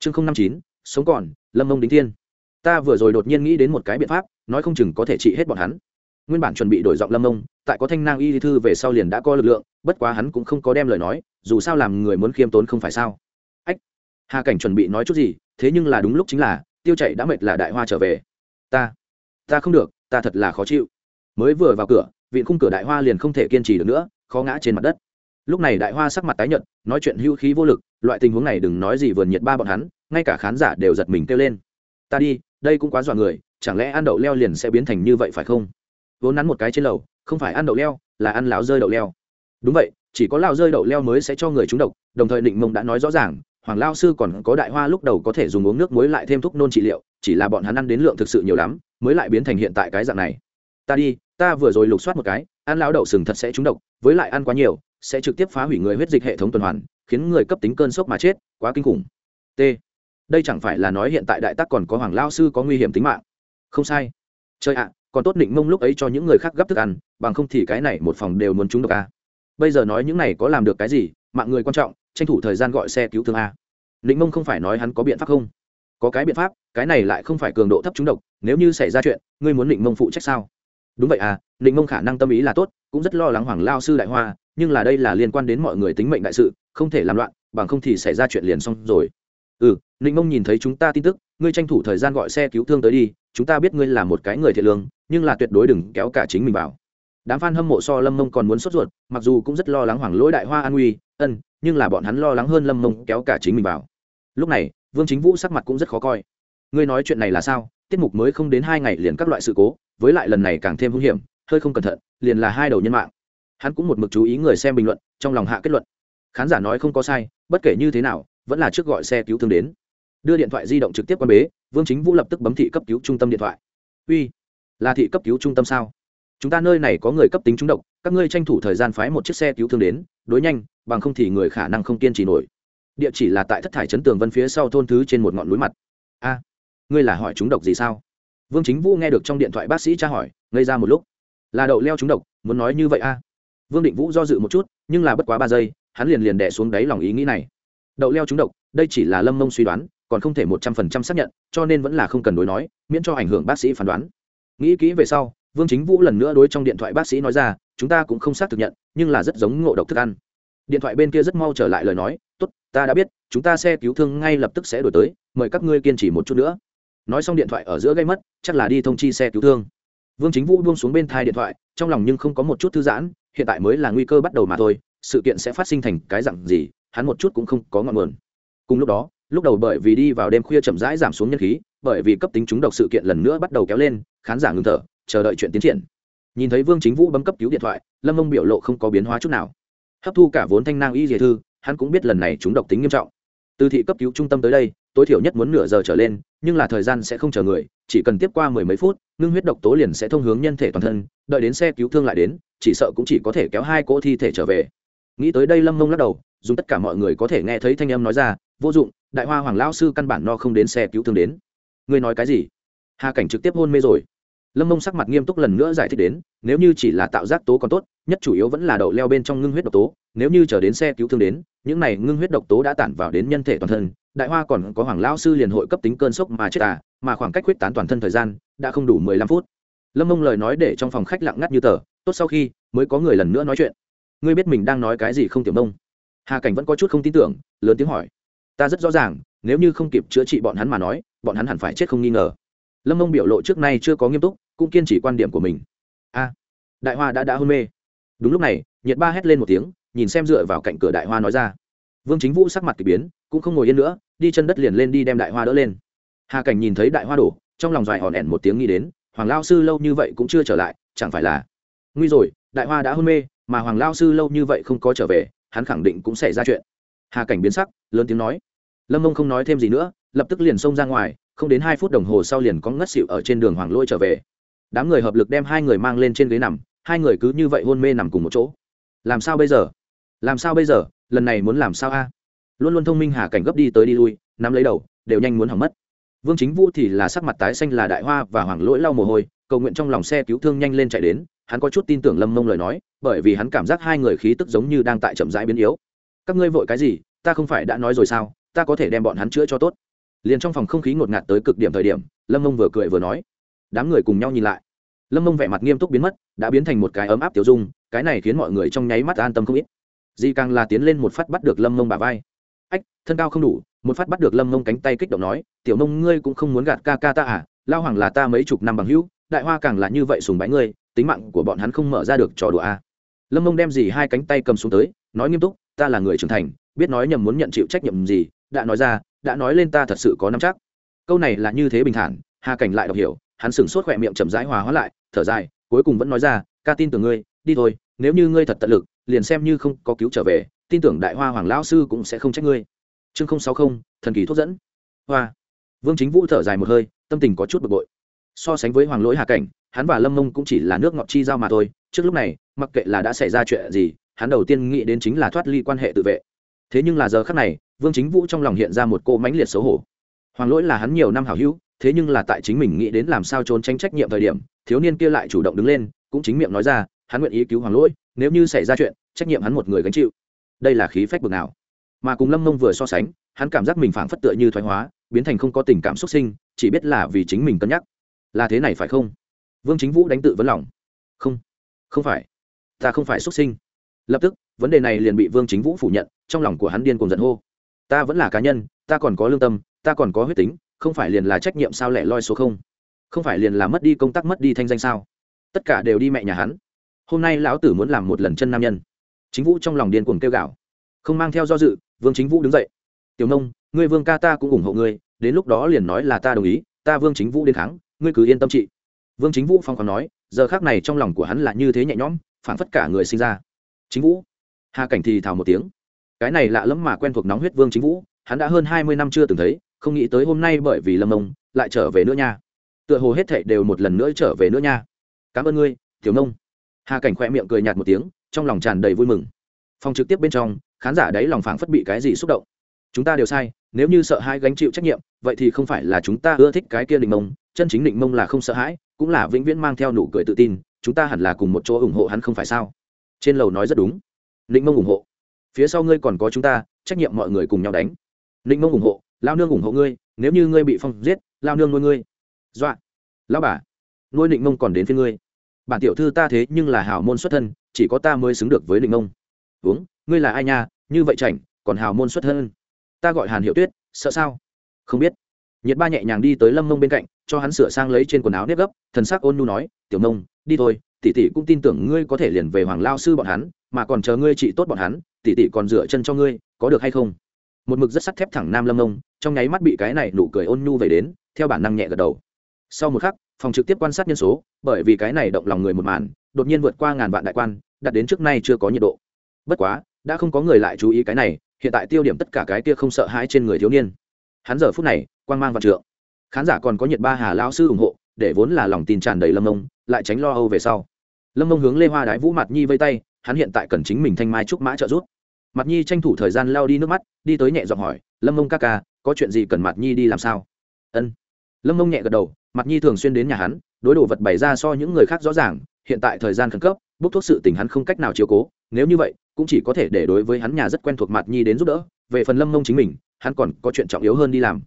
chương không năm chín, sống còn, lâm mông đính thiên. Ta vừa rồi đột nhiên nghĩ đến một cái biện pháp, nói không chừng có thể trị hết bọn hắn. Nguyên bản chuẩn bị đổi giọng lâm mông, tại có thanh nang y thư về sau liền đã có lực lượng, bất quá hắn cũng không có đem lời nói, dù sao làm người muốn khiêm tốn không phải sao. Ách, hà cảnh chuẩn bị nói chút gì, thế nhưng là đúng lúc chính là, tiêu chạy đã mệt là đại hoa trở về. Ta ta không được, ta thật là khó chịu. Mới vừa vào cửa viện khung cửa đại hoa liền không thể kiên trì được nữa, khó ngã trên mặt đất lúc này đại hoa sắc mặt tái nhợt, nói chuyện hữu khí vô lực, loại tình huống này đừng nói gì vườn nhiệt ba bọn hắn, ngay cả khán giả đều giật mình kêu lên. Ta đi, đây cũng quá dọa người, chẳng lẽ ăn đậu leo liền sẽ biến thành như vậy phải không? Vốn nắn một cái trên lầu, không phải ăn đậu leo, là ăn lão rơi đậu leo. Đúng vậy, chỉ có lão rơi đậu leo mới sẽ cho người trúng độc, đồng thời định mông đã nói rõ ràng, hoàng lao sư còn có đại hoa lúc đầu có thể dùng uống nước muối lại thêm thuốc nôn trị liệu, chỉ là bọn hắn ăn đến lượng thực sự nhiều lắm, mới lại biến thành hiện tại cái dạng này. Ta đi, ta vừa rồi lục soát một cái, ăn lão đậu sừng thật sẽ trúng độc, với lại ăn quá nhiều sẽ trực tiếp phá hủy người huyết dịch hệ thống tuần hoàn, khiến người cấp tính cơn sốc mà chết, quá kinh khủng. T. Đây chẳng phải là nói hiện tại đại tắc còn có hoàng lao sư có nguy hiểm tính mạng. Không sai. Chơi ạ, còn tốt định mông lúc ấy cho những người khác gấp thức ăn, bằng không thì cái này một phòng đều muốn trúng độc a. Bây giờ nói những này có làm được cái gì, mạng người quan trọng, tranh thủ thời gian gọi xe cứu thương a. Định mông không phải nói hắn có biện pháp không? Có cái biện pháp, cái này lại không phải cường độ thấp trúng độc, nếu như xảy ra chuyện, ngươi muốn định mông phụ trách sao? Đúng vậy à định mông khả năng tâm ý là tốt, cũng rất lo lắng hoàng lao sư đại hoa nhưng là đây là liên quan đến mọi người tính mệnh đại sự, không thể làm loạn, bằng không thì xảy ra chuyện liền xong rồi. Ừ ninh mông nhìn thấy chúng ta tin tức, ngươi tranh thủ thời gian gọi xe cứu thương tới đi, chúng ta biết ngươi là một cái người thiện lương, nhưng là tuyệt đối đừng kéo cả chính mình vào. Đám f a n hâm mộ so lâm mông còn muốn sốt ruột, mặc dù cũng rất lo lắng hoàng lỗi đại hoa an nguy ân, nhưng là bọn hắn lo lắng hơn lâm mông kéo cả chính mình vào. Lúc này, vương chính vũ sắc mặt cũng rất khó coi. Ngươi nói chuyện này là sao? Tiết mục mới không đến hai ngày liền các loại sự cố, với lại lần này càng thêm hữu hiểm, hơi không cẩn thận, liền là hai đầu nhân mạng hắn cũng một mực chú ý người xem bình luận, trong lòng hạ kết luận. Khán giả nói không có sai, bất kể như thế nào, vẫn là trước gọi xe cứu thương đến. Đưa điện thoại di động trực tiếp qua bế, vương chính vũ lập tức bấm thị cấp cứu trung tâm điện thoại. Uy, là thị cấp cứu trung tâm sao? Chúng ta nơi này có người cấp tính trúng độc, các ngươi tranh thủ thời gian phái một chiếc xe cứu thương đến, đối nhanh, bằng không thì người khả năng không kiên trì nổi. Địa chỉ là tại thất thải trấn tường vân phía sau thôn thứ trên một ngọn núi mặt. A, ngươi là hỏi trúng độc gì sao? Vương chính vũ nghe được trong điện thoại bác sĩ tra hỏi, ngây ra một lúc. Là đậu leo trúng độc, muốn nói như vậy a? Vương định vũ do dự một chút, nhưng là bất quá ba giây, hắn liền liền đẻ xuống đáy lòng ý nghĩ này. Đậu leo trúng độc, đây chỉ là lâm mông suy đoán, còn không thể một trăm phần trăm xác nhận, cho nên vẫn là không cần đối nói, miễn cho ảnh hưởng bác sĩ phán đoán. Nghĩ kỹ về sau, vương chính vũ lần nữa đối trong điện thoại bác sĩ nói ra, chúng ta cũng không xác thực nhận, nhưng là rất giống ngộ độc thức ăn. Điện thoại bên kia rất mau trở lại lời nói, tốt, ta đã biết, chúng ta xe cứu thương ngay lập tức sẽ đổi tới, mời các ngươi kiên trì một chút nữa. Nói xong điện thoại ở giữa gây mất, chắc là đi thông chi xe cứu thương. Vương chính vũ buông xuống bên thai điện thoại, trong lòng nhưng không có một chút thư giãn hiện tại mới là nguy cơ bắt đầu mà thôi, sự kiện sẽ phát sinh thành cái dặn gì, hắn một chút cũng không có ngọn nguồn. Cùng lúc đó, lúc đầu bởi vì đi vào đêm khuya chậm rãi giảm xuống nhân khí, bởi vì cấp tính chúng độc sự kiện lần nữa bắt đầu kéo lên, khán giả ngừng thở, chờ đợi chuyện tiến triển. Nhìn thấy vương chính vũ bấm cấp cứu điện thoại, lâm mông biểu lộ không có biến hóa chút nào. Hấp thu cả vốn thanh nang y dề thư, hắn cũng biết lần này chúng độc tính nghiêm trọng. Từ thị cấp cứu trung tâm tới đây tối thiểu nhất muốn nửa giờ trở lên, nhưng là thời gian sẽ không chờ người, chỉ cần tiếp qua mười mấy phút, ngưng huyết độc tố liền sẽ thông hướng nhân thể toàn thân, đợi đến xe cứu thương lại đến, chỉ sợ cũng chỉ có thể kéo hai cỗ thi thể trở về. Nghĩ tới đây lâm mông lắc đầu, dùng tất cả mọi người có thể nghe thấy thanh âm nói ra, vô dụng, đại hoa hoàng lao sư căn bản no không đến xe cứu thương đến. Ngươi nói cái gì? Hà cảnh trực tiếp hôn mê rồi. Lâm mông sắc mặt nghiêm túc lần nữa giải thích đến, nếu như chỉ là tạo giác tố còn tốt, nhất chủ yếu vẫn là đậu leo bên trong ngưng huyết độc tố, nếu như chờ đến xe cứu thương đến, những này ngưng huyết độc tố đã tản vào đến nhân thể toàn thân đại hoa còn có hoàng lao sư liền hội cấp tính cơn sốc mà chết à mà khoảng cách huyết tán toàn thân thời gian đã không đủ mười lăm phút. Lâm mông lời nói để trong phòng khách lặng ngắt như tờ, tốt sau khi mới có người lần nữa nói chuyện. Ngươi biết mình đang nói cái gì không, tiểu mông? Hà cảnh vẫn có chút không tin tưởng, lớn tiếng hỏi. Ta rất rõ ràng, nếu như không kịp chữa trị bọn hắn mà nói, bọn hắn hẳn phải chết không nghi ngờ. Lâm mông biểu lộ trước nay chưa có nghiêm túc, cũng kiên trì quan điểm của mình. A, đại hoa đã đã hôn mê. Đúng lúc này, nhiệt ba hét lên một tiếng, nhìn xem dựa vào cạnh cửa đại hoa nói ra vương chính vũ sắc mặt k ỳ biến, cũng không ngồi yên nữa, đi chân đất liền lên đi đem đại hoa đỡ lên. Hà cảnh nhìn thấy đại hoa đổ, trong lòng dài hòn ẻn một tiếng nghĩ đến, hoàng lao sư lâu như vậy cũng chưa trở lại, chẳng phải là nguy rồi, đại hoa đã hôn mê, mà hoàng lao sư lâu như vậy không có trở về, hắn khẳng định cũng xảy ra chuyện. Hà cảnh biến sắc, lớn tiếng nói. Lâm mông không nói thêm gì nữa, lập tức liền xông ra ngoài, không đến hai phút đồng hồ sau liền có ngất xịu ở trên đường hoàng lôi trở về. Đám người hợp lực đem hai người mang lên trên ghế nằm, hai người cứ như vậy hôn mê nằm cùng một chỗ. Làm sao bây giờ? Làm sao bây giờ? Lần này muốn làm sao a? Luôn luôn thông minh hà cảnh gấp đi tới đi lui, nắm lấy đầu, đều nhanh muốn hỏng mất. Vương chính vũ thì là sắc mặt tái xanh là đại hoa và hoàng lỗi lau mồ hôi, cầu nguyện trong lòng xe cứu thương nhanh lên chạy đến, hắn có chút tin tưởng lâm mông lời nói, bởi vì hắn cảm giác hai người khí tức giống như đang tại chậm rãi biến yếu. Các ngươi vội cái gì, ta không phải đã nói rồi sao, ta có thể đem bọn hắn chữa cho tốt. Liền trong phòng không khí ngột ngạt tới cực điểm thời điểm, lâm mông vừa cười vừa nói. Đám người cùng nhau nhìn lại. Lâm mông vẻ mặt nghiêm túc biến mất, đã biến thành một cái ấm áp tiểu dung, cái này khiến mọi người trong nháy mắt an tâm không ít di càng là tiến lên một phát bắt được lâm mông bà vai. Ách, thân cao không đủ. Một phát bắt được lâm mông cánh tay kích động nói, tiểu mông, ngươi cũng không muốn gạt ca ca ta à? Lao hoàng là ta mấy chục năm bằng hữu, đại hoa càng là như vậy sùng bái ngươi, tính mạng của bọn hắn không mở ra được trò đùa à. lâm mông đem gì hai cánh tay cầm xuống tới, nói nghiêm túc, ta là người trưởng thành, biết nói nhầm muốn nhận chịu trách nhiệm gì, đã nói ra, đã nói lên ta thật sự có nắm chắc. Câu này là như thế bình thản, hà cảnh lại đọc hiểu, hắn sửng sốt khỏe miệng chậm rãi hòa hóa lại, thở dài, cuối cùng vẫn nói ra, ca tin tưởng ngươi, đi thôi nếu như ngươi thật tận lực, liền xem như không có cứu trở về, tin tưởng đại hoa hoàng lão sư cũng sẽ không trách ngươi. Chương sáu mươi thần kỳ thuốc dẫn. Hoa. Vương chính vũ thở dài một hơi, tâm tình có chút bực bội. So sánh với hoàng lỗi hà cảnh, hắn và lâm mông cũng chỉ là nước ngọt chi giao mà thôi. Trước lúc này, mặc kệ là đã xảy ra chuyện gì, hắn đầu tiên nghĩ đến chính là thoát ly quan hệ tự vệ. Thế nhưng là giờ khác này, vương chính vũ trong lòng hiện ra một cô mãnh liệt xấu hổ. Hoàng lỗi là hắn nhiều năm hảo hữu, thế nhưng là tại chính mình nghĩ đến làm sao trốn tránh trách nhiệm thời điểm, thiếu niên kia lại chủ động đứng lên, cũng chính miệng nói ra hắn nguyện ý cứu hoàng lỗi, nếu như xảy ra chuyện, trách nhiệm hắn một người gánh chịu. Đây là khí phách bực nào. Mà cùng lâm mông vừa so sánh, hắn cảm giác mình phảng phất tựa như thoái hóa, biến thành không có tình cảm xuất sinh, chỉ biết là vì chính mình cân nhắc. Là thế này phải không? Vương chính vũ đánh tự vấn lòng. Không không phải. Ta không phải xuất sinh. Lập tức, vấn đề này liền bị vương chính vũ phủ nhận, trong lòng của hắn điên cùng giận hô. Ta vẫn là cá nhân, ta còn có lương tâm, ta còn có huyết tính, không phải liền là trách nhiệm sao lẻ loi số không? Không phải liền là mất đi công tác mất đi thanh danh sao? Tất cả đều đi mẹ nhà hắn hôm nay lão tử muốn làm một lần chân nam nhân. Chính vũ trong lòng điên cuồng kêu gào, không mang theo do dự vương chính vũ đứng dậy. Tiểu nông ngươi vương ca ta cũng ủng hộ ngươi đến lúc đó liền nói là ta đồng ý ta vương chính vũ đến kháng ngươi cứ yên tâm trị vương chính vũ phong còn nói giờ khác này trong lòng của hắn là như thế nhẹ nhõm phản phất cả người sinh ra. Chính vũ. Hà cảnh thì thào một tiếng. Cái này lạ lẫm mà quen thuộc nóng huyết vương chính vũ hắn đã hơn hai mươi năm chưa từng thấy không nghĩ tới hôm nay bởi vì lâm ông lại trở về nữa nha. Tựa hồ hết thệ đều một lần nữa trở về nữa nha. Cảm ơn ngươi tiểu nông hà cảnh khoe miệng cười nhạt một tiếng, trong lòng tràn đầy vui mừng. Phòng trực tiếp bên trong, khán giả đấy lòng phảng phất bị cái gì xúc động. Chúng ta đều sai, nếu như sợ hãi gánh chịu trách nhiệm, vậy thì không phải là chúng ta ưa thích cái kia định mông, chân chính định mông là không sợ hãi, cũng là vĩnh viễn mang theo nụ cười tự tin, chúng ta hẳn là cùng một chỗ ủng hộ hắn không phải sao? Trên lầu nói rất đúng. Định mông ủng hộ. Phía sau ngươi còn có chúng ta, trách nhiệm mọi người cùng nhau đánh. Định mông ủng hộ, lao nương ủng hộ ngươi, nếu như ngươi bị phong giết, lao nương nuôi ngươi. Dọa. Lao bà, nuôi định mông còn đến phía ngươi bản tiểu thư ta thế nhưng là hào môn xuất thân, chỉ có ta mới xứng được với đình ông. uống, ngươi là ai nha? Như vậy chảnh, còn hào môn xuất thân. Ta gọi hàn hiệu tuyết, sợ sao? Không biết. Nhiệt ba nhẹ nhàng đi tới lâm mông bên cạnh, cho hắn sửa sang lấy trên quần áo nếp gấp, thần sắc ôn nhu nói, tiểu mông, đi thôi, tỷ tỷ cũng tin tưởng ngươi có thể liền về hoàng lao sư bọn hắn, mà còn chờ ngươi trị tốt bọn hắn, tỷ tỷ còn dựa chân cho ngươi, có được hay không? Một mực rất sắt thép thẳng nam lâm mông, trong nháy mắt bị cái này nụ cười ôn nhu về đến, theo bản năng nhẹ gật đầu. Sau một khắc phòng trực tiếp quan sát nhân số bởi vì cái này động lòng người một màn đột nhiên vượt qua ngàn vạn đại quan đặt đến trước nay chưa có nhiệt độ. Bất quá đã không có người lại chú ý cái này hiện tại tiêu điểm tất cả cái kia không sợ hãi trên người thiếu niên. Hắn giờ phút này quan mang vạn trượng. Khán giả còn có nhiệt ba hà lao sư ủng hộ để vốn là lòng tin tràn đầy lâm ông, lại tránh lo âu về sau. Lâm ông hướng lê hoa đái vũ mặt nhi vây tay hắn hiện tại cần chính mình thanh mai trúc mã trợ giúp. Mặt nhi tranh thủ thời gian lao đi nước mắt đi tới nhẹ giọng hỏi lâm ông ca ca có chuyện gì cần mặt nhi đi làm sao? Ân. Lâm ông nhẹ gật đầu mặt nhi thường xuyên đến nhà hắn, đối đồ vật bày ra so những người khác rõ ràng, hiện tại thời gian khẩn cấp, bốc thuốc sự tình hắn không cách nào chiếu cố, nếu như vậy, cũng chỉ có thể để đối với hắn nhà rất quen thuộc mặt nhi đến giúp đỡ, về phần lâm mông chính mình, hắn còn có chuyện trọng yếu hơn đi làm.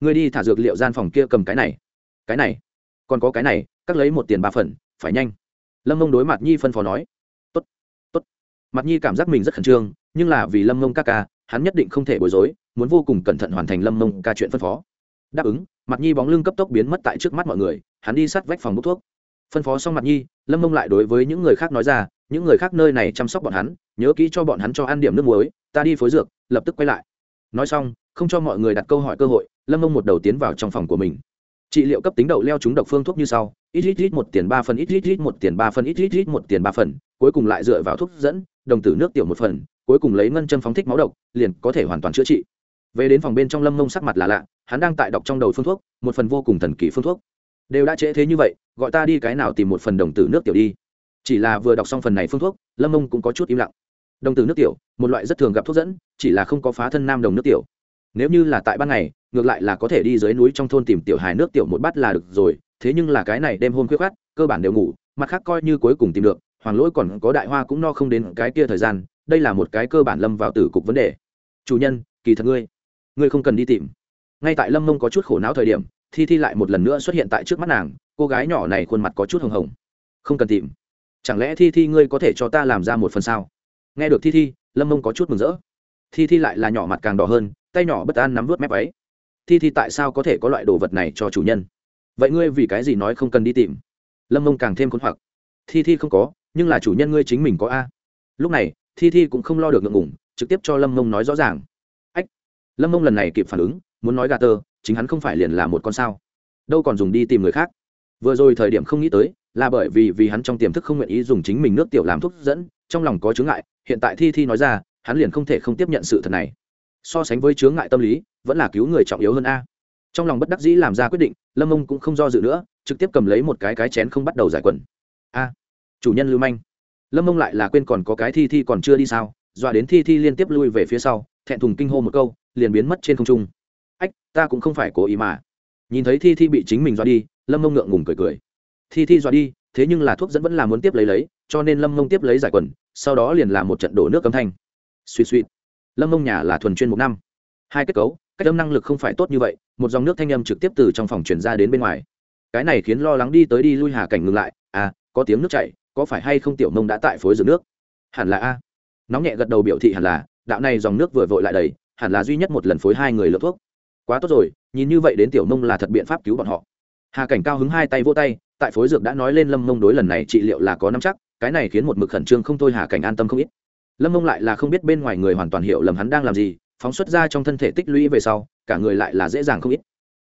Người đi thả dược liệu gian phòng kia cầm cái này cái này, còn có cái này, các lấy một tiền ba phần, phải nhanh. Lâm mông đối mặt nhi phân phó nói. Tốt tốt. Mặt nhi cảm giác mình rất khẩn trương, nhưng là vì lâm mông ca ca, hắn nhất định không thể bối rối, muốn vô cùng cẩn thận hoàn thành lâm mông ca chuyện phân phó. Đáp ứng mặt nhi bóng lưng cấp tốc biến mất tại trước mắt mọi người, hắn đi sát vách phòng bốc thuốc. Phân phó xong mặt nhi, lâm mông lại đối với những người khác nói ra, những người khác nơi này chăm sóc bọn hắn, nhớ kỹ cho bọn hắn cho ăn điểm nước muối, ta đi phối dược, lập tức quay lại. Nói xong, không cho mọi người đặt câu hỏi cơ hội, lâm mông một đầu tiến vào trong phòng của mình. Trị liệu cấp tính đậu leo trúng độc phương thuốc như sau, ít ít ít một tiền ba phần, ít ít ít một tiền ba phần, ít ít ít một tiền ba phần, cuối cùng lại dựa vào thuốc dẫn, đồng tử nước tiểu một phần, cuối cùng lấy ngân chân phóng thích máu độc, liền có thể hoàn toàn chữa trị về đến phòng bên trong lâm mông sắc mặt là lạ, hắn đang tại đọc trong đầu phương thuốc, một phần vô cùng thần kỳ phương thuốc. Đều đã trễ thế như vậy, gọi ta đi cái nào tìm một phần đồng tử nước tiểu đi. Chỉ là vừa đọc xong phần này phương thuốc, lâm mông cũng có chút im lặng. Đồng tử nước tiểu, một loại rất thường gặp thuốc dẫn, chỉ là không có phá thân nam đồng nước tiểu. Nếu như là tại ban ngày, ngược lại là có thể đi dưới núi trong thôn tìm tiểu hài nước tiểu một bát là được rồi, thế nhưng là cái này đêm hôn khuyết khát cơ bản đều ngủ, mặt khác coi như cuối cùng tìm được, hoàng lỗi còn có đại hoa cũng no không đến cái kia thời gian, đây là một cái cơ bản lâm vào tử cục vấn đề. Chủ nhân, kỳ thật ngươi ngươi không cần đi tìm. Ngay tại lâm mông có chút khổ não thời điểm thi thi lại một lần nữa xuất hiện tại trước mắt nàng cô gái nhỏ này khuôn mặt có chút hồng hồng. Không cần tìm. Chẳng lẽ thi thi ngươi có thể cho ta làm ra một phần sao? Nghe được thi thi lâm mông có chút mừng rỡ. Thi thi lại là nhỏ mặt càng đỏ hơn tay nhỏ bất an nắm vớt mép ấy, thi thi tại sao có thể có loại đồ vật này cho chủ nhân? Vậy ngươi vì cái gì nói không cần đi tìm? Lâm mông càng thêm khốn hoặc. Thi thi không có nhưng là chủ nhân ngươi chính mình có a. Lúc này thi thi cũng không lo được ngượng ngủng trực tiếp cho lâm mông nói rõ ràng lâm mông lần này kịp phản ứng, muốn nói gà tơ, chính hắn không phải liền là một con sao. Đâu còn dùng đi tìm người khác. Vừa rồi thời điểm không nghĩ tới, là bởi vì vì hắn trong tiềm thức không nguyện ý dùng chính mình nước tiểu làm thuốc dẫn, trong lòng có chướng ngại, hiện tại thi thi nói ra, hắn liền không thể không tiếp nhận sự thật này. So sánh với chướng ngại tâm lý, vẫn là cứu người trọng yếu hơn a. Trong lòng bất đắc dĩ làm ra quyết định, lâm ông cũng không do dự nữa, trực tiếp cầm lấy một cái cái chén không bắt đầu giải quần. A, chủ nhân lưu manh. Lâm ông lại là quên còn có cái thi thi còn chưa đi sao, dọa đến thi thi liên tiếp lui về phía sau, thẹn thùng kinh hô một câu liền biến mất trên không trung. Ách, ta cũng không phải cố ý mà. Nhìn thấy thi thi bị chính mình dọa đi, lâm mông ngượng ngùng cười cười. Thi thi dọa đi, thế nhưng là thuốc dẫn vẫn là muốn tiếp lấy lấy, cho nên lâm mông tiếp lấy giải quần, sau đó liền là một trận đổ nước cấm thanh. Suy suy lâm mông nhà là thuần chuyên một năm. Hai kết cấu, cách âm năng lực không phải tốt như vậy, một dòng nước thanh âm trực tiếp từ trong phòng chuyển ra đến bên ngoài. Cái này khiến lo lắng đi tới đi lui hà cảnh ngừng lại. À có tiếng nước chảy, có phải hay không tiểu mông đã tại phối rửa nước? Hẳn là a. Nóng nhẹ gật đầu biểu thị hẳn là, đạo này dòng nước vừa vội lại đầy hẳn là duy nhất một lần phối hai người lượng thuốc. Quá tốt rồi, nhìn như vậy đến tiểu mông là thật biện pháp cứu bọn họ. Hà cảnh cao hứng hai tay vô tay, tại phối dược đã nói lên lâm mông đối lần này trị liệu là có năm chắc, cái này khiến một mực khẩn trương không thôi hà cảnh an tâm không ít. Lâm mông lại là không biết bên ngoài người hoàn toàn hiểu lầm hắn đang làm gì, phóng xuất ra trong thân thể tích lũy về sau, cả người lại là dễ dàng không ít.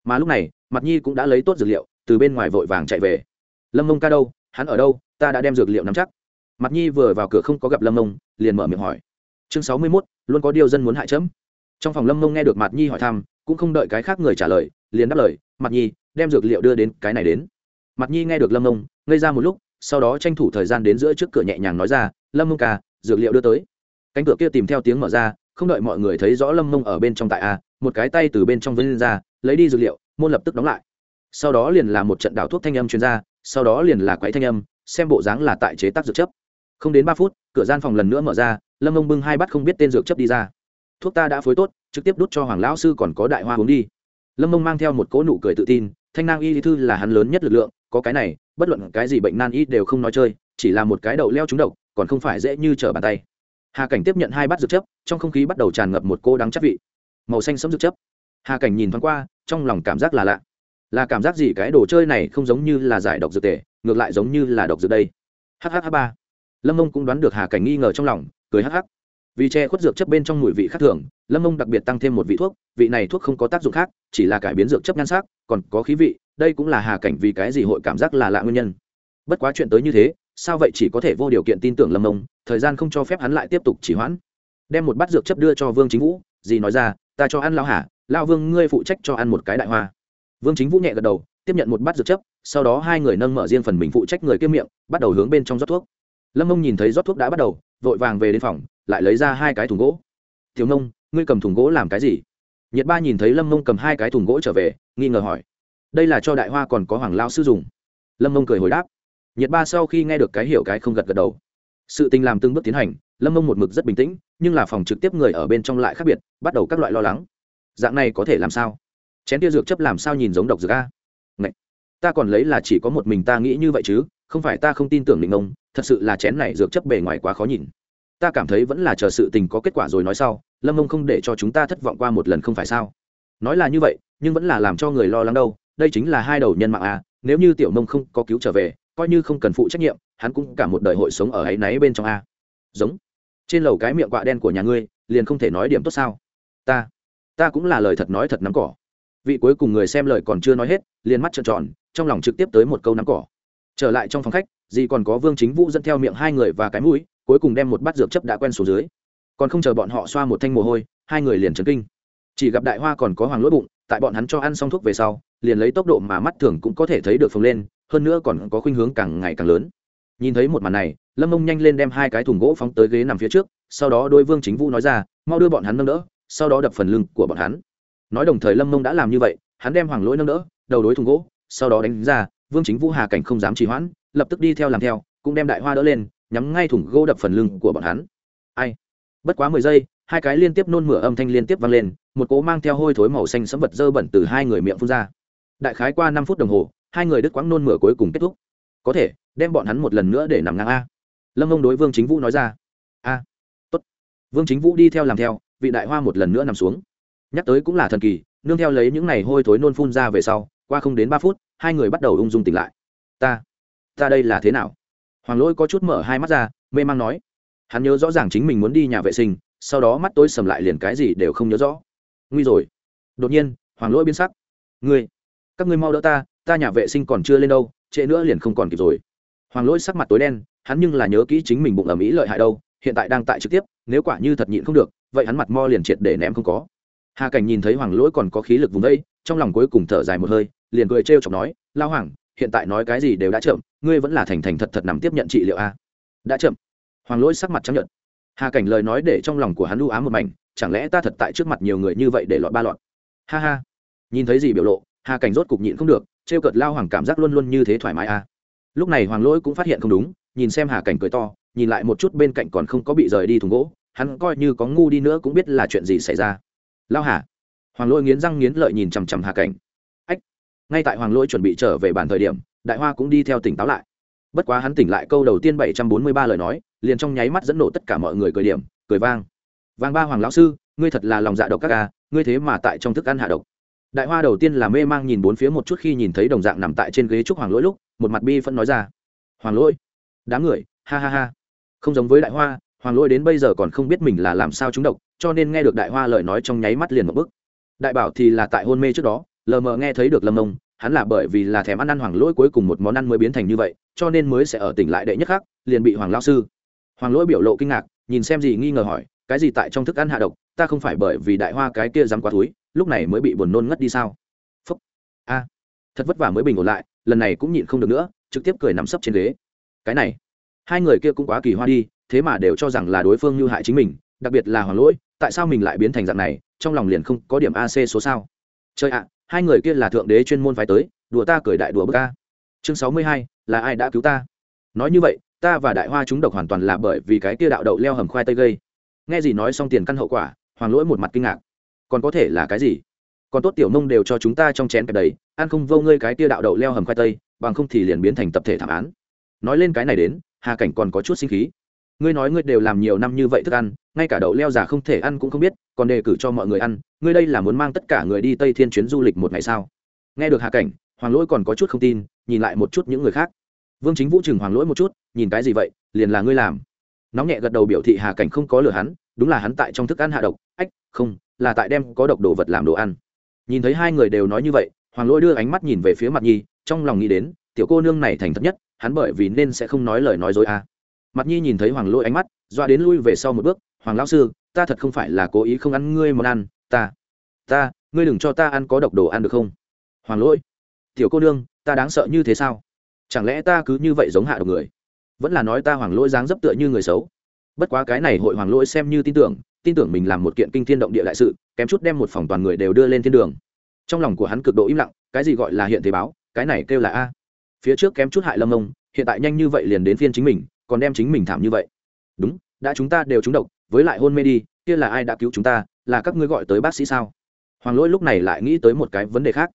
Mà lúc này mặt nhi cũng đã lấy tốt dược liệu, từ bên ngoài vội vàng chạy về. Lâm mông ca đâu? Hắn ở đâu? Ta đã đem dược liệu nắm chắc. Mặt nhi vừa vào cửa không có gặp lâm mông, liền mở miệng hỏi. Chương sáu mươi mốt, luôn có điều dân muốn hại chấm trong phòng lâm mông nghe được mặt nhi hỏi thăm, cũng không đợi cái khác người trả lời, liền đáp lời mặt nhi, đem dược liệu đưa đến cái này đến. Mặt nhi nghe được lâm mông, ngây ra một lúc, sau đó tranh thủ thời gian đến giữa trước cửa nhẹ nhàng nói ra, lâm mông ca, dược liệu đưa tới. Cánh cửa kia tìm theo tiếng mở ra, không đợi mọi người thấy rõ lâm mông ở bên trong tại a, một cái tay từ bên trong vân lên ra, lấy đi dược liệu, môn lập tức đóng lại. Sau đó liền là một trận đảo thuốc thanh âm chuyên gia sau đó liền là quái thanh âm, xem bộ dáng là tại chế tác dược chấp không đến ba phút, cửa gian phòng lần nữa mở ra, lâm mông bưng hai bắt không biết tên dược chấp đi ra thuốc ta đã phối tốt, trực tiếp đút cho hoàng lão sư còn có đại hoa uống đi. Lâm mông mang theo một cỗ nụ cười tự tin, thanh nang y lý thư là hắn lớn nhất lực lượng, có cái này, bất luận cái gì bệnh nan y đều không nói chơi, chỉ là một cái đậu leo trúng độc, còn không phải dễ như trở bàn tay. Hà cảnh tiếp nhận hai bát dược chấp, trong không khí bắt đầu tràn ngập một cô đắng chắc vị. Màu xanh sẫm dược chấp. Hà cảnh nhìn thoáng qua, trong lòng cảm giác là lạ. Là cảm giác gì cái đồ chơi này không giống như là giải độc dược tể ngược lại giống như là độc dược đây. Hh ba. Lâm mông cũng đoán được hà cảnh nghi ngờ trong lòng, cười hh vì che khuất dược chấp bên trong mùi vị khác thường, lâm mông đặc biệt tăng thêm một vị thuốc, vị này thuốc không có tác dụng khác, chỉ là cải biến dược chấp nhan sắc, còn có khí vị, đây cũng là hà cảnh vì cái gì hội cảm giác là lạ nguyên nhân. Bất quá chuyện tới như thế, sao vậy chỉ có thể vô điều kiện tin tưởng lâm mông, thời gian không cho phép hắn lại tiếp tục chỉ hoãn. Đem một bát dược chấp đưa cho vương chính vũ, dì nói ra, ta cho ăn lao hả lao vương ngươi phụ trách cho ăn một cái đại hoa. Vương chính vũ nhẹ gật đầu, tiếp nhận một bát dược chấp sau đó hai người nâng mở riêng phần mình phụ trách người kiêm miệng, bắt đầu hướng bên trong rót thuốc. Lâm mông nhìn thấy rót thuốc đã bắt đầu, vội vàng về đến phòng lại lấy ra hai cái thùng gỗ. Thiếu nông, ngươi cầm thùng gỗ làm cái gì? Nhiệt ba nhìn thấy lâm mông cầm hai cái thùng gỗ trở về, nghi ngờ hỏi. Đây là cho đại hoa còn có hoàng lao sư dùng. Lâm mông cười hồi đáp. Nhiệt ba sau khi nghe được cái hiểu cái không gật gật đầu. Sự tình làm từng bước tiến hành, lâm mông một mực rất bình tĩnh, nhưng là phòng trực tiếp người ở bên trong lại khác biệt, bắt đầu các loại lo lắng. Dạng này có thể làm sao? Chén tia dược chấp làm sao nhìn giống độc dược a? Ngậy! ta còn lấy là chỉ có một mình ta nghĩ như vậy chứ, không phải ta không tin tưởng định ông thật sự là chén này dược chấp bề ngoài quá khó nhìn ta cảm thấy vẫn là chờ sự tình có kết quả rồi nói sau, lâm mông không để cho chúng ta thất vọng qua một lần không phải sao? Nói là như vậy, nhưng vẫn là làm cho người lo lắng đâu, đây chính là hai đầu nhân mạng a nếu như tiểu mông không có cứu trở về, coi như không cần phụ trách nhiệm, hắn cũng cả một đời hội sống ở ấy náy bên trong a. Giống. Trên lầu cái miệng quạ đen của nhà ngươi, liền không thể nói điểm tốt sao? Ta ta cũng là lời thật nói thật nắm cỏ. Vị cuối cùng người xem lời còn chưa nói hết, liền mắt trợn tròn, trong lòng trực tiếp tới một câu nắm cỏ. Trở lại trong phòng khách, dì còn có vương chính vũ dẫn theo miệng hai người và cái mũi cuối cùng đem một bát dược chấp đã quen xuống dưới. Còn không chờ bọn họ xoa một thanh mồ hôi, hai người liền chấn kinh. Chỉ gặp đại hoa còn có hoàng lỗi bụng, tại bọn hắn cho ăn xong thuốc về sau, liền lấy tốc độ mà mắt thường cũng có thể thấy được phồng lên, hơn nữa còn có khuynh hướng càng ngày càng lớn. Nhìn thấy một màn này, lâm mông nhanh lên đem hai cái thùng gỗ phóng tới ghế nằm phía trước, sau đó đôi vương chính vũ nói ra, mau đưa bọn hắn nâng đỡ, sau đó đập phần lưng của bọn hắn. Nói đồng thời lâm mông đã làm như vậy, hắn đem hoàng lỗi nâng đỡ, đầu đối thùng gỗ, sau đó đánh ra, vương chính vũ hà cảnh không dám trì hoãn, lập tức đi theo làm theo, cũng đem đại hoa đỡ lên nhắm ngay thùng gỗ đập phần lưng của bọn hắn. Ai? Bất quá mười giây, hai cái liên tiếp nôn mửa âm thanh liên tiếp vang lên, một cỗ mang theo hôi thối màu xanh sẫm vật dơ bẩn từ hai người miệng phun ra. Đại khái qua năm phút đồng hồ, hai người đứt quãng nôn mửa cuối cùng kết thúc. Có thể, đem bọn hắn một lần nữa để nằm ngang a. Lâm ông đối vương chính vũ nói ra. A, tốt. Vương chính vũ đi theo làm theo, vị đại hoa một lần nữa nằm xuống. Nhắc tới cũng là thần kỳ, nương theo lấy những này hôi thối nôn phun ra về sau, qua không đến ba phút, hai người bắt đầu ung dung tỉnh lại. Ta ta đây là thế nào? Hoàng lỗi có chút mở hai mắt ra, mê man nói, hắn nhớ rõ ràng chính mình muốn đi nhà vệ sinh, sau đó mắt tối sầm lại liền cái gì đều không nhớ rõ. Nguy rồi. Đột nhiên, hoàng lỗi biến sắc. Ngươi, các ngươi mau đỡ ta ta nhà vệ sinh còn chưa lên đâu, trễ nữa liền không còn kịp rồi. Hoàng lỗi sắc mặt tối đen, hắn nhưng là nhớ kỹ chính mình bụng ở mỹ lợi hại đâu, hiện tại đang tại trực tiếp, nếu quả như thật nhịn không được, vậy hắn mặt mo liền triệt để ném không có. Hà cảnh nhìn thấy hoàng lỗi còn có khí lực vùng đây, trong lòng cuối cùng thở dài một hơi, liền cười trêu chọc nói lao hoàng hiện tại nói cái gì đều đã chậm, ngươi vẫn là thành thành thật thật nằm tiếp nhận trị liệu a. Đã chậm. Hoàng lỗi sắc mặt chấp nhận hà cảnh lời nói để trong lòng của hắn lưu ám một mảnh, chẳng lẽ ta thật tại trước mặt nhiều người như vậy để lọt ba lọt ha ha. Nhìn thấy gì biểu lộ, hà cảnh rốt cục nhịn không được, trêu cợt lao hoàng cảm giác luôn luôn như thế thoải mái a. Lúc này hoàng lỗi cũng phát hiện không đúng, nhìn xem hà cảnh cười to, nhìn lại một chút bên cạnh còn không có bị rời đi thùng gỗ, hắn coi như có ngu đi nữa cũng biết là chuyện gì xảy ra. Lao hà. Hoàng lỗi nghiến răng nghiến lợi nhìn chằm chằm hà cảnh ngay tại hoàng lỗi chuẩn bị trở về bản thời điểm, đại hoa cũng đi theo tỉnh táo lại. Bất quá hắn tỉnh lại câu đầu tiên bảy trăm bốn mươi ba lời nói, liền trong nháy mắt dẫn nổ tất cả mọi người cười điểm, cười vang. Vang ba hoàng lão sư, ngươi thật là lòng dạ độc các ca, ngươi thế mà tại trong thức ăn hạ độc. Đại hoa đầu tiên là mê mang nhìn bốn phía một chút khi nhìn thấy đồng dạng nằm tại trên ghế trúc hoàng lỗi lúc, một mặt bi phân nói ra. Hoàng lỗi, đám người, ha ha ha. Không giống với đại hoa, hoàng lỗi đến bây giờ còn không biết mình là làm sao trúng độc, cho nên nghe được đại hoa lời nói trong nháy mắt liền một bức đại bảo thì là tại hôn mê trước đó lờ mờ nghe thấy được lâm mông hắn là bởi vì là thèm ăn ăn hoàng lỗi cuối cùng một món ăn mới biến thành như vậy, cho nên mới sẽ ở tỉnh lại đệ nhất khác, liền bị hoàng lao sư. Hoàng lỗi biểu lộ kinh ngạc, nhìn xem gì nghi ngờ hỏi, cái gì tại trong thức ăn hạ độc? Ta không phải bởi vì đại hoa cái kia dám quá túi, lúc này mới bị buồn nôn ngất đi sao? Phúc. A. Thật vất vả mới bình ổn lại, lần này cũng nhịn không được nữa, trực tiếp cười nằm sấp trên ghế. Cái này, hai người kia cũng quá kỳ hoa đi, thế mà đều cho rằng là đối phương như hại chính mình, đặc biệt là hoàng lỗi, tại sao mình lại biến thành dạng này, trong lòng liền không có điểm ac số sao? Chơi ạ hai người kia là thượng đế chuyên môn phái tới, đùa ta cười đại đùa bức ca chương sáu mươi hai, là ai đã cứu ta? Nói như vậy, ta và đại hoa chúng độc hoàn toàn là bởi vì cái kia đạo đậu leo hầm khoai tây gây. Nghe gì nói xong tiền căn hậu quả, hoàng lỗi một mặt kinh ngạc. Còn có thể là cái gì? Còn tốt tiểu mông đều cho chúng ta trong chén kẹp đầy, ăn không vô ngươi cái kia đạo đậu leo hầm khoai tây, bằng không thì liền biến thành tập thể thảm án. Nói lên cái này đến, hà cảnh còn có chút sinh khí. Ngươi nói ngươi đều làm nhiều năm như vậy thức ăn, ngay cả đậu leo già không thể ăn cũng không biết, còn đề cử cho mọi người ăn ngươi đây là muốn mang tất cả người đi tây thiên chuyến du lịch một ngày sao? Nghe được hà cảnh, hoàng lỗi còn có chút không tin, nhìn lại một chút những người khác. Vương chính vũ chừng hoàng lỗi một chút, nhìn cái gì vậy, liền là ngươi làm. Nóng nhẹ gật đầu biểu thị hà cảnh không có lừa hắn, đúng là hắn tại trong thức ăn hạ độc. Ách, không, là tại đem có độc đồ vật làm đồ ăn. Nhìn thấy hai người đều nói như vậy, hoàng lỗi đưa ánh mắt nhìn về phía mặt nhi, trong lòng nghĩ đến, tiểu cô nương này thành thật nhất, hắn bởi vì nên sẽ không nói lời nói dối à. mặt nhi nhìn thấy hoàng lỗi ánh mắt, doa đến lui về sau một bước, hoàng lão sư, ta thật không phải là cố ý không ăn ngươi món ăn ta ta, ngươi đừng cho ta ăn có độc đồ ăn được không? Hoàng lỗi. Tiểu cô nương, ta đáng sợ như thế sao? Chẳng lẽ ta cứ như vậy giống hạ độc người? Vẫn là nói ta hoàng lỗi dáng dấp tựa như người xấu. Bất quá cái này hội hoàng lỗi xem như tin tưởng tin tưởng mình làm một kiện kinh thiên động địa đại sự, kém chút đem một phòng toàn người đều đưa lên thiên đường. Trong lòng của hắn cực độ im lặng, cái gì gọi là hiện thế báo, cái này kêu là a. Phía trước kém chút hại lâm ông, hiện tại nhanh như vậy liền đến phiên chính mình, còn đem chính mình thảm như vậy. Đúng, đã chúng ta đều trúng độc, với lại hôn mê đi, kia là ai đã cứu chúng ta là các ngươi gọi tới bác sĩ sao? Hoàng lỗi lúc này lại nghĩ tới một cái vấn đề khác.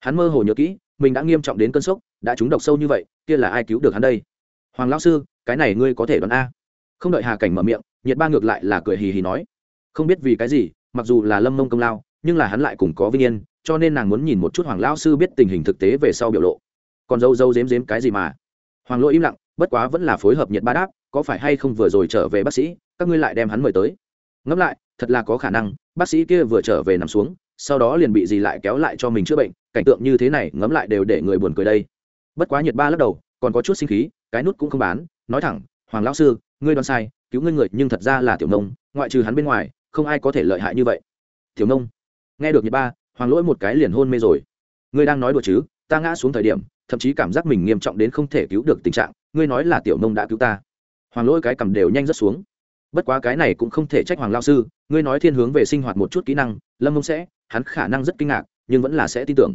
Hắn mơ hồ nhớ kỹ, mình đã nghiêm trọng đến cơn sốc, đã trúng độc sâu như vậy, kia là ai cứu được hắn đây? Hoàng lão sư, cái này ngươi có thể đoán a. Không đợi hà cảnh mở miệng, nhiệt ba ngược lại là cười hì hì nói. Không biết vì cái gì, mặc dù là lâm mông công lao, nhưng là hắn lại cùng có vinh yên, cho nên nàng muốn nhìn một chút hoàng lão sư biết tình hình thực tế về sau biểu lộ. Còn dâu dâu dếm dếm cái gì mà? Hoàng lỗi im lặng, bất quá vẫn là phối hợp nhiệt ba đáp, có phải hay không vừa rồi trở về bác sĩ, các ngươi lại đem hắn mời tới. Ngẫm lại thật là có khả năng, bác sĩ kia vừa trở về nằm xuống, sau đó liền bị gì lại kéo lại cho mình chữa bệnh, cảnh tượng như thế này ngẫm lại đều để người buồn cười đây. Bất quá nhiệt ba lắc đầu, còn có chút sinh khí, cái nút cũng không bán, nói thẳng, hoàng lão sư, ngươi đoán sai, cứu ngươi người nhưng thật ra là tiểu nông, ngoại trừ hắn bên ngoài, không ai có thể lợi hại như vậy. Tiểu nông? Nghe được nhiệt ba, hoàng lỗi một cái liền hôn mê rồi. Ngươi đang nói đùa chứ, ta ngã xuống thời điểm, thậm chí cảm giác mình nghiêm trọng đến không thể cứu được tình trạng, ngươi nói là tiểu nông đã cứu ta. Hoàng lỗi cái cầm đều nhanh rất xuống bất quá cái này cũng không thể trách hoàng lao sư, ngươi nói thiên hướng về sinh hoạt một chút kỹ năng, lâm mông sẽ, hắn khả năng rất kinh ngạc, nhưng vẫn là sẽ tin tưởng.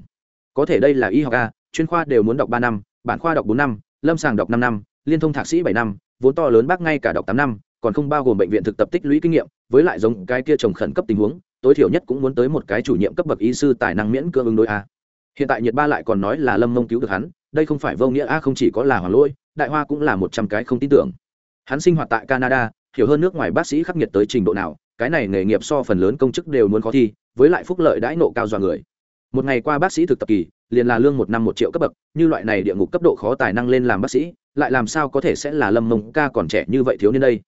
Có thể đây là y học a, chuyên khoa đều muốn đọc ba năm, bản khoa đọc bốn năm, lâm sàng đọc năm năm, liên thông thạc sĩ bảy năm, vốn to lớn bác ngay cả đọc tám năm, còn không bao gồm bệnh viện thực tập tích lũy kinh nghiệm, với lại giống cái kia trồng khẩn cấp tình huống, tối thiểu nhất cũng muốn tới một cái chủ nhiệm cấp bậc y sư tài năng miễn cưỡng ứng đối a. Hiện tại nhiệt ba lại còn nói là lâm mông cứu được hắn, đây không phải vô nghĩa a, không chỉ có là hoàng lỗi đại hoa cũng là một trăm cái không tin tưởng. Hắn sinh hoạt tại canada hiểu hơn nước ngoài bác sĩ khắc nghiệt tới trình độ nào, cái này nghề nghiệp so phần lớn công chức đều muốn khó thi, với lại phúc lợi đãi nộ cao dọa người. Một ngày qua bác sĩ thực tập kỳ, liền là lương một năm một triệu cấp bậc, như loại này địa ngục cấp độ khó tài năng lên làm bác sĩ, lại làm sao có thể sẽ là lâm mông ca còn trẻ như vậy thiếu niên đây?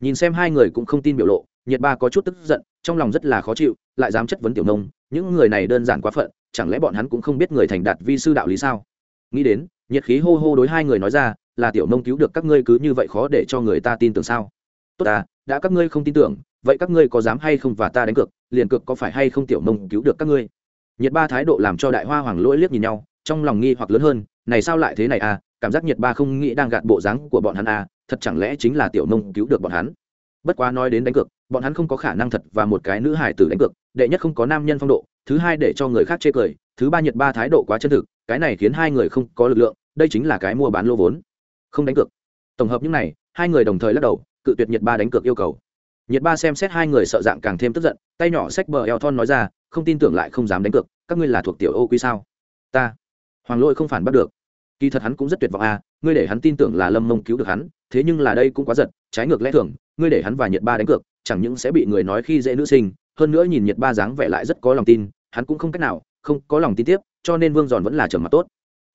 Nhìn xem hai người cũng không tin biểu lộ, nhiệt ba có chút tức giận, trong lòng rất là khó chịu, lại dám chất vấn tiểu nông, những người này đơn giản quá phận, chẳng lẽ bọn hắn cũng không biết người thành đạt vi sư đạo lý sao? Nghĩ đến, nhiệt khí hô hô đối hai người nói ra, là tiểu nông cứu được các ngươi cứ như vậy khó để cho người ta tin tưởng sao? Tốt à đã các ngươi không tin tưởng, vậy các ngươi có dám hay không và ta đánh cược, liền cược có phải hay không tiểu nông cứu được các ngươi? Nhiệt ba thái độ làm cho đại hoa hoàng lỗi liếc nhìn nhau, trong lòng nghi hoặc lớn hơn, này sao lại thế này à cảm giác nhiệt ba không nghĩ đang gạt bộ dáng của bọn hắn à thật chẳng lẽ chính là tiểu nông cứu được bọn hắn? Bất quá nói đến đánh cược, bọn hắn không có khả năng thật và một cái nữ hải tử đánh cược, đệ nhất không có nam nhân phong độ, thứ hai để cho người khác chê cười, thứ ba nhiệt ba thái độ quá chân thực, cái này khiến hai người không có lực lượng, đây chính là cái mua bán lô vốn. Không đánh cược. Tổng hợp những này, hai người đồng thời lắc đầu cự tuyệt nhiệt ba đánh cược yêu cầu. Nhiệt ba xem xét hai người sợ dạng càng thêm tức giận, tay nhỏ xách bờ eo thon nói ra, không tin tưởng lại không dám đánh cược, các ngươi là thuộc tiểu ô quy sao? Ta. Hoàng lỗi không phản bắt được. Kỳ thật hắn cũng rất tuyệt vọng à ngươi để hắn tin tưởng là lâm mông cứu được hắn, thế nhưng là đây cũng quá giật, trái ngược lẽ thường, ngươi để hắn và nhiệt ba đánh cược, chẳng những sẽ bị người nói khi dễ nữ sinh, hơn nữa nhìn nhiệt ba dáng vẻ lại rất có lòng tin, hắn cũng không cách nào, không có lòng tin tiếp, cho nên vương giòn vẫn là trầm mặt tốt.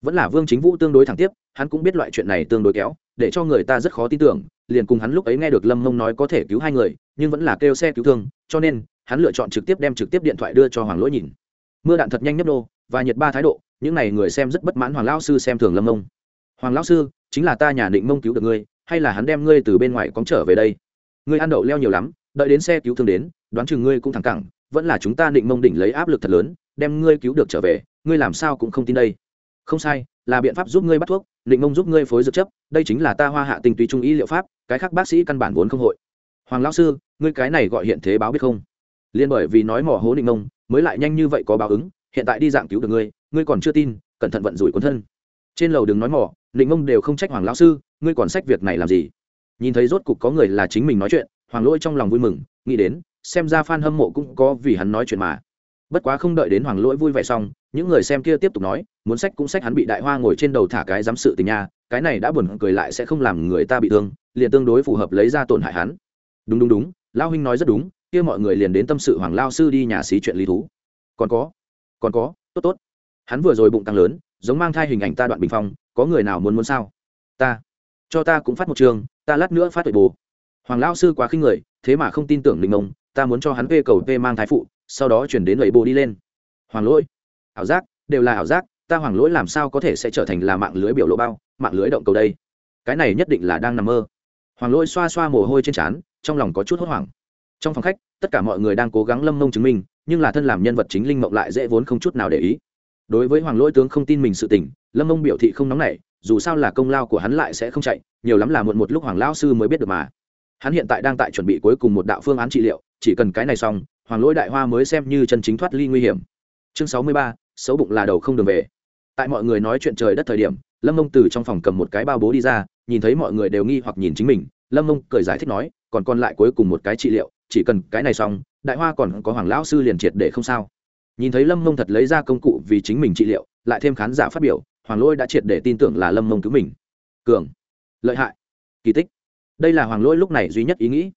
Vẫn là vương chính vũ tương đối thẳng tiếp, hắn cũng biết loại chuyện này tương đối kéo, để cho người ta rất khó tin tưởng liền cùng hắn lúc ấy nghe được lâm mông nói có thể cứu hai người, nhưng vẫn là kêu xe cứu thương, cho nên, hắn lựa chọn trực tiếp đem trực tiếp điện thoại đưa cho hoàng lỗi nhìn. Mưa đạn thật nhanh nhấp đô và nhiệt ba thái độ, những n à y người xem rất bất mãn hoàng lao sư xem thường lâm mông. Hoàng lão sư, chính là ta nhà định mông cứu được ngươi, hay là hắn đem ngươi từ bên ngoài cóng trở về đây? Ngươi ăn đậu leo nhiều lắm, đợi đến xe cứu thương đến, đoán chừng ngươi cũng thẳng cẳng, vẫn là chúng ta định mông đỉnh lấy áp lực thật lớn, đem ngươi cứu được trở về, ngươi làm sao cũng không tin đây? Không sai, là biện pháp giúp ngươi bắt thuốc, định mông giúp ngươi phối dược chấp, đây chính là ta hoa hạ tình tùy trung ý liệu pháp, cái khác bác sĩ căn bản vốn không hội. Hoàng lão sư, ngươi cái này gọi hiện thế báo biết không? Liên bởi vì nói mỏ hố định mông, mới lại nhanh như vậy có báo ứng, hiện tại đi dạng cứu được ngươi ngươi còn chưa tin, cẩn thận vận rủi quân thân. Trên lầu đừng nói mỏ định mông đều không trách hoàng lão sư, ngươi còn sách việc này làm gì? Nhìn thấy rốt cục có người là chính mình nói chuyện, hoàng lỗi trong lòng vui mừng, nghĩ đến, xem ra f a n hâm mộ cũng có vì hắn nói chuyện mà. Bất quá không đợi đến hoàng lỗi vui vẻ xong những người xem kia tiếp tục nói, muốn sách cũng sách hắn bị đại hoa ngồi trên đầu thả cái giám sự tình nha, cái này đã buồn cười lại sẽ không làm người ta bị thương, liền tương đối phù hợp lấy ra tổn hại hắn. Đúng đúng đúng, lao huynh nói rất đúng, kia mọi người liền đến tâm sự hoàng lao sư đi nhà xí chuyện lý thú. Còn có còn có, tốt tốt. Hắn vừa rồi bụng tăng lớn, giống mang thai hình ảnh ta đoạn bình phong, có người nào muốn muốn sao? Ta, cho ta cũng phát một trường, ta lát nữa phát tuổi bồ hoàng lao sư quá khinh người, thế mà không tin tưởng linh ông ta muốn cho hắn về cầu về mang thái phụ, sau đó chuyển đến lầy bồ đi lên. Hoàng lỗi ảo giác, đều là ảo giác, ta hoàng lỗi làm sao có thể sẽ trở thành là mạng lưới biểu lộ bao, mạng lưới động cầu đây. Cái này nhất định là đang nằm mơ. Hoàng lỗi xoa xoa mồ hôi trên trán, trong lòng có chút hốt hoảng. Trong phòng khách, tất cả mọi người đang cố gắng lâm mông chứng minh, nhưng là thân làm nhân vật chính linh mộng lại dễ vốn không chút nào để ý. Đối với hoàng lỗi tướng không tin mình sự tình, lâm mông biểu thị không nóng nảy, dù sao là công lao của hắn lại sẽ không chạy, nhiều lắm là muộn một lúc hoàng lão sư mới biết được mà. Hắn hiện tại đang tại chuẩn bị cuối cùng một đạo phương án trị liệu, chỉ cần cái này xong hoàng lỗi đại hoa mới xem như chân chính thoát ly nguy hiểm. Chương sáu mươi ba xấu bụng là đầu không đường về. Tại mọi người nói chuyện trời đất thời điểm, lâm mông từ trong phòng cầm một cái bao bố đi ra, nhìn thấy mọi người đều nghi hoặc nhìn chính mình. Lâm mông cười giải thích nói, còn còn lại cuối cùng một cái trị liệu, chỉ cần cái này xong, đại hoa còn có hoàng lão sư liền triệt để không sao. Nhìn thấy lâm mông thật lấy ra công cụ vì chính mình trị liệu, lại thêm khán giả phát biểu, hoàng lỗi đã triệt để tin tưởng là lâm mông cứu mình. Cường, lợi hại, kỳ tích. Đây là hoàng lỗi lúc này duy nhất ý nghĩ.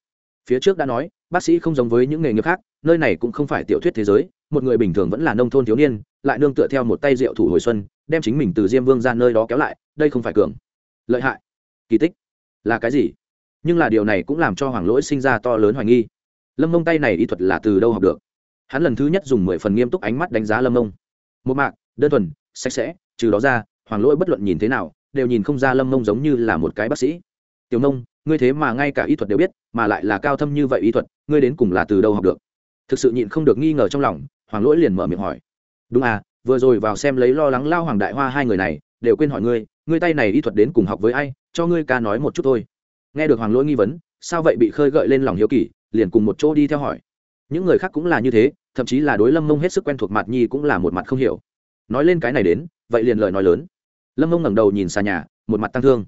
Phía trước đã nói, bác sĩ không giống với những nghề nghiệp khác, nơi này cũng không phải tiểu thuyết thế giới, một người bình thường vẫn là nông thôn thiếu niên lại nương tựa theo một tay rượu thủ hồi xuân, đem chính mình từ diêm vương ra nơi đó kéo lại, đây không phải cường. Lợi hại. Kỳ tích. Là cái gì? Nhưng là điều này cũng làm cho hoàng lỗi sinh ra to lớn hoài nghi. Lâm mông tay này y thuật là từ đâu học được? Hắn lần thứ nhất dùng mười phần nghiêm túc ánh mắt đánh giá lâm mông. Một mạc, đơn thuần, sạch sẽ, trừ đó ra, hoàng lỗi bất luận nhìn thế nào, đều nhìn không ra lâm mông giống như là một cái bác sĩ. Tiểu nông ngươi thế mà ngay cả y thuật đều biết, mà lại là cao thâm như vậy y thuật, ngươi đến cùng là từ đâu học được? Thực sự nhịn không được nghi ngờ trong lòng, hoàng lỗi liền mở miệng hỏi đúng à vừa rồi vào xem lấy lo lắng lao hoàng đại hoa hai người này, đều quên hỏi ngươi ngươi tay này y thuật đến cùng học với ai, cho ngươi ca nói một chút thôi. Nghe được hoàng lỗi nghi vấn, sao vậy bị khơi gợi lên lòng hiếu kỳ, liền cùng một chỗ đi theo hỏi. Những người khác cũng là như thế, thậm chí là đối lâm mông hết sức quen thuộc mặt nhi cũng là một mặt không hiểu. Nói lên cái này đến, vậy liền lời nói lớn. Lâm mông ngẩng đầu nhìn xa nhà, một mặt tăng thương.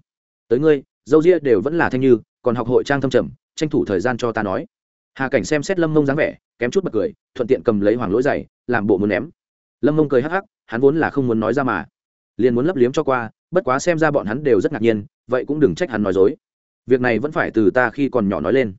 Tới ngươi, dâu ria đều vẫn là thanh như, còn học hội trang thâm trầm, tranh thủ thời gian cho ta nói. Hà cảnh xem xét lâm mông dáng vẻ, kém chút bật cười, thuận tiện cầm lấy hoàng lỗi giày, làm bộ muốn ném lâm mông cười hắc hắc, hắn vốn là không muốn nói ra mà. Liền muốn lấp liếm cho qua, bất quá xem ra bọn hắn đều rất ngạc nhiên, vậy cũng đừng trách hắn nói dối. Việc này vẫn phải từ ta khi còn nhỏ nói lên.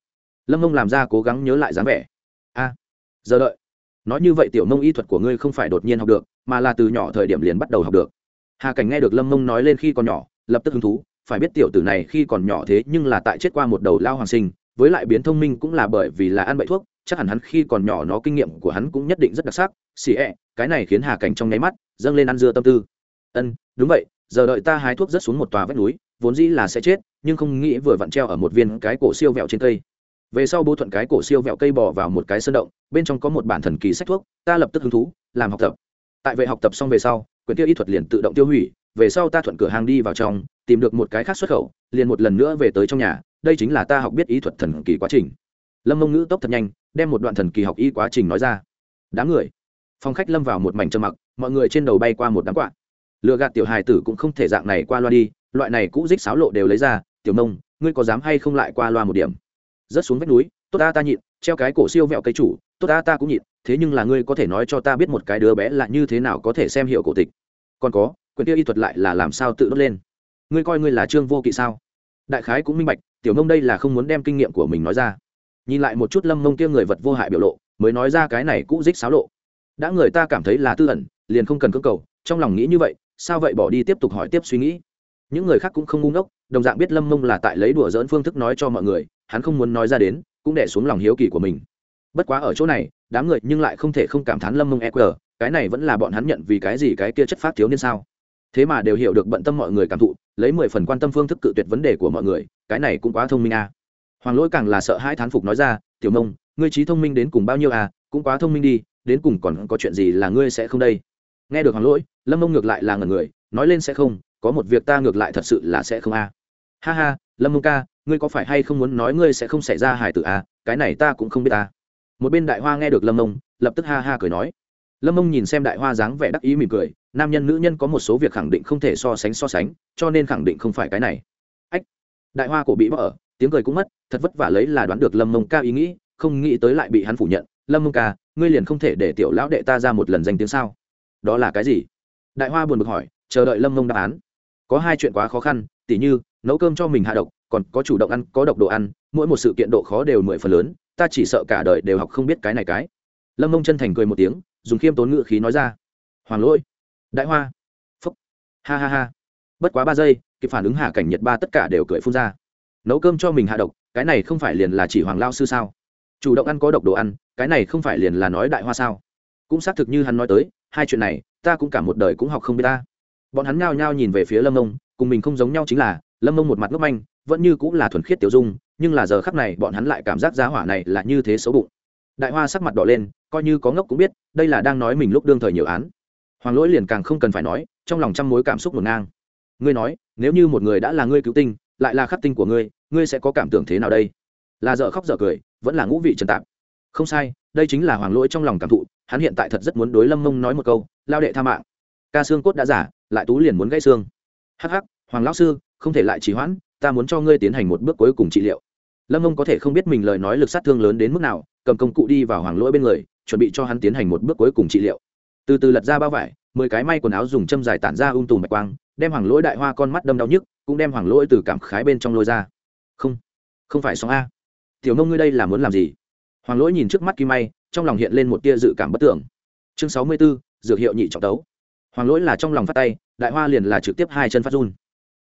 Lâm mông làm ra cố gắng nhớ lại dáng vẻ. A, giờ đợi. Nói như vậy tiểu mông y thuật của ngươi không phải đột nhiên học được, mà là từ nhỏ thời điểm liền bắt đầu học được. Hà cảnh nghe được lâm mông nói lên khi còn nhỏ, lập tức hứng thú, phải biết tiểu tử này khi còn nhỏ thế nhưng là tại chết qua một đầu lao hoàng sinh, với lại biến thông minh cũng là bởi vì là ăn bậy thuốc, chắc hẳn hắn khi còn nhỏ nó kinh nghiệm của hắn cũng nhất định rất đặc sắc xì ẹ、e, cái này khiến hà cảnh trong nháy mắt dâng lên ăn dưa tâm tư. Ân đúng vậy giờ đợi ta hái thuốc rất xuống một tòa vách núi vốn dĩ là sẽ chết nhưng không nghĩ vừa vặn treo ở một viên cái cổ siêu vẹo trên cây. Về sau bố thuận cái cổ siêu vẹo cây bò vào một cái sơn động bên trong có một bản thần kỳ sách thuốc ta lập tức hứng thú làm học tập. Tại vệ học tập xong về sau quyển tiêu y thuật liền tự động tiêu hủy về sau ta thuận cửa hàng đi vào trong tìm được một cái khác xuất khẩu liền một lần nữa về tới trong nhà đây chính là ta học biết y thuật thần kỳ quá trình. Lâm mông ngữ tốc thật nhanh đem một đoạn thần kỳ học y quá trình nói ra. Đám người phòng khách lâm vào một mảnh trầm mặc, mọi người trên đầu bay qua một đám quạ. Lựa gạt tiểu hài tử cũng không thể dạng này qua loa đi, loại này cũ dích sáo lộ đều lấy ra, tiểu mông ngươi có dám hay không lại qua loa một điểm? Rớt xuống vách núi, tốt ta ta nhịn, treo cái cổ siêu vẹo cây chủ, tốt ta ta cũng nhịn, thế nhưng là ngươi có thể nói cho ta biết một cái đứa bé là như thế nào có thể xem hiểu cổ tịch. Còn có, quyền tiêu y thuật lại là làm sao tự đốt lên? Ngươi coi ngươi là trương vô kỵ sao? Đại khái cũng minh bạch, tiểu mông đây là không muốn đem kinh nghiệm của mình nói ra. Nhìn lại một chút lâm mông kia người vật vô hại biểu lộ, mới nói ra cái này cũ dích xáo lộ đã người ta cảm thấy là tư ẩn, liền không cần cưỡng cầu, trong lòng nghĩ như vậy, sao vậy bỏ đi tiếp tục hỏi tiếp suy nghĩ. Những người khác cũng không ngu ngốc, đồng dạng biết lâm mông là tại lấy đùa dỡn phương thức nói cho mọi người, hắn không muốn nói ra đến, cũng đẻ xuống lòng hiếu kỳ của mình. Bất quá ở chỗ này, đám người nhưng lại không thể không cảm thán lâm mông eq cái này vẫn là bọn hắn nhận vì cái gì cái kia chất phát thiếu niên sao? Thế mà đều hiểu được bận tâm mọi người cảm thụ, lấy mười phần quan tâm phương thức cự tuyệt vấn đề của mọi người, cái này cũng quá thông minh à. hoàng lỗi càng là sợ hai thán phục nói ra, tiểu mông, ngươi trí thông minh đến cùng bao nhiêu à cũng quá thông minh đi đến cùng còn có chuyện gì là ngươi sẽ không đây? Nghe được hoàng lỗi lâm mông ngược lại là ngần người nói lên sẽ không có một việc ta ngược lại thật sự là sẽ không a. Ha ha lâm mông ca ngươi có phải hay không muốn nói ngươi sẽ không xảy ra hài tử a? Cái này ta cũng không biết ta một bên đại hoa nghe được lâm mông lập tức ha ha cười nói. Lâm mông nhìn xem đại hoa dáng vẻ đắc ý mỉm cười nam nhân nữ nhân có một số việc khẳng định không thể so sánh so sánh cho nên khẳng định không phải cái này. Ách đại hoa cổ bị bỡ, ở tiếng cười cũng mất thật vất vả lấy là đoán được lâm mông ca ý nghĩ không nghĩ tới lại bị hắn phủ nhận. Lâm mông ca ngươi liền không thể để tiểu lão đệ ta ra một lần danh tiếng sao? Đó là cái gì? Đại hoa buồn bực hỏi, chờ đợi lâm mông đáp án. Có hai chuyện quá khó khăn, tỉ như, nấu cơm cho mình hạ độc, còn có chủ động ăn, có độc đồ ăn, mỗi một sự kiện độ khó đều mười phần lớn, ta chỉ sợ cả đời đều học không biết cái này cái. Lâm mông chân thành cười một tiếng, dùng khiêm tốn ngự khí nói ra. Hoàng lỗi. Đại hoa. Phúc. Ha ha ha. Bất quá ba giây, kịp phản ứng hạ cảnh nhật ba tất cả đều cười phun ra. Nấu cơm cho mình hạ độc, cái này không phải liền là chỉ hoàng lao sư sao? Chủ động ăn có độc đồ ăn, cái này không phải liền là nói đại hoa sao? Cũng xác thực như hắn nói tới, hai chuyện này, ta cũng cả một đời cũng học không biết ta. Bọn hắn nhao nhao nhìn về phía lâm mông, cùng mình không giống nhau chính là, lâm mông một mặt ngốc manh, vẫn như cũng là thuần khiết tiểu dung, nhưng là giờ khắc này bọn hắn lại cảm giác giá hỏa này là như thế xấu bụng. Đại hoa sắc mặt đỏ lên, coi như có ngốc cũng biết, đây là đang nói mình lúc đương thời nhiều án. Hoàng lỗi liền càng không cần phải nói, trong lòng trăm mối cảm xúc ngổn ngang. Ngươi nói, nếu như một người đã là ngươi cứu tinh, lại là khắc tinh của ngươi ngươi sẽ có cảm tưởng thế nào đây? Là dở khóc dở cười vẫn là ngũ vị trần tạp. Không sai, đây chính là hoàng lỗi trong lòng cảm thụ, hắn hiện tại thật rất muốn đối lâm mông nói một câu, lao đệ tha mạng. Ca xương cốt đã giả, lại tú liền muốn gãy xương. Hắc hắc, hoàng lão sư, không thể lại trì hoãn, ta muốn cho ngươi tiến hành một bước cuối cùng trị liệu. Lâm mông có thể không biết mình lời nói lực sát thương lớn đến mức nào, cầm công cụ đi vào hoàng lỗi bên người, chuẩn bị cho hắn tiến hành một bước cuối cùng trị liệu. Từ từ lật ra bao vải, mười cái may quần áo dùng châm dài tản ra ung tùm bạch quang, đem hoàng lỗi đại hoa con mắt đâm đau nhức, cũng đem hoàng lỗi từ cảm khái bên trong lôi ra. Không không phải sóng a tiểu mông ngươi đây là muốn làm gì? Hoàng lỗi nhìn trước mắt kim may, trong lòng hiện lên một tia dự cảm bất tưởng. Chương sáu mươi b ố dược hiệu nhị trọng tấu. Hoàng lỗi là trong lòng phát tay, đại hoa liền là trực tiếp hai chân phát run.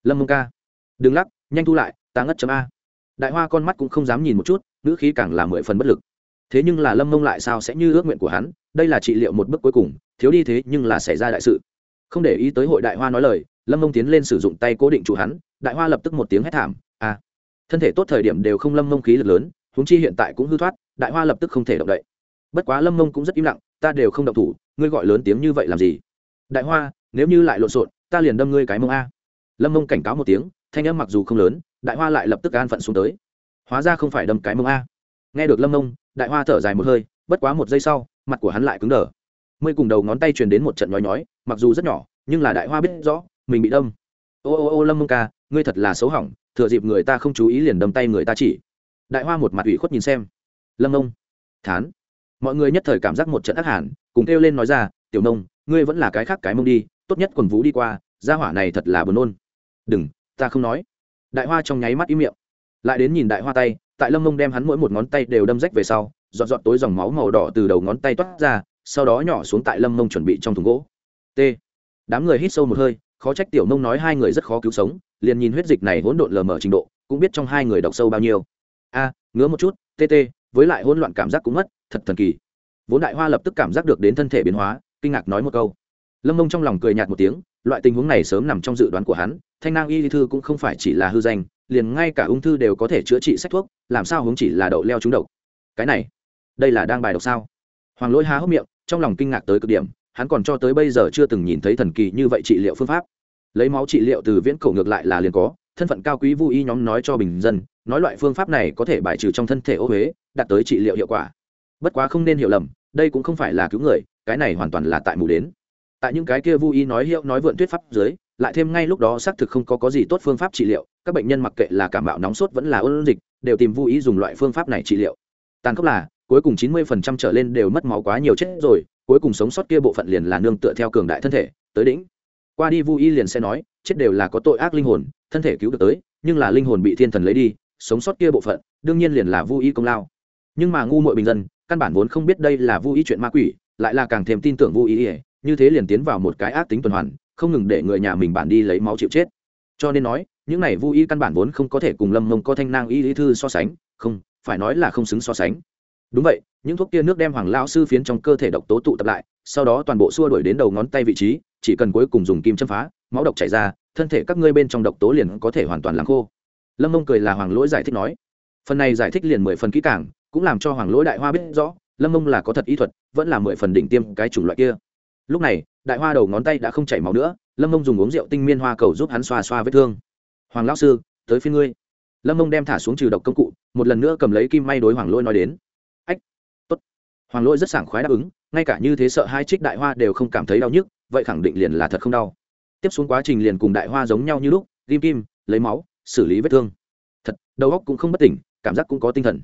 Lâm mông ca, đừng lắc, nhanh thu lại, ta ngất chấm a. Đại hoa con mắt cũng không dám nhìn một chút, ngữ khí càng là mười phần bất lực. Thế nhưng là lâm mông lại sao sẽ như ước nguyện của hắn, đây là trị liệu một bước cuối cùng, thiếu đi thế nhưng là xảy ra đại sự. Không để ý tới hội đại hoa nói lời, lâm mông tiến lên sử dụng tay cố định chủ hắn, đại hoa lập tức một tiếng hét thảm thân thể tốt thời điểm đều không lâm mông khí lực lớn húng chi hiện tại cũng hư thoát, đại hoa lập tức không thể động đậy. Bất quá lâm mông cũng rất im lặng, ta đều không động thủ, ngươi gọi lớn tiếng như vậy làm gì? Đại hoa, nếu như lại lộn xộn, ta liền đâm ngươi cái mông a. Lâm mông cảnh cáo một tiếng, thanh âm mặc dù không lớn, đại hoa lại lập tức an phận xuống tới. Hóa ra không phải đâm cái mông a. Nghe được lâm mông, đại hoa thở dài một hơi, bất quá một giây sau, mặt của hắn lại cứng đờ. Mươi cùng đầu ngón tay truyền đến một trận nhói nhói, mặc dù rất nhỏ, nhưng là đại hoa biết rõ, mình bị đâm. Ô ô ô, lâm mông ca, ngươi thật là xấu hỏng thừa dịp người ta không chú ý liền đâm tay người ta chỉ. Đại hoa một mặt ủy khuất nhìn xem. Lâm nông, thán. Mọi người nhất thời cảm giác một trận ác hẳn cùng kêu lên nói ra, tiểu nông, ngươi vẫn là cái khác cái mông đi, tốt nhất quần vũ đi qua, gia hỏa này thật là buồn nôn. Đừng, ta không nói. Đại hoa trong nháy mắt im miệng. Lại đến nhìn đại hoa tay, tại lâm mông đem hắn mỗi một ngón tay đều đâm rách về sau dọn dọn tối dòng máu màu đỏ từ đầu ngón tay toát ra, sau đó nhỏ xuống tại lâm mông chuẩn bị trong thùng gỗ. T. Đám người hít sâu một hơi khó trách tiểu nông nói hai người rất khó cứu sống, liền nhìn huyết dịch này hỗn độn lờ mờ trình độ, cũng biết trong hai người độc sâu bao nhiêu. A, ngứa một chút tt với lại hỗn loạn cảm giác cũng mất, thật thần kỳ. Vốn đại hoa lập tức cảm giác được đến thân thể biến hóa, kinh ngạc nói một câu. Lâm mông trong lòng cười nhạt một tiếng, loại tình huống này sớm nằm trong dự đoán của hắn, thanh nang y thư cũng không phải chỉ là hư danh, liền ngay cả ung thư đều có thể chữa trị sách thuốc, làm sao hướng chỉ là đậu leo trúng độc. Cái này, đây là đang bài độc sao? Hoàng lỗi há hốc miệng, trong lòng kinh ngạc tới cực điểm, hắn còn cho tới bây giờ chưa từng nhìn thấy thần kỳ như vậy trị liệu phương pháp lấy máu trị liệu từ viễn cổ ngược lại là liền có, thân phận cao quý vô y nhóm nói cho bình dân, nói loại phương pháp này có thể bài trừ trong thân thể ô huế, đạt tới trị liệu hiệu quả. Bất quá không nên hiểu lầm, đây cũng không phải là cứu người, cái này hoàn toàn là tại mù đến. Tại những cái kia vô y nói hiệu nói vượn thuyết pháp dưới, lại thêm ngay lúc đó xác thực không có có gì tốt phương pháp trị liệu, các bệnh nhân mặc kệ là cảm bạo nóng sốt vẫn là ôn dịch, đều tìm vô ý dùng loại phương pháp này trị liệu. Tàn khốc là, cuối cùng chín mươi phần trăm trở lên đều mất máu quá nhiều chết rồi, cuối cùng sống sót kia bộ phận liền là nương tựa theo cường đại thân thể, tới đỉnh qua đi Vu y liền sẽ nói, chết đều là có tội ác linh hồn, thân thể cứu được tới, nhưng là linh hồn bị thiên thần lấy đi, sống sót kia bộ phận, đương nhiên liền là Vu y công lao. Nhưng mà ngu muội bình dân, căn bản vốn không biết đây là Vu y chuyện ma quỷ, lại là càng thêm tin tưởng Vu y, như thế liền tiến vào một cái ác tính tuần hoàn, không ngừng để người nhà mình bản đi lấy máu chịu chết. Cho nên nói, những này Vu y căn bản vốn không có thể cùng lâm mông có thanh nang y lý thư so sánh, không, phải nói là không xứng so sánh. Đúng vậy, những thuốc kia nước đem hoàng lao sư phiến trong cơ thể độc tố tụ tập lại, sau đó toàn bộ xua đuổi đến đầu ngón tay vị trí chỉ cần cuối cùng dùng kim châm phá, máu độc chảy ra, thân thể các ngươi bên trong độc tố liền có thể hoàn toàn làm khô. Lâm mông cười là hoàng lỗi giải thích nói. Phần này giải thích liền mười phần kỹ càng, cũng làm cho hoàng lỗi đại hoa biết rõ, lâm mông là có thật ý thuật, vẫn là mười phần đỉnh tiêm cái chủng loại kia. Lúc này, đại hoa đầu ngón tay đã không chảy máu nữa, lâm mông dùng uống rượu tinh miên hoa cầu giúp hắn xoa xoa vết thương. Hoàng lão sư, tới phía ngươi. Lâm mông đem thả xuống trừ độc công cụ, một lần nữa cầm lấy kim may đối hoàng lỗi nói đến. Ách, tốt. Hoàng lỗi rất sảng khoái đáp ứng, ngay cả như thế sợ hai trích đại hoa đều không cảm thấy đau nhức vậy khẳng định liền là thật không đau. Tiếp xuống quá trình liền cùng đại hoa giống nhau như lúc ghim kim, lấy máu, xử lý vết thương. Thật, đầu óc cũng không bất tỉnh, cảm giác cũng có tinh thần.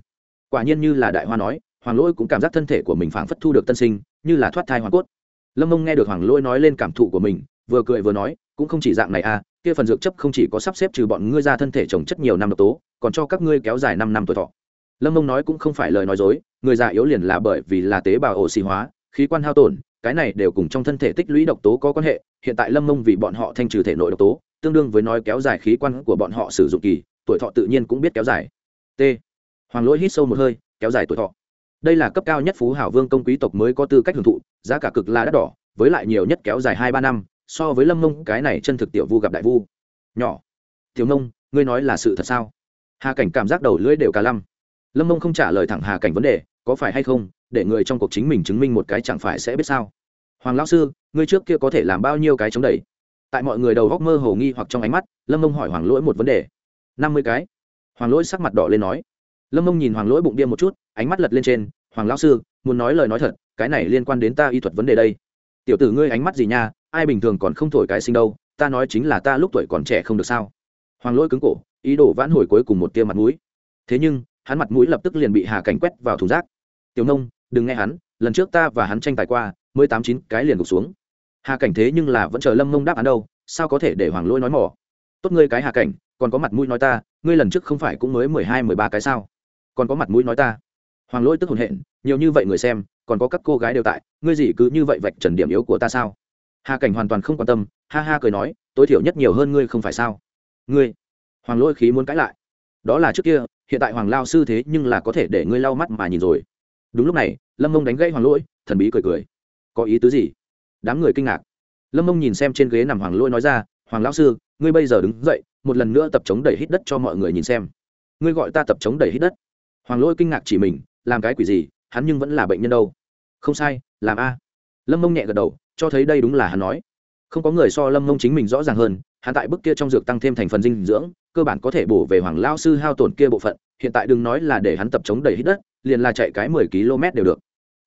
Quả nhiên như là đại hoa nói, hoàng lỗi cũng cảm giác thân thể của mình phảng phất thu được tân sinh, như là thoát thai hoàng cốt. Lâm mông nghe được hoàng lỗi nói lên cảm thụ của mình, vừa cười vừa nói, cũng không chỉ dạng này à kia phần dược chấp không chỉ có sắp xếp trừ bọn ngươi ra thân thể trồng chất nhiều năm độc tố, còn cho các ngươi kéo dài năm năm tuổi thọ. Lâm mông nói cũng không phải lời nói dối, người già yếu liền là bởi vì là tế bào oxy hóa, khí quan hao tổn cái này đều cùng trong thân thể tích lũy độc tố có quan hệ, hiện tại lâm mông vì bọn họ thanh trừ thể nội độc tố, tương đương với nói kéo dài khí quan của bọn họ sử dụng kỳ, tuổi thọ tự nhiên cũng biết kéo dài. T. Hoàng lỗi hít sâu một hơi, kéo dài tuổi thọ. Đây là cấp cao nhất phú hảo vương công quý tộc mới có tư cách hưởng thụ, giá cả cực là đắt đỏ, với lại nhiều nhất kéo dài hai ba năm, so với lâm mông, cái này chân thực tiểu vu gặp đại vu. Nhỏ. Tiểu nông ngươi nói là sự thật sao? Hà cảnh cảm giác đầu lưỡi đều cả lăm. Lâm mông không trả lời thẳng hà cảnh vấn đề có phải hay không, để người trong cuộc chính mình chứng minh một cái chẳng phải sẽ biết sao? Hoàng lão sư, ngươi trước kia có thể làm bao nhiêu cái chống đẩy? Tại mọi người đầu góc mơ hồ nghi hoặc trong ánh mắt, lâm mông hỏi hoàng lỗi một vấn đề. Năm mươi cái. Hoàng lỗi sắc mặt đỏ lên nói. Lâm mông nhìn hoàng lỗi bụng điên một chút, ánh mắt lật lên trên, hoàng lão sư, muốn nói lời nói thật, cái này liên quan đến ta y thuật vấn đề đây. Tiểu tử ngươi ánh mắt gì nha, ai bình thường còn không thổi cái sinh đâu, ta nói chính là ta lúc tuổi còn trẻ không được sao. Hoàng lỗi cứng cổ, ý đồ vãn hồi cuối cùng một tia mặt mũi. Thế nhưng hắn mặt mũi lập tức liền bị hà cảnh quét vào thùng rác. Tiểu nông, đừng nghe hắn, lần trước ta và hắn tranh tài qua, mới tám chín cái liền gục xuống. Hà cảnh thế nhưng là vẫn chờ lâm mông đáp án đâu, sao có thể để hoàng lỗi nói mỏ? Tốt ngươi cái hà cảnh, còn có mặt mũi nói ta, ngươi lần trước không phải cũng mới mười hai, mười ba cái sao? Còn có mặt mũi nói ta. Hoàng lỗi tức hồn hện, nhiều như vậy người xem, còn có các cô gái đều tại, ngươi gì cứ như vậy vạch trần điểm yếu của ta sao? Hà cảnh hoàn toàn không quan tâm, ha ha cười nói, tối thiểu nhất nhiều hơn ngươi không phải sao? Ngươi? Hoàng lỗi khí muốn cãi lại. Đó là trước kia hiện tại hoàng lao sư thế nhưng là có thể để ngươi lau mắt mà nhìn rồi. Đúng lúc này, lâm mông đánh gãy hoàng lỗi, thần bí cười cười. Có ý tứ gì? Đám người kinh ngạc. Lâm mông nhìn xem trên ghế nằm hoàng lỗi nói ra, hoàng lão sư, ngươi bây giờ đứng dậy, một lần nữa tập chống đẩy hít đất cho mọi người nhìn xem. Ngươi gọi ta tập chống đẩy hít đất. Hoàng lỗi kinh ngạc chỉ mình, làm cái quỷ gì? Hắn nhưng vẫn là bệnh nhân đâu. Không sai, làm a. Lâm mông nhẹ gật đầu, cho thấy đây đúng là hắn nói. Không có người so lâm mông chính mình rõ ràng hơn hắn tại bức kia trong dược tăng thêm thành phần dinh dưỡng, cơ bản có thể bổ về hoàng lao sư hao tổn kia bộ phận, hiện tại đừng nói là để hắn tập chống đẩy hít đất, liền là chạy cái mười km đều được.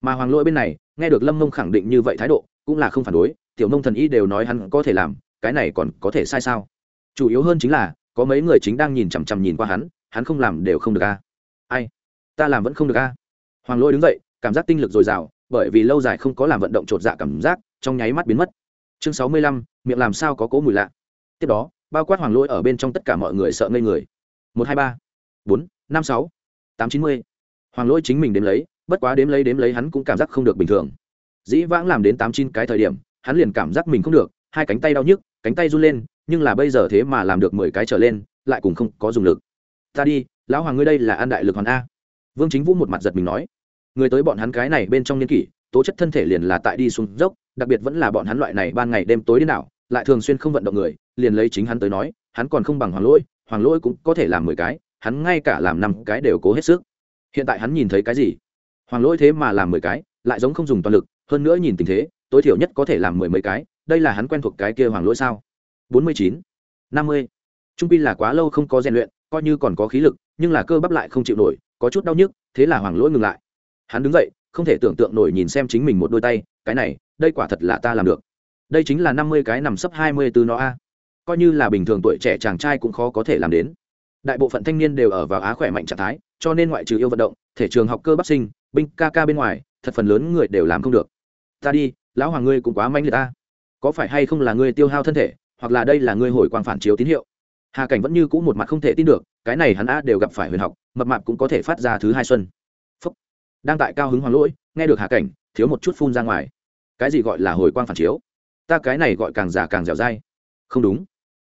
Mà hoàng lỗi bên này, nghe được lâm mông khẳng định như vậy thái độ, cũng là không phản đối, tiểu nông thần y đều nói hắn có thể làm, cái này còn có thể sai sao? Chủ yếu hơn chính là, có mấy người chính đang nhìn chằm chằm nhìn qua hắn hắn không làm đều không được a. Ai? Ta làm vẫn không được a. Hoàng lôi đứng dậy, cảm giác tinh lực dồi dào, bởi vì lâu dài không có làm vận động chột dạ cảm giác, trong nháy mắt biến mất. Chương sáu mươi lăm, miệng làm sao có cố mùi lạ? Tiếp đó, bao quát hoàng lôi ở bên trong tất cả mọi người sợ ngây người. Một, hai, ba, bốn, năm, sáu, tám, chín mươi hoàng lôi chính mình đếm lấy, bất quá đếm lấy đếm lấy hắn cũng cảm giác không được bình thường. Dĩ vãng làm đến tám, chín cái thời điểm, hắn liền cảm giác mình không được, hai cánh tay đau nhức, cánh tay run lên, nhưng là bây giờ thế mà làm được mười cái trở lên, lại cùng không có dùng lực. Ta đi, lão hoàng ngươi đây là an đại lực hoàn a. Vương chính vũ một mặt giật mình nói. Người tới bọn hắn cái này bên trong niên kỷ, tố chất thân thể liền là tại đi xuống dốc, đặc biệt vẫn là bọn hắn loại này ban ngày đêm tối đến nào lại thường xuyên không vận động người liền lấy chính hắn tới nói, hắn còn không bằng hoàng lỗi hoàng lỗi cũng có thể làm mười cái, hắn ngay cả làm năm cái đều cố hết sức. Hiện tại hắn nhìn thấy cái gì? Hoàng lỗi thế mà làm mười cái, lại giống không dùng toàn lực, hơn nữa nhìn tình thế, tối thiểu nhất có thể làm mười mấy cái, đây là hắn quen thuộc cái kia hoàng lỗi sao? Bốn mươi chín, năm mươi. Trung pi là quá lâu không có rèn luyện, coi như còn có khí lực, nhưng là cơ bắp lại không chịu nổi, có chút đau nhức, thế là hoàng lỗi ngừng lại. Hắn đứng dậy, không thể tưởng tượng nổi nhìn xem chính mình một đôi tay, cái này, đây quả thật là ta làm được. Đây chính là năm mươi cái nằm sấp hai mươi từ nó a coi như là bình thường tuổi trẻ chàng trai cũng khó có thể làm đến. Đại bộ phận thanh niên đều ở vào á khỏe mạnh trạng thái, cho nên ngoại trừ yêu vận động, thể trường học cơ bắp sinh, binh ca ca bên ngoài, thật phần lớn người đều làm không được. Ta đi, lão hoàng ngươi cũng quá manh liệt ta. Có phải hay không là ngươi tiêu hao thân thể, hoặc là đây là ngươi hồi quang phản chiếu tín hiệu? Hà cảnh vẫn như cũ một mặt không thể tin được, cái này hắn a đều gặp phải huyền học, mập mạp cũng có thể phát ra thứ hai xuân. Phúc. đang tại cao hứng hoàng lỗi, nghe được hà cảnh, thiếu một chút phun ra ngoài. Cái gì gọi là hồi quang phản chiếu? Ta cái này gọi càng già càng dẻo dai. Không đúng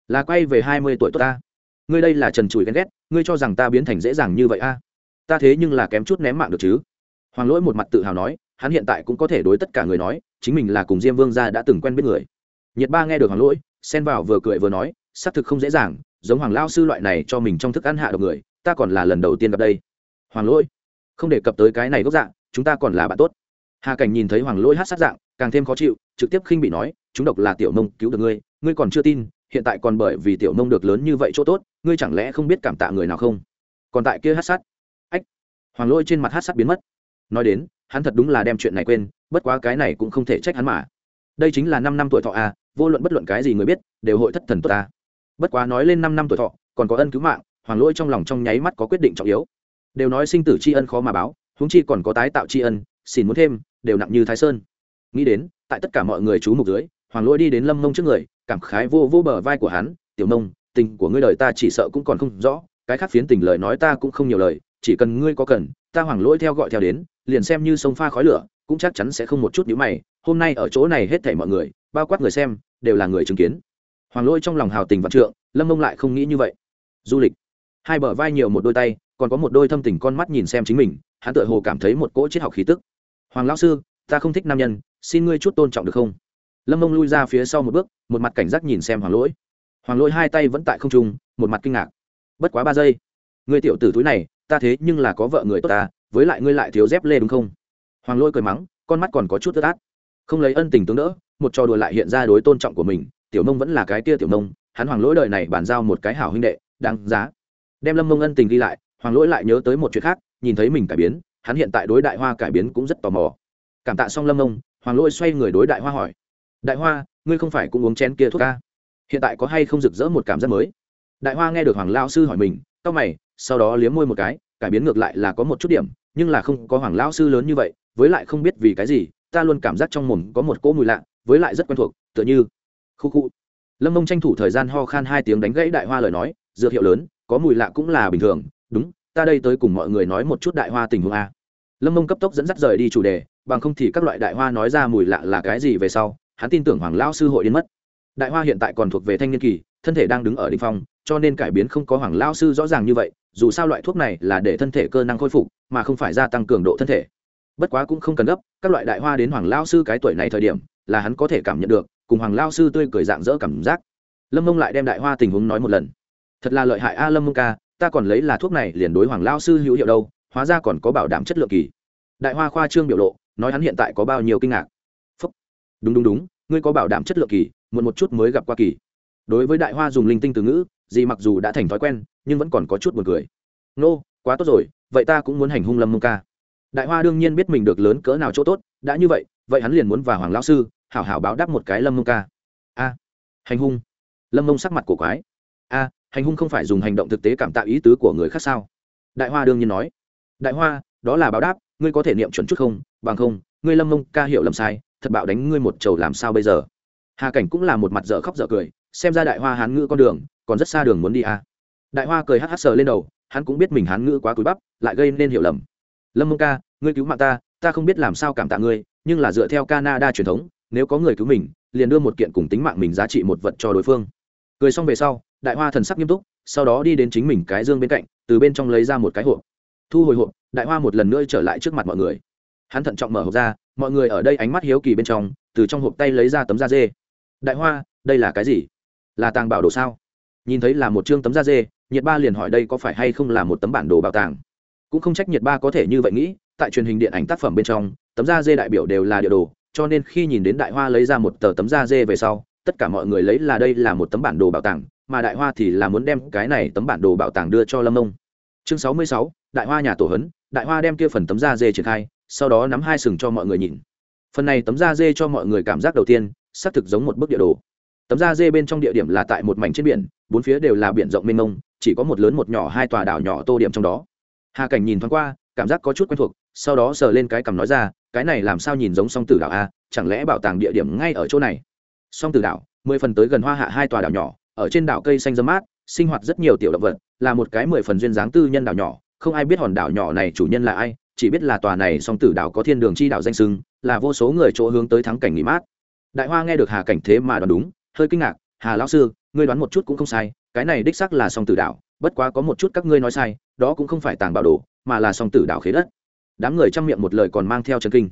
là quay về hai mươi tuổi tốt ta. Ngươi đây là trần trụi ghen ghét, ngươi cho rằng ta biến thành dễ dàng như vậy a? Ta thế nhưng là kém chút ném mạng được chứ? Hoàng lỗi một mặt tự hào nói, hắn hiện tại cũng có thể đối tất cả người nói, chính mình là cùng diêm vương gia đã từng quen biết người. Nhiệt ba nghe được hoàng lỗi, xen vào vừa cười vừa nói, xác thực không dễ dàng, giống hoàng lao sư loại này cho mình trong thức ăn hạ độc người, ta còn là lần đầu tiên gặp đây. Hoàng lỗi, không đề cập tới cái này gốc dạng chúng ta còn là bạn tốt. Hà cảnh nhìn thấy hoàng lỗi hát sát dạng, càng thêm khó chịu, trực tiếp khinh bị nói, chúng độc là tiểu nông cứu được ngươi ngươi còn chưa tin hiện tại còn bởi vì tiểu nông được lớn như vậy chỗ tốt, ngươi chẳng lẽ không biết cảm tạ người nào không? Còn tại kia hát sát. Ách, hoàng lỗi trên mặt hát sát biến mất. Nói đến, hắn thật đúng là đem chuyện này quên, bất quá cái này cũng không thể trách hắn mà. Đây chính là năm năm tuổi thọ a vô luận bất luận cái gì người biết, đều hội thất thần tốt ta. Bất quá nói lên năm năm tuổi thọ, còn có ân cứu mạng, hoàng lỗi trong lòng trong nháy mắt có quyết định trọng yếu. Đều nói sinh tử tri ân khó mà báo, huống chi còn có tái tạo tri ân, xin muốn thêm, đều nặng như thái sơn. Nghĩ đến, tại tất cả mọi người chú mục dưới, hoàng lỗi đi đến lâm mông trước người cảm khái vô vô bờ vai của hắn, tiểu nông, tình của ngươi đời ta chỉ sợ cũng còn không rõ, cái khác phiến tình lời nói ta cũng không nhiều lời, chỉ cần ngươi có cần, ta hoàng lỗi theo gọi theo đến, liền xem như sông pha khói lửa, cũng chắc chắn sẽ không một chút nhíu mày, hôm nay ở chỗ này hết thảy mọi người, bao quát người xem, đều là người chứng kiến. Hoàng lỗi trong lòng hào tình vạn trượng, lâm mông lại không nghĩ như vậy. Du lịch. Hai bờ vai nhiều một đôi tay, còn có một đôi thâm tình con mắt nhìn xem chính mình, hắn tự hồ cảm thấy một cỗ triết học khí tức. Hoàng lão sư, ta không thích nam nhân, xin ngươi chút tôn trọng được không? Lâm mông lui ra phía sau một bước, một mặt cảnh giác nhìn xem hoàng lỗi. Hoàng lỗi hai tay vẫn tại không trung, một mặt kinh ngạc. Bất quá ba giây. Người tiểu tử túi này, ta thế nhưng là có vợ người tốt ta, với lại ngươi lại thiếu dép lê đúng không? Hoàng lỗi cười mắng, con mắt còn có chút tức át. Không lấy ân tình tướng đỡ, một trò đùa lại hiện ra đối tôn trọng của mình, tiểu nông vẫn là cái tia tiểu nông hắn hoàng lỗi đời này bàn giao một cái hảo huynh đệ, đáng giá. Đem lâm mông ân tình đi lại, hoàng lỗi lại nhớ tới một chuyện khác, nhìn thấy mình cải biến, hắn hiện tại đối đại hoa cải biến cũng rất tò mò. Cảm tạ xong lâm mông, hoàng lỗi xoay người đối đại hoa hỏi đại hoa, ngươi không phải cũng uống chén kia thuốc ca? Hiện tại có hay không rực rỡ một cảm giác mới? Đại hoa nghe được hoàng lao sư hỏi mình c mày, sau đó liếm môi một cái, cải biến ngược lại là có một chút điểm, nhưng là không có hoàng lao sư lớn như vậy, với lại không biết vì cái gì, ta luôn cảm giác trong mồm có một cỗ mùi lạ, với lại rất quen thuộc, tựa như khu khu. Lâm mông tranh thủ thời gian ho khan hai tiếng đánh gãy đại hoa lời nói, dược hiệu lớn, có mùi lạ cũng là bình thường, đúng, ta đây tới cùng mọi người nói một chút đại hoa tình huống a. Lâm mông cấp tốc dẫn dắt rời đi chủ đề, bằng không thì các loại đại hoa nói ra mùi lạ là cái gì về sau hắn tin tưởng hoàng lao sư hội đến mất. Đại hoa hiện tại còn thuộc về thanh niên kỳ, thân thể đang đứng ở đỉnh phong, cho nên cải biến không có hoàng lao sư rõ ràng như vậy, dù sao loại thuốc này là để thân thể cơ năng khôi phục, mà không phải gia tăng cường độ thân thể. Bất quá cũng không cần gấp, các loại đại hoa đến hoàng lao sư cái tuổi này thời điểm, là hắn có thể cảm nhận được, cùng hoàng lao sư tươi cười dạng dỡ cảm giác. Lâm mông lại đem đại hoa tình huống nói một lần. Thật là lợi hại a, lâm mông ca, ta còn lấy là thuốc này liền đối hoàng lao sư hữu hiệu đâu, hóa ra còn có bảo đảm chất lượng kỳ. Đại hoa khoa trương biểu lộ, nói hắn hiện tại có bao nhiêu kinh ngạc đúng đúng đúng, ngươi có bảo đảm chất lượng kỳ, muộn một chút mới gặp qua kỳ. Đối với đại hoa dùng linh tinh từ ngữ gì mặc dù đã thành thói quen, nhưng vẫn còn có chút buồn cười. Nô, quá tốt rồi, vậy ta cũng muốn hành hung lâm mông ca. Đại hoa đương nhiên biết mình được lớn cỡ nào chỗ tốt, đã như vậy vậy hắn liền muốn vào hoàng lão sư, hảo hảo báo đáp một cái lâm mông ca. A, hành hung. Lâm mông sắc mặt cổ quái. A, hành hung không phải dùng hành động thực tế cảm tạo ý tứ của người khác sao? Đại hoa đương nhiên nói. Đại hoa, đó là báo đáp, ngươi có thể niệm chuẩn chút không? Bằng không, ngươi lâm mông ca hiểu lầm sai thật bạo đánh ngươi một trầu làm sao bây giờ? Hà cảnh cũng là một mặt dở khóc dở cười, xem ra đại hoa hán ngữ con đường, còn rất xa đường muốn đi à. đại hoa cười hát hát sờ lên đầu, hắn cũng biết mình hán ngữ quá cúi bắp, lại gây nên hiểu lầm. Lâm mông ca, ngươi cứu mạng ta ta không biết làm sao cảm tạ ngươi, nhưng là dựa theo canada truyền thống, nếu có người cứu mình, liền đưa một kiện cùng tính mạng mình giá trị một vật cho đối phương. Cười xong về sau, đại hoa thần sắc nghiêm túc, sau đó đi đến chính mình cái dương bên cạnh, từ bên trong lấy ra một cái hộp. Thu hồi hộp, đại hoa một lần nữa trở lại trước mặt mọi người. Hắn thận trọng mở hộp ra mọi người ở đây ánh mắt hiếu kỳ bên trong, từ trong hộp tay lấy ra tấm da dê. Đại hoa, đây là cái gì? Là tàng bảo đồ sao? Nhìn thấy là một chương tấm da dê, nhiệt ba liền hỏi đây có phải hay không là một tấm bản đồ bảo tàng? Cũng không trách nhiệt ba có thể như vậy nghĩ, tại truyền hình điện ảnh tác phẩm bên trong, tấm da dê đại biểu đều là địa đồ, cho nên khi nhìn đến đại hoa lấy ra một tờ tấm da dê về sau, tất cả mọi người lấy là đây là một tấm bản đồ bảo tàng, mà đại hoa thì là muốn đem cái này tấm bản đồ bảo tàng đưa cho lâm ông. Chương sáu mươi sáu, đại hoa nhà tổ hấn, đại hoa đem kia phần tấm da dê triển khai sau đó nắm hai sừng cho mọi người nhìn. Phần này tấm da dê cho mọi người cảm giác đầu tiên, xác thực giống một bức địa đồ. Tấm da dê bên trong địa điểm là tại một mảnh trên biển, bốn phía đều là biển rộng mênh mông, chỉ có một lớn một nhỏ hai tòa đảo nhỏ tô điểm trong đó. Hà cảnh nhìn thoáng qua, cảm giác có chút quen thuộc, sau đó sờ lên cái cằm nói ra, cái này làm sao nhìn giống song tử đảo a? Chẳng lẽ bảo tàng địa điểm ngay ở chỗ này? Song tử đảo, mười phần tới gần hoa hạ hai tòa đảo nhỏ, ở trên đảo cây xanh dâm mát, sinh hoạt rất nhiều tiểu động vật, là một cái mười phần duyên dáng tư nhân đảo nhỏ, không ai biết hòn đảo nhỏ này chủ nhân là ai chỉ biết là tòa này song tử đảo có thiên đường chi đảo danh sưng là vô số người chỗ hướng tới thắng cảnh nghỉ mát. Đại hoa nghe được hà cảnh thế mà đoán đúng, hơi kinh ngạc, hà lão sư, ngươi đoán một chút cũng không sai, cái này đích xác là song tử đảo, bất quá có một chút các ngươi nói sai, đó cũng không phải tàng bảo đồ, mà là song tử đảo khế đất. Đám người trong miệng một lời còn mang theo chân kinh.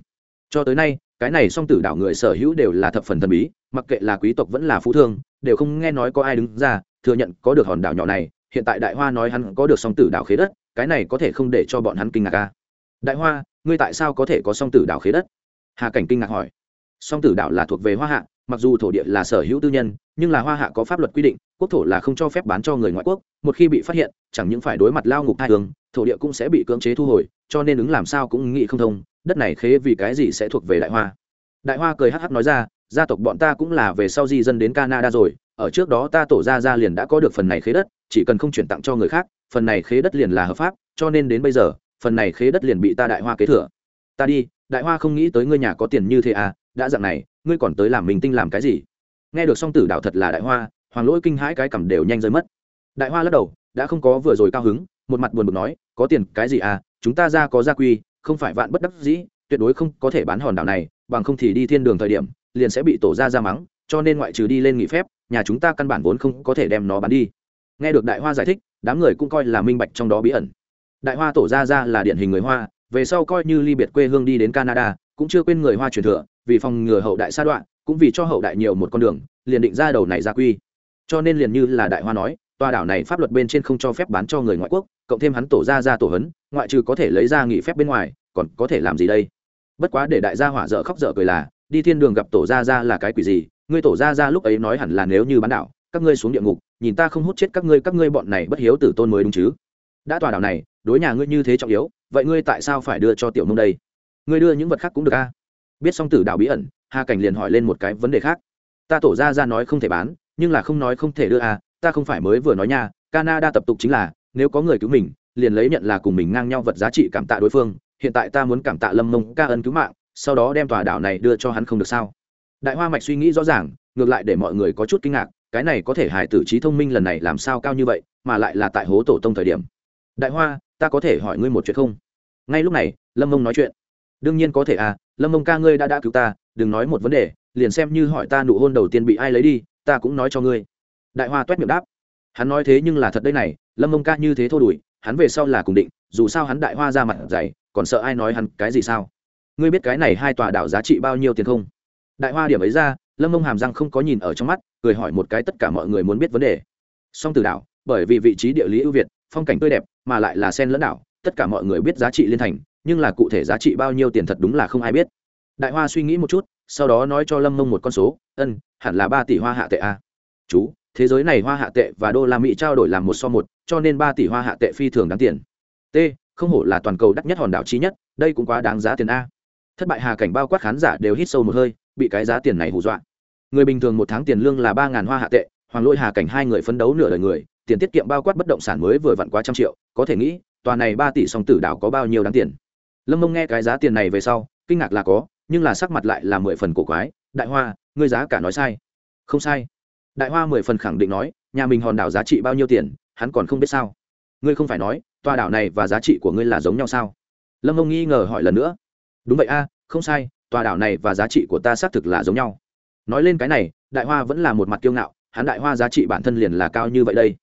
Cho tới nay, cái này song tử đảo người sở hữu đều là thập phần thần bí, mặc kệ là quý tộc vẫn là phú thương, đều không nghe nói có ai đứng ra, thừa nhận có được hòn đảo nhỏ này, hiện tại đại hoa nói hắn có được song tử đảo khế đất, cái này có thể không để cho bọn hắn kinh ngạc ca đại hoa, ngươi tại sao có thể có song tử đảo khế đất? Hà cảnh kinh ngạc hỏi. Song tử đảo là thuộc về hoa hạ, mặc dù thổ địa là sở hữu tư nhân, nhưng là hoa hạ có pháp luật quy định, quốc thổ là không cho phép bán cho người ngoại quốc, một khi bị phát hiện, chẳng những phải đối mặt lao ngục hai hướng thổ địa cũng sẽ bị cưỡng chế thu hồi, cho nên ứng làm sao cũng nghĩ không thông, đất này khế vì cái gì sẽ thuộc về đại hoa? Đại hoa cười hh nói ra, gia tộc bọn ta cũng là về sau di dân đến canada rồi, ở trước đó ta tổ ra ra liền đã có được phần này khế đất, chỉ cần không chuyển tặng cho người khác, phần này khế đất liền là hợp pháp, cho nên đến bây giờ phần này khế đất liền bị ta đại hoa kế thừa. Ta đi, đại hoa không nghĩ tới ngươi nhà có tiền như thế à đã dạng này, ngươi còn tới làm mình tinh làm cái gì? Nghe được song tử đạo thật là đại hoa, hoàng lỗi kinh hãi cái cầm đều nhanh rơi mất. Đại hoa lắc đầu, đã không có vừa rồi cao hứng, một mặt buồn bực nói, có tiền cái gì à chúng ta ra có gia quy, không phải vạn bất đắc dĩ, tuyệt đối không có thể bán hòn đảo này, bằng không thì đi thiên đường thời điểm, liền sẽ bị tổ ra ra mắng, cho nên ngoại trừ đi lên nghỉ phép, nhà chúng ta căn bản vốn không có thể đem nó bán đi. Nghe được đại hoa giải thích, đám người cũng coi là minh bạch trong đó bí ẩn đại hoa tổ ra ra là điển hình người hoa, về sau coi như ly biệt quê hương đi đến canada, cũng chưa quên người hoa truyền thừa, vì phòng ngừa hậu đại sa đoạn cũng vì cho hậu đại nhiều một con đường, liền định ra đầu này ra quy. Cho nên liền như là đại hoa nói, tòa đảo này pháp luật bên trên không cho phép bán cho người ngoại quốc, cộng thêm hắn tổ ra ra tổ hấn, ngoại trừ có thể lấy ra nghỉ phép bên ngoài, còn có thể làm gì đây? Bất quá để đại gia hỏa dở khóc dở cười là, đi thiên đường gặp tổ ra ra là cái quỷ gì? Ngươi tổ ra ra lúc ấy nói hẳn là nếu như bán đảo, các ngươi xuống địa ngục, nhìn ta không hút chết các ngươi các ngươi bọn này bất hiếu tử tôn mới đúng chứ? Đã tòa đảo này đối nhà ngươi như thế trọng yếu, vậy ngươi tại sao phải đưa cho tiểu nông đây? Ngươi đưa những vật khác cũng được a. Biết song tử đảo bí ẩn, hà cảnh liền hỏi lên một cái vấn đề khác. Ta tổ ra ra nói không thể bán, nhưng là không nói không thể đưa a, ta không phải mới vừa nói nha, canada tập tục chính là, nếu có người cứu mình, liền lấy nhận là cùng mình ngang nhau vật giá trị cảm tạ đối phương, hiện tại ta muốn cảm tạ lâm mông ca ân cứu mạng, sau đó đem tòa đảo này đưa cho hắn không được sao? Đại hoa mạch suy nghĩ rõ ràng, ngược lại để mọi người có chút kinh ngạc, cái này có thể hài tử trí thông minh lần này làm sao cao như vậy, mà lại là tại hố tổ tông thời điểm. Đại hoa ta có thể hỏi ngươi một chuyện không? Ngay lúc này, lâm mông nói chuyện. Đương nhiên có thể à lâm mông ca ngươi đã đã cứu ta, đừng nói một vấn đề, liền xem như hỏi ta nụ hôn đầu tiên bị ai lấy đi, ta cũng nói cho ngươi. Đại hoa t u é t miệng đáp. Hắn nói thế nhưng là thật đây này, lâm mông ca như thế thô đùi, hắn về sau là cùng định, dù sao hắn đại hoa ra mặt dày, còn sợ ai nói hắn cái gì sao? Ngươi biết cái này hai tòa đảo giá trị bao nhiêu tiền không? Đại hoa điểm ấy ra, lâm mông hàm răng không có nhìn ở trong mắt, cười hỏi một cái tất cả mọi người muốn biết vấn đề. Song từ đảo, bởi vì vị trí địa lý ưu việt phong cảnh tươi đẹp, mà lại là sen lẫn đảo, tất cả mọi người biết giá trị liên thành, nhưng là cụ thể giá trị bao nhiêu tiền thật đúng là không ai biết. Đại hoa suy nghĩ một chút, sau đó nói cho lâm mông một con số, ân, hẳn là ba tỷ hoa hạ tệ a. Chú, thế giới này hoa hạ tệ và đô la mỹ trao đổi làm một so một, cho nên ba tỷ hoa hạ tệ phi thường đáng tiền. T, không hổ là toàn cầu đắt nhất hòn đảo chi nhất, đây cũng quá đáng giá tiền a. Thất bại hà cảnh bao quát khán giả đều hít sâu một hơi, bị cái giá tiền này hù dọa. Người bình thường một tháng tiền lương là ba ngàn hoa hạ tệ, hoàng lỗi hà cảnh hai người phấn đấu nửa đời người tiền tiết kiệm bao quát bất động sản mới vừa vặn quá trăm triệu, có thể nghĩ, tòa này ba tỷ song tử đảo có bao nhiêu đáng tiền. Lâm mông nghe cái giá tiền này về sau, kinh ngạc là có, nhưng là sắc mặt lại là mười phần cổ quái, đại hoa, ngươi giá cả nói sai. Không sai. Đại hoa mười phần khẳng định nói, nhà mình hòn đảo giá trị bao nhiêu tiền, hắn còn không biết sao. Ngươi không phải nói, tòa đảo này và giá trị của ngươi là giống nhau sao? Lâm mông nghi ngờ hỏi lần nữa. Đúng vậy a, không sai, tòa đảo này và giá trị của ta xác thực là giống nhau. Nói lên cái này, đại hoa vẫn là một mặt kiêu ngạo, hắn đại hoa giá trị bản thân liền là cao như vậy đây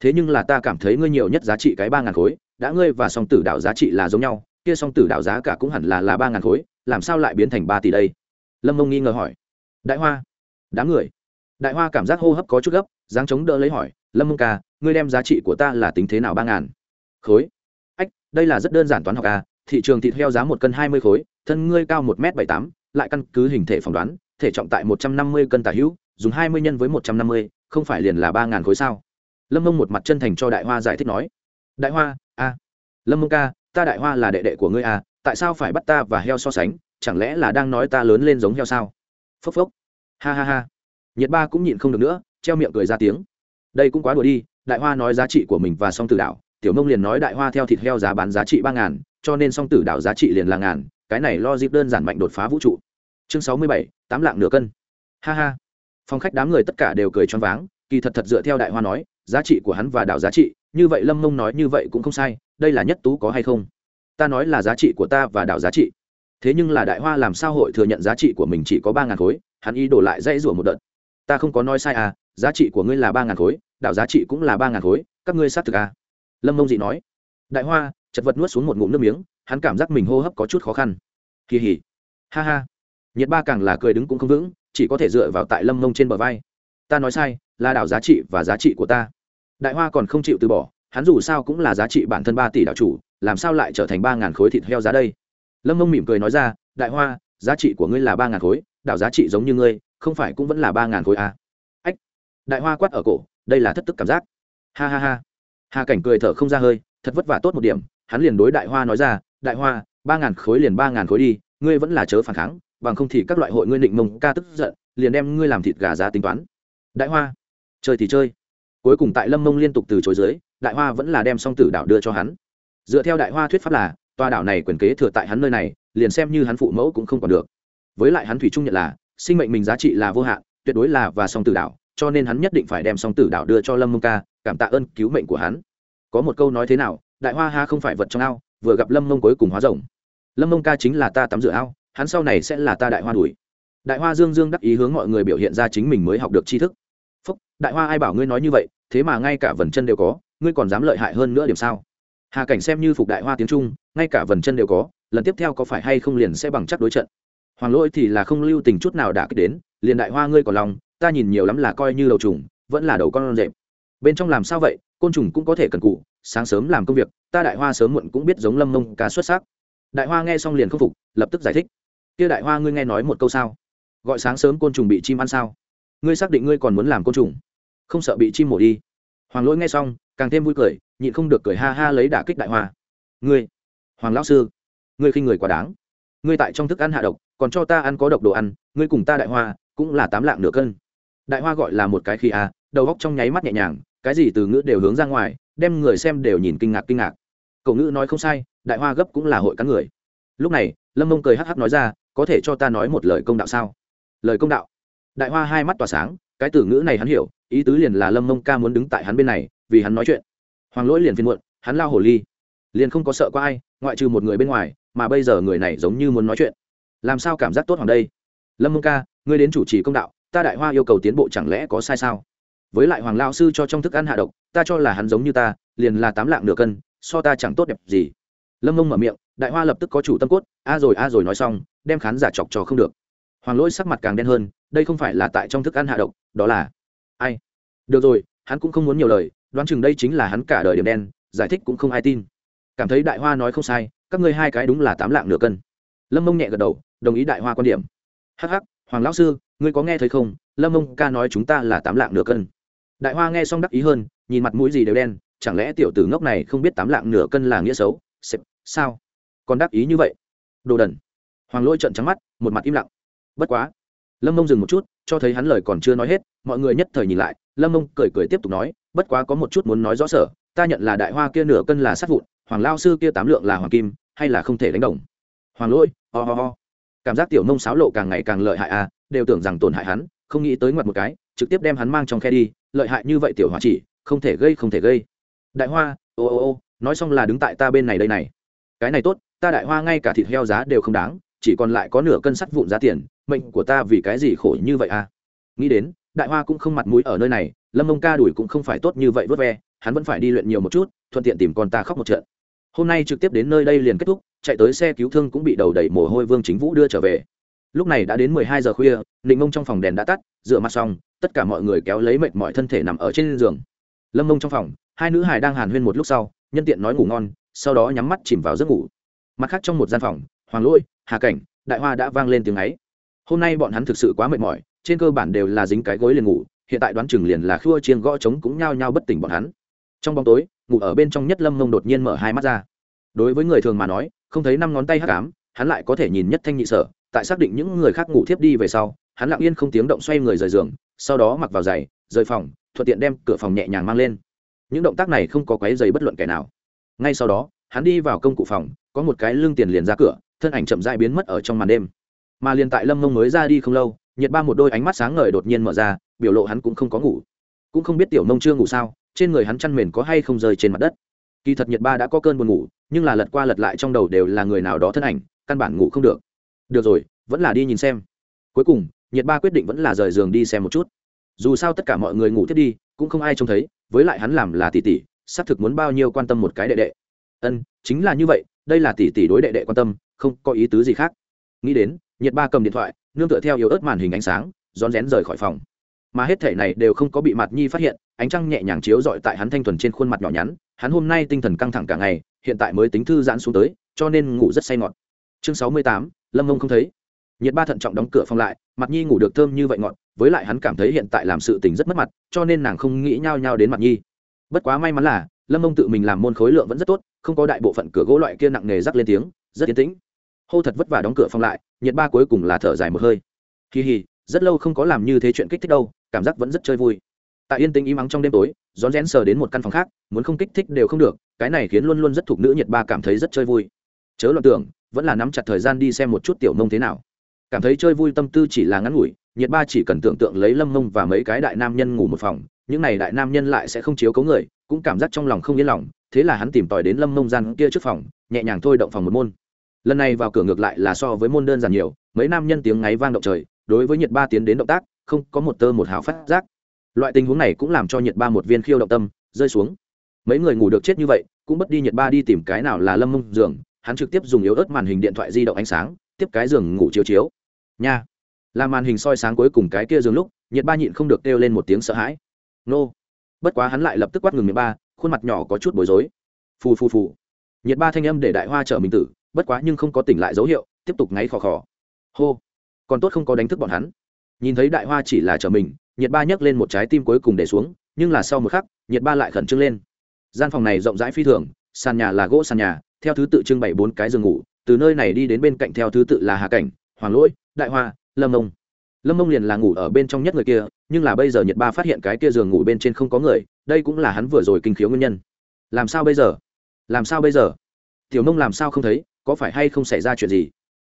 thế nhưng là ta cảm thấy ngươi nhiều nhất giá trị cái ba ngàn khối, đã ngươi và song tử đạo giá trị là giống nhau, kia song tử đạo giá cả cũng hẳn là là ba ngàn khối, làm sao lại biến thành ba tỷ đây? Lâm mông nghi ngờ hỏi. Đại hoa. Đám người. Đại hoa cảm giác hô hấp có chút gấp, dáng chống đỡ lấy hỏi, lâm mông ca, ngươi đem giá trị của ta là tính thế nào ba ngàn? Khối. Ách, đây là rất đơn giản toán học à thị trường thịt heo giá một cân hai mươi khối, thân ngươi cao một m bảy tám, lại căn cứ hình thể phỏng đoán, thể trọng tại một trăm năm mươi cân tả hữu, dùng hai mươi nhân với một trăm năm mươi, không phải liền là ba ngàn khối sao? Lâm mông một mặt chân thành cho đại hoa giải thích nói, đại hoa, a, lâm mông ca, ta đại hoa là đệ đệ của ngươi à tại sao phải bắt ta và heo so sánh, chẳng lẽ là đang nói ta lớn lên giống heo sao? Phốc phốc. Ha ha ha. Nhiệt ba cũng nhịn không được nữa, treo miệng cười ra tiếng. Đây cũng quá đùa đi, đại hoa nói giá trị của mình và song tử đảo, tiểu mông liền nói đại hoa theo thịt heo giá bán giá trị ba ngàn, cho nên song tử đảo giá trị liền là ngàn, cái này lo dịp đơn giản mạnh đột phá vũ trụ. Chương sáu mươi bảy, tám lạng nửa cân. Ha ha. Phong khách đám người tất cả đều cười choáng váng, kỳ thật thật dựa theo đại hoa nói giá trị của hắn và đảo giá trị, như vậy lâm mông nói như vậy cũng không sai, đây là nhất tú có hay không? Ta nói là giá trị của ta và đảo giá trị. Thế nhưng là đại hoa làm sao hội thừa nhận giá trị của mình chỉ có ba ngàn khối, hắn ý đổ lại dãy rủa một đợt. Ta không có nói sai à giá trị của ngươi là ba ngàn khối, đảo giá trị cũng là ba ngàn khối, các ngươi xác thực à? Lâm mông dị nói. Đại hoa, chật vật nuốt xuống một ngụm nước miếng, hắn cảm giác mình hô hấp có chút khó khăn. Kỳ hỉ ha ha. Nhiệt ba càng là cười đứng cũng không vững, chỉ có thể dựa vào tại lâm mông trên bờ vai. Ta nói sai, là đảo giá trị và giá trị của ta đại hoa còn không chịu từ bỏ, hắn dù sao cũng là giá trị bản thân ba tỷ đảo chủ, làm sao lại trở thành ba ngàn khối thịt heo giá đây? Lâm mông mỉm cười nói ra, đại hoa, giá trị của ngươi là ba ngàn khối đảo giá trị giống như ngươi, không phải cũng vẫn là ba ngàn khối à. ách. Đại hoa quát ở cổ, đây là thất tức cảm giác. Ha ha ha. Hà cảnh cười thở không ra hơi, thật vất vả tốt một điểm, hắn liền đối đại hoa nói ra, đại hoa, ba ngàn khối liền ba ngàn khối đi, ngươi vẫn là chớ phản kháng, bằng không thì các loại hội ngươi định mông ca tức giận, liền đem ngươi làm thịt gà giá tính toán. Đại hoa. Chơi thì chơi cuối cùng tại lâm mông liên tục từ chối dưới, đại hoa vẫn là đem song tử đảo đưa cho hắn. Dựa theo đại hoa thuyết pháp là, tòa đảo này quyền kế thừa tại hắn nơi này, liền xem như hắn phụ mẫu cũng không còn được. Với lại hắn thủy trung nhận là, sinh mệnh mình giá trị là vô hạn, tuyệt đối là và song tử đảo, cho nên hắn nhất định phải đem song tử đảo đưa cho lâm mông ca, cảm tạ ơn cứu mệnh của hắn. Có một câu nói thế nào, đại hoa ha không phải vật trong ao, vừa gặp lâm mông cuối cùng hóa rồng. Lâm mông ca chính là ta tắm rửa ao, hắn sau này sẽ là ta đại hoa đuổi. Đại hoa dương dương đắc ý hướng mọi người biểu hiện ra chính mình mới học được tri thức đại hoa ai bảo ngươi nói như vậy, thế mà ngay cả vần chân đều có, ngươi còn dám lợi hại hơn nữa điểm sao? Hà cảnh xem như phục đại hoa tiếng trung, ngay cả vần chân đều có, lần tiếp theo có phải hay không liền sẽ bằng chắc đối trận? Hoàng lỗi thì là không lưu tình chút nào đã kích đến, liền đại hoa ngươi còn lòng, ta nhìn nhiều lắm là coi như đầu trùng, vẫn là đầu con rệp. Bên trong làm sao vậy, côn trùng cũng có thể cần cụ, sáng sớm làm công việc, ta đại hoa sớm muộn cũng biết giống lâm mông cá xuất sắc. Đại hoa nghe xong liền khâm phục, lập tức giải thích. Kia đại hoa ngươi nghe nói một câu sao? Gọi sáng sớm côn trùng bị chim ăn sao? Ngươi xác định ngươi còn muốn làm côn trùng? Không sợ bị chim mổ đi. Hoàng lỗi nghe xong, càng thêm vui cười, nhịn không được cười ha ha lấy đả kích đại hoa ngươi, hoàng lão sư, ngươi khinh người quá đáng. Ngươi tại trong thức ăn hạ độc, còn cho ta ăn có độc đồ ăn, ngươi cùng ta đại hoa cũng là tám lạng nửa cân. Đại hoa gọi là một cái khi a, đầu góc trong nháy mắt nhẹ nhàng, cái gì từ ngữ đều hướng ra ngoài, đem người xem đều nhìn kinh ngạc kinh ngạc. Cậu ngữ nói không sai, đại hoa gấp cũng là hội cắn người. Lúc này, lâm mông cười hắc hắc nói ra, có thể cho ta nói một lời công đạo sao? Lời công đạo. Đại hoa hai mắt tỏa sáng, cái từ ngữ này hắn hiểu ý tứ liền là lâm mông ca muốn đứng tại hắn bên này, vì hắn nói chuyện. Hoàng lỗi liền phiên muộn, hắn lao hồ ly. Liền không có sợ có ai, ngoại trừ một người bên ngoài, mà bây giờ người này giống như muốn nói chuyện. Làm sao cảm giác tốt hoàng đây? Lâm mông ca, ngươi đến chủ trì công đạo, ta đại hoa yêu cầu tiến bộ chẳng lẽ có sai sao? Với lại hoàng lao sư cho trong thức ăn hạ độc, ta cho là hắn giống như ta, liền là tám lạng nửa cân, so ta chẳng tốt đẹp gì. Lâm mông mở miệng, đại hoa lập tức có chủ tâm cốt, a rồi a rồi nói xong, đem khán giả chọc trò không được. Hoàng lỗi sắc mặt càng đen hơn, đây không phải là tại trong thức ăn hạ độc, đó là ai? Được rồi, hắn cũng không muốn nhiều lời, đoán chừng đây chính là hắn cả đời điểm đen, giải thích cũng không ai tin. Cảm thấy đại hoa nói không sai, các ngươi hai cái đúng là tám lạng nửa cân. Lâm mông nhẹ gật đầu, đồng ý đại hoa quan điểm. Hh hoàng lão sư, ngươi có nghe thấy không? Lâm mông ca nói chúng ta là tám lạng nửa cân. Đại hoa nghe xong đắc ý hơn, nhìn mặt mũi gì đều đen, chẳng lẽ tiểu tử ngốc này không biết tám lạng nửa cân là nghĩa xấu? Xếp sao? Còn đắc ý như vậy? Đồ đần. Hoàng lôi trận trắng mắt, một mặt im lặng. Bất quá. Lâm mông dừng một chút cho thấy hắn lời còn chưa nói hết, mọi người nhất thời nhìn lại, lâm mông cười cười tiếp tục nói, bất quá có một chút muốn nói rõ sở, ta nhận là đại hoa kia nửa cân là sắt vụn, hoàng lao sư kia tám lượng là hoàng kim, hay là không thể đánh đồng? Hoàng lỗi, ho ho cảm giác tiểu nông sáo lộ càng ngày càng lợi hại à đều tưởng rằng tổn hại hắn, không nghĩ tới ngoặt một cái, trực tiếp đem hắn mang trong khe đi, lợi hại như vậy tiểu hòa chỉ, không thể gây không thể gây. Đại hoa, ô ô ô, nói xong là đứng tại ta bên này đây này. Cái này tốt, ta đại hoa ngay cả thịt heo giá đều không đáng chỉ còn lại có nửa cân sắt vụn giá tiền, mệnh của ta vì cái gì khổ như vậy à? Nghĩ đến, đại hoa cũng không mặt mũi ở nơi này, lâm mông ca đuổi cũng không phải tốt như vậy vớt ve, hắn vẫn phải đi luyện nhiều một chút, thuận tiện tìm con ta khóc một trận. Hôm nay trực tiếp đến nơi đây liền kết thúc, chạy tới xe cứu thương cũng bị đầu đẩy mồ hôi vương chính vũ đưa trở về. Lúc này đã đến mười hai giờ khuya định mông trong phòng đèn đã tắt dựa mặt xong, tất cả mọi người kéo lấy mệt mọi thân thể nằm ở trên giường. Lâm mông trong phòng, hai nữ hài đang hàn huyên một lúc sau, nhân tiện nói ngủ ngon, sau đó nhắm mắt chìm vào giấc ngủ. Mặt khác trong một gian phòng, hoàng lỗi hà cảnh, đại hoa đã vang lên tiếng ấy. Hôm nay bọn hắn thực sự quá mệt mỏi, trên cơ bản đều là dính cái gối liền ngủ, hiện tại đoán chừng liền là khua chiên gõ trống cũng nhao nhao bất tỉnh bọn hắn. Trong bóng tối, ngủ ở bên trong nhất lâm mông đột nhiên mở hai mắt ra. Đối với người thường mà nói, không thấy năm ngón tay hắc ám, hắn lại có thể nhìn nhất thanh nhị sở, tại xác định những người khác ngủ thiếp đi về sau, hắn lặng yên không tiếng động xoay người rời giường, sau đó mặc vào giày, rời phòng, thuận tiện đem cửa phòng nhẹ nhàng mang lên. Những động tác này không có quấy giày bất luận kẻ nào. Ngay sau đó, hắn đi vào công cụ phòng, có một cái lưng tiền liền ra cửa thân ảnh chậm rãi biến mất ở trong màn đêm. Mà liền tại lâm mông mới ra đi không lâu, nhiệt ba một đôi ánh mắt sáng ngời đột nhiên mở ra, biểu lộ hắn cũng không có ngủ. Cũng không biết tiểu mông chưa ngủ sao, trên người hắn chăn mền có hay không rơi trên mặt đất. Kỳ thật nhiệt ba đã có cơn buồn ngủ, nhưng là lật qua lật lại trong đầu đều là người nào đó thân ảnh, căn bản ngủ không được. Được rồi, vẫn là đi nhìn xem. Cuối cùng, nhiệt ba quyết định vẫn là rời giường đi xem một chút. Dù sao tất cả mọi người ngủ thiết đi, cũng không ai trông thấy, với lại hắn làm là tỷ tỷ, xác thực muốn bao nhiêu quan tâm một cái đệ đệ. Ân, chính là như vậy, đây là tỷ tỷ đối đệ đệ quan tâm không có ý tứ gì khác. Nghĩ đến, nhiệt ba cầm điện thoại, nương tựa theo yếu ớt màn hình ánh sáng, rón rén rời khỏi phòng. Mà hết thể này đều không có bị mặt nhi phát hiện, ánh trăng nhẹ nhàng chiếu rọi tại hắn thanh thuần trên khuôn mặt nhỏ nhắn, hắn hôm nay tinh thần căng thẳng cả ngày, hiện tại mới tính thư giãn xuống tới, cho nên ngủ rất say ngọt. Chương sáu mươi tám, lâm mông không thấy. Nhiệt ba thận trọng đóng cửa phòng lại mặt nhi ngủ được thơm như vậy ngọt, với lại hắn cảm thấy hiện tại làm sự tình rất mất mặt, cho nên nàng không nghĩ nhao nhao đến mặt nhi. Bất quá may mắn là, lâm mông tự mình làm môn khối lượng vẫn rất tốt, không có đại bộ phận cửa gỗ loại kia nặng nề rắc lên tiếng, rất yên tĩnh hô thật vất vả đóng cửa phòng lại, nhiệt ba cuối cùng là thở dài một hơi. Kỳ hì, rất lâu không có làm như thế chuyện kích thích đâu, cảm giác vẫn rất chơi vui. Tại yên tĩnh im ắng trong đêm tối, rón rén sờ đến một căn phòng khác, muốn không kích thích đều không được, cái này khiến luôn luôn rất thuộc nữ nhiệt ba cảm thấy rất chơi vui. Chớ loạn tưởng, vẫn là nắm chặt thời gian đi xem một chút tiểu mông thế nào. Cảm thấy chơi vui tâm tư chỉ là ngắn ngủi, nhiệt ba chỉ cần tưởng tượng lấy lâm mông và mấy cái đại nam nhân ngủ một phòng, những n à y đại nam nhân lại sẽ không chiếu cấu người, cũng cảm giác trong lòng không yên lòng, thế là hắn tìm tòi đến lâm mông gian kia trước phòng, nhẹ nhàng thôi động phòng một môn lần này vào cửa ngược lại là so với môn đơn giản nhiều, mấy nam nhân tiếng ngáy vang động trời, đối với nhiệt ba tiến đến động tác, không có một tơ một hào phát giác. Loại tình huống này cũng làm cho nhiệt ba một viên khiêu động tâm, rơi xuống. Mấy người ngủ được chết như vậy, cũng bất đi nhiệt ba đi tìm cái nào là lâm mông giường, hắn trực tiếp dùng yếu ớt màn hình điện thoại di động ánh sáng, tiếp cái giường ngủ chiếu chiếu. Nha. Là màn hình soi sáng cuối cùng cái kia giường lúc nhiệt ba nhịn không được kêu lên một tiếng sợ hãi. Nô. Bất quá hắn lại lập tức quát ngừng miệng ba, khuôn mặt nhỏ có chút bối rối. Phù phù phù. Nhiệt ba thanh âm để đại hoa trở mình tử bất quá nhưng không có tỉnh lại dấu hiệu, tiếp tục ngáy khò khò. Hô. Còn tốt không có đánh thức bọn hắn. Nhìn thấy đại hoa chỉ là trở mình, nhiệt ba nhấc lên một trái tim cuối cùng để xuống, nhưng là sau một khắc, nhiệt ba lại khẩn trương lên. Gian phòng này rộng rãi phi thường, sàn nhà là gỗ sàn nhà, theo thứ tự trưng bày bốn cái giường ngủ, từ nơi này đi đến bên cạnh theo thứ tự là hà cảnh, hoàng lỗi, đại hoa, lâm mông. Lâm mông liền là ngủ ở bên trong nhất người kia, nhưng là bây giờ nhiệt ba phát hiện cái kia giường ngủ bên trên không có người, đây cũng là hắn vừa rồi kinh khiếu nguyên nhân. Làm sao bây giờ? Làm sao bây giờ? Tiểu mông làm sao không thấy? Có phải hay không xảy ra chuyện gì?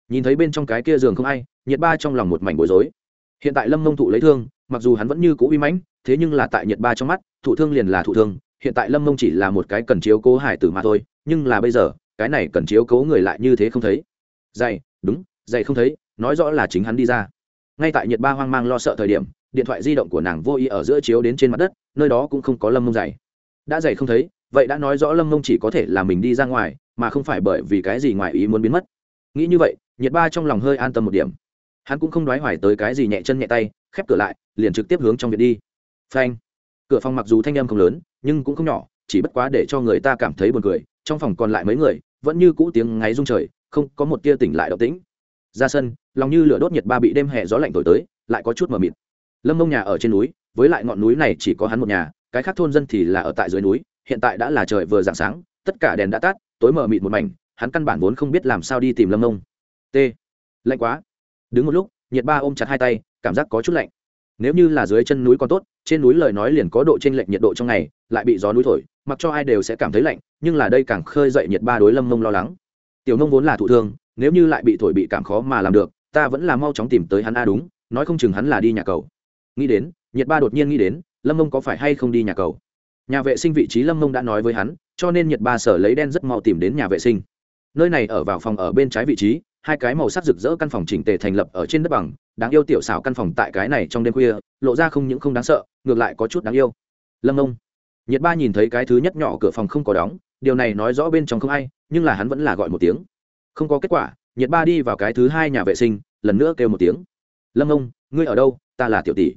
Nhìn thấy bên trong cái kia giường không ai, nhiệt ba trong lòng một mảnh bối rối. Hiện tại lâm mông thụ lấy thương, mặc dù hắn vẫn như cũ uy mãnh, thế nhưng là tại nhiệt ba trong mắt, thụ thương liền là thụ thương, hiện tại lâm mông chỉ là một cái cần chiếu cố hải tử mà thôi, nhưng là bây giờ, cái này cần chiếu cố người lại như thế không thấy. Dày đúng dày không thấy, nói rõ là chính hắn đi ra. Ngay tại nhiệt ba hoang mang lo sợ thời điểm, điện thoại di động của nàng vô ý ở giữa chiếu đến trên mặt đất, nơi đó cũng không có lâm mông dày đã dày không thấy, vậy đã nói rõ lâm mông chỉ có thể là mình đi ra ngoài mà không phải bởi vì cái gì ngoài ý muốn biến mất. Nghĩ như vậy, nhiệt ba trong lòng hơi an tâm một điểm. Hắn cũng không đoái hoài tới cái gì nhẹ chân nhẹ tay, khép cửa lại, liền trực tiếp hướng trong viện đi. Phanh. Cửa phòng mặc dù thanh âm không lớn, nhưng cũng không nhỏ, chỉ bất quá để cho người ta cảm thấy buồn cười, trong phòng còn lại mấy người, vẫn như cũ tiếng ngáy rung trời, không có một tia tỉnh lại động tĩnh. Ra sân, lòng như lửa đốt nhiệt ba bị đêm hè gió lạnh thổi tới, lại có chút mờ mịt. Lâm mông nhà ở trên núi, với lại ngọn núi này chỉ có hắn một nhà, cái khác thôn dân thì là ở tại dưới núi, hiện tại đã là trời vừa dạng sáng, tất cả đèn đã tắt tối mờ mịt một mảnh, hắn căn bản vốn không biết làm sao đi tìm lâm nông. t. Lạnh quá. Đứng một lúc, nhiệt ba ôm chặt hai tay, cảm giác có chút lạnh. Nếu như là dưới chân núi còn tốt, trên núi lời nói liền có độ t r ê n lệch nhiệt độ trong ngày, lại bị gió núi thổi, mặc cho ai đều sẽ cảm thấy lạnh, nhưng là đây càng khơi dậy nhiệt ba đối lâm mông lo lắng. Tiểu nông vốn là thụ thương, nếu như lại bị thổi bị cảm khó mà làm được, ta vẫn là mau chóng tìm tới hắn a đúng, nói không chừng hắn là đi nhà cầu. Nghĩ đến, nhiệt ba đột nhiên nghĩ đến, lâm mông có phải hay không đi nhà cầu? Nhà vệ sinh vị trí lâm mông đã nói với hắn, cho nên nhiệt ba sở lấy đen rất mau tìm đến nhà vệ sinh. Nơi này ở vào phòng ở bên trái vị trí, hai cái màu sắc rực rỡ căn phòng chỉnh tề thành lập ở trên đất bằng, đáng yêu tiểu xảo căn phòng tại cái này trong đêm khuya, lộ ra không những không đáng sợ, ngược lại có chút đáng yêu. Lâm mông. Nhiệt ba nhìn thấy cái thứ nhất nhỏ cửa phòng không có đóng, điều này nói rõ bên trong không ai, nhưng là hắn vẫn là gọi một tiếng. Không có kết quả nhiệt ba đi vào cái thứ hai nhà vệ sinh, lần nữa kêu một tiếng. Lâm ông ngươi ở đâu? Ta là tiểu tỷ.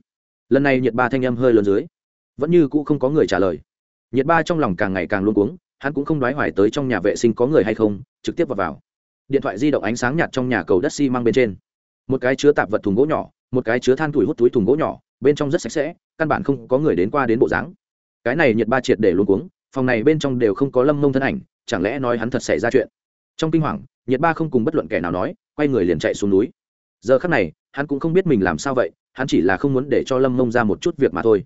Lần này nhiệt ba thanh âm hơi lớn dưới vẫn như cũ không có người trả lời. Nhiệt ba trong lòng càng ngày càng luôn cuống hắn cũng không đoái hoài tới trong nhà vệ sinh có người hay không trực tiếp vào, vào. điện thoại di động ánh sáng nhạt trong nhà cầu đất xi、si、mang bên trên. Một cái chứa tạp vật thùng gỗ nhỏ một cái chứa than thủi hút túi thùng gỗ nhỏ bên trong rất sạch sẽ căn bản không có người đến qua đến bộ dáng. Cái này nhiệt ba triệt để luôn cuống phòng này bên trong đều không có lâm mông thân ảnh chẳng lẽ nói hắn thật xảy ra chuyện? Trong kinh hoàng nhiệt ba không cùng bất luận kẻ nào nói quay người liền chạy xuống núi. Giờ khắc này hắn cũng không biết mình làm sao vậy hắn chỉ là không muốn để cho lâm mông ra một chút việc mà thôi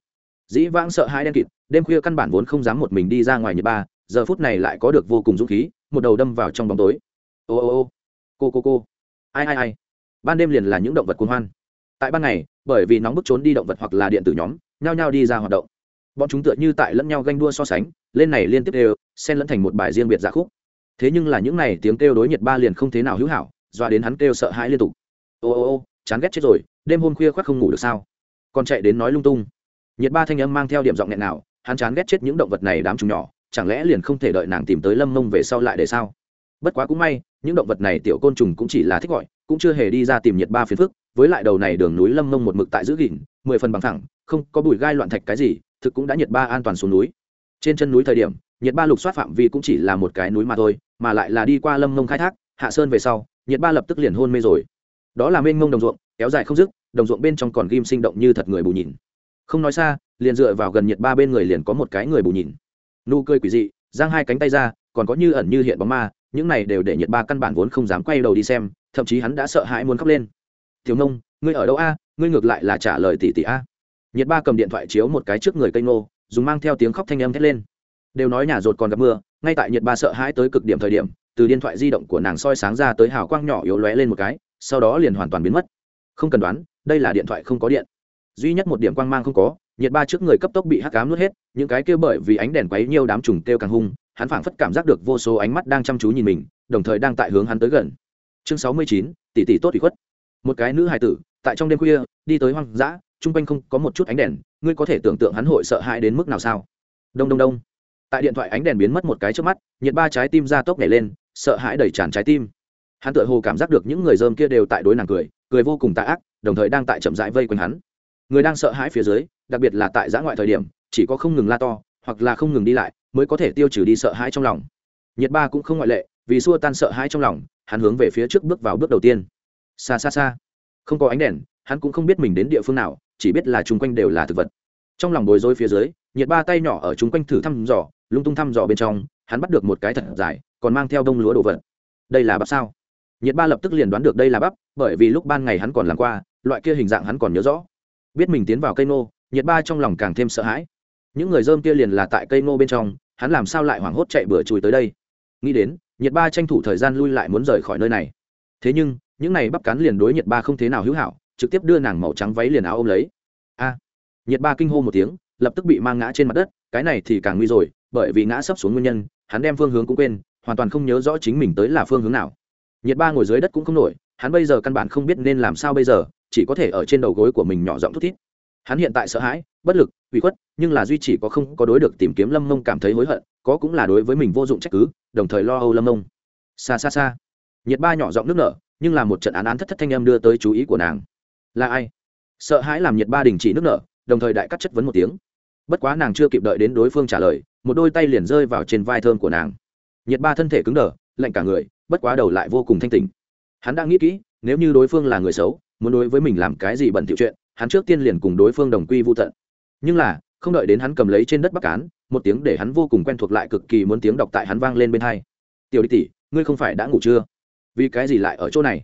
dĩ vãng sợ hãi đen kịt, đêm khuya căn bản vốn không dám một mình đi ra ngoài nhật ba, giờ phút này lại có được vô cùng dũng khí, một đầu đâm vào trong bóng tối. Ô ô ô, cô cô cô, ai ai ai, ban đêm liền là những động vật cuồng hoan. Tại ban ngày, bởi vì nóng bức trốn đi động vật hoặc là điện tử nhóm, nhao nhao đi ra hoạt động. Bọn chúng tựa như tại lẫn nhau ganh đua so sánh, lên này liên tiếp đều, xen lẫn thành một bài riêng biệt giả khúc. Thế nhưng là những này tiếng kêu đối nhiệt ba liền không thế nào hữu hảo, doa đến hắn kêu sợ hãi liên tục. Ô ô ô, chán ghét chết rồi, đêm hôm khuya khoác không ngủ được sao? Còn chạy đến nói lung tung nhiệt ba thanh âm mang theo điểm giọng nghẹn nào, hắn chán ghét chết những động vật này đám chúng nhỏ, chẳng lẽ liền không thể đợi nàng tìm tới lâm mông về sau lại để sao? Bất quá cũng may, những động vật này tiểu côn trùng cũng chỉ là thích gọi, cũng chưa hề đi ra tìm nhiệt ba phiền phức, với lại đầu này đường núi lâm mông một mực tại giữ gìn, mười phần bằng thẳng không có bụi gai loạn thạch cái gì, thực cũng đã nhiệt ba an toàn xuống núi. Trên chân núi thời điểm, nhiệt ba lục soát phạm vi cũng chỉ là một cái núi mà thôi, mà lại là đi qua lâm mông khai thác, hạ sơn về sau, nhiệt ba lập tức liền hôn mê rồi. Đó là mênh mông đồng ruộng, kéo dài không dứt, đồng ruộng bên trong còn ghim sinh động như thật người bù nhìn không nói xa, liền dựa vào gần nhiệt ba bên người liền có một cái người bù nhìn. Nụ cười quỷ dị, giang hai cánh tay ra, còn có như ẩn như hiện bóng ma, những này đều để nhiệt ba căn bản vốn không dám quay đầu đi xem, thậm chí hắn đã sợ hãi muốn khóc lên. Thiếu nông, ngươi ở đâu a? Ngươi ngược lại là trả lời tỷ tỷ a. Nhiệt ba cầm điện thoại chiếu một cái trước người cây ngô, dùng mang theo tiếng khóc thanh âm thét lên. Đều nói nhà rột còn gặp mưa, ngay tại nhiệt ba sợ hãi tới cực điểm thời điểm, từ điện thoại di động của nàng soi sáng ra tới hào quang nhỏ yếu lóe lên một cái, sau đó liền hoàn toàn biến mất. Không cần đoán, đây là điện thoại không có điện duy nhất một điểm quang mang không có, nhiệt ba trước người cấp tốc bị hắc cám nuốt hết, những cái kia bởi vì ánh đèn quấy nhiều đám trùng kêu càng hung, hắn phảng phất cảm giác được vô số ánh mắt đang chăm chú nhìn mình, đồng thời đang tại hướng hắn tới gần. Chương sáu mươi chín, tỷ tỷ tốt ủy khuất. Một cái nữ hài tử, tại trong đêm khuya, đi tới hoang dã, chung quanh không có một chút ánh đèn, ngươi có thể tưởng tượng hắn hội sợ hãi đến mức nào sao? Đông đông đông. Tại điện thoại ánh đèn biến mất một cái trước mắt, nhiệt ba trái tim ra tốc nhảy lên, sợ hãi đẩy tràn trái tim. Hắn tựa hồ cảm giác được những người dơm kia đều tại đối nàng cười cười vô cùng tạ ác, đồng thời đang tại chậm rãi vây quanh hắn người đang sợ hãi phía dưới, đặc biệt là tại giã ngoại thời điểm, chỉ có không ngừng la to, hoặc là không ngừng đi lại, mới có thể tiêu trừ đi sợ hãi trong lòng. Nhiệt ba cũng không ngoại lệ, vì xua tan sợ hãi trong lòng, hắn hướng về phía trước bước vào bước đầu tiên. Xa xa xa, không có ánh đèn, hắn cũng không biết mình đến địa phương nào, chỉ biết là chung quanh đều là thực vật. Trong lòng bối rối phía dưới, nhiệt ba tay nhỏ ở chung quanh thử thăm dò, lung tung thăm dò bên trong, hắn bắt được một cái thật dài, còn mang theo đông lúa đồ vật. Đây là bắp sao? Nhiệt ba lập tức liền đoán được đây là bắp, bởi vì lúc ban ngày hắn còn làm qua, loại kia hình dạng hắn còn nhớ rõ biết mình tiến vào cây nô nhiệt ba trong lòng càng thêm sợ hãi. Những người dơm kia liền là tại cây nô bên trong, hắn làm sao lại hoảng hốt chạy bừa chùi tới đây? Nghĩ đến, nhiệt ba tranh thủ thời gian lui lại muốn rời khỏi nơi này. Thế nhưng, những này bắp cắn liền đối nhiệt ba không thế nào hữu hảo, trực tiếp đưa nàng màu trắng váy liền áo ôm lấy. A! Nhiệt ba kinh hô một tiếng, lập tức bị mang ngã trên mặt đất, cái này thì càng nguy rồi, bởi vì ngã sấp xuống nguyên nhân, hắn đem phương hướng cũng quên, hoàn toàn không nhớ rõ chính mình tới là phương hướng nào. Nhiệt ba ngồi dưới đất cũng không nổi, hắn bây giờ căn bản không biết nên làm sao bây giờ chỉ có thể ở trên đầu gối của mình nhỏ giọng thút thít. Hắn hiện tại sợ hãi, bất lực, ủy khuất, nhưng là duy chỉ có không có đối được tìm kiếm lâm mông cảm thấy hối hận, có cũng là đối với mình vô dụng trách cứ, đồng thời lo âu lâm mông. Xa xa xa nhiệt ba nhỏ giọng nước nở, nhưng là một trận án án thất thất thanh em đưa tới chú ý của nàng. Là ai? Sợ hãi làm nhiệt ba đình chỉ nước nở, đồng thời đại cắt chất vấn một tiếng. Bất quá nàng chưa kịp đợi đến đối phương trả lời, một đôi tay liền rơi vào trên vai thơm của nàng. Nhiệt ba thân thể cứng đờ, lạnh cả người, bất quá đầu lại vô cùng thanh tình hắn đã nghĩ kỹ, nếu như đối phương là người xấu muốn đối với mình làm cái gì bẩn thiệu chuyện, hắn trước tiên liền cùng đối phương đồng quy vô tận. Nhưng là, không đợi đến hắn cầm lấy trên đất bắc cán, một tiếng để hắn vô cùng quen thuộc lại cực kỳ muốn tiếng đọc tại hắn vang lên bên hai. Tiểu đi tỷ, ngươi không phải đã ngủ chưa? Vì cái gì lại ở chỗ này?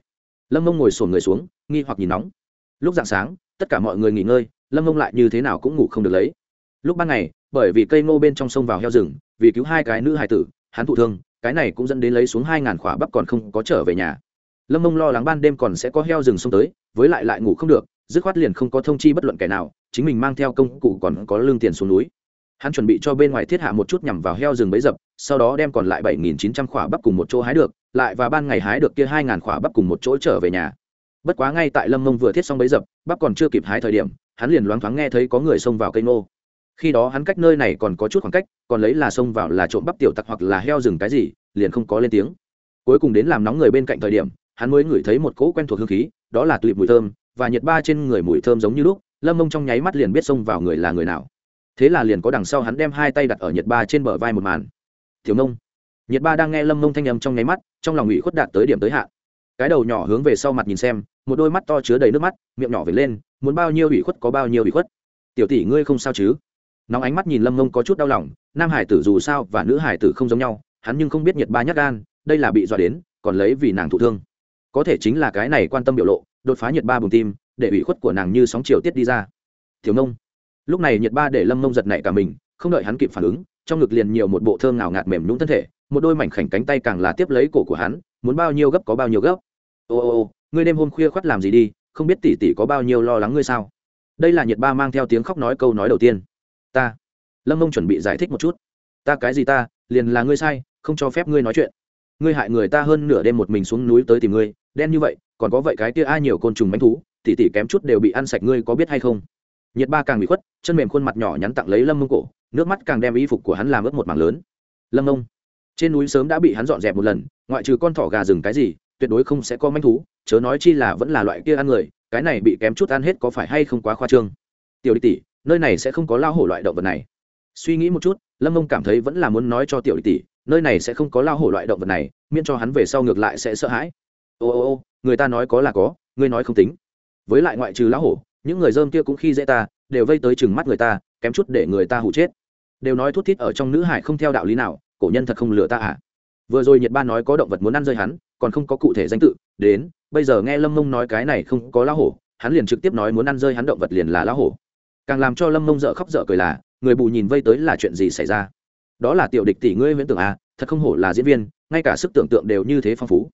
Lâm mông ngồi sổn người xuống, nghi hoặc nhìn nóng. Lúc dạng sáng, tất cả mọi người nghỉ ngơi, lâm mông lại như thế nào cũng ngủ không được lấy. Lúc ban ngày, bởi vì cây ngô bên trong sông vào heo rừng, vì cứu hai cái nữ hài tử, hắn thụ thương, cái này cũng dẫn đến lấy xuống hai ngàn khỏa bắp còn không có trở về nhà. Lâm mông lo lắng ban đêm còn sẽ có heo rừng xông tới với lại lại ngủ không được, dứt khoát liền không có thông chi bất luận kẻ nào, chính mình mang theo công cụ còn có lương tiền xuống núi. Hắn chuẩn bị cho bên ngoài thiết hạ một chút nhằm vào heo rừng bấy dập, sau đó đem còn lại bảy nghìn chín trăm khỏa bắp cùng một chỗ hái được, lại và ban ngày hái được kia hai ngàn khỏa bắp cùng một chỗ trở về nhà. Bất quá ngay tại lâm mông vừa thiết xong bấy dập, bắp còn chưa kịp hái thời điểm, hắn liền loáng thoáng nghe thấy có người xông vào cây nô khi đó hắn cách nơi này còn có chút khoảng cách, còn lấy là xông vào là trộm bắp tiểu tặc hoặc là heo rừng cái gì, liền không có lên tiếng. Cuối cùng đến làm nóng người bên cạnh thời điểm, hắn mới ngửi thấy một cỗ quen thuộc hương khí đó là tụi mùi thơm, và nhiệt ba trên người mùi thơm giống như lúc, lâm mông trong nháy mắt liền biết xông vào người là người nào. Thế là liền có đằng sau hắn đem hai tay đặt ở nhiệt ba trên bờ vai một màn. Thiếu nông nhiệt ba đang nghe lâm mông thanh âm trong nháy mắt, trong lòng ủy khuất đạt tới điểm tới hạn. Cái đầu nhỏ hướng về sau mặt nhìn xem, một đôi mắt to chứa đầy nước mắt, miệng nhỏ về lên, muốn bao nhiêu ủy khuất có bao nhiêu ủy khuất. Tiểu tỷ ngươi không sao chứ? Nóng ánh mắt nhìn lâm mông có chút đau lòng, nam hải tử dù sao và nữ hải tử không giống nhau, hắn nhưng không biết nhiệt ba nhắc gan, đây là bị dọa đến, còn lấy vì nàng thụ thương có thể chính là cái này quan tâm biểu lộ, đột phá nhiệt ba bùng tim, để ủy khuất của nàng như sóng chiều tiết đi ra. Thiếu nông. Lúc này nhiệt ba để lâm mông giật nảy cả mình, không đợi hắn kịp phản ứng, trong ngực liền nhiều một bộ thơm nào ngạt mềm nhũng thân thể, một đôi mảnh khảnh cánh tay càng là tiếp lấy cổ của hắn, muốn bao nhiêu gấp có bao nhiêu gấp. Ô ô ô, ngươi đêm hôm khuya khoắt làm gì đi, không biết tỷ tỷ có bao nhiêu lo lắng ngươi sao? Đây là nhiệt ba mang theo tiếng khóc nói câu nói đầu tiên. Ta. Lâm mông chuẩn bị giải thích một chút. Ta cái gì ta, liền là ngươi sai, không cho phép ngươi nói chuyện. Ngươi hại người ta hơn nửa đêm một mình xuống núi tới tìm ngươi đen như vậy, còn có vậy cái tia ai nhiều côn trùng bánh thú, tỉ tỉ kém chút đều bị ăn sạch ngươi có biết hay không? Nhiệt ba càng bị khuất, chân mềm khuôn mặt nhỏ nhắn tặng lấy lâm mông cổ, nước mắt càng đem y phục của hắn làm ướt một mảng lớn. Lâm mông, trên núi sớm đã bị hắn dọn dẹp một lần, ngoại trừ con thỏ gà rừng cái gì, tuyệt đối không sẽ có manh thú, chớ nói chi là vẫn là loại kia ăn người, cái này bị kém chút ăn hết có phải hay không quá khoa trương? Tiểu đi tỷ, nơi này sẽ không có lao hổ loại động vật này. Suy nghĩ một chút, lâm mông cảm thấy vẫn là muốn nói cho tiểu đi tỷ, nơi này sẽ không có lao hổ loại động vật này, miễn cho hắn về sau ngược lại sẽ sợ hãi ô ô ô, người ta nói có là có, ngươi nói không tính. Với lại ngoại trừ lão hổ, những người dơm kia cũng khi dễ ta, đều vây tới chừng mắt người ta, kém chút để người ta hụ chết. Đều nói thút thít ở trong nữ hải không theo đạo lý nào, cổ nhân thật không lừa ta à. Vừa rồi nhiệt ba nói có động vật muốn ăn rơi hắn, còn không có cụ thể danh tự, đến, bây giờ nghe lâm mông nói cái này không có lão hổ, hắn liền trực tiếp nói muốn ăn rơi hắn động vật liền là lão hổ. Càng làm cho lâm mông dợ khóc dở cười là, người bù nhìn vây tới là chuyện gì xảy ra? Đó là tiểu địch tỷ ngươi viễn tưởng à thật không hổ là diễn viên, ngay cả sức tưởng tượng đều như thế phong phú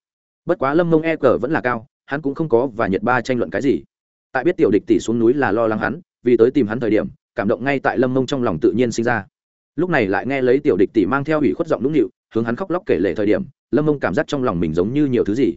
bất quá lâm mông e cờ vẫn là cao, hắn cũng không có và Nhật ba tranh luận cái gì. Tại biết tiểu địch tỷ xuống núi là lo lắng hắn, vì tới tìm hắn thời điểm, cảm động ngay tại lâm mông trong lòng tự nhiên sinh ra. Lúc này lại nghe lấy tiểu địch tỷ mang theo ủy khuất giọng nũng nịu, hướng hắn khóc lóc kể lệ thời điểm, lâm mông cảm giác trong lòng mình giống như nhiều thứ gì.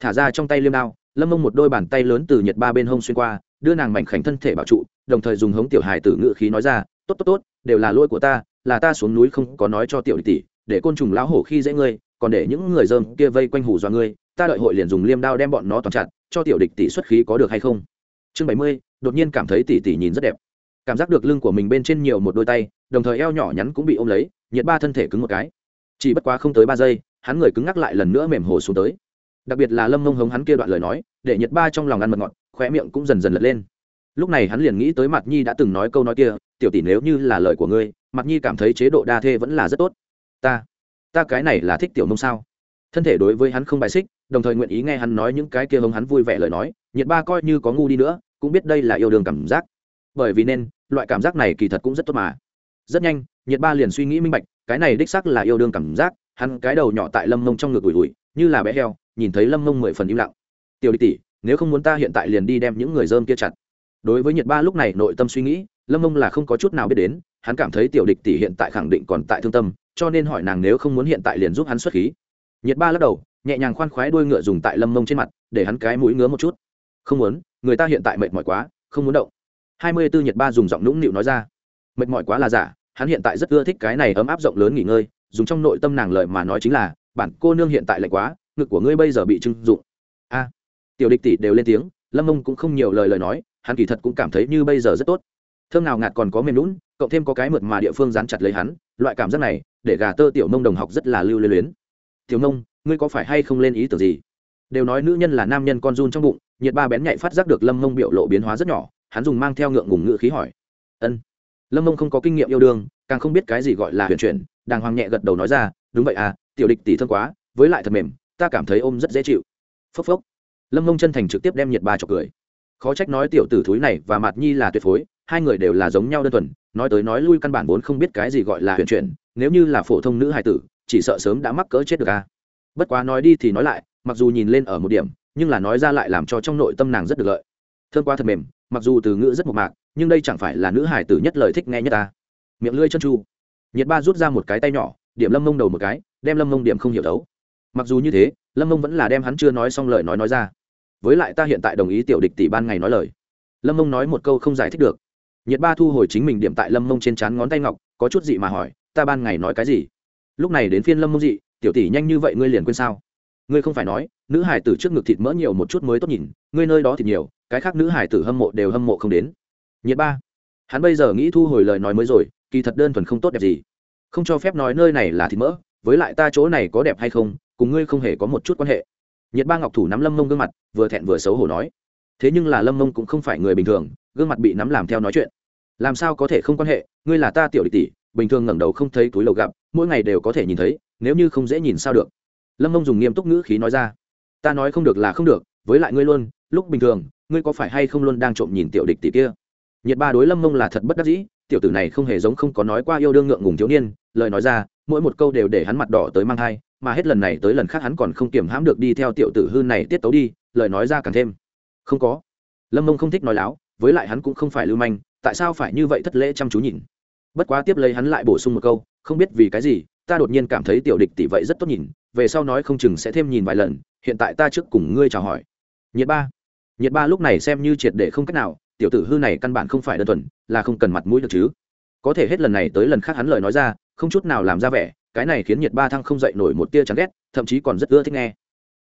Thả ra trong tay liêm đao, lâm mông một đôi bàn tay lớn từ Nhật ba bên hông xuyên qua, đưa nàng mảnh khảnh thân thể bảo trụ, đồng thời dùng hống tiểu hài tử ngự khí nói ra, tốt tốt tốt, đều là lỗi của ta, là ta xuống núi không có nói cho tiểu địch tỷ, để côn trùng lão hổ khi dễ ngươi còn để những người dơm kia vây quanh hủ do ngươi, ta đợi hội liền dùng liêm đao đem bọn nó toàn chặt, cho tiểu địch tỷ xuất khí có được hay không? Chương bảy mươi, đột nhiên cảm thấy tỷ tỷ nhìn rất đẹp. Cảm giác được lưng của mình bên trên nhiều một đôi tay, đồng thời eo nhỏ nhắn cũng bị ôm lấy, nhiệt ba thân thể cứng một cái. Chỉ bất quá không tới ba giây, hắn người cứng ngắc lại lần nữa mềm hồ xuống tới. Đặc biệt là lâm mông hống hắn kia đoạn lời nói, để nhiệt ba trong lòng ăn mật ngọt, khóe miệng cũng dần dần lật lên. Lúc này hắn liền nghĩ tới mặt nhi đã từng nói câu nói kia, tiểu tỷ nếu như là lời của ngươi mặt nhi cảm thấy chế độ đa thê vẫn là rất tốt. Ta ta cái này là thích tiểu nông sao? Thân thể đối với hắn không bài xích, đồng thời nguyện ý nghe hắn nói những cái kia hông hắn vui vẻ lời nói, nhiệt ba coi như có ngu đi nữa, cũng biết đây là yêu đương cảm giác. Bởi vì nên, loại cảm giác này kỳ thật cũng rất tốt mà. Rất nhanh, nhiệt ba liền suy nghĩ minh bạch, cái này đích sắc là yêu đương cảm giác, hắn cái đầu nhỏ tại lâm mông trong ngực ủi ủi, như là bé heo, nhìn thấy lâm mông mười phần im lặng. Tiểu đi tỷ, nếu không muốn ta hiện tại liền đi đem những người dơm kia chặt. Đối với nhiệt ba lúc này nội tâm suy nghĩ, lâm mông là không có chút nào biết đến, hắn cảm thấy tiểu địch tỷ hiện tại khẳng định còn tại thương tâm cho nên hỏi nàng nếu không muốn hiện tại liền giúp hắn xuất khí. Nhiệt ba lắc đầu, nhẹ nhàng khoan khoái đuôi ngựa dùng tại lâm mông trên mặt, để hắn cái mũi ngứa một chút. Không muốn, người ta hiện tại mệt mỏi quá, không muốn động. Hai mươi bốn nhiệt ba dùng giọng nũng nịu nói ra. Mệt mỏi quá là giả, hắn hiện tại rất ưa thích cái này ấm áp rộng lớn nghỉ ngơi, dùng trong nội tâm nàng lời mà nói chính là, bản cô nương hiện tại lạnh quá, ngực của ngươi bây giờ bị trưng dụng. A. Tiểu địch tỷ đều lên tiếng, lâm mông cũng không nhiều lời lời nói, hắn kỳ thật cũng cảm thấy như bây giờ rất tốt thơm nào ngạt còn có mềm lún, cộng thêm có cái mượt mà địa phương dán chặt lấy hắn, loại cảm giác này, để gà tơ tiểu mông đồng học rất là lưu luyến luyến. Tiểu mông, ngươi có phải hay không lên ý tưởng gì? Đều nói nữ nhân là nam nhân con run trong bụng, nhiệt ba bén nhạy phát giác được lâm mông biểu lộ biến hóa rất nhỏ, hắn dùng mang theo ngượng ngùng ngự khí hỏi. Ân. Lâm mông không có kinh nghiệm yêu đương, càng không biết cái gì gọi là huyền chuyển, đàng hoàng nhẹ gật đầu nói ra, đúng vậy à tiểu địch tỷ thân quá, với lại thật mềm, ta cảm thấy ôm rất dễ chịu. Phốc phốc. Lâm mông chân thành trực tiếp đem nhiệt ba chọc cười. Khó trách nói tiểu tử thúi này và mạt nhi là tuyệt phối hai người đều là giống nhau đơn thuần, nói tới nói lui căn bản vốn không biết cái gì gọi là huyền chuyển, nếu như là phổ thông nữ hài tử, chỉ sợ sớm đã mắc cỡ chết được a. Bất quá nói đi thì nói lại, mặc dù nhìn lên ở một điểm, nhưng là nói ra lại làm cho trong nội tâm nàng rất được lợi. Thương qua thật mềm, mặc dù từ ngữ rất mộc mạc, nhưng đây chẳng phải là nữ hài tử nhất lời thích nghe nhất ta. Miệng lưỡi chân chu. Nhiệt ba rút ra một cái tay nhỏ, điểm lâm mông đầu một cái, đem lâm mông điểm không hiểu thấu mặc dù như thế, lâm mông vẫn là đem hắn chưa nói xong lời nói nói ra. Với lại ta hiện tại đồng ý tiểu địch tỷ ban ngày nói lời. Lâm mông nói một câu không giải thích được nhiệt ba thu hồi chính mình điểm tại lâm mông trên trán ngón tay ngọc, có chút dị mà hỏi, ta ban ngày nói cái gì? Lúc này đến phiên lâm mông dị, tiểu tỷ nhanh như vậy ngươi liền quên sao? Ngươi không phải nói, nữ hải tử trước ngực thịt mỡ nhiều một chút mới tốt nhìn, ngươi nơi đó thịt nhiều, cái khác nữ hải tử hâm mộ đều hâm mộ không đến. Nhiệt ba, hắn bây giờ nghĩ thu hồi lời nói mới rồi, kỳ thật đơn thuần không tốt đẹp gì. Không cho phép nói nơi này là thịt mỡ, với lại ta chỗ này có đẹp hay không, cùng ngươi không hề có một chút quan hệ. Nhiệt ba ngọc thủ nắm lâm mông gương mặt, vừa thẹn vừa xấu hổ nói. Thế nhưng là lâm mông cũng không phải người bình thường gương mặt bị nắm làm theo nói chuyện. Làm sao có thể không quan hệ, ngươi là ta tiểu địch tỷ, bình thường ngẩng đầu không thấy túi lầu gặp, mỗi ngày đều có thể nhìn thấy, nếu như không dễ nhìn sao được. Lâm mông dùng nghiêm túc ngữ khí nói ra. Ta nói không được là không được, với lại ngươi luôn, lúc bình thường, ngươi có phải hay không luôn đang trộm nhìn tiểu địch tỷ kia? Nhiệt ba đối lâm mông là thật bất đắc dĩ, tiểu tử này không hề giống không có nói qua yêu đương ngượng ngùng thiếu niên, lời nói ra, mỗi một câu đều để hắn mặt đỏ tới mang thai, mà hết lần này tới lần khác hắn còn không kiềm hãm được đi theo tiểu tử hư này tiết tấu đi, lời nói ra càng thêm. Không có. Lâm mông không thích nói láo với lại hắn cũng không phải lưu manh, tại sao phải như vậy thất lễ chăm chú nhìn? Bất quá tiếp lấy hắn lại bổ sung một câu, không biết vì cái gì, ta đột nhiên cảm thấy tiểu địch tỷ vậy rất tốt nhìn, về sau nói không chừng sẽ thêm nhìn vài lần, hiện tại ta trước cùng ngươi chào hỏi. Nhiệt ba. Nhiệt ba lúc này xem như triệt để không cách nào, tiểu tử hư này căn bản không phải đơn thuần, là không cần mặt mũi được chứ. Có thể hết lần này tới lần khác hắn lời nói ra, không chút nào làm ra vẻ, cái này khiến nhiệt ba thăng không dậy nổi một tia chán ghét, thậm chí còn rất ưa thích nghe.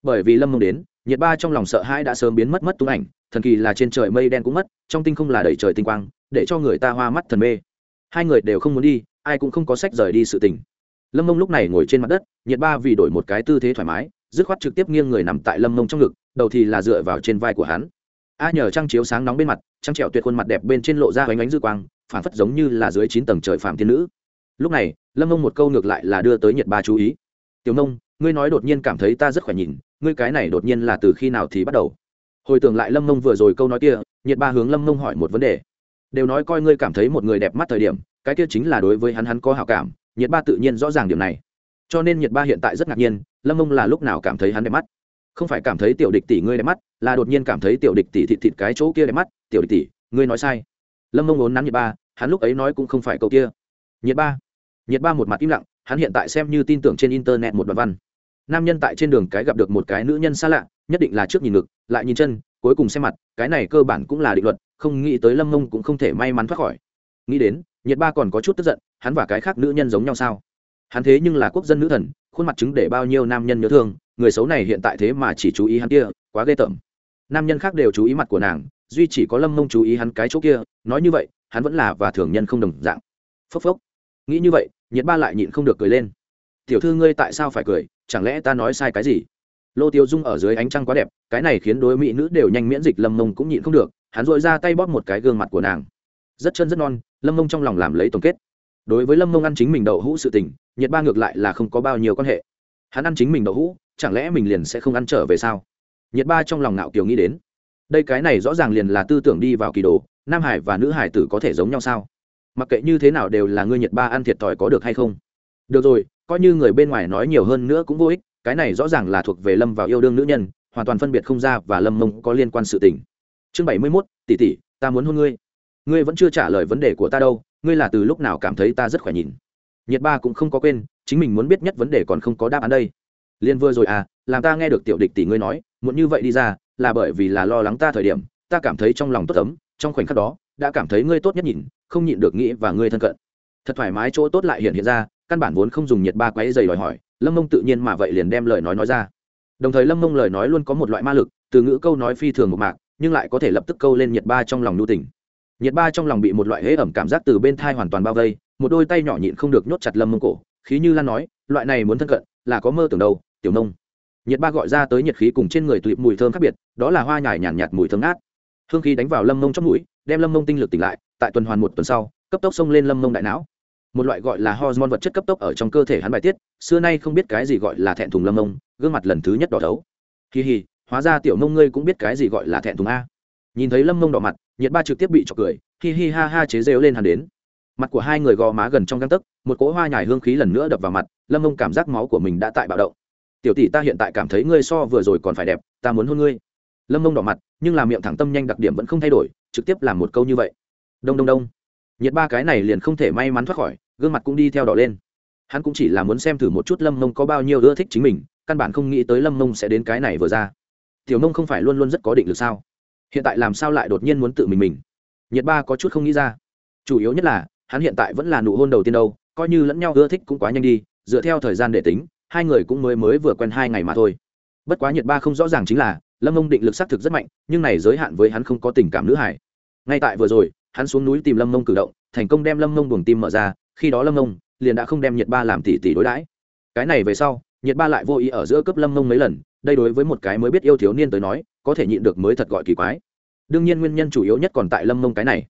Bởi vì lâm mông đến, nhiệt ba trong lòng sợ hãi đã sớm biến mất mất tung ảnh thần kỳ là trên trời mây đen cũng mất, trong tinh không là đầy trời tinh quang, để cho người ta hoa mắt thần mê. Hai người đều không muốn đi, ai cũng không có sách rời đi sự tình. Lâm mông lúc này ngồi trên mặt đất, nhiệt ba vì đổi một cái tư thế thoải mái, dứt khoát trực tiếp nghiêng người nằm tại lâm mông trong ngực, đầu thì là dựa vào trên vai của hắn. A nhờ trăng chiếu sáng nóng bên mặt, trăng trẹo tuyệt khuôn mặt đẹp bên trên lộ ra bánh ánh dư quang, phản phất giống như là dưới chín tầng trời phạm thiên nữ. Lúc này, lâm mông một câu ngược lại là đưa tới nhiệt ba chú ý. Tiểu nông ngươi nói đột nhiên cảm thấy ta rất khỏe nhìn, ngươi cái này đột nhiên là từ khi nào thì bắt đầu? Hồi tưởng lại lâm mông vừa rồi câu nói kia, nhiệt ba hướng lâm mông hỏi một vấn đề. Đều nói coi ngươi cảm thấy một người đẹp mắt thời điểm, cái kia chính là đối với hắn hắn có hào cảm, nhiệt ba tự nhiên rõ ràng điểm này. Cho nên nhiệt ba hiện tại rất ngạc nhiên, lâm mông là lúc nào cảm thấy hắn đẹp mắt? Không phải cảm thấy tiểu địch tỷ ngươi đẹp mắt, là đột nhiên cảm thấy tiểu địch tỷ thịt thịt cái chỗ kia đẹp mắt, tiểu địch tỷ, ngươi nói sai. Lâm mông ốn nắn nhiệt ba, hắn lúc ấy nói cũng không phải câu kia. Nhiệt ba. Nhiệt ba một mặt im lặng, hắn hiện tại xem như tin tưởng trên internet một đoạn văn. Nam nhân tại trên đường cái gặp được một cái nữ nhân xa lạ nhất định là trước nhìn ngực, lại nhìn chân, cuối cùng xem mặt, cái này cơ bản cũng là định luật, không nghĩ tới lâm mông cũng không thể may mắn thoát khỏi. Nghĩ đến, nhiệt ba còn có chút tức giận, hắn và cái khác nữ nhân giống nhau sao? Hắn thế nhưng là quốc dân nữ thần, khuôn mặt chứng để bao nhiêu nam nhân nhớ thương, người xấu này hiện tại thế mà chỉ chú ý hắn kia, quá ghê tởm. Nam nhân khác đều chú ý mặt của nàng, duy chỉ có lâm mông chú ý hắn cái chỗ kia, nói như vậy, hắn vẫn là và thường nhân không đồng dạng. Phốc phốc. Nghĩ như vậy, nhiệt ba lại nhịn không được cười lên. Tiểu thư ngươi tại sao phải cười? Chẳng lẽ ta nói sai cái gì? Lô tiêu dung ở dưới ánh trăng quá đẹp, cái này khiến đối mỹ nữ đều nhanh miễn dịch lâm mông cũng nhịn không được, hắn dội ra tay bóp một cái gương mặt của nàng. Rất chân rất non, lâm mông trong lòng làm lấy tổng kết. Đối với lâm mông ăn chính mình đậu hũ sự tình, nhiệt ba ngược lại là không có bao nhiêu quan hệ. Hắn ăn chính mình đậu hũ, chẳng lẽ mình liền sẽ không ăn trở về sao? Nhiệt ba trong lòng nạo kiều nghĩ đến. Đây cái này rõ ràng liền là tư tưởng đi vào kỳ đồ, nam hải và nữ hải tử có thể giống nhau sao? Mặc kệ như thế nào đều là ngươi nhiệt ba ăn thiệt thòi có được hay không? Được rồi, coi như người bên ngoài nói nhiều hơn nữa cũng vô ích cái này rõ ràng là thuộc về lâm vào yêu đương nữ nhân, hoàn toàn phân biệt không ra và lâm mông có liên quan sự tình. Chương bảy mươi mốt, tỷ tỷ, ta muốn hôn ngươi. Ngươi vẫn chưa trả lời vấn đề của ta đâu, ngươi là từ lúc nào cảm thấy ta rất khỏe nhìn? Nhiệt ba cũng không có quên, chính mình muốn biết nhất vấn đề còn không có đáp án đây. Liên vừa rồi à làm ta nghe được tiểu địch tỷ ngươi nói, muốn như vậy đi ra, là bởi vì là lo lắng ta thời điểm, ta cảm thấy trong lòng tốt ấm, trong khoảnh khắc đó, đã cảm thấy ngươi tốt nhất nhìn, không nhịn được nghĩ và ngươi thân cận. Thật thoải mái chỗ tốt lại hiện hiện ra, căn bản vốn không dùng nhiệt ba quấy dày đòi hỏi lâm mông tự nhiên mà vậy liền đem lời nói nói ra. Đồng thời lâm mông lời nói luôn có một loại ma lực từ ngữ câu nói phi thường một mạc nhưng lại có thể lập tức câu lên nhiệt ba trong lòng nhu tình. Nhiệt ba trong lòng bị một loại hễ ẩm cảm giác từ bên thai hoàn toàn bao vây một đôi tay nhỏ nhịn không được nhốt chặt lâm mông cổ khí như lan nói loại này muốn thân cận là có mơ tưởng đâu tiểu nông. Nhiệt ba gọi ra tới nhiệt khí cùng trên người tụy mùi thơm khác biệt đó là hoa nhài nhàn nhạt, nhạt mùi thơm ngát. Hương khí đánh vào lâm mông trong mũi đem lâm mông tinh lực tỉnh lại tại tuần hoàn một tuần sau cấp tốc xông lên lâm mông đại não một loại gọi là hormone vật chất cấp tốc ở trong cơ thể hắn bài tiết, xưa nay không biết cái gì gọi là thẹn thùng lâm ông, gương mặt lần thứ nhất đỏ thấu. Kỳ hì, hóa ra tiểu mông ngươi cũng biết cái gì gọi là thẹn thùng a. Nhìn thấy lâm mông đỏ mặt, nhiệt ba trực tiếp bị chọc cười, hi hi ha ha chế rêu lên hắn đến. Mặt của hai người gò má gần trong găng tấc, một cỗ hoa nhài hương khí lần nữa đập vào mặt, lâm mông cảm giác máu của mình đã tại bạo động. Tiểu tỷ ta hiện tại cảm thấy ngươi so vừa rồi còn phải đẹp, ta muốn hôn ngươi. Lâm mông đỏ mặt, nhưng làm miệng thẳng tâm nhanh đặc điểm vẫn không thay đổi, trực tiếp làm một câu như vậy. Đông đông đông. Nhiệt ba cái này liền không thể may mắn thoát khỏi gương mặt cũng đi theo đỏ lên. Hắn cũng chỉ là muốn xem thử một chút lâm mông có bao nhiêu ưa thích chính mình, căn bản không nghĩ tới lâm mông sẽ đến cái này vừa ra. Tiểu mông không phải luôn luôn rất có định lực sao? Hiện tại làm sao lại đột nhiên muốn tự mình mình? Nhiệt ba có chút không nghĩ ra. Chủ yếu nhất là, hắn hiện tại vẫn là nụ hôn đầu tiên đâu, coi như lẫn nhau ưa thích cũng quá nhanh đi, dựa theo thời gian để tính, hai người cũng mới mới vừa quen hai ngày mà thôi. Bất quá nhiệt ba không rõ ràng chính là, lâm mông định lực xác thực rất mạnh, nhưng này giới hạn với hắn không có tình cảm nữ hải. Ngay tại vừa rồi, hắn xuống núi tìm lâm mông cử động, thành công đem lâm mông buồng tim mở ra khi đó lâm nông liền đã không đem nhiệt ba làm tỷ tỷ đối đãi. Cái này về sau nhiệt ba lại vô ý ở giữa cấp lâm nông mấy lần, đây đối với một cái mới biết yêu thiếu niên tới nói, có thể nhịn được mới thật gọi kỳ quái. Đương nhiên nguyên nhân chủ yếu nhất còn tại lâm nông cái này.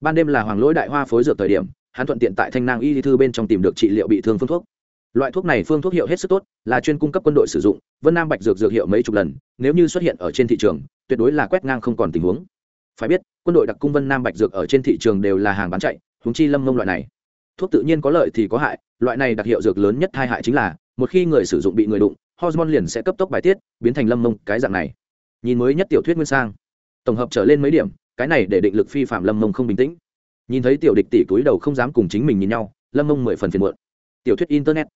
Ban đêm là hoàng lỗi đại hoa phối dược thời điểm, hắn thuận tiện tại thanh nang y thư bên trong tìm được trị liệu bị thương phương thuốc. Loại thuốc này phương thuốc hiệu hết sức tốt, là chuyên cung cấp quân đội sử dụng, vân nam bạch dược dược hiệu mấy chục lần, nếu như xuất hiện ở trên thị trường, tuyệt đối là quét ngang không còn tình huống. Phải biết, quân đội đặc cung vân nam bạch dược ở trên thị trường đều là hàng bán chạy húng chi lâm mông loại này thuốc tự nhiên có lợi thì có hại, loại này đặc hiệu dược lớn nhất hai hại chính là, một khi người sử dụng bị người đụng, hormone liền sẽ cấp tốc bài tiết, biến thành lâm mông, cái dạng này. Nhìn mới nhất tiểu thuyết nguyên sang. Tổng hợp trở lên mấy điểm, cái này để định lực phi phạm lâm mông không bình tĩnh. Nhìn thấy tiểu địch tỷ túi đầu không dám cùng chính mình nhìn nhau, lâm mông mười phần phiền muộn. Tiểu thuyết internet.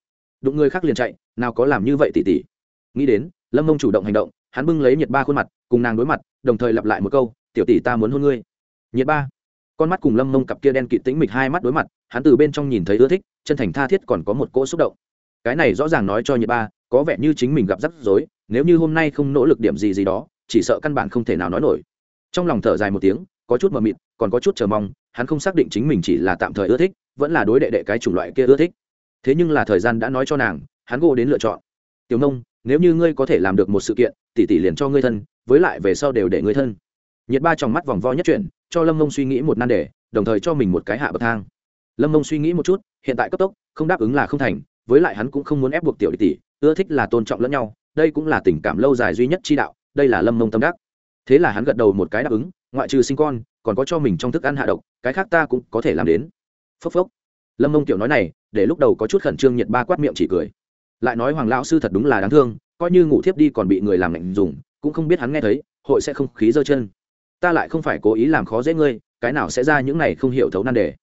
Đụng người khác liền chạy, nào có làm như vậy tỷ tỷ nghĩ đến, lâm mông chủ động hành động, hắn bưng lấy nhiệt ba khuôn mặt, cùng nàng đối mặt, đồng thời lặp lại một câu, tiểu tỷ ta muốn hôn ngươi. Nhiệt ba con mắt cùng lâm mông cặp kia đen kịt tĩnh mịch hai mắt đối mặt, hắn từ bên trong nhìn thấy ưa thích, chân thành tha thiết còn có một cỗ xúc động. Cái này rõ ràng nói cho nhiệt ba, có vẻ như chính mình gặp rắc rối, nếu như hôm nay không nỗ lực điểm gì gì đó, chỉ sợ căn bản không thể nào nói nổi. Trong lòng thở dài một tiếng, có chút mờ mịt, còn có chút chờ mong, hắn không xác định chính mình chỉ là tạm thời ưa thích, vẫn là đối đệ đệ cái chủng loại kia ưa thích. Thế nhưng là thời gian đã nói cho nàng, hắn gô đến lựa chọn. Tiểu nông, nếu như ngươi có thể làm được một sự kiện, tỷ tỷ liền cho ngươi thân, với lại về sau đều để ngươi thân nhiệt ba trong mắt vòng vo nhất chuyển, cho lâm mông suy nghĩ một nan đề, đồng thời cho mình một cái hạ bậc thang. Lâm mông suy nghĩ một chút, hiện tại cấp tốc, không đáp ứng là không thành, với lại hắn cũng không muốn ép buộc tiểu tỷ, ưa thích là tôn trọng lẫn nhau, đây cũng là tình cảm lâu dài duy nhất chi đạo, đây là lâm mông tâm đắc. Thế là hắn gật đầu một cái đáp ứng, ngoại trừ sinh con, còn có cho mình trong thức ăn hạ độc, cái khác ta cũng có thể làm đến. Phốc phốc. Lâm mông tiểu nói này, để lúc đầu có chút khẩn trương nhiệt ba quát miệng chỉ cười. Lại nói hoàng lão sư thật đúng là đáng thương, coi như ngủ thiếp đi còn bị người làm lạnh dùng, cũng không biết hắn nghe thấy, hội sẽ không khí dơ chân ta lại không phải cố ý làm khó dễ ngươi, cái nào sẽ ra những này không hiểu thấu nan đề.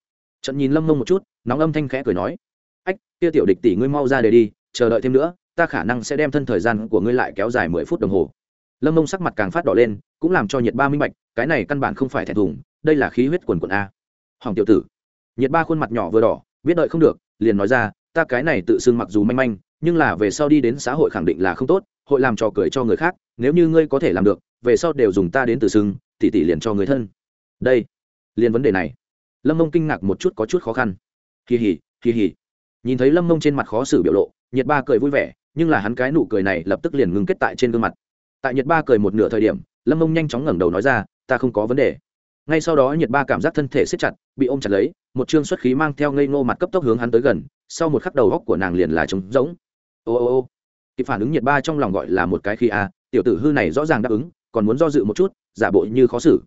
Trận nhìn lâm mông một chút, nóng âm thanh khẽ cười nói, ách, kia tiểu địch tỷ ngươi mau ra để đi, chờ đợi thêm nữa, ta khả năng sẽ đem thân thời gian của ngươi lại kéo dài mười phút đồng hồ. Lâm mông sắc mặt càng phát đỏ lên, cũng làm cho nhiệt ba minh bạch, cái này căn bản không phải thẹn thùng, đây là khí huyết quần quần a. Hoàng tiểu tử. Nhiệt ba khuôn mặt nhỏ vừa đỏ, biết đợi không được, liền nói ra, ta cái này tự xưng mặc dù manh manh, nhưng là về sau đi đến xã hội khẳng định là không tốt, hội làm trò cười cho người khác, nếu như ngươi có thể làm được, về sau đều dùng ta đến tự xưng tỉ tỷ liền cho người thân. Đây, liền vấn đề này. Lâm mông kinh ngạc một chút có chút khó khăn. Kỳ hỉ kỳ hỉ. Nhìn thấy lâm mông trên mặt khó xử biểu lộ nhiệt ba cười vui vẻ, nhưng là hắn cái nụ cười này lập tức liền ngừng kết tại trên gương mặt. Tại nhiệt ba cười một nửa thời điểm, lâm mông nhanh chóng ngẩng đầu nói ra, ta không có vấn đề. Ngay sau đó nhiệt ba cảm giác thân thể siết chặt, bị ôm chặt lấy, một chương xuất khí mang theo ngây ngô mặt cấp tốc hướng hắn tới gần, sau một khắc đầu góc của nàng liền là trống rỗng. Ô ô ô. Kịp phản ứng nhiệt ba trong lòng gọi là một cái khi a, tiểu tử hư này rõ ràng đáp ứng còn muốn do dự một chút, giả bộ như khó xử.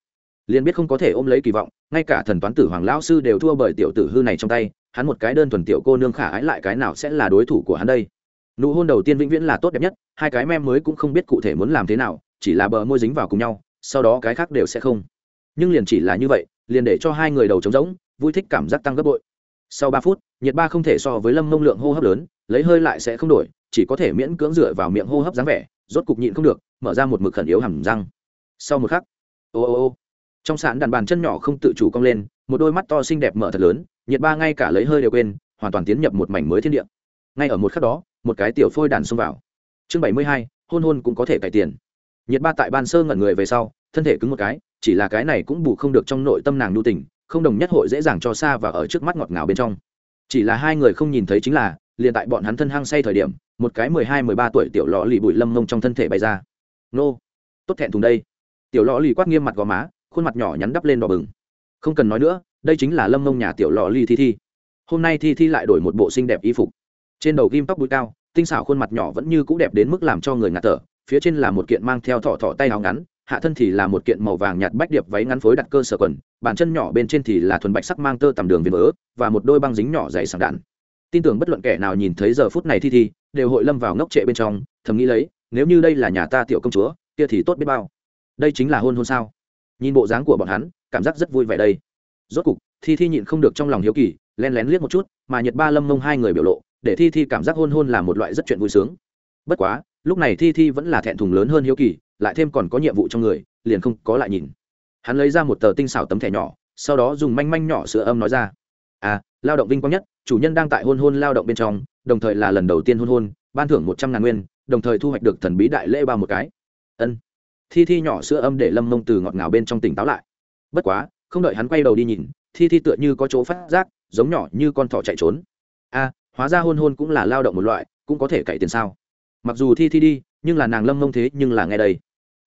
Liền biết không có thể ôm lấy kỳ vọng, ngay cả thần toán tử hoàng lão sư đều thua bởi tiểu tử hư này trong tay, hắn một cái đơn thuần tiểu cô nương khả ái lại cái nào sẽ là đối thủ của hắn đây? Nụ hôn đầu tiên vĩnh viễn là tốt đẹp nhất, hai cái mem mới cũng không biết cụ thể muốn làm thế nào, chỉ là bờ môi dính vào cùng nhau, sau đó cái khác đều sẽ không. Nhưng liền chỉ là như vậy, liền để cho hai người đầu trống rỗng, vui thích cảm giác tăng gấp bội. Sau ba phút, nhiệt ba không thể so với lâm mông lượng hô hấp lớn, lấy hơi lại sẽ không đổi chỉ có thể miễn cưỡng dựa vào miệng hô hấp dáng vẻ, rốt cục nhịn không được, mở ra một mực khẩn yếu hầm răng. Sau một khắc, ô ô ô, trong sạn đàn bàn chân nhỏ không tự chủ cong lên, một đôi mắt to xinh đẹp mở thật lớn, nhiệt ba ngay cả lấy hơi đều quên, hoàn toàn tiến nhập một mảnh mới thiên địa. Ngay ở một khắc đó, một cái tiểu phôi đàn xông vào. Chương bảy mươi hai, hôn hôn cũng có thể cải tiền. Nhiệt ba tại ban sơ ngẩn người về sau, thân thể cứng một cái, chỉ là cái này cũng bù không được trong nội tâm nàng nhu tình, không đồng nhất hội dễ dàng cho xa và ở trước mắt ngọt ngào bên trong. Chỉ là hai người không nhìn thấy chính là, liền tại bọn hắn thân hăng say thời điểm một cái mười hai, mười ba tuổi tiểu lò lì bụi lâm mông trong thân thể bay ra. Nô, tốt thẹn thùng đây. Tiểu lò lì quát nghiêm mặt gò má, khuôn mặt nhỏ nhắn đắp lên đỏ bừng. Không cần nói nữa, đây chính là lâm mông nhà tiểu lò lì thi thi. Hôm nay thi thi lại đổi một bộ xinh đẹp y phục. Trên đầu ghim tóc bụi cao, tinh xảo khuôn mặt nhỏ vẫn như c ũ đẹp đến mức làm cho người ngạt thở. Phía trên là một kiện mang theo thỏ thỏ tay áo ngắn, hạ thân thì là một kiện màu vàng nhạt bách điệp váy ngắn phối đặt cơ sở quần, bàn chân nhỏ bên trên thì là thuần bạch sắc mang tơ tầm đường viền vỡ và một đôi băng dính nhỏ dày sảng đạn tin tưởng bất luận kẻ nào nhìn thấy giờ phút này thi thi, đều hội lâm vào ngốc trệ bên trong, thầm nghĩ lấy, nếu như đây là nhà ta tiểu công chúa, kia thì tốt biết bao. Đây chính là hôn hôn sao? Nhìn bộ dáng của bọn hắn, cảm giác rất vui vẻ đây. Rốt cục, thi thi nhịn không được trong lòng hiếu kỳ, len lén liếc một chút, mà nhật ba lâm mông hai người biểu lộ, để thi thi cảm giác hôn hôn là một loại rất chuyện vui sướng. Bất quá, lúc này thi thi vẫn là thẹn thùng lớn hơn hiếu kỳ, lại thêm còn có nhiệm vụ trong người, liền không có lại nhìn. Hắn lấy ra một tờ tinh xảo tấm thẻ nhỏ, sau đó dùng manh manh nhỏ sữa âm nói ra. À lao động vinh quang nhất, chủ nhân đang tại hôn hôn lao động bên trong, đồng thời là lần đầu tiên hôn hôn, ban thưởng một trăm ngàn nguyên, đồng thời thu hoạch được thần bí đại lễ ba một cái. Ân. Thi thi nhỏ sữa âm để lâm mông từ ngọt ngào bên trong tỉnh táo lại. Bất quá, không đợi hắn quay đầu đi nhìn, thi thi tựa như có chỗ phát giác, giống nhỏ như con thỏ chạy trốn. A, hóa ra hôn hôn cũng là lao động một loại, cũng có thể cậy tiền sao? Mặc dù thi thi đi, nhưng là nàng lâm mông thế nhưng là nghe đây.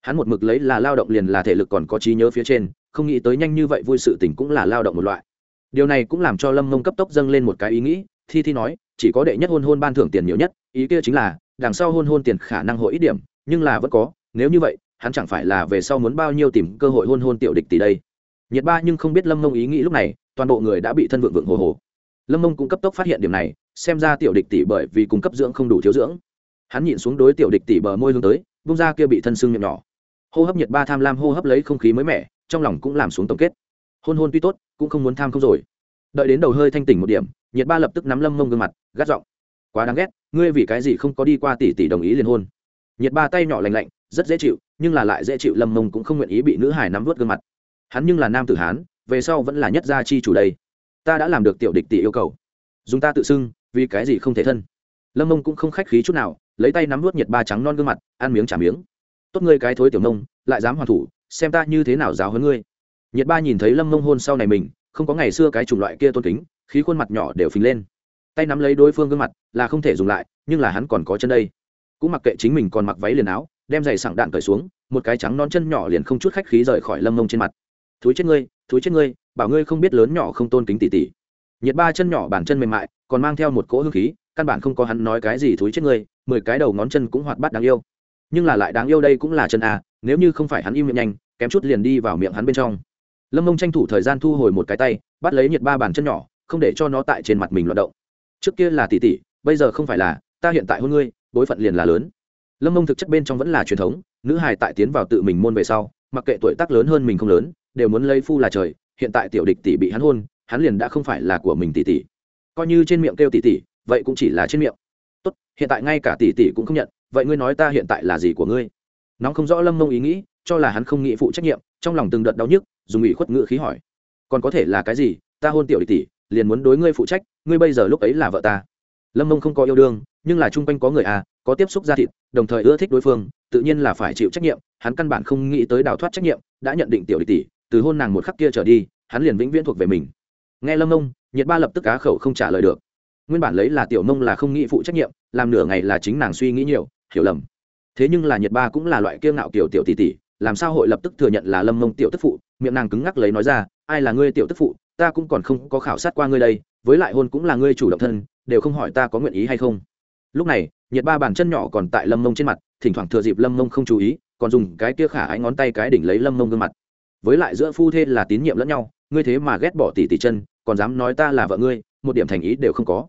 Hắn một mực lấy là lao động liền là thể lực còn có trí nhớ phía trên, không nghĩ tới nhanh như vậy vui sự tình cũng là lao động một loại điều này cũng làm cho lâm mông cấp tốc dâng lên một cái ý nghĩ, thi thi nói, chỉ có đệ nhất hôn hôn ban thưởng tiền nhiều nhất, ý kia chính là, đằng sau hôn hôn tiền khả năng hội ít điểm, nhưng là vẫn có, nếu như vậy, hắn chẳng phải là về sau muốn bao nhiêu tìm cơ hội hôn hôn tiểu địch tỷ đây. Nhiệt ba nhưng không biết lâm mông ý nghĩ lúc này, toàn bộ người đã bị thân vượng vượng hồ hồ. Lâm mông cũng cấp tốc phát hiện điểm này, xem ra tiểu địch tỷ bởi vì cung cấp dưỡng không đủ thiếu dưỡng. Hắn nhịn xuống đối tiểu địch tỷ bờ môi hướng tới bung ra kia bị thân sưng miệng nhỏ. Hô hấp nhiệt ba tham lam hô hấp lấy không khí mới mẻ, trong lòng cũng làm xuống tổng kết hôn hôn tuy tốt, cũng không muốn tham không rồi. Đợi đến đầu hơi thanh tỉnh một điểm, nhiệt ba lập tức nắm lâm mông gương mặt, gắt giọng, quá đáng ghét, ngươi vì cái gì không có đi qua tỷ tỷ đồng ý liền hôn? Nhiệt ba tay nhỏ lành lạnh, rất dễ chịu, nhưng là lại dễ chịu lâm mông cũng không nguyện ý bị nữ hải nắm vớt gương mặt. Hắn nhưng là nam tử hán, về sau vẫn là nhất gia chi chủ đây. Ta đã làm được tiểu địch tỷ yêu cầu. Dùng ta tự xưng, vì cái gì không thể thân? Lâm mông cũng không khách khí chút nào, lấy tay nắm vớt nhiệt ba trắng non gương mặt, ăn miếng trả miếng. Tốt ngươi cái thối tiểu mông, lại dám hoàn thủ, xem ta như thế nào giáo hơn ngươi nhiệt ba nhìn thấy lâm mông hôn sau này mình, không có ngày xưa cái chủng loại kia tôn kính, khí khuôn mặt nhỏ đều phình lên. Tay nắm lấy đối phương gương mặt, là không thể dùng lại, nhưng là hắn còn có chân đây. Cũng mặc kệ chính mình còn mặc váy liền áo, đem giày sảng đạn cởi xuống, một cái trắng non chân nhỏ liền không chút khách khí rời khỏi lâm mông trên mặt. Thúi chết ngươi, thúi chết ngươi, bảo ngươi không biết lớn nhỏ không tôn kính tỉ tỉ nhiệt ba chân nhỏ bàn chân mềm mại, còn mang theo một cỗ hương khí, căn bản không có hắn nói cái gì thúi chết ngươi, mười cái đầu ngón chân cũng hoạt bát đáng yêu. Nhưng là lại đáng yêu đây cũng là chân à nếu như không phải hắn im miệng nhanh, kém chút liền đi vào miệng hắn bên trong lâm mông tranh thủ thời gian thu hồi một cái tay, bắt lấy nhiệt ba bàn chân nhỏ, không để cho nó tại trên mặt mình loạt động. Trước kia là tỷ tỷ, bây giờ không phải là, ta hiện tại hôn ngươi, bối phận liền là lớn. Lâm mông thực chất bên trong vẫn là truyền thống, nữ hài tại tiến vào tự mình môn về sau, mặc kệ tuổi tác lớn hơn mình không lớn, đều muốn lấy phu là trời, hiện tại tiểu địch tỷ bị hắn hôn, hắn liền đã không phải là của mình tỷ tỷ. Coi như trên miệng kêu tỷ tỷ, vậy cũng chỉ là trên miệng. Tốt, hiện tại ngay cả tỷ tỷ cũng không nhận, vậy ngươi nói ta hiện tại là gì của ngươi? Nóng không rõ lâm mông ý nghĩ cho là hắn không nghĩ phụ trách nhiệm, trong lòng từng đợt đau nhức, dùng ủy khuất ngữ khí hỏi. Còn có thể là cái gì? Ta hôn tiểu địch tỷ, liền muốn đối ngươi phụ trách, ngươi bây giờ lúc ấy là vợ ta. Lâm mông không có yêu đương, nhưng là chung quanh có người à có tiếp xúc ra thịt, đồng thời ưa thích đối phương, tự nhiên là phải chịu trách nhiệm, hắn căn bản không nghĩ tới đào thoát trách nhiệm, đã nhận định tiểu địch tỷ, từ hôn nàng một khắc kia trở đi, hắn liền vĩnh viễn thuộc về mình. Nghe lâm mông, nhiệt ba lập tức cá khẩu không trả lời được. Nguyên bản lấy là tiểu mông là không nghĩ phụ trách nhiệm, làm nửa ngày là chính nàng suy nghĩ nhiều, hiểu lầm. Thế nhưng là nhiệt ba cũng là loại kiêng ngạo kiểu tiểu tỷ tỷ làm sao hội lập tức thừa nhận là lâm mông tiểu tức phụ? Miệng nàng cứng ngắc lấy nói ra, ai là ngươi tiểu tức phụ? Ta cũng còn không có khảo sát qua ngươi đây, với lại hôn cũng là ngươi chủ động thân, đều không hỏi ta có nguyện ý hay không. Lúc này, nhiệt ba bàn chân nhỏ còn tại lâm mông trên mặt, thỉnh thoảng thừa dịp lâm mông không chú ý, còn dùng cái kia khả ái ngón tay cái đỉnh lấy lâm mông gương mặt. Với lại giữa phu thê là tín nhiệm lẫn nhau, ngươi thế mà ghét bỏ tỷ tỷ chân, còn dám nói ta là vợ ngươi, một điểm thành ý đều không có.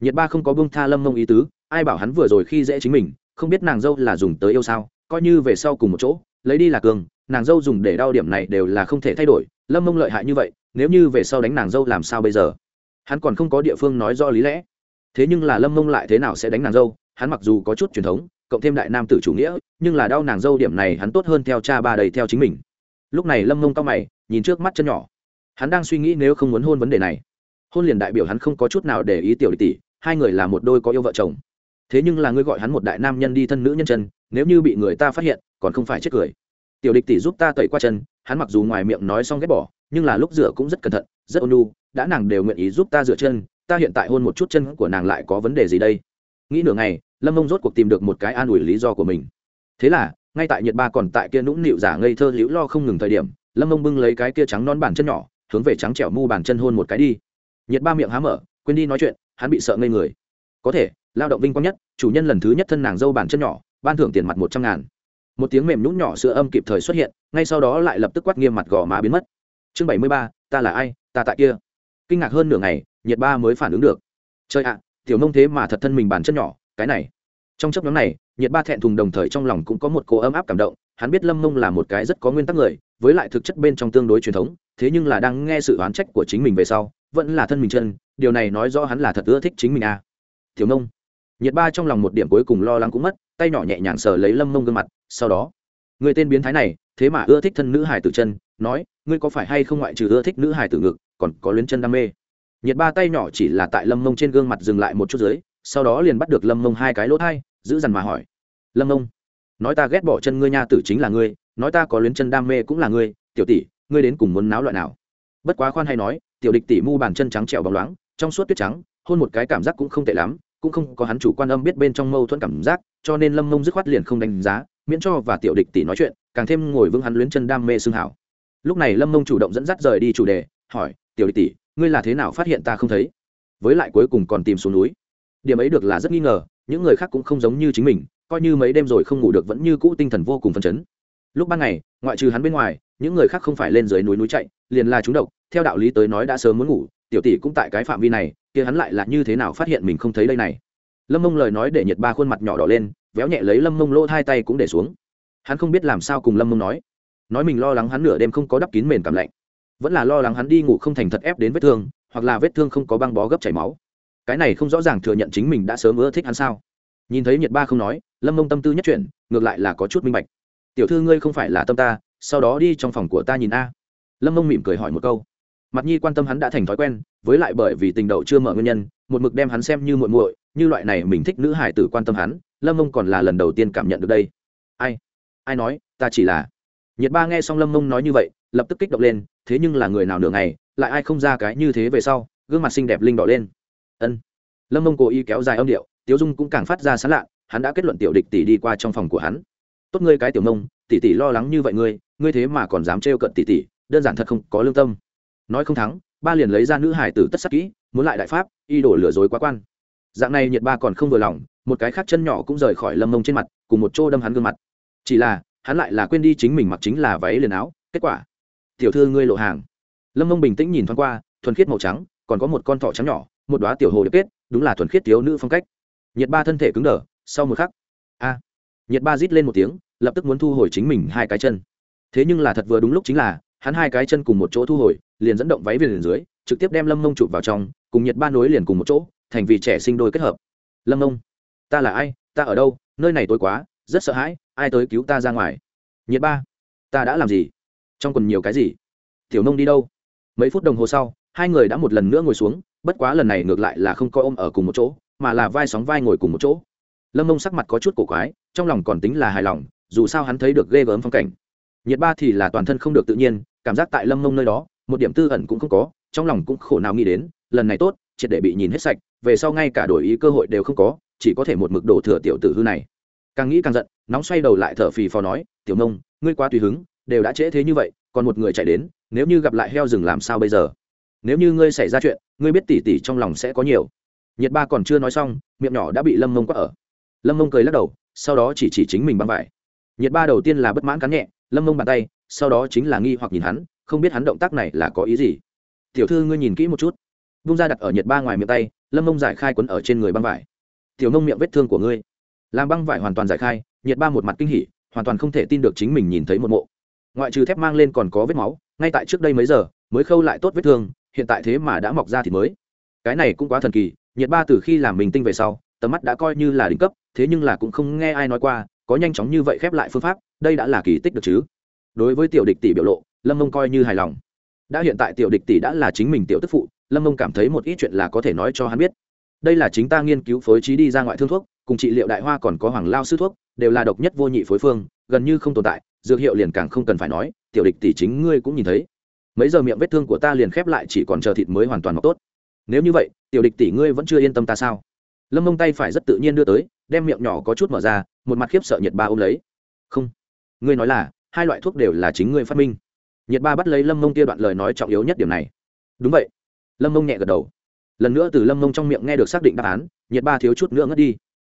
Nhiệt ba không có bông tha lâm mông ý tứ, ai bảo hắn vừa rồi khi dễ chính mình, không biết nàng dâu là dùng tới yêu sao, coi như về sau cùng một chỗ lấy đi là cường, nàng dâu dùng để đau điểm này đều là không thể thay đổi, lâm mông lợi hại như vậy, nếu như về sau đánh nàng dâu làm sao bây giờ? Hắn còn không có địa phương nói do lý lẽ. Thế nhưng là lâm mông lại thế nào sẽ đánh nàng dâu? Hắn mặc dù có chút truyền thống, cộng thêm đại nam tử chủ nghĩa, nhưng là đau nàng dâu điểm này hắn tốt hơn theo cha ba đầy theo chính mình. Lúc này lâm mông cao mày, nhìn trước mắt chân nhỏ. Hắn đang suy nghĩ nếu không muốn hôn vấn đề này. Hôn liền đại biểu hắn không có chút nào để ý tiểu địch tỷ, hai người là một đôi có yêu vợ chồng. Thế nhưng là ngươi gọi hắn một đại nam nhân đi thân nữ nhân chân nếu như bị người ta phát hiện, còn không phải chết cười. Tiểu địch tỷ giúp ta tẩy qua chân, hắn mặc dù ngoài miệng nói xong ghét bỏ, nhưng là lúc rửa cũng rất cẩn thận, rất ôn nhu, đã nàng đều nguyện ý giúp ta rửa chân, ta hiện tại hôn một chút chân của nàng lại có vấn đề gì đây? Nghĩ nửa ngày, lâm mông rốt cuộc tìm được một cái an ủi lý do của mình. Thế là, ngay tại nhiệt ba còn tại kia nũng nịu giả ngây thơ liễu lo không ngừng thời điểm, lâm mông bưng lấy cái kia trắng non bàn chân nhỏ, hướng về trắng trẻo mu bàn chân hôn một cái đi. Nhiệt ba miệng há mở, quên đi nói chuyện, hắn bị sợ ngây người. Có thể, lao động vinh quang nhất, chủ nhân lần thứ nhất thân nàng dâu bàn chân nhỏ ban thưởng tiền mặt một trăm ngàn. Một tiếng mềm nhũn nhỏ sữa âm kịp thời xuất hiện, ngay sau đó lại lập tức quát nghiêm mặt gò má biến mất. Chương bảy mươi ba, ta là ai, ta tại kia. Kinh ngạc hơn nửa ngày, nhiệt ba mới phản ứng được. Chơi ạ, tiểu nông thế mà thật thân mình bàn chân nhỏ, cái này. Trong chấp nhóm này, nhiệt ba thẹn thùng đồng thời trong lòng cũng có một cô ấm áp cảm động, hắn biết lâm mông là một cái rất có nguyên tắc người, với lại thực chất bên trong tương đối truyền thống, thế nhưng là đang nghe sự oán trách của chính mình về sau, vẫn là thân mình chân, điều này nói rõ hắn là thật ưa thích chính mình à. thiếu nông nhiệt ba trong lòng một điểm cuối cùng lo lắng cũng mất, tay nhỏ nhẹ nhàng sờ lấy lâm mông gương mặt, sau đó, người tên biến thái này, thế mà ưa thích thân nữ hải tử chân, nói, ngươi có phải hay không ngoại trừ ưa thích nữ hải tử ngực, còn có luyến chân đam mê? Nhiệt ba tay nhỏ chỉ là tại lâm mông trên gương mặt dừng lại một chút dưới, sau đó liền bắt được lâm mông hai cái lỗ thai, giữ dằn mà hỏi, lâm mông, nói ta ghét bỏ chân ngươi nha tử chính là ngươi, nói ta có luyến chân đam mê cũng là ngươi, tiểu tỷ, ngươi đến cùng muốn náo loại nào? Bất quá khoan hay nói, tiểu địch tỷ mu bàn chân trắng trẻo bóng loáng, trong suốt tuyết trắng, hôn một cái cảm giác cũng không tệ lắm cũng không có hắn chủ quan âm biết bên trong mâu thuẫn cảm giác, cho nên lâm mông dứt khoát liền không đánh giá, miễn cho và tiểu địch tỷ nói chuyện, càng thêm ngồi vững hắn luyến chân đam mê xương hảo. Lúc này lâm mông chủ động dẫn dắt rời đi chủ đề, hỏi, tiểu địch tỷ, ngươi là thế nào phát hiện ta không thấy? Với lại cuối cùng còn tìm xuống núi. Điểm ấy được là rất nghi ngờ, những người khác cũng không giống như chính mình, coi như mấy đêm rồi không ngủ được vẫn như cũ tinh thần vô cùng phấn chấn. Lúc ban ngày, ngoại trừ hắn bên ngoài, những người khác không phải lên dưới núi núi chạy, liền là chúng độc, theo đạo lý tới nói đã sớm muốn ngủ, tiểu tỷ cũng tại cái phạm vi này kia hắn lại là như thế nào phát hiện mình không thấy đây này? Lâm mông lời nói để nhiệt ba khuôn mặt nhỏ đỏ lên, véo nhẹ lấy lâm mông lỗ hai tay cũng để xuống. Hắn không biết làm sao cùng lâm mông nói. Nói mình lo lắng hắn nửa đêm không có đắp kín mền cảm lạnh. Vẫn là lo lắng hắn đi ngủ không thành thật ép đến vết thương, hoặc là vết thương không có băng bó gấp chảy máu. Cái này không rõ ràng thừa nhận chính mình đã sớm ưa thích hắn sao? Nhìn thấy nhiệt ba không nói, lâm mông tâm tư nhất chuyển, ngược lại là có chút minh bạch. Tiểu thư ngươi không phải là tâm ta, sau đó đi trong phòng của ta nhìn a. Lâm mông mỉm cười hỏi một câu mặt nhi quan tâm hắn đã thành thói quen, với lại bởi vì tình đậu chưa mở nguyên nhân, một mực đem hắn xem như muội muội, như loại này mình thích nữ hải tử quan tâm hắn, lâm mông còn là lần đầu tiên cảm nhận được đây. Ai? Ai nói, ta chỉ là nhiệt ba nghe xong lâm mông nói như vậy, lập tức kích động lên, thế nhưng là người nào nửa ngày, lại ai không ra cái như thế về sau, gương mặt xinh đẹp linh đỏ lên. Ân. Lâm mông cố ý kéo dài âm điệu, tiếu dung cũng càng phát ra sán lạ hắn đã kết luận tiểu địch tỷ đi qua trong phòng của hắn. Tốt ngươi cái tiểu mông, tỷ tỷ lo lắng như vậy ngươi ngươi thế mà còn dám trêu cận tỷ tỷ, đơn giản thật không có lương tâm nói không thắng, ba liền lấy ra nữ hải tử tất sắc kỹ, muốn lại đại pháp, y đổ lừa dối quá quan. Dạng này nhiệt ba còn không vừa lòng, một cái khác chân nhỏ cũng rời khỏi lâm mông trên mặt, cùng một chỗ đâm hắn gương mặt. Chỉ là, hắn lại là quên đi chính mình mặc chính là váy liền áo, kết quả. Tiểu thư ngươi lộ hàng. Lâm mông bình tĩnh nhìn thoáng qua, thuần khiết màu trắng, còn có một con thỏ trắng nhỏ, một đoá tiểu hồ được kết, đúng là thuần khiết thiếu nữ phong cách. Nhiệt ba thân thể cứng đờ, sau một khắc, a, nhiệt ba rít lên một tiếng, lập tức muốn thu hồi chính mình hai cái chân. Thế nhưng là thật vừa đúng lúc chính là, hắn hai cái chân cùng một chỗ thu hồi liền dẫn động váy về liền dưới, trực tiếp đem lâm mông chụp vào trong, cùng nhiệt ba nối liền cùng một chỗ, thành vì trẻ sinh đôi kết hợp. Lâm mông ta là ai, ta ở đâu, nơi này tối quá, rất sợ hãi, ai tới cứu ta ra ngoài? Nhiệt ba, ta đã làm gì? Trong quần nhiều cái gì? Tiểu nông đi đâu? Mấy phút đồng hồ sau, hai người đã một lần nữa ngồi xuống, bất quá lần này ngược lại là không coi ôm ở cùng một chỗ, mà là vai sóng vai ngồi cùng một chỗ. Lâm mông sắc mặt có chút cổ quái, trong lòng còn tính là hài lòng, dù sao hắn thấy được ghê gớm phong cảnh. Nhiệt ba thì là toàn thân không được tự nhiên, cảm giác tại lâm mông nơi đó một điểm tư ẩn cũng không có, trong lòng cũng khổ nào nghĩ đến, lần này tốt, triệt để bị nhìn hết sạch, về sau ngay cả đổi ý cơ hội đều không có, chỉ có thể một mực đổ thừa tiểu tử hư này. Càng nghĩ càng giận, nóng xoay đầu lại thở phì phò nói, tiểu nông, ngươi quá tùy hứng, đều đã trễ thế như vậy, còn một người chạy đến, nếu như gặp lại heo rừng làm sao bây giờ? Nếu như ngươi xảy ra chuyện, ngươi biết tỉ tỉ trong lòng sẽ có nhiều. Nhiệt ba còn chưa nói xong, miệng nhỏ đã bị lâm mông quắc ở. Lâm mông cười lắc đầu, sau đó chỉ chỉ chính mình băng vải. Nhiệt ba đầu tiên là bất mãn cắn nhẹ, lâm mông bàn tay, sau đó chính là nghi hoặc nhìn hắn không biết hắn động tác này là có ý gì. Tiểu thư ngươi nhìn kỹ một chút. Vung ra đặt ở nhiệt ba ngoài miệng tay, lâm mông giải khai quấn ở trên người băng vải. Tiểu nông miệng vết thương của ngươi. Làm băng vải hoàn toàn giải khai nhiệt ba một mặt kinh hỉ, hoàn toàn không thể tin được chính mình nhìn thấy một mộ. Ngoại trừ thép mang lên còn có vết máu, ngay tại trước đây mấy giờ, mới khâu lại tốt vết thương, hiện tại thế mà đã mọc ra thì mới. Cái này cũng quá thần kỳ nhiệt ba từ khi làm mình tinh về sau, tầm mắt đã coi như là đỉnh cấp, thế nhưng là cũng không nghe ai nói qua, có nhanh chóng như vậy khép lại phương pháp, đây đã là kỳ tích được chứ. Đối với tiểu địch tỷ biểu lộ lâm mông coi như hài lòng. Đã hiện tại tiểu địch tỷ đã là chính mình tiểu tức phụ, lâm mông cảm thấy một ít chuyện là có thể nói cho hắn biết. Đây là chính ta nghiên cứu phối trí đi ra ngoại thương thuốc, cùng trị liệu đại hoa còn có hoàng lao sư thuốc, đều là độc nhất vô nhị phối phương, gần như không tồn tại, dược hiệu liền càng không cần phải nói, tiểu địch tỷ chính ngươi cũng nhìn thấy. Mấy giờ miệng vết thương của ta liền khép lại chỉ còn chờ thịt mới hoàn toàn mọc tốt. Nếu như vậy, tiểu địch tỷ ngươi vẫn chưa yên tâm ta sao? Lâm mông tay phải rất tự nhiên đưa tới, đem miệng nhỏ có chút mở ra, một mặt khiếp sợ nhiệt ba ôm lấy. Không. Ngươi nói là, hai loại thuốc đều là chính ngươi phát minh nhiệt ba bắt lấy lâm mông kia đoạn lời nói trọng yếu nhất điểm này. Đúng vậy. Lâm mông nhẹ gật đầu. Lần nữa từ lâm mông trong miệng nghe được xác định đáp án, nhiệt ba thiếu chút nữa ngất đi.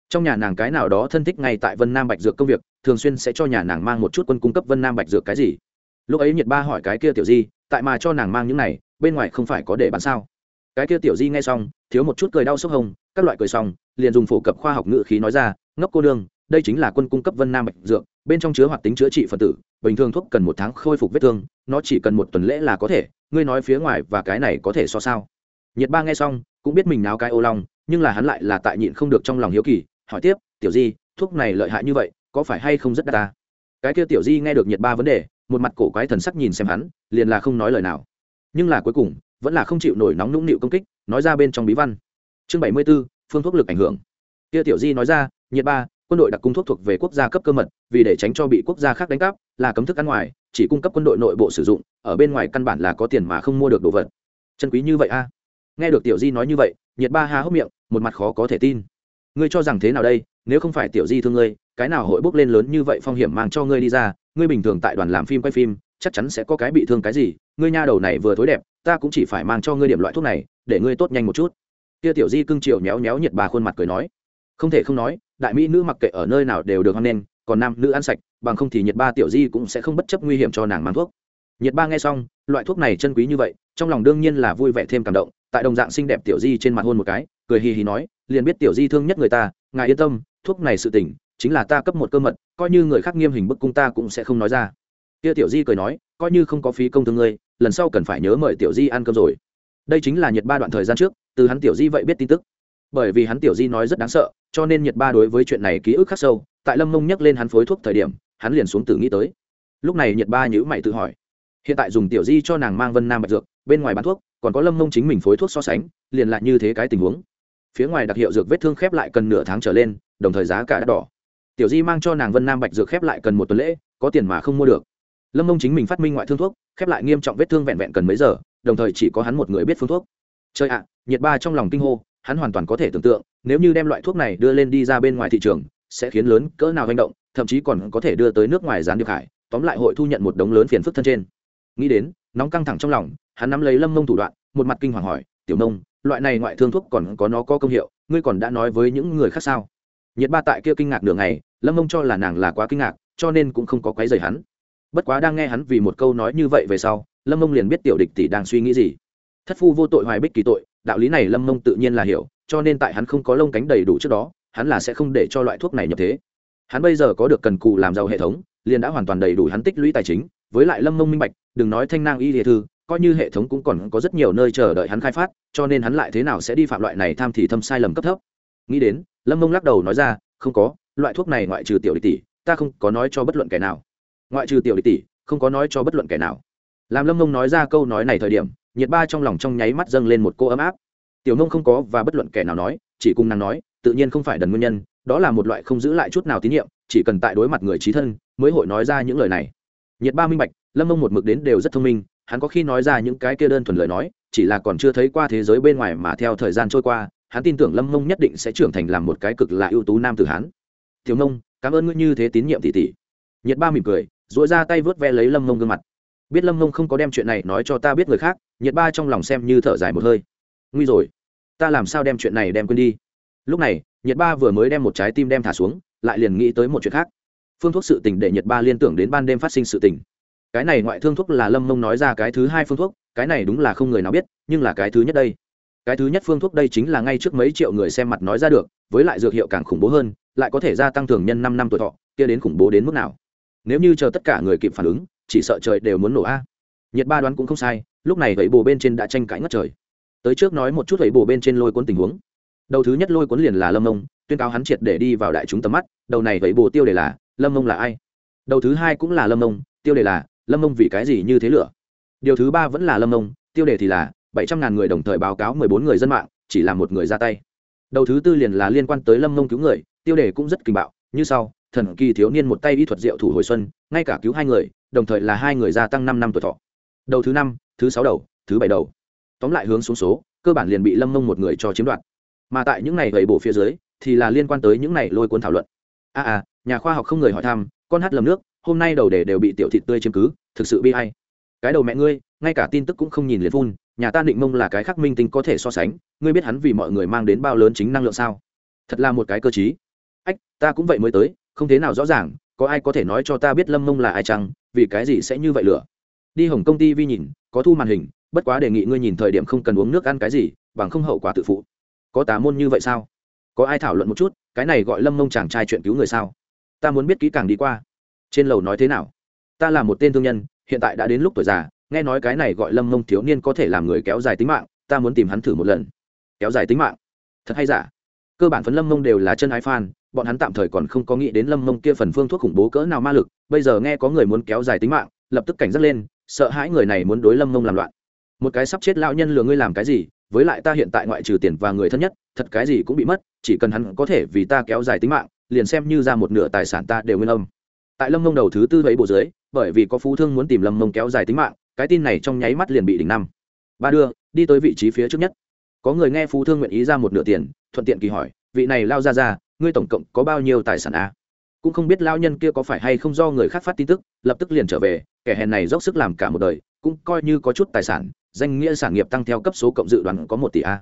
Trong nhà nàng cái nào đó thân thích ngay tại vân nam bạch dược công việc, thường xuyên sẽ cho nhà nàng mang một chút quân cung cấp vân nam bạch dược cái gì. Lúc ấy nhiệt ba hỏi cái kia tiểu di, tại mà cho nàng mang những này, bên ngoài không phải có để bán sao? Cái kia tiểu di nghe xong, thiếu một chút cười đau sốc hồng, các loại cười xong, liền dùng phổ cập khoa học ngữ khí nói ra, ngốc cô đương đây chính là quân cung cấp vân nam bạch dược, bên trong chứa hoạt tính chữa trị phần tử, bình thường thuốc cần một tháng khôi phục vết thương, nó chỉ cần một tuần lễ là có thể, ngươi nói phía ngoài và cái này có thể so sao? Nhiệt ba nghe xong, cũng biết mình náo cái ô long, nhưng là hắn lại là tại nhịn không được trong lòng hiếu kỳ, hỏi tiếp, tiểu di, thuốc này lợi hại như vậy, có phải hay không rất đắt ta? Cái kia tiểu di nghe được nhiệt ba vấn đề, một mặt cổ quái thần sắc nhìn xem hắn, liền là không nói lời nào. Nhưng là cuối cùng, vẫn là không chịu nổi nóng nũng nịu công kích, nói ra bên trong bí văn. Chương bảy mươi b ố phương thuốc lực ảnh hưởng. Kia tiểu di nói ra, nhiệt ba quân đội đặc cung thuốc thuộc về quốc gia cấp cơ mật, vì để tránh cho bị quốc gia khác đánh cắp, là cấm thức ăn ngoài, chỉ cung cấp quân đội nội bộ sử dụng, ở bên ngoài căn bản là có tiền mà không mua được đồ vật. Chân quý như vậy a? Nghe được tiểu di nói như vậy, nhiệt ba há hốc miệng, một mặt khó có thể tin. Ngươi cho rằng thế nào đây? Nếu không phải tiểu di thương ngươi, cái nào hội bốc lên lớn như vậy phong hiểm mang cho ngươi đi ra? Ngươi bình thường tại đoàn làm phim quay phim, chắc chắn sẽ có cái bị thương cái gì. Ngươi nha đầu này vừa thối đẹp, ta cũng chỉ phải mang cho ngươi điểm loại thuốc này, để ngươi tốt nhanh một chút. Kia tiểu di cưng chiều méo méo nhiệt bà khuôn mặt cười nói. Không thể không nói đại mỹ nữ mặc kệ ở nơi nào đều được hoan nghênh, còn nam nữ ăn sạch, bằng không thì nhiệt ba tiểu di cũng sẽ không bất chấp nguy hiểm cho nàng mang thuốc. Nhiệt ba nghe xong, loại thuốc này chân quý như vậy, trong lòng đương nhiên là vui vẻ thêm cảm động, tại đồng dạng xinh đẹp tiểu di trên mặt hôn một cái, cười hì hì nói, liền biết tiểu di thương nhất người ta, ngài yên tâm, thuốc này sự tỉnh chính là ta cấp một cơ mật, coi như người khác nghiêm hình bức cung ta cũng sẽ không nói ra. Kia tiểu di cười nói, coi như không có phí công thương ngươi, lần sau cần phải nhớ mời tiểu di ăn cơm rồi. Đây chính là nhiệt ba đoạn thời gian trước, từ hắn tiểu di vậy biết tin tức bởi vì hắn tiểu di nói rất đáng sợ, cho nên nhiệt ba đối với chuyện này ký ức khắc sâu, tại lâm mông nhắc lên hắn phối thuốc thời điểm, hắn liền xuống tử nghĩ tới. Lúc này nhiệt ba nhữ mày tự hỏi, hiện tại dùng tiểu di cho nàng mang vân nam bạch dược, bên ngoài bán thuốc, còn có lâm mông chính mình phối thuốc so sánh, liền lại như thế cái tình huống. Phía ngoài đặc hiệu dược vết thương khép lại cần nửa tháng trở lên, đồng thời giá cả đắt đỏ. Tiểu di mang cho nàng vân nam bạch dược khép lại cần một tuần lễ, có tiền mà không mua được. Lâm mông chính mình phát minh ngoại thương thuốc, khép lại nghiêm trọng vết thương vẹn vẹn cần mấy giờ, đồng thời chỉ có hắn một người biết phương thuốc. Chơi ạ nhiệt ba trong lòng kinh hô hắn hoàn toàn có thể tưởng tượng, nếu như đem loại thuốc này đưa lên đi ra bên ngoài thị trường, sẽ khiến lớn cỡ nào hành động, thậm chí còn có thể đưa tới nước ngoài gián điệp hải tóm lại hội thu nhận một đống lớn phiền phức thân trên. Nghĩ đến, nóng căng thẳng trong lòng, hắn nắm lấy lâm mông thủ đoạn, một mặt kinh hoàng hỏi, tiểu nông loại này ngoại thương thuốc còn có nó có công hiệu, ngươi còn đã nói với những người khác sao? Nhiệt ba tại kia kinh ngạc nửa ngày, lâm mông cho là nàng là quá kinh ngạc, cho nên cũng không có quấy rầy hắn. Bất quá đang nghe hắn vì một câu nói như vậy về sau, lâm mông liền biết tiểu địch tỷ đang suy nghĩ gì. Thất phu vô tội hoài bích kỳ tội đạo lý này lâm mông tự nhiên là hiểu, cho nên tại hắn không có lông cánh đầy đủ trước đó, hắn là sẽ không để cho loại thuốc này nhập thế. Hắn bây giờ có được cần cù làm giàu hệ thống, liền đã hoàn toàn đầy đủ hắn tích lũy tài chính, với lại lâm mông minh bạch, đừng nói thanh nang y địa thư, coi như hệ thống cũng còn có rất nhiều nơi chờ đợi hắn khai phát, cho nên hắn lại thế nào sẽ đi phạm loại này tham thì thâm sai lầm cấp thấp. Nghĩ đến, lâm mông lắc đầu nói ra, không có, loại thuốc này ngoại trừ tiểu địch tỷ, ta không có nói cho bất luận kẻ nào. Ngoại trừ tiểu địch tỷ, không có nói cho bất luận kẻ nào. Làm lâm mông nói ra câu nói này thời điểm nhiệt ba trong lòng trong nháy mắt dâng lên một cô ấm áp. Tiểu Nông không có và bất luận kẻ nào nói chỉ cùng nàng nói tự nhiên không phải đần nguyên nhân đó là một loại không giữ lại chút nào tín nhiệm chỉ cần tại đối mặt người trí thân mới hội nói ra những lời này. Nhiệt ba minh bạch lâm mông một mực đến đều rất thông minh hắn có khi nói ra những cái kia đơn thuần lời nói chỉ là còn chưa thấy qua thế giới bên ngoài mà theo thời gian trôi qua hắn tin tưởng lâm mông nhất định sẽ trưởng thành làm một cái cực là ưu tú nam tử hắn tiểu Nông, cảm ơn ngươi như thế tín nhiệm tỷ tỷ nhiệt ba mỉm cười dội ra tay vớt ve lấy lâm mông gương mặt. Biết lâm mông không có đem chuyện này nói cho ta biết người khác nhiệt ba trong lòng xem như thở dài một hơi. Nguy rồi. Ta làm sao đem chuyện này đem quên đi? Lúc này, nhiệt ba vừa mới đem một trái tim đem thả xuống, lại liền nghĩ tới một chuyện khác. Phương thuốc sự tình để nhiệt ba liên tưởng đến ban đêm phát sinh sự tình. Cái này ngoại thương thuốc là lâm mông nói ra cái thứ hai phương thuốc, cái này đúng là không người nào biết, nhưng là cái thứ nhất đây. Cái thứ nhất phương thuốc đây chính là ngay trước mấy triệu người xem mặt nói ra được, với lại dược hiệu càng khủng bố hơn, lại có thể gia tăng thường nhân năm năm tuổi thọ, kia đến khủng bố đến mức nào? Nếu như chờ tất cả người kịp phản ứng, chỉ sợ trời đều muốn nổ a nhiệt ba đoán cũng không sai lúc này vậy bồ bên trên đã tranh cãi ngất trời. Tới trước nói một chút vậy bồ bên trên lôi cuốn tình huống. Đầu thứ nhất lôi cuốn liền là lâm Nông, tuyên cáo hắn triệt để đi vào đại chúng tầm mắt đầu này vậy bồ tiêu đề là lâm Nông là ai? Đầu thứ hai cũng là lâm Nông, tiêu đề là lâm Nông vì cái gì như thế lửa? Điều thứ ba vẫn là lâm Nông, tiêu đề thì là bảy trăm ngàn người đồng thời báo cáo mười bốn người dân mạng chỉ là một người ra tay. Đầu thứ tư liền là liên quan tới lâm Nông cứu người tiêu đề cũng rất kinh bạo như sau thần kỳ thiếu niên một tay y thuật diệu thủ hồi xuân ngay cả cứu hai người đồng thời là hai người gia tăng năm năm tuổi thọ đầu thứ năm thứ sáu đầu thứ bảy đầu. Tóm lại hướng xuống số cơ bản liền bị lâm mông một người cho chiếm đoạt. Mà tại những này gầy bổ phía dưới thì là liên quan tới những này lôi cuốn thảo luận. A à, à nhà khoa học không người hỏi thăm con hát lầm nước hôm nay đầu đề đều bị tiểu thị tươi chiếm cứ thực sự bi hay cái đầu mẹ ngươi ngay cả tin tức cũng không nhìn liền phun nhà ta định mông là cái khắc minh tinh có thể so sánh ngươi biết hắn vì mọi người mang đến bao lớn chính năng lượng sao? Thật là một cái cơ chí ta cũng vậy mới tới không thế nào rõ ràng có ai có thể nói cho ta biết lâm mông là ai chăng vì cái gì sẽ như vậy lửa đi hồng công ty vi nhìn, có thu màn hình, bất quá đề nghị ngươi nhìn thời điểm không cần uống nước ăn cái gì, bằng không hậu quả tự phụ. Có tà môn như vậy sao? Có ai thảo luận một chút, cái này gọi lâm mông chàng trai chuyện cứu người sao? Ta muốn biết kỹ càng đi qua. Trên lầu nói thế nào? Ta là một tên thương nhân, hiện tại đã đến lúc tuổi già, nghe nói cái này gọi lâm mông thiếu niên có thể làm người kéo dài tính mạng, ta muốn tìm hắn thử một lần. Kéo dài tính mạng? Thật hay giả? Cơ bản phấn lâm mông đều là chân ái phan bọn hắn tạm thời còn không có nghĩ đến lâm mông kia phần phương thuốc khủng bố cỡ nào ma lực, bây giờ nghe có người muốn kéo dài tính mạng, lập tức cảnh giác lên sợ hãi người này muốn đối lâm mông làm loạn. Một cái sắp chết lão nhân lừa ngươi làm cái gì, với lại ta hiện tại ngoại trừ tiền và người thân nhất, thật cái gì cũng bị mất, chỉ cần hắn có thể vì ta kéo dài tính mạng, liền xem như ra một nửa tài sản ta đều nguyên âm. Tại lâm mông đầu thứ tư ấy bộ dưới, bởi vì có phú thương muốn tìm lâm mông kéo dài tính mạng, cái tin này trong nháy mắt liền bị đỉnh năm. Ba đưa, đi tới vị trí phía trước nhất. Có người nghe phú thương nguyện ý ra một nửa tiền, thuận tiện kỳ hỏi, vị này lao ra ra, ngươi tổng cộng có bao nhiêu tài sản a à? cũng không biết lao nhân kia có phải hay không do người khác phát tin tức, lập tức liền trở về kẻ hèn này dốc sức làm cả một đời, cũng coi như có chút tài sản, danh nghĩa sản nghiệp tăng theo cấp số cộng dự đoán có một tỷ a.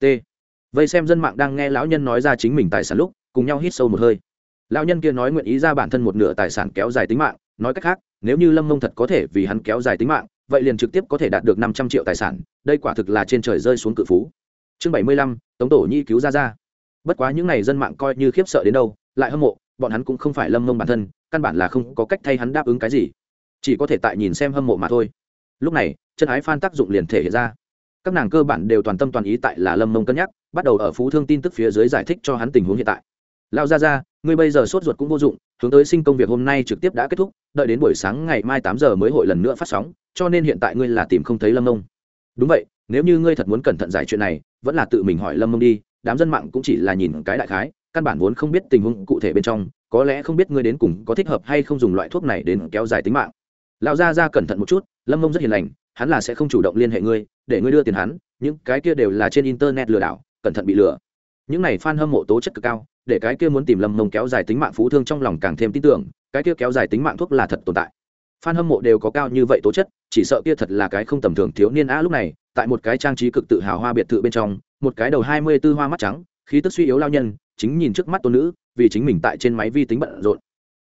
T. Vây xem dân mạng đang nghe lão nhân nói ra chính mình tài sản lúc, cùng nhau hít sâu một hơi. Lão nhân kia nói nguyện ý ra bản thân một nửa tài sản kéo dài tính mạng, nói cách khác, nếu như lâm mông thật có thể vì hắn kéo dài tính mạng, vậy liền trực tiếp có thể đạt được năm trăm triệu tài sản, đây quả thực là trên trời rơi xuống cự phú. Chương bảy mươi lăm, tống tổ nhi cứu ra ra bất quá những n à y dân mạng coi như khiếp sợ đến đâu, lại hâm mộ, bọn hắn cũng không phải lâm mông bản thân, căn bản là không có cách thay hắn đáp ứng cái gì chỉ có thể tại nhìn xem hâm mộ mà thôi. Lúc này, chân ái phan tác dụng liền thể hiện ra. Các nàng cơ bản đều toàn tâm toàn ý tại là lâm mông cân nhắc, bắt đầu ở phú thương tin tức phía dưới giải thích cho hắn tình huống hiện tại. Lao ra ra ngươi bây giờ sốt ruột cũng vô dụng, hướng tới sinh công việc hôm nay trực tiếp đã kết thúc, đợi đến buổi sáng ngày mai tám giờ mới hội lần nữa phát sóng, cho nên hiện tại ngươi là tìm không thấy lâm mông. Đúng vậy, nếu như ngươi thật muốn cẩn thận giải chuyện này, vẫn là tự mình hỏi lâm mông đi, đám dân mạng cũng chỉ là nhìn cái đại khái, căn bản vốn không biết tình huống cụ thể bên trong, có lẽ không biết ngươi đến cùng có thích hợp hay không dùng loại thuốc này đến kéo dài tính mạng lão gia ra cẩn thận một chút, lâm mông rất hiền lành, hắn là sẽ không chủ động liên hệ ngươi, để ngươi đưa tiền hắn, những cái kia đều là trên internet lừa đảo, cẩn thận bị lừa. Những này fan hâm mộ tố chất cực cao, để cái kia muốn tìm lâm mông kéo dài tính mạng phú thương trong lòng càng thêm tin tưởng, cái kia kéo dài tính mạng thuốc là thật tồn tại. Fan hâm mộ đều có cao như vậy tố chất, chỉ sợ kia thật là cái không tầm thường thiếu niên á lúc này, tại một cái trang trí cực tự hào hoa biệt thự bên trong, một cái đầu hai mươi tư hoa mắt trắng, khí tức suy yếu lao nhân, chính nhìn trước mắt tôn nữ, vì chính mình tại trên máy vi tính bận rộn.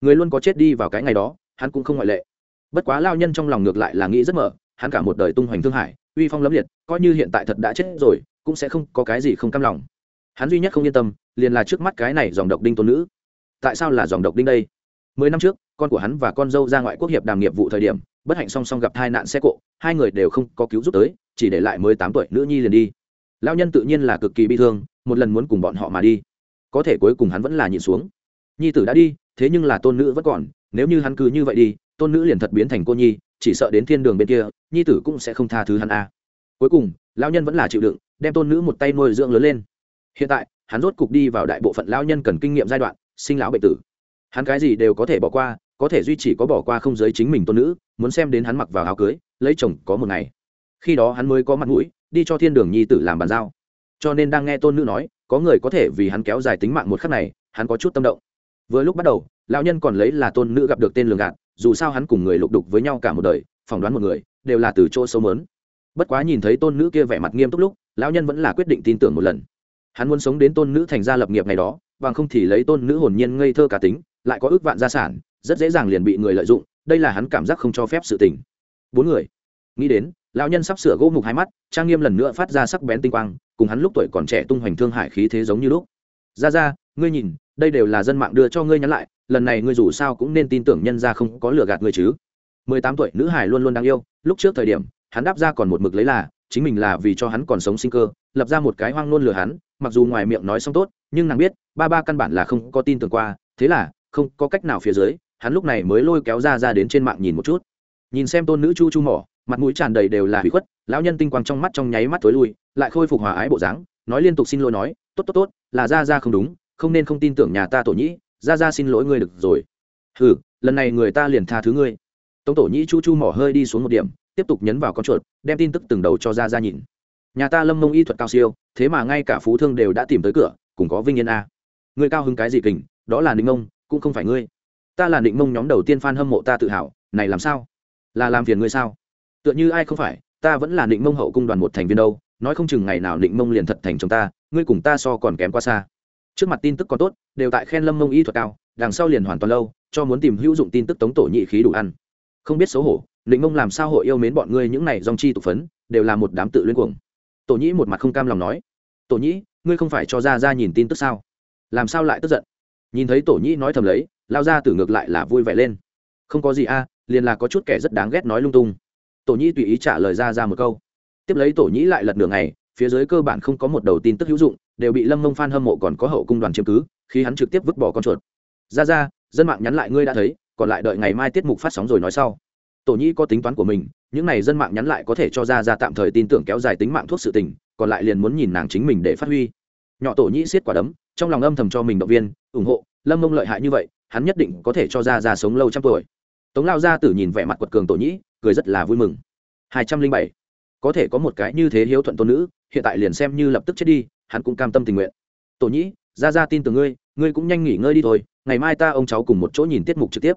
Người luôn có chết đi vào cái ngày đó, hắn cũng không ngoại lệ bất quá lao nhân trong lòng ngược lại là nghĩ rất mở, hắn cả một đời tung hoành thương hải, uy phong lẫm liệt, coi như hiện tại thật đã chết rồi, cũng sẽ không có cái gì không cam lòng. Hắn duy nhất không yên tâm, liền là trước mắt cái này dòng độc đinh tôn nữ. Tại sao là dòng độc đinh đây? Mười năm trước, con của hắn và con dâu ra ngoại quốc hiệp đàm nghiệp vụ thời điểm, bất hạnh song song gặp tai nạn xe cộ, hai người đều không có cứu giúp tới, chỉ để lại mới tám tuổi nữ nhi liền đi. Lao nhân tự nhiên là cực kỳ bi thương, một lần muốn cùng bọn họ mà đi. Có thể cuối cùng hắn vẫn là nhịn xuống. Nhi tử đã đi, thế nhưng là tôn nữ vẫn còn, nếu như hắn cứ như vậy đi tôn nữ liền thật biến thành cô nhi, chỉ sợ đến thiên đường bên kia, nhi tử cũng sẽ không tha thứ hắn a. Cuối cùng, lão nhân vẫn là chịu đựng, đem tôn nữ một tay nuôi dưỡng lớn lên. Hiện tại, hắn rốt cục đi vào đại bộ phận lão nhân cần kinh nghiệm giai đoạn, sinh lão bệnh tử. Hắn cái gì đều có thể bỏ qua, có thể duy trì có bỏ qua không giới chính mình tôn nữ, muốn xem đến hắn mặc vào áo cưới, lấy chồng có một ngày. Khi đó hắn mới có mặt mũi, đi cho thiên đường nhi tử làm bàn giao. Cho nên đang nghe tôn nữ nói, có người có thể vì hắn kéo dài tính mạng một khắc này, hắn có chút tâm động. Vừa lúc bắt đầu, lão nhân còn lấy là tôn nữ gặp được tên lường gạt dù sao hắn cùng người lục đục với nhau cả một đời, phỏng đoán một người, đều là từ chỗ xấu mớn. Bất quá nhìn thấy tôn nữ kia vẻ mặt nghiêm túc lúc, lão nhân vẫn là quyết định tin tưởng một lần. Hắn muốn sống đến tôn nữ thành gia lập nghiệp ngày đó, bằng không thì lấy tôn nữ hồn nhiên ngây thơ cá tính, lại có ước vạn gia sản, rất dễ dàng liền bị người lợi dụng, đây là hắn cảm giác không cho phép sự tình. Bốn người. Nghĩ đến, lão nhân sắp sửa gỗ mục hai mắt, trang nghiêm lần nữa phát ra sắc bén tinh quang, cùng hắn lúc tuổi còn trẻ tung hoành thương hải khí thế giống như lúc. Ra ra ngươi nhìn, đây đều là dân mạng đưa cho ngươi nhắn lại lần này ngươi dù sao cũng nên tin tưởng nhân ra không có lừa gạt ngươi chứ. Mười tám tuổi, nữ hải luôn luôn đáng yêu, lúc trước thời điểm, hắn đáp ra còn một mực lấy là, chính mình là vì cho hắn còn sống sinh cơ, lập ra một cái hoang nôn lừa hắn, mặc dù ngoài miệng nói xong tốt, nhưng nàng biết, ba ba căn bản là không có tin tưởng qua, thế là, không có cách nào phía dưới, hắn lúc này mới lôi kéo ra ra đến trên mạng nhìn một chút. Nhìn xem tôn nữ chu chu mỏ, mặt mũi tràn đầy đều là hủy khuất, lão nhân tinh quang trong mắt trong nháy mắt tối lui, lại khôi phục hòa ái bộ dáng, nói liên tục xin lỗi nói, tốt tốt tốt, là ra ra không đúng, không nên không tin tưởng nhà ta tổ nhĩ ra ra xin lỗi ngươi được rồi. Hừ, lần này người ta liền tha thứ ngươi. Tống tổ nhĩ chu chu mỏ hơi đi xuống một điểm tiếp tục nhấn vào con chuột đem tin tức từng đầu cho ra ra nhìn. Nhà ta lâm mông y thuật cao siêu thế mà ngay cả phú thương đều đã tìm tới cửa cùng có vinh yên a. Ngươi cao hứng cái gì kình đó là định mông cũng không phải ngươi. Ta là định mông nhóm đầu tiên f a n hâm mộ ta tự hào này làm sao? Là làm phiền ngươi sao? Tựa như ai không phải ta vẫn là định mông hậu cung đoàn một thành viên đâu nói không chừng ngày nào định mông liền thật thành chúng ta ngươi cùng ta so còn kém quá xa trước mặt tin tức còn tốt, đều tại khen lâm mông y thuật cao, đằng sau liền hoàn toàn lâu, cho muốn tìm hữu dụng tin tức tống tổ nhị khí đủ ăn. Không biết xấu hổ định mông làm sao hội yêu mến bọn ngươi những này dòng chi tụ phấn, đều là một đám tự luyến cuồng. Tổ nhĩ một mặt không cam lòng nói. Tổ nhĩ ngươi không phải cho ra ra nhìn tin tức sao? Làm sao lại tức giận? Nhìn thấy tổ nhĩ nói thầm lấy, lao ra tử ngược lại là vui vẻ lên. Không có gì a, liền là có chút kẻ rất đáng ghét nói lung tung. Tổ nhĩ tùy ý trả lời ra ra một câu. Tiếp lấy tổ nhĩ lại lật đường này phía dưới cơ bản không có một đầu tin tức hữu dụng, đều bị lâm mông phan hâm mộ còn có hậu cung đoàn chiếm cứ, khi hắn trực tiếp vứt bỏ con chuột. Ra ra, dân mạng nhắn lại ngươi đã thấy, còn lại đợi ngày mai tiết mục phát sóng rồi nói sau. Tổ nhĩ có tính toán của mình, những n à y dân mạng nhắn lại có thể cho ra ra tạm thời tin tưởng kéo dài tính mạng thuốc sự tình, còn lại liền muốn nhìn nàng chính mình để phát huy. Nhỏ tổ nhĩ xiết quả đấm, trong lòng âm thầm cho mình động viên, ủng hộ, lâm mông lợi hại như vậy, hắn nhất định có thể cho ra ra sống lâu trăm tuổi. Tống lao gia tử nhìn vẻ mặt quật cường tổ nhĩ, cười rất là vui mừng. Hai trăm linh bảy có thể có một cái như thế hiếu thuận tôn nữ, hiện tại liền xem như lập tức chết đi, hắn cũng cam tâm tình nguyện. Tổ nhĩ, ra ra tin từ ngươi ngươi cũng nhanh nghỉ ngơi đi thôi, ngày mai ta ông cháu cùng một chỗ nhìn tiết mục trực tiếp.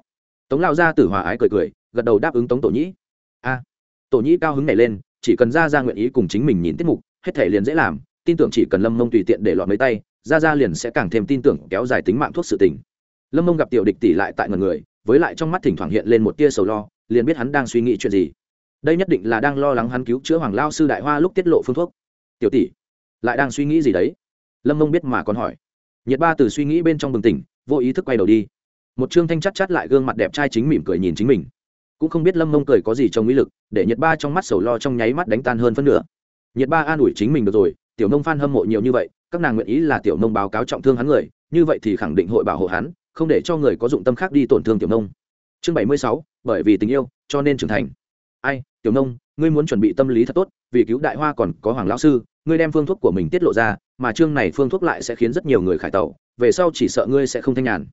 Tống lao gia tử hòa ái cười cười, gật đầu đáp ứng tống tổ nhĩ. A. Tổ nhĩ cao hứng này lên, chỉ cần ra ra nguyện ý cùng chính mình nhìn tiết mục, hết thể liền dễ làm, tin tưởng chỉ cần lâm mông tùy tiện để lọt mấy tay, ra ra liền sẽ càng thêm tin tưởng kéo dài tính mạng thuốc sự tình. Lâm mông gặp tiểu địch tỷ lại tại ngần người, với lại trong mắt thỉnh thoảng hiện lên một tia sầu lo, liền biết hắn đang suy nghĩ chuyện gì đây nhất định là đang lo lắng hắn cứu chữa hoàng lao sư đại hoa lúc tiết lộ phương thuốc. Tiểu tỷ, lại đang suy nghĩ gì đấy? Lâm mông biết mà còn hỏi. Nhiệt ba từ suy nghĩ bên trong bừng tỉnh, vô ý thức quay đầu đi. Một trương thanh chắt chát lại gương mặt đẹp trai chính mỉm cười nhìn chính mình. Cũng không biết lâm mông cười có gì trong mỹ lực, để nhiệt ba trong mắt sầu lo trong nháy mắt đánh tan hơn phân nửa. Nhiệt ba an ủi chính mình được rồi, tiểu nông phan hâm mộ nhiều như vậy, các nàng nguyện ý là tiểu nông báo cáo trọng thương hắn người, như vậy thì khẳng định hội bảo hộ hắn, không để cho người có dụng tâm khác đi tổn thương tiểu nông chương bảy mươi sáu, bởi vì tình yêu, cho nên trưởng thành. Ai? Tiểu nông, ngươi muốn chuẩn bị tâm lý thật tốt, vì cứu đại hoa còn có hoàng lão sư, ngươi đem phương thuốc của mình tiết lộ ra, mà chương này phương thuốc lại sẽ khiến rất nhiều người khải tẩu, về sau chỉ sợ ngươi sẽ không thanh nhàn.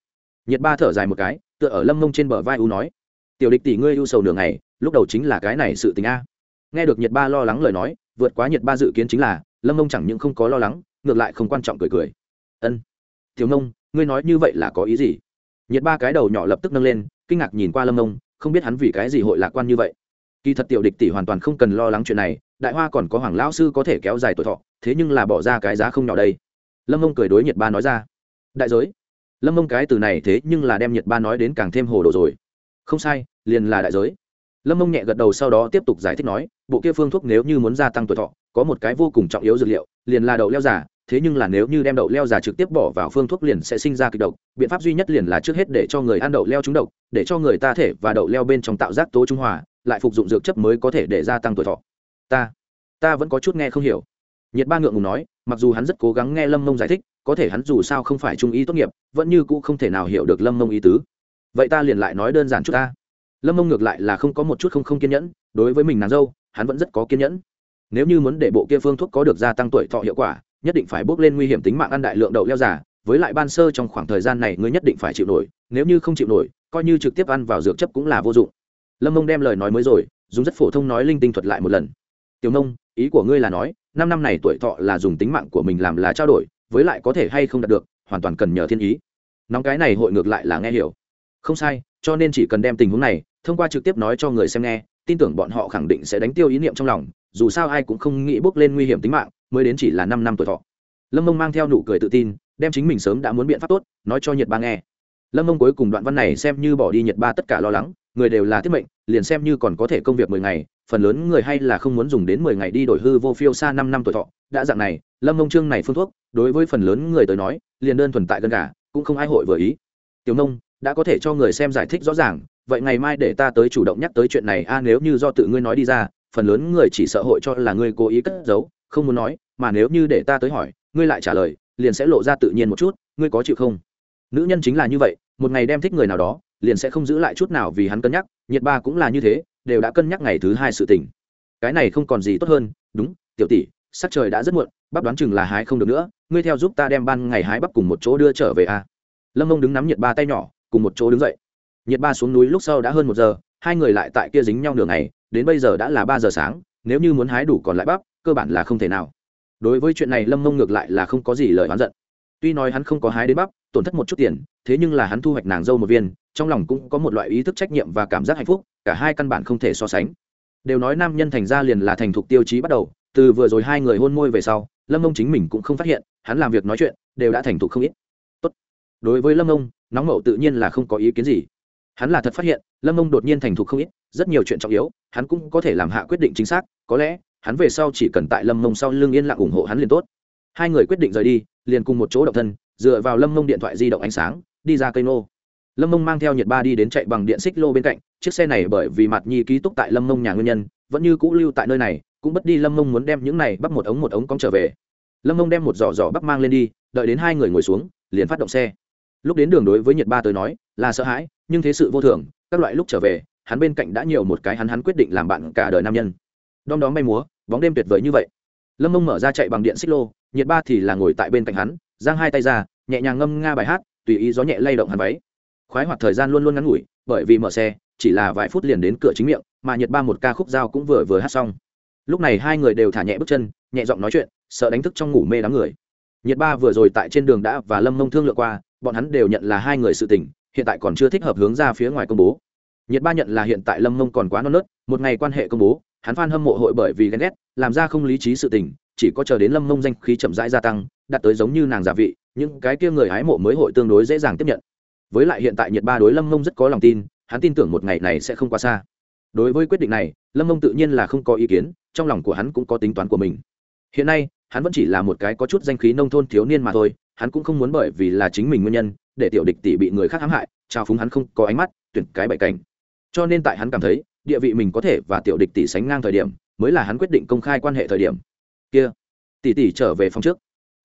Nhiệt ba thở dài một cái, tựa ở lâm mông trên bờ vai u nói, tiểu địch tỷ ngươi ưu sầu nửa ngày, lúc đầu chính là cái này sự tình a. Nghe được nhiệt ba lo lắng lời nói, vượt quá nhiệt ba dự kiến chính là, lâm mông chẳng những không có lo lắng, ngược lại không quan trọng cười cười. Ân, tiểu nông, ngươi nói như vậy là có ý gì? Nhiệt ba cái đầu nhỏ lập tức nâng lên, kinh ngạc nhìn qua lâm mông không biết hắn vì cái gì hội lạc quan như vậy kỳ thật tiểu địch tỷ hoàn toàn không cần lo lắng chuyện này, đại hoa còn có hoàng lão sư có thể kéo dài tuổi thọ, thế nhưng là bỏ ra cái giá không nhỏ đây. Lâm ông cười đối nhiệt ba nói ra. Đại giới. Lâm ông cái từ này thế nhưng là đem nhiệt ba nói đến càng thêm hồ đồ rồi. Không sai, liền là đại giới. Lâm ông nhẹ gật đầu sau đó tiếp tục giải thích nói, bộ kia phương thuốc nếu như muốn gia tăng tuổi thọ, có một cái vô cùng trọng yếu dược liệu, liền là đậu leo giả, thế nhưng là nếu như đem đậu leo giả trực tiếp bỏ vào phương thuốc liền sẽ sinh ra kịch độc, biện pháp duy nhất liền là trước hết để cho người ăn đậu leo trúng độc, để cho người ta thể và đậu leo bên trong tạo giác tố trung hòa lại phục dụng dược chất mới có thể để gia tăng tuổi thọ. Ta ta vẫn có chút nghe không hiểu. Nhiệt ba ngượng ngùng nói, mặc dù hắn rất cố gắng nghe lâm mông giải thích, có thể hắn dù sao không phải trung ý tốt nghiệp, vẫn như cũ không thể nào hiểu được lâm mông ý tứ. Vậy ta liền lại nói đơn giản chút ta. Lâm mông ngược lại là không có một chút không không kiên nhẫn, đối với mình nàng dâu, hắn vẫn rất có kiên nhẫn. Nếu như muốn để bộ kia phương thuốc có được gia tăng tuổi thọ hiệu quả, nhất định phải bước lên nguy hiểm tính mạng ăn đại lượng đậu leo giả với lại ban sơ trong khoảng thời gian này ngươi nhất định phải chịu nổi, nếu như không chịu nổi, coi như trực tiếp ăn vào dược chấp cũng là vô dụng lâm mông đem lời nói mới rồi, dùng rất phổ thông nói linh tinh thuật lại một lần. Tiểu nông ý của ngươi là nói, năm năm này tuổi thọ là dùng tính mạng của mình làm là trao đổi, với lại có thể hay không đạt được, hoàn toàn cần nhờ thiên ý. Nóng cái này hội ngược lại là nghe hiểu. Không sai, cho nên chỉ cần đem tình huống này, thông qua trực tiếp nói cho người xem nghe, tin tưởng bọn họ khẳng định sẽ đánh tiêu ý niệm trong lòng, dù sao ai cũng không nghĩ bước lên nguy hiểm tính mạng, mới đến chỉ là năm năm tuổi thọ. Lâm mông mang theo nụ cười tự tin, đem chính mình sớm đã muốn biện pháp tốt, nói cho nhiệt ba nghe. Lâm mông cuối cùng đoạn văn này xem như bỏ đi nhiệt ba tất cả lo lắng người đều là thiết mệnh, liền xem như còn có thể công việc mười ngày, phần lớn người hay là không muốn dùng đến mười ngày đi đổi hư vô phiêu xa năm năm tuổi thọ. Đã dạng này, lâm mông trương này phương thuốc, đối với phần lớn người tới nói, liền đơn thuần tại gần cả cũng không ai hội vừa ý. Tiểu nông đã có thể cho người xem giải thích rõ ràng, vậy ngày mai để ta tới chủ động nhắc tới chuyện này, a, nếu như do tự ngươi nói đi ra, phần lớn người chỉ sợ hội cho là ngươi cố ý cất giấu, không muốn nói, mà nếu như để ta tới hỏi, ngươi lại trả lời, liền sẽ lộ ra tự nhiên một chút, ngươi có chịu không? Nữ nhân chính là như vậy, một ngày đem thích người nào đó liền sẽ không giữ lại chút nào vì hắn cân nhắc, nhiệt ba cũng là như thế, đều đã cân nhắc ngày thứ hai sự tình. Cái này không còn gì tốt hơn, đúng, tiểu tỷ, sắc trời đã rất muộn, bắp đoán chừng là hái không được nữa, ngươi theo giúp ta đem ban ngày hái bắp cùng một chỗ đưa trở về a lâm mông đứng nắm nhiệt ba tay nhỏ, cùng một chỗ đứng dậy. Nhiệt ba xuống núi lúc sau đã hơn một giờ, hai người lại tại kia dính nhau nửa ngày, đến bây giờ đã là ba giờ sáng, nếu như muốn hái đủ còn lại bắp, cơ bản là không thể nào. Đối với chuyện này lâm mông ngược lại là không có gì lời oán giận tuy nói hắn không có hái đến bắp, tổn thất một chút tiền, thế nhưng là hắn thu hoạch nàng dâu một viên, trong lòng cũng có một loại ý thức trách nhiệm và cảm giác hạnh phúc, cả hai căn bản không thể so sánh. Đều nói nam nhân thành ra liền là thành thục tiêu chí bắt đầu, từ vừa rồi hai người hôn môi về sau, lâm ông chính mình cũng không phát hiện, hắn làm việc nói chuyện, đều đã thành thục không ít. Tốt. đối với lâm ông nóng mậu tự nhiên là không có ý kiến gì. Hắn là thật phát hiện, lâm ông đột nhiên thành thục không ít, rất nhiều chuyện trọng yếu, hắn cũng có thể làm hạ quyết định chính xác, có lẽ, hắn về sau chỉ cần tại lâm ông sau lưng yên lặng ủng hộ hắn liền tốt hai người quyết định rời đi, liền cùng một chỗ động thân, dựa vào lâm mông điện thoại di động ánh sáng, đi ra cây nô. Lâm mông mang theo nhiệt ba đi đến chạy bằng điện xích lô bên cạnh, chiếc xe này bởi vì mặt nhi ký túc tại lâm mông nhà nguyên nhân, vẫn như cũ lưu tại nơi này, cũng bất đi lâm mông muốn đem những này bắt một ống một ống cong trở về. Lâm mông đem một giỏ giỏ bắt mang lên đi, đợi đến hai người ngồi xuống, liền phát động xe. Lúc đến đường đối với nhiệt ba tới nói, là sợ hãi, nhưng thế sự vô thường, các loại lúc trở về, hắn bên cạnh đã nhiều một cái hắn hắn quyết định làm bạn cả đời nam nhân. Đom đóm bay múa, bóng đêm tuyệt vời như vậy. Lâm mông mở ra chạy bằng điện xích lô nhiệt ba thì là ngồi tại bên cạnh hắn, giang hai tay ra, nhẹ nhàng ngâm nga bài hát, tùy ý gió nhẹ lay động hắn váy. Khoái hoạt thời gian luôn luôn ngắn ngủi, bởi vì mở xe, chỉ là vài phút liền đến cửa chính miệng, mà nhiệt ba một ca khúc giao cũng vừa vừa hát xong. Lúc này hai người đều thả nhẹ bước chân, nhẹ giọng nói chuyện, sợ đánh thức trong ngủ mê đám người. Nhiệt ba vừa rồi tại trên đường đã và lâm mông thương lượng qua, bọn hắn đều nhận là hai người sự tình, hiện tại còn chưa thích hợp hướng ra phía ngoài công bố. Nhiệt ba nhận là hiện tại lâm mông còn quá non nớt, một ngày quan hệ công bố, hắn phan hâm mộ hội bởi vì ghen ghét, làm ra không lý trí sự tình chỉ có chờ đến lâm mông danh khí chậm rãi gia tăng, đạt tới giống như nàng giả vị, những cái kia người hái mộ mới hội tương đối dễ dàng tiếp nhận. Với lại hiện tại nhiệt ba đối lâm mông rất có lòng tin, hắn tin tưởng một ngày này sẽ không quá xa. Đối với quyết định này, lâm mông tự nhiên là không có ý kiến, trong lòng của hắn cũng có tính toán của mình. Hiện nay, hắn vẫn chỉ là một cái có chút danh khí nông thôn thiếu niên mà thôi, hắn cũng không muốn bởi vì là chính mình nguyên nhân, để tiểu địch tỷ bị người khác hãm hại trao phúng hắn không có ánh mắt, tuyển cái bậy cảnh. Cho nên tại hắn cảm thấy, địa vị mình có thể và tiểu địch tỷ sánh ngang thời điểm, mới là hắn quyết định công khai quan hệ thời điểm kia. Tỷ tỷ trở về phòng trước.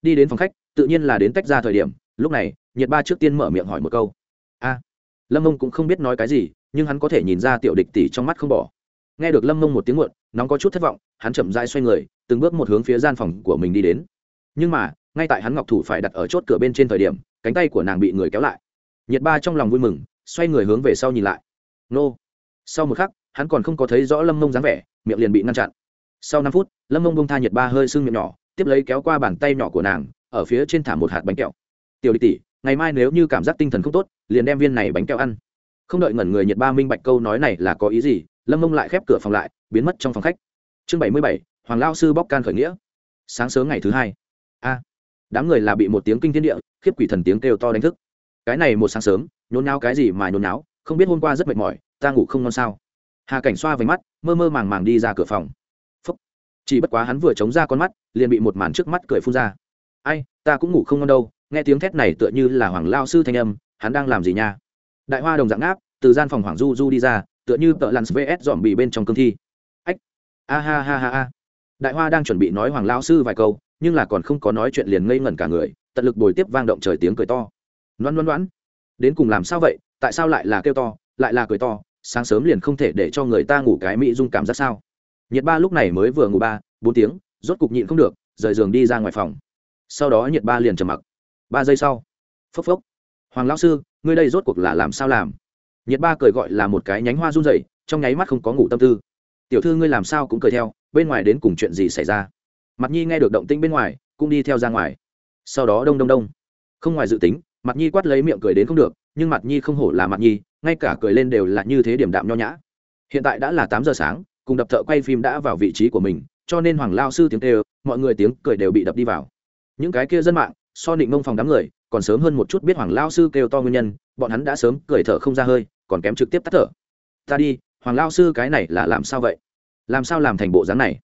Đi đến phòng khách, tự nhiên là đến tách ra thời điểm, lúc này, nhiệt ba trước tiên mở miệng hỏi một câu. A. Lâm mông cũng không biết nói cái gì, nhưng hắn có thể nhìn ra tiểu địch tỷ trong mắt không bỏ. Nghe được lâm mông một tiếng muộn, nóng có chút thất vọng, hắn chậm dai xoay người, từng bước một hướng phía gian phòng của mình đi đến. Nhưng mà, ngay tại hắn ngọc thủ phải đặt ở chốt cửa bên trên thời điểm, cánh tay của nàng bị người kéo lại. Nhiệt ba trong lòng vui mừng, xoay người hướng về sau nhìn lại. Nô. Sau một khắc, hắn còn không có thấy rõ lâm mông dáng vẻ, miệng liền bị ngăn chặn sau năm phút, lâm mông bông tha nhiệt ba hơi sưng miệng nhỏ, tiếp lấy kéo qua bàn tay nhỏ của nàng, ở phía trên thả một hạt bánh kẹo. Tiểu địch tỷ, ngày mai nếu như cảm giác tinh thần không tốt, liền đem viên này bánh kẹo ăn. Không đợi ngẩn người nhiệt ba minh bạch câu nói này là có ý gì, lâm mông lại khép cửa phòng lại, biến mất trong phòng khách. Chương bảy mươi bảy, hoàng lao sư bóc can khởi nghĩa. Sáng sớm ngày thứ hai. A, đám người là bị một tiếng kinh thiên địa, khiếp quỷ thần tiếng kêu to đánh thức. Cái này một sáng sớm, nhốn nháo cái gì mà nhốn nháo, không biết hôm qua rất mệt mỏi, ta ngủ không ngon sao. Hà cảnh xoa vánh mắt, mơ mơ màng màng đi ra cửa phòng chỉ bất quá hắn vừa chống ra con mắt, liền bị một màn trước mắt cười phun ra. Ai, ta cũng ngủ không ngon đâu, nghe tiếng thét này tựa như là hoàng lao sư thanh âm, hắn đang làm gì nha? Đại hoa đồng dạng áp từ gian phòng hoàng du du đi ra, tựa như tợ lặn vs dòm bị bên trong cương thi. Ách, a ha ha ha ha. Đại hoa đang chuẩn bị nói hoàng lao sư vài câu, nhưng là còn không có nói chuyện liền ngây ngẩn cả người, tận lực bồi tiếp vang động trời tiếng cười to. Loan loan loãn. Đến cùng làm sao vậy? Tại sao lại là kêu to, lại là cười to, sáng sớm liền không thể để cho người ta ngủ cái mỹ dung cảm giác sao? Nhiệt ba lúc này mới vừa ngủ ba, bốn tiếng, rốt cục nhịn không được, rời giường đi ra ngoài phòng. Sau đó nhiệt ba liền trầm mặc. Ba giây sau, phốc phốc. Hoàng lão sư, ngươi đây rốt cuộc là làm sao làm? Nhiệt ba cười gọi là một cái nhánh hoa run rẩy, trong nháy mắt không có ngủ tâm tư. Tiểu thư ngươi làm sao cũng cười theo, bên ngoài đến cùng chuyện gì xảy ra? Mặt nhi nghe được động tĩnh bên ngoài, cũng đi theo ra ngoài. Sau đó đông đông đông. Không ngoài dự tính mặt nhi quát lấy miệng cười đến không được, nhưng mặt nhi không hổ là mặt nhi, ngay cả cười lên đều là như thế điểm đạm nho nhã. Hiện tại đã là tám giờ sáng cùng đập thợ quay phim đã vào vị trí của mình, cho nên hoàng lao sư tiếng kêu, mọi người tiếng cười đều bị đập đi vào. Những cái kia dân mạng, so định mông phòng đám người, còn sớm hơn một chút biết hoàng lao sư kêu to nguyên nhân, bọn hắn đã sớm cười thở không ra hơi, còn kém trực tiếp tắt thở. Ta đi, hoàng lao sư cái này là làm sao vậy? Làm sao làm thành bộ dáng này?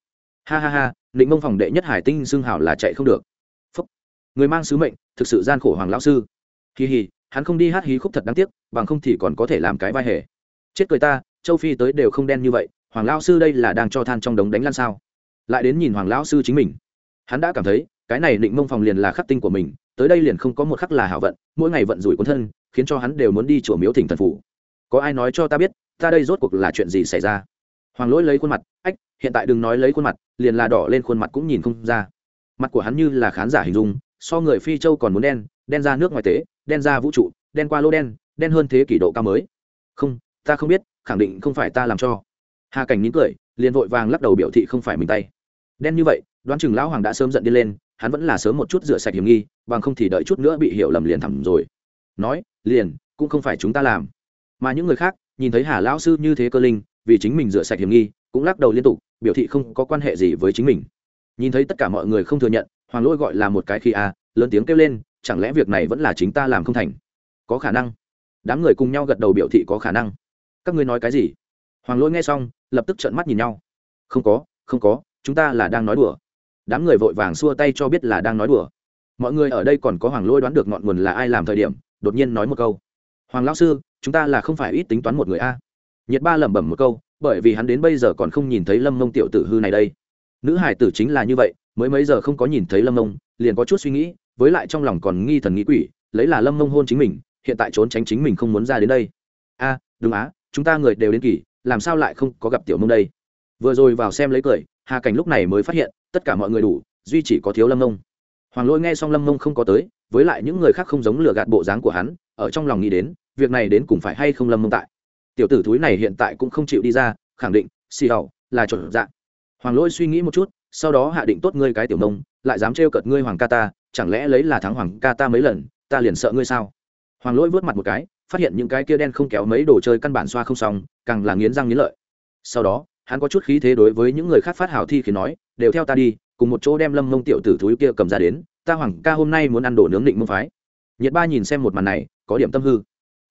Ha ha ha định mông phòng đệ nhất hải tinh xưng hảo là chạy không được. Phúc. người mang sứ mệnh, thực sự gian khổ hoàng lao sư. Kỳ hì hắn không đi hát hí khúc thật đáng tiếc, bằng không thì còn có thể làm cái vai hề. Chết cười ta, châu phi tới đều không đen như vậy hoàng lao sư đây là đang cho than trong đống đánh lan sao? Lại đến nhìn hoàng lao sư chính mình. Hắn đã cảm thấy, cái này định mông phòng liền là khắc tinh của mình, tới đây liền không có một khắc là hảo vận, mỗi ngày vận rủi cuốn thân, khiến cho hắn đều muốn đi chùa miếu thỉnh thần phủ. Có ai nói cho ta biết, ta đây rốt cuộc là chuyện gì xảy ra? Hoàng lỗi lấy khuôn mặt, ách, hiện tại đừng nói lấy khuôn mặt, liền là đỏ lên khuôn mặt cũng nhìn không ra. Mặt của hắn như là khán giả hình dung, so người phi châu còn muốn đen đen ra nước ngoài tế, đen ra vũ trụ, đen qua lô đen đen hơn thế kỷ độ cao mới. Không, ta không biết, khẳng định không phải ta làm cho hà cảnh nín cười liền vội vàng lắc đầu biểu thị không phải mình tay đen như vậy đoán chừng lão hoàng đã sớm giận đi lên hắn vẫn là sớm một chút rửa sạch hiểm nghi bằng không thì đợi chút nữa bị hiểu lầm liền thẳm rồi nói liền cũng không phải chúng ta làm mà những người khác nhìn thấy hà lão sư như thế cơ linh vì chính mình rửa sạch hiểm nghi cũng lắc đầu liên tục biểu thị không có quan hệ gì với chính mình nhìn thấy tất cả mọi người không thừa nhận hoàng lỗi gọi là một cái khi a lớn tiếng kêu lên chẳng lẽ việc này vẫn là chính ta làm không thành có khả năng đám người cùng nhau gật đầu biểu thị có khả năng các ngươi nói cái gì hoàng lỗi nghe xong, lập tức trợn mắt nhìn nhau. Không có không có, chúng ta là đang nói đùa. Đám người vội vàng xua tay cho biết là đang nói đùa. Mọi người ở đây còn có hoàng lỗi đoán được ngọn nguồn là ai làm thời điểm, đột nhiên nói một câu. Hoàng lão sư, chúng ta là không phải ít tính toán một người a. Nhiệt ba lẩm bẩm một câu, bởi vì hắn đến bây giờ còn không nhìn thấy lâm mông tiểu tử hư này đây. Nữ hải tử chính là như vậy, mới mấy giờ không có nhìn thấy lâm mông liền có chút suy nghĩ, với lại trong lòng còn nghi thần nghĩ quỷ, lấy là lâm mông hôn chính mình, hiện tại trốn tránh chính mình không muốn ra đến đây. A, đúng á, chúng ta người đều đến kỳ làm sao lại không có gặp tiểu mông đây? Vừa rồi vào xem lấy cười, hà cảnh lúc này mới phát hiện, tất cả mọi người đủ, duy chỉ có thiếu lâm mông. Hoàng lôi nghe xong lâm mông không có tới, với lại những người khác không giống lừa gạt bộ dáng của hắn, ở trong lòng nghĩ đến, việc này đến cùng phải hay không lâm mông tại? Tiểu tử thúi này hiện tại cũng không chịu đi ra, khẳng định, xì hầu là chuẩn dạng hoàng lôi suy nghĩ một chút, sau đó hạ định tốt ngươi cái tiểu mông, lại dám trêu cợt ngươi hoàng ca ta, chẳng lẽ lấy là thắng hoàng ca ta mấy lần, ta liền sợ ngươi sao? Hoàng lỗi vớt mặt một cái phát hiện những cái kia đen không kéo mấy đồ chơi căn bản xoa không xong, càng là nghiến răng nghiến lợi. Sau đó, hắn có chút khí thế đối với những người khác phát hào thi khi nói, đều theo ta đi, cùng một chỗ đem lâm mông tiểu tử thúi kia cầm ra đến, ta hoàng ca hôm nay muốn ăn đồ nướng định mông phái. Nhiệt ba nhìn xem một màn này, có điểm tâm hư.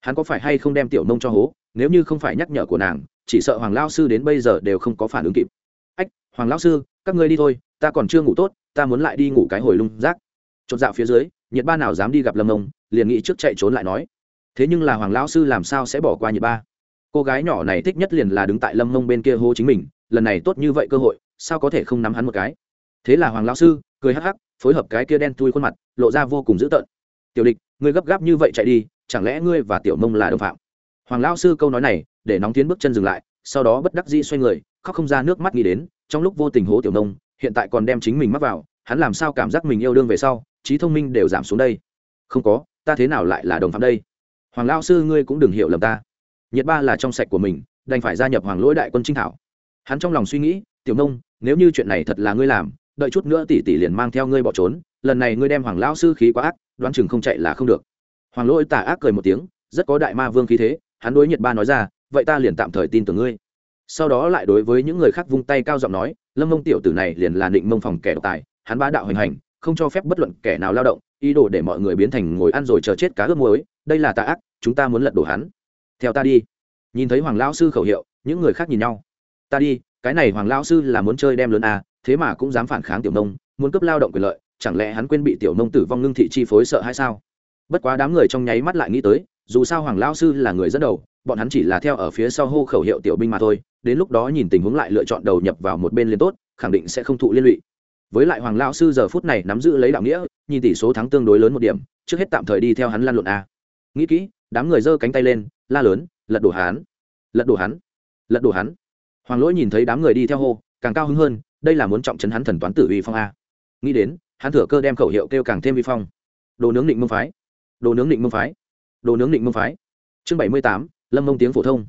Hắn có phải hay không đem tiểu mông cho hố, nếu như không phải nhắc nhở của nàng, chỉ sợ hoàng lao sư đến bây giờ đều không có phản ứng kịp. Ách, hoàng lao sư, các ngươi đi thôi, ta còn chưa ngủ tốt, ta muốn lại đi ngủ cái hồi lung rác. Chột dạo phía dưới, nhiệt ba nào dám đi gặp lâm mông, liền nghĩ trước chạy trốn lại nói thế nhưng là hoàng lão sư làm sao sẽ bỏ qua nhiệt ba? Cô gái nhỏ này thích nhất liền là đứng tại lâm mông bên kia hô chính mình, lần này tốt như vậy cơ hội, sao có thể không nắm hắn một cái? Thế là hoàng lão sư, cười hắc hắc, phối hợp cái kia đen thui khuôn mặt, lộ ra vô cùng dữ tợn. Tiểu địch, ngươi gấp gáp như vậy chạy đi, chẳng lẽ ngươi và tiểu mông là đồng phạm? Hoàng lão sư câu nói này, để nóng tiến bước chân dừng lại, sau đó bất đắc dĩ xoay người, khóc không ra nước mắt nghĩ đến, trong lúc vô tình hố tiểu nông hiện tại còn đem chính mình mắc vào, hắn làm sao cảm giác mình yêu đương về sau, trí thông minh đều giảm xuống đây. Không có, ta thế nào lại là đồng phạm đây? Hoàng lao sư ngươi cũng đừng hiểu lầm ta. Nhiệt ba là trong sạch của mình, đành phải gia nhập hoàng lỗi đại quân trinh thảo. Hắn trong lòng suy nghĩ, tiểu nông, nếu như chuyện này thật là ngươi làm, đợi chút nữa tỷ tỷ liền mang theo ngươi bỏ trốn, lần này ngươi đem hoàng lao sư khí quá ác, đoán chừng không chạy là không được. Hoàng lỗi tà ác cười một tiếng, rất có đại ma vương khí thế, hắn đối nhiệt ba nói ra, vậy ta liền tạm thời tin tưởng ngươi. Sau đó lại đối với những người khác vung tay cao giọng nói, lâm mông tiểu tử này liền là định mông phòng kẻ độc tài, hắn bá đạo hành hành, không cho phép bất luận kẻ nào lao động, ý đồ để mọi người biến thành ngồi ăn rồi chờ chết cá ướp muối đây là tà ác chúng ta muốn lật đổ hắn. Theo ta đi. Nhìn thấy hoàng lão sư khẩu hiệu những người khác nhìn nhau. Ta đi cái này hoàng lão sư là muốn chơi đem lớn à, thế mà cũng dám phản kháng tiểu nông muốn cướp lao động quyền lợi chẳng lẽ hắn quên bị tiểu nông tử vong ngưng thị chi phối sợ hay sao? Bất quá đám người trong nháy mắt lại nghĩ tới dù sao hoàng lão sư là người dẫn đầu bọn hắn chỉ là theo ở phía sau hô khẩu hiệu tiểu binh mà thôi đến lúc đó nhìn tình huống lại lựa chọn đầu nhập vào một bên liên tốt khẳng định sẽ không thụ liên lụy. Với lại hoàng lão sư giờ phút này nắm giữ lấy đạo nghĩa nhìn tỷ số thắng tương đối lớn một điểm trước hết tạm thời đi theo hắn lan luận a à nghĩ kỹ, đám người giơ cánh tay lên, la lớn, lật đổ hắn! Lật đổ hắn! Lật đổ hắn! Hoàng lỗi nhìn thấy đám người đi theo hô, càng cao hứng hơn, đây là muốn trọng chấn hắn thần toán tử uy phong a. Nghĩ đến, hắn thừa cơ đem khẩu hiệu kêu càng thêm vi phong. Đồ nướng định mông phái! Đồ nướng định mông phái! Đồ nướng định mông phái! Chương bảy mươi tám, lâm mông tiếng phổ thông.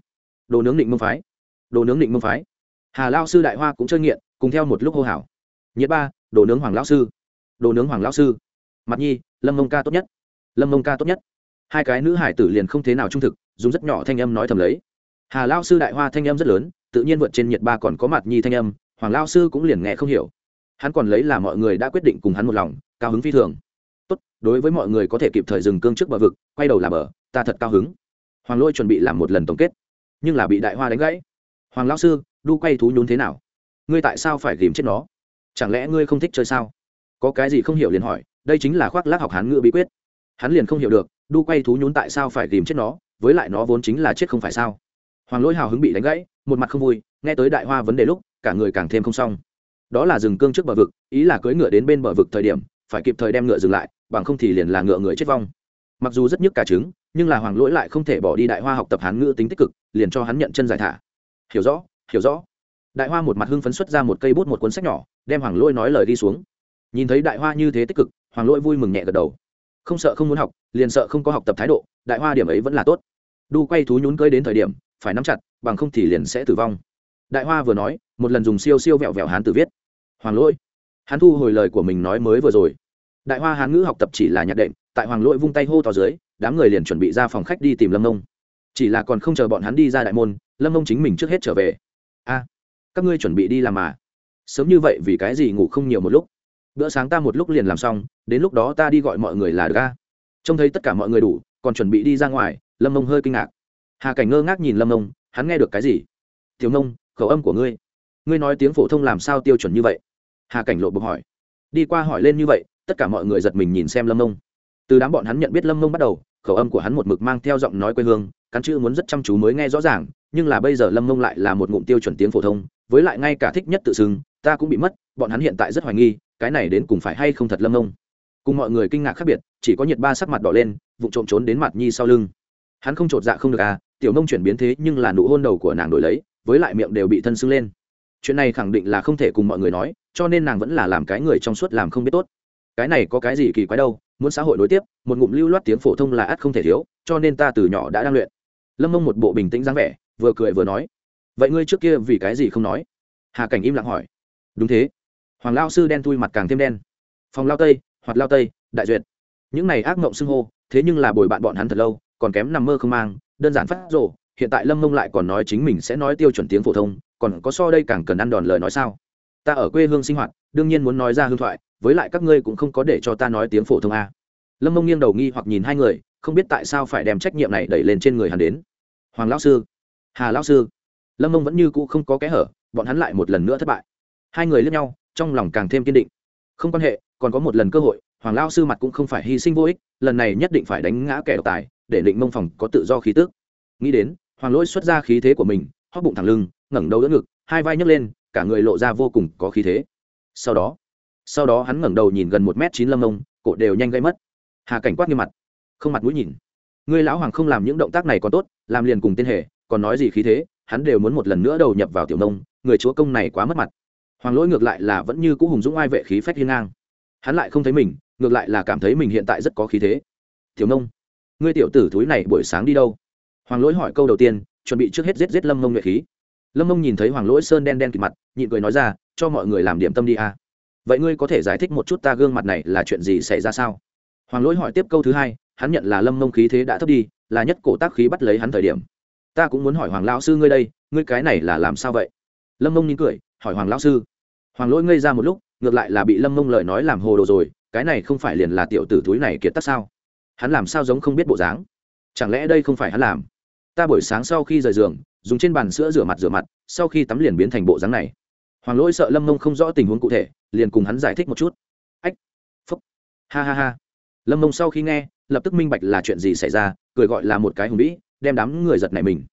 Đồ nướng định mông phái! Đồ nướng định mông phái! Hà lao sư đại hoa cũng chơi nghiện, cùng theo một lúc hô hào. Nhiệt ba, đồ nướng hoàng lão sư! Đồ nướng hoàng lão sư! Mặt nhi, lâm mông ca tốt nhất! Lâm mông ca tốt nhất! Hai cái nữ hải tử liền không thế nào trung thực, dùng rất nhỏ thanh âm nói thầm lấy. Hà lao sư đại hoa thanh âm rất lớn, tự nhiên vượt trên nhiệt ba còn có mặt nhi thanh âm, hoàng lao sư cũng liền nghe không hiểu. Hắn còn lấy là mọi người đã quyết định cùng hắn một lòng, cao hứng phi thường. Tốt, đối với mọi người có thể kịp thời dừng cương trước bờ vực, quay đầu làm bờ, ta thật cao hứng. Hoàng lôi chuẩn bị làm một lần tổng kết. Nhưng là bị đại hoa đánh gãy. Hoàng lao sư, đu quay thú nhún thế nào? Ngươi tại sao phải ghìm chết nó? Chẳng lẽ ngươi không thích chơi sao? Có cái gì không hiểu liền hỏi, đây chính là khoác lác học hán ngữ bí quyết. Hắn liền không hiểu được đu quay thú nhún tại sao phải tìm chết nó, với lại nó vốn chính là chết không phải sao? Hoàng lỗi hào hứng bị đánh gãy, một mặt không vui, nghe tới đại hoa vấn đề lúc, cả người càng thêm không xong. Đó là dừng cương trước bờ vực, ý là cưỡi ngựa đến bên bờ vực thời điểm, phải kịp thời đem ngựa dừng lại, bằng không thì liền là ngựa người chết vong. Mặc dù rất nhức cả trứng, nhưng là hoàng lỗi lại không thể bỏ đi đại hoa học tập hán ngữ tính tích cực, liền cho hắn nhận chân giải thả. Hiểu rõ hiểu rõ. Đại hoa một mặt hưng phấn xuất ra một cây bút một cuốn sách nhỏ, đem hoàng lỗi nói lời đi xuống. Nhìn thấy đại hoa như thế tích cực, hoàng lỗi vui mừng nhẹ gật đầu không sợ không muốn học, liền sợ không có học tập thái độ, đại hoa điểm ấy vẫn là tốt. Đu quay thú nhún cơi đến thời điểm, phải nắm chặt, bằng không thì liền sẽ tử vong. Đại hoa vừa nói, một lần dùng siêu siêu vẹo vẹo hán tử viết. Hoàng lỗi. Hắn thu hồi lời của mình nói mới vừa rồi. Đại hoa hán ngữ học tập chỉ là nhạc đệm, tại hoàng lỗi vung tay hô to dưới, đám người liền chuẩn bị ra phòng khách đi tìm lâm nông. Chỉ là còn không chờ bọn hắn đi ra đại môn, lâm nông chính mình trước hết trở về. A, các ngươi chuẩn bị đi làm mà. Sớm như vậy vì cái gì ngủ không nhiều một lúc? Bữa sáng ta một lúc liền làm xong, đến lúc đó ta đi gọi mọi người là được ca trông thấy tất cả mọi người đủ, còn chuẩn bị đi ra ngoài, lâm mông hơi kinh ngạc. Hà cảnh ngơ ngác nhìn lâm mông, hắn nghe được cái gì? Tiểu mông, khẩu âm của ngươi. Ngươi nói tiếng phổ thông làm sao tiêu chuẩn như vậy? Hà cảnh lộ bục hỏi. Đi qua hỏi lên như vậy, tất cả mọi người giật mình nhìn xem lâm mông. Từ đám bọn hắn nhận biết lâm mông bắt đầu, khẩu âm của hắn một mực mang theo giọng nói quê hương, cắn chữ muốn rất chăm chú mới nghe rõ ràng, nhưng là bây giờ lâm mông lại là một ngụm tiêu chuẩn tiếng phổ thông, với lại ngay cả thích nhất tự xưng, ta cũng bị mất, bọn hắn hiện tại rất hoài nghi cái này đến cùng phải hay không thật lâm ông? Cùng mọi người kinh ngạc khác biệt, chỉ có nhiệt ba sắc mặt đỏ lên vụ trộm trốn đến mặt nhi sau lưng. Hắn không chột dạ không được à tiểu mông chuyển biến thế nhưng là nụ hôn đầu của nàng đổi lấy, với lại miệng đều bị thân sưng lên. Chuyện này khẳng định là không thể cùng mọi người nói, cho nên nàng vẫn là làm cái người trong suốt làm không biết tốt. Cái này có cái gì kỳ quái đâu, muốn xã hội đối tiếp, một ngụm lưu loát tiếng phổ thông là ắt không thể thiếu, cho nên ta từ nhỏ đã đang luyện. Lâm mông một bộ bình tĩnh dáng vẻ, vừa cười vừa nói, vậy ngươi trước kia vì cái gì không nói? Hà cảnh im lặng hỏi. Đúng thế hoàng lao sư đen thui mặt càng thêm đen. Phòng lao tây, hoặc lao tây, đại duyệt. Những này ác mộng xưng hô, thế nhưng là bồi bạn bọn hắn thật lâu, còn kém nằm mơ không mang, đơn giản phát rộ hiện tại lâm mông lại còn nói chính mình sẽ nói tiêu chuẩn tiếng phổ thông, còn có so đây càng cần ăn đòn lời nói sao? Ta ở quê hương sinh hoạt, đương nhiên muốn nói ra hương thoại, với lại các ngươi cũng không có để cho ta nói tiếng phổ thông a. Lâm mông nghiêng đầu nghi hoặc nhìn hai người, không biết tại sao phải đem trách nhiệm này đẩy lên trên người hắn đến. Hoàng lão sư, hà lão sư. Lâm mông vẫn như cũ không có kẽ hở, bọn hắn lại một lần nữa thất bại. Hai người lướt nhau trong lòng càng thêm kiên định. Không quan hệ còn có một lần cơ hội hoàng lao sư mặt cũng không phải hy sinh vô ích lần này nhất định phải đánh ngã kẻ độc tài để định mông phòng có tự do khí tước nghĩ đến hoàng lỗi xuất ra khí thế của mình hóp bụng thẳng lưng ngẩng đầu đỡ ngực hai vai nhấc lên cả người lộ ra vô cùng có khí thế. Sau đó sau đó hắn ngẩng đầu nhìn gần một m chín lâm ông, cổ đều nhanh gây mất. Hà cảnh quát như mặt không mặt mũi nhìn. Người lão hoàng không làm những động tác này còn tốt làm liền cùng tên hệ còn nói gì khí thế hắn đều muốn một lần nữa đầu nhập vào tiểu nông người chúa công này quá mất mặt hoàng lỗi ngược lại là vẫn như cũ hùng dũng ai vệ khí phách hiên ngang. Hắn lại không thấy mình, ngược lại là cảm thấy mình hiện tại rất có khí thế. Tiểu nông, ngươi tiểu tử thúi này buổi sáng đi đâu? Hoàng lỗi hỏi câu đầu tiên, chuẩn bị trước hết giết giết lâm mông nhuệ khí. Lâm mông nhìn thấy hoàng lỗi sơn đen đen kịp mặt, nhịn cười nói ra, cho mọi người làm điểm tâm đi à. vậy ngươi có thể giải thích một chút ta gương mặt này là chuyện gì xảy ra sao? Hoàng lỗi hỏi tiếp câu thứ hai, hắn nhận là lâm mông khí thế đã thấp đi, là nhất cổ tác khí bắt lấy hắn thời điểm. Ta cũng muốn hỏi hoàng lão sư ngươi đây, ngươi cái này là làm sao vậy? Lâm mông nín cười, hỏi hoàng lão sư. Hoàng lỗi ngây ra một lúc, ngược lại là bị lâm mông lời nói làm hồ đồ rồi, cái này không phải liền là tiểu tử túi này kiệt tắc sao? Hắn làm sao giống không biết bộ dáng? Chẳng lẽ đây không phải hắn làm? Ta buổi sáng sau khi rời giường, dùng trên bàn sữa rửa mặt rửa mặt, sau khi tắm liền biến thành bộ dáng này. Hoàng lỗi sợ lâm mông không rõ tình huống cụ thể, liền cùng hắn giải thích một chút. Ách, phúc. Ha ha ha. Lâm mông sau khi nghe, lập tức minh bạch là chuyện gì xảy ra, cười gọi là một cái hùng vĩ, đem đám người giật này mình.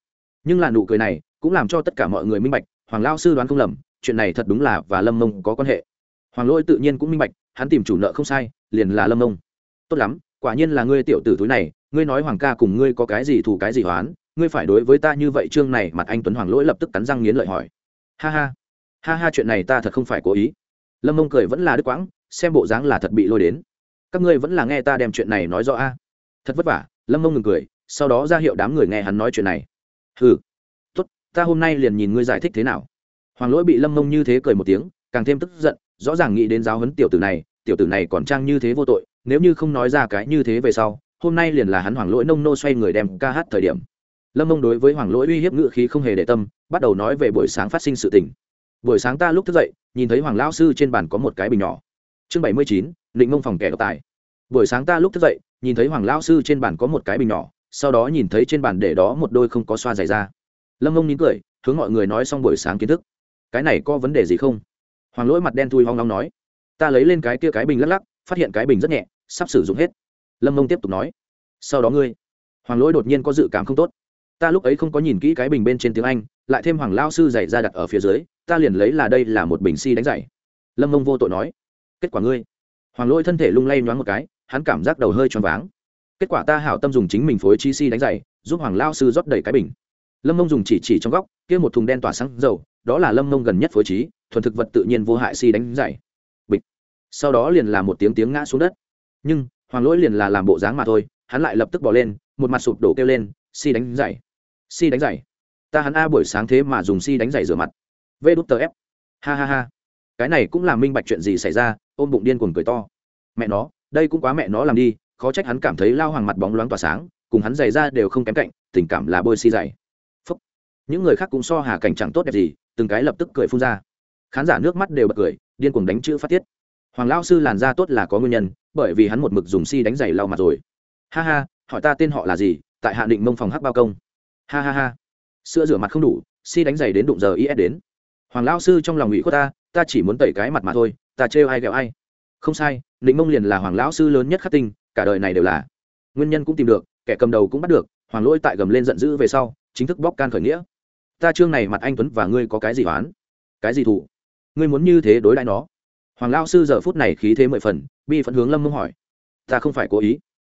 Nhưng là nụ cười này, cũng làm cho tất cả mọi người minh bạch hoàng lao sư đoán không lầm, chuyện này thật đúng là và lâm mông có quan hệ. Hoàng lỗi tự nhiên cũng minh bạch, hắn tìm chủ nợ không sai, liền là lâm mông. Tốt lắm, quả nhiên là ngươi tiểu tử túi này, ngươi nói hoàng ca cùng ngươi có cái gì thù cái gì hoán, ngươi phải đối với ta như vậy chương này mặt anh tuấn hoàng lỗi lập tức cắn răng nghiến lợi hỏi. Ha ha ha ha chuyện này ta thật không phải cố ý. Lâm mông cười vẫn là đứt quãng, xem bộ dáng là thật bị lôi đến. Các ngươi vẫn là nghe ta đem chuyện này nói rõ a. Thật vất vả, lâm mông ngừng cười, sau đó ra hiệu đám người nghe hắn nói chuyện này. Hừ ta hôm nay liền nhìn ngươi giải thích thế nào. Hoàng lỗi bị lâm mông như thế cười một tiếng, càng thêm tức giận, rõ ràng nghĩ đến giáo huấn tiểu tử này, tiểu tử này còn trang như thế vô tội, nếu như không nói ra cái như thế về sau, hôm nay liền là hắn hoàng lỗi nông nô xoay người đem ca hát thời điểm. Lâm mông đối với hoàng lỗi uy hiếp ngự khí không hề để tâm, bắt đầu nói về buổi sáng phát sinh sự tình. Buổi sáng ta lúc thức dậy, nhìn thấy hoàng lão sư trên bàn có một cái bình nhỏ. Chương bảy mươi chín, định mông phòng kẻ độc tài. Buổi sáng ta lúc thức dậy, nhìn thấy hoàng lão sư trên bàn có một cái bình nhỏ, sau đó nhìn thấy trên bàn để đó một đôi không có xoa giày ra lâm ông nín cười, hướng mọi người nói xong buổi sáng kiến thức. Cái này có vấn đề gì không? Hoàng lỗi mặt đen thui hoang long nói. Ta lấy lên cái kia cái bình lắc lắc, phát hiện cái bình rất nhẹ, sắp sử dụng hết. Lâm ông tiếp tục nói. Sau đó ngươi. Hoàng lỗi đột nhiên có dự cảm không tốt. Ta lúc ấy không có nhìn kỹ cái bình bên trên tiếng anh, lại thêm hoàng lao sư dạy ra đặt ở phía dưới, ta liền lấy là đây là một bình si đánh dạy. Lâm mông vô tội nói. Kết quả ngươi. Hoàng lỗi thân thể lung lay nhoáng một cái, hắn cảm giác đầu hơi choáng váng. Kết quả ta hảo tâm dùng chính mình phối chi si đánh dạy, giúp hoàng lao sư rót đầy cái bình lâm mông dùng chỉ chỉ trong góc, kia một thùng đen tỏa sáng dầu, đó là lâm mông gần nhất phối trí, thuần thực vật tự nhiên vô hại si đánh dày. Bịch. Sau đó liền là một tiếng tiếng ngã xuống đất. Nhưng, hoàng lỗi liền là làm bộ dáng mà thôi, hắn lại lập tức bỏ lên, một mặt sụp đổ kêu lên, si đánh dày, si đánh dày. Ta hắn a buổi sáng thế mà dùng si đánh dày rửa mặt. Vê đút tờ ép. Ha ha ha. Cái này cũng là minh bạch chuyện gì xảy ra, ôm bụng điên cuồng cười to. Mẹ nó, đây cũng quá mẹ nó làm đi, khó trách hắn cảm thấy lao hoàng mặt bóng loáng tỏa sáng, cùng hắn giày ra đều không kém cạnh, tình cảm là bôi si dày những người khác cũng so hà cảnh chẳng tốt đẹp gì, từng cái lập tức cười phun ra. Khán giả nước mắt đều bật cười, điên cuồng đánh chữ phát tiết. Hoàng lão sư làn da tốt là có nguyên nhân, bởi vì hắn một mực dùng si đánh giày lau mặt rồi. Ha ha, hỏi ta tên họ là gì, tại hạ định mông phòng hắc bao công. Ha ha ha. Sữa rửa mặt không đủ, si đánh giày đến đụng giờ is đến. Hoàng lão sư trong lòng ủy khuất ta ta chỉ muốn tẩy cái mặt mà thôi, ta trêu ai ghẹo ai. Không sai, định mông liền là hoàng lão sư lớn nhất khắc tinh, cả đời này đều là. Nguyên nhân cũng tìm được, kẻ cầm đầu cũng bắt được, hoàng lỗi tại gầm lên giận dữ về sau, chính thức bóc can khởi nghĩa ta chương này mặt anh tuấn và ngươi có cái gì oán? Cái gì thủ ngươi muốn như thế đối đãi nó? Hoàng lao sư giờ phút này khí thế mười phần, bi phẫn hướng lâm mông hỏi. Ta không phải cố ý.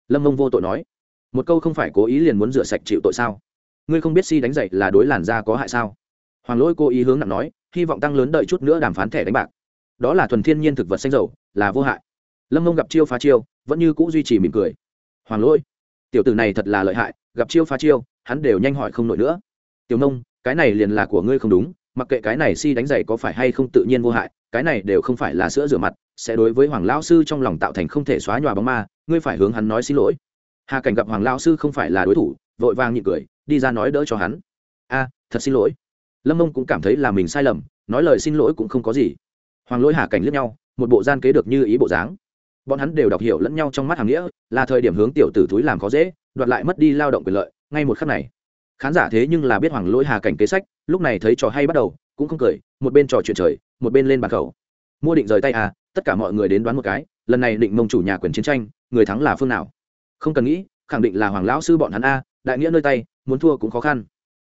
Lâm mông vô tội nói. Một câu không phải cố ý liền muốn rửa sạch chịu tội sao? Ngươi không biết si đánh dậy là đối làn da có hại sao? Hoàng lỗi cố ý hướng nặng nói, hy vọng tăng lớn đợi chút nữa đàm phán thẻ đánh bạc. Đó là thuần thiên nhiên thực vật xanh dầu, là vô hại. Lâm mông gặp chiêu phá chiêu, vẫn như c ũ duy trì mỉm cười. Hoàng lỗi, tiểu tử này thật là lợi hại, gặp chiêu phá chiêu, hắn đều nhanh hỏi không nổi nữa. Tiểu nông cái này liền là của ngươi không đúng, mặc kệ cái này si đánh giày có phải hay không tự nhiên vô hại, cái này đều không phải là sữa rửa mặt, sẽ đối với hoàng lão sư trong lòng tạo thành không thể xóa nhòa bóng ma, ngươi phải hướng hắn nói xin lỗi. Hà cảnh gặp hoàng lão sư không phải là đối thủ, vội vàng nhị cười, đi ra nói đỡ cho hắn. A, thật xin lỗi. Lâm mông cũng cảm thấy là mình sai lầm, nói lời xin lỗi cũng không có gì. Hoàng lỗi hà cảnh lướt nhau, một bộ gian kế được như ý bộ dáng. Bọn hắn đều đọc hiểu lẫn nhau trong mắt hàng nghĩa, là thời điểm hướng tiểu tử túi làm khó dễ, đoạt lại mất đi lao động quyền lợi, ngay một khắc này khán giả thế nhưng là biết hoàng lỗi hà cảnh kế sách, lúc này thấy trò hay bắt đầu, cũng không cười, một bên trò chuyện trời, một bên lên bàn khẩu. Mua định rời tay à tất cả mọi người đến đoán một cái, lần này định mông chủ nhà quyền chiến tranh, người thắng là phương nào? Không cần nghĩ, khẳng định là hoàng lão sư bọn hắn a, đại nghĩa nơi tay, muốn thua cũng khó khăn.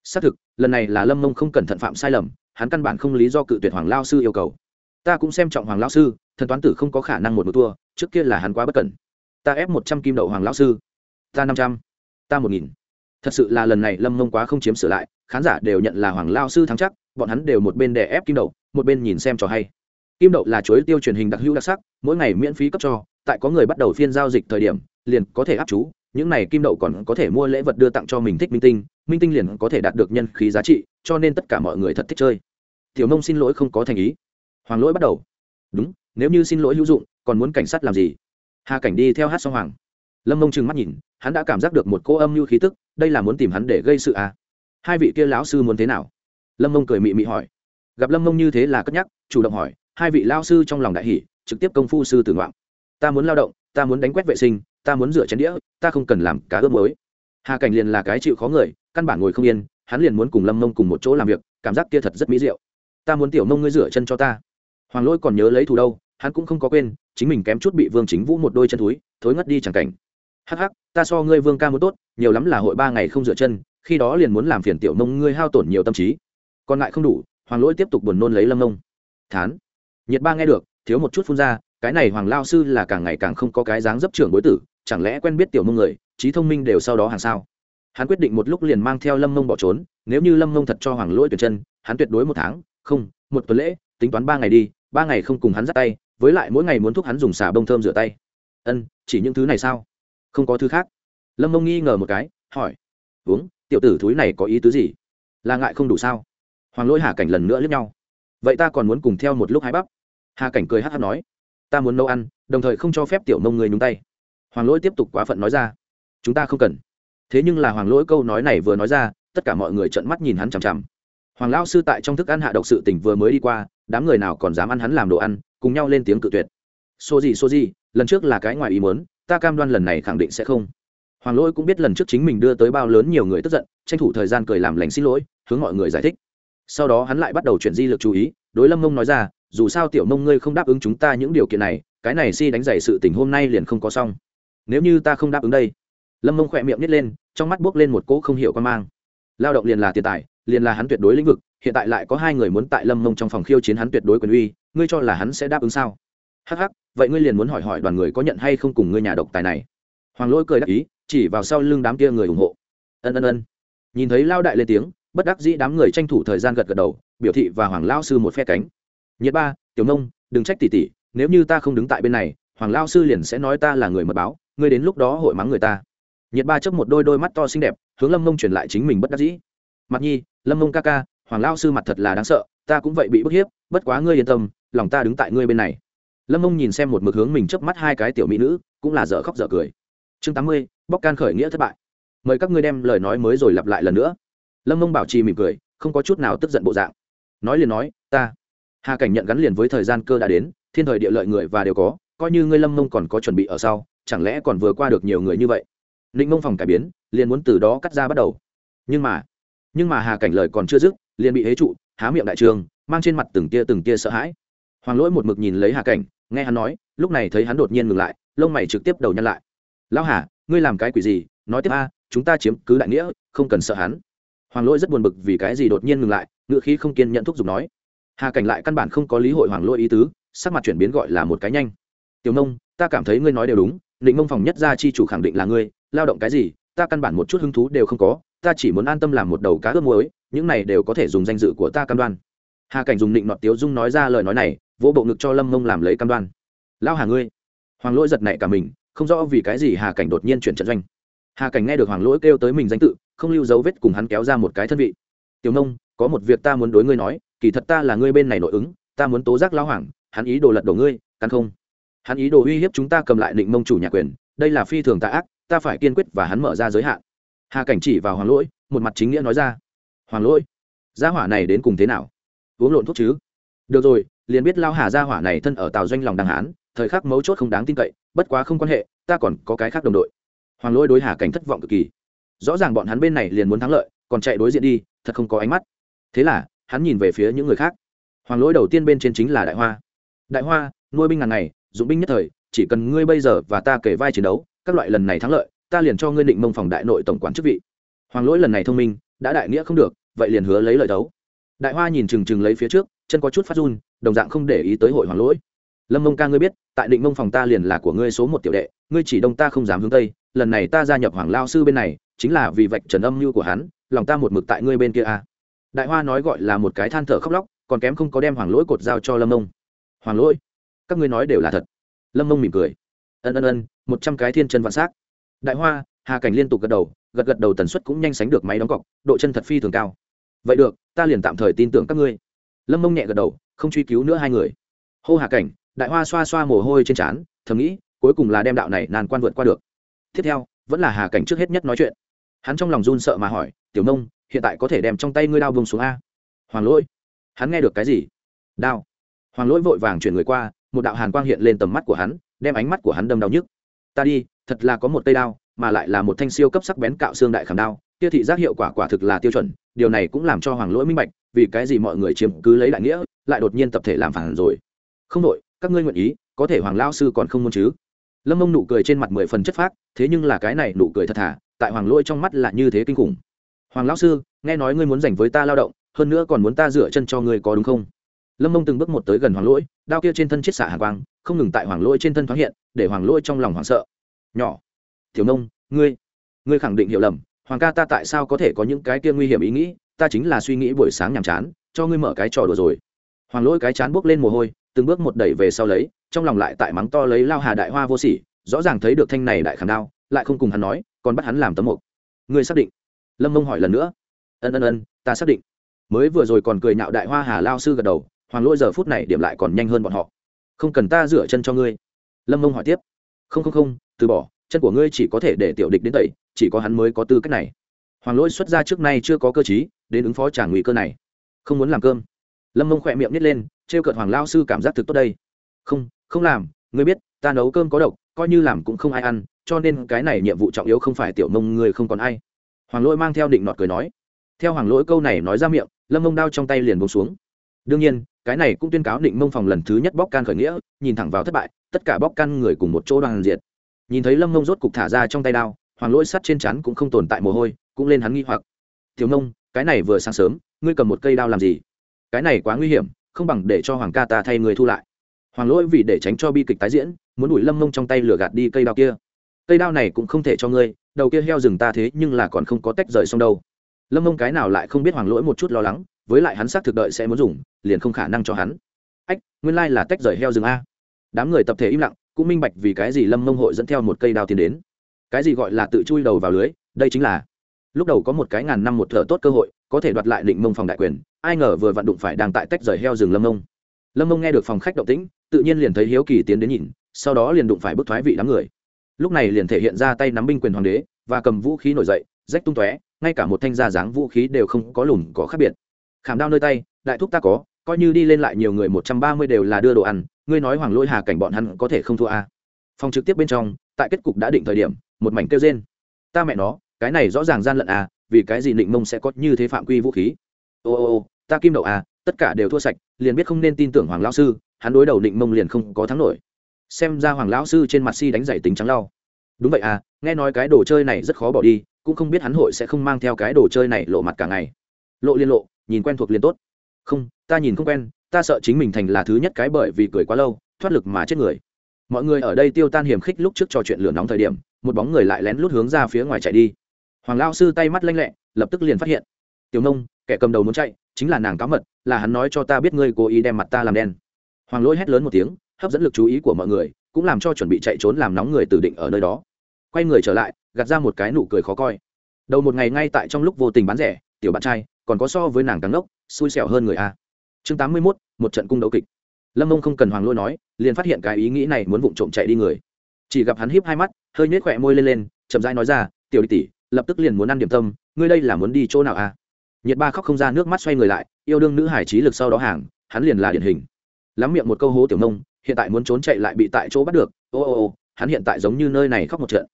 Xác thực, lần này là lâm mông không cẩn thận phạm sai lầm, hắn căn bản không lý do cự tuyệt hoàng lao sư yêu cầu. Ta cũng xem trọng hoàng lao sư, thần toán tử không có khả năng một một thua, trước kia là hắn quá bất cẩn. Ta ép một trăm kim đậu hoàng lao sư. Ta năm trăm, ta một nghìn thật sự là lần này lâm mông quá không chiếm sửa lại, khán giả đều nhận là hoàng lao sư thắng chắc, bọn hắn đều một bên đè ép kim đậu, một bên nhìn xem trò hay. Kim đậu là chuối tiêu truyền hình đặc hữu đặc sắc, mỗi ngày miễn phí cấp cho, tại có người bắt đầu phiên giao dịch thời điểm, liền có thể áp chú, những này kim đậu còn có thể mua lễ vật đưa tặng cho mình thích minh tinh minh tinh liền có thể đạt được nhân khí giá trị, cho nên tất cả mọi người thật thích chơi. Tiểu mông xin lỗi không có thành ý. Hoàng lỗi bắt đầu. Đúng, nếu như xin lỗi hữu dụng, còn muốn cảnh sát làm gì? Hà cảnh đi theo hát song hoàng. Lâm mông trừng mắt nhìn, hắn đã cảm giác được một cô âm mưu khí tức đây là muốn tìm hắn để gây sự à. hai vị kia lão sư muốn thế nào? Lâm mông cười mị mị hỏi. Gặp lâm mông như thế là cất nhắc, chủ động hỏi. Hai vị lao sư trong lòng đại hỷ trực tiếp công phu sư tử ngoạn ta muốn lao động, ta muốn đánh quét vệ sinh, ta muốn rửa chén đĩa, ta không cần làm cá ướp mới hà cảnh liền là cái chịu khó người, căn bản ngồi không yên, hắn liền muốn cùng lâm mông cùng một chỗ làm việc, cảm giác kia thật rất mỹ diệu. Ta muốn tiểu mông ngươi rửa chân cho ta. Hoàng lỗi còn nhớ lấy thù đâu, hắn cũng không có quên, chính mình kém chút bị vương chính vũ một đôi chân túi, thối ngất đi chẳng cảnh hắc hắc, ta so ngươi vương ca muốn tốt, nhiều lắm là hội ba ngày không rửa chân, khi đó liền muốn làm phiền tiểu mông ngươi hao tổn nhiều tâm trí. Còn lại không đủ, hoàng lỗi tiếp tục buồn nôn lấy lâm nông. thán. Nhiệt ba nghe được, thiếu một chút phun ra, cái này hoàng lao sư là càng ngày càng không có cái dáng dấp trưởng bối tử, chẳng lẽ quen biết tiểu mông người, trí thông minh đều sau đó hàng sao? Hắn quyết định một lúc liền mang theo lâm mông bỏ trốn, nếu như lâm mông thật cho hoàng lỗi tuyển chân, hắn tuyệt đối một tháng, không, một tuần lễ, tính toán ba ngày đi, ba ngày không cùng hắn dắt tay, với lại mỗi ngày muốn thúc hắn dùng xà bông thơm rửa tay. Ân, chỉ những thứ này sao? Không có thứ khác. Lâm mông nghi ngờ một cái, hỏi, uống, tiểu tử thúi này có ý tứ gì? Là ngại không đủ sao? Hoàng lỗi hà cảnh lần nữa lướt nhau, vậy ta còn muốn cùng theo một lúc hai bắp. Hà cảnh cười hát hát nói, ta muốn nấu ăn, đồng thời không cho phép tiểu nông người nhúng tay. Hoàng lỗi tiếp tục quá phận nói ra, chúng ta không cần. Thế nhưng là hoàng lỗi câu nói này vừa nói ra, tất cả mọi người trợn mắt nhìn hắn chằm chằm. Hoàng lao sư tại trong thức ăn hạ độc sự tỉnh vừa mới đi qua, đám người nào còn dám ăn hắn làm đồ ăn, cùng nhau lên tiếng cự tuyệt. Xô gì xô gì lần trước là cái ngoài ý muốn ta cam đoan lần này khẳng định sẽ không. Hoàng lỗi cũng biết lần trước chính mình đưa tới bao lớn nhiều người tức giận, tranh thủ thời gian cười làm lành xin lỗi, hướng mọi người giải thích. Sau đó hắn lại bắt đầu chuyển di lực chú ý, đối lâm mông nói ra, dù sao tiểu mông ngươi không đáp ứng chúng ta những điều kiện này, cái này si đánh giày sự tình hôm nay liền không có xong. Nếu như ta không đáp ứng đây, lâm mông khỏe miệng nít lên, trong mắt buốc lên một cỗ không hiểu quan mang. Lao động liền là tiền tài, liền là hắn tuyệt đối lĩnh vực, hiện tại lại có hai người muốn tại lâm mông trong phòng khiêu chiến hắn tuyệt đối quyền uy, ngươi cho là hắn sẽ đáp ứng sao? Hắc hắc, vậy ngươi liền muốn hỏi hỏi đoàn người có nhận hay không cùng ngươi nhà độc tài này? Hoàng lỗi cười đáp ý, chỉ vào sau lưng đám kia người ủng hộ. Ân ân ân. Nhìn thấy lao đại lên tiếng, bất đắc dĩ đám người tranh thủ thời gian gật gật đầu, biểu thị và hoàng lao sư một phe cánh. Nhiệt ba, tiểu nông, đừng trách tỉ tỉ nếu như ta không đứng tại bên này, hoàng lao sư liền sẽ nói ta là người mật báo, ngươi đến lúc đó hội mắng người ta. Nhiệt ba chấp một đôi đôi mắt to xinh đẹp, hướng lâm mông truyền lại chính mình bất đắc dĩ. Mặt nhi, lâm mông ca ca, hoàng lao sư mặt thật là đáng sợ, ta cũng vậy bị bức hiếp, bất quá ngươi yên tâm, lòng ta đứng tại ngươi bên này lâm mông nhìn xem một mực hướng mình chớp mắt hai cái tiểu mỹ nữ, cũng là dở khóc dở cười. Chương tám mươi, bóc can khởi nghĩa thất bại. Mời các ngươi đem lời nói mới rồi lặp lại lần nữa. Lâm mông bảo trì mỉm cười, không có chút nào tức giận bộ dạng. Nói liền nói, ta. Hà cảnh nhận gắn liền với thời gian cơ đã đến, thiên thời địa lợi người và đều có, coi như ngươi lâm mông còn có chuẩn bị ở sau, chẳng lẽ còn vừa qua được nhiều người như vậy? Ninh mông phòng cải biến, liền muốn từ đó cắt ra bắt đầu. Nhưng mà nhưng mà hà cảnh lời còn chưa dứt, liền bị hế trụ, há miệng đại trường, mang trên mặt từng tia từng tia sợ hãi hoàng lỗi một mực nhìn lấy hà cảnh, nghe hắn nói, lúc này thấy hắn đột nhiên ngừng lại, lông mày trực tiếp đầu nhăn lại. Lão hà, ngươi làm cái quỷ gì? Nói tiếp a, chúng ta chiếm cứ đại nghĩa, không cần sợ hắn. Hoàng lỗi rất buồn bực vì cái gì đột nhiên ngừng lại, ngựa khí không kiên nhận thúc giục nói. Hà cảnh lại căn bản không có lý hội hoàng lỗi ý tứ, sắc mặt chuyển biến gọi là một cái nhanh. Tiểu nông, ta cảm thấy ngươi nói đều đúng, định mông phòng nhất gia chi chủ khẳng định là ngươi, lao động cái gì, ta căn bản một chút hứng thú đều không có, ta chỉ muốn an tâm làm một đầu cá ướp muối, những này đều có thể dùng danh dự của ta cam đoan. Hà cảnh dùng định nọt tiếu dung nói ra lời nói này vỗ bộ ngực cho lâm mông làm lấy cam đoan. Lao hà ngươi. Hoàng lỗi giật nảy cả mình, không rõ vì cái gì hà cảnh đột nhiên chuyển trận doanh. Hà cảnh nghe được hoàng lỗi kêu tới mình danh tự, không lưu dấu vết cùng hắn kéo ra một cái thân vị. Tiểu nông có một việc ta muốn đối ngươi nói, kỳ thật ta là ngươi bên này nội ứng, ta muốn tố giác lao hoàng, hắn ý đồ lật đổ ngươi căn không? Hắn ý đồ uy hiếp chúng ta cầm lại định mông chủ nhà quyền, đây là phi thường tạ ác, ta phải kiên quyết và hắn mở ra giới hạn. Hà cảnh chỉ vào hoàng lỗi, một mặt chính nghĩa nói ra. Hoàng lỗi, gia hỏa này đến cùng thế nào? Uống lộn thuốc chứ? Được rồi liền biết lao hà gia hỏa này thân ở tàu doanh lòng đàng hán, thời khắc mấu chốt không đáng tin cậy, bất quá không quan hệ, ta còn có cái khác đồng đội. Hoàng lỗi đối hà cảnh thất vọng cực kỳ. Rõ ràng bọn hắn bên này liền muốn thắng lợi, còn chạy đối diện đi, thật không có ánh mắt. Thế là, hắn nhìn về phía những người khác. Hoàng lỗi đầu tiên bên trên chính là đại hoa. Đại hoa, nuôi binh ngàn ngày, dụng binh nhất thời, chỉ cần ngươi bây giờ và ta kể vai chiến đấu, các loại lần này thắng lợi, ta liền cho ngươi định mông phòng đại nội tổng quản chức vị. Hoàng lỗi lần này thông minh, đã đại nghĩa không được, vậy liền hứa lấy lợi đấu đại hoa nhìn chừng chừng lấy phía trước, chân có chút phát run đồng dạng không để ý tới hội hoàng lỗi. Lâm mông ca ngươi biết, tại định mông phòng ta liền là của ngươi số một tiểu đệ, ngươi chỉ đông ta không dám hướng tây, lần này ta gia nhập hoàng lao sư bên này, chính là vì vạch trần âm mưu của hắn, lòng ta một mực tại ngươi bên kia à. đại hoa nói gọi là một cái than thở khóc lóc, còn kém không có đem hoàng lỗi cột giao cho lâm mông. Hoàng lỗi? Các ngươi nói đều là thật. Lâm mông mỉm cười. Ân ân ân, một trăm cái thiên chân vạn s á c đại hoa, hà cảnh liên tục gật đầu, gật gật đầu tần suất cũng nhanh sánh được máy đóng cọc, độ chân thật phi thường cao. Vậy được, ta liền tạm thời tin tưởng các ngươi. Lâm mông nhẹ gật đầu không truy cứu nữa hai người. Hô hạ cảnh, đại hoa xoa xoa mồ hôi trên trán, thầm nghĩ, cuối cùng là đem đạo này nàn quan vượt qua được. Tiếp theo, vẫn là hà cảnh trước hết nhất nói chuyện. Hắn trong lòng run sợ mà hỏi, tiểu nông, hiện tại có thể đem trong tay ngươi đao bông xuống a? Hoàng lỗi. Hắn nghe được cái gì? Đao. Hoàng lỗi vội vàng chuyển người qua, một đạo hàn quang hiện lên tầm mắt của hắn, đem ánh mắt của hắn đâm đau nhức. Ta đi, thật là có một cây đao, mà lại là một thanh siêu cấp sắc bén cạo xương đại khảm đao, kia thị giác hiệu quả quả thực là tiêu chuẩn, điều này cũng làm cho hoàng lỗi minh bạch vì cái gì mọi người chiếm cứ lấy đại nghĩa, lại đột nhiên tập thể làm phản rồi? Không đội các ngươi nguyện ý, có thể hoàng lao sư còn không muốn chứ? Lâm mông nụ cười trên mặt mười phần chất phác, thế nhưng là cái này nụ cười thật thà, tại hoàng lỗi trong mắt là như thế kinh khủng. Hoàng lão sư, nghe nói ngươi muốn dành với ta lao động, hơn nữa còn muốn ta dựa chân cho ngươi có đúng không? Lâm mông từng bước một tới gần hoàng lỗi đao kia trên thân chiết xả hàng quang, không ngừng tại hoàng lỗi trên thân thoáng hiện, để hoàng lỗi trong lòng hoảng sợ. Nhỏ thiếu nông ngươi ngươi khẳng định hiểu lầm, hoàng ca ta tại sao có thể có những cái kia nguy hiểm ý nghĩ? Ta chính là suy nghĩ buổi sáng nhàm chán, cho ngươi mở cái trò đùa rồi. Hoàng lỗi cái chán buốc lên mồ hôi, từng bước một đẩy về sau lấy, trong lòng lại tại mắng to lấy lao hà đại hoa vô sỉ, rõ ràng thấy được thanh này đại khảm đao, lại không cùng hắn nói, còn bắt hắn làm tấm mục. Ngươi xác định? Lâm mông hỏi lần nữa. Ân ân ân, ta xác định. Mới vừa rồi còn cười nhạo đại hoa hà lao sư gật đầu, hoàng lỗi giờ phút này điểm lại còn nhanh hơn bọn họ. Không cần ta rửa chân cho ngươi. Lâm mông hỏi tiếp. Không không không, từ bỏ, chân của ngươi chỉ có thể để tiểu địch đến tẩy, chỉ có hắn mới có tư cách này hoàng lỗi xuất ra trước nay chưa có cơ chí đến ứng phó trả nguy cơ này. Không muốn làm cơm. Lâm mông khỏe miệng nít lên, trêu cợt hoàng lao sư cảm giác thực tốt đây. Không không làm ngươi biết, ta nấu cơm có độc, coi như làm cũng không ai ăn, cho nên cái này nhiệm vụ trọng yếu không phải tiểu mông người không còn ai. Hoàng lỗi mang theo định nọt cười nói. Theo hoàng lỗi câu này nói ra miệng, lâm mông đao trong tay liền bông xuống. Đương nhiên, cái này cũng tuyên cáo định mông phòng lần thứ nhất bóc can khởi nghĩa, nhìn thẳng vào thất bại, tất cả bóc can người cùng một chỗ đoàn diệt. Nhìn thấy lâm mông rốt cục thả ra trong tay đao hoàng lỗi sắt trên chắn cũng không tồn tại mồ hôi, cũng lên hắn nghi hoặc. Thiếu nông, cái này vừa sáng sớm, ngươi cầm một cây đao làm gì? Cái này quá nguy hiểm, không bằng để cho hoàng ca ta thay người thu lại. Hoàng lỗi vì để tránh cho bi kịch tái diễn, muốn đuổi lâm mông trong tay lửa gạt đi cây đao kia. Cây đao này cũng không thể cho ngươi, đầu kia heo rừng ta thế nhưng là còn không có tách rời xong đâu. Lâm mông cái nào lại không biết hoàng lỗi một chút lo lắng, với lại hắn xác thực đợi sẽ muốn dùng, liền không khả năng cho hắn. Ách, nguyên lai là tách rời heo rừng a. Đám người tập thể im lặng, cũng minh bạch vì cái gì lâm mông hội dẫn theo một cây đao tiến đến cái gì gọi là tự chui đầu vào lưới, đây chính là, lúc đầu có một cái ngàn năm một thợ tốt cơ hội, có thể đoạt lại định mông phòng đại quyền, ai ngờ vừa vặn đụng phải đang tại tách rời heo rừng lâm mông. Lâm mông nghe được phòng khách động tĩnh, tự nhiên liền thấy hiếu kỳ tiến đến nhìn, sau đó liền đụng phải bức thoái vị đám người. Lúc này liền thể hiện ra tay nắm binh quyền hoàng đế, và cầm vũ khí nổi dậy, rách tung tóe, ngay cả một thanh gia dáng vũ khí đều không có lùn có khác biệt. Khảm đao nơi tay, đại thúc ta có, coi như đi lên lại nhiều người một trăm ba mươi đều là đưa đồ ăn, ngươi nói hoàng lỗi hà cảnh bọn hắn có thể không thua à. phòng trực tiếp bên trong, tại kết cục đã định thời điểm một mảnh kêu rên. Ta mẹ nó, cái này rõ ràng gian lận à vì cái gì định mông sẽ có như thế phạm quy vũ khí? Ô ô ô, ta kim đậu à tất cả đều thua sạch, liền biết không nên tin tưởng hoàng lão sư, hắn đối đầu định mông liền không có thắng nổi. Xem ra hoàng lão sư trên mặt si đánh giày tính trắng lau. Đúng vậy à nghe nói cái đồ chơi này rất khó bỏ đi, cũng không biết hắn hội sẽ không mang theo cái đồ chơi này lộ mặt cả ngày. Lộ liên lộ, nhìn quen thuộc liền tốt. Không, ta nhìn không quen, ta sợ chính mình thành là thứ nhất cái bởi vì cười quá lâu, thoát lực mà chết người. Mọi người ở đây tiêu tan hiểm khích lúc trước trò chuyện lửa nóng thời điểm một bóng người lại lén lút hướng ra phía ngoài chạy đi. Hoàng lao sư tay mắt lanh lẹ, lập tức liền phát hiện, tiểu nông, kẻ cầm đầu muốn chạy chính là nàng cáo mật, là hắn nói cho ta biết ngươi cố ý đem mặt ta làm đen. Hoàng lỗi hét lớn một tiếng, hấp dẫn lực chú ý của mọi người, cũng làm cho chuẩn bị chạy trốn làm nóng người từ định ở nơi đó. Quay người trở lại, gạt ra một cái nụ cười khó coi. Đầu một ngày ngay tại trong lúc vô tình bán rẻ, tiểu bạn trai, còn có so với nàng càng ngốc, xui xẻo hơn người a. Chương tám mươi mốt, một trận cung đấu kịch. Lâm mông không cần hoàng lôi nói, liền phát hiện cái ý nghĩ này muốn vụng trộm chạy đi người. Chỉ gặp hắn híp hai mắt hơi nhếch khỏe môi lên lên, chậm rãi nói ra, tiểu đi tỷ, lập tức liền muốn ăn điểm tâm, ngươi đây là muốn đi chỗ nào a nhiệt ba khóc không ra nước mắt xoay người lại, yêu đương nữ hải trí lực sau đó hàng, hắn liền là điển hình. Lắm miệng một câu hố tiểu nông, hiện tại muốn trốn chạy lại bị tại chỗ bắt được, ô ô ô, hắn hiện tại giống như nơi này khóc một trận.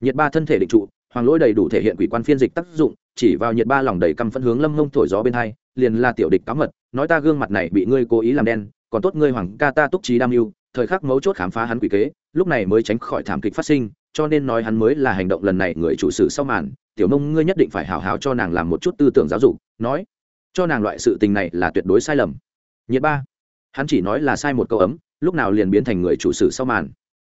Nhiệt ba thân thể định trụ, hoàng lỗi đầy đủ thể hiện quỷ quan phiên dịch tác dụng, chỉ vào nhiệt ba lòng đầy căm phẫn hướng lâm ngông thổi gió bên hai, liền là tiểu địch cá mật, nói ta gương mặt này bị ngươi cố ý làm đen, còn tốt ngươi hoàng ca ta túc trí đam mưu, thời khắc mấu chốt khám phá hắn quỷ kế, lúc này mới tránh khỏi thảm kịch phát sinh cho nên nói hắn mới là hành động lần này người chủ sự sau màn. Tiểu mông, ngươi nhất định phải hào hào cho nàng làm một chút tư tưởng giáo dục, nói, cho nàng loại sự tình này là tuyệt đối sai lầm. Nhiệt ba, hắn chỉ nói là sai một câu ấm, lúc nào liền biến thành người chủ sự sau màn.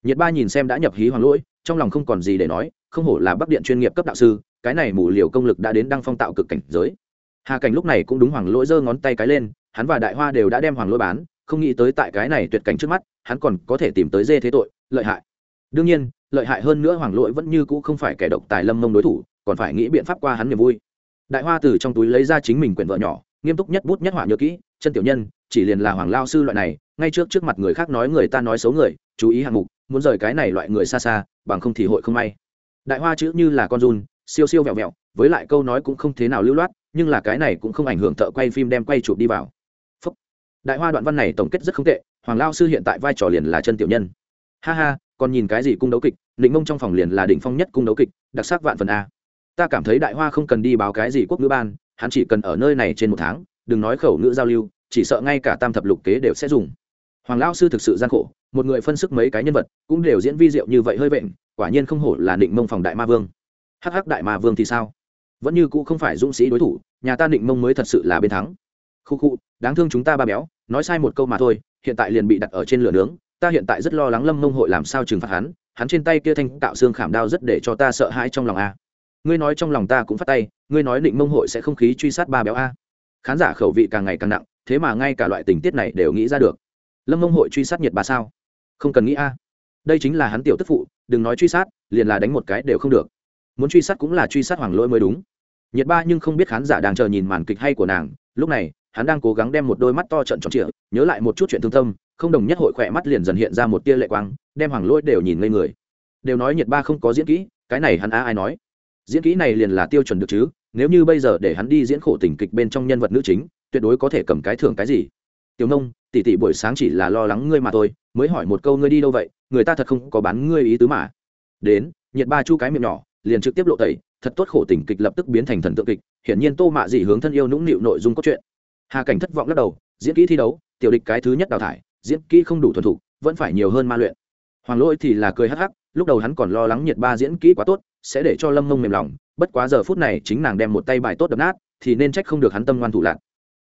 Nhiệt ba nhìn xem đã nhập hí hoàng lỗi, trong lòng không còn gì để nói, không hổ là bắc điện chuyên nghiệp cấp đạo sư, cái này mù liều công lực đã đến đăng phong tạo cực cảnh giới. Hà cảnh lúc này cũng đúng hoàng lỗi giơ ngón tay cái lên, hắn và đại hoa đều đã đem hoàng lỗi bán, không nghĩ tới tại cái này tuyệt cảnh trước mắt, hắn còn có thể tìm tới dê thế tội, lợi hại. Đương nhiên lợi hại hơn nữa hoàng lỗi vẫn như cũ không phải kẻ độc tài lâm mông đối thủ, còn phải nghĩ biện pháp qua hắn niềm vui. Đại hoa từ trong túi lấy ra chính mình quyển vợ nhỏ, nghiêm túc nhất bút nhất họa nhớ kỹ, chân tiểu nhân, chỉ liền là hoàng lao sư loại này, ngay trước trước mặt người khác nói người ta nói xấu người, chú ý hạng mục, muốn rời cái này loại người xa xa, bằng không thì hội không may. Đại hoa chữ như là con run, siêu siêu vẹo vẹo, với lại câu nói cũng không thế nào lưu loát, nhưng là cái này cũng không ảnh hưởng thợ quay phim đem quay chụp đi vào. Phúc. đại hoa đoạn văn này tổng kết rất không tệ, hoàng lao sư hiện tại vai trò liền là chân tiểu nhân ha ha, còn nhìn cái gì cung đấu kịch định mông trong phòng liền là đỉnh phong nhất cung đấu kịch, đặc sắc vạn phần a. Ta cảm thấy đại hoa không cần đi báo cái gì quốc ngữ ban, hắn chỉ cần ở nơi này trên một tháng, đừng nói khẩu ngữ giao lưu, chỉ sợ ngay cả tam thập lục kế đều sẽ dùng. Hoàng lao sư thực sự gian khổ, một người phân sức mấy cái nhân vật, cũng đều diễn vi diệu như vậy hơi vện, quả nhiên không hổ là định mông phòng đại ma vương. Hắc hắc đại ma vương thì sao? Vẫn như cũ không phải dũng sĩ đối thủ, nhà ta định mông mới thật sự là bên thắng. Khu khu, đáng thương chúng ta ba béo, nói sai một câu mà thôi, hiện tại liền bị đặt ở trên lửa nướng ta hiện tại rất lo lắng lâm mông hội làm sao trừng phạt hắn hắn trên tay kia thanh tạo xương khảm đao rất để cho ta sợ hãi trong lòng a. Ngươi nói trong lòng ta cũng phát tay, ngươi nói định mông hội sẽ không khí truy sát ba béo a. Khán giả khẩu vị càng ngày càng nặng, thế mà ngay cả loại tình tiết này đều nghĩ ra được. Lâm mông hội truy sát nhiệt ba sao? Không cần nghĩ a. Đây chính là hắn tiểu tức phụ, đừng nói truy sát, liền là đánh một cái đều không được. Muốn truy sát cũng là truy sát hoàng lỗi mới đúng. Nhiệt ba nhưng không biết khán giả đang chờ nhìn màn kịch hay của nàng, lúc này hắn đang cố gắng đem một đôi mắt to trận tròn trịa, nhớ lại một chút chuyện thương tâm, không đồng nhất hội khỏe mắt liền dần hiện ra một tia lệ quang, đem hoàng lỗi đều nhìn ngây người. Đều nói nhiệt ba không có diễn kỹ, cái này hắn a ai nói? Diễn kỹ này liền là tiêu chuẩn được chứ, nếu như bây giờ để hắn đi diễn khổ tình kịch bên trong nhân vật nữ chính, tuyệt đối có thể cầm cái thưởng cái gì? Tiểu nông, tỷ tỷ buổi sáng chỉ là lo lắng ngươi mà thôi, mới hỏi một câu ngươi đi đâu vậy, người ta thật không có bán ngươi ý tứ mà. Đến nhiệt ba chu cái miệng nhỏ, liền trực tiếp lộ tẩy, thật tốt khổ tình kịch lập tức biến thành thần tượng kịch, hiển nhiên tô mạ dị hướng thân yêu nũng nịu nội dung cốt truyện hà cảnh thất vọng lắc đầu, diễn kỹ thi đấu, tiểu địch cái thứ nhất đào thải, diễn kỹ không đủ thuần thục, vẫn phải nhiều hơn ma luyện. Hoàng lỗi thì là cười hắc hắc, lúc đầu hắn còn lo lắng nhiệt ba diễn kỹ quá tốt, sẽ để cho lâm mông mềm lòng, bất quá giờ phút này chính nàng đem một tay bài tốt đập nát, thì nên trách không được hắn tâm ngoan thủ lạc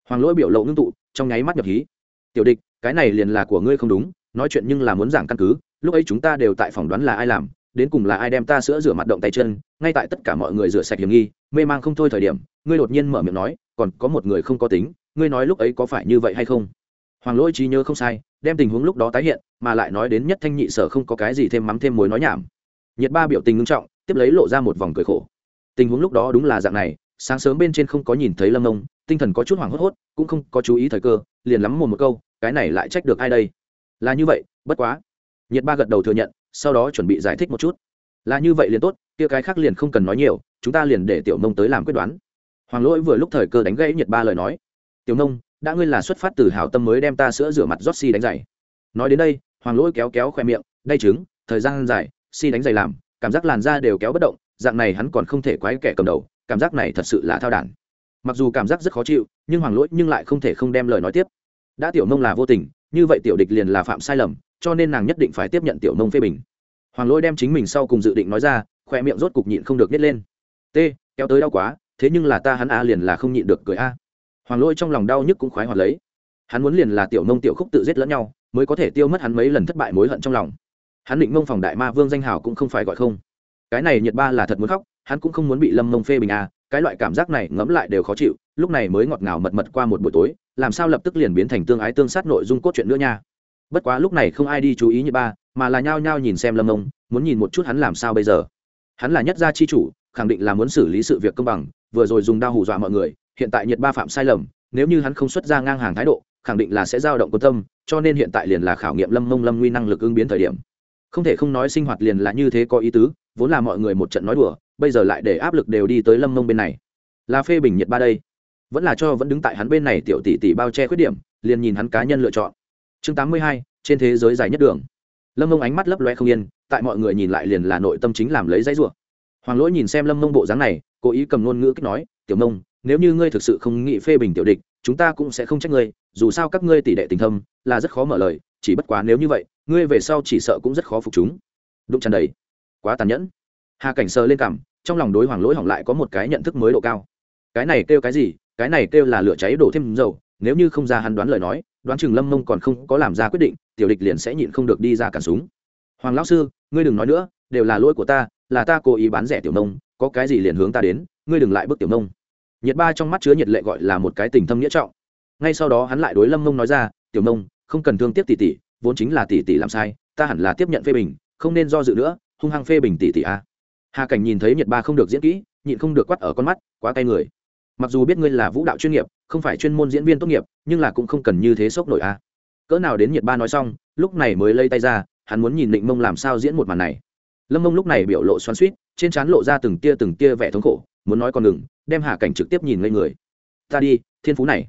hoàng lỗi biểu lộ ngưng tụ, trong nháy mắt nhập hí. Tiểu địch, cái này liền là của ngươi không đúng, nói chuyện nhưng là muốn giảng căn cứ, lúc ấy chúng ta đều tại phỏng đoán là ai làm, đến cùng là ai đem ta sữa rửa mặt động tay chân, ngay tại tất cả mọi người rửa sạch hiểm nghi, mê mang không thôi thời điểm, ngươi đột nhiên mở miệng nói, còn có một người không có tính ngươi nói lúc ấy có phải như vậy hay không? Hoàng lỗi trí nhớ không sai, đem tình huống lúc đó tái hiện, mà lại nói đến nhất thanh nhị sở không có cái gì thêm mắm thêm muối nói nhảm. Nhiệt ba biểu tình ngưng trọng, tiếp lấy lộ ra một vòng cười khổ. Tình huống lúc đó đúng là dạng này, sáng sớm bên trên không có nhìn thấy lâm nông tinh thần có chút hoảng hốt hốt, cũng không có chú ý thời cơ, liền lắm một một câu, cái này lại trách được ai đây? Là như vậy, bất quá. Nhiệt ba gật đầu thừa nhận, sau đó chuẩn bị giải thích một chút. Là như vậy liền tốt, kia cái khác liền không cần nói nhiều, chúng ta liền để tiểu nông tới làm quyết đoán. Hoàng lỗi vừa lúc thời cơ đánh gãy nhiệt ba lời nói tiểu nông, đã ngươi là xuất phát từ hảo tâm mới đem ta sữa rửa mặt rót si đánh giày. Nói đến đây, hoàng lỗi kéo kéo khoe miệng đay trứng, thời gian dài si đánh giày làm, cảm giác làn da đều kéo bất động, dạng này hắn còn không thể quái kẻ cầm đầu, cảm giác này thật sự là thao đản. Mặc dù cảm giác rất khó chịu, nhưng hoàng lỗi nhưng lại không thể không đem lời nói tiếp. Đã tiểu Nông là vô tình, như vậy tiểu địch liền là phạm sai lầm, cho nên nàng nhất định phải tiếp nhận tiểu Nông phê bình. Hoàng lỗi đem chính mình sau cùng dự định nói ra khoe miệng rốt cục nhịn không được nhét lên. T kéo tới đau quá, thế nhưng là ta hắn a liền là không nhịn được cười a hoàng lỗi trong lòng đau nhức cũng khoái hoạt lấy. Hắn muốn liền là tiểu mông tiểu khúc tự giết lẫn nhau, mới có thể tiêu mất hắn mấy lần thất bại mối hận trong lòng. Hắn định mông phòng đại ma vương danh hào cũng không phải gọi không. Cái này nhiệt ba là thật muốn khóc, hắn cũng không muốn bị lâm mông phê bình a cái loại cảm giác này ngẫm lại đều khó chịu, lúc này mới ngọt ngào mật mật qua một buổi tối, làm sao lập tức liền biến thành tương ái tương sát nội dung cốt truyện nữa nha. Bất quá lúc này không ai đi chú ý như ba, mà là nhao nhao nhìn xem lâm mông, muốn nhìn một chút hắn làm sao bây giờ. Hắn là nhất gia chi chủ, khẳng định là muốn xử lý sự việc công bằng, vừa rồi dùng đao hù dọa mọi người hiện tại nhiệt ba phạm sai lầm, nếu như hắn không xuất ra ngang hàng thái độ, khẳng định là sẽ dao động quan tâm, cho nên hiện tại liền là khảo nghiệm lâm mông lâm nguy năng lực ứng biến thời điểm. Không thể không nói sinh hoạt liền là như thế có ý tứ, vốn là mọi người một trận nói đùa, bây giờ lại để áp lực đều đi tới lâm mông bên này. Là phê bình nhiệt ba đây. Vẫn là cho vẫn đứng tại hắn bên này tiểu tỷ tỷ bao che khuyết điểm, liền nhìn hắn cá nhân lựa chọn. Chương tám mươi hai, trên thế giới dài nhất đường. Lâm mông ánh mắt lấp loe không yên, tại mọi người nhìn lại liền là nội tâm chính làm lấy dãy rủa. Hoàng lỗi nhìn xem lâm mông bộ dáng này, cố ý cầm ngôn ngữ kích nói, tiểu mông nếu như ngươi thực sự không nghĩ phê bình tiểu địch, chúng ta cũng sẽ không trách ngươi, dù sao các ngươi tỷ đệ tình thâm, là rất khó mở lời, chỉ bất quá nếu như vậy, ngươi về sau chỉ sợ cũng rất khó phục chúng. Đụng chăn đầy. Quá tàn nhẫn. Hà cảnh sờ lên cảm, trong lòng đối hoàng lỗi hỏng lại có một cái nhận thức mới độ cao. Cái này kêu cái gì? Cái này kêu là lửa cháy đổ thêm dầu, nếu như không ra hắn đoán lời nói, đoán chừng lâm mông còn không có làm ra quyết định, tiểu địch liền sẽ nhịn không được đi ra cản súng. Hoàng lão sư, ngươi đừng nói nữa, đều là lỗi của ta, là ta cố ý bán rẻ tiểu nông có cái gì liền hướng ta đến, ngươi đừng lại bức tiểu nông nhiệt ba trong mắt chứa nhiệt lệ gọi là một cái tình thâm nghĩa trọng. Ngay sau đó hắn lại đối lâm mông nói ra, tiểu nông không cần thương tiếc tỷ tỷ, vốn chính là tỷ tỷ làm sai, ta hẳn là tiếp nhận phê bình, không nên do dự nữa, hung hăng phê bình tỷ tỷ a. Hà cảnh nhìn thấy nhiệt ba không được diễn kỹ, nhịn không được quắt ở con mắt, quá tay người. Mặc dù biết ngươi là vũ đạo chuyên nghiệp, không phải chuyên môn diễn viên tốt nghiệp, nhưng là cũng không cần như thế sốc nổi a. Cỡ nào đến nhiệt ba nói xong, lúc này mới lây tay ra, hắn muốn nhìn định mông làm sao diễn một màn này. Lâm mông lúc này biểu lộ xoắn suýt trên trán lộ ra từng tia từng tia vẻ thống khổ, muốn nói còn ngừng đem Hạ cảnh trực tiếp nhìn ngây người. Ta đi, thiên phú này.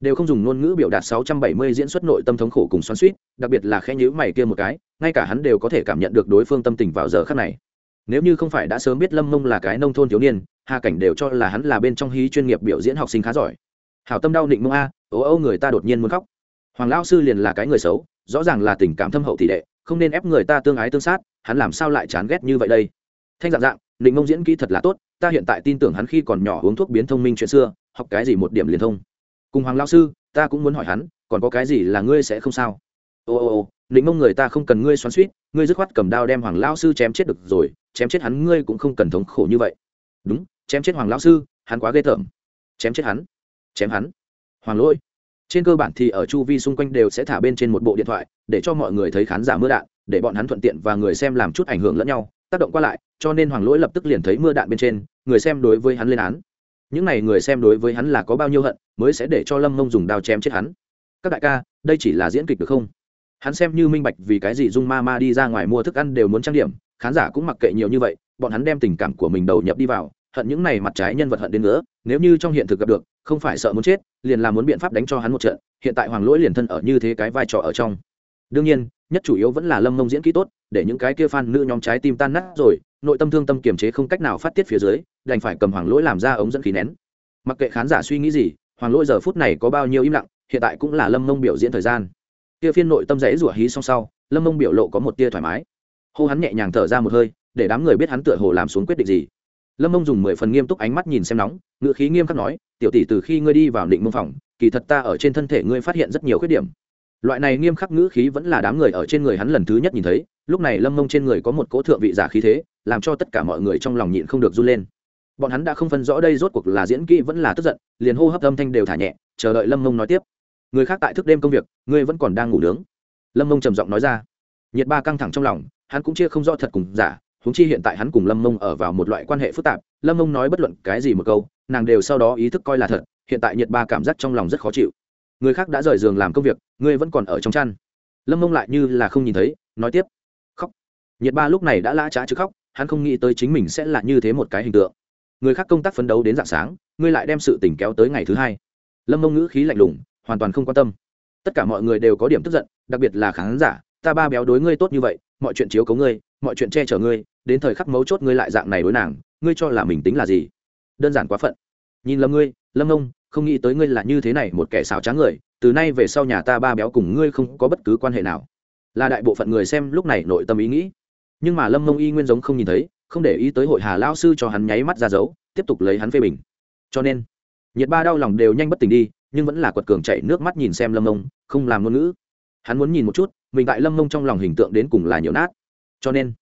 Đều không dùng ngôn ngữ biểu đạt sáu trăm bảy mươi diễn xuất nội tâm thống khổ cùng xoắn suýt, đặc biệt là khẽ nhữ mày kia một cái, ngay cả hắn đều có thể cảm nhận được đối phương tâm tình vào giờ khắc này. Nếu như không phải đã sớm biết lâm mông là cái nông thôn thiếu niên, hà cảnh đều cho là hắn là bên trong hí chuyên nghiệp biểu diễn học sinh khá giỏi. Hảo tâm đau định mông a, ố âu người ta đột nhiên muốn khóc. Hoàng lao sư liền là cái người xấu, rõ ràng là tình cảm thâm hậu tỷ đệ không nên ép người ta tương ái tương sát, hắn làm sao lại chán ghét như vậy đây? Thanh dạng dạng định mông diễn kỹ thật là tốt, ta hiện tại tin tưởng hắn khi còn nhỏ uống thuốc biến thông minh chuyện xưa, học cái gì một điểm liền thông. Cùng hoàng lao sư, ta cũng muốn hỏi hắn, còn có cái gì là ngươi sẽ không sao? Ô ô ô định mông người ta không cần ngươi xoắn suýt ngươi dứt khoát cầm đao đem hoàng lao sư chém chết được rồi, chém chết hắn ngươi cũng không cần thống khổ như vậy. Đúng, chém chết hoàng lao sư, hắn quá ghê tởm. Chém chết hắn, chém hắn. Hoàng lỗi. Trên cơ bản thì ở chu vi xung quanh đều sẽ thả bên trên một bộ điện thoại, để cho mọi người thấy khán giả mưa đạn, để bọn hắn thuận tiện và người xem làm chút ảnh hưởng lẫn nhau, tác động qua lại cho nên hoàng lỗi lập tức liền thấy mưa đạn bên trên, người xem đối với hắn lên án. Những n à y người xem đối với hắn là có bao nhiêu hận, mới sẽ để cho lâm mông dùng đao chém chết hắn. Các đại ca, đây chỉ là diễn kịch được không? Hắn xem như minh bạch vì cái gì dung ma ma đi ra ngoài mua thức ăn đều muốn trang điểm, khán giả cũng mặc kệ nhiều như vậy, bọn hắn đem tình cảm của mình đầu nhập đi vào, hận những này mặt trái nhân vật hận đến nữa, nếu như trong hiện thực gặp được, không phải sợ muốn chết, liền làm muốn biện pháp đánh cho hắn một trận, hiện tại hoàng lỗi liền thân ở như thế cái vai trò ở trong. Đương nhiên, nhất chủ yếu vẫn là lâm mông diễn kỹ tốt, để những cái kia fan nữ nhóm trái tim tan nát rồi nội tâm thương tâm kiềm chế không cách nào phát tiết phía dưới, đành phải cầm hoàng lỗi làm ra ống dẫn khí nén. Mặc kệ khán giả suy nghĩ gì, hoàng lỗi giờ phút này có bao nhiêu im lặng, hiện tại cũng là lâm mông biểu diễn thời gian. Tia phiên nội tâm rẽ rủa hí xong sau, lâm mông biểu lộ có một tia thoải mái. Hô hắn nhẹ nhàng thở ra một hơi, để đám người biết hắn tựa hồ làm xuống quyết định gì. Lâm mông dùng mười phần nghiêm túc ánh mắt nhìn xem nóng, ngựa khí nghiêm khắc nói, tiểu tỷ từ khi ngươi đi vào định mông phòng, kỳ thật ta ở trên thân thể ngươi phát hiện rất nhiều khuyết điểm loại này nghiêm khắc ngữ khí vẫn là đám người ở trên người hắn lần thứ nhất nhìn thấy, lúc này lâm mông trên người có một cỗ thượng vị giả khí thế, làm cho tất cả mọi người trong lòng nhịn không được run lên. Bọn hắn đã không phân rõ đây rốt cuộc là diễn kỹ vẫn là tức giận, liền hô hấp âm thanh đều thả nhẹ, chờ đợi lâm mông nói tiếp. Người khác tại thức đêm công việc, ngươi vẫn còn đang ngủ nướng. Lâm mông trầm giọng nói ra. Nhiệt ba căng thẳng trong lòng, hắn cũng chia không rõ thật cùng giả, huống chi hiện tại hắn cùng lâm mông ở vào một loại quan hệ phức tạp, lâm mông nói bất luận cái gì một câu, nàng đều sau đó ý thức coi là thật, hiện tại nhiệt ba cảm giác trong lòng rất khó chịu người khác đã rời giường làm công việc, ngươi vẫn còn ở trong chăn. Lâm mông lại như là không nhìn thấy, nói tiếp. Khóc. Nhiệt ba lúc này đã lã trá chứ khóc, hắn không nghĩ tới chính mình sẽ là như thế một cái hình tượng. Người khác công tác phấn đấu đến d ạ n g sáng, ngươi lại đem sự tỉnh kéo tới ngày thứ hai. Lâm mông ngữ khí lạnh lùng, hoàn toàn không quan tâm. Tất cả mọi người đều có điểm tức giận, đặc biệt là khán giả, ta ba béo đối ngươi tốt như vậy, mọi chuyện chiếu cấu ngươi, mọi chuyện che chở ngươi, đến thời khắc mấu chốt ngươi lại dạng này đối nàng, ngươi cho là mình tính là gì? Đơn giản quá phận. Nhìn lâm ngươi, lâm ông không nghĩ tới ngươi là như thế này một kẻ xảo trá người, từ nay về sau nhà ta ba béo cùng ngươi không có bất cứ quan hệ nào. Là đại bộ phận người xem lúc này nội tâm ý nghĩ. Nhưng mà lâm mông y nguyên giống không nhìn thấy, không để ý tới hội hà lao sư cho hắn nháy mắt ra dấu, tiếp tục lấy hắn phê bình. Cho nên, nhiệt ba đau lòng đều nhanh bất tỉnh đi, nhưng vẫn là quật cường chạy nước mắt nhìn xem lâm mông không làm ngôn ngữ. Hắn muốn nhìn một chút, mình tại lâm mông trong lòng hình tượng đến cùng là nhiều nát. Cho nên,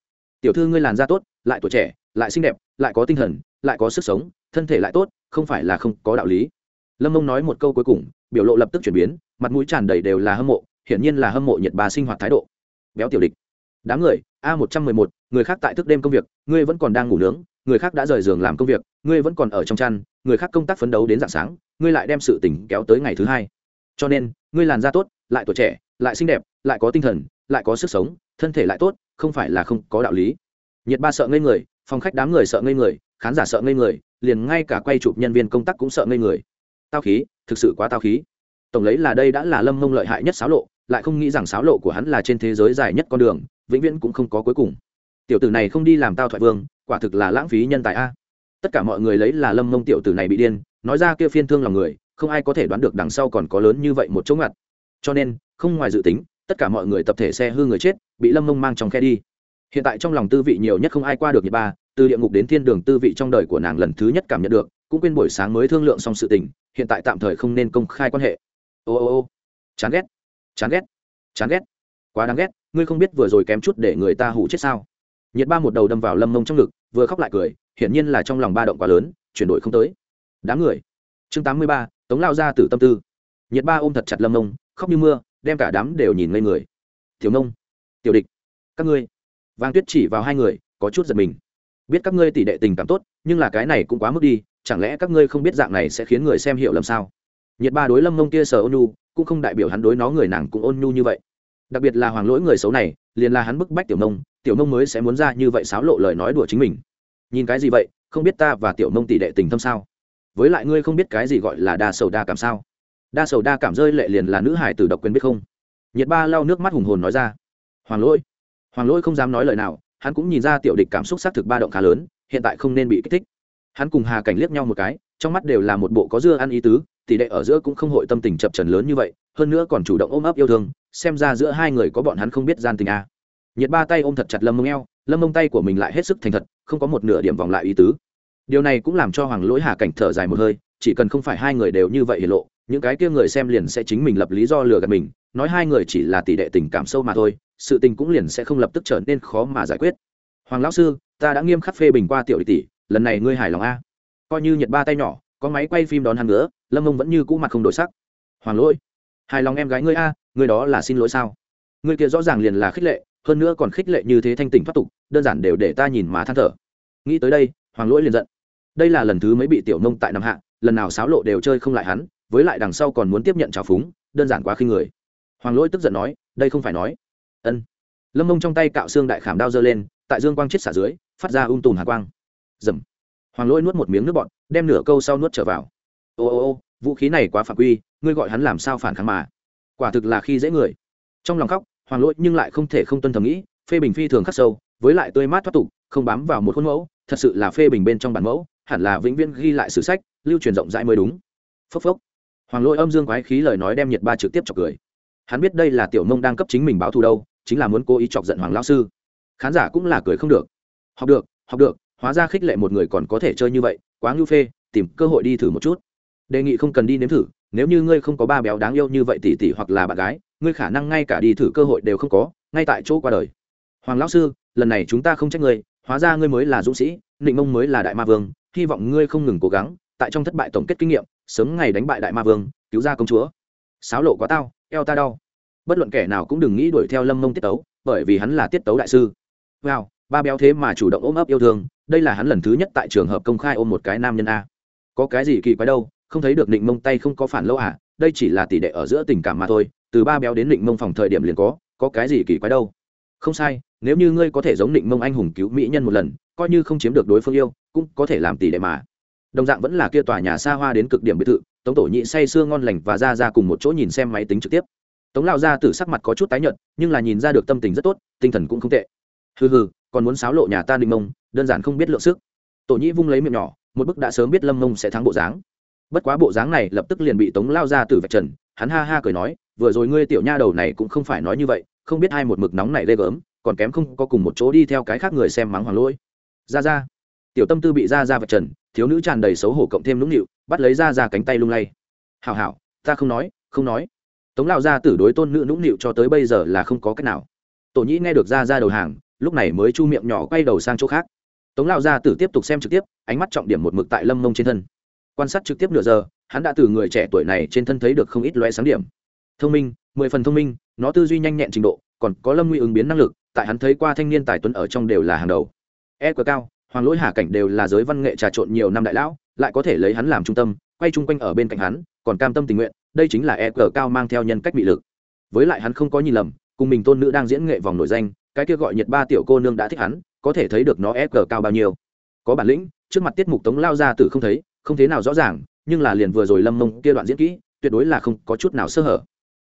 tiểu thư ngươi làn da tốt, lại tuổi trẻ, lại xinh đẹp, lại có tinh thần, lại có sức sống, thân thể lại tốt, không phải là không có đạo lý lâm mông nói một câu cuối cùng, biểu lộ lập tức chuyển biến, mặt mũi tràn đầy đều là hâm mộ, hiển nhiên là hâm mộ nhiệt bà sinh hoạt thái độ. Béo tiểu địch. Đám người, a một trăm mười một, người khác tại thức đêm công việc, ngươi vẫn còn đang ngủ nướng, người khác đã rời giường làm công việc, ngươi vẫn còn ở trong chăn, người khác công tác phấn đấu đến dạng sáng, ngươi lại đem sự tỉnh kéo tới ngày thứ hai. Cho nên, ngươi làn da tốt, lại tuổi trẻ, lại xinh đẹp, lại có tinh thần, lại có sức sống, thân thể lại tốt, không phải là không có đạo lý. Nhiệt ba sợ ngây người, phòng khách đám người sợ ngây người, khán giả sợ ngây người, liền ngay cả quay chụp nhân viên công tác cũng sợ ngây người tao khí, thực sự quá tao khí. Tổng lấy là đây đã là lâm mông lợi hại nhất xáo lộ, lại không nghĩ rằng xáo lộ của hắn là trên thế giới dài nhất con đường, vĩnh viễn cũng không có cuối cùng. Tiểu tử này không đi làm tao thoại vương, quả thực là lãng phí nhân tài a. Tất cả mọi người lấy là lâm mông tiểu tử này bị điên, nói ra kia phiên thương lòng người, không ai có thể đoán được đằng sau còn có lớn như vậy một chỗ ngặt. Cho nên, không ngoài dự tính, tất cả mọi người tập thể xe hư người chết, bị lâm mông mang trong khe đi. Hiện tại trong lòng tư vị nhiều nhất không ai qua được nhật ba, từ địa ngục đến thiên đường tư vị trong đời của nàng lần thứ nhất cảm nhận được, cũng quên buổi sáng mới thương lượng xong sự tình hiện tại tạm thời không nên công khai quan hệ. Ô ô ô. Chán ghét. Chán ghét. Chán ghét. Quá đáng ghét. Ngươi không biết vừa rồi kém chút để người ta hủ chết sao? Nhiệt ba một đầu đâm vào lâm mông trong ngực, vừa khóc lại cười, hiển nhiên là trong lòng ba động quá lớn, chuyển đổi không tới. Đám người. Chương tám mươi ba, tống lao ra từ tâm tư. Nhiệt ba ôm thật chặt lâm mông, khóc như mưa, đem cả đám đều nhìn ngây người. Thiếu nông tiểu địch. Các ngươi. Vang tuyết chỉ vào hai người, có chút giật mình. Biết các ngươi tỷ đệ tình cảm tốt, nhưng là cái này cũng quá mức đi chẳng lẽ các ngươi không biết dạng này sẽ khiến người xem hiểu lầm sao? Nhiệt ba đối lâm mông kia sờ ôn nhu, cũng không đại biểu hắn đối nó người nàng cũng ôn nhu như vậy. Đặc biệt là hoàng lỗi người xấu này, liền là hắn bức bách tiểu nông tiểu nông mới sẽ muốn ra như vậy xáo lộ lời nói đùa chính mình. Nhìn cái gì vậy, không biết ta và tiểu nông tỷ đệ tình thâm sao? Với lại ngươi không biết cái gì gọi là đa sầu đa cảm sao? Đa sầu đa cảm rơi lệ liền là nữ hải tử độc quyền biết không? Nhiệt ba lau nước mắt hùng hồn nói ra. Hoàng lỗi? Hoàng lỗi không dám nói lời nào, hắn cũng nhìn ra tiểu địch cảm xúc xác thực ba động khá lớn, hiện tại không nên bị kích thích hắn cùng hà cảnh liếc nhau một cái, trong mắt đều là một bộ có dưa ăn ý tứ, tỷ đệ ở giữa cũng không hội tâm tình chập trần lớn như vậy, hơn nữa còn chủ động ôm ấp yêu thương, xem ra giữa hai người có bọn hắn không biết gian tình à. nhiệt ba tay ôm thật chặt lâm mông eo, lâm mông tay của mình lại hết sức thành thật, không có một nửa điểm vòng lại ý tứ điều này cũng làm cho hoàng lỗi hà cảnh thở dài một hơi, chỉ cần không phải hai người đều như vậy hiển lộ, những cái kia người xem liền sẽ chính mình lập lý do lừa gạt mình, nói hai người chỉ là tỷ đệ tình cảm sâu mà thôi, sự tình cũng liền sẽ không lập tức trở nên khó mà giải quyết hoàng lão sư, ta đã nghiêm khắc phê bình qua tiểu tỷ lần này ngươi hài lòng a? Coi như nhật ba tay nhỏ, có máy quay phim đón hắn nữa, lâm mông vẫn như cũ mặt không đổi sắc. Hoàng lỗi, hài lòng em gái ngươi a, ngươi đó là xin lỗi sao? Ngươi kia rõ ràng liền là khích lệ, hơn nữa còn khích lệ như thế thanh tỉnh thoát tục, đơn giản đều để ta nhìn má than thở. Nghĩ tới đây, hoàng lỗi liền giận. Đây là lần thứ mấy bị tiểu nông tại năm hạ, lần nào xáo lộ đều chơi không lại hắn, với lại đằng sau còn muốn tiếp nhận trào phúng, đơn giản quá khinh người. Hoàng lỗi tức giận nói, đây không phải nói. Ân. Lâm mông trong tay cạo xương đại khảm đao giơ lên, tại dương quang chết xả dưới, phát ra ung tùm hạ quang dầm. Hoàng lỗi nuốt một miếng nước bọt, đem nửa câu sau nuốt trở vào. Ô ô ô, vũ khí này quá phạm quy, ngươi gọi hắn làm sao phản kháng mà? Quả thực là khi dễ người. Trong lòng khóc, hoàng lỗi nhưng lại không thể không tuân thầm nghĩ, phê bình phi thường khắc sâu, với lại tươi mát thoát tục, không bám vào một khuôn mẫu, thật sự là phê bình bên trong bản mẫu, hẳn là vĩnh viễn ghi lại sử sách, lưu truyền rộng rãi mới đúng. Phốc phốc. Hoàng lỗi âm dương quái khí lời nói đem nhiệt ba trực tiếp chọc cười. Hắn biết đây là tiểu mông đang cấp chính mình báo thù đâu, chính là muốn cố ý chọc giận hoàng lao sư. Khán giả cũng là cười không được. Học được học được hóa ra khích lệ một người còn có thể chơi như vậy, quá ngưu phê, tìm cơ hội đi thử một chút. Đề nghị không cần đi nếm thử, nếu như ngươi không có ba béo đáng yêu như vậy tỷ tỷ hoặc là bạn gái, ngươi khả năng ngay cả đi thử cơ hội đều không có, ngay tại chỗ qua đời. Hoàng lão sư, lần này chúng ta không trách ngươi, hóa ra ngươi mới là dũng sĩ định mông mới là đại ma vương, hy vọng ngươi không ngừng cố gắng, tại trong thất bại tổng kết kinh nghiệm, sớm ngày đánh bại đại ma vương, cứu ra công chúa. Sáo lộ quá tao, eo ta đau. Bất luận kẻ nào cũng đừng nghĩ đuổi theo lâm mông tiết tấu, bởi vì hắn là tiết tấu đại sư. Wow, ba béo thế mà chủ động ôm ấp yêu thương đây là hắn lần thứ nhất tại trường hợp công khai ôm một cái nam nhân a. Có cái gì kỳ quái đâu, không thấy được định mông tay không có phản lâu à đây chỉ là tỷ đệ ở giữa tình cảm mà thôi, từ ba béo đến định mông phòng thời điểm liền có có cái gì kỳ quái đâu. Không sai, nếu như ngươi có thể giống định mông anh hùng cứu mỹ nhân một lần, coi như không chiếm được đối phương yêu, cũng có thể làm tỷ đệ mà. Đồng dạng vẫn là kia tòa nhà xa hoa đến cực điểm biệt thự, tống tổ nhị say sưa ngon lành và ra ra cùng một chỗ nhìn xem máy tính trực tiếp. Tống lao ra từ sắc mặt có chút tái nhợt, nhưng là nhìn ra được tâm tình rất tốt, tinh thần cũng không tệ. Hừ hừ còn muốn xáo lộ nhà ta đình mông, đơn giản không biết lượng sức. Tổ nhĩ vung lấy miệng nhỏ, một bức đã sớm biết lâm mông sẽ thắng bộ dáng. Bất quá bộ dáng này lập tức liền bị tống lao ra từ vạch trần, hắn ha ha cười nói, vừa rồi ngươi tiểu nha đầu này cũng không phải nói như vậy, không biết hai một mực nóng này ghê gớm, còn kém không có cùng một chỗ đi theo cái khác người xem mắng hoàng lỗi ra ra. Tiểu tâm tư bị ra ra vạch trần, thiếu nữ tràn đầy xấu hổ cộng thêm nũng nịu, bắt lấy ra ra cánh tay lung lay. Hảo hảo, ta không nói không nói. Tống lao ra tử đối tôn nữ nũng nịu cho tới bây giờ là không có cách nào. Tổ nhĩ nghe được ra ra đầu hàng lúc này mới chu miệng nhỏ quay đầu sang chỗ khác. Tống lao gia tử tiếp tục xem trực tiếp, ánh mắt trọng điểm một mực tại lâm mông trên thân. Quan sát trực tiếp nửa giờ, hắn đã từ người trẻ tuổi này trên thân thấy được không ít loe sáng điểm. Thông minh, mười phần thông minh, nó tư duy nhanh nhẹn trình độ, còn có lâm nguy ứng biến năng lực, tại hắn thấy qua thanh niên tài tuấn ở trong đều là hàng đầu. E quá cao, hoàng lỗi hà cảnh đều là giới văn nghệ trà trộn nhiều năm đại lão, lại có thể lấy hắn làm trung tâm, quay chung quanh ở bên cạnh hắn, còn cam tâm tình nguyện, đây chính là e cờ cao mang theo nhân cách bị lực. Với lại hắn không có nhìn lầm, cùng mình tôn nữ đang diễn nghệ vòng nổi danh cái kia gọi nhiệt ba tiểu cô nương đã thích hắn, có thể thấy được nó e cờ cao bao nhiêu. Có bản lĩnh, trước mặt tiết mục tống lao ra tử không thấy, không thế nào rõ ràng, nhưng là liền vừa rồi lâm mông kia đoạn diễn kỹ, tuyệt đối là không có chút nào sơ hở.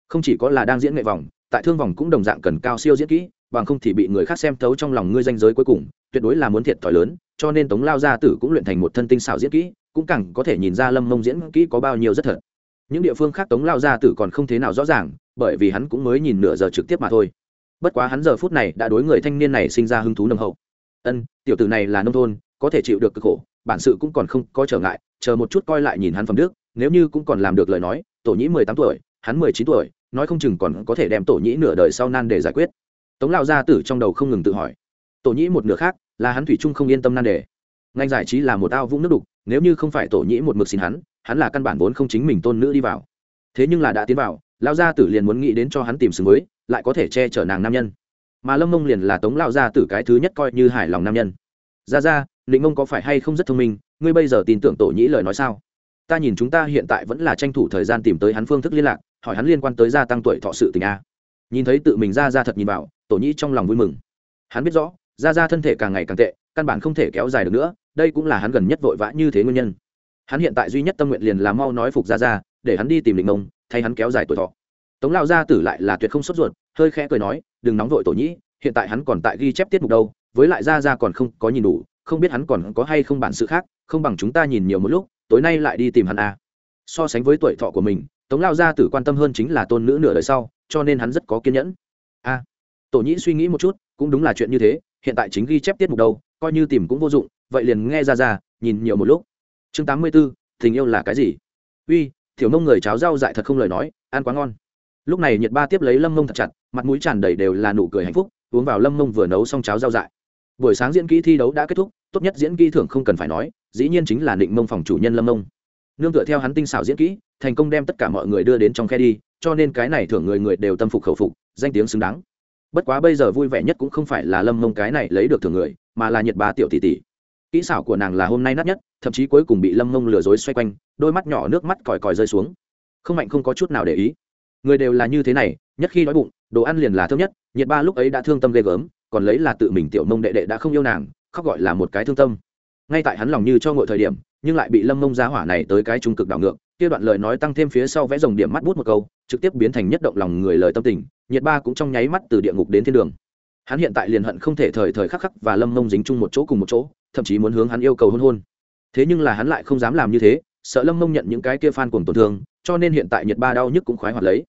Không chỉ có là đang diễn nghệ vòng, tại thương vòng cũng đồng dạng cần cao siêu diễn kỹ, bằng không thì bị người khác xem thấu trong lòng ngươi danh giới cuối cùng, tuyệt đối là muốn thiệt thòi lớn, cho nên tống lao gia tử cũng luyện thành một thân tinh xảo diễn kỹ, cũng càng có thể nhìn ra lâm mông diễn kỹ có bao nhiêu rất thật. Những địa phương khác tống lao gia tử còn không thế nào rõ ràng, bởi vì hắn cũng mới nhìn nửa giờ trực tiếp mà thôi bất quá hắn giờ phút này đã đối người thanh niên này sinh ra hứng thú nồng hậu. Ân, tiểu tử này là nông thôn, có thể chịu được cực khổ, bản sự cũng còn không có trở ngại, chờ một chút coi lại nhìn hắn phẩm đức, nếu như cũng còn làm được lời nói, tổ nhĩ mười tám tuổi, hắn mười chín tuổi, nói không chừng còn có thể đem tổ nhĩ nửa đời sau nan để giải quyết. Tống lao gia tử trong đầu không ngừng tự hỏi. Tổ nhĩ một nửa khác, là hắn thủy trung không yên tâm nan đề. Ngành giải trí là một ao vũng nước đục, nếu như không phải tổ nhĩ một mực xin hắn hắn là căn bản vốn không chính mình tôn nữ đi vào. Thế nhưng là đã tiến vào lao gia tử liền muốn nghĩ đến cho hắn tìm xứng mới lại có thể che chở nàng nam nhân. Mà lâm mông liền là tống lao ra từ cái thứ nhất coi như hài lòng nam nhân. Ra ra định mông có phải hay không rất thông minh? Ngươi bây giờ tin tưởng tổ nhĩ lời nói sao? Ta nhìn chúng ta hiện tại vẫn là tranh thủ thời gian tìm tới hắn phương thức liên lạc, hỏi hắn liên quan tới gia tăng tuổi thọ sự tình a. Nhìn thấy tự mình ra ra thật nhìn vào, tổ nhĩ trong lòng vui mừng. Hắn biết rõ ra ra thân thể càng ngày càng tệ, căn bản không thể kéo dài được nữa, đây cũng là hắn gần nhất vội vã như thế nguyên nhân. Hắn hiện tại duy nhất tâm nguyện liền là mau nói phục ra ra để hắn đi tìm định mông, thay hắn kéo dài tuổi thọ tống lao gia tử lại là tuyệt không sốt ruột hơi khẽ cười nói đừng nóng vội tổ nhĩ hiện tại hắn còn tại ghi chép tiết mục đâu với lại ra ra còn không có nhìn đủ không biết hắn còn có hay không bản sự khác không bằng chúng ta nhìn nhiều một lúc tối nay lại đi tìm hắn à. so sánh với tuổi thọ của mình tống lao gia tử quan tâm hơn chính là tôn nữ nửa đời sau cho nên hắn rất có kiên nhẫn. A à, tổ nhĩ suy nghĩ một chút cũng đúng là chuyện như thế hiện tại chính ghi chép tiết mục đâu coi như tìm cũng vô dụng vậy liền nghe ra ra nhìn nhiều một lúc. Chương tám mươi b ố tình yêu là cái gì? Uy thiểu mông người cháo rau dại thật không lời nói ăn quá ngon lúc này nhiệt ba tiếp lấy lâm mông thật chặt, mặt mũi tràn đầy đều là nụ cười hạnh phúc, uống vào lâm mông vừa nấu xong cháo rau dại. Buổi sáng diễn kỹ thi đấu đã kết thúc, tốt nhất diễn kỹ thưởng không cần phải nói, dĩ nhiên chính là định mông phòng chủ nhân lâm mông nương tựa theo hắn tinh xảo diễn kỹ, thành công đem tất cả mọi người đưa đến trong khe đi, cho nên cái này thưởng người người đều tâm phục khẩu phục, danh tiếng xứng đáng. Bất quá bây giờ vui vẻ nhất cũng không phải là lâm mông cái này lấy được thưởng người, mà là nhiệt ba tiểu tỷ tỷ. Kỹ xảo của nàng là hôm nay nát nhất, thậm chí cuối cùng bị lâm mông lừa dối xoay quanh, đôi mắt nhỏ nước mắt còi còi rơi xuống. Không mạnh không có chút nào để ý người đều là như thế này, nhất khi đói bụng, đồ ăn liền là thơm nhất, nhiệt ba lúc ấy đã thương tâm ghê gớm, còn lấy là tự mình tiểu mông đệ đệ đã không yêu nàng, khóc gọi là một cái thương tâm. Ngay tại hắn lòng như cho ngội thời điểm, nhưng lại bị lâm mông giá hỏa này tới cái trung cực đảo ngược, kia đoạn lời nói tăng thêm phía sau vẽ dòng điểm mắt bút một câu, trực tiếp biến thành nhất động lòng người lời tâm tình, nhiệt ba cũng trong nháy mắt từ địa ngục đến thiên đường. Hắn hiện tại liền hận không thể thời thời khắc khắc và lâm mông dính chung một chỗ cùng một chỗ, thậm chí muốn hướng hắn yêu cầu hôn hôn. Thế nhưng là hắn lại không dám làm như thế, sợ lâm mông nhận những cái kia f a n cùng tổn thương, cho nên hiện tại nhiệt ba đau nhức cũng khoái hoạt lấy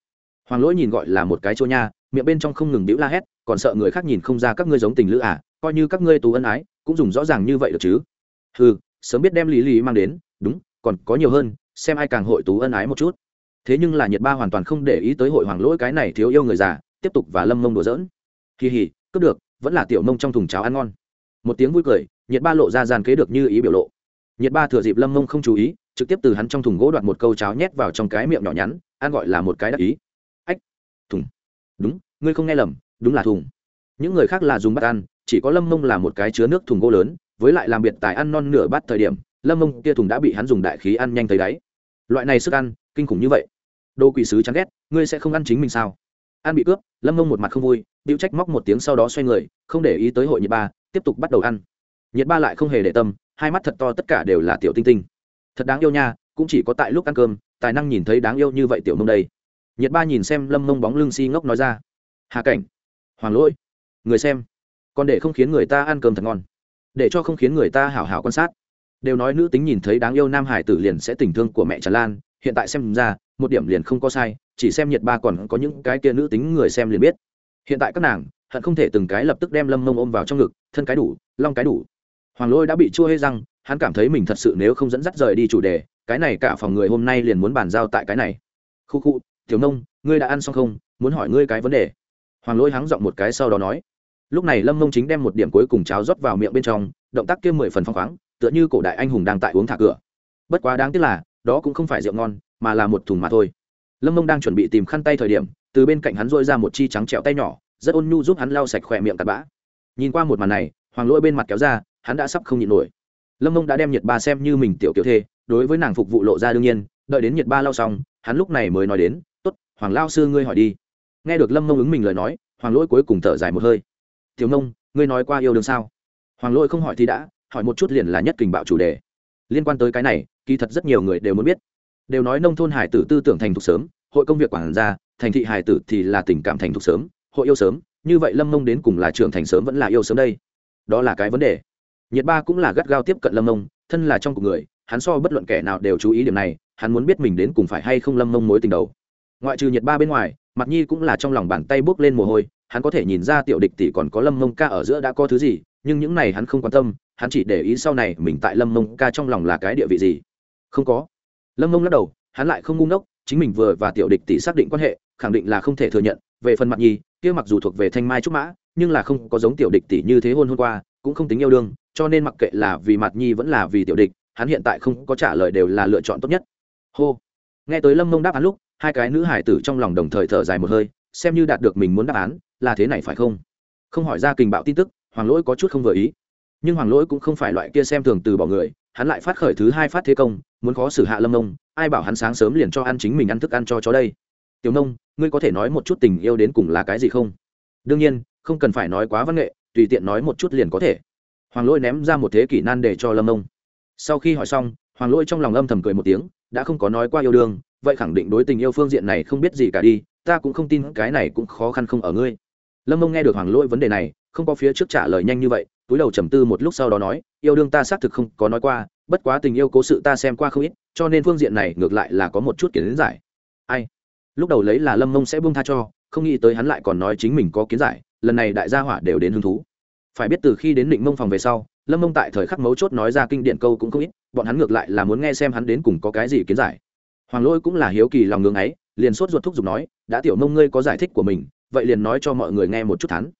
hoàng lỗi nhìn gọi là một cái chỗ nha, miệng bên trong không ngừng đĩu la hét, còn sợ người khác nhìn không ra các ngươi giống tình lữ à coi như các ngươi tù ân ái, cũng dùng rõ ràng như vậy được chứ? Ừ sớm biết đem lý lý mang đến, đúng, còn có nhiều hơn, xem ai càng hội tú ân ái một chút. Thế nhưng là nhiệt ba hoàn toàn không để ý tới hội hoàng lỗi cái này thiếu yêu người già, tiếp tục và lâm mông đùa giỡn. Kỳ hỉ cướp được, vẫn là tiểu mông trong thùng cháo ăn ngon. Một tiếng vui cười nhiệt ba lộ ra dàn kế được như ý biểu lộ. Nhiệt ba thừa dịp lâm mông không chú ý, trực tiếp từ hắn trong thùng gỗ đoạt một câu cháo nhét vào trong cái miệng nhỏ nhắn, ăn gọi là một cái đắc ý thùng. Đúng, ngươi không nghe lầm, đúng là thùng. Những người khác là dùng bát ăn, chỉ có lâm mông là một cái chứa nước thùng gỗ lớn, với lại làm biệt tài ăn non nửa bát thời điểm, lâm mông kia thùng đã bị hắn dùng đại khí ăn nhanh tới đáy. Loại này sức ăn, kinh khủng như vậy. Đô quỷ sứ chán ghét, ngươi sẽ không ăn chính mình sao? Ăn bị cướp, lâm mông một mặt không vui bịu trách móc một tiếng sau đó xoay người, không để ý tới hội nhiệt ba, tiếp tục bắt đầu ăn. Nhiệt ba lại không hề để tâm, hai mắt thật to tất cả đều là tiểu tinh tinh. Thật đáng yêu nha, cũng chỉ có tại lúc ăn cơm, tài năng nhìn thấy đáng yêu như vậy tiểu mông đây nhiệt ba nhìn xem lâm mông bóng lưng si ngốc nói ra. Hà cảnh, hoàng lỗi, người xem. Còn để không khiến người ta ăn cơm thật ngon. Để cho không khiến người ta hảo hảo quan sát. Đều nói nữ tính nhìn thấy đáng yêu nam hải tử liền sẽ tình thương của mẹ tràn lan. Hiện tại xem ra, một điểm liền không có sai, chỉ xem nhiệt ba còn có những cái kia nữ tính người xem liền biết. Hiện tại các nàng, hận không thể từng cái lập tức đem lâm mông ôm vào trong ngực, thân cái đủ, long cái đủ. Hoàng lôi đã bị chua hê răng, hắn cảm thấy mình thật sự nếu không dẫn dắt rời đi chủ đề, cái này cả phòng người hôm nay liền muốn bàn giao tại cái này. Khu khu tiểu nông, ngươi đã ăn xong không? Muốn hỏi ngươi cái vấn đề. Hoàng Lỗi hắng giọng một cái sau đó nói. Lúc này lâm mông chính đem một điểm cuối cùng cháo rót vào miệng bên trong, động tác kia mười phần phong khoáng, tựa như cổ đại anh hùng đang tại uống thả cửa. Bất quá đáng tiếc là, đó cũng không phải rượu ngon, mà là một thùng mà thôi. Lâm mông đang chuẩn bị tìm khăn tay thời điểm, từ bên cạnh hắn dôi ra một chi trắng trẹo tay nhỏ, rất ôn nhu giúp hắn lau sạch khỏe miệng tạt bã. Nhìn qua một màn này, hoàng lỗi bên mặt kéo ra, hắn đã sắp không nhịn nổi. Lâm mông đã đem nhiệt ba xem như mình tiểu kiểu thê, đối với nàng phục vụ lộ ra đương nhiên, đợi đến nhiệt ba lau xong, hắn lúc này mới nói đến Tốt, hoàng lao sư ngươi hỏi đi. Nghe được lâm mông ứng mình lời nói hoàng lỗi cuối cùng thở dài một hơi. Thiếu nông ngươi nói qua yêu đương sao? Hoàng lỗi không hỏi thì đã hỏi một chút liền là nhất kình bạo chủ đề. Liên quan tới cái này kỳ thật rất nhiều người đều muốn biết. Đều nói nông thôn hải tử tư tưởng thành thục sớm hội công việc quản gia thành thị hải tử thì là tình cảm thành thục sớm hội yêu sớm như vậy lâm mông đến cùng là trưởng thành sớm vẫn là yêu sớm đây? Đó là cái vấn đề. Nhiệt ba cũng là gắt gao tiếp cận lâm mông thân là trong cuộc người hắn so bất luận kẻ nào đều chú ý điểm này hắn muốn biết mình đến cùng phải hay không lâm mông mối tình đầu ngoại trừ nhiệt ba bên ngoài mặt nhi cũng là trong lòng bàn tay bước lên mồ hôi, hắn có thể nhìn ra tiểu địch tỷ còn có lâm mông ca ở giữa đã có thứ gì, nhưng những này hắn không quan tâm, hắn chỉ để ý sau này mình tại lâm mông ca trong lòng là cái địa vị gì. Không có. Lâm mông lắc đầu, hắn lại không ngu ngốc, chính mình vừa và tiểu địch tỷ xác định quan hệ, khẳng định là không thể thừa nhận. Về phần mặt nhi, kia mặc dù thuộc về thanh mai trúc mã, nhưng là không có giống tiểu địch tỷ như thế hôn hôm qua, cũng không tính yêu đương, cho nên mặc kệ là vì mặt nhi vẫn là vì tiểu địch, hắn hiện tại không có trả lời đều là lựa chọn tốt nhất. Hô. Nghe tới lâm mông đáp án lúc hai cái nữ hải tử trong lòng đồng thời thở dài một hơi xem như đạt được mình muốn đáp án là thế này phải không? Không hỏi ra kình bạo tin tức hoàng lỗi có chút không vừa ý. Nhưng hoàng lỗi cũng không phải loại kia xem thường từ bỏ người hắn lại phát khởi thứ hai phát thế công muốn khó xử hạ lâm nông, ai bảo hắn sáng sớm liền cho ăn chính mình ăn thức ăn cho chó đây. Tiểu nông ngươi có thể nói một chút tình yêu đến cùng là cái gì không? Đương nhiên không cần phải nói quá văn nghệ tùy tiện nói một chút liền có thể. Hoàng lỗi ném ra một thế kỷ nan để cho lâm nông. sau khi hỏi xong hoàng lỗi trong lòng âm thầm cười một tiếng đã không có nói qua yêu đương vậy khẳng định đối tình yêu phương diện này không biết gì cả đi, ta cũng không tin cái này cũng khó khăn không ở ngươi. Lâm mông nghe được hoàng lỗi vấn đề này, không có phía trước trả lời nhanh như vậy, túi đầu trầm tư một lúc sau đó nói, yêu đương ta xác thực không có nói qua, bất quá tình yêu cố sự ta xem qua không ít, cho nên phương diện này ngược lại là có một chút kiến giải. Ai? Lúc đầu lấy là lâm mông sẽ buông tha cho, không nghĩ tới hắn lại còn nói chính mình có kiến giải, lần này đại gia hỏa đều đến hứng thú. Phải biết từ khi đến định mông phòng về sau, lâm mông tại thời khắc mấu chốt nói ra kinh điển câu cũng không ít, bọn hắn ngược lại là muốn nghe xem hắn đến cùng có cái gì kiến giải hoàng lôi cũng là hiếu kỳ lòng ngưng ấy, liền sốt ruột thúc giục nói, đã tiểu mông ngươi có giải thích của mình, vậy liền nói cho mọi người nghe một chút thắn.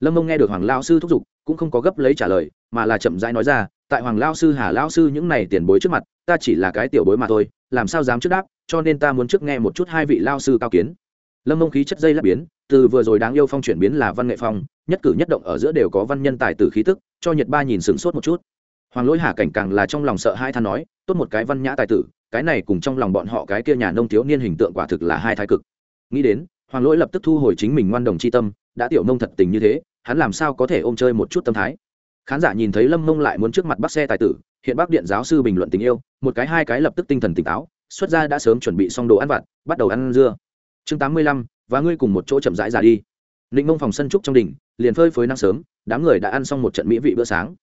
Lâm mông nghe được hoàng lao sư thúc giục, cũng không có gấp lấy trả lời, mà là chậm rãi nói ra, tại hoàng lao sư, hà lao sư những này tiền bối trước mặt, ta chỉ là cái tiểu bối mà thôi, làm sao dám trước đáp, cho nên ta muốn trước nghe một chút hai vị lao sư cao kiến. Lâm mông khí chất dây lắp biến, từ vừa rồi đáng yêu phong chuyển biến là văn nghệ phong, nhất cử nhất động ở giữa đều có văn nhân tài tử khí tức, cho nhật ba nhìn sửng sốt một chút. Hoàng lỗi hà cảnh càng là trong lòng sợ hai than nói, tốt một cái văn nhã tài tử cái này cùng trong lòng bọn họ cái kia nhà nông thiếu niên hình tượng quả thực là hai thái cực. Nghĩ đến, hoàng lỗi lập tức thu hồi chính mình ngoan đồng c h i tâm, đã tiểu nông thật tình như thế, hắn làm sao có thể ôm chơi một chút tâm thái? Khán giả nhìn thấy lâm mông lại muốn trước mặt bắt xe tài tử, hiện bác điện giáo sư bình luận tình yêu, một cái hai cái lập tức tinh thần tỉnh táo, xuất ra đã sớm chuẩn bị xong đồ ăn vặt, bắt đầu ăn dưa. Chương tám mươi lăm, và ngươi cùng một chỗ chậm rãi ra đi. Ninh mông phòng sân trúc trong đỉnh, liền phơi phới nắng sớm, đám người đã ăn xong một trận mỹ vị bữa sáng.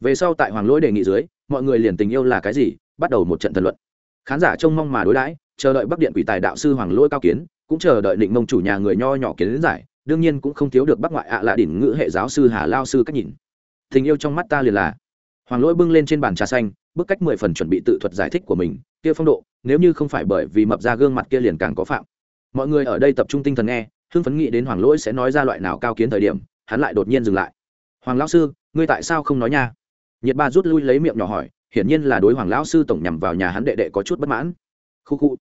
Về sau tại hoàng lỗi đề nghị dưới, mọi người liền tình yêu là cái gì, bắt đầu một trận thần luận khán giả trông mong mà đối đãi, chờ đợi bắc điện quỷ tài đạo sư hoàng lỗi cao kiến, cũng chờ đợi định mông chủ nhà người nho nhỏ kiến giải, đương nhiên cũng không thiếu được bắc ngoại ạ lạ đỉnh ngữ hệ giáo sư hà lao sư cách nhìn. Tình yêu trong mắt ta liền là. Hoàng lỗi bưng lên trên bàn trà xanh, bức cách mười phần chuẩn bị tự thuật giải thích của mình, kia phong độ, nếu như không phải bởi vì mập ra gương mặt kia liền càng có phạm. Mọi người ở đây tập trung tinh thần nghe, hưng phấn nghĩ đến hoàng lỗi sẽ nói ra loại nào cao kiến thời điểm, hắn lại đột nhiên dừng lại. Hoàng lão sư, ngươi tại sao không nói nha? Nhiệt ba rút lui lấy miệng nhỏ hỏi hiển nhiên là đối hoàng lão sư tổng nhằm vào nhà hắn đệ đệ có chút bất mãn. Khu khu.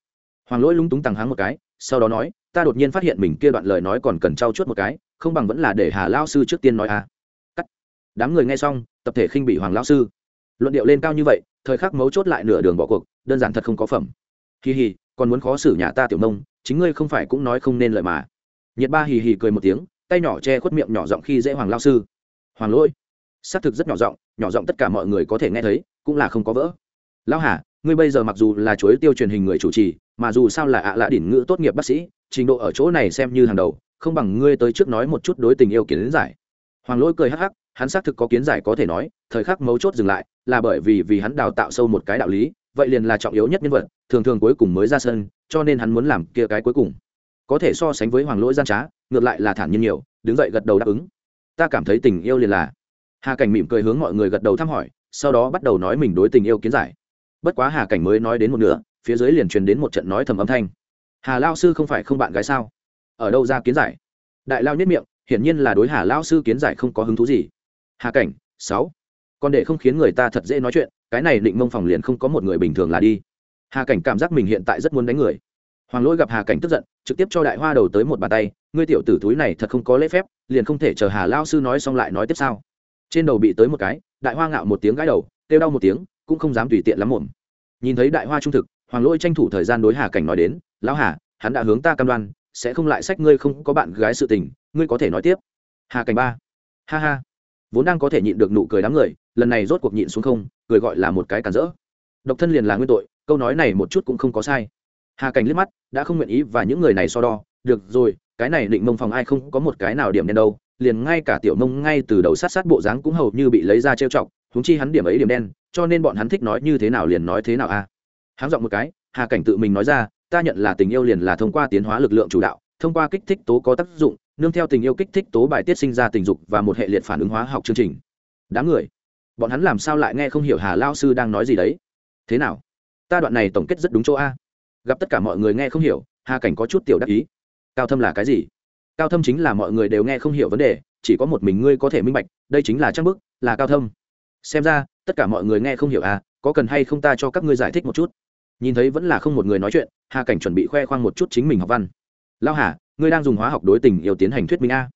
Hoàng lỗi lúng túng tằng hắng một cái, sau đó nói, ta đột nhiên phát hiện mình kia đoạn lời nói còn cần trau chuốt một cái, không bằng vẫn là để hà lao sư trước tiên nói à cắt. Đám người nghe xong, tập thể khinh bị hoàng lao sư. Luận điệu lên cao như vậy, thời khắc mấu chốt lại nửa đường bỏ cuộc, đơn giản thật không có phẩm. Kỳ hì, còn muốn khó xử nhà ta tiểu nông, chính ngươi không phải cũng nói không nên lời mà. Nhiệt ba hì hì cười một tiếng, tay nhỏ che khuất miệng nhỏ giọng khi dễ hoàng lao sư. Hoàng lỗi. Xác thực rất nhỏ giọng nhỏ giọng tất cả mọi người có thể nghe thấy cũng là không có vỡ. Lão hà, ngươi bây giờ mặc dù là chuối tiêu truyền hình người chủ trì, mà dù sao là ạ lạ đỉnh ngữ tốt nghiệp bác sĩ, trình độ ở chỗ này xem như hàng đầu, không bằng ngươi tới trước nói một chút đối tình yêu kiến giải. Hoàng lỗi cười hắc hắc, hắn xác thực có kiến giải có thể nói, thời khắc mấu chốt dừng lại, là bởi vì vì hắn đào tạo sâu một cái đạo lý, vậy liền là trọng yếu nhất nhân vật, thường thường cuối cùng mới ra sân, cho nên hắn muốn làm kia cái cuối cùng. Có thể so sánh với hoàng lỗi gian trá, ngược lại là thản nhiên nhiều, đứng dậy gật đầu đáp ứng. Ta cảm thấy tình yêu liền là. Hà cảnh mỉm cười hướng mọi người gật đầu thăm hỏi sau đó bắt đầu nói mình đối tình yêu kiến giải. Bất quá hà cảnh mới nói đến một nửa, phía dưới liền truyền đến một trận nói thầm âm thanh. Hà lao sư không phải không bạn gái sao? Ở đâu ra kiến giải? Đại lao nhất miệng, hiển nhiên là đối hà lao sư kiến giải không có hứng thú gì. Hà cảnh, sáu. Còn để không khiến người ta thật dễ nói chuyện, cái này định mông phòng liền không có một người bình thường là đi. Hà cảnh cảm giác mình hiện tại rất muốn đánh người. Hoàng lỗi gặp hà cảnh tức giận, trực tiếp cho đại hoa đầu tới một bàn tay, ngươi tiểu tử túi này thật không có lễ phép, liền không thể chờ hà lao sư nói xong lại nói tiếp sao? Trên đầu bị tới một cái đại hoa ngạo một tiếng gãi đầu, kêu đau một tiếng, cũng không dám tùy tiện lắm mồm nhìn thấy đại hoa trung thực, hoàng lỗi tranh thủ thời gian đối hà cảnh nói đến, lão hà, hắn đã hướng ta cam đoan, sẽ không lại sách ngươi không có bạn gái sự tình, ngươi có thể nói tiếp. Hà cảnh ba, ha ha, vốn đang có thể nhịn được nụ cười đám người, lần này rốt cuộc nhịn xuống không, cười gọi là một cái cản rỡ. Độc thân liền là nguyên tội, câu nói này một chút cũng không có sai. Hà cảnh liếc mắt, đã không nguyện ý và những người này so đo, được rồi, cái này định mông phòng ai không có một cái nào điểm đen đâu liền ngay cả tiểu mông ngay từ đầu sát sát bộ dáng cũng hầu như bị lấy ra trêu chọc húng chi hắn điểm ấy điểm đen, cho nên bọn hắn thích nói như thế nào liền nói thế nào a. À. hắn giọng một cái, hà cảnh tự mình nói ra, ta nhận là tình yêu liền là thông qua tiến hóa lực lượng chủ đạo, thông qua kích thích tố có tác dụng, nương theo tình yêu kích thích tố bài tiết sinh ra tình dục và một hệ liệt phản ứng hóa học chương trình. Đám người, bọn hắn làm sao lại nghe không hiểu hà lao sư đang nói gì đấy? Thế nào? Ta đoạn này tổng kết rất đúng chỗ a. Gặp tất cả mọi người nghe không hiểu, hà cảnh có chút tiểu đắc ý. Cao thâm là cái gì? Cao thâm chính là mọi người đều nghe không hiểu vấn đề, chỉ có một mình ngươi có thể minh bạch, đây chính là trang bức, là cao thâm. Xem ra, tất cả mọi người nghe không hiểu à có cần hay không ta cho các ngươi giải thích một chút? Nhìn thấy vẫn là không một người nói chuyện, hà cảnh chuẩn bị khoe khoang một chút chính mình học văn. Lao hà, ngươi đang dùng hóa học đối tình yêu tiến hành thuyết minh a.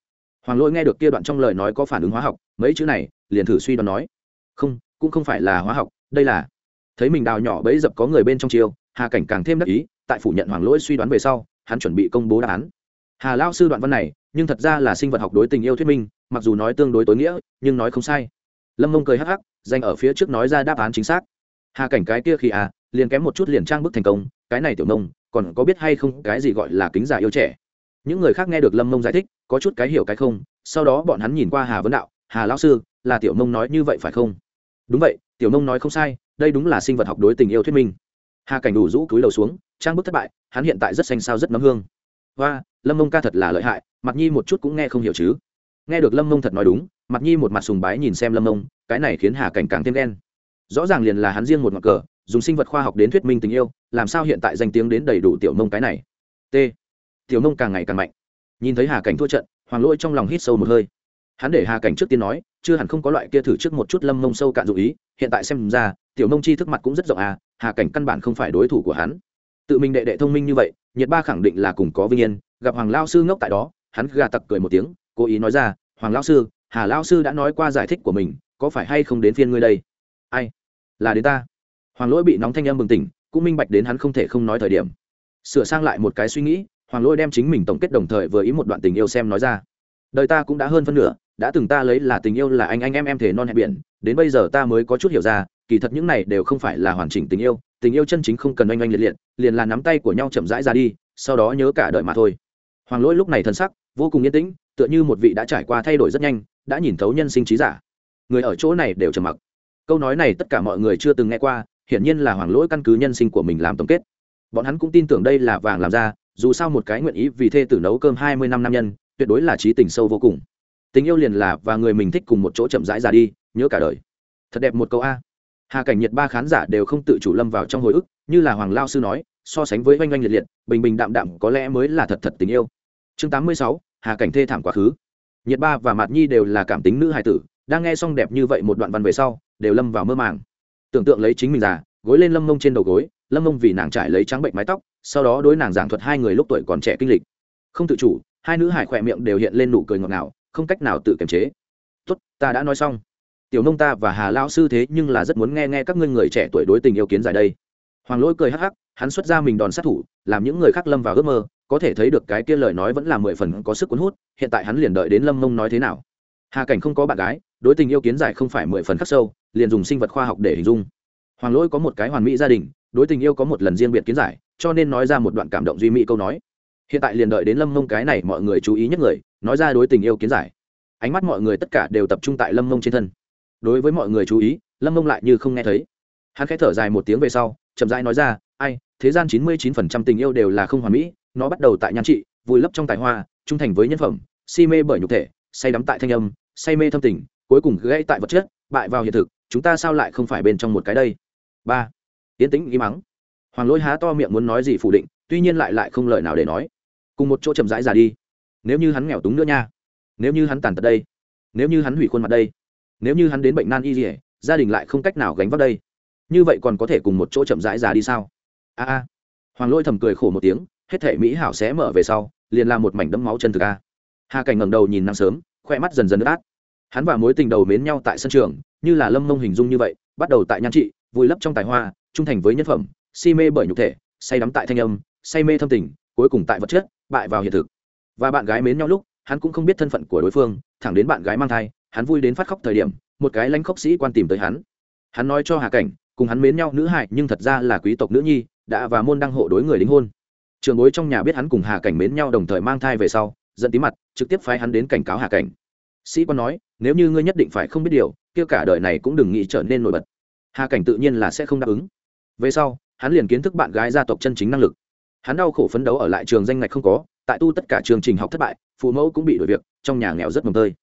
Hoàng lỗi nghe được kia đoạn trong lời nói có phản ứng hóa học, mấy chữ này, liền thử suy đoán nói. Không, cũng không phải là hóa học, đây là. Thấy mình đào nhỏ bấy dập có người bên trong chiêu, hà cảnh càng thêm đắc ý, tại phủ nhận hoàng lỗi suy đoán về sau, hắn chuẩn bị công bố đáp án hà lao sư đoạn văn này, nhưng thật ra là sinh vật học đối tình yêu thuyết minh, mặc dù nói tương đối tối nghĩa, nhưng nói không sai. Lâm mông cười hắc hắc danh ở phía trước nói ra đáp án chính xác. Hà cảnh cái kia khi à liền kém một chút liền trang bức thành công, cái này tiểu mông, còn có biết hay không cái gì gọi là kính giả yêu trẻ? Những người khác nghe được lâm mông giải thích, có chút cái hiểu cái không, sau đó bọn hắn nhìn qua hà vấn đạo, hà lão sư, là tiểu mông nói như vậy phải không? Đúng vậy, tiểu mông nói không sai, đây đúng là sinh vật học đối tình yêu thuyết minh. Hà cảnh đủ rũ cúi đầu xuống, trang bức thất bại, hắn hiện tại rất xanh sao rất nấm hương và lâm mông ca thật là lợi hại mặt nhi một chút cũng nghe không hiểu chứ. Nghe được lâm mông thật nói đúng mặt nhi một mặt sùng bái nhìn xem lâm mông, cái này khiến hà cảnh càng thêm đen rõ ràng liền là hắn riêng một ngọn cờ, dùng sinh vật khoa học đến thuyết minh tình yêu, làm sao hiện tại danh tiếng đến đầy đủ tiểu mông cái này. T. Tiểu mông càng ngày càng mạnh. Nhìn thấy hà cảnh thua trận, hoàng lỗi trong lòng hít sâu một hơi. Hắn để hà cảnh trước tiên nói, chưa hẳn không có loại kia thử trước một chút lâm mông sâu cạn dụ ý, hiện tại xem ra, tiểu mông chi thức mặt cũng rất rộng à hà cảnh căn bản không phải đối thủ của hắn. Tự mình đệ đệ thông minh như vậy nhiệt ba khẳng định là cùng có vinh yên, gặp hoàng lao sư ngốc tại đó, hắn gà tặc cười một tiếng, cố ý nói ra, hoàng lao sư, hà lao sư đã nói qua giải thích của mình, có phải hay không đến phiên ngươi đây? Ai? Là đến ta. Hoàng lỗi bị nóng thanh âm bừng tỉnh, cũng minh bạch đến hắn không thể không nói thời điểm. Sửa sang lại một cái suy nghĩ, hoàng lỗi đem chính mình tổng kết đồng thời vừa ý một đoạn tình yêu xem nói ra. Đời ta cũng đã hơn phân nửa, đã từng ta lấy là tình yêu là anh anh em em thể non hẹn biển, đến bây giờ ta mới có chút hiểu ra kỳ thật những này đều không phải là hoàn chỉnh tình yêu tình yêu chân chính không cần oanh oanh liệt liệt, liền là nắm tay của nhau chậm rãi ra đi, sau đó nhớ cả đời mà thôi. Hoàng lỗi lúc này thân sắc, vô cùng yên tĩnh, tựa như một vị đã trải qua thay đổi rất nhanh, đã nhìn thấu nhân sinh trí giả. Người ở chỗ này đều trầm mặc. Câu nói này tất cả mọi người chưa từng nghe qua, hiển nhiên là hoàng lỗi căn cứ nhân sinh của mình làm tổng kết. Bọn hắn cũng tin tưởng đây là vàng làm ra, dù sao một cái nguyện ý vì thê tử nấu cơm hai mươi năm nam nhân, tuyệt đối là trí tình sâu vô cùng. Tình yêu liền là và người mình thích cùng một chỗ chậm rãi ra đi, nhớ cả đời. Thật đẹp một câu a hà cảnh nhiệt ba khán giả đều không tự chủ lâm vào trong hồi ức, như là hoàng lao sư nói, so sánh với oanh oanh liệt liệt, bình bình đạm đạm có lẽ mới là thật thật tình yêu. Chương tám mươi sáu, hà cảnh thê thảm quá khứ. Nhiệt ba và mạt nhi đều là cảm tính nữ hài tử, đang nghe xong đẹp như vậy một đoạn văn về sau, đều lâm vào mơ màng. Tưởng tượng lấy chính mình già, gối lên lâm mông trên đầu gối, lâm mông vì nàng trải lấy trắng bệnh mái tóc, sau đó đối nàng giảng thuật hai người lúc tuổi còn trẻ kinh lịch. Không tự chủ, hai nữ hải khỏe miệng đều hiện lên nụ cười ngọt ngào, không cách nào tự kiềm chế. Tốt, ta đã nói xong tiểu nông ta và hà lao sư thế nhưng là rất muốn nghe nghe các ngươi người trẻ tuổi đối tình yêu kiến giải đây. Hoàng lỗi cười hắc hắc, hắn xuất ra mình đòn sát thủ, làm những người khác lâm vào ước mơ, có thể thấy được cái kia lời nói vẫn là mười phần có sức cuốn hút, hiện tại hắn liền đợi đến lâm mông nói thế nào. Hà cảnh không có bạn gái, đối tình yêu kiến giải không phải mười phần khắc sâu, liền dùng sinh vật khoa học để hình dung. Hoàng lỗi có một cái hoàn mỹ gia đình, đối tình yêu có một lần riêng biệt kiến giải, cho nên nói ra một đoạn cảm động duy mỹ câu nói. Hiện tại liền đợi đến lâm mông cái này mọi người chú ý nhất người, nói ra đối tình yêu kiến giải. Ánh mắt mọi người tất cả đều tập trung tại lâm mông trên thân đối với mọi người chú ý, lâm mông lại như không nghe thấy. Hắn khẽ thở dài một tiếng về sau, chậm rãi nói ra, ai, thế gian chín mươi chín phần trăm tình yêu đều là không hoàn mỹ, nó bắt đầu tại nhan trị, vùi lấp trong tài hoa, trung thành với nhân phẩm, si mê bởi nhục thể, say đắm tại thanh âm, say mê thâm tình, cuối cùng gãy tại vật chất, bại vào hiện thực, chúng ta sao lại không phải bên trong một cái đây? Ba tiến tĩnh im mắng. Hoàng lỗi há to miệng muốn nói gì phủ định, tuy nhiên lại lại không lời nào để nói. Cùng một chỗ chậm rãi ra đi. Nếu như hắn nghèo túng nữa nha. Nếu như hắn tàn tật đây. Nếu như hắn hủy khuôn mặt đây nếu như hắn đến bệnh nan y dỉa gia đình lại không cách nào gánh vác đây. Như vậy còn có thể cùng một chỗ chậm rãi ra đi sao? A a. Hoàng lôi thầm cười khổ một tiếng, hết thể mỹ hảo sẽ mở về sau, liền làm một mảnh đấm máu chân thực a. Hà cảnh ngẩng đầu nhìn nắng sớm khoe mắt dần dần ướt át. Hắn và mối tình đầu mến nhau tại sân trường, như là lâm mông hình dung như vậy, bắt đầu tại nhan trị, vùi lấp trong tài hoa, trung thành với nhân phẩm, si mê bởi nhục thể, say đắm tại thanh âm, say mê thâm tình, cuối cùng tại vật chất, bại vào hiện thực. Và bạn gái mến nhau lúc, hắn cũng không biết thân phận của đối phương, thẳng đến bạn gái mang thai hắn vui đến phát khóc thời điểm, một cái lãnh khốc sĩ quan tìm tới hắn. Hắn nói cho hà cảnh, cùng hắn mến nhau nữ hại nhưng thật ra là quý tộc nữ nhi, đã và môn đăng hộ đối người đính hôn. Trường bối trong nhà biết hắn cùng hà cảnh mến nhau đồng thời mang thai về sau dẫn tí mặt, trực tiếp phái hắn đến cảnh cáo hà cảnh. Sĩ quan nói, nếu như ngươi nhất định phải không biết điều, kia cả đời này cũng đừng nghĩ trở nên nổi bật. Hà cảnh tự nhiên là sẽ không đáp ứng. Về sau, hắn liền kiến thức bạn gái gia tộc chân chính năng lực. Hắn đau khổ phấn đấu ở lại trường danh ngạch không có, tại tu tất cả chương trình học thất bại, phụ mẫu cũng bị đuổi việc, trong nhà nghèo rất mồm tơi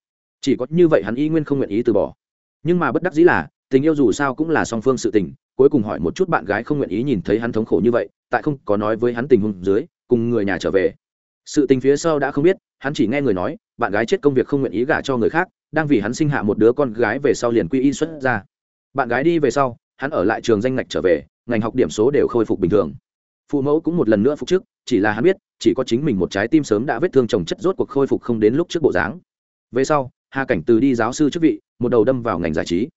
chỉ có như vậy hắn y nguyên không nguyện ý từ bỏ. Nhưng mà bất đắc dĩ là, tình yêu dù sao cũng là song phương sự tình, cuối cùng hỏi một chút bạn gái không nguyện ý nhìn thấy hắn thống khổ như vậy, tại không có nói với hắn tình huống dưới, cùng người nhà trở về. Sự tình phía sau đã không biết, hắn chỉ nghe người nói, bạn gái chết công việc không nguyện ý gả cho người khác, đang vì hắn sinh hạ một đứa con gái về sau liền quy y xuất ra. Bạn gái đi về sau, hắn ở lại trường danh ngạch trở về, ngành học điểm số đều khôi phục bình thường. Phụ mẫu cũng một lần nữa phục trước chỉ là hắn biết, chỉ có chính mình một trái tim sớm đã vết thương chồng chất rốt cuộc khôi phục không đến lúc trước bộ dáng. Về sau hà cảnh từ đi giáo sư chức vị, một đầu đâm vào ngành giải trí.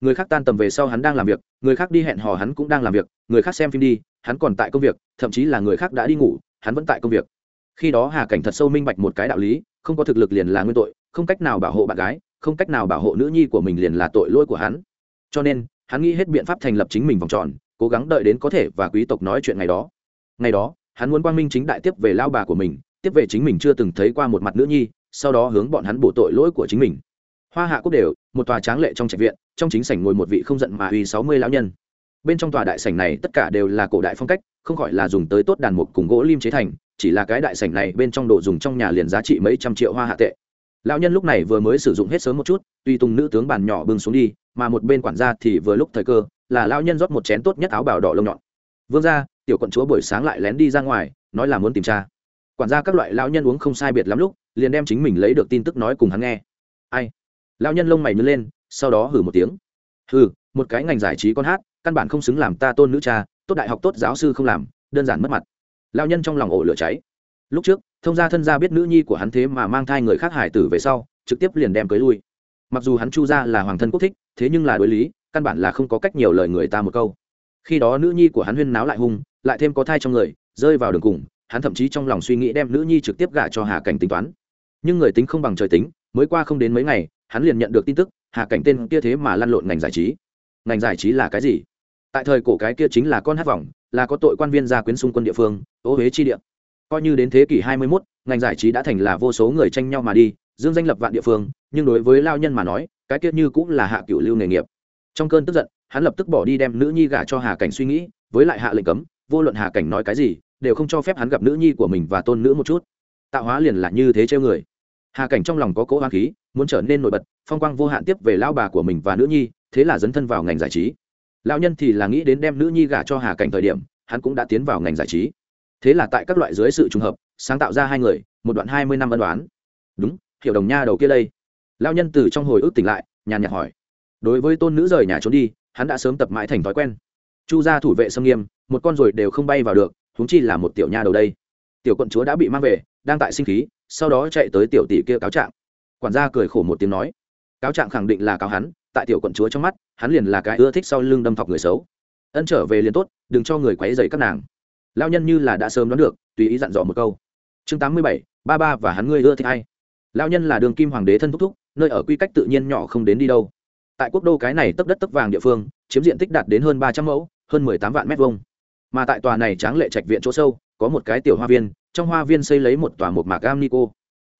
Người khác tan tầm về sau hắn đang làm việc, người khác đi hẹn hò hắn cũng đang làm việc, người khác xem phim đi, hắn còn tại công việc, thậm chí là người khác đã đi ngủ, hắn vẫn tại công việc. Khi đó hà cảnh thật sâu minh bạch một cái đạo lý, không có thực lực liền là nguyên tội, không cách nào bảo hộ bạn gái, không cách nào bảo hộ nữ nhi của mình liền là tội lỗi của hắn. Cho nên, hắn nghĩ hết biện pháp thành lập chính mình vòng tròn, cố gắng đợi đến có thể và quý tộc nói chuyện ngày đó. Ngày đó, hắn muốn quang minh chính đại tiếp về lao bà của mình, tiếp về chính mình chưa từng thấy qua một mặt nữ nhi sau đó hướng bọn hắn bổ tội lỗi của chính mình. Hoa hạ quốc đều, một tòa tráng lệ trong trạch viện, trong chính sảnh ngồi một vị không giận mà uy sáu mươi lão nhân. Bên trong tòa đại sảnh này tất cả đều là cổ đại phong cách, không gọi là dùng tới tốt đàn mục cùng gỗ lim chế thành, chỉ là cái đại sảnh này bên trong đồ dùng trong nhà liền giá trị mấy trăm triệu hoa hạ tệ. Lão nhân lúc này vừa mới sử dụng hết sớm một chút, tuy tùng nữ tướng bàn nhỏ bưng xuống đi, mà một bên quản gia thì vừa lúc thời cơ, là lão nhân rót một chén tốt nhất áo bào đỏ lông nhọn. Vương ra tiểu quận chúa buổi sáng lại lén đi ra ngoài, nói là muốn tìm cha. Quản gia các loại lão nhân uống không sai biệt lắm lúc liền đem chính mình lấy được tin tức nói cùng hắn nghe. Ai? Lão nhân lông mày nhớ lên, sau đó hử một tiếng. Hừ, một cái ngành giải trí con hát, căn bản không xứng làm ta tôn nữ cha, tốt đại học tốt giáo sư không làm, đơn giản mất mặt. Lão nhân trong lòng ổ lửa cháy. Lúc trước, thông gia thân gia biết nữ nhi của hắn thế mà mang thai người khác hải tử về sau, trực tiếp liền đem cưới lui. Mặc dù hắn chu ra là hoàng thân quốc thích, thế nhưng là đối lý, căn bản là không có cách nhiều lời người ta một câu. Khi đó nữ nhi của hắn huyên náo lại hung, lại thêm có thai trong người, rơi vào đường cùng, hắn thậm chí trong lòng suy nghĩ đem nữ nhi trực tiếp gả cho hà cảnh tính toán nhưng người tính không bằng trời tính mới qua không đến mấy ngày hắn liền nhận được tin tức hà cảnh tên kia thế mà lăn lộn ngành giải trí. Ngành giải trí là cái gì? Tại thời cổ cái kia chính là con hát vòng là có tội quan viên gia quyến xung quân địa phương ô huế chi địa. Coi như đến thế kỷ hai mươi 21, ngành giải trí đã thành là vô số người tranh nhau mà đi dương danh lập vạn địa phương nhưng đối với lao nhân mà nói cái kia như cũng là hạ cựu lưu nghề nghiệp. Trong cơn tức giận hắn lập tức bỏ đi đem nữ nhi gả cho hà cảnh suy nghĩ với lại hạ lệnh cấm vô luận hà cảnh nói cái gì đều không cho phép hắn gặp nữ nhi của mình và tôn nữ một chút tạo hóa liền là như thế trêu người. Hà cảnh trong lòng có cố hoang khí, muốn trở nên nổi bật, phong quang vô hạn tiếp về lao bà của mình và nữ nhi, thế là dấn thân vào ngành giải trí. Lao nhân thì là nghĩ đến đem nữ nhi gả cho hà cảnh thời điểm, hắn cũng đã tiến vào ngành giải trí. Thế là tại các loại dưới sự trùng hợp, sáng tạo ra hai người, một đoạn hai mươi năm ân đoán đúng, hiểu đồng nha đầu kia đây. Lao nhân từ trong hồi ức tỉnh lại, nhàn nhạt hỏi. Đối với tôn nữ rời nhà trốn đi, hắn đã sớm tập mãi thành thói quen. Chu gia thủ vệ sâm nghiêm, một con ruồi đều không bay vào được, huống chi là một tiểu nha đầu đây tiểu quận chúa đã bị mang về, đang tại sinh khí, sau đó chạy tới tiểu tỷ kia cáo trạng. Quản gia cười khổ một tiếng nói, cáo trạng khẳng định là cáo hắn, tại tiểu quận chúa trong mắt, hắn liền là cái ưa thích sau lưng đâm thọc người xấu. Ân trở về liền tốt, đừng cho người quấy dày các nàng. Lao nhân như là đã sớm đoán được, tùy ý dặn dò một câu. Chương tám mươi bảy, ba ba và hắn ngươi ưa thích ai? Lao nhân là đường kim hoàng đế thân thúc thúc, nơi ở quy cách tự nhiên nhỏ không đến đi đâu. Tại quốc đô cái này tấp đất tấp vàng địa phương, chiếm diện tích đạt đến hơn ba trăm mẫu, hơn mười tám vạn mét vuông. Mà tại tòa này tráng lệ trạch viện chỗ sâu có một cái tiểu hoa viên, trong hoa viên xây lấy một tòa một mạc amnico.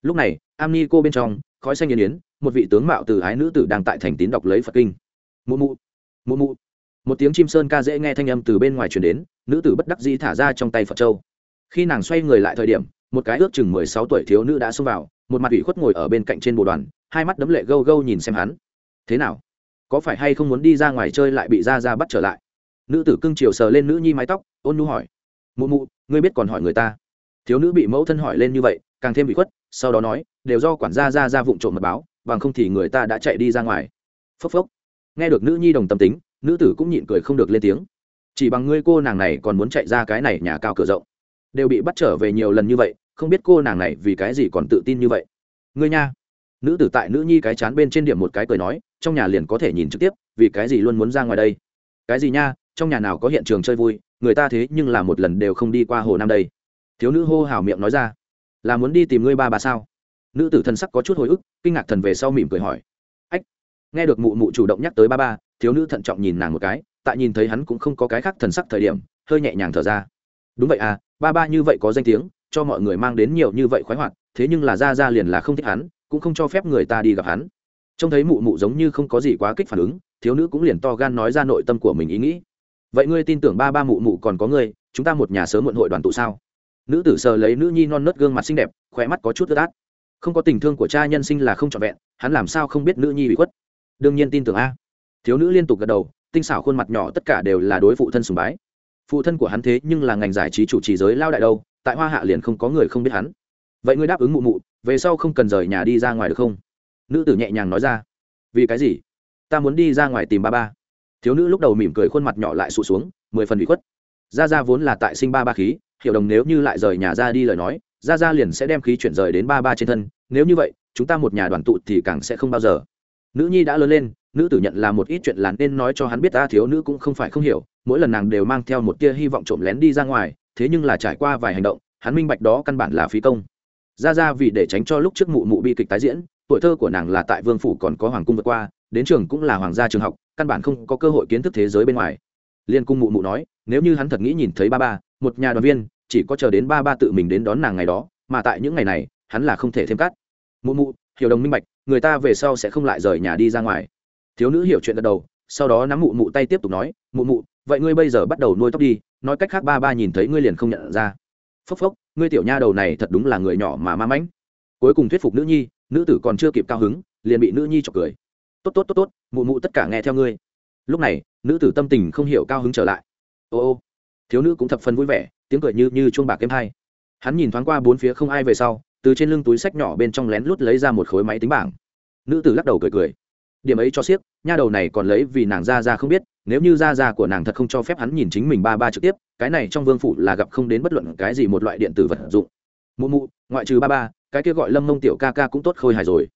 Lúc này, amnico bên trong, khói xanh yên yến, một vị tướng mạo từ ái nữ tử đang tại thành tín đọc lấy phật kinh. Mụ mụ mụ mụ. Một tiếng chim sơn ca dễ nghe thanh âm từ bên ngoài truyền đến, nữ tử bất đắc dĩ thả ra trong tay phật châu. Khi nàng xoay người lại thời điểm, một cái ước chừng mười sáu tuổi thiếu nữ đã xông vào, một mặt ủy khuất ngồi ở bên cạnh trên bộ đoàn, hai mắt đấm lệ gâu gâu nhìn xem hắn. Thế nào? Có phải hay không muốn đi ra ngoài chơi lại bị ra ra bắt trở lại? Nữ tử cưng chiều sờ lên nữ nhi mái tóc, ôn nu hỏi mụ mụ, ngươi biết còn hỏi người ta? Thiếu nữ bị mẫu thân hỏi lên như vậy, càng thêm bị khuất, sau đó nói, đều do quản gia ra ra vụng trộm mật báo, bằng không thì người ta đã chạy đi ra ngoài. Phốc phốc. Nghe được nữ nhi đồng tâm tính, nữ tử cũng nhịn cười không được lên tiếng. Chỉ bằng ngươi cô nàng này còn muốn chạy ra cái này nhà cao cửa rộng. Đều bị bắt trở về nhiều lần như vậy, không biết cô nàng này vì cái gì còn tự tin như vậy. Ngươi nha. Nữ tử tại nữ nhi cái chán bên trên điểm một cái cười nói, trong nhà liền có thể nhìn trực tiếp, vì cái gì luôn muốn ra ngoài đây? Cái gì nha, trong nhà nào có hiện trường chơi vui người ta thế nhưng là một lần đều không đi qua hồ nam đây. Thiếu nữ hô hào miệng nói ra, là muốn đi tìm ngươi ba bà sao? Nữ tử thần sắc có chút hồi ức, kinh ngạc thần về sau mỉm cười hỏi, ách. Nghe được mụ mụ chủ động nhắc tới ba ba, thiếu nữ thận trọng nhìn nàng một cái, tại nhìn thấy hắn cũng không có cái khác thần sắc thời điểm, hơi nhẹ nhàng thở ra. Đúng vậy à ba ba như vậy có danh tiếng, cho mọi người mang đến nhiều như vậy khoái hoạt, thế nhưng là ra ra liền là không thích hắn, cũng không cho phép người ta đi gặp hắn. Trông thấy mụ mụ giống như không có gì quá kích phản ứng, thiếu nữ cũng liền to gan nói ra nội tâm của mình ý nghĩ vậy ngươi tin tưởng ba ba mụ mụ còn có ngươi, chúng ta một nhà sớm muộn hội đoàn tụ sao? Nữ tử sờ lấy nữ nhi non nớt gương mặt xinh đẹp khỏe mắt có chút ướt át. Không có tình thương của cha nhân sinh là không trọn vẹn, hắn làm sao không biết nữ nhi bị khuất? Đương nhiên tin tưởng a. Thiếu nữ liên tục gật đầu, tinh xảo khuôn mặt nhỏ tất cả đều là đối phụ thân sùng bái. Phụ thân của hắn thế nhưng là ngành giải trí chủ trì giới lao đại đâu, tại hoa hạ liền không có người không biết hắn. Vậy ngươi đáp ứng mụ mụ, về sau không cần rời nhà đi ra ngoài được không? Nữ tử nhẹ nhàng nói ra. Vì cái gì? Ta muốn đi ra ngoài tìm ba ba thiếu nữ lúc đầu mỉm cười khuôn mặt nhỏ lại sụt xuống, mười phần bị khuất. Ra ra vốn là tại sinh ba ba khí, hiểu đồng nếu như lại rời nhà ra đi lời nói ra ra liền sẽ đem khí chuyển rời đến ba ba trên thân, nếu như vậy, chúng ta một nhà đoàn tụ thì càng sẽ không bao giờ. Nữ nhi đã lớn lên, nữ tử nhận là một ít chuyện là nên nói cho hắn biết ta thiếu nữ cũng không phải không hiểu, mỗi lần nàng đều mang theo một tia hy vọng trộm lén đi ra ngoài, thế nhưng là trải qua vài hành động, hắn minh bạch đó căn bản là phí công. Ra ra vì để tránh cho lúc trước mụ mụ bi kịch tái diễn, tuổi thơ của nàng là tại vương phủ còn có hoàng cung vượt qua, đến trường cũng là hoàng gia trường học căn bản không có cơ hội kiến thức thế giới bên ngoài. Liên cung mụ mụ nói, nếu như hắn thật nghĩ nhìn thấy ba ba, một nhà đoàn viên, chỉ có chờ đến ba ba tự mình đến đón nàng ngày đó, mà tại những ngày này, hắn là không thể thêm cắt mụ mụ, hiểu đồng minh bạch, người ta về sau sẽ không lại rời nhà đi ra ngoài. Thiếu nữ hiểu chuyện gật đầu, sau đó nắm mụ mụ tay tiếp tục nói, mụ mụ, vậy ngươi bây giờ bắt đầu nuôi tóc đi, nói cách khác ba ba nhìn thấy ngươi liền không nhận ra. Phốc phốc, ngươi tiểu nha đầu này thật đúng là người nhỏ mà ma mãnh. Cuối cùng thuyết phục nữ nhi, nữ tử còn chưa kịp cao hứng, liền bị nữ nhi chọc cười tốt tốt tốt tốt, mụ mụ tất cả nghe theo ngươi. Lúc này, nữ tử tâm tình không hiểu cao hứng trở lại. Ô ô, thiếu nữ cũng thập phần vui vẻ, tiếng cười như như chuông bạc êm hai. Hắn nhìn thoáng qua bốn phía không ai về sau, từ trên lưng túi sách nhỏ bên trong lén lút lấy ra một khối máy tính bảng. Nữ tử lắc đầu cười cười. Điểm ấy cho siếc, nha đầu này còn lấy vì nàng ra ra không biết, nếu như ra ra của nàng thật không cho phép hắn nhìn chính mình ba ba trực tiếp, cái này trong vương phủ là gặp không đến bất luận cái gì một loại điện tử vật dụng. Mụ mụ, ngoại trừ ba ba, cái kia gọi lâm mông tiểu ca ca cũng tốt khôi hài rồi.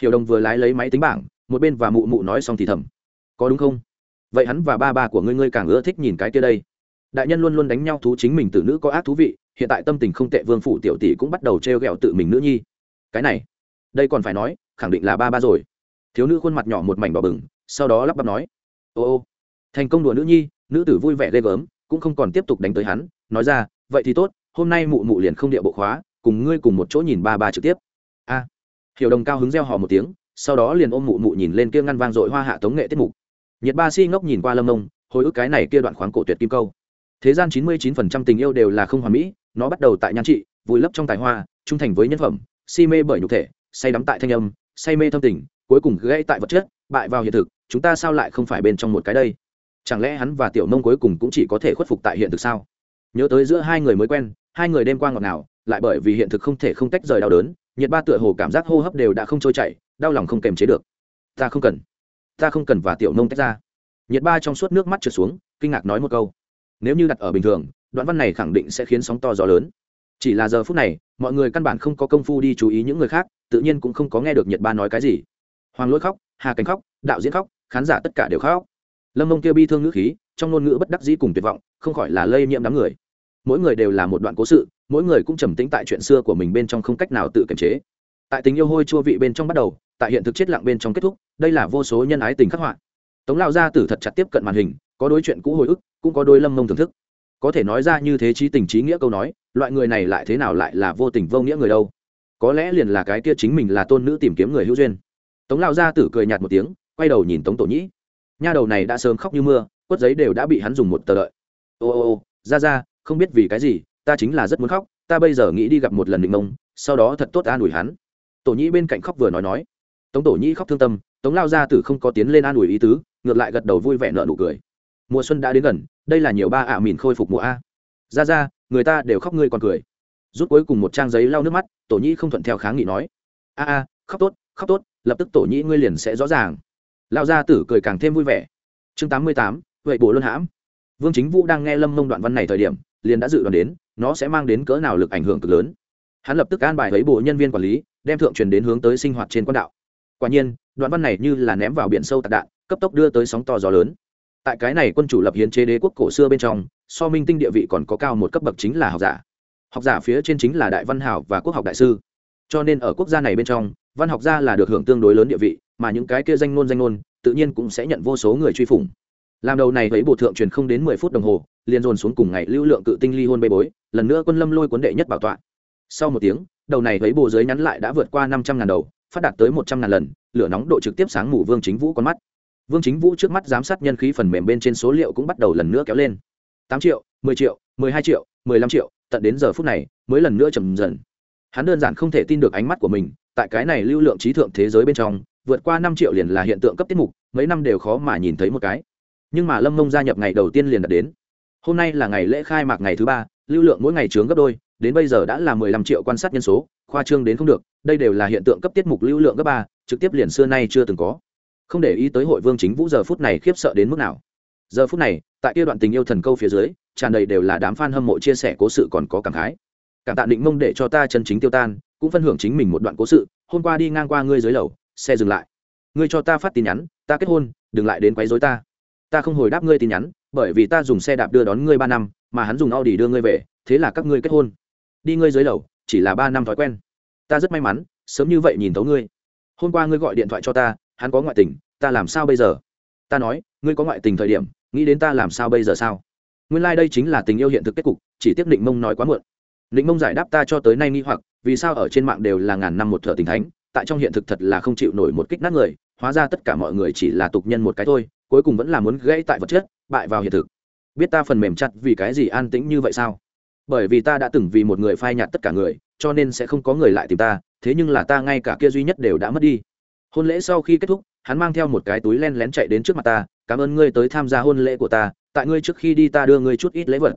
Hiểu đồng vừa lái lấy máy tính bảng một bên và mụ mụ nói xong thì thầm. Có đúng không? Vậy hắn và ba ba của ngươi ngươi càng ưa thích nhìn cái kia đây. Đại nhân luôn luôn đánh nhau thú chính mình từ nữ có ác thú vị, hiện tại tâm tình không tệ vương phủ tiểu tỷ cũng bắt đầu t r e o g ẹ o tự mình nữ nhi. Cái này, đây còn phải nói, khẳng định là ba ba rồi. Thiếu nữ khuôn mặt nhỏ một mảnh đỏ bừng, sau đó lắp bắp nói. Ô ô, thành công đùa nữ nhi, nữ tử vui vẻ ghê gớm, cũng không còn tiếp tục đánh tới hắn, nói ra, vậy thì tốt, hôm nay mụ mụ liền không địa bộ khóa, cùng ngươi cùng một chỗ nhìn ba ba trực tiếp. A, hiểu đồng cao hứng reo hò một tiếng sau đó liền ôm mụ mụ nhìn lên kia ngăn vang dội hoa hạ tống nghệ tiết mục. Nhiệt ba si ngốc nhìn qua lâm nông, hồi ức cái này kia đoạn khoáng cổ tuyệt kim câu. Thế gian chín mươi chín phần trăm tình yêu đều là không hoàn mỹ nó bắt đầu tại nhan trị vùi lấp trong tài hoa trung thành với nhân phẩm si mê bởi nhục thể say đắm tại thanh âm say mê thâm tình cuối cùng gãy tại vật chất bại vào hiện thực chúng ta sao lại không phải bên trong một cái đây? Chẳng lẽ hắn và tiểu nông cuối cùng cũng chỉ có thể khuất phục tại hiện thực sao? Nhớ tới giữa hai người mới quen hai người đêm qua ngọt nào lại bởi vì hiện thực không thể không tách rời đau đớn nhiệt ba tựa hồ cảm giác hô hấp đều đã không trôi chảy đau lòng không kềm chế được. Ta không cần. Ta không cần và tiểu nông tách ra. Nhiệt ba trong suốt nước mắt trượt xuống, kinh ngạc nói một câu. Nếu như đặt ở bình thường, đoạn văn này khẳng định sẽ khiến sóng to gió lớn. Chỉ là giờ phút này, mọi người căn bản không có công phu đi chú ý những người khác, tự nhiên cũng không có nghe được nhiệt ba nói cái gì. Hoàng lỗi khóc, hà cảnh khóc, đạo diễn khóc, khán giả tất cả đều khóc. Lâm mông kia bi thương ngữ khí, trong ngôn ngữ bất đắc dĩ cùng tuyệt vọng, không khỏi là lây nhiễm đám người. Mỗi người đều là một đoạn cố sự, mỗi người cũng trầm tĩnh tại chuyện xưa của mình bên trong không cách nào tự kiềm chế tại tình yêu hôi chua vị bên trong bắt đầu, tại hiện thực chết lặng bên trong kết thúc, đây là vô số nhân ái tình khắc họa. Tống lao gia tử thật chặt tiếp cận màn hình, có đôi chuyện cũ hồi ức, cũng có đôi lâm mông thưởng thức. Có thể nói ra như thế trí tình trí nghĩa câu nói, loại người này lại thế nào lại là vô tình vô nghĩa người đâu? Có lẽ liền là cái kia chính mình là tôn nữ tìm kiếm người hữu duyên. Tống lao gia tử cười nhạt một tiếng, quay đầu nhìn tống tổ nhĩ. Nha đầu này đã sớm khóc như mưa, quất giấy đều đã bị hắn dùng một tờ đợi. Ô ô ô ra ra không biết vì cái gì, ta chính là rất muốn khóc, ta bây giờ nghĩ đi gặp một lần định mông, sau đó thật tốt an ủi hắn tổ nhĩ bên cạnh khóc vừa nói nói. Tống tổ nhĩ khóc thương tâm, tống lao gia tử không có tiến lên an ủi ý tứ, ngược lại gật đầu vui vẻ nợ nụ cười. Mùa xuân đã đến gần, đây là nhiều ba ạ à mìn khôi phục mùa a. Ra ra người ta đều khóc ngươi còn cười. Rút cuối cùng một trang giấy lau nước mắt, tổ nhĩ không thuận theo kháng nghị nói. A a, khóc tốt khóc tốt, lập tức tổ nhĩ ngươi liền sẽ rõ ràng. Lao gia tử cười càng thêm vui vẻ. Chương tám mươi tám vậy bồ luân hãm. Vương chính vũ đang nghe lâm mông đoạn văn này thời điểm, liền đã dự đoán đến, nó sẽ mang đến cỡ nào lực ảnh hưởng cực lớn. Hắn lập tức an bài thấy bộ nhân viên quản lý đem thượng truyền đến hướng tới sinh hoạt trên quan đạo. Quả nhiên, đoạn văn này như là ném vào biển sâu tạc đạn, cấp tốc đưa tới sóng to gió lớn. Tại cái này quân chủ lập hiến chế đế quốc cổ xưa bên trong, so minh tinh địa vị còn có cao một cấp bậc chính là học giả. Học giả phía trên chính là đại văn hảo và quốc học đại sư. Cho nên ở quốc gia này bên trong, văn học gia là được hưởng tương đối lớn địa vị, mà những cái kia danh ngôn danh ngôn, tự nhiên cũng sẽ nhận vô số người truy phủng. Làm đầu này thấy bộ thượng truyền không đến mười phút đồng hồ, liền dồn xuống cùng ngày lưu lượng cự tinh ly hôn bê bối, lần nữa quân lâm lôi cuốn đệ nhất bảo tọa sau một tiếng, đầu này thấy bộ dưới nhắn lại đã vượt qua năm trăm ngàn đầu, phát đạt tới một trăm ngàn lần, lửa nóng độ trực tiếp sáng mù vương chính vũ con mắt. Vương chính vũ trước mắt giám sát nhân khí phần mềm bên trên số liệu cũng bắt đầu lần nữa kéo lên. tám triệu, mười triệu, mười hai triệu, mười lăm triệu, tận đến giờ phút này mới lần nữa trầm dần. Hắn đơn giản không thể tin được ánh mắt của mình, tại cái này lưu lượng trí thượng thế giới bên trong, vượt qua năm triệu liền là hiện tượng cấp tiết mục, mấy năm đều khó mà nhìn thấy một cái. Nhưng mà lâm mông gia nhập ngày đầu tiên liền đạt đến. Hôm nay là ngày lễ khai mạc ngày thứ ba, lưu lượng mỗi ngày trướng gấp đôi đến bây giờ đã là mười lăm triệu quan sát nhân số, khoa trương đến không được, đây đều là hiện tượng cấp tiết mục lưu lượng cấp ba, trực tiếp liền xưa nay chưa từng có. Không để ý tới hội vương chính vũ giờ phút này khiếp sợ đến mức nào. Giờ phút này, tại kia đoạn tình yêu thần câu phía dưới, tràn đầy đều là đám f a n hâm mộ chia sẻ cố sự còn có cảm khái. Cảm tạ định mông để cho ta chân chính tiêu tan, cũng phân hưởng chính mình một đoạn cố sự, hôm qua đi ngang qua ngươi dưới lầu, xe dừng lại. Ngươi cho ta phát tin nhắn, ta kết hôn, đừng lại đến quấy dối ta. Ta không hồi đáp ngươi tin nhắn, bởi vì ta dùng xe đạp đưa đón ngươi ba năm, mà hắn dùng a u d i đưa ngươi về, thế là các ngươi kết hôn đi ngươi dưới lầu, chỉ là ba năm thói quen. Ta rất may mắn, sớm như vậy nhìn thấu ngươi. Hôm qua ngươi gọi điện thoại cho ta, hắn có ngoại tình, ta làm sao bây giờ? Ta nói, ngươi có ngoại tình thời điểm, nghĩ đến ta làm sao bây giờ sao? Nguyên lai、like、đây chính là tình yêu hiện thực kết cục, chỉ tiếp định mông nói quá muộn. Định mông giải đáp ta cho tới nay nghi hoặc, vì sao ở trên mạng đều là ngàn năm một thợ tình thánh, tại trong hiện thực thật là không chịu nổi một kích nát người, hóa ra tất cả mọi người chỉ là tục nhân một cái thôi, cuối cùng vẫn là muốn gãy tại vật chất, bại vào hiện thực. Biết ta phần mềm chặt vì cái gì an tĩnh như vậy sao? Bởi vì ta đã từng vì một người phai nhạt tất cả người, cho nên sẽ không có người lại tìm ta, thế nhưng là ta ngay cả kia duy nhất đều đã mất đi. Hôn lễ sau khi kết thúc, hắn mang theo một cái túi len lén chạy đến trước mặt ta, cảm ơn ngươi tới tham gia hôn lễ của ta, tại ngươi trước khi đi ta đưa ngươi chút ít lễ vật.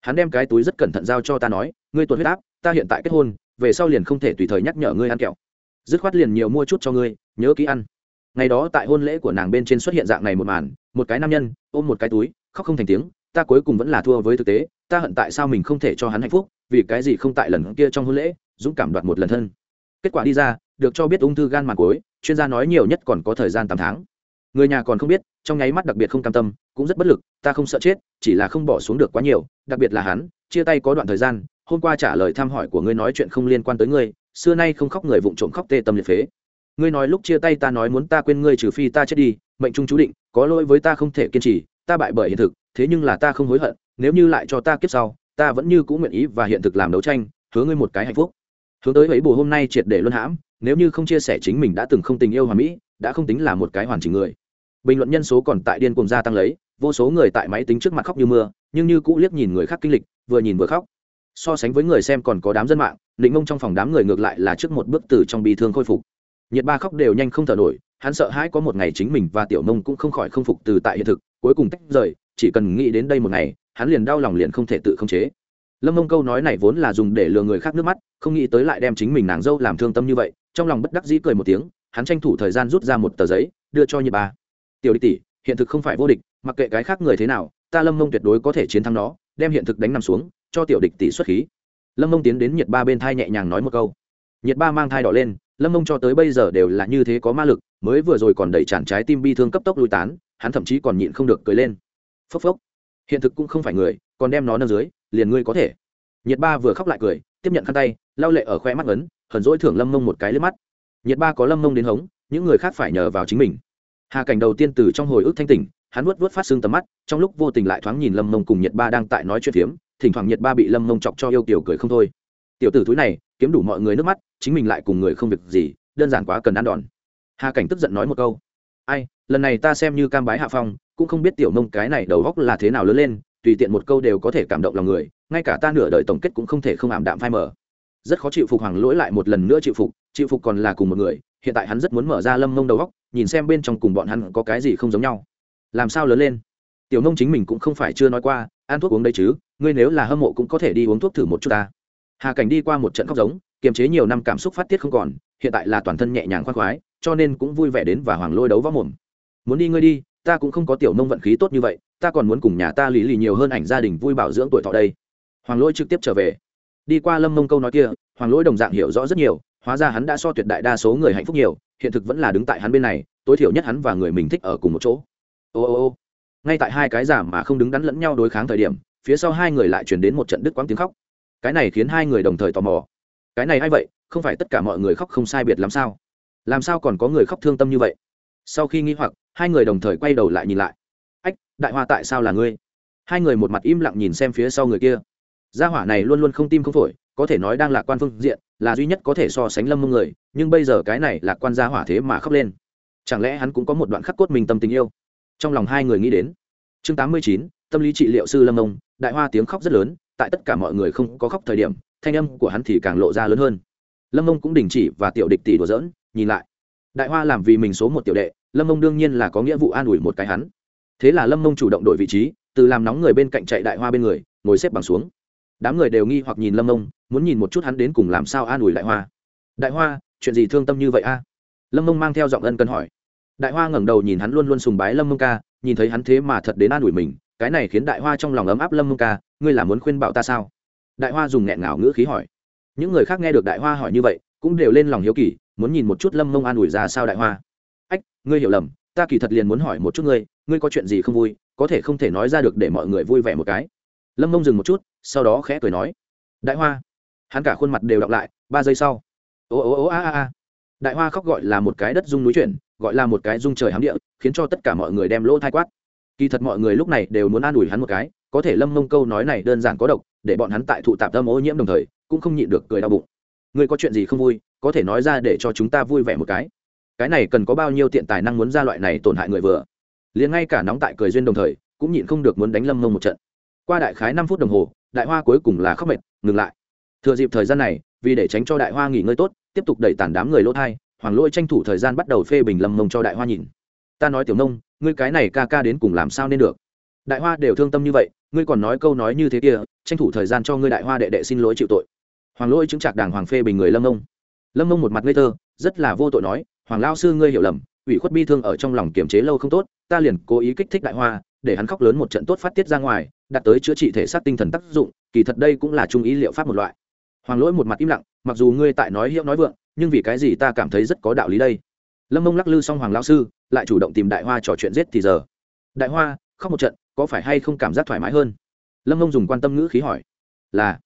Hắn đem cái túi rất cẩn thận giao cho ta nói, ngươi tuột huyết áp, ta hiện tại kết hôn, về sau liền không thể tùy thời nhắc nhở ngươi ăn kẹo. Dứt khoát liền nhiều mua chút cho ngươi, nhớ kỹ ăn. Ngày đó tại hôn lễ của nàng bên trên xuất hiện dạng này một màn, một cái nam nhân, ôm một cái túi, khóc không thành tiếng, ta cuối cùng vẫn là thua với thực tế ta hận tại sao mình không thể cho hắn hạnh phúc, vì cái gì không tại lần kia trong hôn lễ, dũng cảm đoạt một lần thân. Kết quả đi ra, được cho biết ung thư gan màn cối chuyên gia nói nhiều nhất còn có thời gian tám tháng. Người nhà còn không biết, trong nháy mắt đặc biệt không cam tâm, cũng rất bất lực, ta không sợ chết, chỉ là không bỏ xuống được quá nhiều, đặc biệt là hắn, chia tay có đoạn thời gian, hôm qua trả lời thăm hỏi của ngươi nói chuyện không liên quan tới ngươi, xưa nay không khóc người vụng trộm khóc tê tâm liệt phế. Ngươi nói lúc chia tay ta nói muốn ta quên ngươi trừ phi ta chết đi, mệnh trung chú định, có lỗi với ta không thể kiên trì, ta bại bởi hiện thực, thế nhưng là ta không hối hận nếu như lại cho ta kiếp sau, ta vẫn như cũng nguyện ý và hiện thực làm đấu tranh, hứa ngươi một cái hạnh phúc. Hướng tới ấy bù hôm nay triệt để luân hãm, nếu như không chia sẻ chính mình đã từng không tình yêu hòa mỹ, đã không tính là một cái hoàn chỉnh người. Bình luận nhân số còn tại điên cuồng gia tăng lấy, vô số người tại máy tính trước mặt khóc như mưa, nhưng như cũ liếc nhìn người khác kinh lịch, vừa nhìn vừa khóc. So sánh với người xem còn có đám dân mạng định mông trong phòng đám người ngược lại là trước một bước từ trong bi thương khôi phục. Nhiệt ba khóc đều nhanh không thở nổi, hắn sợ hãi có một ngày chính mình và tiểu mông cũng không khỏi không phục từ tại hiện thực, cuối cùng tách rời, chỉ cần nghĩ đến đây một ngày hắn liền đau lòng liền không thể tự khống chế. Lâm mông câu nói này vốn là dùng để lừa người khác nước mắt, không nghĩ tới lại đem chính mình nàng dâu làm thương tâm như vậy, trong lòng bất đắc dĩ cười một tiếng, hắn tranh thủ thời gian rút ra một tờ giấy, đưa cho nhiệt ba. Tiểu địch tỷ, hiện thực không phải vô địch, mặc kệ cái khác người thế nào, ta lâm mông tuyệt đối có thể chiến thắng nó, đem hiện thực đánh nằm xuống, cho tiểu địch tỷ xuất khí. Lâm mông tiến đến nhiệt ba bên thai nhẹ nhàng nói một câu. Nhiệt ba mang thai đỏ lên, lâm mông cho tới bây giờ đều là như thế có ma lực, mới vừa rồi còn đẩy tràn trái tim bi thương cấp tốc lui tán, hắn thậm chí còn nhịn không được cười lên. Phốc phốc hiện thực cũng không phải người, còn đem nó nâng dưới, liền ngươi có thể. Nhiệt ba vừa khóc lại cười, tiếp nhận khăn tay, lau lệ ở khoe mắt ấn, hờn dỗi thưởng lâm mông một cái lướt mắt. Nhiệt ba có lâm mông đến hống, những người khác phải nhờ vào chính mình. Hà cảnh đầu tiên từ trong hồi ức thanh tỉnh, hắn vuốt vuốt phát xương tầm mắt, trong lúc vô tình lại thoáng nhìn lâm mông cùng nhiệt ba đang tại nói chuyện phiếm, thỉnh thoảng nhiệt ba bị lâm mông chọc cho yêu kiểu cười không thôi. Tiểu tử túi này, kiếm đủ mọi người nước mắt, chính mình lại cùng người không việc gì, đơn giản quá cần ăn đòn. Hà cảnh tức giận nói một câu. Ai, lần này ta xem như cam bái hạ phong cũng không biết tiểu mông cái này đầu góc là thế nào lớn lên, tùy tiện một câu đều có thể cảm động lòng người, ngay cả ta nửa đời tổng kết cũng không thể không ảm đạm phai mở rất khó chịu phục hoàng lỗi lại một lần nữa chịu phục chịu phục còn là cùng một người, hiện tại hắn rất muốn mở ra lâm mông đầu góc, nhìn xem bên trong cùng bọn hắn có cái gì không giống nhau. Làm sao lớn lên? Tiểu nông chính mình cũng không phải chưa nói qua, ăn thuốc uống đây chứ, ngươi nếu là hâm mộ cũng có thể đi uống thuốc thử một chút ta. Hà cảnh đi qua một trận khóc giống, kiềm chế nhiều năm cảm xúc phát tiết không còn, hiện tại là toàn thân nhẹ nhàng khoan khoái, cho nên cũng vui vẻ đến và hoàng lôi đấu võ mồm. Muốn đi ngươi đi ta cũng không có tiểu nông vận khí tốt như vậy, ta còn muốn cùng nhà ta lý lì nhiều hơn ảnh gia đình vui bảo dưỡng tuổi thọ đây. Hoàng Lỗi trực tiếp trở về. Đi qua lâm mông câu nói kia, hoàng lỗi đồng dạng hiểu rõ rất nhiều, hóa ra hắn đã so tuyệt đại đa số người hạnh phúc nhiều, hiện thực vẫn là đứng tại hắn bên này, tối thiểu nhất hắn và người mình thích ở cùng một chỗ. Ô ô ô. Ngay tại hai cái giả mà không đứng đắn lẫn nhau đối kháng thời điểm, phía sau hai người lại chuyển đến một trận đứt quãng tiếng khóc. Cái này khiến hai người đồng thời tò mò. Cái này a i vậy? Không phải tất cả mọi người khóc không sai biệt làm sao? Làm sao còn có người khóc thương tâm như vậy? Sau khi nghĩ hoặc hai người đồng thời quay đầu lại nhìn lại. Ách, đại hoa tại sao là ngươi? Hai người một mặt im lặng nhìn xem phía sau người kia. Gia hỏa này luôn luôn không tim không phổi, có thể nói đang lạc quan phương diện, là duy nhất có thể so sánh lâm mông người, nhưng bây giờ cái này lạc quan gia hỏa thế mà khóc lên. Chẳng lẽ hắn cũng có một đoạn khắc cốt mình tâm tình yêu? Trong lòng hai người nghĩ đến. Chương tám mươi chín, tâm lý trị liệu sư lâm mông, đại hoa tiếng khóc rất lớn, tại tất cả mọi người không có khóc thời điểm, thanh âm của hắn thì càng lộ ra lớn hơn. Lâm mông cũng đình chỉ và tiểu địch tỷ đùa dỡn nhìn lại. Đại hoa làm vì mình số một tiểu đệ lâm mông đương nhiên là có nghĩa vụ an ủi một cái hắn. Thế là lâm mông chủ động đổi vị trí, từ làm nóng người bên cạnh chạy đại hoa bên người, ngồi xếp bằng xuống. Đám người đều nghi hoặc nhìn lâm mông, muốn nhìn một chút hắn đến cùng làm sao an ủi đại hoa. Đại hoa, chuyện gì thương tâm như vậy a? Lâm mông mang theo giọng ân cần hỏi. Đại hoa ngẩng đầu nhìn hắn luôn luôn sùng bái lâm mông ca, nhìn thấy hắn thế mà thật đến an ủi mình, cái này khiến đại hoa trong lòng ấm áp lâm mông ca, ngươi là muốn khuyên bảo ta sao? Đại hoa dùng nghẹn ngào ngữ khí hỏi. Những người khác nghe được đại hoa hỏi như vậy, cũng đều lên lòng hiếu kỳ, muốn nhìn một chút lâm mông an ủi ra sao đại hoa ách, ngươi hiểu lầm, ta kỳ thật liền muốn hỏi một chút ngươi ngươi có chuyện gì không vui, có thể không thể nói ra được để mọi người vui vẻ một cái. Lâm mông dừng một chút, sau đó khẽ cười nói, đại hoa. Hắn cả khuôn mặt đều đọc lại, ba giây sau. Ô ô ô, a a a. Đại hoa khóc gọi là một cái đất rung núi chuyển, gọi là một cái rung trời hám địa, khiến cho tất cả mọi người đem lỗ thai quát. Kỳ thật mọi người lúc này đều muốn an ủi hắn một cái, có thể lâm mông câu nói này đơn giản có độc, để bọn hắn tại thụ tạp tâm ô nhiễm đồng thời, cũng không nhịn được cười đau bụng. Người có chuyện gì không vui, có thể nói ra để cho chúng ta vui vẻ một cái cái này cần có bao nhiêu tiện tài năng muốn ra loại này tổn hại người vừa? Liền ngay cả nóng tại cười duyên đồng thời, cũng nhịn không được muốn đánh lâm mông một trận. Qua đại khái năm phút đồng hồ, đại hoa cuối cùng là khóc mệt, ngừng lại. Thừa dịp thời gian này, vì để tránh cho đại hoa nghỉ ngơi tốt, tiếp tục đẩy tản đám người lỗ thai, hoàng lỗi tranh thủ thời gian bắt đầu phê bình lâm mông cho đại hoa nhìn. Ta nói tiểu nông, ngươi cái này ca ca đến cùng làm sao nên được? Đại hoa đều thương tâm như vậy, ngươi còn nói câu nói như thế kia, tranh thủ thời gian cho ngươi đại hoa đệ đệ xin lỗi chịu tội. Hoàng lỗi chứng trạc đàng hoàng phê bình người lâm mông. Lâm mông một mặt ngây thơ, rất là vô tội nói hoàng lao sư ngươi hiểu lầm, ủy khuất bi thương ở trong lòng kiềm chế lâu không tốt, ta liền cố ý kích thích đại hoa, để hắn khóc lớn một trận tốt phát tiết ra ngoài, đạt tới chữa trị thể xác tinh thần tác dụng, kỳ thật đây cũng là trung ý liệu pháp một loại. Hoàng lỗi một mặt im lặng, mặc dù ngươi tại nói hiệu nói vượng, nhưng vì cái gì ta cảm thấy rất có đạo lý đây? Lâm mông lắc lư xong hoàng lao sư, lại chủ động tìm đại hoa trò chuyện giết thì giờ. Đại hoa, khóc một trận, có phải hay không cảm giác thoải mái hơn? Lâm mông dùng quan tâm ngữ khí hỏi. Là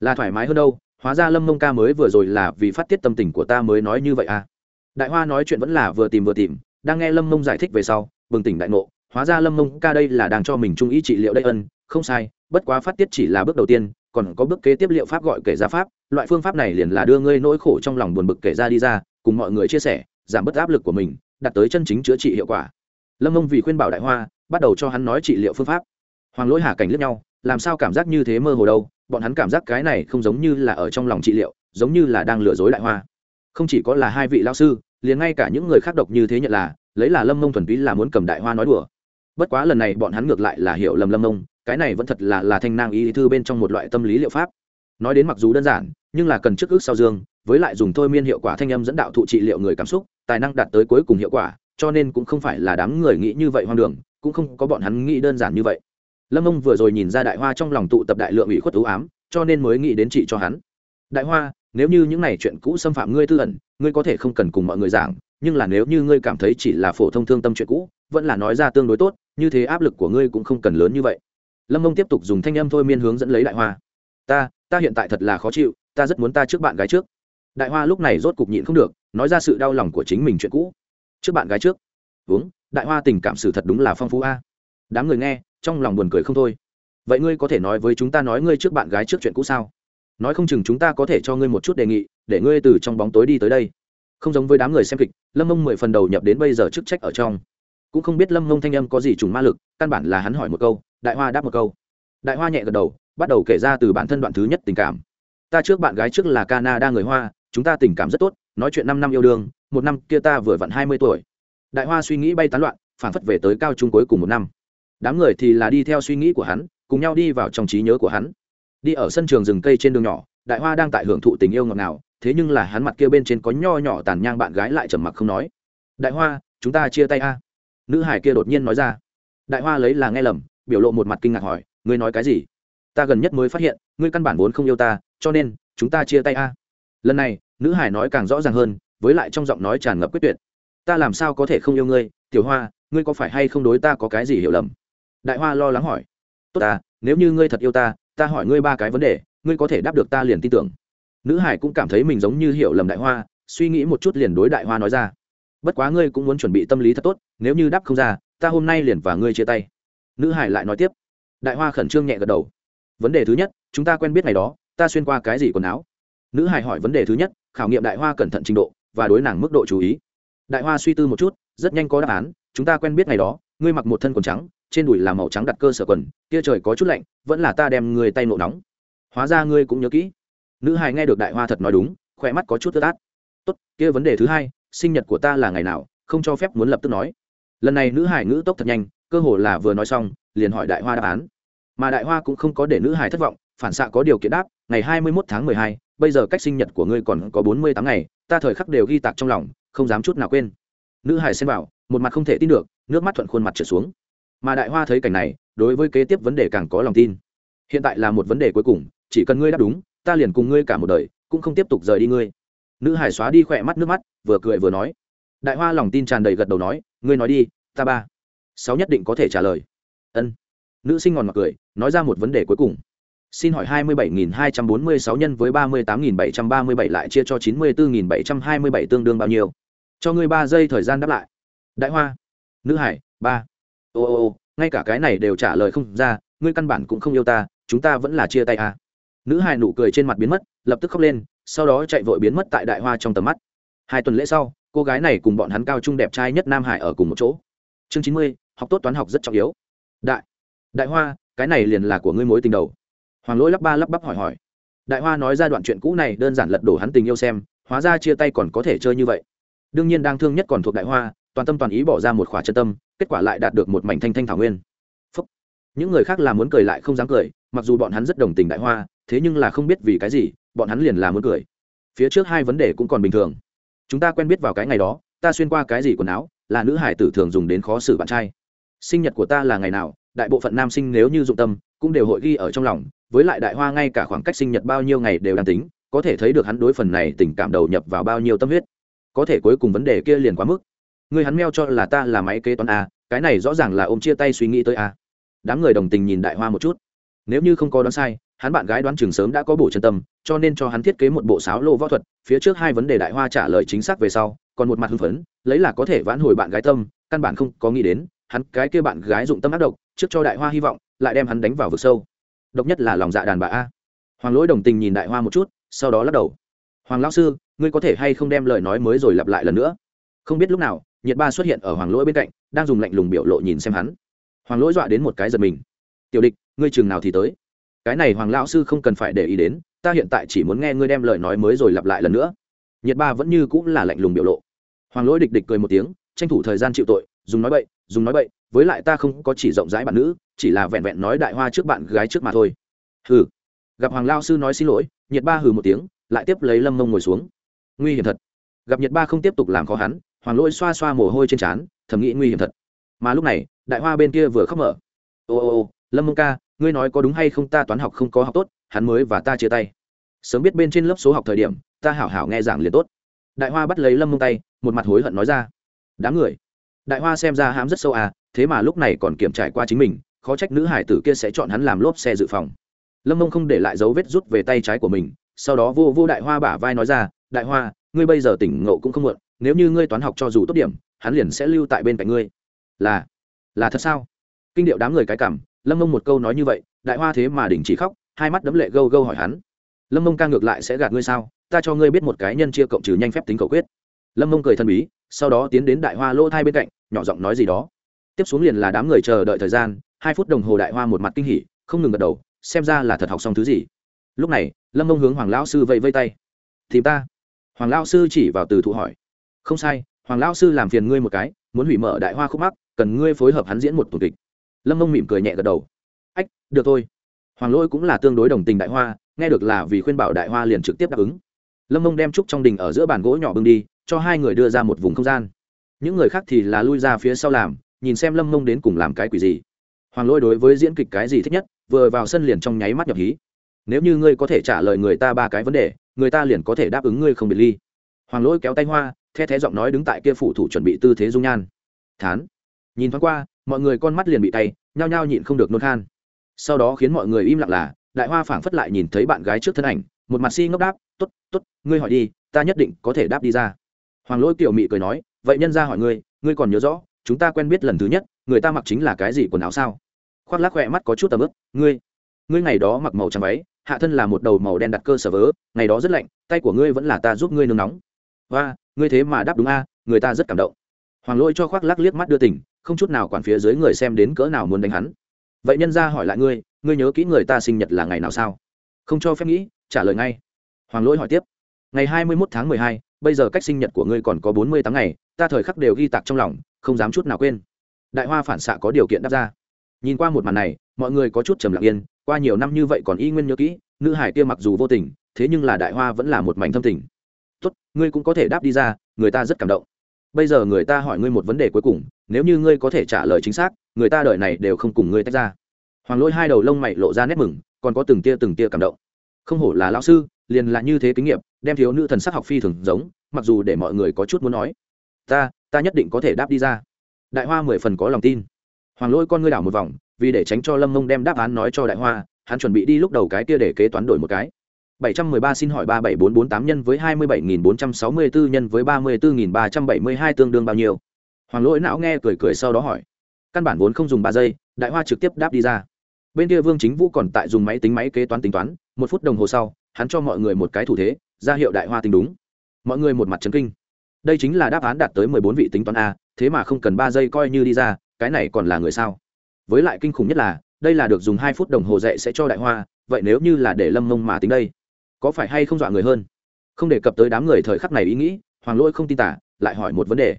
là thoải mái hơn đâu, hóa ra lâm mông ca mới vừa rồi là vì phát tiết tâm tình của ta mới nói như vậy à? Đại hoa nói chuyện vẫn là vừa tìm vừa tìm, đang nghe lâm mông giải thích về sau, bừng tỉnh đại ngộ, hóa ra lâm mông ca đây là đang cho mình trung ý trị liệu đây ân, không sai, bất quá phát tiết chỉ là bước đầu tiên, còn có bước kế tiếp liệu pháp gọi kể ra pháp, loại phương pháp này liền là đưa ngươi nỗi khổ trong lòng buồn bực kể ra đi ra, cùng mọi người chia sẻ, giảm bớt áp lực của mình, đạt tới chân chính chữa trị hiệu quả. Lâm mông vì khuyên bảo đại hoa, bắt đầu cho hắn nói trị liệu phương pháp. Hoàng lỗi hà cảnh lướt nhau, làm sao cảm giác như thế mơ hồ đâu, bọn hắn cảm giác cái này không giống như là ở trong lòng trị liệu, giống như là đang lừa dối đại hoa không chỉ có là hai vị lao sư, liền ngay cả những người khác độc như thế nhận là, lấy là lâm mông thuần túy là muốn cầm đại hoa nói đùa. Bất quá lần này bọn hắn ngược lại là hiểu lầm lâm mông, cái này vẫn thật là là thanh nang ý thư bên trong một loại tâm lý liệu pháp. Nói đến mặc dù đơn giản, nhưng là cần trước ước sau dương, với lại dùng thôi miên hiệu quả thanh âm dẫn đạo thụ trị liệu người cảm xúc, tài năng đạt tới cuối cùng hiệu quả, cho nên cũng không phải là đám người nghĩ như vậy hoang đường, cũng không có bọn hắn nghĩ đơn giản như vậy. Lâm ông vừa rồi nhìn ra đại hoa trong lòng tụ tập đại lượng ủy khuất ưu ám, cho nên mới nghĩ đến trị cho hắn. Đại hoa nếu như những này chuyện cũ xâm phạm ngươi tư ẩn, ngươi có thể không cần cùng mọi người giảng, nhưng là nếu như ngươi cảm thấy chỉ là phổ thông thương tâm chuyện cũ, vẫn là nói ra tương đối tốt, như thế áp lực của ngươi cũng không cần lớn như vậy. Lâm mông tiếp tục dùng thanh âm thôi miên hướng dẫn lấy đại hoa. Ta ta hiện tại thật là khó chịu, ta rất muốn ta trước bạn gái trước. Đại hoa lúc này rốt cục nhịn không được, nói ra sự đau lòng của chính mình chuyện cũ. Trước bạn gái trước. Uống đại hoa tình cảm sự thật đúng là phong phú a. Đám người nghe, trong lòng buồn cười không thôi. Vậy ngươi có thể nói với chúng ta nói ngươi trước bạn gái trước chuyện cũ sao? Nói không chừng chúng ta có thể cho ngươi một chút đề nghị, để ngươi từ trong bóng tối đi tới đây. Không giống với đám người xem kịch, lâm mông mười phần đầu nhập đến bây giờ chức trách ở trong. Cũng không biết lâm mông thanh âm có gì trùng ma lực, căn bản là hắn hỏi một câu, đại hoa đáp một câu. Đại hoa nhẹ gật đầu, bắt đầu kể ra từ bản thân đoạn thứ nhất tình cảm. Ta trước bạn gái trước là canada người hoa, chúng ta tình cảm rất tốt, nói chuyện năm năm yêu đương, một năm kia ta vừa vặn hai mươi tuổi. Đại hoa suy nghĩ bay tán loạn phản phất về tới cao trung cuối cùng một năm. Đám người thì là đi theo suy nghĩ của hắn, cùng nhau đi vào trong trí nhớ của hắn đi ở sân trường rừng cây trên đường nhỏ, đại hoa đang tại hưởng thụ tình yêu ngọt ngào, thế nhưng là hắn mặt kia bên trên có nho nhỏ tàn nhang bạn gái lại trầm mặc không nói. Đại hoa, chúng ta chia tay a. Nữ hải kia đột nhiên nói ra. Đại hoa lấy là nghe lầm, biểu lộ một mặt kinh ngạc hỏi, ngươi nói cái gì? Ta gần nhất mới phát hiện, ngươi căn bản vốn không yêu ta, cho nên, chúng ta chia tay a. Lần này, nữ hải nói càng rõ ràng hơn, với lại trong giọng nói tràn ngập quyết tuyệt. Ta làm sao có thể không yêu ngươi, tiểu hoa, ngươi có phải hay không đối ta có cái gì hiểu lầm? Đại hoa lo lắng hỏi. Tốt ta, nếu như ngươi thật yêu ta ta hỏi ngươi ba cái vấn đề, ngươi có thể đáp được ta liền tin tưởng. Nữ hải cũng cảm thấy mình giống như hiểu lầm đại hoa, suy nghĩ một chút liền đối đại hoa nói ra. Bất quá ngươi cũng muốn chuẩn bị tâm lý thật tốt, nếu như đáp không ra, ta hôm nay liền và ngươi chia tay. Nữ hải lại nói tiếp. Đại hoa khẩn trương nhẹ gật đầu. Vấn đề thứ nhất, chúng ta quen biết ngày đó, ta xuyên qua cái gì quần áo? Nữ hải hỏi vấn đề thứ nhất, khảo nghiệm đại hoa cẩn thận trình độ và đối nàng mức độ chú ý. Đại hoa suy tư một chút, rất nhanh có đáp án, chúng ta quen biết ngày đó, ngươi mặc một thân quần trắng trên đùi là màu trắng đặt cơ sở quần, kia trời có chút lạnh, vẫn là ta đem người tay nộ nóng. Hóa ra ngươi cũng nhớ kỹ. Nữ hài nghe được đại hoa thật nói đúng, khỏe mắt có chút tơ tát. Tốt, kia vấn đề thứ hai, sinh nhật của ta là ngày nào, không cho phép muốn lập tức nói. Lần này nữ hải ngữ tốc thật nhanh, cơ hồ là vừa nói xong, liền hỏi đại hoa đáp án. Mà đại hoa cũng không có để nữ hải thất vọng, phản xạ có điều kiện đáp, ngày hai mươi mốt tháng mười hai, bây giờ cách sinh nhật của ngươi còn có bốn mươi tám ngày, ta thời khắc đều ghi tạc trong lòng, không dám chút nào quên. Nữ hải xem bảo một mặt không thể tin được, nước mắt thuận khuôn mặt trở xuống mà đại hoa thấy cảnh này, đối với kế tiếp vấn đề càng có lòng tin. Hiện tại là một vấn đề cuối cùng, chỉ cần ngươi đáp đúng, ta liền cùng ngươi cả một đời, cũng không tiếp tục rời đi ngươi. Nữ hải xóa đi khỏe mắt nước mắt, vừa cười vừa nói. Đại hoa lòng tin tràn đầy gật đầu nói, ngươi nói đi, ta ba. Sáu nhất định có thể trả lời. Ân. Nữ sinh ngòn mặc cười, nói ra một vấn đề cuối cùng. Xin hỏi hai mươi bảy nghìn hai trăm bốn mươi sáu nhân với ba mươi tám nghìn bảy trăm ba mươi bảy lại chia cho chín mươi bốn nghìn bảy trăm hai mươi bảy tương đương bao nhiêu? Cho ngươi ba giây thời gian đáp lại. Đại hoa. Nữ hải ba ô ô ô, ngay cả cái này đều trả lời không ra, ngươi căn bản cũng không yêu ta, chúng ta vẫn là chia tay à. nữ hài nụ cười trên mặt biến mất, lập tức khóc lên, sau đó chạy vội biến mất tại đại hoa trong tầm mắt. Hai tuần lễ sau, cô gái này cùng bọn hắn cao trung đẹp trai nhất nam hải ở cùng một chỗ. Chương chín mươi, học tốt toán học rất trọng yếu. Đại đại hoa, cái này liền là của ngươi mối tình đầu. Hoàng lỗi lắp ba lắp bắp hỏi hỏi. Đại hoa nói ra đoạn chuyện cũ này đơn giản lật đổ hắn tình yêu xem, hóa ra chia tay còn có thể chơi như vậy. Đương nhiên đang thương nhất còn thuộc đại hoa toàn tâm toàn ý bỏ ra một khỏa chân tâm, kết quả lại đạt được một mảnh thanh thanh thảo nguyên. Phúc. những người khác là muốn cười lại không dám cười, mặc dù bọn hắn rất đồng tình đại hoa, thế nhưng là không biết vì cái gì, bọn hắn liền là muốn cười. Phía trước hai vấn đề cũng còn bình thường. Chúng ta quen biết vào cái ngày đó, ta xuyên qua cái gì quần áo, là nữ hải tử thường dùng đến khó xử bạn trai. Sinh nhật của ta là ngày nào, đại bộ phận nam sinh nếu như dụng tâm, cũng đều hội ghi ở trong lòng, với lại đại hoa ngay cả khoảng cách sinh nhật bao nhiêu ngày đều đang tính, có thể thấy được hắn đối phần này tình cảm đầu nhập vào bao nhiêu tâm huyết. Có thể cuối cùng vấn đề kia liền quá mức người hắn meo cho là ta là máy kế toán a, cái này rõ ràng là ôm chia tay suy nghĩ tới a. Đám người đồng tình nhìn đại hoa một chút. Nếu như không có đoán sai, hắn bạn gái đoán chừng sớm đã có bổ chân tâm, cho nên cho hắn thiết kế một bộ sáo lô võ thuật, phía trước hai vấn đề đại hoa trả lời chính xác về sau, còn một mặt hưng phấn, lấy là có thể vãn hồi bạn gái tâm, căn bản không có nghĩ đến, hắn cái kia bạn gái dụng tâm ác độc, trước cho đại hoa hy vọng, lại đem hắn đánh vào vực sâu. Độc nhất là lòng dạ đàn bà a. Hoàng lỗi đồng tình nhìn đại hoa một chút, sau đó lắc đầu. Hoàng lão sư, ngươi có thể hay không đem lời nói mới rồi lặp lại lần nữa? Không biết lúc nào nhiệt ba xuất hiện ở hoàng lỗi bên cạnh, đang dùng lạnh lùng biểu lộ nhìn xem hắn. Hoàng lỗi dọa đến một cái giật mình. Tiểu địch, ngươi chừng nào thì tới? Cái này hoàng lão sư không cần phải để ý đến, ta hiện tại chỉ muốn nghe ngươi đem lời nói mới rồi lặp lại lần nữa. Nhiệt ba vẫn như cũng là lạnh lùng biểu lộ. Hoàng lỗi địch địch cười một tiếng, tranh thủ thời gian chịu tội, dùng nói bậy, dùng nói bậy, với lại ta không có chỉ rộng rãi bạn nữ, chỉ là vẹn vẹn nói đại hoa trước bạn gái trước mà thôi. Hừ. Gặp hoàng lao sư nói xin lỗi, nhiệt ba hừ một tiếng, lại tiếp lấy lâm mông ngồi xuống. Nguy hiểm thật. Gặp nhiệt ba không tiếp tục làm khó hắn hoàng lỗi xoa xoa mồ hôi trên trán, thầm nghĩ nguy hiểm thật. Mà lúc này, đại hoa bên kia vừa khóc mở. Ô ô ô, lâm mông ca, ngươi nói có đúng hay không ta toán học không có học tốt, hắn mới và ta chia tay. Sớm biết bên trên lớp số học thời điểm, ta hảo hảo nghe giảng liền tốt. Đại hoa bắt lấy lâm mông tay, một mặt hối hận nói ra. Đám người. Đại hoa xem ra hãm rất sâu à thế mà lúc này còn kiểm trải qua chính mình, khó trách nữ hải tử kia sẽ chọn hắn làm lốp xe dự phòng. Lâm mông không để lại dấu vết rút về tay trái của mình, sau đó vô vô đại hoa bả vai nói ra, đại hoa, ngươi bây giờ tỉnh ngộ cũng không muộn nếu như ngươi toán học cho dù tốt điểm, hắn liền sẽ lưu tại bên cạnh ngươi. Là là thật sao? Kinh điệu đám người cái cảm, lâm mông một câu nói như vậy, đại hoa thế mà đình chỉ khóc, hai mắt đấm lệ gâu gâu hỏi hắn. Lâm mông ca ngược lại sẽ gạt ngươi sao? Ta cho ngươi biết một cái nhân chia cộng trừ nhanh phép tính cầu quyết. Lâm mông cười thân bí, sau đó tiến đến đại hoa lỗ thai bên cạnh, nhỏ giọng nói gì đó. Tiếp xuống liền là đám người chờ đợi thời gian, hai phút đồng hồ đại hoa một mặt kinh hỉ, không ngừng gật đầu, xem ra là thật học xong thứ gì. Lúc này, lâm mông hướng hoàng lão sư vẫy vây tay. Thì ta. Hoàng lão sư chỉ vào từ thụ hỏi không sai, hoàng lão sư làm phiền ngươi một cái, muốn hủy mở đại hoa khúc mắc, cần ngươi phối hợp hắn diễn một tuần kịch. Lâm mông mỉm cười nhẹ gật đầu. Ách, được thôi. Hoàng lỗi cũng là tương đối đồng tình đại hoa, nghe được là vì khuyên bảo đại hoa liền trực tiếp đáp ứng. Lâm mông đem trúc trong đình ở giữa bàn gỗ nhỏ bưng đi, cho hai người đưa ra một vùng không gian. Những người khác thì là lui ra phía sau làm, nhìn xem lâm mông đến cùng làm cái quỷ gì. Hoàng lỗi đối với diễn kịch cái gì thích nhất, vừa vào sân liền trong nháy mắt nhập hí. Nếu như ngươi có thể trả lời người ta ba cái vấn đề, người ta liền có thể đáp ứng ngươi không biệt ly. Hoàng lỗi kéo tay hoa the thé giọng nói đứng tại kia phủ thủ chuẩn bị tư thế dung nhan. Thán. Nhìn thoáng qua, mọi người con mắt liền bị tay, nhao nhao nhịn không được nôn khan. Sau đó khiến mọi người im lặng là, đại hoa phảng phất lại nhìn thấy bạn gái trước thân ảnh, một mặt si ngốc đáp t ố t t ố t ngươi hỏi đi, ta nhất định có thể đáp đi ra. Hoàng lỗi kiểu mị cười nói, vậy nhân ra hỏi ngươi ngươi còn nhớ rõ, chúng ta quen biết lần thứ nhất, người ta mặc chính là cái gì quần áo sao? Khoác lác khoe mắt có chút tầm ướp ngươi ngươi ngày đó mặc màu trắng váy, hạ thân là một đầu màu đen đặt cơ sở vớ, ngày đó rất lạnh, tay của ngươi vẫn là ta giúp ngươi nương nóng. Và ngươi thế mà đáp đúng a, người ta rất cảm động. Hoàng lỗi cho khoác lắc liếc mắt đưa tỉnh không chút nào quản phía dưới người xem đến cỡ nào muốn đánh hắn. Vậy nhân ra hỏi lại ngươi ngươi nhớ kỹ người ta sinh nhật là ngày nào sao? Không cho phép nghĩ, trả lời ngay. Hoàng lỗi hỏi tiếp. Ngày hai mươi mốt tháng mười hai, bây giờ cách sinh nhật của ngươi còn có bốn mươi tám ngày, ta thời khắc đều ghi tạc trong lòng, không dám chút nào quên. Đại hoa phản xạ có điều kiện đáp ra. Nhìn qua một màn này, mọi người có chút trầm lặng yên, qua nhiều năm như vậy còn y nguyên nhớ kỹ, nữ hải kia mặc dù vô tình, thế nhưng là đại hoa vẫn là một mảnh thâm tình tốt, ngươi cũng có thể đáp đi ra, người ta rất cảm động. Bây giờ người ta hỏi ngươi một vấn đề cuối cùng, nếu như ngươi có thể trả lời chính xác, người ta đợi này đều không cùng ngươi tách ra. Hoàng lỗi hai đầu lông mày lộ ra nét mừng, còn có từng tia từng tia cảm động. Không hổ là lão sư, liền là như thế kinh nghiệm, đem thiếu nữ thần sắc học phi thường giống, mặc dù để mọi người có chút muốn nói. Ta ta nhất định có thể đáp đi ra. Đại hoa mười phần có lòng tin. Hoàng lỗi con ngươi đảo một vòng, vì để tránh cho lâm mông đem đáp án nói cho đại hoa, hắn chuẩn bị đi lúc đầu cái kia để kế toán đổi một cái. 713 xin hỏi 37448 nhân với 27464 nhân với 34372 tương đương bao nhiêu? Hoàng Lỗi não nghe cười cười sau đó hỏi. Căn bản vốn không dùng 3 giây, đại hoa trực tiếp đáp đi ra. Bên kia Vương Chính Vũ còn tại dùng máy tính máy kế toán tính toán, một phút đồng hồ sau, hắn cho mọi người một cái thủ thế, ra hiệu đại hoa tính đúng. Mọi người một mặt chấn kinh. Đây chính là đáp án đạt tới 14 vị tính toán a, thế mà không cần 3 giây coi như đi ra, cái này còn là người sao? Với lại kinh khủng nhất là, đây là được dùng 2 phút đồng hồ dạy sẽ cho đại hoa, vậy nếu như là để Lâm Mông mà tính đây, có phải hay không dọa người hơn? Không đề cập tới đám người thời khắc này ý nghĩ, hoàng lỗi không tin tả, lại hỏi một vấn đề.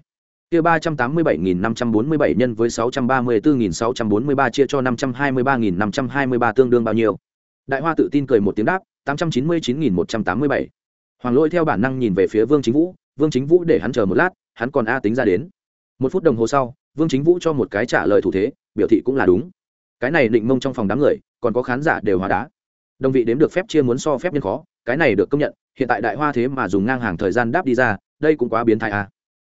Kia ba trăm tám mươi bảy nghìn năm trăm bốn mươi bảy nhân với sáu trăm ba mươi bốn nghìn sáu trăm bốn mươi ba chia cho năm trăm hai mươi ba nghìn năm trăm hai mươi ba tương đương bao nhiêu? Đại hoa tự tin cười một tiếng đáp, tám trăm chín mươi chín nghìn một trăm tám mươi bảy. Hoàng lỗi theo bản năng nhìn về phía vương chính vũ, vương chính vũ để hắn chờ một lát, hắn còn a tính ra đến. Một phút đồng hồ sau, vương chính vũ cho một cái trả lời thủ thế, biểu thị cũng là đúng. Cái này định mông trong phòng đám người, còn có khán giả đều hóa đá đồng vị đếm được phép chia muốn so phép nhân khó, cái này được công nhận, hiện tại đại hoa thế mà dùng ngang hàng thời gian đáp đi ra, đây cũng quá biến thái à.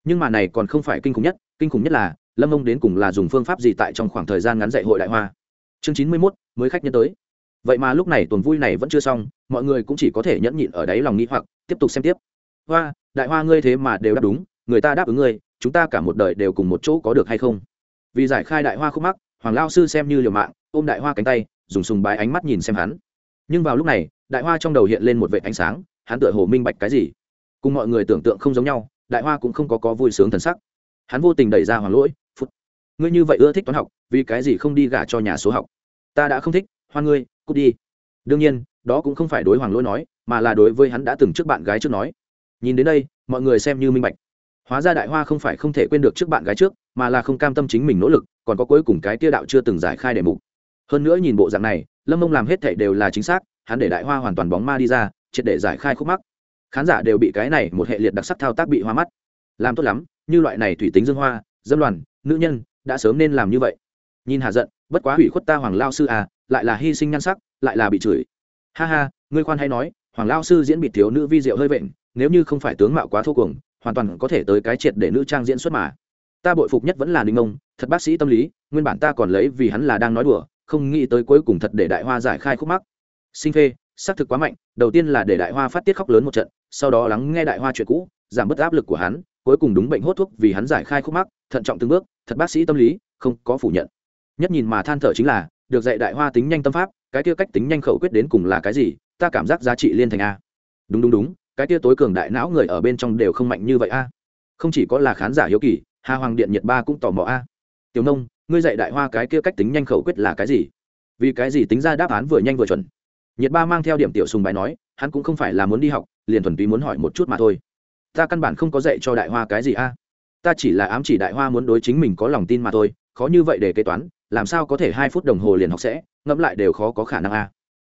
nhưng mà này còn không phải kinh khủng nhất, kinh khủng nhất là, lâm ông đến cùng là dùng phương pháp gì tại trong khoảng thời gian ngắn dạy hội đại hoa? Chương chín mươi mốt, mới khách nhân tới. Vậy mà lúc này tuần vui này vẫn chưa xong, mọi người cũng chỉ có thể nhẫn nhịn ở đáy lòng nghĩ hoặc, tiếp tục xem tiếp. Hoa, đại hoa ngươi thế mà đều đáp đúng, người ta đáp ứng ngươi, chúng ta cả một đời đều cùng một chỗ có được hay không? Vì giải khai đại hoa khúc mắc, hoàng lao sư xem như liều mạng, ôm đại hoa cánh tay, dùng sùng bái ánh mắt nhìn xem hắn nhưng vào lúc này, đại hoa trong đầu hiện lên một vệ ánh sáng, hắn tựa hồ minh bạch cái gì? Cùng mọi người tưởng tượng không giống nhau, đại hoa cũng không có có vui sướng thần sắc. Hắn vô tình đẩy ra hoàng lỗi, phút. Ngươi như vậy ưa thích toán học, vì cái gì không đi gả cho nhà số học? Ta đã không thích hoa ngươi, cút đi. Đương nhiên, đó cũng không phải đối hoàng lỗi nói, mà là đối với hắn đã từng trước bạn gái trước nói. Nhìn đến đây, mọi người xem như minh bạch. Hóa ra đại hoa không phải không thể quên được trước bạn gái trước, mà là không cam tâm chính mình nỗ lực, còn có cuối cùng cái tia đạo chưa từng giải khai đề mục. Hơn nữa nhìn bộ dạng này lâm mông làm hết thảy đều là chính xác, hắn để đại hoa hoàn toàn bóng ma đi ra, triệt để giải khai khúc mắc. Khán giả đều bị cái này một hệ liệt đặc sắc thao tác bị hoa mắt. Làm tốt lắm, như loại này thủy tính dương hoa, dâm đoàn, nữ nhân, đã sớm nên làm như vậy. Nhìn hạ giận, bất quá hủy khuất ta hoàng lao sư à lại là hy sinh nhan sắc, lại là bị chửi. Ha ha, ngươi khoan hay nói, hoàng lao sư diễn bị thiếu nữ vi diệu hơi vện, nếu như không phải tướng mạo quá thô cuồng, hoàn toàn có thể tới cái triệt để nữ trang diễn xuất mà. Ta bội phục nhất vẫn là ninh mông, thật bác sĩ tâm lý, nguyên bản ta còn lấy vì hắn là đang nói đùa không nghĩ tới cuối cùng thật để đại hoa giải khai khúc mắc. Sinh phê, xác thực quá mạnh, đầu tiên là để đại hoa phát tiết khóc lớn một trận, sau đó lắng nghe đại hoa chuyện cũ, giảm bớt áp lực của hắn, cuối cùng đúng bệnh hốt thuốc vì hắn giải khai khúc mắc, thận trọng từng bước, thật bác sĩ tâm lý, không có phủ nhận. Nhất nhìn mà than thở chính là, được dạy đại hoa tính nhanh tâm pháp, cái kia cách tính nhanh khẩu quyết đến cùng là cái gì, ta cảm giác giá trị liên thành a. Đúng đúng đúng, cái kia tối cường đại não người ở bên trong đều không mạnh như vậy a. Không chỉ có là khán giả hiếu kỳ, hà hoàng điện nhiệt ba cũng tò mò a. Tiểu nông ngươi dạy đại hoa cái kia cách tính nhanh khẩu quyết là cái gì? Vì cái gì tính ra đáp án vừa nhanh vừa chuẩn? Nhiệt ba mang theo điểm tiểu sùng bài nói, hắn cũng không phải là muốn đi học, liền thuần túy muốn hỏi một chút mà thôi. Ta căn bản không có dạy cho đại hoa cái gì a. Ta chỉ là ám chỉ đại hoa muốn đối chính mình có lòng tin mà thôi, khó như vậy để kế toán, làm sao có thể hai phút đồng hồ liền học sẽ, ngẫm lại đều khó có khả năng a.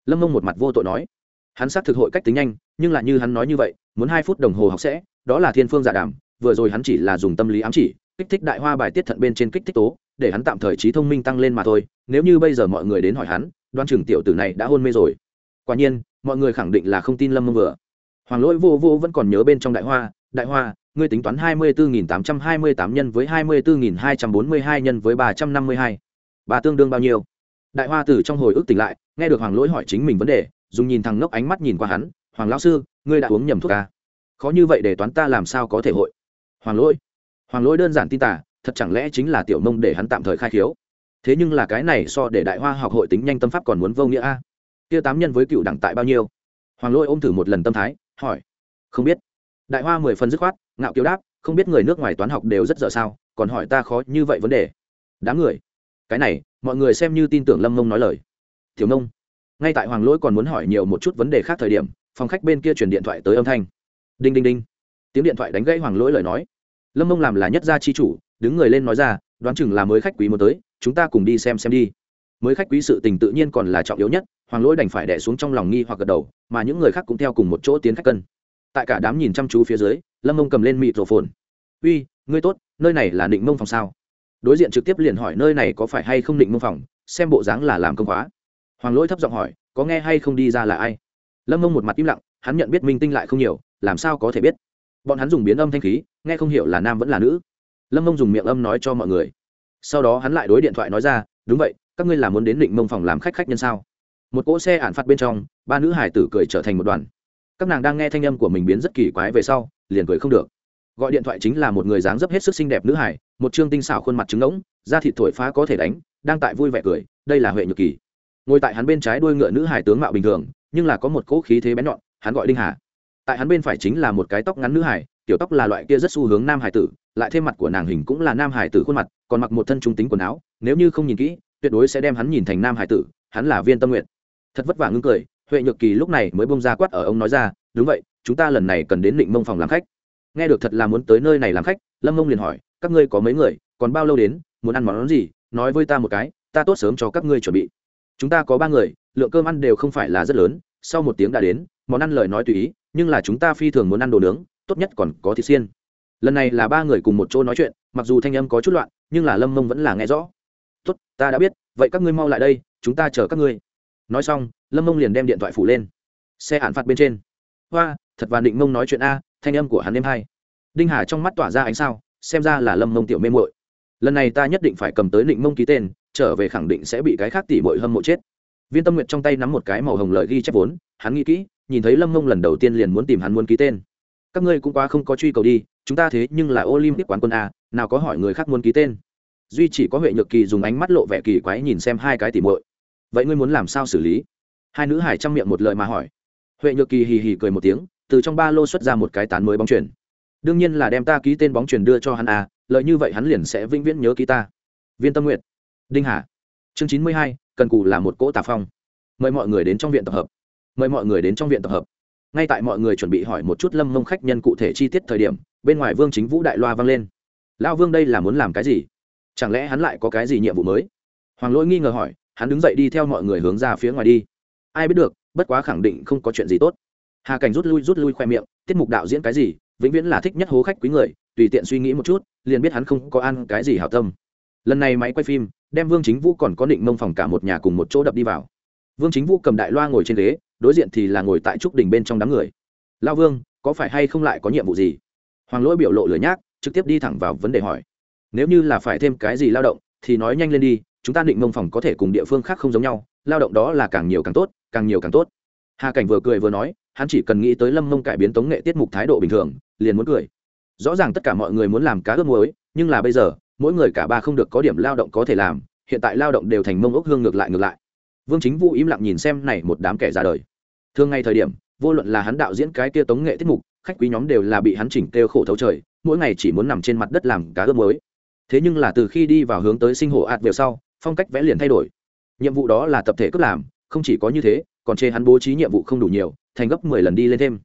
Lâm mông một mặt vô tội nói, hắn xác thực hội cách tính nhanh, nhưng là như hắn nói như vậy, muốn hai phút đồng hồ học sẽ, đó là thiên phương giả đảm. vừa rồi hắn chỉ là dùng tâm lý ám chỉ, kích thích đại hoa bài tiết thận bên trên kích thích tố để hắn tạm thời trí thông minh tăng lên mà thôi, nếu như bây giờ mọi người đến hỏi hắn đoan trưởng tiểu tử này đã hôn mê rồi. Quả nhiên, mọi người khẳng định là không tin lâm mông vừa. Hoàng lỗi vô vô vẫn còn nhớ bên trong đại hoa đại hoa, ngươi tính toán hai mươi bốn tám trăm hai mươi tám nhân với hai mươi bốn hai trăm bốn mươi hai nhân với ba trăm năm mươi hai. Bà tương đương bao nhiêu? Đại hoa từ trong hồi ức tỉnh lại, nghe được hoàng lỗi hỏi chính mình vấn đề, dùng nhìn thằng ngốc ánh mắt nhìn qua hắn, hoàng lão sư, ngươi đã uống nhầm thuốc ca khó như vậy để toán ta làm sao có thể hội? Hoàng lỗi hoàng lỗi đơn giản tin tả thật chẳng lẽ chính là tiểu mông để hắn tạm thời khai khiếu? Thế nhưng là cái này so để đại hoa học hội tính nhanh tâm pháp còn muốn vô nghĩa a. Kia tám nhân với cựu đẳng tại bao nhiêu? Hoàng lỗi ôm thử một lần tâm thái, hỏi. Không biết. Đại hoa mười phần dứt khoát, ngạo kiều đáp, không biết người nước ngoài toán học đều rất dở sao, còn hỏi ta khó như vậy vấn đề. Đám người. Cái này, mọi người xem như tin tưởng lâm mông nói lời. Thiếu mông ngay tại hoàng lỗi còn muốn hỏi nhiều một chút vấn đề khác thời điểm, phòng khách bên kia chuyển điện thoại tới âm thanh. Đinh đinh đinh. Tiếng điện thoại đánh gãy hoàng lỗi lời nói. Lâm mông làm là nhất gia chi chủ đứng người lên nói ra, đoán chừng là mới khách quý muốn tới, chúng ta cùng đi xem xem đi. Mới khách quý sự tình tự nhiên còn là trọng yếu nhất, hoàng lỗi đành phải đẻ xuống trong lòng nghi hoặc gật đầu, mà những người khác cũng theo cùng một chỗ tiến khách cân. Tại cả đám nhìn chăm chú phía dưới, lâm mông cầm lên mịt rổ phồn. Uy, ngươi tốt, nơi này là định mông phòng sao? Đối diện trực tiếp liền hỏi, nơi này có phải hay không định mông phòng? Xem bộ dáng là làm công khóa. Hoàng lỗi thấp giọng hỏi, có nghe hay không đi ra là ai? Lâm mông một mặt im lặng, hắn nhận biết minh tinh lại không nhiều, làm sao có thể biết? Bọn hắn dùng biến âm thanh khí, nghe không hiểu là nam vẫn là nữ lâm mông dùng miệng âm nói cho mọi người. Sau đó hắn lại đối điện thoại nói ra, đúng vậy, các ngươi là muốn đến định mông phòng làm khách khách nhân sao? Một cỗ xe ản phạt bên trong, ba nữ hải tử cười trở thành một đoàn. Các nàng đang nghe thanh âm của mình biến rất kỳ quái về sau, liền cười không được. Gọi điện thoại chính là một người dáng dấp hết sức xinh đẹp nữ hải, một chương tinh xảo khuôn mặt trứng ngỗng da thịt thổi phá có thể đánh, đang tại vui vẻ cười, đây là huệ nhược kỳ. Ngồi tại hắn bên trái đuôi ngựa nữ hải tướng mạo bình thường, nhưng là có một cỗ khí thế bén nhọn, hắn gọi đinh hà. Tại hắn bên phải chính là một cái tóc ngắn nữ hải tiểu tóc là loại kia rất xu hướng nam hải tử, lại thêm mặt của nàng hình cũng là nam hải tử khuôn mặt, còn mặc một thân trung tính quần áo, nếu như không nhìn kỹ, tuyệt đối sẽ đem hắn nhìn thành nam hải tử, hắn là viên tâm nguyện thật vất vả ngưng cười, huệ nhược kỳ lúc này mới bông ra quát ở ông nói ra, đúng vậy, chúng ta lần này cần đến định mông phòng làm khách. Nghe được thật là muốn tới nơi này làm khách, lâm mông liền hỏi, các ngươi có mấy người, còn bao lâu đến, muốn ăn món gì, nói với ta một cái, ta tốt sớm cho các ngươi chuẩn bị. Chúng ta có ba người, lượng cơm ăn đều không phải là rất lớn, sau một tiếng đã đến, món ăn lời nói tùy ý, nhưng là chúng ta phi thường muốn ăn đồ nướng tốt nhất còn có thịt xiên. Lần này là ba người cùng một chỗ nói chuyện, mặc dù thanh âm có chút loạn, nhưng là lâm mông vẫn là nghe rõ. Tốt, ta đã biết, vậy các ngươi mau lại đây, chúng ta chờ các ngươi. Nói xong, lâm mông liền đem điện thoại phủ lên. Xe hạn phạt bên trên. Hoa, thật và định mông nói chuyện a, thanh âm của hắn em hai đinh hà trong mắt tỏa ra ánh sao, xem ra là lâm mông tiểu mê mội lần này ta nhất định phải cầm tới định mông ký tên, trở về khẳng định sẽ bị cái khác tỉ mội hâm mộ chết. Viên tâm nguyện trong tay nắm một cái màu hồng lợi ghi chép vốn, hắn nghĩ kỹ, nhìn thấy lâm mông lần đầu tiên liền muốn tìm hắn muốn ký tên các ngươi cũng quá không có truy cầu đi, chúng ta thế nhưng là olympic quán quân a, nào có hỏi người khác muốn ký tên. Duy chỉ có huệ nhược kỳ dùng ánh mắt lộ vẻ kỳ quái nhìn xem hai cái tỉ mội vậy ngươi muốn làm sao xử lý? Hai nữ hải chăm miệng một lời mà hỏi. Huệ nhược kỳ hì hì cười một tiếng, từ trong ba lô xuất ra một cái tán mới bóng chuyển đương nhiên là đem ta ký tên bóng chuyển đưa cho hắn à lợi như vậy hắn liền sẽ vĩnh viễn nhớ ký ta. Viên tâm nguyện đinh hà. Chương chín mươi hai, cần cù là một cỗ tà phong. Mời mọi người đến trong viện tập hợp. Mời mọi người đến trong viện tập hợp ngay tại mọi người chuẩn bị hỏi một chút lâm mông khách nhân cụ thể chi tiết thời điểm, bên ngoài vương chính vũ đại loa vang lên. Lão vương đây là muốn làm cái gì? Chẳng lẽ hắn lại có cái gì nhiệm vụ mới? Hoàng lỗi nghi ngờ hỏi, hắn đứng dậy đi theo mọi người hướng ra phía ngoài đi. Ai biết được, bất quá khẳng định không có chuyện gì tốt. Hà cảnh rút lui rút lui khoe miệng, tiết mục đạo diễn cái gì, vĩnh viễn là thích nhất hố khách quý người, tùy tiện suy nghĩ một chút, liền biết hắn không có ăn cái gì hảo tâm. Lần này máy quay phim, đem vương chính vũ còn có định mông phòng cả một nhà cùng một chỗ đập đi vào. Vương chính vũ cầm đại loa ngồi trên ghế đối diện thì là ngồi tại trúc đỉnh bên trong đám người. Lao vương, có phải hay không lại có nhiệm vụ gì? Hoàng lỗi biểu lộ lửa nhác, trực tiếp đi thẳng vào vấn đề hỏi. Nếu như là phải thêm cái gì lao động, thì nói nhanh lên đi, chúng ta định mông phòng có thể cùng địa phương khác không giống nhau, lao động đó là càng nhiều càng tốt, càng nhiều càng tốt. Hà cảnh vừa cười vừa nói, hắn chỉ cần nghĩ tới lâm mông cải biến tống nghệ tiết mục thái độ bình thường, liền muốn cười. Rõ ràng tất cả mọi người muốn làm cá ướp muối, nhưng là bây giờ, mỗi người cả ba không được có điểm lao động có thể làm, hiện tại lao động đều thành mông ốc hương ngược lại ngược lại vương chính vũ im lặng nhìn xem này một đám kẻ ra đời. Thường ngày thời điểm, vô luận là hắn đạo diễn cái kia tống nghệ tiết mục, khách quý nhóm đều là bị hắn chỉnh kêu khổ thấu trời, mỗi ngày chỉ muốn nằm trên mặt đất làm cá ướp muối. Thế nhưng là từ khi đi vào hướng tới sinh hồ ạt về sau, phong cách vẽ liền thay đổi. Nhiệm vụ đó là tập thể cướp làm, không chỉ có như thế, còn chê hắn bố trí nhiệm vụ không đủ nhiều, thành gấp mười lần đi lên thêm.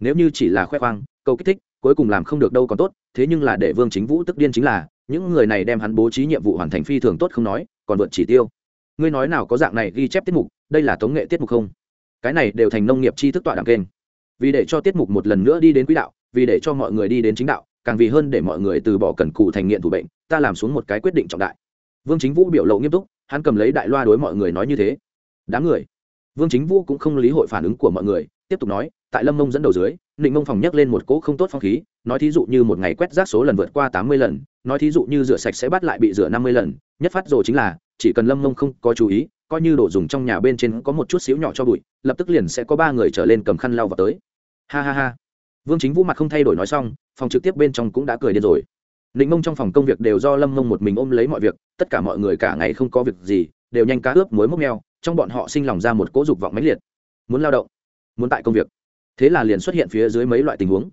Nếu như chỉ là khoe khoang, câu kích thích, cuối cùng làm không được đâu còn tốt, thế nhưng là để vương chính vũ tức điên chính là, những người này đem hắn bố trí nhiệm vụ hoàn thành phi thường tốt không nói, còn vượt chỉ tiêu ngươi nói nào có dạng này ghi chép tiết mục, đây là tống nghệ tiết mục không? Cái này đều thành nông nghiệp tri thức tọa đẳng kênh. Vì để cho tiết mục một lần nữa đi đến quỹ đạo, vì để cho mọi người đi đến chính đạo, càng vì hơn để mọi người từ bỏ cần cụ thành nghiện thủ bệnh, ta làm xuống một cái quyết định trọng đại. Vương chính vũ biểu lộ nghiêm túc, hắn cầm lấy đại loa đối mọi người nói như thế. Đám người. Vương chính vũ cũng không lý hội phản ứng của mọi người, tiếp tục nói, tại lâm mông dẫn đầu dưới định mông phòng nhắc lên một cỗ không tốt phong khí, nói thí dụ như một ngày quét rác số lần vượt qua tám mươi lần, nói thí dụ như rửa sạch sẽ bắt lại bị rửa năm mươi lần, nhất phát rồi chính là chỉ cần lâm mông không có chú ý, coi như đồ dùng trong nhà bên trên có một chút xíu nhỏ cho bụi, lập tức liền sẽ có ba người trở lên cầm khăn lau vào tới. Ha ha ha. Vương chính vũ mặt không thay đổi nói xong, phòng trực tiếp bên trong cũng đã cười điên rồi. Định mông trong phòng công việc đều do lâm mông một mình ôm lấy mọi việc, tất cả mọi người cả ngày không có việc gì, đều nhanh cá ướp muối mốc meo trong bọn họ sinh lòng ra một cỗ dục vọng mãnh liệt. Muốn lao động, muốn tại công việc. Thế là liền xuất hiện phía dưới mấy loại tình huống.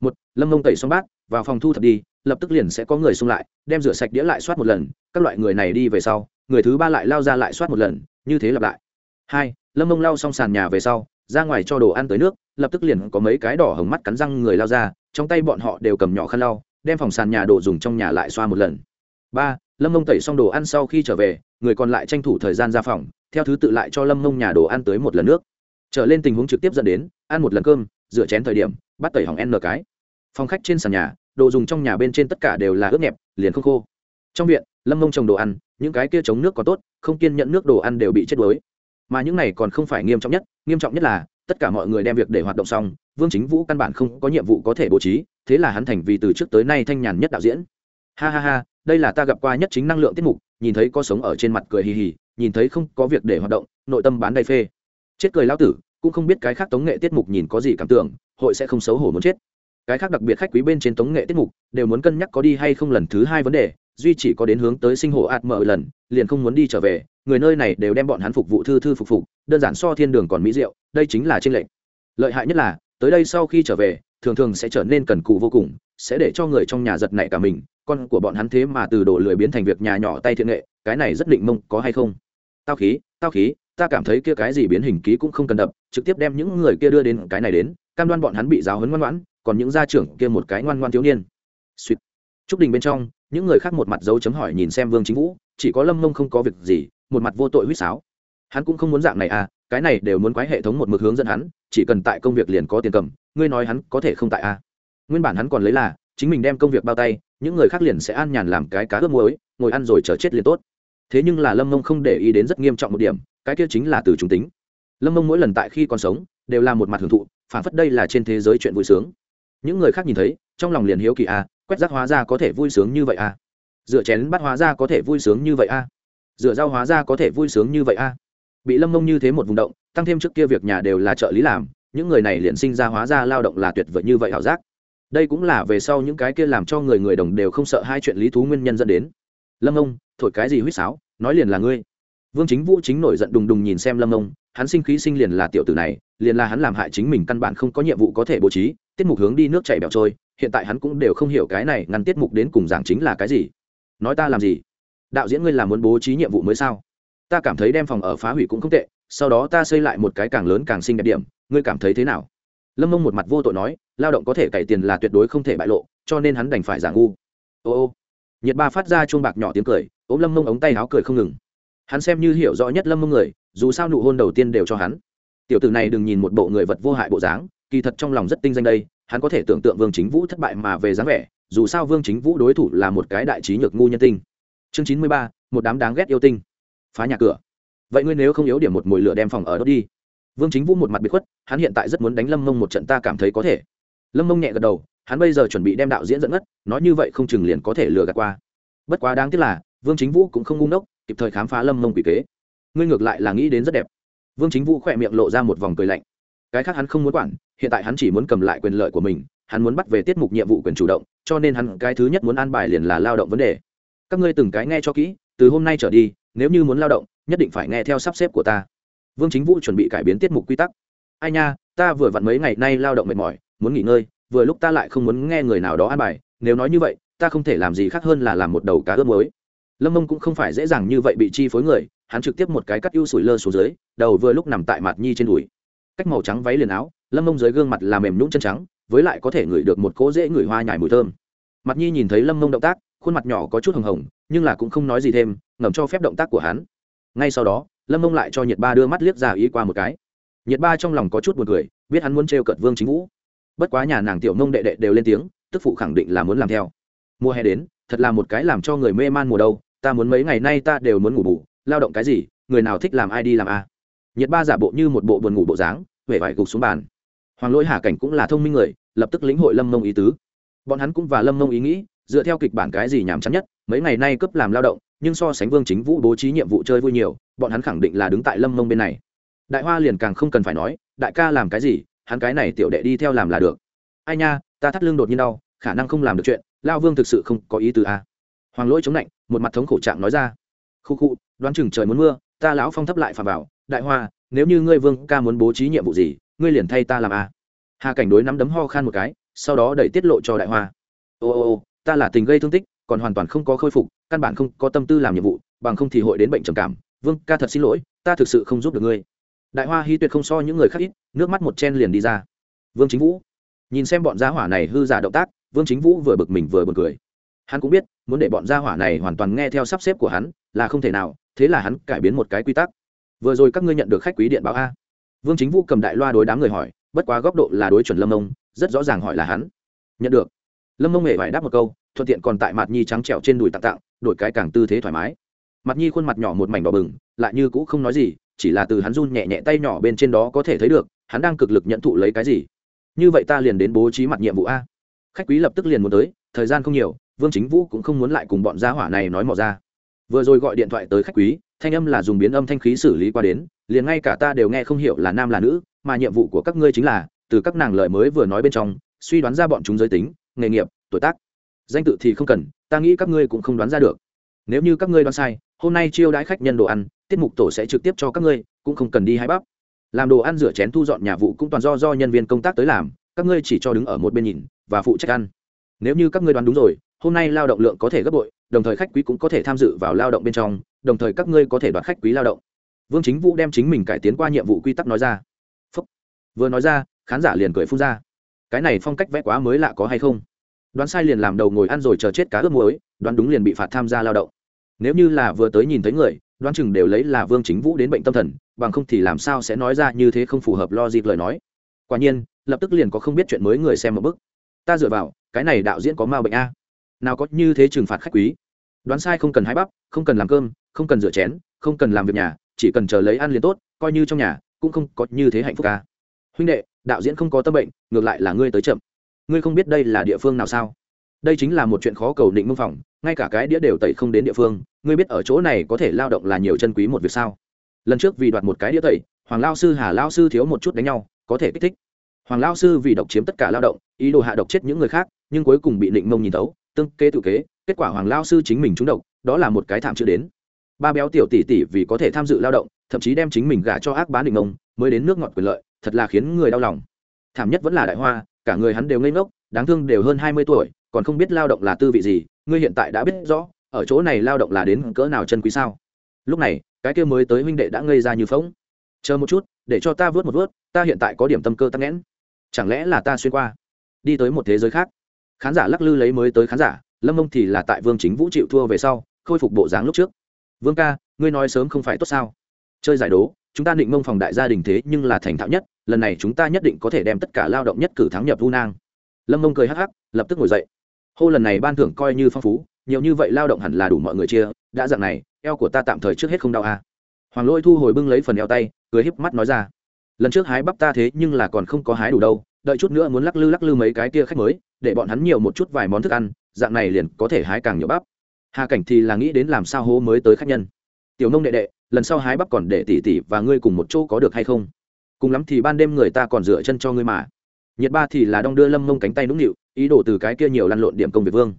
Một, lâm mông tẩy xong bát, vào phòng thu thập đi, lập tức liền sẽ có người xung lại, đem rửa sạch đĩa lại soát một lần, các loại người này đi về sau người thứ ba lại lao ra lại soát một lần, như thế lặp lại. Hai, lâm mông lao xong sàn nhà về sau, ra ngoài cho đồ ăn tới nước, lập tức liền có mấy cái đỏ hồng mắt cắn răng người lao ra, trong tay bọn họ đều cầm nhỏ khăn lau, đem phòng sàn nhà đồ dùng trong nhà lại xoa một lần. Ba, lâm mông tẩy xong đồ ăn sau khi trở về, người còn lại tranh thủ thời gian ra phòng, theo thứ tự lại cho lâm mông nhà đồ ăn tới một lần nước. Trở lên tình huống trực tiếp dẫn đến, ăn một lần cơm, rửa chén thời điểm, bắt tẩy hỏng n cái. Phòng khách trên sàn nhà, đồ dùng trong nhà bên trên tất cả đều là ướt nhẹp, liền không khô. Trong viện, lâm mông trồng đồ ăn những cái kia chống nước có tốt, không kiên nhận nước đồ ăn đều bị chết đuối. Mà những này còn không phải nghiêm trọng nhất, nghiêm trọng nhất là, tất cả mọi người đem việc để hoạt động xong, vương chính vũ căn bản không có nhiệm vụ có thể bố trí, thế là hắn thành vì từ trước tới nay thanh nhàn nhất đạo diễn. Ha ha ha, đây là ta gặp qua nhất chính năng lượng tiết mục, nhìn thấy có sống ở trên mặt cười hì hì, nhìn thấy không có việc để hoạt động, nội tâm bán đầy phê. Chết cười lao tử, cũng không biết cái khác tống nghệ tiết mục nhìn có gì cảm tưởng, hội sẽ không xấu hổ muốn chết cái khác đặc biệt khách quý bên trên tống nghệ tiết mục đều muốn cân nhắc có đi hay không lần thứ hai vấn đề, duy chỉ có đến hướng tới sinh hồ ạt mở lần, liền không muốn đi trở về, người nơi này đều đem bọn hắn phục vụ thư thư phục phục, đơn giản so thiên đường còn mỹ diệu, đây chính là trên lệnh lợi hại nhất là, tới đây sau khi trở về, thường thường sẽ trở nên cần cù vô cùng, sẽ để cho người trong nhà giật nảy cả mình, con của bọn hắn thế mà từ đồ lười biến thành việc nhà nhỏ tay thiện nghệ, cái này rất định mông, có hay không? Tao khí tao khí, ta cảm thấy kia cái gì biến hình ký cũng không cần đập, trực tiếp đem những người kia đưa đến cái này đến, cam đoan bọn hắn bị giáo hấn ngoan ngoãn còn những gia trưởng kia một cái ngoan ngoan thiếu niên. Suýt trúc đình bên trong, những người khác một mặt dấu chấm hỏi nhìn xem vương chính vũ, chỉ có lâm mông không có việc gì, một mặt vô tội huýt sáo. Hắn cũng không muốn dạng này à cái này đều muốn quái hệ thống một mực hướng dẫn hắn, chỉ cần tại công việc liền có tiền cầm, ngươi nói hắn có thể không tại à. Nguyên bản hắn còn lấy là, chính mình đem công việc bao tay, những người khác liền sẽ an nhàn làm cái cá ướp muối, ngồi ăn rồi chờ chết liền tốt. Thế nhưng là lâm mông không để ý đến rất nghiêm trọng một điểm, cái kia chính là từ chúng tính. Lâm mông mỗi lần tại khi còn sống, đều là một mặt hưởng thụ, phản phất đây là trên thế giới chuyện vui sướng những người khác nhìn thấy trong lòng liền hiếu kỳ a à, quét rác hóa ra có thể vui sướng như vậy a à. dựa chén bắt hóa ra có thể vui sướng như vậy a à. dựa rau hóa ra có thể vui sướng như vậy a bị lâm mông như thế một vùng động tăng thêm trước kia việc nhà đều là trợ lý làm những người này liền sinh ra hóa ra lao động là tuyệt vời như vậy ảo giác đây cũng là về sau những cái kia làm cho người người đồng đều không sợ hai chuyện lý thú nguyên nhân dẫn đến lâm ông thổi cái gì huýt sáo nói liền là ngươi vương chính vũ chính nổi giận đùng đùng nhìn xem lâm ông hắn sinh khí sinh liền là tiểu tử này liền là hắn làm hại chính mình căn bản không có nhiệm vụ có thể bố trí tiết mục hướng đi nước chảy bẹo trôi, hiện tại hắn cũng đều không hiểu cái này ngăn tiết mục đến cùng giảng chính là cái gì. Nói ta làm gì? Đạo diễn ngươi làm muốn bố trí nhiệm vụ mới sao? Ta cảm thấy đem phòng ở phá hủy cũng không tệ, sau đó ta xây lại một cái càng lớn càng xinh đẹp điểm, ngươi cảm thấy thế nào? Lâm mông một mặt vô tội nói, lao động có thể cày tiền là tuyệt đối không thể bại lộ, cho nên hắn đành phải giả ngu. Ô ô. Nhiệt ba phát ra chuông bạc nhỏ tiếng cười, ôm lâm mông ống tay áo cười không ngừng. Hắn xem như hiểu rõ nhất lâm mông người, dù sao nụ hôn đầu tiên đều cho hắn. Tiểu tử này đừng nhìn một bộ người vật vô hại bộ dáng kỳ thật trong lòng rất tinh danh đây, hắn có thể tưởng tượng vương chính vũ thất bại mà về dáng vẻ, dù sao vương chính vũ đối thủ là một cái đại trí nhược ngu nhân tinh. Chương chín mươi ba, một đám đáng ghét yêu tinh. Phá nhà cửa. Vậy ngươi nếu không yếu điểm một mùi lửa đem phòng ở đốt đi. Vương chính vũ một mặt bị khuất, hắn hiện tại rất muốn đánh lâm mông một trận ta cảm thấy có thể. Lâm mông nhẹ gật đầu, hắn bây giờ chuẩn bị đem đạo diễn dẫn ngất, nói như vậy không chừng liền có thể lừa gạt qua. Bất quá đáng tiếc là, vương chính vũ cũng không ngu ngốc, kịp thời khám phá lâm mông quỷ kế. Ngươi ngược lại là nghĩ đến rất đẹp. Vương chính vũ khỏe miệng lộ ra một vòng cười lạnh cái khác hắn không muốn quản, hiện tại hắn chỉ muốn cầm lại quyền lợi của mình, hắn muốn bắt về tiết mục nhiệm vụ quyền chủ động, cho nên hắn cái thứ nhất muốn an bài liền là lao động vấn đề. Các ngươi từng cái nghe cho kỹ, từ hôm nay trở đi, nếu như muốn lao động, nhất định phải nghe theo sắp xếp của ta. Vương chính vũ chuẩn bị cải biến tiết mục quy tắc. Ai nha, ta vừa vặn mấy ngày nay lao động mệt mỏi, muốn nghỉ ngơi, vừa lúc ta lại không muốn nghe người nào đó an bài, nếu nói như vậy, ta không thể làm gì khác hơn là làm một đầu cá ướp mới lâm mông cũng không phải dễ dàng như vậy bị chi phối người, hắn trực tiếp một cái cắt ưu sủi lơ xuống dưới, đầu vừa lúc nằm tại mặt nhi trên đùi cách màu trắng váy liền áo, lâm mông dưới gương mặt là mềm nhũng chân trắng, với lại có thể ngửi được một cỗ dễ ngửi hoa nhài mùi thơm. Mặt nhi nhìn thấy lâm mông động tác, khuôn mặt nhỏ có chút hồng hồng, nhưng là cũng không nói gì thêm, ngầm cho phép động tác của hắn. Ngay sau đó, lâm mông lại cho nhiệt ba đưa mắt liếc ra ý qua một cái. Nhiệt ba trong lòng có chút b u ồ n cười, biết hắn muốn trêu cợt vương chính vũ. Bất quá nhà nàng tiểu mông đệ đệ đều lên tiếng, tức phụ khẳng định là muốn làm theo. Mùa hè đến, thật là một cái làm cho người mê man mùa đâu, ta muốn mấy ngày nay ta đều muốn ngủ bù, lao động cái gì, người nào thích làm ai đi làm a? à nhiệt ba giả bộ như một bộ buồn ngủ bộ dáng huệ vải gục xuống bàn. Hoàng lỗi hà cảnh cũng là thông minh người, lập tức lĩnh hội lâm mông ý tứ. Bọn hắn cũng và lâm mông ý nghĩ, dựa theo kịch bản cái gì nhàm chán nhất, mấy ngày nay cấp làm lao động, nhưng so sánh vương chính vũ bố trí nhiệm vụ chơi vui nhiều, bọn hắn khẳng định là đứng tại lâm mông bên này. Đại hoa liền càng không cần phải nói, đại ca làm cái gì, hắn cái này tiểu đệ đi theo làm là được. Ai nha, ta thắt lưng đột nhiên đau, khả năng không làm được chuyện, lao vương thực sự không có ý tứ a à. hoàng lỗi chống lạnh một mặt thống khổ trạng nói ra. Khu khu, đoán chừng trời muốn mưa, ta lão phong thấp lại phà vào đại hoa, nếu như ngươi vương ca muốn bố trí nhiệm vụ gì, ngươi liền thay ta làm a. À. hà cảnh đối nắm đấm ho khan một cái, sau đó đẩy tiết lộ cho đại hoa. Ô ô ô, ta là tình gây thương tích, còn hoàn toàn không có khôi phục, căn bản không có tâm tư làm nhiệm vụ, bằng không thì hội đến bệnh trầm cảm. Vương ca thật xin lỗi, ta thực sự không giúp được ngươi. Đại hoa hy tuyệt không so những người khác ít, nước mắt một chen liền đi ra. Vương chính vũ, nhìn xem bọn gia hỏa này hư giả động tác, vương chính vũ vừa bực mình vừa bực cười. Hắn cũng biết, muốn để bọn gia hỏa này hoàn toàn nghe theo sắp xếp của hắn là không thể nào, thế là hắn cải biến một cái quy tắc vừa rồi các ngươi nhận được khách quý điện báo a. Vương chính vũ cầm đại loa đối đám người hỏi, bất quá góc độ là đối chuẩn lâm ông, rất rõ ràng hỏi là hắn. Nhận được. Lâm ông hề phải đáp một câu, thuận tiện còn tại mặt nhi trắng trẹo trên đùi tạ tạng đổi cái càng tư thế thoải mái. Mặt nhi khuôn mặt nhỏ một mảnh đỏ bừng, lại như cũ không nói gì, chỉ là từ hắn run nhẹ nhẹ tay nhỏ bên trên đó có thể thấy được, hắn đang cực lực nhận thụ lấy cái gì. Như vậy ta liền đến bố trí mặt nhiệm vụ a. Khách quý lập tức liền muốn tới, thời gian không nhiều, vương chính vũ cũng không muốn lại cùng bọn gia hỏa này nói mò ra. Vừa rồi gọi điện thoại tới khách quý thanh âm là dùng biến âm thanh khí xử lý qua đến, liền ngay cả ta đều nghe không hiểu là nam là nữ, mà nhiệm vụ của các ngươi chính là, từ các nàng lời mới vừa nói bên trong, suy đoán ra bọn chúng giới tính, nghề nghiệp, tuổi tác. Danh tự thì không cần, ta nghĩ các ngươi cũng không đoán ra được. Nếu như các ngươi đoán sai, hôm nay chiêu đãi khách nhân đồ ăn, tiết mục tổ sẽ trực tiếp cho các ngươi, cũng không cần đi hái bắp. Làm đồ ăn rửa chén thu dọn nhà vụ cũng toàn do do nhân viên công tác tới làm, các ngươi chỉ cho đứng ở một bên nhìn và phụ trách ăn. Nếu như các ngươi đoán đúng rồi hôm nay lao động lượng có thể gấp bội, đồng thời khách quý cũng có thể tham dự vào lao động bên trong, đồng thời các ngươi có thể đoạt khách quý lao động. Vương chính vũ đem chính mình cải tiến qua nhiệm vụ quy tắc nói ra. Phúc. vừa nói ra, khán giả liền cười phun ra. Cái này phong cách vẽ quá mới lạ có hay không? Đoán sai liền làm đầu ngồi ăn rồi chờ chết cá ướp muối, đoán đúng liền bị phạt tham gia lao động. Nếu như là vừa tới nhìn thấy người, đoán chừng đều lấy là vương chính vũ đến bệnh tâm thần, bằng không thì làm sao sẽ nói ra như thế không phù hợp lo dịp lời nói. Quả nhiên, lập tức liền có không biết chuyện mới người xem một bức ta dựa vào, cái này đạo diễn có ma bệnh a nào có như thế trừng phạt khách quý. Đoán sai không cần hái bắp, không cần làm cơm, không cần rửa chén, không cần làm việc nhà, chỉ cần chờ lấy ăn liền tốt, coi như trong nhà, cũng không có như thế hạnh phúc ca huynh đệ, đạo diễn không có tâm bệnh, ngược lại là ngươi tới chậm. Ngươi không biết đây là địa phương nào sao? Đây chính là một chuyện khó cầu định mông phỏng, ngay cả cái đĩa đều tẩy không đến địa phương, ngươi biết ở chỗ này có thể lao động là nhiều chân quý một việc sao? Lần trước vì đoạt một cái đĩa tẩy, hoàng lao sư hà lao sư thiếu một chút đánh nhau, có thể kích thích. Hoàng lao sư vì độc chiếm tất cả lao động, ý đồ hạ độc chết những người khác, nhưng cuối cùng bị định mông nhìn tấu tương kế tự kế, kết quả hoàng lao sư chính mình trúng độc, đó là một cái thảm chữ đến. Ba béo tiểu tỷ tỷ vì có thể tham dự lao động, thậm chí đem chính mình gả cho ác bán định ông, mới đến nước ngọt quyền lợi, thật là khiến người đau lòng. Thảm nhất vẫn là đại hoa, cả người hắn đều ngây ngốc, đáng thương đều hơn hai mươi tuổi, còn không biết lao động là tư vị gì, ngươi hiện tại đã biết rõ, ở chỗ này lao động là đến cỡ nào chân quý sao. Lúc này, cái kia mới tới huynh đệ đã ngây ra như phóng chờ một chút, để cho ta vớt một vớt, ta hiện tại có điểm tâm cơ tắc nghẽn. Chẳng lẽ là ta xuyên qua, đi tới một thế giới khác? Khán giả lắc lư lấy mới tới khán giả, lâm mông thì là tại vương chính vũ chịu thua về sau, khôi phục bộ dáng lúc trước. Vương ca, ngươi nói sớm không phải tốt sao? Chơi giải đố, chúng ta định mông phòng đại gia đình thế nhưng là thành thạo nhất, lần này chúng ta nhất định có thể đem tất cả lao động nhất cử thắng nhập vu nang. Lâm mông cười hắc hắc, lập tức ngồi dậy. Hô, lần này ban thưởng coi như phong phú, nhiều như vậy lao động hẳn là đủ mọi người chia, đã dạng này, eo của ta tạm thời trước hết không đau à. hoàng lôi thu hồi bưng lấy phần eo tay, cười híp mắt nói ra. Lần trước hái bắp ta thế nhưng là còn không có hái đủ đâu đợi chút nữa muốn lắc lư lắc lư mấy cái kia khách mới, để bọn hắn nhiều một chút vài món thức ăn, dạng này liền có thể hái càng nhiều bắp. Hà cảnh thì là nghĩ đến làm sao hố mới tới khách nhân. Tiểu nông đệ đệ, lần sau hái bắp còn để tỷ tỷ và ngươi cùng một chỗ có được hay không? Cùng lắm thì ban đêm người ta còn dựa chân cho ngươi mà. Nhiệt ba thì là đong đưa lâm mông cánh tay nũng nịu, ý đồ từ cái kia nhiều lăn lộn điểm công việc vương.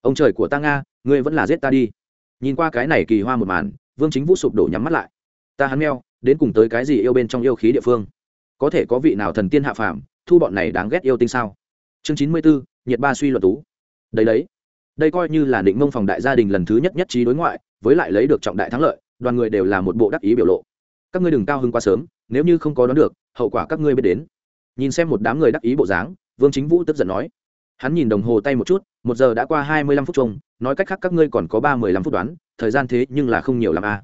Ông trời của ta nga, ngươi vẫn là giết ta đi. Nhìn qua cái này kỳ hoa một màn, vương chính vũ sụp đổ nhắm mắt lại. Ta hắn meo, đến cùng tới cái gì yêu bên trong yêu khí địa phương? Có thể có vị nào thần tiên hạ phàm thu bọn này đáng ghét yêu tinh sao? Chương chín mươi bốn, nhiệt ba suy luận tú. Đấy đấy. Đây coi như là định mông phòng đại gia đình lần thứ nhất nhất trí đối ngoại, với lại lấy được trọng đại thắng lợi, đoàn người đều là một bộ đắc ý biểu lộ. Các ngươi đừng cao hứng quá sớm, nếu như không có đoán được, hậu quả các ngươi biết đến. Nhìn xem một đám người đắc ý bộ dáng, vương chính vũ tức giận nói. Hắn nhìn đồng hồ tay một chút, một giờ đã qua hai mươi lăm phút chung nói cách khác các ngươi còn có ba mươi lăm phút đoán, thời gian thế nhưng là không nhiều l ắ m à.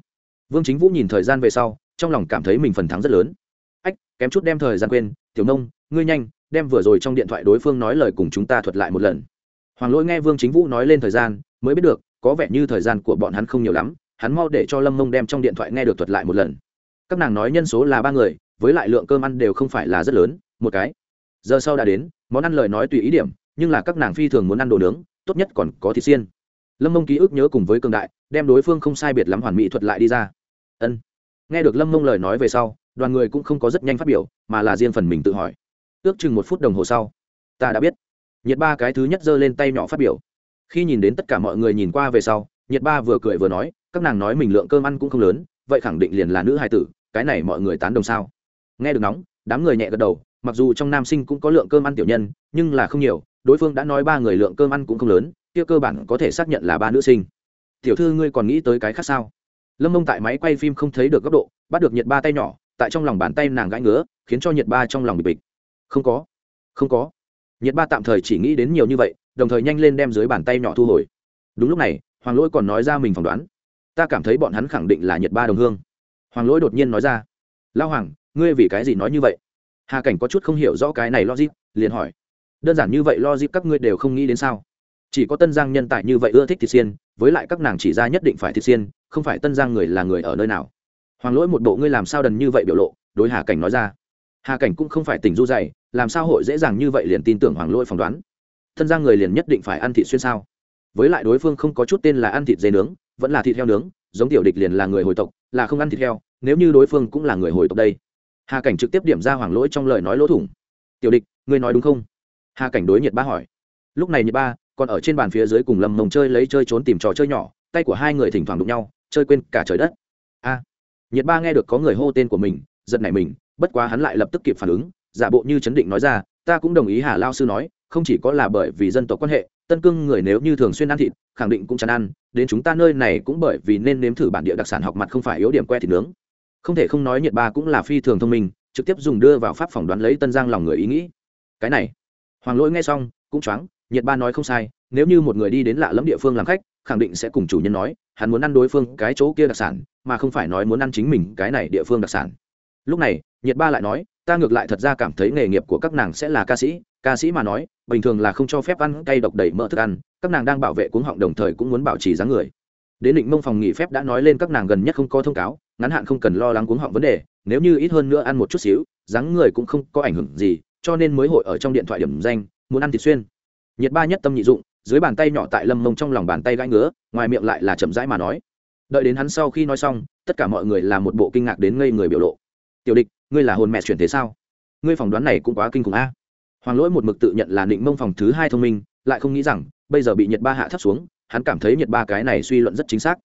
vương chính vũ nhìn thời gian về sau, trong lòng cảm thấy mình phần thắng rất lớn. Ách, kém chút đem thời gian quên, tiểu nông ngươi nhanh, đem vừa rồi trong điện thoại đối phương nói lời cùng chúng ta thuật lại một lần. Hoàng lỗi nghe vương chính vũ nói lên thời gian, mới biết được, có vẻ như thời gian của bọn hắn không nhiều lắm, hắn mau để cho lâm mông đem trong điện thoại nghe được thuật lại một lần. Các nàng nói nhân số là ba người, với lại lượng cơm ăn đều không phải là rất lớn, một cái. Giờ sau đã đến, món ăn lời nói tùy ý điểm, nhưng là các nàng phi thường muốn ăn đồ nướng, tốt nhất còn có thịt xiên. Lâm mông ký ức nhớ cùng với cường đại, đem đối phương không sai biệt lắm hoàn mỹ thuật lại đi ra. Ân. Nghe được lâm mông lời nói về sau, đoàn người cũng không có rất nhanh phát biểu, mà là riêng phần mình tự hỏi ước chừng một phút đồng hồ sau, ta đã biết. Nhiệt ba cái thứ nhất giơ lên tay nhỏ phát biểu. Khi nhìn đến tất cả mọi người nhìn qua về sau, nhiệt ba vừa cười vừa nói, các nàng nói mình lượng cơm ăn cũng không lớn, vậy khẳng định liền là nữ hai tử, cái này mọi người tán đồng sao? Nghe được nóng, đám người nhẹ gật đầu, mặc dù trong nam sinh cũng có lượng cơm ăn tiểu nhân, nhưng là không nhiều, đối phương đã nói ba người lượng cơm ăn cũng không lớn, kia cơ bản có thể xác nhận là ba nữ sinh. Tiểu thư ngươi còn nghĩ tới cái khác sao? Lâm mông tại máy quay phim không thấy được góc độ, bắt được nhiệt ba tay nhỏ, tại trong lòng bàn tay nàng gãi ngứa, khiến cho nhiệt ba trong lòng bị bịch không có. Không có. Nhiệt ba tạm thời chỉ nghĩ đến nhiều như vậy, đồng thời nhanh lên đem dưới bàn tay nhỏ thu hồi. Đúng lúc này, hoàng lỗi còn nói ra mình phỏng đoán. Ta cảm thấy bọn hắn khẳng định là nhiệt ba đồng hương. Hoàng lỗi đột nhiên nói ra. Lao hoàng, ngươi vì cái gì nói như vậy? Hà cảnh có chút không hiểu rõ cái này logic, liền hỏi. Đơn giản như vậy logic các ngươi đều không nghĩ đến sao? Chỉ có tân giang nhân tài như vậy ưa thích thịt xiên, với lại các nàng chỉ ra nhất định phải thịt xiên, không phải tân giang người là người ở nơi nào. Hoàng lỗi một bộ ngươi làm sao đần như vậy biểu lộ, đối hà cảnh nói ra. Hà cảnh cũng không phải tỉnh du dày làm sao hội dễ dàng như vậy liền tin tưởng hoàng lỗi phỏng đoán? Thân ra người liền nhất định phải ăn thịt xuyên sao? Với lại đối phương không có chút tên là ăn thịt dê nướng, vẫn là thịt heo nướng, giống tiểu địch liền là người hồi tộc, là không ăn thịt heo, nếu như đối phương cũng là người hồi tộc đây. Hà cảnh trực tiếp điểm ra hoàng lỗi trong lời nói lỗ thủng. Tiểu địch, ngươi nói đúng không? Hà cảnh đối nhiệt ba hỏi. Lúc này nhiệt ba còn ở trên bàn phía dưới cùng lâm mông chơi lấy chơi trốn tìm trò chơi nhỏ, tay của hai người thỉnh thoảng đụng nhau, chơi quên cả trời đất. A! Nhiệt ba nghe được có người hô tên của mình, giật nảy mình, bất quá hắn lại lập tức kịp phản ứng giả bộ như chấn định nói ra, ta cũng đồng ý hà lao sư nói, không chỉ có là bởi vì dân tộc quan hệ, tân cương người nếu như thường xuyên ăn thịt, khẳng định cũng chán ăn, đến chúng ta nơi này cũng bởi vì nên nếm thử bản địa đặc sản học mặt không phải yếu điểm que thịt nướng. Không thể không nói nhiệt ba cũng là phi thường thông minh, trực tiếp dùng đưa vào pháp phỏng đoán lấy tân giang lòng người ý nghĩ. Cái này, hoàng lỗi nghe xong, cũng choáng, nhiệt ba nói không sai, nếu như một người đi đến lạ lẫm địa phương làm khách, khẳng định sẽ cùng chủ nhân nói, hắn muốn ăn đối phương cái chỗ kia đặc sản, mà không phải nói muốn ăn chính mình cái này địa phương đặc sản. Lúc này, nhiệt ba lại nói ta ngược lại thật ra cảm thấy nghề nghiệp của các nàng sẽ là ca sĩ ca sĩ mà nói, bình thường là không cho phép ăn cay độc đầy mỡ thức ăn, các nàng đang bảo vệ cuống họng đồng thời cũng muốn bảo trì dáng người. Đến định mông phòng nghỉ phép đã nói lên các nàng gần nhất không có thông cáo, ngắn hạn không cần lo lắng cuống họng vấn đề, nếu như ít hơn nữa ăn một chút xíu, dáng người cũng không có ảnh hưởng gì, cho nên mới hội ở trong điện thoại điểm danh, muốn ăn thịt xuyên. Nhiệt ba nhất tâm nhị dụng, dưới bàn tay nhỏ tại lâm mông trong lòng bàn tay gãi ngứa, ngoài miệng lại là chậm rãi mà nói. Đợi đến hắn sau khi nói xong, tất cả mọi người là một bộ kinh ngạc đến ngây người biểu lộ tiểu địch, ngươi là hồn mẹ chuyển thế sao? Ngươi phỏng đoán này cũng quá kinh khủng a. Hoàng lỗi một mực tự nhận là định mông phòng thứ hai thông minh, lại không nghĩ rằng, bây giờ bị nhiệt ba hạ thấp xuống, hắn cảm thấy nhiệt ba cái này suy luận rất chính xác.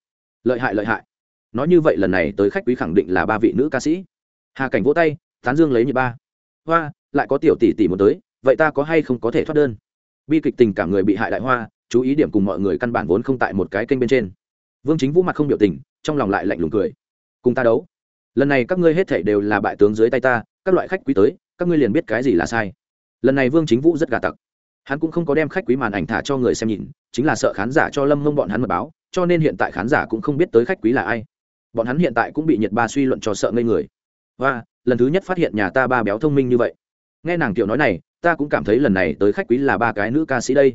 Lợi hại lợi hại. Nói như vậy lần này tới khách quý khẳng định là ba vị nữ ca sĩ. Hà cảnh vỗ tay, tán dương lấy nhiệt ba. Hoa, lại có tiểu tỷ tỷ muốn tới, vậy ta có hay không có thể thoát đơn? Bi kịch tình cảm người bị hại đại hoa, chú ý điểm cùng mọi người căn bản vốn không tại một cái kênh bên trên. Vương chính vũ mặt không biểu tình, trong lòng lại lạnh lùng cười. Cùng ta đấu lần này các ngươi hết thảy đều là bại tướng dưới tay ta, các loại khách quý tới, các ngươi liền biết cái gì là sai. Lần này vương chính vũ rất gà tặc. Hắn cũng không có đem khách quý màn ảnh thả cho người xem nhìn, chính là sợ khán giả cho lâm mông bọn hắn mật báo, cho nên hiện tại khán giả cũng không biết tới khách quý là ai. Bọn hắn hiện tại cũng bị nhiệt ba suy luận cho sợ ngây người. Và, lần thứ nhất phát hiện nhà ta ba béo thông minh như vậy. Nghe nàng tiểu nói này, ta cũng cảm thấy lần này tới khách quý là ba cái nữ ca sĩ đây.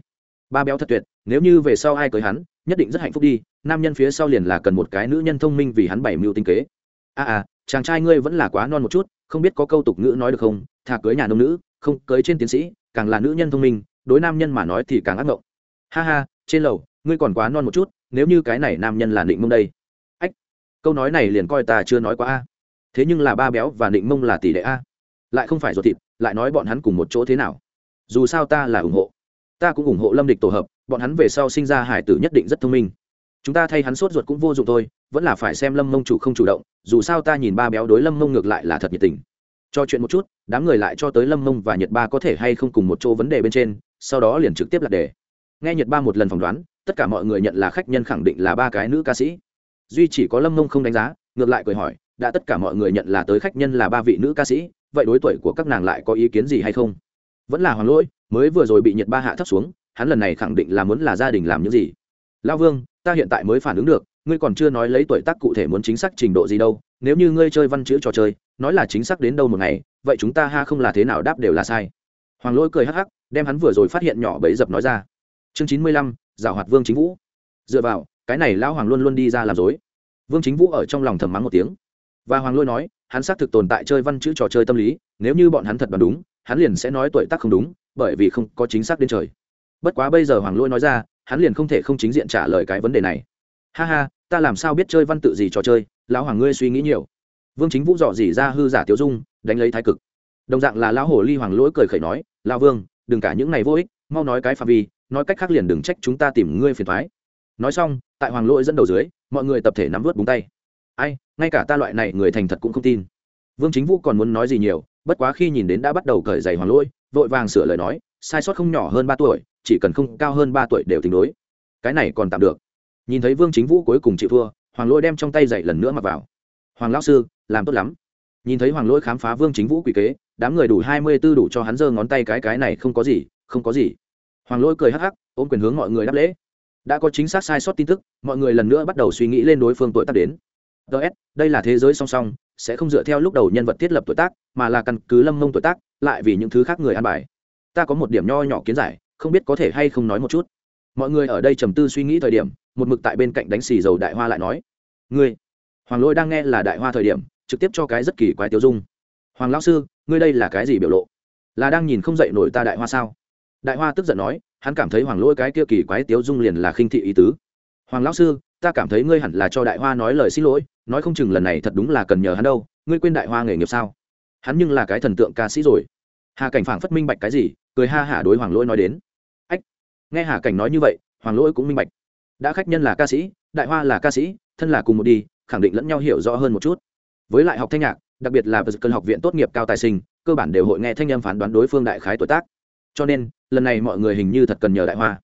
Ba béo thật tuyệt, nếu như về sau ai cưới hắn, nhất định rất hạnh phúc đi, nam nhân phía sau liền là cần một cái nữ nhân thông minh vì hắn bảy mưu tinh kế a à, à chàng trai ngươi vẫn là quá non một chút không biết có câu tục ngữ nói được không? Thà cưới nhà nông nữ không cưới trên tiến sĩ càng là nữ nhân thông minh đối nam nhân mà nói thì càng ác mộng ha ha trên lầu ngươi còn quá non một chút nếu như cái này nam nhân là định mông đây. Ách câu nói này liền coi ta chưa nói quá a. Thế nhưng là ba béo và định mông là tỷ đệ a. Lại không phải ruột thịt lại nói bọn hắn cùng một chỗ thế nào? Dù sao ta là ủng hộ. Ta cũng ủng hộ lâm địch tổ hợp bọn hắn về sau sinh ra hải tử nhất định rất thông minh. Chúng ta thay hắn sốt ruột cũng vô dụng thôi vẫn là phải xem lâm mông chủ không chủ động, dù sao ta nhìn ba béo đối lâm mông ngược lại là thật nhiệt tình. Cho chuyện một chút, đám người lại cho tới lâm mông và nhật ba có thể hay không cùng một chỗ vấn đề bên trên, sau đó liền trực tiếp lạc đề. Nghe nhật ba một lần phỏng đoán, tất cả mọi người nhận là khách nhân khẳng định là ba cái nữ ca sĩ. Duy chỉ có lâm mông không đánh giá, ngược lại cười hỏi, đã tất cả mọi người nhận là tới khách nhân là ba vị nữ ca sĩ, vậy đối tuổi của các nàng lại có ý kiến gì hay không? Vẫn là hoàng lỗi, mới vừa rồi bị nhật ba hạ thấp xuống, hắn lần này khẳng định là muốn là gia đình làm những gì. Lao vương ta hiện tại mới phản ứng được, ngươi còn chưa nói lấy tuổi tác cụ thể muốn chính xác trình độ gì đâu, nếu như ngươi chơi văn chữ trò chơi, nói là chính xác đến đâu một ngày, vậy chúng ta ha không là thế nào đáp đều là sai. Hoàng lỗi cười hắc hắc, đem hắn vừa rồi phát hiện nhỏ bẫy dập nói ra. Chương chín mươi lăm, giảo hoạt vương chính vũ. Dựa vào, cái này lão hoàng luôn luôn đi ra làm dối vương chính vũ ở trong lòng thầm mắng một tiếng. Và hoàng lôi nói, hắn xác thực tồn tại chơi văn chữ trò chơi tâm lý, nếu như bọn hắn thật đoán đúng, hắn liền sẽ nói tuổi tác không đúng, bởi vì không có chính xác đến trời. Bất quá bây giờ hoàng lôi nói ra hắn liền không thể không chính diện trả lời cái vấn đề này. Ha ha, ta làm sao biết chơi văn tự gì trò chơi, lão hoàng ngươi suy nghĩ nhiều. Vương chính vũ dọ dỉ ra hư giả tiêu dung, đánh lấy thái cực. Đồng dạng là lão hồ ly hoàng lỗi cười khẩy nói, lão vương, đừng cả những này vô ích, mau nói cái phạm vi, nói cách khác liền đừng trách chúng ta tìm ngươi phiền thoái nói xong, tại hoàng lỗi dẫn đầu dưới, mọi người tập thể nắm vớt búng tay. Ai, ngay cả ta loại này người thành thật cũng không tin. Vương chính vũ còn muốn nói gì nhiều, bất quá khi nhìn đến đã bắt đầu cởi giày hoàng lỗi vội vàng sửa lời nói, sai sót không nhỏ hơn ba tuổi, chỉ cần không cao hơn ba tuổi đều tính đối. Cái này còn tạm được. Nhìn thấy vương chính vũ cuối cùng chịu thua, hoàng lỗi đem trong tay giày lần nữa mặc vào. Hoàng lão sư, làm tốt lắm. Nhìn thấy hoàng lỗi khám phá vương chính vũ quỷ kế, đám người đủ hai mươi b ố đủ cho hắn giơ ngón tay cái cái này không có gì, không có gì. Hoàng lỗi cười hắc hắc, ôm quyền hướng mọi người đáp lễ. Đã có chính xác sai sót tin tức, mọi người lần nữa bắt đầu suy nghĩ lên đối phương tuổi tác đến. Ts đây là thế giới song song sẽ không dựa theo lúc đầu nhân vật thiết lập tuổi tác, mà là căn cứ lâm mông tuổi tác, lại vì những thứ khác người ăn bài. Ta có một điểm nho nhỏ kiến giải, không biết có thể hay không nói một chút. Mọi người ở đây trầm tư suy nghĩ thời điểm, một mực tại bên cạnh đánh xì dầu đại hoa lại nói, ngươi, hoàng lôi đang nghe là đại hoa thời điểm, trực tiếp cho cái rất kỳ quái tiêu dung. Hoàng lão sư, ngươi đây là cái gì biểu lộ? Là đang nhìn không dậy nổi ta đại hoa sao? Đại hoa tức giận nói, hắn cảm thấy hoàng lôi cái kia kỳ quái tiêu dung liền là khinh thị ý tứ. Hoàng lão sư ta cảm thấy ngươi hẳn là cho đại hoa nói lời xin lỗi, nói không chừng lần này thật đúng là cần nhờ hắn đâu, ngươi quên đại hoa nghề nghiệp sao? Hắn nhưng là cái thần tượng ca sĩ rồi. Hà cảnh phảng phất minh bạch cái gì, cười ha hả đối hoàng lỗi nói đến. Ách, nghe hà cảnh nói như vậy, hoàng lỗi cũng minh bạch. Đã khách nhân là ca sĩ, đại hoa là ca sĩ, thân là cùng một đi, khẳng định lẫn nhau hiểu rõ hơn một chút. Với lại học thanh nhạc, đặc biệt là cân học viện tốt nghiệp cao tài sinh, cơ bản đều hội nghe thanh em phán đoán đối phương đại khái tuổi tác. Cho nên, lần này mọi người hình như thật cần nhờ đại hoa.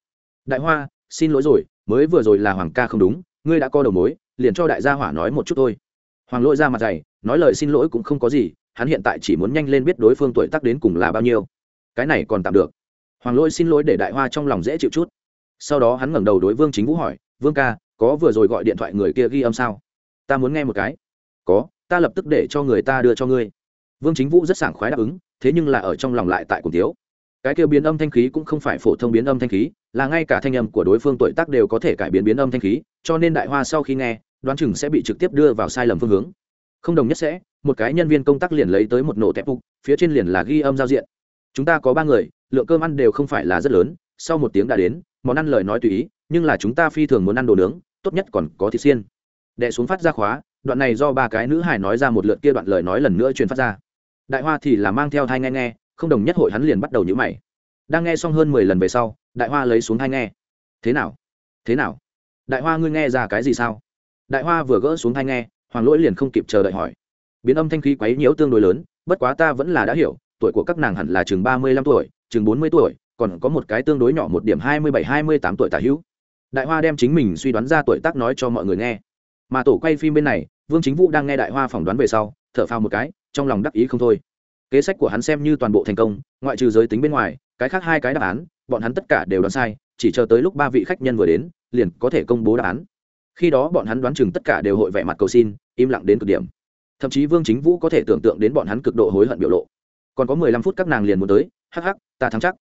Đại hoa, xin lỗi rồi mới vừa rồi là hoàng ca không đúng, ngươi đã co đầu mối, liền cho đại gia hỏa nói một chút thôi. Hoàng lỗi ra mặt dày, nói lời xin lỗi cũng không có gì, hắn hiện tại chỉ muốn nhanh lên biết đối phương tuổi tác đến cùng là bao nhiêu. Cái này còn tạm được. Hoàng lỗi xin lỗi để đại hoa trong lòng dễ chịu chút. Sau đó hắn ngẩng đầu đối vương chính vũ hỏi, vương ca, có vừa rồi gọi điện thoại người kia ghi âm sao? Ta muốn nghe một cái. Có, ta lập tức để cho người ta đưa cho ngươi. Vương chính vũ rất sảng khoái đáp ứng, thế nhưng là ở trong lòng lại tại cùng tiếu cái kia biến âm thanh khí cũng không phải phổ thông biến âm thanh khí, là ngay cả thanh âm của đối phương tuổi tác đều có thể cải biến biến âm thanh khí, cho nên đại hoa sau khi nghe, đoán chừng sẽ bị trực tiếp đưa vào sai lầm phương hướng. Không đồng nhất sẽ, một cái nhân viên công tác liền lấy tới một nổ tép phục, phía trên liền là ghi âm giao diện. Chúng ta có ba người, lượng cơm ăn đều không phải là rất lớn, sau một tiếng đã đến, món ăn lời nói tùy ý, nhưng là chúng ta phi thường muốn ăn đồ nướng, tốt nhất còn có thịt xiên. Đệ xuống phát ra khóa, đoạn này do ba cái nữ hải nói ra một lượt kia đoạn lời nói lần nữa truyền phát ra. Đại hoa thì là mang theo thai nghe nghe không đồng nhất hội hắn liền bắt đầu nhữ mày. Đang nghe xong hơn mười lần về sau, đại hoa lấy xuống hai nghe. Thế nào? Thế nào? Đại hoa ngươi nghe ra cái gì sao? Đại hoa vừa gỡ xuống hai nghe, hoàng lỗi liền không kịp chờ đợi hỏi. Biến âm thanh khí quấy nhiễu tương đối lớn, bất quá ta vẫn là đã hiểu, tuổi của các nàng hẳn là chừng ba mươi lăm tuổi, chừng bốn mươi tuổi, còn có một cái tương đối nhỏ một điểm hai mươi bảy, hai mươi tám tuổi tả hữu. Đại hoa đem chính mình suy đoán ra tuổi tác nói cho mọi người nghe. Mà tổ quay phim bên này, vương chính vũ đang nghe đại hoa phỏng đoán về sau, thở phào một cái, trong lòng đắc ý không thôi kế sách của hắn xem như toàn bộ thành công, ngoại trừ giới tính bên ngoài, cái khác hai cái đáp án, bọn hắn tất cả đều đoán sai, chỉ chờ tới lúc ba vị khách nhân vừa đến, liền có thể công bố đáp án. Khi đó bọn hắn đoán chừng tất cả đều hội vẻ mặt cầu xin, im lặng đến cực điểm. Thậm chí vương chính vũ có thể tưởng tượng đến bọn hắn cực độ hối hận biểu lộ. Còn có mười lăm phút các nàng liền muốn tới, hắc hắc, ta thắng chắc.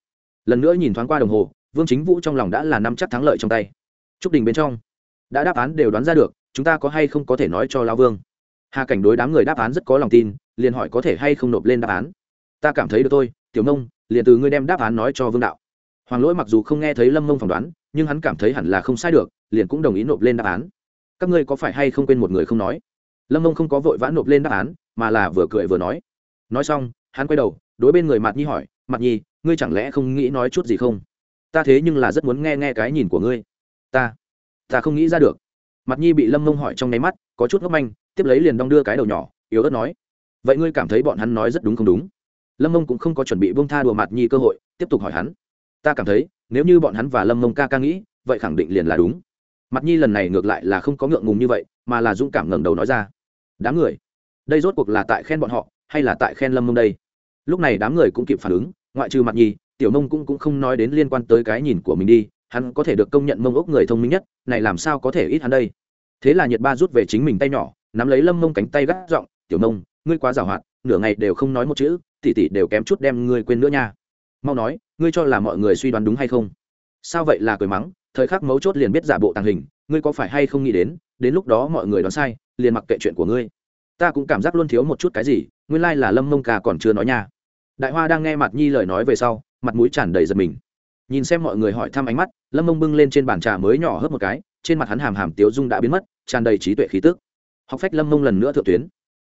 Lần nữa nhìn thoáng qua đồng hồ, vương chính vũ trong lòng đã là năm chắc thắng lợi trong tay. T đình bên trong, đã đáp án đều đoán ra được, chúng ta có hay không có thể nói cho lao vương? Hà cảnh đối đám người đáp án rất có lòng tin, liền hỏi có thể hay không nộp lên đáp án. Ta cảm thấy được tôi tiểu nông, liền từ ngươi đem đáp án nói cho vương đạo. Hoàng lỗi mặc dù không nghe thấy lâm mông phỏng đoán, nhưng hắn cảm thấy hẳn là không sai được, liền cũng đồng ý nộp lên đáp án. Các ngươi có phải hay không quên một người không nói? Lâm mông không có vội vã nộp lên đáp án, mà là vừa cười vừa nói. Nói xong, hắn quay đầu, đối bên người mặt nhi hỏi mặt nhi, ngươi chẳng lẽ không nghĩ nói chút gì không? Ta thế nhưng là rất muốn nghe nghe cái nhìn của ngươi. Ta ta không nghĩ ra được mặt nhi bị lâm mông hỏi trong nháy mắt có chút ngốc manh tiếp lấy liền đong đưa cái đầu nhỏ yếu ớt nói vậy ngươi cảm thấy bọn hắn nói rất đúng không đúng? Lâm mông cũng không có chuẩn bị bông tha đùa mặt nhi cơ hội tiếp tục hỏi hắn ta cảm thấy nếu như bọn hắn và lâm mông ca ca nghĩ vậy khẳng định liền là đúng. Mặt nhi lần này ngược lại là không có ngượng ngùng như vậy mà là dũng cảm ngẩng đầu nói ra đám người đây rốt cuộc là tại khen bọn họ hay là tại khen lâm mông đây? Lúc này đám người cũng kịp phản ứng ngoại trừ mặt nhi tiểu mông cũng, cũng không nói đến liên quan tới cái nhìn của mình đi hắn có thể được công nhận mông ốc người thông minh nhất, này làm sao có thể ít hắn đây? Thế là nhiệt ba rút về chính mình tay nhỏ, nắm lấy lâm mông cánh tay gắt giọng, tiểu mông, ngươi quá giàu hoạt nửa ngày đều không nói một chữ, tỉ tỉ đều kém chút đem ngươi quên nữa nha. Mau nói, ngươi cho là mọi người suy đoán đúng hay không? Sao vậy là cười mắng, thời khắc mấu chốt liền biết giả bộ tàng hình, ngươi có phải hay không nghĩ đến đến lúc đó mọi người đoán sai, liền mặc kệ chuyện của ngươi. Ta cũng cảm giác luôn thiếu một chút cái gì, nguyên là lâm mông ca còn chưa nói nha. Đại hoa đang nghe mặt nhi lời nói về sau, mặt mũi tràn đầy giật mình nhìn xem mọi người hỏi thăm ánh mắt, lâm mông bưng lên trên bàn trà mới nhỏ hớp một cái, trên mặt hắn hàm hàm tiếu dung đã biến mất, tràn đầy trí tuệ khí tức. Học phách lâm mông lần nữa thượng tuyến.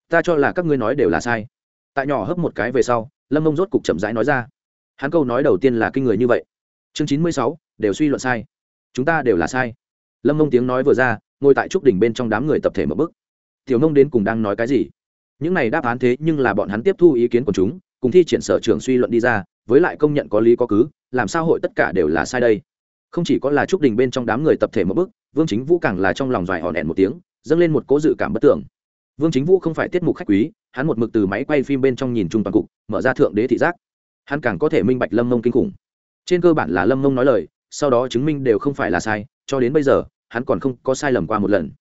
Ta cho là các ngươi nói đều là sai. Tại nhỏ hớp một cái về sau, lâm mông rốt cục chậm rãi nói ra. Hắn câu nói đầu tiên là kinh người như vậy. Chương chín mươi sáu, đều suy luận sai. Chúng ta đều là sai. Lâm mông tiếng nói vừa ra, ngồi tại trúc đỉnh bên trong đám người tập thể một bức. Tiểu nông đến cùng đang nói cái gì? Những này đáp án thế nhưng là bọn hắn tiếp thu ý kiến của chúng, cùng thi triển sở trường suy luận đi ra với lại công nhận có lý có cứ, làm sao hội tất cả đều là sai đây? Không chỉ có là trúc đình bên trong đám người tập thể một bức vương chính vũ càng là trong lòng dài hòn hẹn một tiếng, dâng lên một cố dự cảm bất tưởng. Vương chính vũ không phải tiết mục khách quý, hắn một mực từ máy quay phim bên trong nhìn chung toàn cục, mở ra thượng đế thị giác. Hắn càng có thể minh bạch lâm mông kinh khủng. Trên cơ bản là lâm mông nói lời, sau đó chứng minh đều không phải là sai, cho đến bây giờ, hắn còn không có sai lầm qua một lần.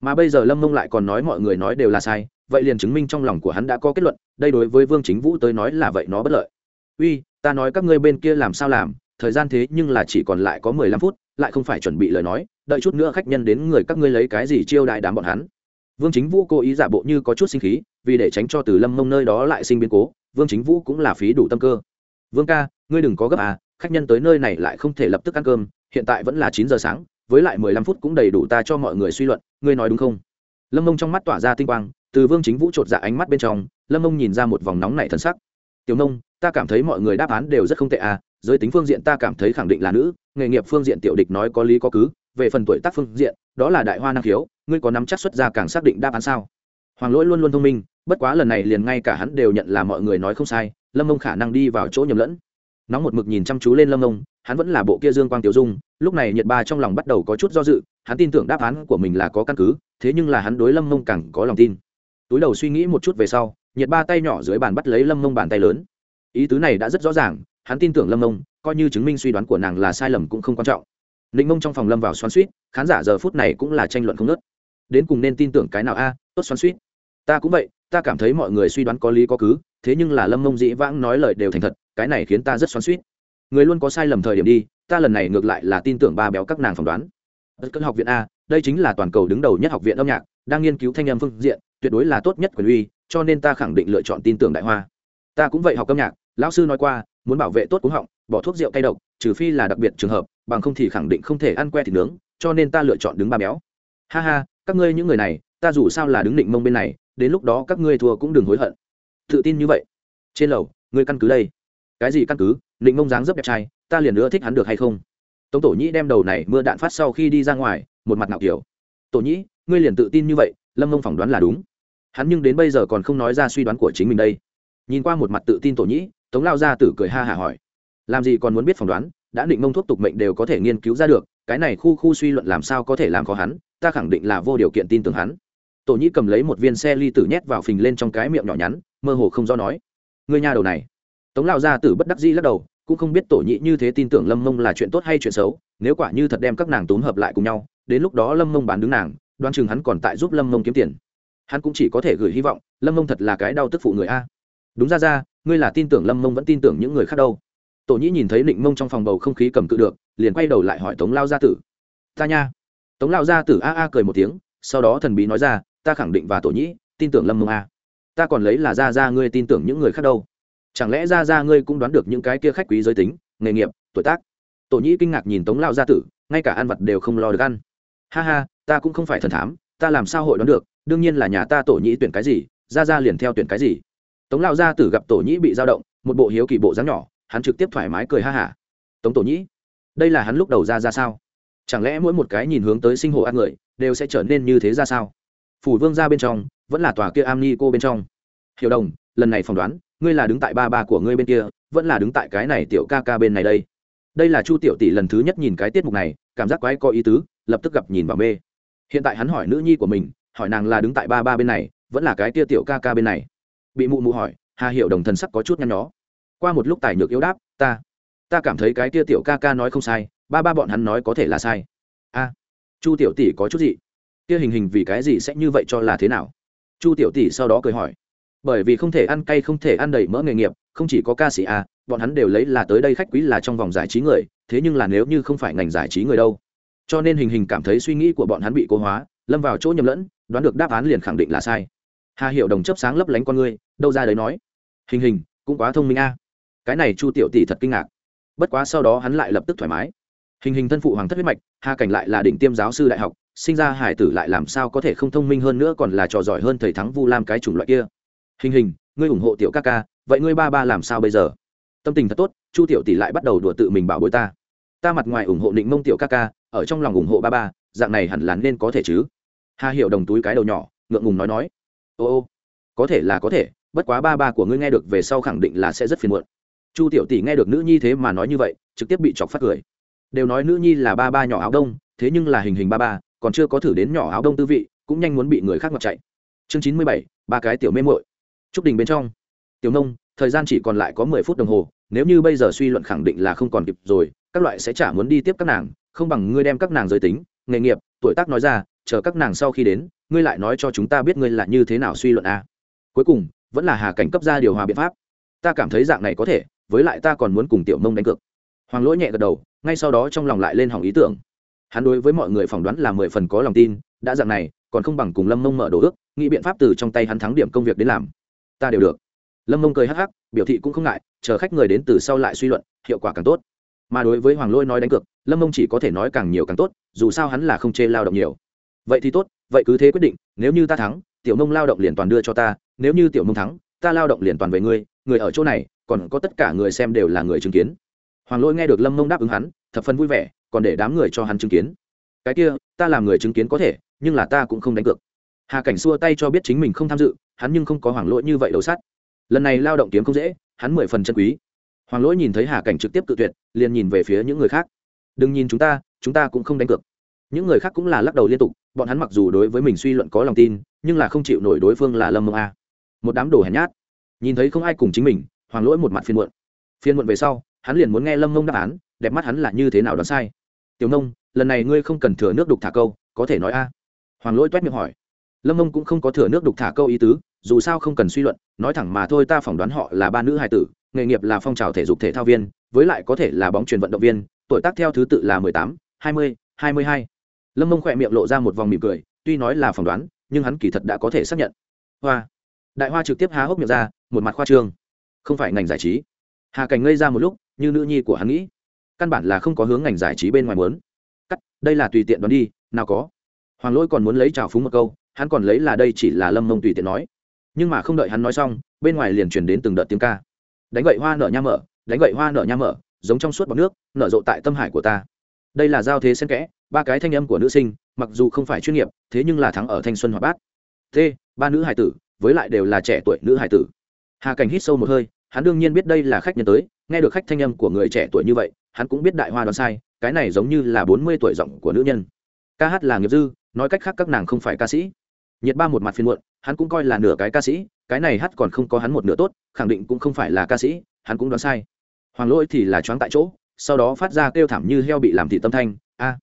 Mà bây giờ lâm mông lại còn nói mọi người nói đều là sai, vậy liền chứng minh trong lòng của hắn đã có kết luận, đây đối với vương chính vũ tới nói là vậy nó bất lợi uy, ta nói các ngươi bên kia làm sao làm, thời gian thế nhưng là chỉ còn lại có mười lăm phút, lại không phải chuẩn bị lời nói, đợi chút nữa khách nhân đến người các ngươi lấy cái gì chiêu đại đám bọn hắn. Vương chính vũ cố ý giả bộ như có chút sinh khí, vì để tránh cho từ lâm mông nơi đó lại sinh biến cố, vương chính vũ cũng là phí đủ tâm cơ. Vương ca, ngươi đừng có gấp à khách nhân tới nơi này lại không thể lập tức ăn cơm, hiện tại vẫn là chín giờ sáng, với lại mười lăm phút cũng đầy đủ ta cho mọi người suy luận, ngươi nói đúng không? Lâm mông trong mắt tỏa ra tinh quang, từ vương chính vũ chột dạ ánh mắt bên trong, lâm mông nhìn ra một vòng nóng nảy thân sắc. Tiểu nông ta cảm thấy mọi người đáp án đều rất không tệ à giới tính phương diện ta cảm thấy khẳng định là nữ, nghề nghiệp phương diện tiểu địch nói có lý có cứ, về phần tuổi tác phương diện, đó là đại hoa năng khiếu, ngươi có nắm chắc xuất ra càng xác định đáp án sao? Hoàng lỗi luôn luôn thông minh, bất quá lần này liền ngay cả hắn đều nhận là mọi người nói không sai, lâm mông khả năng đi vào chỗ nhầm lẫn. Nóng một mực nhìn chăm chú lên lâm mông hắn vẫn là bộ kia dương quang tiểu dung, lúc này nhiệt ba trong lòng bắt đầu có chút do dự, hắn tin tưởng đáp án của mình là có căn cứ, thế nhưng là hắn đối lâm mông càng có lòng tin. Túi đầu suy nghĩ một chút về sau nhiệt ba tay nhỏ dưới bàn bắt lấy lâm mông bàn tay lớn ý tứ này đã rất rõ ràng, hắn tin tưởng lâm mông, coi như chứng minh suy đoán của nàng là sai lầm cũng không quan trọng. Ninh mông trong phòng lâm vào xoắn suýt khán giả giờ phút này cũng là tranh luận không nớt đến cùng nên tin tưởng cái nào a? À, tốt xoắn suýt ta cũng vậy, ta cảm thấy mọi người suy đoán có lý có cứ, thế nhưng là lâm mông dĩ vãng nói lời đều thành thật, cái này khiến ta rất xoắn suýt người luôn có sai lầm thời điểm đi, ta lần này ngược lại là tin tưởng ba béo các nàng phỏng đoán. Bất cân học viện a, đây chính là toàn cầu đứng đầu nhất học viện âm nhạc, đang nghiên cứu thanh âm phương diện, tuyệt đối là tốt nhất quyền uy, cho nên ta khẳng định lựa chọn tin tưởng đại hoa ta cũng vậy học âm nhạc, lão sư nói qua, muốn bảo vệ tốt cúng họng, bỏ thuốc rượu cay độc, trừ phi là đặc biệt trường hợp, bằng không thì khẳng định không thể ăn que thịt nướng, cho nên ta lựa chọn đứng ba béo. Ha ha, các ngươi những người này, ta dù sao là đứng định mông bên này, đến lúc đó các ngươi thua cũng đừng hối hận. Tự tin như vậy. Trên lầu ngươi căn cứ đây. Cái gì căn cứ? Định mông dáng dấp đẹp trai, ta liền nữa thích hắn được hay không? Tống tổ nhĩ đem đầu này mưa đạn phát sau khi đi ra ngoài, một mặt ngạo kiểu. Tổ nhĩ, ngươi liền tự tin như vậy, lâm mông phỏng đoán là đúng. Hắn nhưng đến bây giờ còn không nói ra suy đoán của chính mình đây nhìn qua một mặt tự tin tổ nhĩ, tống lao ra tử cười ha hả hỏi. Làm gì còn muốn biết phỏng đoán, đã định mông thuốc tục mệnh đều có thể nghiên cứu ra được, cái này khu khu suy luận làm sao có thể làm khó hắn, ta khẳng định là vô điều kiện tin tưởng hắn. Tổ nhĩ cầm lấy một viên xe ly tử nhét vào phình lên trong cái miệng nhỏ nhắn, mơ hồ không do nói. Người nhà đầu này. Tống lao gia tử bất đắc dĩ lắc đầu, cũng không biết tổ nhĩ như thế tin tưởng lâm mông là chuyện tốt hay chuyện xấu, nếu quả như thật đem các nàng tốn hợp lại cùng nhau, đến lúc đó lâm mông bán đứng nàng, đoan chừng hắn còn tại giúp lâm mông kiếm tiền. Hắn cũng chỉ có thể gửi hy vọng, lâm mông thật là cái đau tức phụ người a đúng ra ra, ngươi là tin tưởng lâm mông vẫn tin tưởng những người khác đâu. Tổ nhĩ nhìn thấy định mông trong phòng bầu không khí cầm cự được, liền quay đầu lại hỏi tống lao gia tử. Ta nha. Tống lao gia tử a a cười một tiếng, sau đó thần bí nói ra, ta khẳng định và tổ nhĩ tin tưởng lâm mông a. Ta còn lấy là ra ra ngươi tin tưởng những người khác đâu. Chẳng lẽ ra ra ngươi cũng đoán được những cái kia khách quý giới tính, nghề nghiệp, tuổi tác? Tổ nhĩ kinh ngạc nhìn tống lao gia tử, ngay cả ăn vật đều không lo được ăn. Ha ha, ta cũng không phải thần thám, ta làm sao hội đoán được, đương nhiên là nhà ta tổ nhĩ tuyển cái gì, ra ra liền theo tuyển cái gì tống lao gia tử gặp tổ nhĩ bị dao động, một bộ hiếu kỳ bộ dáng nhỏ, hắn trực tiếp thoải mái cười ha hả. Tống tổ nhĩ, đây là hắn lúc đầu ra ra sao? Chẳng lẽ mỗi một cái nhìn hướng tới sinh hồ ăn người, đều sẽ trở nên như thế ra sao? Phủ vương ra bên trong, vẫn là tòa kia am ni cô bên trong. Hiểu đồng, lần này phỏng đoán, ngươi là đứng tại ba ba của ngươi bên kia, vẫn là đứng tại cái này tiểu ca ca bên này đây? Đây là chu tiểu tỷ lần thứ nhất nhìn cái tiết mục này, cảm giác quái có ý tứ, lập tức gặp nhìn vào mê. Hiện tại hắn hỏi nữ nhi của mình, hỏi nàng là đứng tại ba ba bên này, vẫn là cái tia tiểu ca ca bên này bị mụ mụ hỏi, hà Hiểu đồng thần sắc có chút nhăn nhó. Qua một lúc tài nhược yếu đáp, ta ta cảm thấy cái tia tiểu ca ca nói không sai, ba ba bọn hắn nói có thể là sai. A, chu tiểu tỷ có chút gì Tia hình hình vì cái gì sẽ như vậy cho là thế nào? Chu tiểu tỷ sau đó cười hỏi, bởi vì không thể ăn cay không thể ăn đầy mỡ nghề nghiệp, không chỉ có ca sĩ a, bọn hắn đều lấy là tới đây khách quý là trong vòng giải trí người, thế nhưng là nếu như không phải ngành giải trí người đâu. Cho nên hình hình cảm thấy suy nghĩ của bọn hắn bị cố hóa, lâm vào chỗ nhầm lẫn, đoán được đáp án liền khẳng định là sai hà hiệu đồng chấp sáng lấp lánh con ngươi, đâu ra đấy nói. Hình hình, cũng quá thông minh a. Cái này chu tiểu tỷ thật kinh ngạc. Bất quá sau đó hắn lại lập tức thoải mái. Hình hình thân phụ hoàng thất huyết mạch, hà cảnh lại là đỉnh tiêm giáo sư đại học, sinh ra hải tử lại làm sao có thể không thông minh hơn nữa còn là trò giỏi hơn thầy thắng vu lam cái chủng loại kia. Hình hình, ngươi ủng hộ tiểu ca ca, vậy ngươi ba ba làm sao bây giờ? Tâm tình thật tốt, chu tiểu tỷ lại bắt đầu đùa tự mình bảo bối ta. Ta mặt ngoài ủng hộ định mông tiểu ca ca, ở trong lòng ủng hộ ba ba, dạng này hẳn là nên có thể chứ? Hà hiệu đồng túi cái đầu nhỏ, ngượng ngùng nói nói ô ô, có thể là có thể, bất quá ba ba của ngươi nghe được về sau khẳng định là sẽ rất phiền muộn. Chu tiểu tỷ nghe được nữ nhi thế mà nói như vậy, trực tiếp bị chọc phát cười. Đều nói nữ nhi là ba ba nhỏ áo đông, thế nhưng là hình hình ba ba, còn chưa có thử đến nhỏ áo đông tư vị, cũng nhanh muốn bị người khác mặc chạy. Chương chín mươi bảy, ba cái tiểu mê mội trúc đình bên trong. Tiểu nông, thời gian chỉ còn lại có mười phút đồng hồ, nếu như bây giờ suy luận khẳng định là không còn kịp rồi, các loại sẽ chả muốn đi tiếp các nàng, không bằng ngươi đem các nàng giới tính, nghề nghiệp, tuổi tác nói ra chờ các nàng sau khi đến, ngươi lại nói cho chúng ta biết ngươi là như thế nào suy luận a cuối cùng, vẫn là hà cảnh cấp ra điều hòa biện pháp. Ta cảm thấy dạng này có thể, với lại ta còn muốn cùng tiểu mông đánh cược. Hoàng lỗi nhẹ gật đầu, ngay sau đó trong lòng lại lên hỏng ý tưởng. Hắn đối với mọi người phỏng đoán là mười phần có lòng tin, đã dạng này, còn không bằng cùng lâm mông mở đồ ước, nghĩ biện pháp từ trong tay hắn thắng điểm công việc đến làm. Ta đều được. Lâm mông cười hắc hắc, biểu thị cũng không ngại, chờ khách người đến từ sau lại suy luận, hiệu quả càng tốt. Mà đối với hoàng lôi nói đánh cược, lâm mông chỉ có thể nói càng nhiều càng tốt, dù sao hắn là không chê lao động nhiều vậy thì tốt, vậy cứ thế quyết định, nếu như ta thắng, tiểu mông lao động liền toàn đưa cho ta, nếu như tiểu mông thắng, ta lao động liền toàn về ngươi, người ở chỗ này, còn có tất cả người xem đều là người chứng kiến. Hoàng lôi nghe được lâm mông đáp ứng hắn, thập phần vui vẻ, còn để đám người cho hắn chứng kiến. Cái kia, ta làm người chứng kiến có thể, nhưng là ta cũng không đánh cược. Hà cảnh xua tay cho biết chính mình không tham dự, hắn nhưng không có hoàng lỗi như vậy đầu sát. lần này lao động kiếm không dễ, hắn mười phần chân quý. Hoàng lỗi nhìn thấy hà cảnh trực tiếp cự tuyệt, liền nhìn về phía những người khác. Đừng nhìn chúng ta chúng ta cũng không đánh cược những người khác cũng là lắc đầu liên tục, bọn hắn mặc dù đối với mình suy luận có lòng tin, nhưng là không chịu nổi đối phương là lâm mông a. Một đám đồ hèn nhát. Nhìn thấy không ai cùng chính mình, hoàng lỗi một mặt phiên muộn. Phiên muộn về sau, hắn liền muốn nghe lâm mông đáp án, đẹp mắt hắn là như thế nào đoán sai. Tiểu nông, lần này ngươi không cần thừa nước đục thả câu, có thể nói a. Hoàng lỗi toét miệng hỏi. Lâm mông cũng không có thừa nước đục thả câu ý tứ, dù sao không cần suy luận, nói thẳng mà thôi ta phỏng đoán họ là ba nữ hai tử, nghề nghiệp là phong trào thể dục thể thao viên, với lại có thể là bóng truyền vận động viên, tuổi tác theo thứ tự là mười tám, hai mươi hai mươi hai lâm mông khỏe miệng lộ ra một vòng mỉm cười, tuy nói là phỏng đoán, nhưng hắn kỳ thật đã có thể xác nhận. Hoa. Đại hoa trực tiếp há hốc miệng ra, một mặt khoa trương. Không phải ngành giải trí. Hà cảnh ngây ra một lúc, như nữ nhi của hắn nghĩ. Căn bản là không có hướng ngành giải trí bên ngoài muốn. Cắt, đây là tùy tiện đoán đi, nào có. Hoàng lỗi còn muốn lấy trào phúng một câu, hắn còn lấy là đây chỉ là lâm mông tùy tiện nói. Nhưng mà không đợi hắn nói xong, bên ngoài liền truyền đến từng đợt tiếng ca. Đánh gậy hoa nở nha mở, đánh gậy hoa nở nha mở, giống trong suốt bọc nước, nở rộ tại tâm hải của ta. Đây là giao thế xen kẽ ba cái thanh âm của nữ sinh, mặc dù không phải chuyên nghiệp, thế nhưng là thắng ở thanh xuân hoạt bát. T, ba nữ hải tử, với lại đều là trẻ tuổi nữ hải tử. Hà cảnh hít sâu một hơi, hắn đương nhiên biết đây là khách nhân tới, nghe được khách thanh âm của người trẻ tuổi như vậy, hắn cũng biết đại hoa đoán sai, cái này giống như là bốn mươi tuổi giọng của nữ nhân. Ca hát là nghiệp dư, nói cách khác các nàng không phải ca sĩ. Nhiệt ba một mặt phiên muộn, hắn cũng coi là nửa cái ca sĩ, cái này hát còn không có hắn một nửa tốt, khẳng định cũng không phải là ca sĩ, hắn cũng đoán sai. Hoàng lỗi thì là choáng tại chỗ, sau đó phát ra kêu thảm như heo bị làm thị tâm thanh, a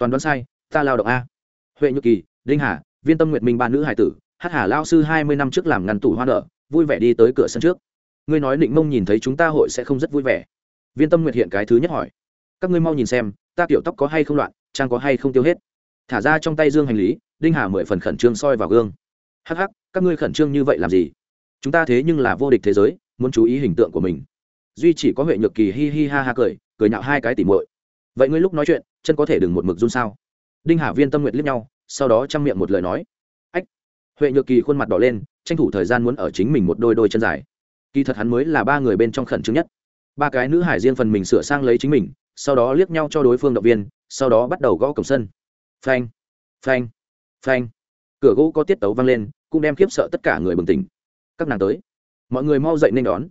toàn đoán sai, ta lao động a. Huệ nhược kỳ, đinh hà, viên tâm nguyệt minh ba nữ hải tử, hát hà lao sư hai mươi năm trước làm ngăn tủ hoa nợ, vui vẻ đi tới cửa sân trước. Ngươi nói định mông nhìn thấy chúng ta hội sẽ không rất vui vẻ. Viên tâm nguyệt hiện cái thứ nhất hỏi. Các ngươi mau nhìn xem, ta tiểu tóc có hay không loạn, trang có hay không tiêu hết. Thả ra trong tay dương hành lý, đinh hà mười phần khẩn trương soi vào gương. Hắc hắc, các ngươi khẩn trương như vậy làm gì? Chúng ta thế nhưng là vô địch thế giới, muốn chú ý hình tượng của mình. Duy chỉ có huệ nhược kỳ hi hi ha ha cười cười nhạo hai cái tỉ muội vậy ngươi lúc nói chuyện, chân có thể đừng một mực run sao? Đinh hà viên tâm nguyện liếc nhau, sau đó chăm miệng một lời nói. Ách. Huệ nhược kỳ khuôn mặt đỏ lên, tranh thủ thời gian muốn ở chính mình một đôi đôi chân dài. Kỳ thật hắn mới là ba người bên trong khẩn trương nhất. Ba cái nữ hải riêng phần mình sửa sang lấy chính mình, sau đó liếc nhau cho đối phương động viên, sau đó bắt đầu gõ cổng sân. Phanh. Phanh. Phanh. Cửa gỗ có tiết tấu vang lên, cũng đem khiếp sợ tất cả người bừng tỉnh. Các nàng tới. Mọi người mau dậy nên đón.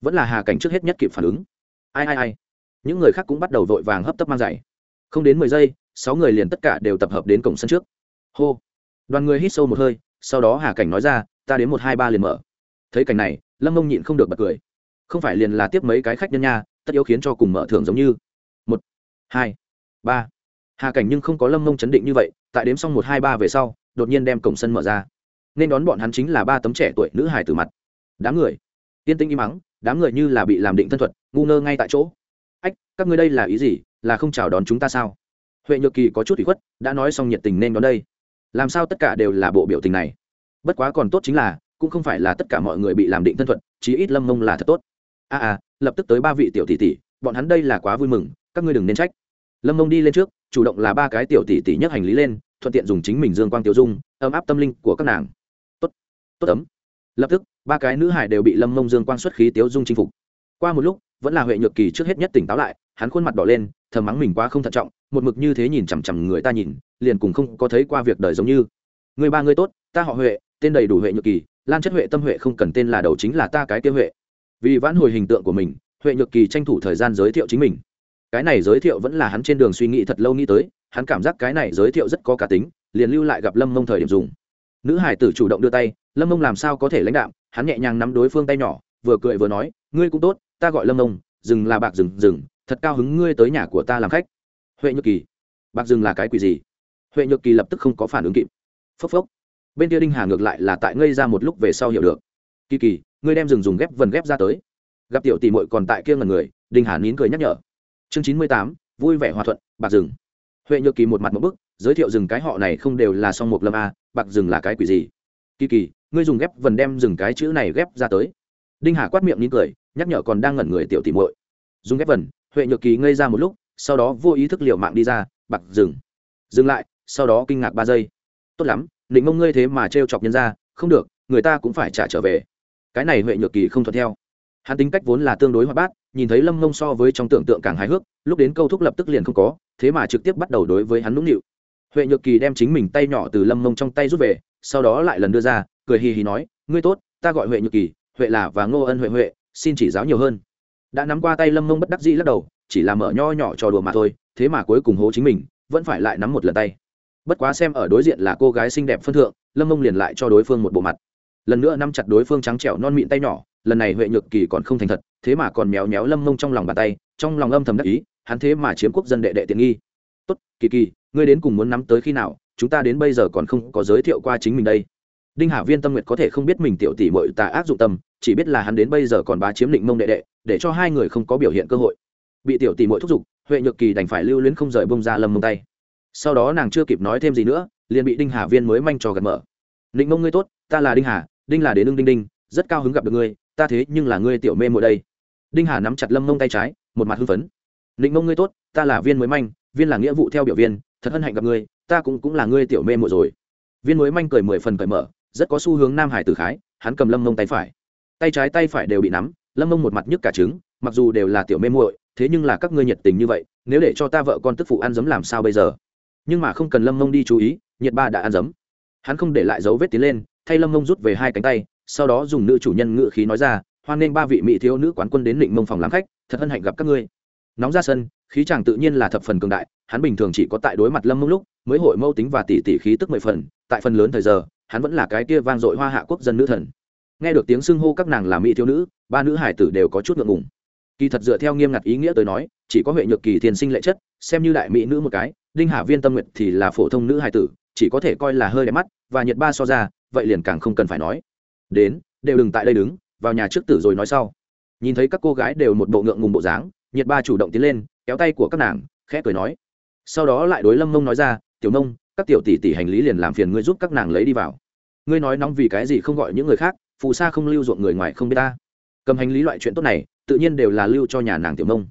Vẫn là hà cảnh trước hết nhất kịp phản ứng. Ai ai ai? Những người khác cũng bắt đầu vội vàng hấp tấp mang giày. Không đến mười giây, sáu người liền tất cả đều tập hợp đến cổng sân trước. Hô. Đoàn người hít sâu một hơi, sau đó hà cảnh nói ra, ta đến một hai ba liền mở. Thấy cảnh này, lâm mông nhịn không được bật cười. Không phải liền là tiếp mấy cái khách nhân nha, tất yếu khiến cho cùng mở thưởng giống như. Một, hai, ba. Hà cảnh nhưng không có lâm mông chấn định như vậy, tại đếm xong một hai ba về sau, đột nhiên đem cổng sân mở ra. Nên đón bọn hắn chính là ba tấm trẻ tuổi nữ hài từ mặt. Đám người. Tiên tinh im mắng đám người như là bị làm định thân thuật, ngu ngơ ngay tại chỗ các ngươi đây là ý gì là không chào đón chúng ta sao? Huệ nhược kỳ có chút bị khuất đã nói xong nhiệt tình nên đón đây. Làm sao tất cả đều là bộ biểu tình này? Bất quá còn tốt chính là cũng không phải là tất cả mọi người bị làm định thân thuận, chí ít lâm mông là thật tốt. A à, à lập tức tới ba vị tiểu tỷ tỷ bọn hắn đây là quá vui mừng các ngươi đừng nên trách. Lâm mông đi lên trước chủ động là ba cái tiểu tỷ tỷ nhất hành lý lên thuận tiện dùng chính mình dương quang tiêu dung ấm áp tâm linh của các nàng. Tốt tốt ấm. Lập tức ba cái nữ hải đều bị lâm mông dương quang xuất khí tiêu dung chinh phục. Qua một lúc vẫn là huệ nhược kỳ trước hết nhất tỉnh táo lại hắn khuôn mặt đỏ lên, thầm mắng mình quá không thận trọng, một mực như thế nhìn chằm chằm người ta nhìn, liền cùng không có thấy qua việc đời giống như. Người ba người tốt, ta họ huệ, tên đầy đủ huệ nhược kỳ, lan chất huệ, tâm huệ không cần tên là đầu chính là ta cái tiêu huệ. Vì vãn hồi hình tượng của mình, huệ nhược kỳ tranh thủ thời gian giới thiệu chính mình. Cái này giới thiệu vẫn là hắn trên đường suy nghĩ thật lâu nghĩ tới, hắn cảm giác cái này giới thiệu rất có cá tính, liền lưu lại gặp lâm mông thời điểm dùng. Nữ hải tử chủ động đưa tay, lâm mông làm sao có thể lãnh đạm, hắn nhẹ nhàng nắm đối phương tay nhỏ, vừa cười vừa nói, ngươi cũng tốt, ta gọi lâm mông rừng là bạc rừng rừng thật cao hứng ngươi tới nhà của ta làm khách. Huệ nhược kỳ bạc rừng là cái quỷ gì? Huệ nhược kỳ lập tức không có phản ứng kịp. Phốc phốc. Bên kia đinh hà ngược lại là tại ngây ra một lúc về sau hiểu được. Kỳ kỳ, ngươi đem rừng dùng ghép vần ghép ra tới. Gặp tiểu tỷ mội còn tại kia ngần người, đinh hà nín cười nhắc nhở. Chương chín mươi tám, vui vẻ hòa thuận bạc rừng huệ nhược kỳ một mặt một bức, giới thiệu rừng cái họ này không đều là song một lâm a bạc rừng là cái quỷ gì? Kỳ kỳ, ngươi dùng ghép vần đem rừng cái chữ này ghép ra tới. Đinh hà quát miệng nín cười, nhắc nhở còn đang ngẩn người tiểu tỷ Mội. dùng ghép vần huệ nhược kỳ ngây ra một lúc sau đó vô ý thức liệu mạng đi ra bạc dừng, dừng lại sau đó kinh ngạc ba giây. Tốt lắm định mông ngươi thế mà trêu chọc nhân ra không được người ta cũng phải trả trở về. Cái này huệ nhược kỳ không thuận theo. Hắn tính cách vốn là tương đối hoạt bát nhìn thấy lâm mông so với trong tưởng tượng càng hài hước lúc đến câu thúc lập tức liền không có thế mà trực tiếp bắt đầu đối với hắn nũng nịu. Huệ nhược kỳ đem chính mình tay nhỏ từ lâm mông trong tay rút về sau đó lại lần đưa ra cười hì hì nói ngươi tốt ta gọi huệ nhược kỳ huệ là và ngô ân huệ huệ xin chỉ giáo nhiều hơn đã nắm qua tay lâm mông bất đắc dĩ lắc đầu, chỉ là mở nho nhỏ trò đùa mà thôi, thế mà cuối cùng hố chính mình, vẫn phải lại nắm một lần tay. Bất quá xem ở đối diện là cô gái xinh đẹp phân thượng, lâm mông liền lại cho đối phương một bộ mặt. Lần nữa nắm chặt đối phương trắng trẻo non mịn tay nhỏ, lần này huệ nhược kỳ còn không thành thật, thế mà còn méo méo lâm mông trong lòng bàn tay, trong lòng âm thầm đắc ý, hắn thế mà chiếm quốc dân đệ đệ tiện nghi. Tốt, kỳ kỳ, ngươi đến cùng muốn nắm tới khi nào, chúng ta đến bây giờ còn không có giới thiệu qua chính mình đây. Đinh hạ viên tâm nguyệt có thể không biết mình tiểu tỷ mội tà ác dụng tâm chỉ biết là hắn đến bây giờ còn bá chiếm định mông đệ đệ, để cho hai người không có biểu hiện cơ hội. Bị tiểu tỷ mội thúc giục, huệ nhược kỳ đành phải lưu luyến không rời bông ra lâm mông tay. Sau đó nàng chưa kịp nói thêm gì nữa, liền bị đinh hà viên mới manh trò gật mở. Định mông ngươi tốt, ta là đinh hà, đinh là đến ưng đinh đinh, rất cao hứng gặp được ngươi, ta thế nhưng là ngươi tiểu mê mội đây. Đinh hà nắm chặt lâm mông tay trái, một mặt hưng phấn. Định mông ngươi tốt, ta là viên mới manh, viên là nghĩa vụ theo biểu viên, thật hân hạnh gặp ngươi, ta cũng cũng là ngươi tiểu mê mội rồi. Viên mới manh cười mười phần cởi mở, rất có xu hướng nam hải tử khái, hắn cầm lâm mông tay phải tay trái tay phải đều bị nắm, lâm mông một mặt nhức cả trứng, mặc dù đều là tiểu mê muội, thế nhưng là các ngươi nhiệt tình như vậy, nếu để cho ta vợ con tức phụ ăn giấm làm sao bây giờ? Nhưng mà không cần lâm mông đi chú ý, nhiệt ba đã ăn giấm. Hắn không để lại dấu vết tiến lên, thay lâm mông rút về hai cánh tay, sau đó dùng nữ chủ nhân ngự khí nói ra, hoan nghênh ba vị mỹ thiếu nữ quán quân đến định mông phòng làm khách, thật hân hạnh gặp các ngươi. Nóng ra sân, khí chàng tự nhiên là thập phần cường đại, hắn bình thường chỉ có tại đối mặt lâm mông lúc, mới hội mâu tính và tỉ tỉ khí tức mười phần, tại phần lớn thời giờ, hắn vẫn là cái kia vang dội hoa hạ quốc dân nữ thần nghe được tiếng xưng hô các nàng là mỹ thiếu nữ, ba nữ hải tử đều có chút ngượng ngùng. Kỳ thật dựa theo nghiêm ngặt ý nghĩa tới nói, chỉ có huệ nhược kỳ thiên sinh lệ chất, xem như đại mỹ nữ một cái, đinh hà viên tâm nguyện thì là phổ thông nữ hải tử, chỉ có thể coi là hơi đẹp mắt, và nhiệt ba so ra, vậy liền càng không cần phải nói. Đến, đều đừng tại đây đứng, vào nhà trước tử rồi nói sau. Nhìn thấy các cô gái đều một bộ ngượng ngùng bộ dáng nhiệt ba chủ động tiến lên, kéo tay của các nàng, khẽ cười nói. Sau đó lại đối lâm mông nói ra, tiểu mông, các tiểu tỷ tỷ hành lý liền làm phiền ngươi giúp các nàng lấy đi vào. Ngươi nói nóng vì cái gì không gọi những người khác phù sa không lưu ruộng người ngoài không biết ta. Cầm hành lý loại chuyện tốt này, tự nhiên đều là lưu cho nhà nàng tiểu mông.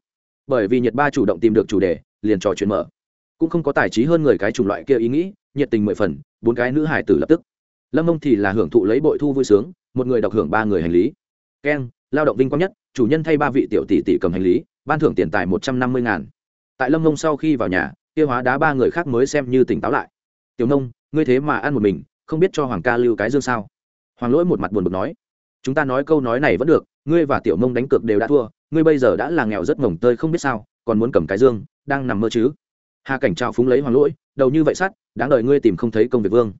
Bởi vì nhiệt ba chủ động tìm được chủ đề, liền trò chuyện mở. Cũng không có tài trí hơn người cái chủng loại kia ý nghĩ, nhiệt tình mười phần, bốn cái nữ hải tử lập tức. Lâm mông thì là hưởng thụ lấy bội thu vui sướng, một người độc hưởng ba người hành lý. Keng, lao động vinh quang nhất, chủ nhân thay ba vị tiểu tỷ tỷ cầm hành lý, ban thưởng tiền tài một trăm năm mươi ngàn. Tại lâm mông sau khi vào nhà, tiêu hóa đá ba người khác mới xem như tỉnh táo lại. Tiểu nông ngươi thế mà ăn một mình, không biết cho hoàng ca lưu cái dương sao? Hoàng lỗi một mặt buồn bực nói, chúng ta nói câu nói này vẫn được, ngươi và tiểu nông đánh cược đều đã thua, ngươi bây giờ đã là nghèo rất ngổng tơi không biết sao, còn muốn cầm cái dương, đang nằm mơ chứ? Hà cảnh trào phúng lấy hoàng lỗi, đầu như vậy sắt, đáng đợi ngươi tìm không thấy công việc vương.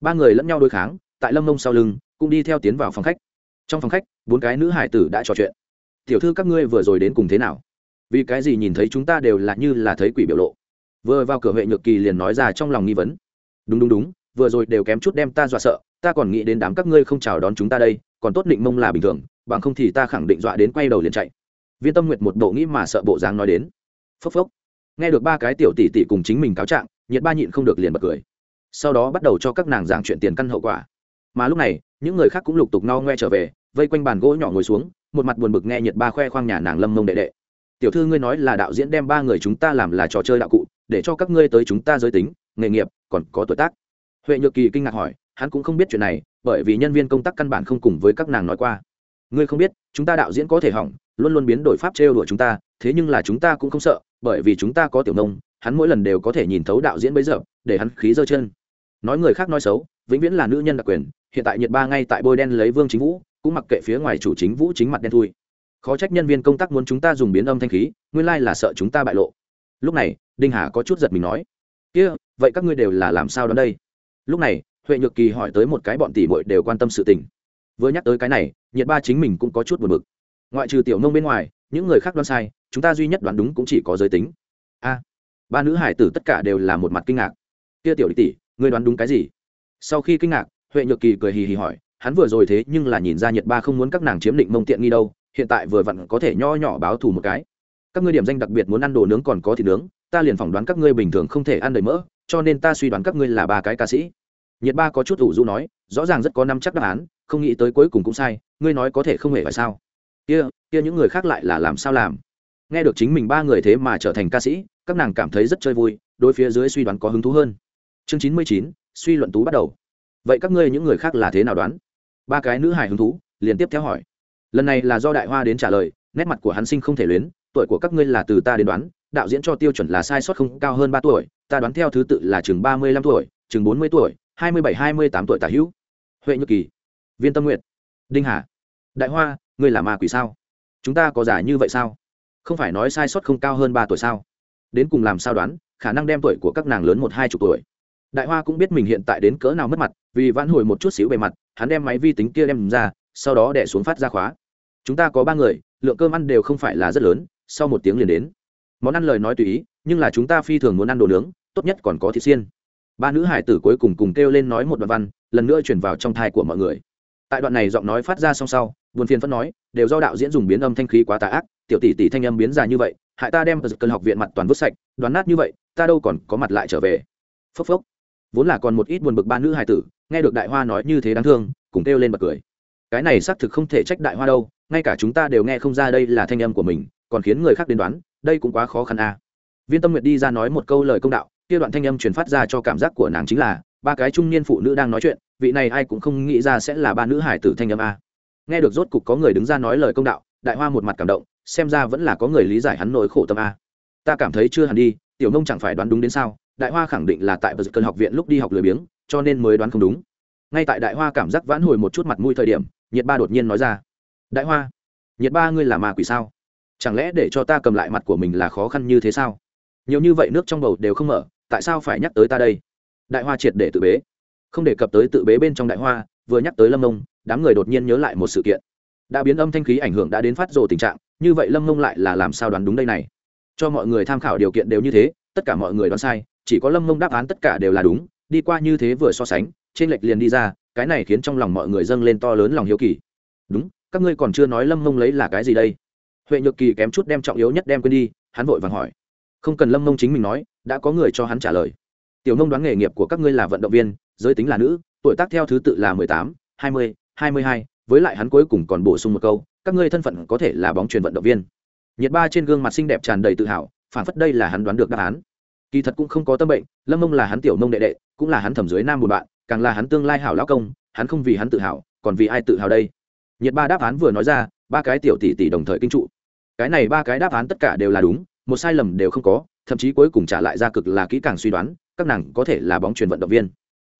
Ba người lẫn nhau đối kháng, tại lâm mông sau lưng, cũng đi theo tiến vào phòng khách. Trong phòng khách, bốn cái nữ hải tử đã trò chuyện. Tiểu thư các ngươi vừa rồi đến cùng thế nào? Vì cái gì nhìn thấy chúng ta đều là như là thấy quỷ biểu lộ? Vừa vào cửa huệ nhược kỳ liền nói ra trong lòng nghi vấn. Đúng đúng đúng vừa rồi đều kém chút đem ta dọa sợ, ta còn nghĩ đến đám các ngươi không chào đón chúng ta đây, còn tốt định mông là bình thường, bằng không thì ta khẳng định dọa đến quay đầu liền chạy. Viên tâm nguyệt một bộ nghĩ mà sợ bộ dáng nói đến. Phốc phốc. Nghe được ba cái tiểu tỷ tỷ cùng chính mình cáo trạng, nhiệt ba nhịn không được liền bật cười. Sau đó bắt đầu cho các nàng giảng chuyện tiền căn hậu quả. Mà lúc này, những người khác cũng lục tục no ngoe trở về, vây quanh bàn gỗ nhỏ ngồi xuống, một mặt buồn bực nghe nhiệt ba khoe khoang nhà nàng lâm mông đệ đệ. Tiểu thư ngươi nói là đạo diễn đem ba người chúng ta làm là trò chơi đạo cụ, để cho các ngươi tới chúng ta giới tính, nghề nghiệp, còn có tuổi tác huệ nhược kỳ kinh ngạc hỏi, hắn cũng không biết chuyện này, bởi vì nhân viên công tác căn bản không cùng với các nàng nói qua. Ngươi không biết, chúng ta đạo diễn có thể hỏng, luôn luôn biến đổi pháp trêu đuổi chúng ta, thế nhưng là chúng ta cũng không sợ, bởi vì chúng ta có tiểu nông, hắn mỗi lần đều có thể nhìn thấu đạo diễn bấy giờ, để hắn khí dơ chân. Nói người khác nói xấu, vĩnh viễn là nữ nhân đặc quyền, hiện tại nhiệt ba ngay tại bôi đen lấy vương chính vũ, cũng mặc kệ phía ngoài chủ chính vũ chính mặt đen thui. Khó trách nhân viên công tác muốn chúng ta dùng biến âm thanh khí, nguyên lai là sợ chúng ta bại lộ. Lúc này, đinh hà có chút giật mình nói, kia, vậy các ngươi đều là làm sao đó đây? Lúc này, huệ nhược kỳ hỏi tới một cái bọn tỷ muội đều quan tâm sự tình. Vừa nhắc tới cái này, nhiệt ba chính mình cũng có chút buồn bực. Ngoại trừ tiểu nông bên ngoài, những người khác đoán sai, chúng ta duy nhất đoán đúng cũng chỉ có giới tính. A, ba nữ hải tử tất cả đều là một mặt kinh ngạc. Kia tiểu tỷ, ngươi đoán đúng cái gì? Sau khi kinh ngạc, huệ nhược kỳ cười hì hì hỏi, hắn vừa rồi thế nhưng là nhìn ra nhiệt ba không muốn các nàng chiếm định mông tiện nghi đâu, hiện tại vừa vặn có thể nho nhỏ báo thù một cái. Các ngươi điểm danh đặc biệt muốn ăn đồ nướng còn có thịt nướng, ta liền phỏng đoán các ngươi bình thường không thể ăn đầy mỡ cho nên ta suy đoán các ngươi là ba cái ca sĩ. Nhiệt ba có chút ủ rũ nói, rõ ràng rất có năm chắc đáp án, không nghĩ tới cuối cùng cũng sai, ngươi nói có thể không hề phải sao? Kia kia những người khác lại là làm sao làm? Nghe được chính mình ba người thế mà trở thành ca sĩ, các nàng cảm thấy rất chơi vui, đối phía dưới suy đoán có hứng thú hơn. Chương chín mươi chín, suy luận tú bắt đầu. Vậy các ngươi những người khác là thế nào đoán? Ba cái nữ hài hứng thú, liền tiếp theo hỏi. Lần này là do đại hoa đến trả lời, nét mặt của hắn sinh không thể luyến, tuổi của các ngươi là từ ta đến đoán, đạo diễn cho tiêu chuẩn là sai sót không, cao hơn ba tuổi ta đoán theo thứ tự là chừng ba mươi lăm tuổi, chừng bốn mươi tuổi, hai mươi bảy, hai mươi tám tuổi tả hữu. Huệ nhược kỳ, viên tâm nguyện đinh hà, đại hoa, ngươi là ma quỷ sao? Chúng ta có giả như vậy sao? Không phải nói sai sót không cao hơn ba tuổi sao? Đến cùng làm sao đoán, khả năng đem tuổi của các nàng lớn một, hai chục tuổi. Đại hoa cũng biết mình hiện tại đến cỡ nào mất mặt, vì vãn hồi một chút xíu bề mặt, hắn đem máy vi tính kia đem ra, sau đó đẻ xuống phát ra khóa. Chúng ta có ba người, lượng cơm ăn đều không phải là rất lớn, sau một tiếng liền đến. Món ăn lời nói tùy ý nhưng là chúng ta phi thường muốn ăn đồ nướng, tốt nhất còn có thịt xiên. Ba nữ hải tử cuối cùng cùng kêu lên nói một đoạn văn, lần nữa chuyển vào trong thai của mọi người. Tại đoạn này giọng nói phát ra song sau, buồn phiền phân nói, đều do đạo diễn dùng biến âm thanh khí quá tà ác, tiểu tỷ tỷ thanh âm biến dài như vậy, hại ta đem cơn học viện mặt toàn vứt sạch, đoán nát như vậy, ta đâu còn có mặt lại trở về. Phốc phốc. Vốn là còn một ít buồn bực ba nữ hài tử, nghe được đại hoa nói như thế đáng thương, cùng kêu lên bật cười. Cái này xác thực không thể trách đại hoa đâu, ngay cả chúng ta đều nghe không ra đây là thanh âm của mình, còn khiến người khác đến đoán, đây cũng quá khó khăn à viên tâm nguyệt đi ra nói một câu lời công đạo, kia đoạn thanh âm truyền phát ra cho cảm giác của nàng chính là, ba cái trung niên phụ nữ đang nói chuyện, vị này ai cũng không nghĩ ra sẽ là ba nữ hải tử thanh âm a. Nghe được rốt cục có người đứng ra nói lời công đạo, đại hoa một mặt cảm động, xem ra vẫn là có người lý giải hắn nỗi khổ tâm a. Ta cảm thấy chưa hẳn đi, tiểu nông chẳng phải đoán đúng đến sao, đại hoa khẳng định là tại bờ cơn học viện lúc đi học lười biếng, cho nên mới đoán không đúng. Ngay tại đại hoa cảm giác vãn hồi một chút mặt mũi thời điểm, nhiệt ba đột nhiên nói ra. Đại hoa, nhiệt ba ngươi là ma quỷ sao? Chẳng lẽ để cho ta cầm lại mặt của mình là khó khăn như thế sao? Nhiều như vậy nước trong bầu đều không mở, tại sao phải nhắc tới ta đây? Đại hoa triệt để tự bế. Không đề cập tới tự bế bên trong đại hoa, vừa nhắc tới lâm mông đám người đột nhiên nhớ lại một sự kiện. Đã biến âm thanh khí ảnh hưởng đã đến phát rồ tình trạng, như vậy lâm mông lại là làm sao đoán đúng đây này? Cho mọi người tham khảo điều kiện đều như thế, tất cả mọi người đoán sai, chỉ có lâm mông đáp án tất cả đều là đúng, đi qua như thế vừa so sánh, trên lệch liền đi ra, cái này khiến trong lòng mọi người dâng lên to lớn lòng hiếu kỳ. Đúng, các ngươi còn chưa nói lâm mông lấy là cái gì đây? Huệ nhược kỳ kém chút đem trọng yếu nhất đem quên đi, hắn vội vàng hỏi không cần lâm mông chính mình nói, đã có người cho hắn trả lời. Tiểu nông đoán nghề nghiệp của các ngươi là vận động viên, giới tính là nữ, tuổi tác theo thứ tự là mười tám, hai mươi hai mươi hai, với lại hắn cuối cùng còn bổ sung một câu, các ngươi thân phận có thể là bóng truyền vận động viên. Nhiệt ba trên gương mặt xinh đẹp tràn đầy tự hào, phản phất đây là hắn đoán được đáp án. Kỳ thật cũng không có tâm bệnh, lâm mông là hắn tiểu nông đệ đệ, cũng là hắn thẩm dưới nam một bạn, càng là hắn tương lai hảo lão công, hắn không vì hắn tự hào, còn vì ai tự hào đây? Nhiệt ba đáp án vừa nói ra, ba cái tiểu tỷ tỷ đồng thời kinh trụ. Cái này ba cái đáp án tất cả đều là đúng một sai lầm đều không có, thậm chí cuối cùng trả lại ra cực là kỹ càng suy đoán, các nàng có thể là bóng truyền vận động viên.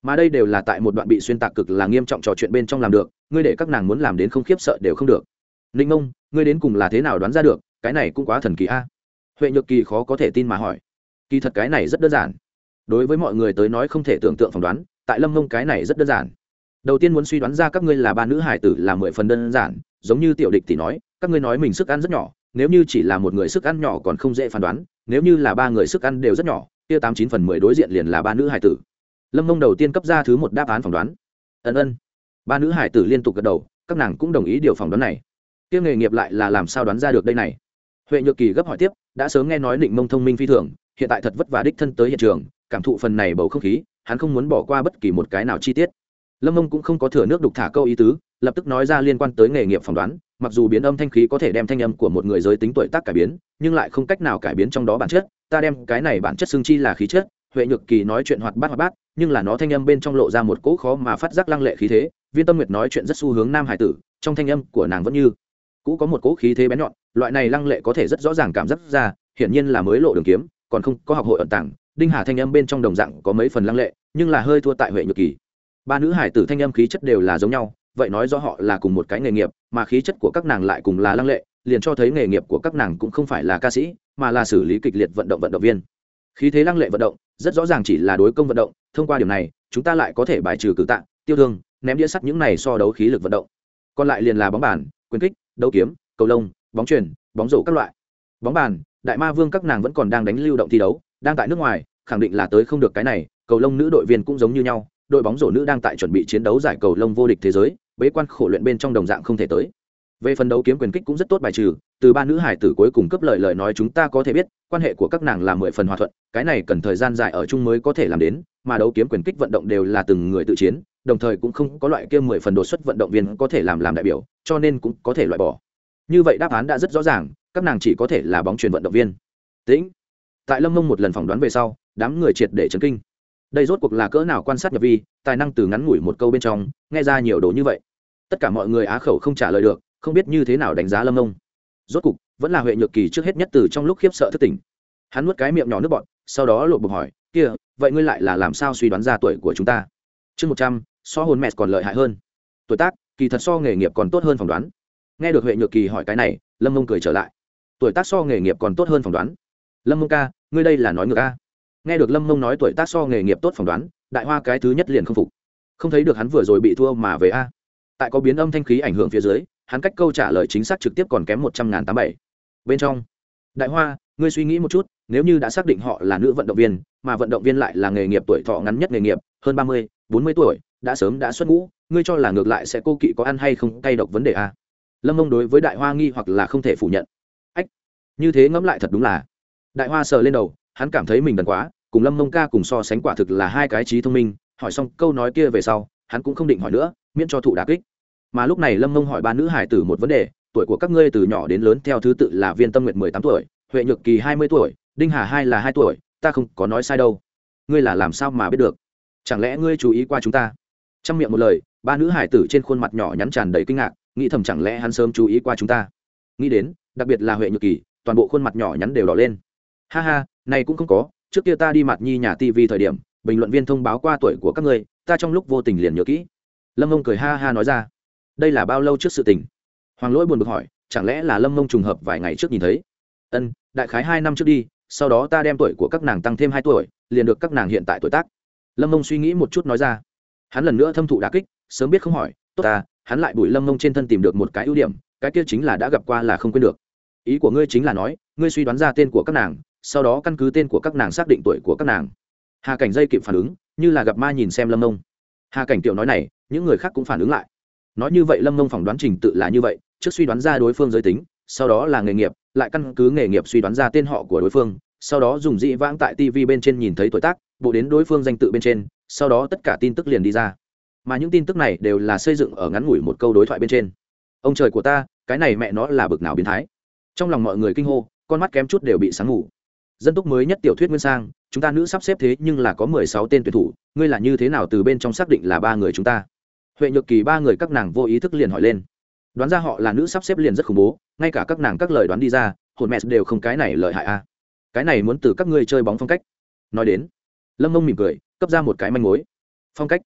Mà đây đều là tại một đoạn bị xuyên tạc cực là nghiêm trọng trò chuyện bên trong làm được, ngươi để các nàng muốn làm đến không khiếp sợ đều không được. Ninh mông, ngươi đến cùng là thế nào đoán ra được, cái này cũng quá thần kỳ a. Huệ nhược kỳ khó có thể tin mà hỏi. Kỳ thật cái này rất đơn giản. Đối với mọi người tới nói không thể tưởng tượng phỏng đoán, tại lâm mông cái này rất đơn giản. Đầu tiên muốn suy đoán ra các ngươi là ba nữ hải tử là mười phần đơn giản, giống như tiểu địch thì nói, các ngươi nói mình sức ăn rất nhỏ nếu như chỉ là một người sức ăn nhỏ còn không dễ phán đoán, nếu như là ba người sức ăn đều rất nhỏ, kia tám chín phần mười đối diện liền là ba nữ hải tử. Lâm mông đầu tiên cấp ra thứ một đáp án phỏng đoán. Ân ân. Ba nữ hải tử liên tục gật đầu, các nàng cũng đồng ý điều phỏng đoán này. Kia nghề nghiệp lại là làm sao đoán ra được đây này? Huệ nhược kỳ gấp hỏi tiếp, đã sớm nghe nói định mông thông minh phi thường, hiện tại thật vất vả đích thân tới hiện trường, cảm thụ phần này bầu không khí, hắn không muốn bỏ qua bất kỳ một cái nào chi tiết. Lâm mông cũng không có thừa nước đục thả câu ý tứ lập tức nói ra liên quan tới nghề nghiệp phỏng đoán, mặc dù biến âm thanh khí có thể đem thanh âm của một người giới tính tuổi tác cải biến, nhưng lại không cách nào cải biến trong đó bản chất, ta đem cái này bản chất xương chi là khí chất, huệ nhược kỳ nói chuyện hoạt bát hoạt bát, nhưng là nó thanh âm bên trong lộ ra một cỗ khó mà phát giác lăng lệ khí thế, viên tâm nguyệt nói chuyện rất xu hướng nam hải tử, trong thanh âm của nàng vẫn như cũ có một cỗ khí thế bén nhọn, loại này lăng lệ có thể rất rõ ràng cảm giác ra, hiển nhiên là mới lộ đường kiếm, còn không có học hội ẩn tàng, đinh hà thanh âm bên trong đồng dạng có mấy phần lăng lệ, nhưng là hơi thua tại huệ nhược kỳ. Ba nữ hải tử thanh âm khí chất đều là giống nhau vậy nói do họ là cùng một cái nghề nghiệp, mà khí chất của các nàng lại cùng là lăng lệ, liền cho thấy nghề nghiệp của các nàng cũng không phải là ca sĩ, mà là xử lý kịch liệt vận động vận động viên. Khí thế lăng lệ vận động, rất rõ ràng chỉ là đối công vận động, thông qua điều này, chúng ta lại có thể bài trừ cử tạ, tiêu thương, ném đĩa sắt những này so đấu khí lực vận động. Còn lại liền là bóng bàn, quyền kích, đấu kiếm, cầu lông, bóng truyền bóng rổ các loại. Bóng bàn, đại ma vương các nàng vẫn còn đang đánh lưu động thi đấu, đang tại nước ngoài, khẳng định là tới không được cái này, cầu lông nữ đội viên cũng giống như nhau, đội bóng rổ nữ đang tại chuẩn bị chiến đấu giải cầu lông vô địch thế giới bế quan khổ luyện bên trong đồng dạng không thể tới. Về phần đấu kiếm quyền kích cũng rất tốt bài trừ, từ ba nữ hải tử cuối cùng cấp lời lời nói chúng ta có thể biết, quan hệ của các nàng là mười phần hòa thuận, cái này cần thời gian dài ở chung mới có thể làm đến, mà đấu kiếm quyền kích vận động đều là từng người tự chiến, đồng thời cũng không có loại kia mười phần đột xuất vận động viên có thể làm làm đại biểu, cho nên cũng có thể loại bỏ. Như vậy đáp án đã rất rõ ràng, các nàng chỉ có thể là bóng truyền vận động viên. Tĩnh. Tại lâm mông một lần phỏng đoán về sau, đám người triệt để chấn kinh đây rốt cuộc là cỡ nào quan sát nhập vi, tài năng từ ngắn ngủi một câu bên trong, nghe ra nhiều đồ như vậy. Tất cả mọi người á khẩu không trả lời được, không biết như thế nào đánh giá lâm Nông. rốt cục, vẫn là huệ nhược kỳ trước hết nhất từ trong lúc khiếp sợ thất tình hắn nuốt cái miệng nhỏ nước bọn sau đó lột bục hỏi, kia, vậy ngươi lại là làm sao suy đoán ra tuổi của chúng ta? Chương một trăm, so hồn mẹ còn lợi hại hơn. Tuổi tác, kỳ thật so nghề nghiệp còn tốt hơn phỏng đoán. Nghe được huệ nhược kỳ hỏi cái này, lâm mông cười trở lại. Tuổi tác so nghề nghiệp còn tốt hơn phỏng đoán. Lâm mông ca, ngươi đây là nói ngược ca nghe được lâm mông nói tuổi tác so nghề nghiệp tốt phỏng đoán, đại hoa cái thứ nhất liền không phục. Không thấy được hắn vừa rồi bị thua mà về a. Tại có biến âm thanh khí ảnh hưởng phía dưới, hắn cách câu trả lời chính xác trực tiếp còn kém một trăm ngàn tám bảy. Bên trong, đại hoa, ngươi suy nghĩ một chút, nếu như đã xác định họ là nữ vận động viên, mà vận động viên lại là nghề nghiệp tuổi thọ ngắn nhất nghề nghiệp, hơn ba mươi, bốn mươi tuổi, đã sớm đã xuất ngũ, ngươi cho là ngược lại sẽ cô kỵ có ăn hay không, cay độc vấn đề a. Lâm mông đối với đại hoa nghi hoặc là không thể phủ nhận. Ách, như thế ngẫm lại thật đúng là. Đại hoa sờ lên đầu, hắn cảm thấy mình đần quá cùng lâm mông ca cùng so sánh quả thực là hai cái trí thông minh, hỏi xong câu nói kia về sau, hắn cũng không định hỏi nữa, miễn cho thụ đà kích. Mà lúc này lâm mông hỏi ba nữ hải tử một vấn đề, tuổi của các ngươi từ nhỏ đến lớn theo thứ tự là viên tâm nguyện mười tám tuổi, huệ nhược kỳ hai mươi tuổi, đinh hà hai là hai tuổi, ta không có nói sai đâu. Ngươi là làm sao mà biết được? Chẳng lẽ ngươi chú ý qua chúng ta? Trong miệng một lời, ba nữ hải tử trên khuôn mặt nhỏ nhắn tràn đầy kinh ngạc, nghĩ thầm chẳng lẽ hắn sớm chú ý qua chúng ta? Nghĩ đến, đặc biệt là huệ nhược kỳ, toàn bộ khuôn mặt nhỏ nhắn đều đỏ lên. Ha ha, này cũng không có trước kia ta đi mặt nhi nhà tv thời điểm, bình luận viên thông báo qua tuổi của các ngươi, ta trong lúc vô tình liền nhớ kỹ. Lâm ông cười ha ha nói ra. Đây là bao lâu trước sự tình? Hoàng lỗi buồn bực hỏi, chẳng lẽ là lâm mông trùng hợp vài ngày trước nhìn thấy? Ân, đại khái hai năm trước đi, sau đó ta đem tuổi của các nàng tăng thêm hai tuổi, liền được các nàng hiện tại tuổi tác. Lâm mông suy nghĩ một chút nói ra. Hắn lần nữa thâm thụ đà kích, sớm biết không hỏi, tốt ta, hắn lại bùi lâm mông trên thân tìm được một cái ưu điểm, cái kia chính là đã gặp qua là không quên được. Ý của ngươi chính là nói, ngươi suy đoán ra tên của các nàng sau đó căn cứ tên của các nàng xác định tuổi của các nàng. Hà cảnh dây kịp phản ứng như là gặp ma nhìn xem lâm Nông, hà cảnh tiểu nói này những người khác cũng phản ứng lại. Nói như vậy lâm Nông phỏng đoán trình tự là như vậy trước suy đoán ra đối phương giới tính sau đó là nghề nghiệp lại căn cứ nghề nghiệp suy đoán ra tên họ của đối phương sau đó dùng dị vãng tại tv bên trên nhìn thấy tuổi tác bộ đến đối phương danh tự bên trên sau đó tất cả tin tức liền đi ra. Mà những tin tức này đều là xây dựng ở ngắn ngủi một câu đối thoại bên trên. Ông trời của ta cái này mẹ nó là bực nào biến thái. Trong lòng mọi người kinh hô con mắt kém chút đều bị sáng ngủ dân túc mới nhất tiểu thuyết nguyên sang, chúng ta nữ sắp xếp thế nhưng là có mười sáu tên tuyển thủ, ngươi là như thế nào từ bên trong xác định là ba người chúng ta? Huệ nhược kỳ ba người các nàng vô ý thức liền hỏi lên. Đoán ra họ là nữ sắp xếp liền rất khủng bố, ngay cả các nàng các lời đoán đi ra, hồn mẹ đều không cái này lợi hại a. Cái này muốn từ các ngươi chơi bóng phong cách. Nói đến, lâm mông mỉm cười, cấp ra một cái manh mối. Phong cách.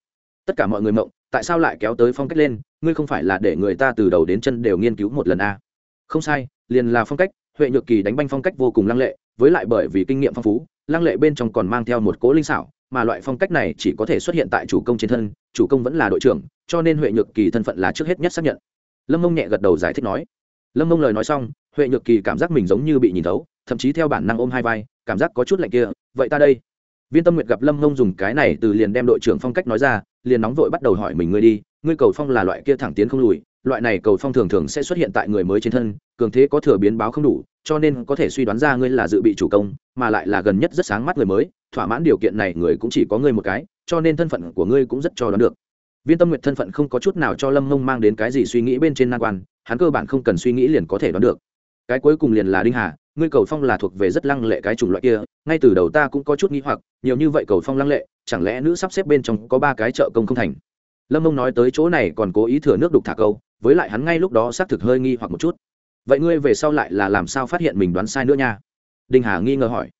Tất cả mọi người mộng, tại sao lại kéo tới phong cách lên? Ngươi không phải là để người ta từ đầu đến chân đều nghiên cứu một lần a? Không sai, liền là phong cách, huệ nhược kỳ đánh banh phong cách vô cùng lăng lệ với lại bởi vì kinh nghiệm phong phú, lăng lệ bên trong còn mang theo một cố linh xảo, mà loại phong cách này chỉ có thể xuất hiện tại chủ công trên thân, chủ công vẫn là đội trưởng, cho nên huệ nhược kỳ thân phận là trước hết nhất xác nhận. Lâm mông nhẹ gật đầu giải thích nói. Lâm mông lời nói xong, huệ nhược kỳ cảm giác mình giống như bị nhìn thấu, thậm chí theo bản năng ôm hai vai, cảm giác có chút lạnh kia, vậy ta đây. Viên tâm nguyệt gặp lâm mông dùng cái này từ liền đem đội trưởng phong cách nói ra, liền nóng vội bắt đầu hỏi mình, ngươi đi, ngươi cầu phong là loại kia thẳng tiến không lùi, loại này cầu phong thường thường sẽ xuất hiện tại người mới trên thân, cường thế có thừa biến báo không đủ cho nên có thể suy đoán ra ngươi là dự bị chủ công, mà lại là gần nhất rất sáng mắt người mới, thỏa mãn điều kiện này người cũng chỉ có ngươi một cái, cho nên thân phận của ngươi cũng rất cho đoán được. Viên tâm nguyệt thân phận không có chút nào cho lâm mông mang đến cái gì suy nghĩ bên trên nan quan, hắn cơ bản không cần suy nghĩ liền có thể đoán được. Cái cuối cùng liền là đinh hà, ngươi cầu phong là thuộc về rất lăng lệ cái chủng loại kia, ngay từ đầu ta cũng có chút nghĩ hoặc, nhiều như vậy cầu phong lăng lệ, chẳng lẽ nữ sắp xếp bên trong có ba cái chợ công không thành? Lâm mông nói tới chỗ này còn cố ý thừa nước đục thả câu, với lại hắn ngay lúc đó xác thực hơi nghi hoặc một chút vậy ngươi về sau lại là làm sao phát hiện mình đoán sai nữa nha? Đinh hà nghi ngờ hỏi.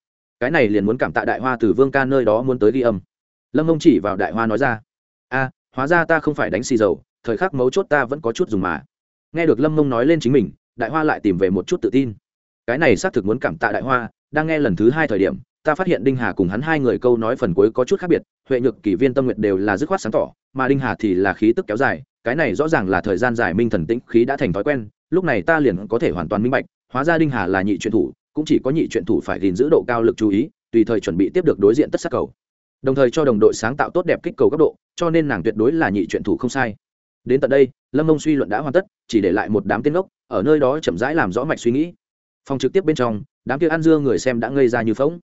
Cái này liền muốn cảm tạ đại hoa từ vương ca nơi đó muốn tới ghi âm. Lâm ông chỉ vào đại hoa nói ra. A, hóa ra ta không phải đánh xì dầu, thời khắc mấu chốt ta vẫn có chút dùng mà. Nghe được lâm mông nói lên chính mình, đại hoa lại tìm về một chút tự tin. Cái này xác thực muốn cảm tạ đại hoa, đang nghe lần thứ hai thời điểm, ta phát hiện đinh hà cùng hắn hai người câu nói phần cuối có chút khác biệt, huệ nhược kỷ viên tâm nguyện đều là dứt khoát sáng tỏ, mà đinh hà thì là khí tức kéo dài cái này rõ ràng là thời gian dài minh thần tĩnh khí đã thành thói quen, lúc này ta liền có thể hoàn toàn minh bạch, hóa ra đinh hà là nhị truyện thủ, cũng chỉ có nhị truyện thủ phải gìn giữ độ cao lực chú ý, tùy thời chuẩn bị tiếp được đối diện tất sắc cầu. Đồng thời cho đồng đội sáng tạo tốt đẹp kích cầu góc độ, cho nên nàng tuyệt đối là nhị truyện thủ không sai. Đến tận đây, lâm mông suy luận đã hoàn tất, chỉ để lại một đám tên gốc ở nơi đó chậm rãi làm rõ mạch suy nghĩ. Phòng trực tiếp bên trong, đám kia ăn dưa người xem đã ngây ra như phóng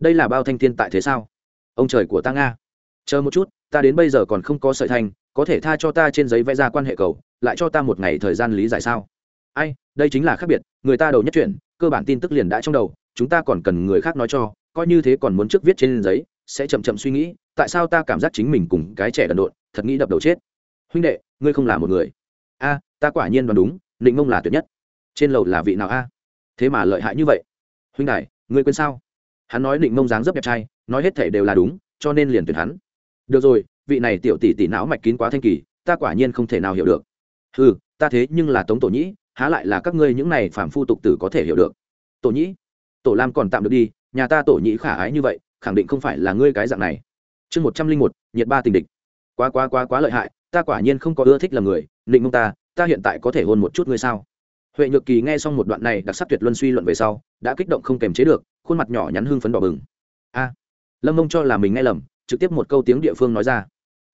đây là bao thanh thiên tại thế sao? Ông trời của ta nga. Chờ một chút, ta đến bây giờ còn không có sợi thanh có thể tha cho ta trên giấy vẽ ra quan hệ cầu, lại cho ta một ngày thời gian lý giải sao? Ai, đây chính là khác biệt, người ta đầu nhất chuyển cơ bản tin tức liền đã trong đầu, chúng ta còn cần người khác nói cho, coi như thế còn muốn trước viết trên giấy, sẽ chậm chậm suy nghĩ, tại sao ta cảm giác chính mình cùng cái trẻ đần độn, thật nghĩ đập đầu chết? Huynh đệ, ngươi không là một người. A, ta quả nhiên đoán đúng định mông là tuyệt nhất. Trên lầu là vị nào a? Thế mà lợi hại như vậy. Huynh đại ngươi quên sao? Hắn nói định mông dáng rất đẹp trai, nói hết thể đều là đúng, cho nên liền tuyển hắn. Được rồi vị này tiểu tỷ tỷ não mạch kín quá thanh kỳ, ta quả nhiên không thể nào hiểu được. Ừ ta thế nhưng là tống tổ nhĩ, há lại là các ngươi những này phản phu tục tử có thể hiểu được. Tổ nhĩ, tổ lam còn tạm được đi, nhà ta tổ nhĩ khả ái như vậy, khẳng định không phải là ngươi cái dạng này. Chương một trăm linh một, nhiệt ba tình địch. Quá quá quá quá lợi hại, ta quả nhiên không có ưa thích là người định mông ta ta hiện tại có thể hôn một chút ngươi sao? Huệ nhược kỳ nghe xong một đoạn này đặc sắc tuyệt luân suy luận về sau, đã kích động không kềm chế được, khuôn mặt nhỏ nhắn hưng phấn đỏ bừng. A, lâm mông cho là mình nghe lầm, trực tiếp một câu tiếng địa phương nói ra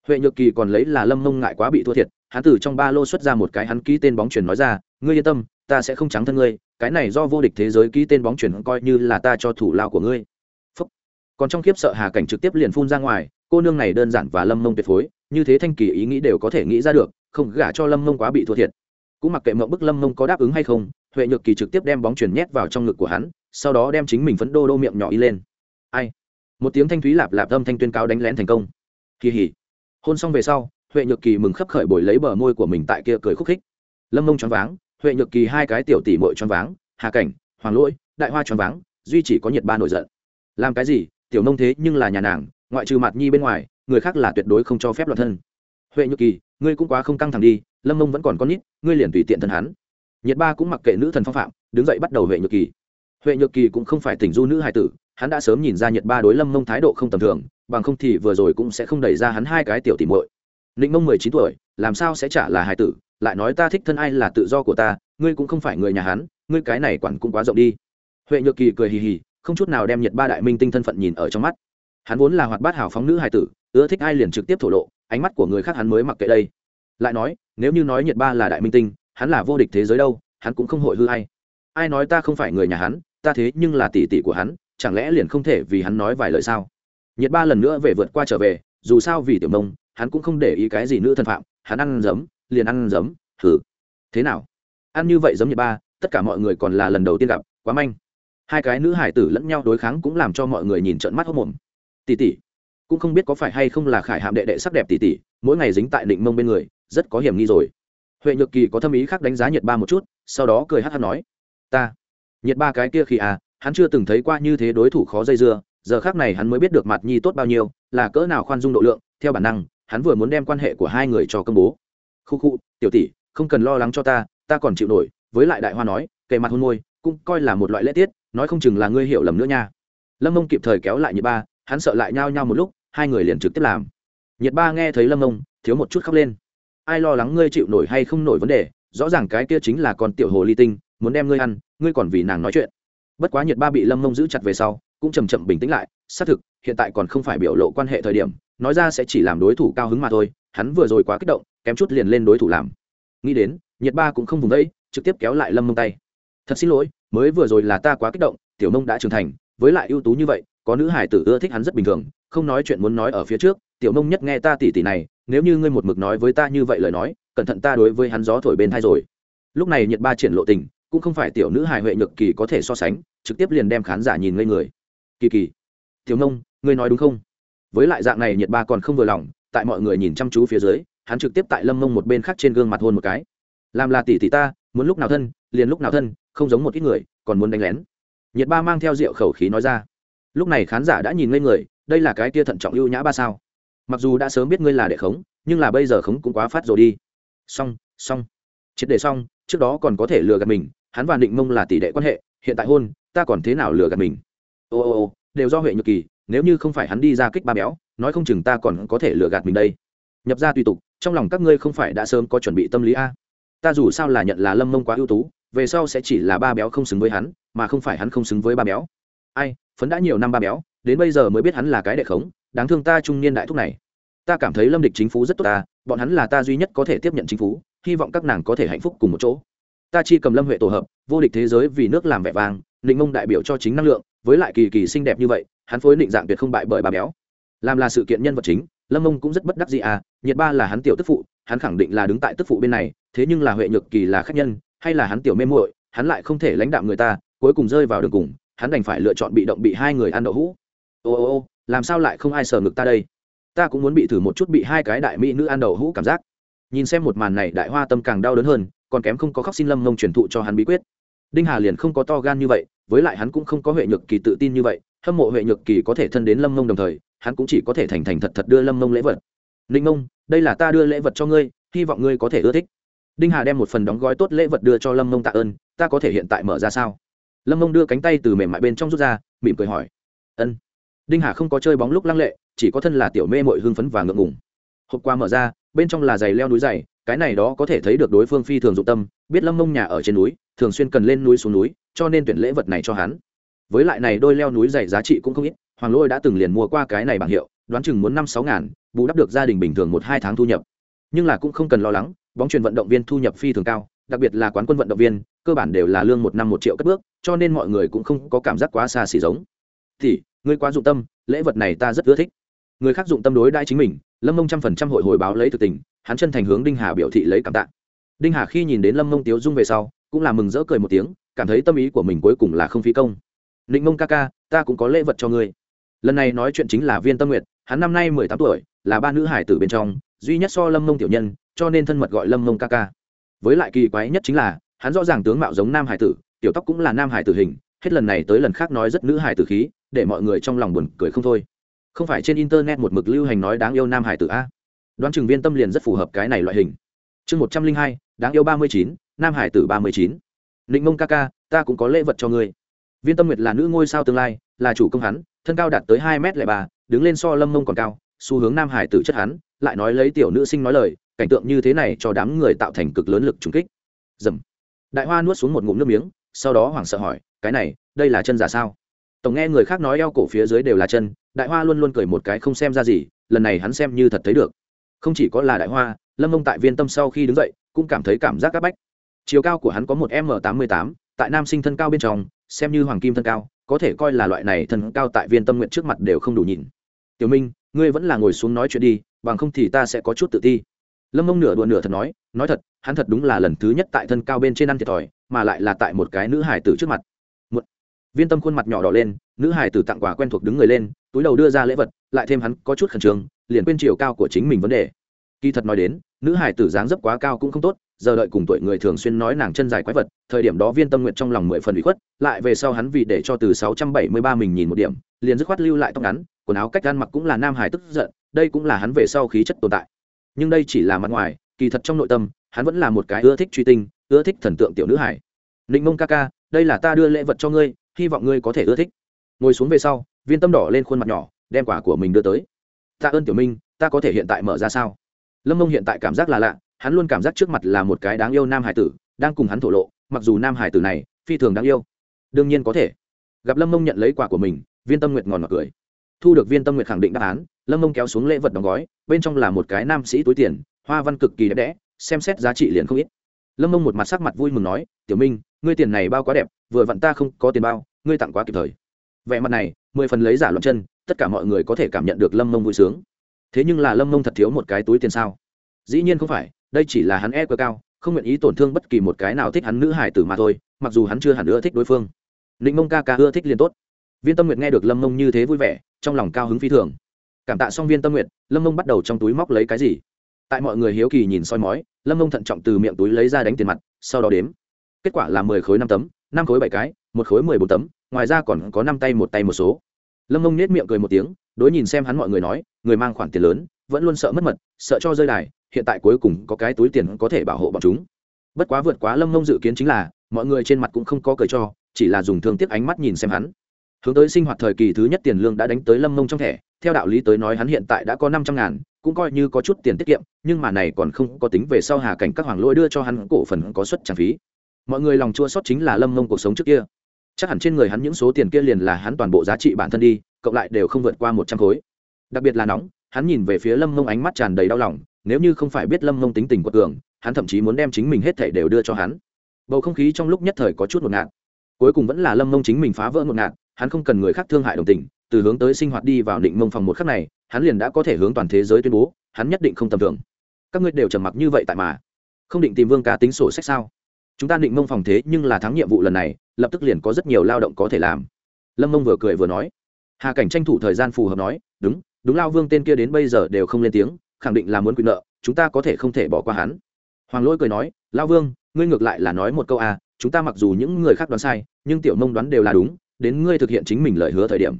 huệ nhược kỳ còn lấy là lâm mông ngại quá bị thua thiệt, hắn từ trong ba lô xuất ra một cái hắn ký tên bóng chuyển nói ra, ngươi yên tâm, ta sẽ không trắng thân ngươi, cái này do vô địch thế giới ký tên bóng chuyển coi như là ta cho thủ lao của ngươi. Phúc. còn trong kiếp sợ hà cảnh trực tiếp liền phun ra ngoài, cô nương này đơn giản và lâm mông tuyệt phối, như thế thanh kỳ ý nghĩ đều có thể nghĩ ra được, không gả cho lâm mông quá bị thua thiệt. Cũng mặc kệ mộng bức lâm mông có đáp ứng hay không, huệ nhược kỳ trực tiếp đem bóng chuyển nhét vào trong ngực của hắn, sau đó đem chính mình phấn đô đô miệng nhỏ y lên. Ai? Một tiếng thanh thúy lạp lạp âm thanh tuyên cao đánh lén thành công. Kỳ hỉ hôn xong về sau, huệ nhược kỳ mừng khấp khởi bồi lấy bờ môi của mình tại kia cười khúc khích. Lâm mông choáng váng, huệ nhược kỳ hai cái tiểu tỷ mội choáng váng, hà cảnh, hoàng lỗi, đại hoa choáng váng, duy chỉ có nhiệt ba nổi giận. Làm cái gì, tiểu nông thế nhưng là nhà nàng, ngoại trừ mặt nhi bên ngoài, người khác là tuyệt đối không cho phép loạn thân. Huệ nhược kỳ, ngươi cũng quá không căng thẳng đi, lâm mông vẫn còn con nít, ngươi liền tùy tiện thân hắn. Nhiệt ba cũng mặc kệ nữ thần phong phạm, đứng dậy bắt đầu huệ nhược kỳ. Huệ nhược kỳ cũng không phải tình du nữ hài tử, hắn đã sớm nhìn ra nhiệt ba đối lâm mông thái độ không tầm thường bằng không thì vừa rồi cũng sẽ không đẩy ra hắn hai cái tiểu tìm muội. Ninh mông mười chín tuổi, làm sao sẽ trả là hài tử, lại nói ta thích thân ai là tự do của ta, ngươi cũng không phải người nhà hắn, ngươi cái này quản cũng quá rộng đi. Huệ nhược kỳ cười hì hì, không chút nào đem nhiệt ba đại minh tinh thân phận nhìn ở trong mắt. Hắn vốn là hoạt bát hào phóng nữ hài tử, ưa thích ai liền trực tiếp thổ lộ, ánh mắt của người khác hắn mới mặc kệ đây. Lại nói, nếu như nói nhiệt ba là đại minh tinh, hắn là vô địch thế giới đâu, hắn cũng không hội hư ai. Ai nói ta không phải người nhà hắn, ta thế nhưng là tỷ tỷ của hắn, chẳng lẽ liền không thể vì hắn nói vài lời sao? Nhiệt ba lần nữa về vượt qua trở về, dù sao vì tiểu mông, hắn cũng không để ý cái gì nữ thân phạm, hắn ăn giấm, liền ăn giấm thử thế nào? Ăn như vậy giấm nhiệt ba, tất cả mọi người còn là lần đầu tiên gặp, quá manh. Hai cái nữ hải tử lẫn nhau đối kháng cũng làm cho mọi người nhìn trợn mắt hốc mồm. Tỷ tỷ, cũng không biết có phải hay không là khải hạm đệ đệ sắc đẹp tỷ tỷ, mỗi ngày dính tại định mông bên người, rất có hiểm nghi rồi. Huệ nhược kỳ có tâm ý khác đánh giá nhiệt ba một chút, sau đó cười hát hát nói, ta, nhiệt ba cái kia khi à hắn chưa từng thấy qua như thế đối thủ khó dây dưa giờ khác này hắn mới biết được mặt nhi tốt bao nhiêu, là cỡ nào khoan dung độ lượng, theo bản năng, hắn vừa muốn đem quan hệ của hai người cho công bố. Khu khu, tiểu tỷ, không cần lo lắng cho ta ta còn chịu nổi, với lại đại hoa nói, kề mặt hôn môi, cũng coi là một loại lễ tiết, nói không chừng là ngươi hiểu lầm nữa nha. Lâm mông kịp thời kéo lại nhiệt ba, hắn sợ lại nhao nhao một lúc, hai người liền trực tiếp làm. Nhiệt ba nghe thấy lâm mông, thiếu một chút khóc lên. Ai lo lắng ngươi chịu nổi hay không nổi vấn đề, rõ ràng cái kia chính là con tiểu hồ ly tinh, muốn đem ngươi ăn, ngươi còn vì nàng nói chuyện. Bất quá nhiệt ba bị lâm mông giữ chặt về sau cũng chầm chậm bình tĩnh lại, xác thực, hiện tại còn không phải biểu lộ quan hệ thời điểm, nói ra sẽ chỉ làm đối thủ cao hứng mà thôi, hắn vừa rồi quá kích động, kém chút liền lên đối thủ làm. Nghĩ đến, nhiệt ba cũng không vùng vẫy, trực tiếp kéo lại lâm mông tay. Thật xin lỗi, mới vừa rồi là ta quá kích động, tiểu mông đã trưởng thành, với lại ưu tú như vậy, có nữ hải tử ưa thích hắn rất bình thường, không nói chuyện muốn nói ở phía trước, tiểu mông nhất nghe ta tỉ tỉ này, nếu như ngươi một mực nói với ta như vậy lời nói, cẩn thận ta đối với hắn gió thổi bên thai rồi. Lúc này nhiệt ba triển lộ tình, cũng không phải tiểu nữ hài huệ nhược kỳ có thể so sánh, trực tiếp liền đem khán giả nhìn ngây người kỳ kỳ. Tiểu nông, ngươi nói đúng không? Với lại dạng này nhiệt ba còn không vừa lòng tại mọi người nhìn chăm chú phía dưới hắn trực tiếp tại lâm mông một bên khác trên gương mặt hôn một cái. Làm là tỷ tỷ ta muốn lúc nào thân liền lúc nào thân không giống một ít người còn muốn đánh lén. Nhiệt ba mang theo rượu khẩu khí nói ra. Lúc này khán giả đã nhìn ngây người đây là cái tia thận trọng ưu nhã ba sao? Mặc dù đã sớm biết ngươi là đệ khống nhưng là bây giờ khống cũng quá phát rồi đi. Xong xong. Triệt để xong trước đó còn có thể lừa gạt mình hắn và định mông là tỷ đệ quan hệ hiện tại hôn ta còn thế nào lừa gạt mình? Ô ô ô, đều do huệ nhược kỳ, nếu như không phải hắn đi ra kích ba béo, nói không chừng ta còn có thể lừa gạt mình đây. Nhập ra tùy tục, trong lòng các ngươi không phải đã sớm có chuẩn bị tâm lý a? Ta dù sao là nhận là lâm mông quá ưu tú, về sau sẽ chỉ là ba béo không xứng với hắn, mà không phải hắn không xứng với ba béo. Ai, phấn đã nhiều năm ba béo, đến bây giờ mới biết hắn là cái đệ khống, đáng thương ta trung niên đại thúc này. Ta cảm thấy lâm địch chính phú rất tốt ta, bọn hắn là ta duy nhất có thể tiếp nhận chính phú. hy vọng các nàng có thể hạnh phúc cùng một chỗ. Ta chi cầm lâm huệ tổ hợp, vô địch thế giới vì nước làm vẻ vang định mông đại biểu cho chính năng lượng với lại kỳ kỳ xinh đẹp như vậy, hắn phối định dạng tuyệt không bại bởi bà béo. Làm là sự kiện nhân vật chính, lâm mông cũng rất bất đắc gì à nhiệt ba là hắn tiểu tức phụ, hắn khẳng định là đứng tại tức phụ bên này, thế nhưng là huệ nhược kỳ là khách nhân, hay là hắn tiểu mê muội, hắn lại không thể lãnh đạo người ta, cuối cùng rơi vào đường cùng, hắn đành phải lựa chọn bị động bị hai người ăn đậu hũ. Ô ô ô, làm sao lại không ai sờ ngực ta đây? Ta cũng muốn bị thử một chút bị hai cái đại mỹ nữ ăn đậu hũ cảm giác. Nhìn xem một màn này, đại hoa tâm càng đau đớn hơn, còn kém không có khóc xin lâm mông truyền thụ cho hắn bí quyết đinh hà liền không có to gan như vậy, với lại hắn cũng không có huệ nhược kỳ tự tin như vậy, hâm mộ huệ nhược kỳ có thể thân đến lâm mông đồng thời, hắn cũng chỉ có thể thành thành thật thật đưa lâm mông lễ vật. Ninh mông đây là ta đưa lễ vật cho ngươi, hy vọng ngươi có thể ưa thích. Đinh hà đem một phần đóng gói tốt lễ vật đưa cho lâm mông tạ ơn, ta có thể hiện tại mở ra sao? Lâm mông đưa cánh tay từ mềm mại bên trong rút ra, mỉm cười hỏi. Ân. Đinh hà không có chơi bóng lúc lăng lệ, chỉ có thân là tiểu mê mội hưng phấn và ngượng ngùng. Hộp qua mở ra, bên trong là giày leo núi dày cái này đó có thể thấy được đối phương phi thường dụng tâm, biết lâm mông nhà ở trên núi, thường xuyên cần lên núi xuống núi, cho nên tuyển lễ vật này cho hắn. Với lại này đôi leo núi dày giá trị cũng không ít, hoàng lôi đã từng liền mua qua cái này bằng hiệu, đoán chừng muốn năm sáu ngàn, bù đắp được gia đình bình thường một hai tháng thu nhập. Nhưng là cũng không cần lo lắng, bóng truyền vận động viên thu nhập phi thường cao, đặc biệt là quán quân vận động viên, cơ bản đều là lương một năm một triệu cất bước, cho nên mọi người cũng không có cảm giác quá xa xỉ giống. Thì, ngươi quá dụng tâm, lễ vật này ta rất ưa thích. Người khác dụng tâm đối đãi chính mình, lâm mông trăm phần trăm hội hồi báo lấy thực tình hắn chân thành hướng đinh hà biểu thị lấy cảm tạ. Đinh hà khi nhìn đến lâm mông tiếu dung về sau, cũng là mừng rỡ cười một tiếng, cảm thấy tâm ý của mình cuối cùng là không phí công. Định mông ca ca, ta cũng có lễ vật cho ngươi. Lần này nói chuyện chính là viên tâm nguyệt, hắn năm nay mười tám tuổi, là ba nữ hải tử bên trong, duy nhất so lâm mông tiểu nhân, cho nên thân mật gọi lâm mông ca ca. Với lại kỳ quái nhất chính là, hắn rõ ràng tướng mạo giống nam hải tử, tiểu tóc cũng là nam hải tử hình, hết lần này tới lần khác nói rất nữ hải tử khí, để mọi người trong lòng buồn cười không thôi. Không phải trên internet một mực lưu hành nói đáng yêu nam hải tử a? Đoán chừng viên tâm liền rất phù hợp cái này loại hình. Chương một trăm linh hai, đáng yêu ba mươi chín, nam hải tử ba mươi chín. Định mông ca ca, ta cũng có lễ vật cho ngươi. Viên tâm nguyệt là nữ ngôi sao tương lai, là chủ công hắn, thân cao đạt tới hai m lẻ ba, đứng lên so lâm mông còn cao, xu hướng nam hải tử chất hắn, lại nói lấy tiểu nữ sinh nói lời, cảnh tượng như thế này cho đám người tạo thành cực lớn lực trùng kích. Dầm. Đại hoa nuốt xuống một ngụm nước miếng, sau đó hoảng sợ hỏi, cái này, đây là chân giả sao? Tổng nghe người khác nói eo cổ phía dưới đều là chân, đại hoa luôn luôn cười một cái không xem ra gì, lần này hắn xem như thật thấy được không chỉ có là đại hoa, lâm mông tại viên tâm sau khi đứng dậy, cũng cảm thấy cảm giác áp bách. Chiều cao của hắn có một m tám mươi tám, tại nam sinh thân cao bên trong, xem như hoàng kim thân cao, có thể coi là loại này thân cao tại viên tâm nguyện trước mặt đều không đủ nhìn. Tiểu minh, ngươi vẫn là ngồi xuống nói chuyện đi, bằng không thì ta sẽ có chút tự ti. Lâm mông nửa đùa nửa thật nói nói thật, hắn thật đúng là lần thứ nhất tại thân cao bên trên ăn thiệt thòi, mà lại là tại một cái nữ hải tử trước mặt. Một viên tâm khuôn mặt nhỏ đỏ lên nữ hải tử tặng quà quen thuộc đứng người lên, túi đầu đưa ra lễ vật, lại thêm hắn có chút khẩn trương, liền quên chiều cao của chính mình vấn đề. Kỳ thật nói đến, nữ hải tử dáng dấp quá cao cũng không tốt, giờ đợi cùng tuổi người thường xuyên nói nàng chân dài quái vật, thời điểm đó viên tâm nguyện trong lòng mười phần bị khuất, lại về sau hắn vì để cho từ sáu trăm bảy mươi ba mình nhìn một điểm, liền dứt khoát lưu lại tóc ngắn, quần áo cách ăn mặc cũng là nam hải tức giận, đây cũng là hắn về sau khí chất tồn tại. Nhưng đây chỉ là mặt ngoài, kỳ thật trong nội tâm, hắn vẫn là một cái ưa thích truy tinh, ưa thích thần tượng tiểu nữ hải. Định mông ca ca, đây là ta đưa lễ vật cho ngươi, hy vọng ngươi có thể ưa thích ngồi xuống về sau, viên tâm đỏ lên khuôn mặt nhỏ, đem quả của mình đưa tới. Tạ ơn tiểu minh, ta có thể hiện tại mở ra sao? Lâm mông hiện tại cảm giác là lạ, hắn luôn cảm giác trước mặt là một cái đáng yêu nam hải tử, đang cùng hắn thổ lộ, mặc dù nam hải tử này phi thường đáng yêu. Đương nhiên có thể. Gặp lâm mông nhận lấy quả của mình, viên tâm nguyệt ngòn mặc cười. Thu được viên tâm nguyệt khẳng định đáp án, lâm mông kéo xuống lễ vật đóng gói, bên trong là một cái nam sĩ túi tiền, hoa văn cực kỳ đẹp đẽ, xem xét giá trị liền không ít. Lâm mông một mặt sắc mặt vui mừng nói, tiểu minh, ngươi tiền này bao quá đẹp, vừa vặn ta không có tiền bao, ngươi tặng quá kịp thời vẻ mặt này, mười phần lấy giả loạn chân, tất cả mọi người có thể cảm nhận được lâm mông vui sướng. Thế nhưng là lâm mông thật thiếu một cái túi tiền sao? Dĩ nhiên không phải, đây chỉ là hắn e cơ cao, không nguyện ý tổn thương bất kỳ một cái nào thích hắn nữ hải tử mà thôi, mặc dù hắn chưa hẳn ưa thích đối phương. Định mông ca ca ưa thích liền tốt. Viên tâm nguyệt nghe được lâm mông như thế vui vẻ, trong lòng cao hứng phi thường. Cảm tạ xong viên tâm nguyệt, lâm mông bắt đầu trong túi móc lấy cái gì? Tại mọi người hiếu kỳ nhìn soi mói, lâm mông thận trọng từ miệng túi lấy ra đánh tiền mặt, sau đó đếm kết quả là mười khối năm tấm, năm khối bảy cái, một khối mười bốn tấm, ngoài ra còn có năm tay một tay một số. Lâm mông nết miệng cười một tiếng, đối nhìn xem hắn mọi người nói, người mang khoản tiền lớn, vẫn luôn sợ mất mật, sợ cho rơi đài, hiện tại cuối cùng có cái túi tiền có thể bảo hộ bọn chúng. Bất quá vượt quá lâm mông dự kiến chính là, mọi người trên mặt cũng không có cười cho, chỉ là dùng thương tiếc ánh mắt nhìn xem hắn. Hướng tới sinh hoạt thời kỳ thứ nhất tiền lương đã đánh tới lâm mông trong thẻ, theo đạo lý tới nói hắn hiện tại đã có năm trăm ngàn, cũng coi như có chút tiền tiết kiệm, nhưng mà này còn không có tính về sau hà cảnh các hoàng lôi đưa cho hắn cổ phần có suất trả phí mọi người lòng chua sót chính là lâm mông cuộc sống trước kia. Chắc hẳn trên người hắn những số tiền kia liền là hắn toàn bộ giá trị bản thân đi, cộng lại đều không vượt qua một trăm khối. Đặc biệt là nóng, hắn nhìn về phía lâm mông ánh mắt tràn đầy đau lòng, nếu như không phải biết lâm mông tính tình của cường, hắn thậm chí muốn đem chính mình hết thể đều đưa cho hắn. Bầu không khí trong lúc nhất thời có chút ngột ngạt. Cuối cùng vẫn là lâm mông chính mình phá vỡ ngột ngạt, hắn không cần người khác thương hại đồng tình, từ hướng tới sinh hoạt đi vào định mông phòng một khắc này, hắn liền đã có thể hướng toàn thế giới tuyên bố, hắn nhất định không tầm thường. Các ngươi đều trầm mặc như vậy tại mà. Không định tìm vương cá tính sổ sách sao? Chúng ta định mông phòng thế nhưng là thắng nhiệm vụ lần này, lập tức liền có rất nhiều lao động có thể làm. Lâm mông vừa cười vừa nói. Hà cảnh tranh thủ thời gian phù hợp nói, đúng đúng lao vương tên kia đến bây giờ đều không lên tiếng, khẳng định là muốn quyền nợ, chúng ta có thể không thể bỏ qua hắn. Hoàng lỗi cười nói, lao vương, ngươi ngược lại là nói một câu à chúng ta mặc dù những người khác đoán sai, nhưng tiểu mông đoán đều là đúng, đến ngươi thực hiện chính mình lời hứa thời điểm.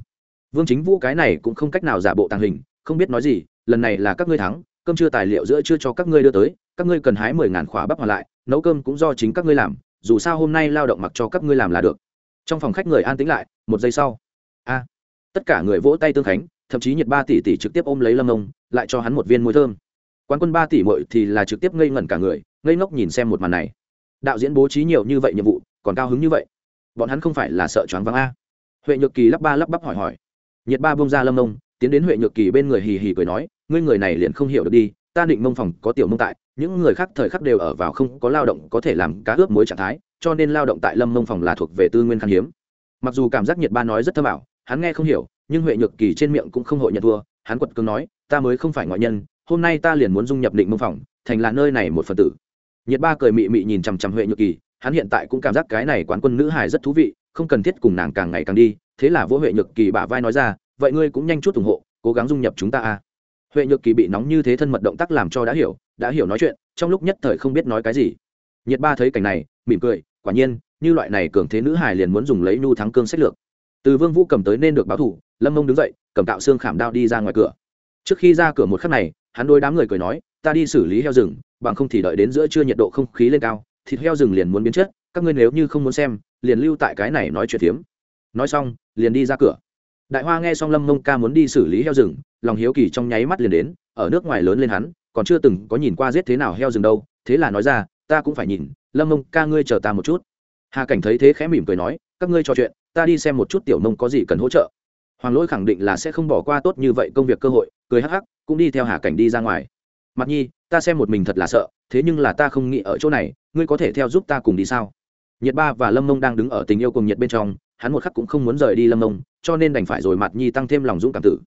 Vương chính vũ cái này cũng không cách nào giả bộ tàng hình, không biết nói gì, lần này là các ngươi thắng, cơm chưa tài liệu giữa chưa cho các ngươi đưa tới, các ngươi cần hái mười ngàn khóa bắp hoàn lại nấu cơm cũng do chính các ngươi làm, dù sao hôm nay lao động mặc cho các ngươi làm là được. Trong phòng khách người an tĩnh lại, một giây sau. A. Tất cả người vỗ tay tương khánh, thậm chí nhiệt ba tỷ tỷ trực tiếp ôm lấy lâm ông, lại cho hắn một viên môi thơm. Quán quân ba tỷ mội thì là trực tiếp ngây ngẩn cả người, ngây ngốc nhìn xem một màn này. Đạo diễn bố trí nhiều như vậy nhiệm vụ, còn cao hứng như vậy. Bọn hắn không phải là sợ choáng váng a. Huệ nhược kỳ lắp ba lắp bắp hỏi hỏi. Nhiệt ba bông ra lâm ông, tiến đến huệ nhược kỳ bên người hì hì cười nói, ngươi người này liền không hiểu được đi, ta định mông phòng có tiểu mông tại những người khác thời khắc đều ở vào không có lao động có thể làm cá ướp mối trạng thái, cho nên lao động tại lâm mông phòng là thuộc về tư nguyên khan hiếm. Mặc dù cảm giác nhiệt ba nói rất thơ bảo hắn nghe không hiểu, nhưng huệ nhược kỳ trên miệng cũng không hội nhận thua, hắn quật cường nói, ta mới không phải ngoại nhân, hôm nay ta liền muốn dung nhập định mông phòng, thành là nơi này một phần tử. Nhiệt ba cười mị mị nhìn chằm chằm huệ nhược kỳ, hắn hiện tại cũng cảm giác cái này quán quân nữ hài rất thú vị, không cần thiết cùng nàng càng ngày càng đi, thế là vỗ huệ nhược kỳ bả vai nói ra, vậy ngươi cũng nhanh chút ủng hộ, cố gắng dung nhập chúng ta a huệ nhược kỳ bị nóng như thế thân mật động tác làm cho đã hiểu đã hiểu nói chuyện, trong lúc nhất thời không biết nói cái gì. Nhiệt ba thấy cảnh này, mỉm cười, quả nhiên, như loại này cường thế nữ hài liền muốn dùng lấy nhu thắng cương sách lược. Từ vương vũ cầm tới nên được báo thủ, lâm mông đứng dậy, cầm tạo xương khảm đao đi ra ngoài cửa. Trước khi ra cửa một khắc này, hắn đôi đám người cười nói, ta đi xử lý heo rừng, bằng không thì đợi đến giữa trưa nhiệt độ không khí lên cao, thịt heo rừng liền muốn biến chất, các ngươi nếu như không muốn xem, liền lưu tại cái này nói chuyện phiếm. Nói xong, liền đi ra cửa đại hoa nghe xong lâm mông ca muốn đi xử lý heo rừng, lòng hiếu kỳ trong nháy mắt liền đến, ở nước ngoài lớn lên hắn, còn chưa từng có nhìn qua giết thế nào heo rừng đâu, thế là nói ra, ta cũng phải nhìn, lâm mông ca ngươi chờ ta một chút. Hà cảnh thấy thế khẽ mỉm cười nói, các ngươi trò chuyện, ta đi xem một chút tiểu nông có gì cần hỗ trợ. Hoàng lỗi khẳng định là sẽ không bỏ qua tốt như vậy công việc cơ hội, cười hắc hắc, cũng đi theo hà cảnh đi ra ngoài. Mặt nhi, ta xem một mình thật là sợ, thế nhưng là ta không nghĩ ở chỗ này, ngươi có thể theo giúp ta cùng đi sao? Nhiệt ba và lâm mông đang đứng ở tình yêu cùng nhiệt bên trong hắn một khắc cũng không muốn rời đi lâm nông, cho nên đành phải rồi mặt nhi tăng thêm lòng dũng cảm tử.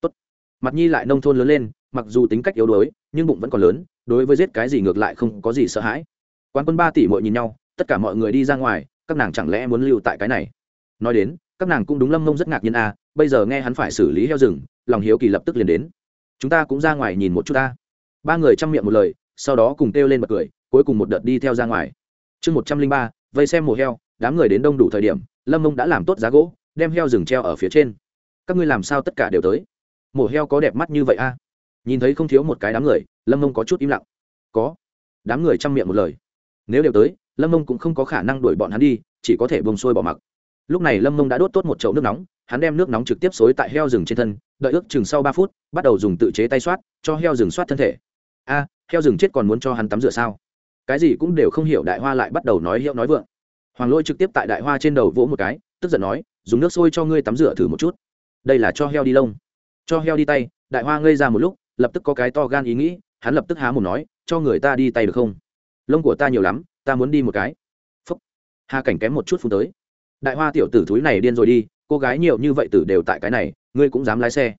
Tốt. mặt nhi lại nông thôn lớn lên mặc dù tính cách yếu đuối nhưng bụng vẫn còn lớn đối với giết cái gì ngược lại không có gì sợ hãi. Quan quân ba tỷ mội nhìn nhau tất cả mọi người đi ra ngoài các nàng chẳng lẽ muốn lưu tại cái này? Nói đến các nàng cũng đúng lâm mông rất ngạc nhiên a bây giờ nghe hắn phải xử lý heo rừng lòng hiếu kỳ lập tức liền đến. Chúng ta cũng ra ngoài nhìn một chút ta. Ba người chăm miệng một lời sau đó cùng kêu lên bật cười cuối cùng một đợt đi theo ra ngoài. Chương một trăm linh ba vây xem mùa heo đám người đến đông đủ thời điểm, lâm mông đã làm tốt giá gỗ, đem heo rừng treo ở phía trên. Các ngươi làm sao tất cả đều tới? Mổ heo có đẹp mắt như vậy a nhìn thấy không thiếu một cái đám người, lâm mông có chút im lặng. Có. Đám người chăm miệng một lời. Nếu đều tới, lâm mông cũng không có khả năng đuổi bọn hắn đi, chỉ có thể bông sôi bỏ mặc. Lúc này lâm mông đã đốt tốt một chậu nước nóng, hắn đem nước nóng trực tiếp xối tại heo rừng trên thân, đợi ước chừng sau ba phút, bắt đầu dùng tự chế tay soát, cho heo rừng soát thân thể. A, heo rừng chết còn muốn cho hắn tắm rửa sao? Cái gì cũng đều không hiểu đại hoa lại bắt đầu nói hiệu nói vượng hoàng lôi trực tiếp tại đại hoa trên đầu vỗ một cái, tức giận nói, dùng nước sôi cho ngươi tắm rửa thử một chút. Đây là cho heo đi lông. Cho heo đi tay, đại hoa ngây ra một lúc, lập tức có cái to gan ý nghĩ, hắn lập tức há một nói, cho người ta đi tay được không? Lông của ta nhiều lắm, ta muốn đi một cái. Phúc. Hà cảnh kém một chút phút tới. Đại hoa tiểu tử thúi này điên rồi đi, cô gái nhiều như vậy tử đều tại cái này, ngươi cũng dám lái xe.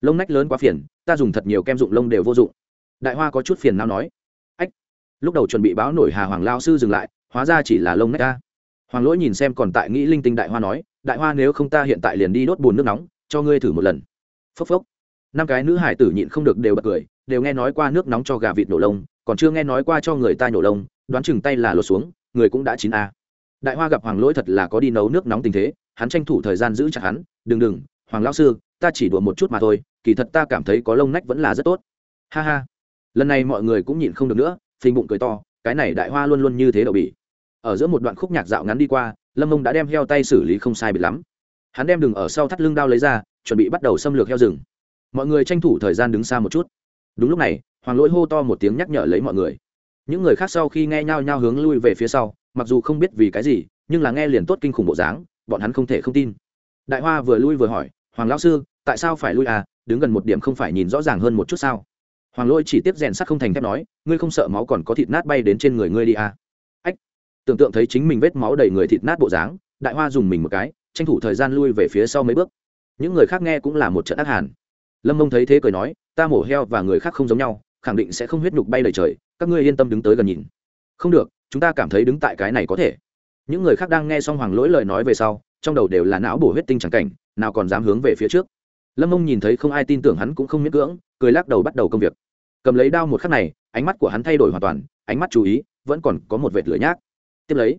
Lông nách lớn quá phiền, ta dùng thật nhiều kem dụng lông đều vô dụng. Đại hoa có chút phiền nào nói. Ách. Lúc đầu chuẩn bị báo nổi hà hoàng lao sư dừng lại, hóa ra chỉ là lông nách ta hoàng lỗi nhìn xem còn tại nghĩ linh tinh đại hoa nói, đại hoa nếu không ta hiện tại liền đi đốt bùn nước nóng, cho ngươi thử một lần. Phốc phốc. Năm cái nữ hải tử nhịn không được đều bật cười, đều nghe nói qua nước nóng cho gà vịt nổ lông, còn chưa nghe nói qua cho người ta nổ lông, đoán chừng tay là lột xuống, người cũng đã chín a. Đại hoa gặp hoàng lỗi thật là có đi nấu nước nóng tình thế, hắn tranh thủ thời gian giữ chặt hắn, đừng đừng, hoàng lão sư, ta chỉ đùa một chút mà thôi, kỳ thật ta cảm thấy có lông nách vẫn là rất tốt. Ha ha. Lần này mọi người cũng nhịn không được nữa, phình bụng cười to, cái này đại hoa luôn luôn như thế đậu bỉ ở giữa một đoạn khúc nhạc dạo ngắn đi qua, lâm mông đã đem heo tay xử lý không sai bị lắm. Hắn đem đường ở sau thắt lưng đao lấy ra, chuẩn bị bắt đầu xâm lược heo rừng. Mọi người tranh thủ thời gian đứng xa một chút. Đúng lúc này, hoàng lỗi hô to một tiếng nhắc nhở lấy mọi người. Những người khác sau khi nghe nhau nhau hướng lui về phía sau, mặc dù không biết vì cái gì, nhưng là nghe liền tốt kinh khủng bộ dáng, bọn hắn không thể không tin. Đại hoa vừa lui vừa hỏi, hoàng lão sư, tại sao phải lui à? Đứng gần một điểm không phải nhìn rõ ràng hơn một chút sao? Hoàng Lỗi chỉ tiếp rèn sắt không thành thép nói, ngươi không sợ máu còn có thịt nát bay đến trên người ngươi đi à? Tưởng tượng thấy chính mình vết máu đầy người thịt nát bộ dáng, đại hoa dùng mình một cái, tranh thủ thời gian lui về phía sau mấy bước. Những người khác nghe cũng là một trận ác hàn. Lâm mông thấy thế cười nói, ta mổ heo và người khác không giống nhau, khẳng định sẽ không huyết nhục bay lời trời, các ngươi yên tâm đứng tới gần nhìn. Không được, chúng ta cảm thấy đứng tại cái này có thể. Những người khác đang nghe xong hoàng lỗi lời nói về sau, trong đầu đều là não bổ huyết tinh trắng cảnh, nào còn dám hướng về phía trước. Lâm mông nhìn thấy không ai tin tưởng hắn cũng không miễn cưỡng, cười lắc đầu bắt đầu công việc. Cầm lấy đao một khắc này, ánh mắt của hắn thay đổi hoàn toàn, ánh mắt chú ý, vẫn còn có một vệt lửa nhác tiếp lấy,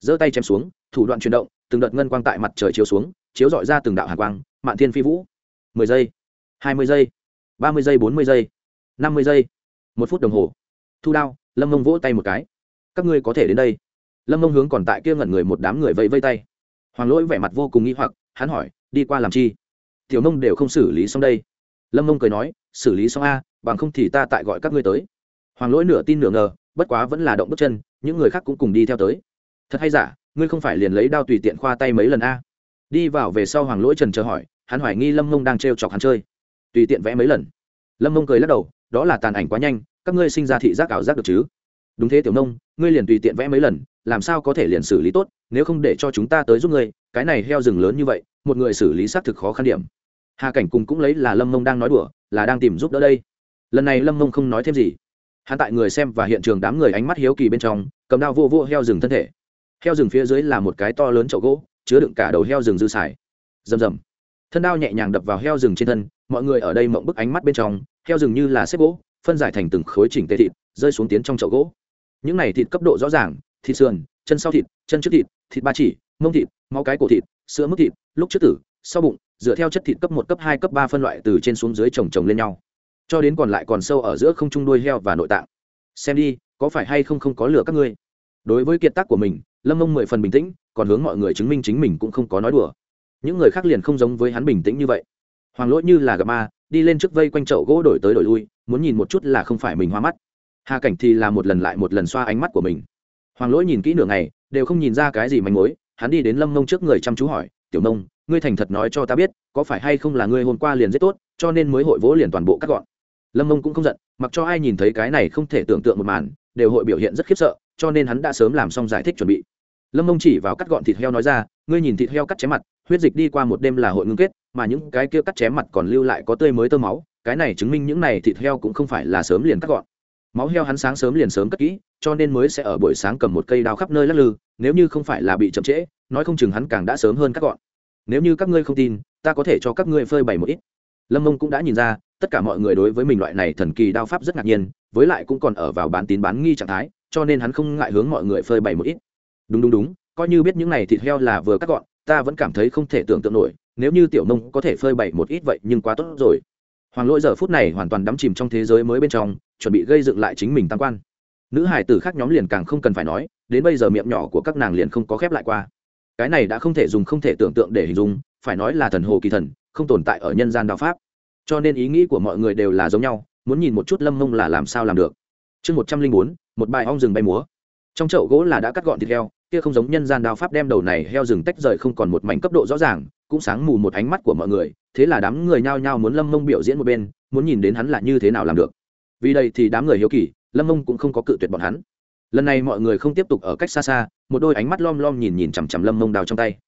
giơ tay chém xuống, thủ đoạn chuyển động, từng đợt ngân quang tại mặt trời chiếu xuống, chiếu dọi ra từng đạo hàn quang, mạn thiên phi vũ. Mười giây, hai mươi giây, ba mươi giây, bốn mươi giây, năm mươi giây, một phút đồng hồ. Thu đao, lâm mông vỗ tay một cái. Các ngươi có thể đến đây. Lâm mông hướng còn tại kia ngẩn người một đám người vẫy vây tay. Hoàng lỗi vẻ mặt vô cùng nghĩ hoặc, hắn hỏi, đi qua làm chi? Tiểu nông đều không xử lý xong đây. Lâm mông cười nói, xử lý xong a, bằng không thì ta tại gọi các ngươi tới. Hoàng lỗi nửa tin nửa ngờ, bất quá vẫn là động bước chân những người khác cũng cùng đi theo tới. Thật hay giả, ngươi không phải liền lấy đao tùy tiện khoa tay mấy lần a? Đi vào về sau hoàng lỗi trần chờ hỏi, hắn hoài nghi lâm mông đang trêu chọc hắn chơi. Tùy tiện vẽ mấy lần. Lâm mông cười lắc đầu, đó là tàn ảnh quá nhanh, các ngươi sinh ra thị giác ảo giác được chứ? Đúng thế tiểu nông, ngươi liền tùy tiện vẽ mấy lần, làm sao có thể liền xử lý tốt, nếu không để cho chúng ta tới giúp ngươi, cái này heo rừng lớn như vậy, một người xử lý xác thực khó khăn điểm. Hà cảnh cùng cũng lấy là lâm mông đang nói đùa, là đang tìm giúp đỡ đây. Lần này lâm mông không nói thêm gì hắn tại người xem và hiện trường đám người ánh mắt hiếu kỳ bên trong, cầm đao vô vô heo rừng thân thể. Heo rừng phía dưới là một cái to lớn chậu gỗ, chứa đựng cả đầu heo rừng dư xài. Rầm rầm. Thân đao nhẹ nhàng đập vào heo rừng trên thân, mọi người ở đây mộng bức ánh mắt bên trong, heo rừng như là xếp gỗ, phân giải thành từng khối chỉnh tê thịt, rơi xuống tiến trong chậu gỗ. Những này thịt cấp độ rõ ràng, thịt sườn, chân sau thịt, chân trước thịt thịt ba chỉ, mông thịt, máu cái cổ thịt, sữa mức thịt, lúc trước tử, sau bụng, dựa theo chất thịt cấp một, cấp hai, cấp ba phân loại từ trên xuống dưới chồng chồng lên nhau cho đến còn lại còn sâu ở giữa không trung đuôi heo và nội tạng. Xem đi, có phải hay không không có lửa các ngươi? Đối với kiệt tác của mình, lâm mông mười phần bình tĩnh, còn hướng mọi người chứng minh chính mình cũng không có nói đùa. Những người khác liền không giống với hắn bình tĩnh như vậy. Hoàng lỗi như là gặp ma, đi lên trước vây quanh chậu gỗ đổi tới đổi lui, muốn nhìn một chút là không phải mình hoa mắt. Hà cảnh thì là một lần lại một lần xoa ánh mắt của mình. Hoàng lỗi nhìn kỹ nửa ngày, đều không nhìn ra cái gì manh mối, hắn đi đến lâm mông trước người chăm chú hỏi, tiểu mông, ngươi thành thật nói cho ta biết, có phải hay không là ngươi hôm qua liền rất tốt, cho nên mới hội vỗ liền toàn bộ cắt gọn? Lâm mông cũng không giận, mặc cho ai nhìn thấy cái này không thể tưởng tượng một màn, đều hội biểu hiện rất khiếp sợ, cho nên hắn đã sớm làm xong giải thích chuẩn bị. Lâm mông chỉ vào cắt gọn thịt heo nói ra, ngươi nhìn thịt heo cắt chém mặt, huyết dịch đi qua một đêm là hội ngưng kết, mà những cái kia cắt chém mặt còn lưu lại có tươi mới tơ máu, cái này chứng minh những này thịt heo cũng không phải là sớm liền cắt gọn. Máu heo hắn sáng sớm liền sớm cất kỹ, cho nên mới sẽ ở buổi sáng cầm một cây đao khắp nơi lắc lư, nếu như không phải là bị chậm trễ, nói không chừng hắn càng đã sớm hơn cắt gọn. Nếu như các ngươi không tin, ta có thể cho các ngươi phơi bày một ít. Lâm mông cũng đã nhìn ra tất cả mọi người đối với mình loại này thần kỳ đao pháp rất ngạc nhiên, với lại cũng còn ở vào bán tín bán nghi trạng thái, cho nên hắn không ngại hướng mọi người phơi bày một ít. Đúng đúng đúng, coi như biết những này thịt heo là vừa cắt gọn, ta vẫn cảm thấy không thể tưởng tượng nổi, nếu như tiểu nông có thể phơi bày một ít vậy nhưng quá tốt rồi. Hoàng lỗi giờ phút này hoàn toàn đắm chìm trong thế giới mới bên trong, chuẩn bị gây dựng lại chính mình tam quan. Nữ hải tử khác nhóm liền càng không cần phải nói, đến bây giờ miệng nhỏ của các nàng liền không có khép lại qua. Cái này đã không thể dùng không thể tưởng tượng để hình dung, phải nói là thần hồ kỳ thần, không tồn tại ở nhân gian đạo pháp cho nên ý nghĩ của mọi người đều là giống nhau, muốn nhìn một chút lâm mông là làm sao làm được. Chương một trăm linh bốn, một bài ong rừng bay múa. Trong chậu gỗ là đã cắt gọn thịt heo, kia không giống nhân gian đao pháp đem đầu này heo rừng tách rời không còn một mảnh cấp độ rõ ràng, cũng sáng mù một ánh mắt của mọi người, thế là đám người nhao nhao muốn lâm mông biểu diễn một bên, muốn nhìn đến hắn là như thế nào làm được. Vì đây thì đám người hiếu kỳ, lâm mông cũng không có cự tuyệt bọn hắn. Lần này mọi người không tiếp tục ở cách xa xa, một đôi ánh mắt lom lom nhìn nhìn chằm chằm lâm mông đào trong tay.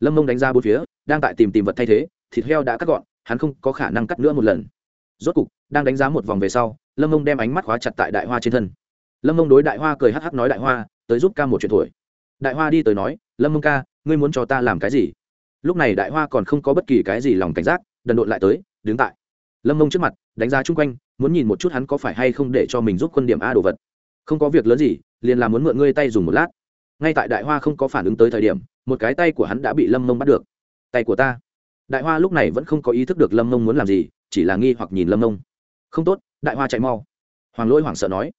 Lâm mông đánh ra bốn phía, đang tại tìm tìm vật thay thế, thịt heo đã cắt gọn hắn không có khả năng cắt nữa một lần. Rốt cục, đang đánh giá một vòng về sau, lâm mông đem ánh mắt khóa chặt tại đại hoa trên thân. Lâm mông đối đại hoa cười hắc hắc nói đại hoa, tới giúp ca một chuyện thổi đại hoa đi tới nói, lâm mông ca, ngươi muốn cho ta làm cái gì? Lúc này đại hoa còn không có bất kỳ cái gì lòng cảnh giác, đần độn lại tới, đứng tại lâm mông trước mặt, đánh giá chung quanh, muốn nhìn một chút hắn có phải hay không để cho mình giúp quân điểm a đồ vật. Không có việc lớn gì, liền là muốn mượn ngươi tay dùng một lát. Ngay tại đại hoa không có phản ứng tới thời điểm, một cái tay của hắn đã bị lâm mông bắt được. Tay của ta? Đại hoa lúc này vẫn không có ý thức được lâm mông muốn làm gì, chỉ là nghi hoặc nhìn lâm mông không tốt, đại hoa chạy mau. Hoàng lỗi hoảng sợ nói.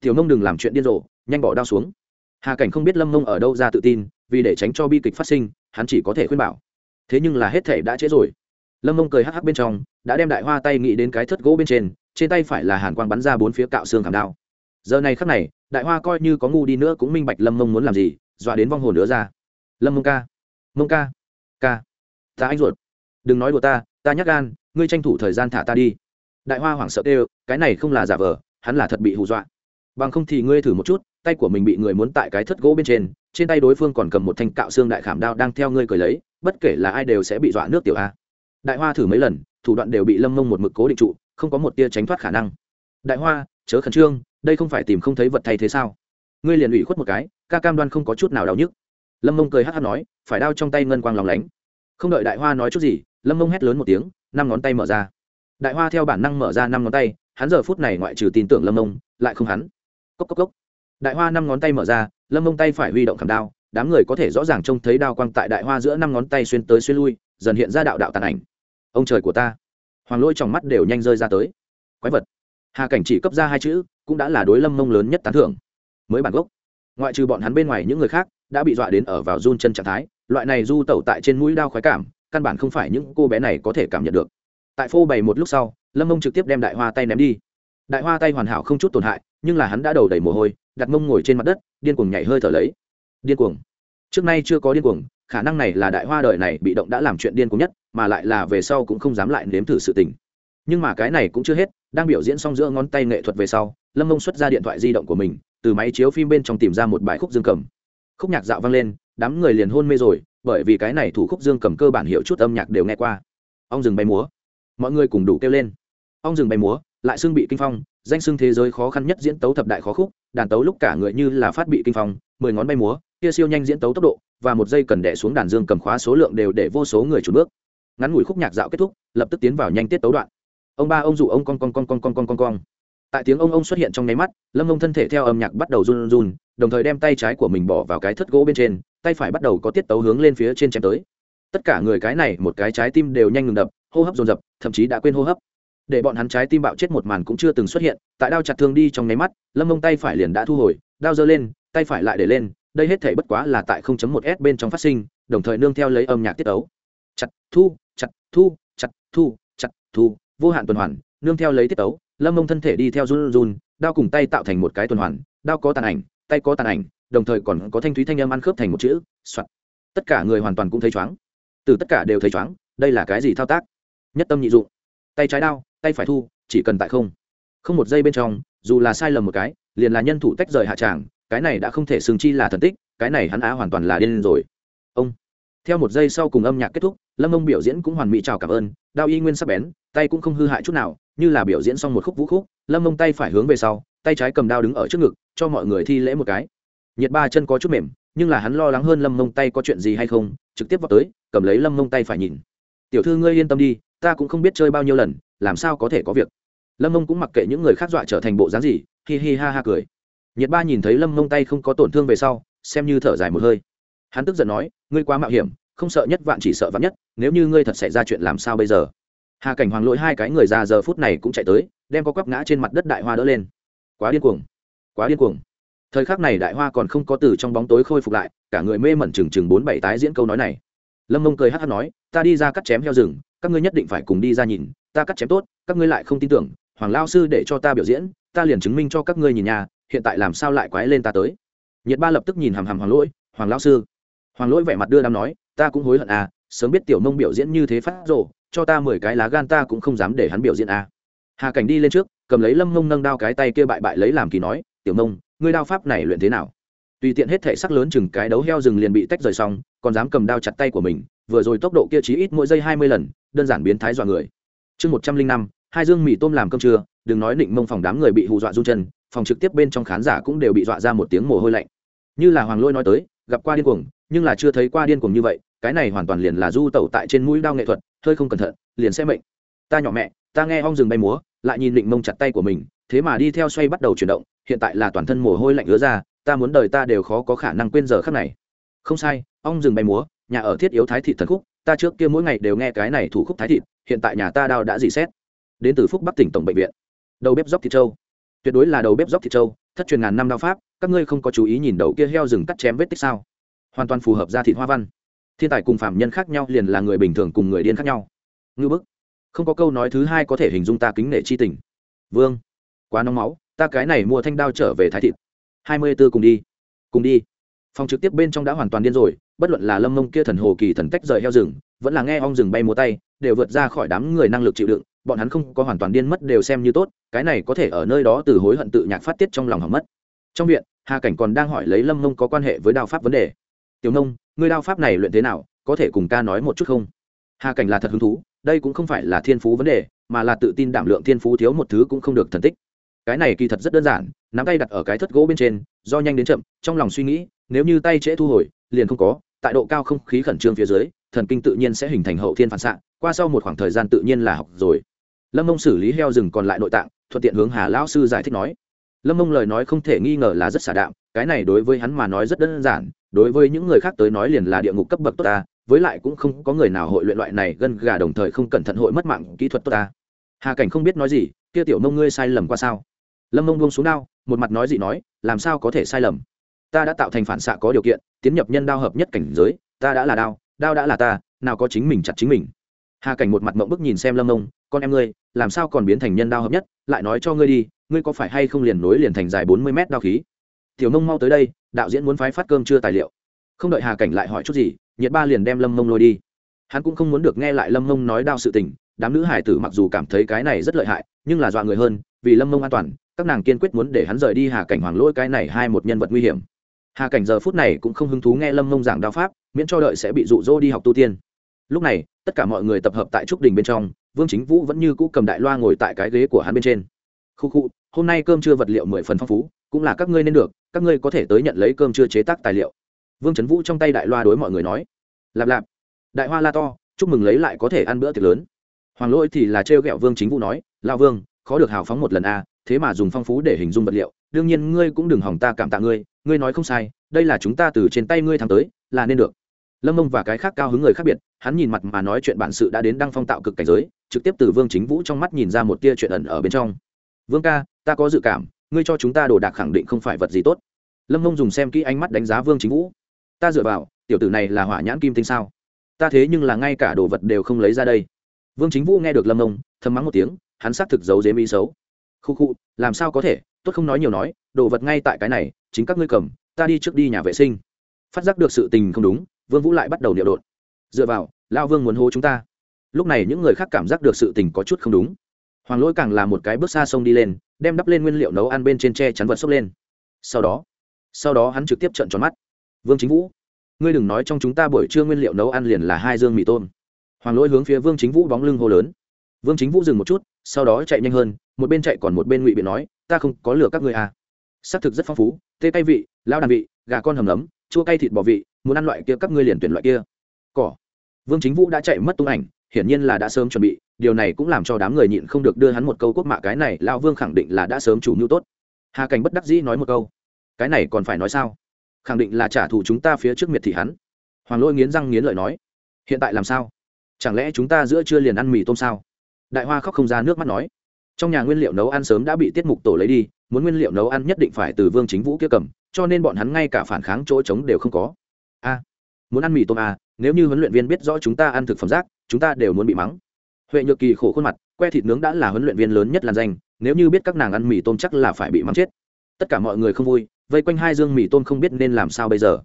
Tiểu mông đừng làm chuyện điên rồ, nhanh bỏ đao xuống. Hà cảnh không biết lâm mông ở đâu ra tự tin, vì để tránh cho bi kịch phát sinh, hắn chỉ có thể khuyên bảo. Thế nhưng là hết thể đã trễ rồi. Lâm mông cười hắc hắc bên trong, đã đem đại hoa tay nghĩ đến cái thất gỗ bên trên trên tay phải là hàn quang bắn ra bốn phía cạo xương khảm đao. Giờ này khắc này, đại hoa coi như có ngu đi nữa cũng minh bạch lâm mông muốn làm gì, dọa đến vong hồn nữa ra. Lâm mông ca. Mông ca. Ca. Ta anh ruột đừng nói đùa ta ta nhắc gan, ngươi tranh thủ thời gian thả ta đi. Đại hoa hoảng sợ kêu, cái này không là giả vờ, hắn là thật bị hù dọa. Bằng không thì ngươi thử một chút, tay của mình bị người muốn tại cái thất gỗ bên trên trên tay đối phương còn cầm một thanh cạo xương đại khảm đao đang theo ngươi cười lấy, bất kể là ai đều sẽ bị dọa nước tiểu a. Đại hoa thử mấy lần, thủ đoạn đều bị lâm mông một mực cố định trụ, không có một tia tránh thoát khả năng. Đại hoa, chớ khẩn trương, đây không phải tìm không thấy vật thay thế sao? Ngươi liền ủy khuất một cái, ca cam đoan không có chút nào đau nhức. Lâm mông cười hát hát nói, phải đao trong tay ngân quang lòng lánh. Không đợi đại hoa nói chút gì lâm mông hét lớn một tiếng, năm ngón tay mở ra. Đại hoa theo bản năng mở ra năm ngón tay, hắn giờ phút này ngoại trừ tin tưởng lâm mông, lại không hắn. Cốc cốc cốc. Đại hoa năm ngón tay mở ra, lâm mông tay phải huy động khảm đao, đám người có thể rõ ràng trông thấy đao quang tại đại hoa giữa năm ngón tay xuyên tới xuyên lui, dần hiện ra đạo đạo tàn ảnh. Ông trời của ta. Hoàng lôi trong mắt đều nhanh rơi ra tới. Quái vật. Hà cảnh chỉ cấp ra hai chữ, cũng đã là đối lâm mông lớn nhất tán thưởng. Mới bản gốc. Ngoại trừ bọn hắn bên ngoài những người khác, đã bị dọa đến ở vào run chân trạng thái, loại này du tẩu tại trên mũi đao khoái cảm căn bản không phải những cô bé này có thể cảm nhận được. Tại phô bày một lúc sau, lâm mông trực tiếp đem đại hoa tay ném đi. Đại hoa tay hoàn hảo không chút tổn hại, nhưng là hắn đã đầu đầy mồ hôi, đặt mông ngồi trên mặt đất, điên cuồng nhảy hơi thở lấy. Điên cuồng. Trước nay chưa có điên cuồng, khả năng này là đại hoa đời này bị động đã làm chuyện điên cuồng nhất, mà lại là về sau cũng không dám lại nếm thử sự tình. Nhưng mà cái này cũng chưa hết, đang biểu diễn xong giữa ngón tay nghệ thuật về sau, lâm mông xuất ra điện thoại di động của mình, từ máy chiếu phim bên trong tìm ra một bài khúc dương cầm. Khúc nhạc dạo vang lên, đám người liền hôn mê rồi bởi vì cái này thủ khúc dương cầm cơ bản hiệu chút âm nhạc đều nghe qua. Ong rừng bay múa. Mọi người cùng đủ kêu lên. Ong rừng bay múa, lại xưng bị kinh phong, danh xưng thế giới khó khăn nhất diễn tấu thập đại khó khúc, đàn tấu lúc cả người như là phát bị kinh phong, mười ngón bay múa, kia siêu nhanh diễn tấu tốc độ, và một giây cần đẻ xuống đàn dương cầm khóa số lượng đều để vô số người chủ bước. Ngắn ngủi khúc nhạc dạo kết thúc, lập tức tiến vào nhanh tiết tấu đoạn. Ông ba ông dụ ông con con con con con con con con tại tiếng ông ông xuất hiện trong nháy mắt lâm ông thân thể theo âm nhạc bắt đầu run run đồng thời đem tay trái của mình bỏ vào cái thất gỗ bên trên tay phải bắt đầu có tiết tấu hướng lên phía trên chém tới. Tất cả người cái này một cái trái tim đều nhanh ngừng đập hô hấp dồn dập thậm chí đã quên hô hấp. Để bọn hắn trái tim bạo chết một màn cũng chưa từng xuất hiện tại đao chặt thương đi trong nháy mắt lâm ông tay phải liền đã thu hồi đao giơ lên tay phải lại để lên đây hết thể bất quá là tại 0.1 s bên trong phát sinh đồng thời nương theo lấy âm nhạc tiết tấu, chặt thu chặt thu chặt thu chặt thu vô hạn tuần hoàn nương theo lấy tiết tấu lâm mông thân thể đi theo run run, đao cùng tay tạo thành một cái tuần hoàn, đao có tàn ảnh, tay có tàn ảnh, đồng thời còn có thanh thúy thanh âm ăn khớp thành một chữ, soạt. Tất cả người hoàn toàn cũng thấy chóng từ tất cả đều thấy chóng đây là cái gì thao tác? Nhất tâm nhị dụng. Tay trái đao, tay phải thu, chỉ cần tại không. Không một giây bên trong, dù là sai lầm một cái, liền là nhân thủ tách rời hạ tràng, cái này đã không thể xương chi là thần tích, cái này hắn á hoàn toàn là điên rồi. Ông. Theo một giây sau cùng âm nhạc kết thúc, lâm ông biểu diễn cũng hoàn mỹ chào cảm ơn, đao y nguyên sắp bén, tay cũng không hư hại chút nào như là biểu diễn xong một khúc vũ khúc, lâm mông tay phải hướng về sau, tay trái cầm đao đứng ở trước ngực, cho mọi người thi lễ một cái. Nhiệt ba chân có chút mềm, nhưng là hắn lo lắng hơn lâm mông tay có chuyện gì hay không, trực tiếp vào tới, cầm lấy lâm mông tay phải nhìn. Tiểu thư ngươi yên tâm đi, ta cũng không biết chơi bao nhiêu lần, làm sao có thể có việc. Lâm mông cũng mặc kệ những người khác dọa trở thành bộ dáng gì, hi hi ha ha cười. Nhiệt ba nhìn thấy lâm mông tay không có tổn thương về sau, xem như thở dài một hơi. Hắn tức giận nói, ngươi quá mạo hiểm, không sợ nhất vạn chỉ sợ vạn nhất, nếu như ngươi thật xảy ra chuyện làm sao bây giờ? Hà cảnh hoàng lỗi hai cái người già giờ phút này cũng chạy tới, đem có quắp ngã trên mặt đất đại hoa đỡ lên. Quá điên cuồng, quá điên cuồng. Thời khắc này đại hoa còn không có từ trong bóng tối khôi phục lại, cả người mê mẩn chừng chừng bốn bảy tái diễn câu nói này. Lâm mông cười hát hát nói, ta đi ra cắt chém heo rừng, các ngươi nhất định phải cùng đi ra nhìn, ta cắt chém tốt, các ngươi lại không tin tưởng, hoàng lao sư để cho ta biểu diễn, ta liền chứng minh cho các ngươi nhìn nhà, hiện tại làm sao lại quái lên ta tới? Nhiệt ba lập tức nhìn hàm hàm hoàng lỗi, hoàng lao sư. Hoàng lỗi vẻ mặt đưa đám nói, ta cũng hối hận à sớm biết tiểu mông biểu diễn như thế phát rộ cho ta mười cái lá gan ta cũng không dám để hắn biểu diễn à. hà cảnh đi lên trước, cầm lấy lâm mông nâng đao cái tay kia bại bại lấy làm kỳ nói, tiểu mông ngươi đao pháp này luyện thế nào? Tùy tiện hết thể sắc lớn chừng cái đấu heo rừng liền bị tách rời xong, còn dám cầm đao chặt tay của mình, vừa rồi tốc độ kia chí ít mỗi giây hai mươi lần, đơn giản biến thái dọa người. Chương một trăm linh năm, hai dương mì tôm làm cơm trưa, đừng nói định mông phòng đám người bị hù dọa run chân, phòng trực tiếp bên trong khán giả cũng đều bị dọa ra một tiếng mồ hôi lạnh. Như là hoàng lôi nói tới, gặp qua điên cuồng, nhưng là chưa thấy qua điên cuồng như vậy cái này hoàn toàn liền là du tẩu tại trên mũi đao nghệ thuật hơi không cẩn thận liền sẽ mệnh. Ta nhỏ mẹ ta nghe ong rừng bay múa lại nhìn định mông chặt tay của mình thế mà đi theo xoay bắt đầu chuyển động hiện tại là toàn thân mồ hôi lạnh ứa ra ta muốn đời ta đều khó có khả năng quên giờ khắc này. Không sai ong rừng bay múa nhà ở thiết yếu thái thị thần khúc ta trước kia mỗi ngày đều nghe cái này thủ khúc thái thịt hiện tại nhà ta đao đã dì xét. Đến từ phúc bắc tỉnh tổng bệnh viện. Đầu bếp dốc thịt Châu, tuyệt đối là đầu bếp dốc thịt Châu, thất truyền ngàn năm đao pháp các ngươi không có chú ý nhìn đầu kia heo rừng cắt chém vết tích sao? Hoàn toàn phù hợp ra thịt hoa văn thiên tài cùng phạm nhân khác nhau liền là người bình thường cùng người điên khác nhau. Ngư bức. Không có câu nói thứ hai có thể hình dung ta kính nể chi tình. Vương. Quá nóng máu, ta cái này mua thanh đao trở về thái thịt. Hai mươi b ố cùng đi. Cùng đi. Phòng trực tiếp bên trong đã hoàn toàn điên rồi, bất luận là lâm mông kia thần hồ kỳ thần tách rời heo rừng, vẫn là nghe ong rừng bay múa tay, đều vượt ra khỏi đám người năng lực chịu đựng, bọn hắn không có hoàn toàn điên mất đều xem như tốt, cái này có thể ở nơi đó từ hối hận tự nhạc phát tiết trong lòng hỏng mất. Trong viện, hà cảnh còn đang hỏi lấy lâm mông có quan hệ với đao pháp vấn đề tiểu nông, ngươi đao pháp này luyện thế nào, có thể cùng ca nói một chút không? Hà cảnh là thật hứng thú, đây cũng không phải là thiên phú vấn đề, mà là tự tin đảm lượng thiên phú thiếu một thứ cũng không được thần tích. Cái này kỳ thật rất đơn giản, nắm tay đặt ở cái thất gỗ bên trên, do nhanh đến chậm, trong lòng suy nghĩ, nếu như tay trễ thu hồi, liền không có, tại độ cao không khí khẩn trương phía dưới, thần kinh tự nhiên sẽ hình thành hậu thiên phản xạ, qua sau một khoảng thời gian tự nhiên là học rồi. Lâm mông xử lý heo rừng còn lại nội tạng, thuận tiện hướng hà lão sư giải thích nói lâm mông lời nói không thể nghi ngờ là rất xả đạm, cái này đối với hắn mà nói rất đơn giản, đối với những người khác tới nói liền là địa ngục cấp bậc tốt ta, với lại cũng không có người nào hội luyện loại này gân gà đồng thời không cẩn thận hội mất mạng kỹ thuật tốt ta. Hà cảnh không biết nói gì, kia tiểu mông ngươi sai lầm qua sao? Lâm mông buông xuống đao, một mặt nói gì nói, làm sao có thể sai lầm? Ta đã tạo thành phản xạ có điều kiện, tiến nhập nhân đao hợp nhất cảnh giới, ta đã là đao đao đã là ta, nào có chính mình chặt chính mình. Hà cảnh một mặt mộng bức nhìn xem lâm mông con em ngươi, làm sao còn biến thành nhân đao hợp nhất, lại nói cho ngươi đi, ngươi có phải hay không liền nối liền thành dài bốn mươi mét đao khí? Tiểu nông mau tới đây, đạo diễn muốn phái phát cơm chưa tài liệu. Không đợi hà cảnh lại hỏi chút gì, nhiệt ba liền đem lâm mông lôi đi. Hắn cũng không muốn được nghe lại lâm mông nói đao sự tình, đám nữ hải tử mặc dù cảm thấy cái này rất lợi hại, nhưng là dọa người hơn, vì lâm mông an toàn, các nàng kiên quyết muốn để hắn rời đi hà cảnh hoàng lỗi cái này hai một nhân vật nguy hiểm. Hà cảnh giờ phút này cũng không hứng thú nghe lâm mông giảng đao pháp, miễn cho đợi sẽ bị rụ rỗ đi học tu tiên. Lúc này, tất cả mọi người tập hợp tại trúc đình bên trong vương chính vũ vẫn như cũ cầm đại loa ngồi tại cái ghế của hắn bên trên. Khu khu hôm nay cơm trưa vật liệu mười phần phong phú cũng là các ngươi nên được các ngươi có thể tới nhận lấy cơm trưa chế tác tài liệu. Vương trấn vũ trong tay đại loa đối mọi người nói. Lạp lạp. Đại hoa la to chúc mừng lấy lại có thể ăn bữa tiệc lớn. Hoàng lỗi thì là trêu ghẹo vương chính vũ nói lao vương khó được hào phóng một lần a à, thế mà dùng phong phú để hình dung vật liệu đương nhiên ngươi cũng đừng hỏng ta cảm tạ ngươi ngươi nói không sai đây là chúng ta từ trên tay ngươi thắng tới là nên được. Lâm mông và cái khác cao hứng người khác biệt hắn nhìn mặt mà nói chuyện bản sự đã đến đăng phong tạo cực cảnh giới trực tiếp từ vương chính vũ trong mắt nhìn ra một tia chuyện ẩn ở bên trong. Vương ca, ta có dự cảm, ngươi cho chúng ta đồ đạc khẳng định không phải vật gì tốt. Lâm mông dùng xem kỹ ánh mắt đánh giá vương chính vũ. Ta dựa vào, tiểu tử này là hỏa nhãn kim tinh sao? Ta thế nhưng là ngay cả đồ vật đều không lấy ra đây. Vương chính vũ nghe được lâm mông, thầm mắng một tiếng, hắn xác thực giấu dếm ý xấu. Khu khu, làm sao có thể? Tốt không nói nhiều nói, đồ vật ngay tại cái này, chính các ngươi cầm, ta đi trước đi nhà vệ sinh. Phát giác được sự tình không đúng, vương vũ lại bắt đầu điệu đột dựa vào lao vương muốn hô chúng ta lúc này những người khác cảm giác được sự tình có chút không đúng. Hoàng lỗi càng là một cái bước xa sông đi lên, đem đắp lên nguyên liệu nấu ăn bên trên tre chắn vật xốc lên. Sau đó sau đó hắn trực tiếp trợn tròn mắt. Vương chính vũ, ngươi đừng nói trong chúng ta buổi trưa nguyên liệu nấu ăn liền là hai dương mì tôm. Hoàng lỗi hướng phía vương chính vũ bóng lưng hô lớn. Vương chính vũ dừng một chút, sau đó chạy nhanh hơn, một bên chạy còn một bên ngụy biện nói, ta không có lừa các ngươi à. Xác thực rất phong phú, tê cay vị lao đàn vị, gà con hầm nấm chua cay thịt bò vị, muốn ăn loại kia các ngươi liền tuyển loại kia. Cỏ. Vương chính vũ đã chạy mất tung ảnh hiển nhiên là đã sớm chuẩn bị, điều này cũng làm cho đám người nhịn không được đưa hắn một câu quốc mạ cái này, lao vương khẳng định là đã sớm chủ mưu tốt. Hà cảnh bất đắc dĩ nói một câu. Cái này còn phải nói sao? Khẳng định là trả thù chúng ta phía trước miệt thị hắn. Hoàng lôi nghiến răng nghiến lợi nói. Hiện tại làm sao? Chẳng lẽ chúng ta giữa chưa liền ăn mì tôm sao? Đại hoa khóc không ra nước mắt nói. Trong nhà nguyên liệu nấu ăn sớm đã bị tiết mục tổ lấy đi, muốn nguyên liệu nấu ăn nhất định phải từ vương chính vũ kia cầm, cho nên bọn hắn ngay cả phản kháng chỗ trống đều không có. A, muốn ăn mì tôm à nếu như huấn luyện viên biết rõ chúng ta ăn thực phẩm rác chúng ta đều muốn bị mắng. Huệ nhược kỳ khổ khuôn mặt, que thịt nướng đã là huấn luyện viên lớn nhất làn danh, nếu như biết các nàng ăn mì tôm chắc là phải bị mắng chết. Tất cả mọi người không vui, vây quanh hai dương mì tôm không biết nên làm sao bây giờ.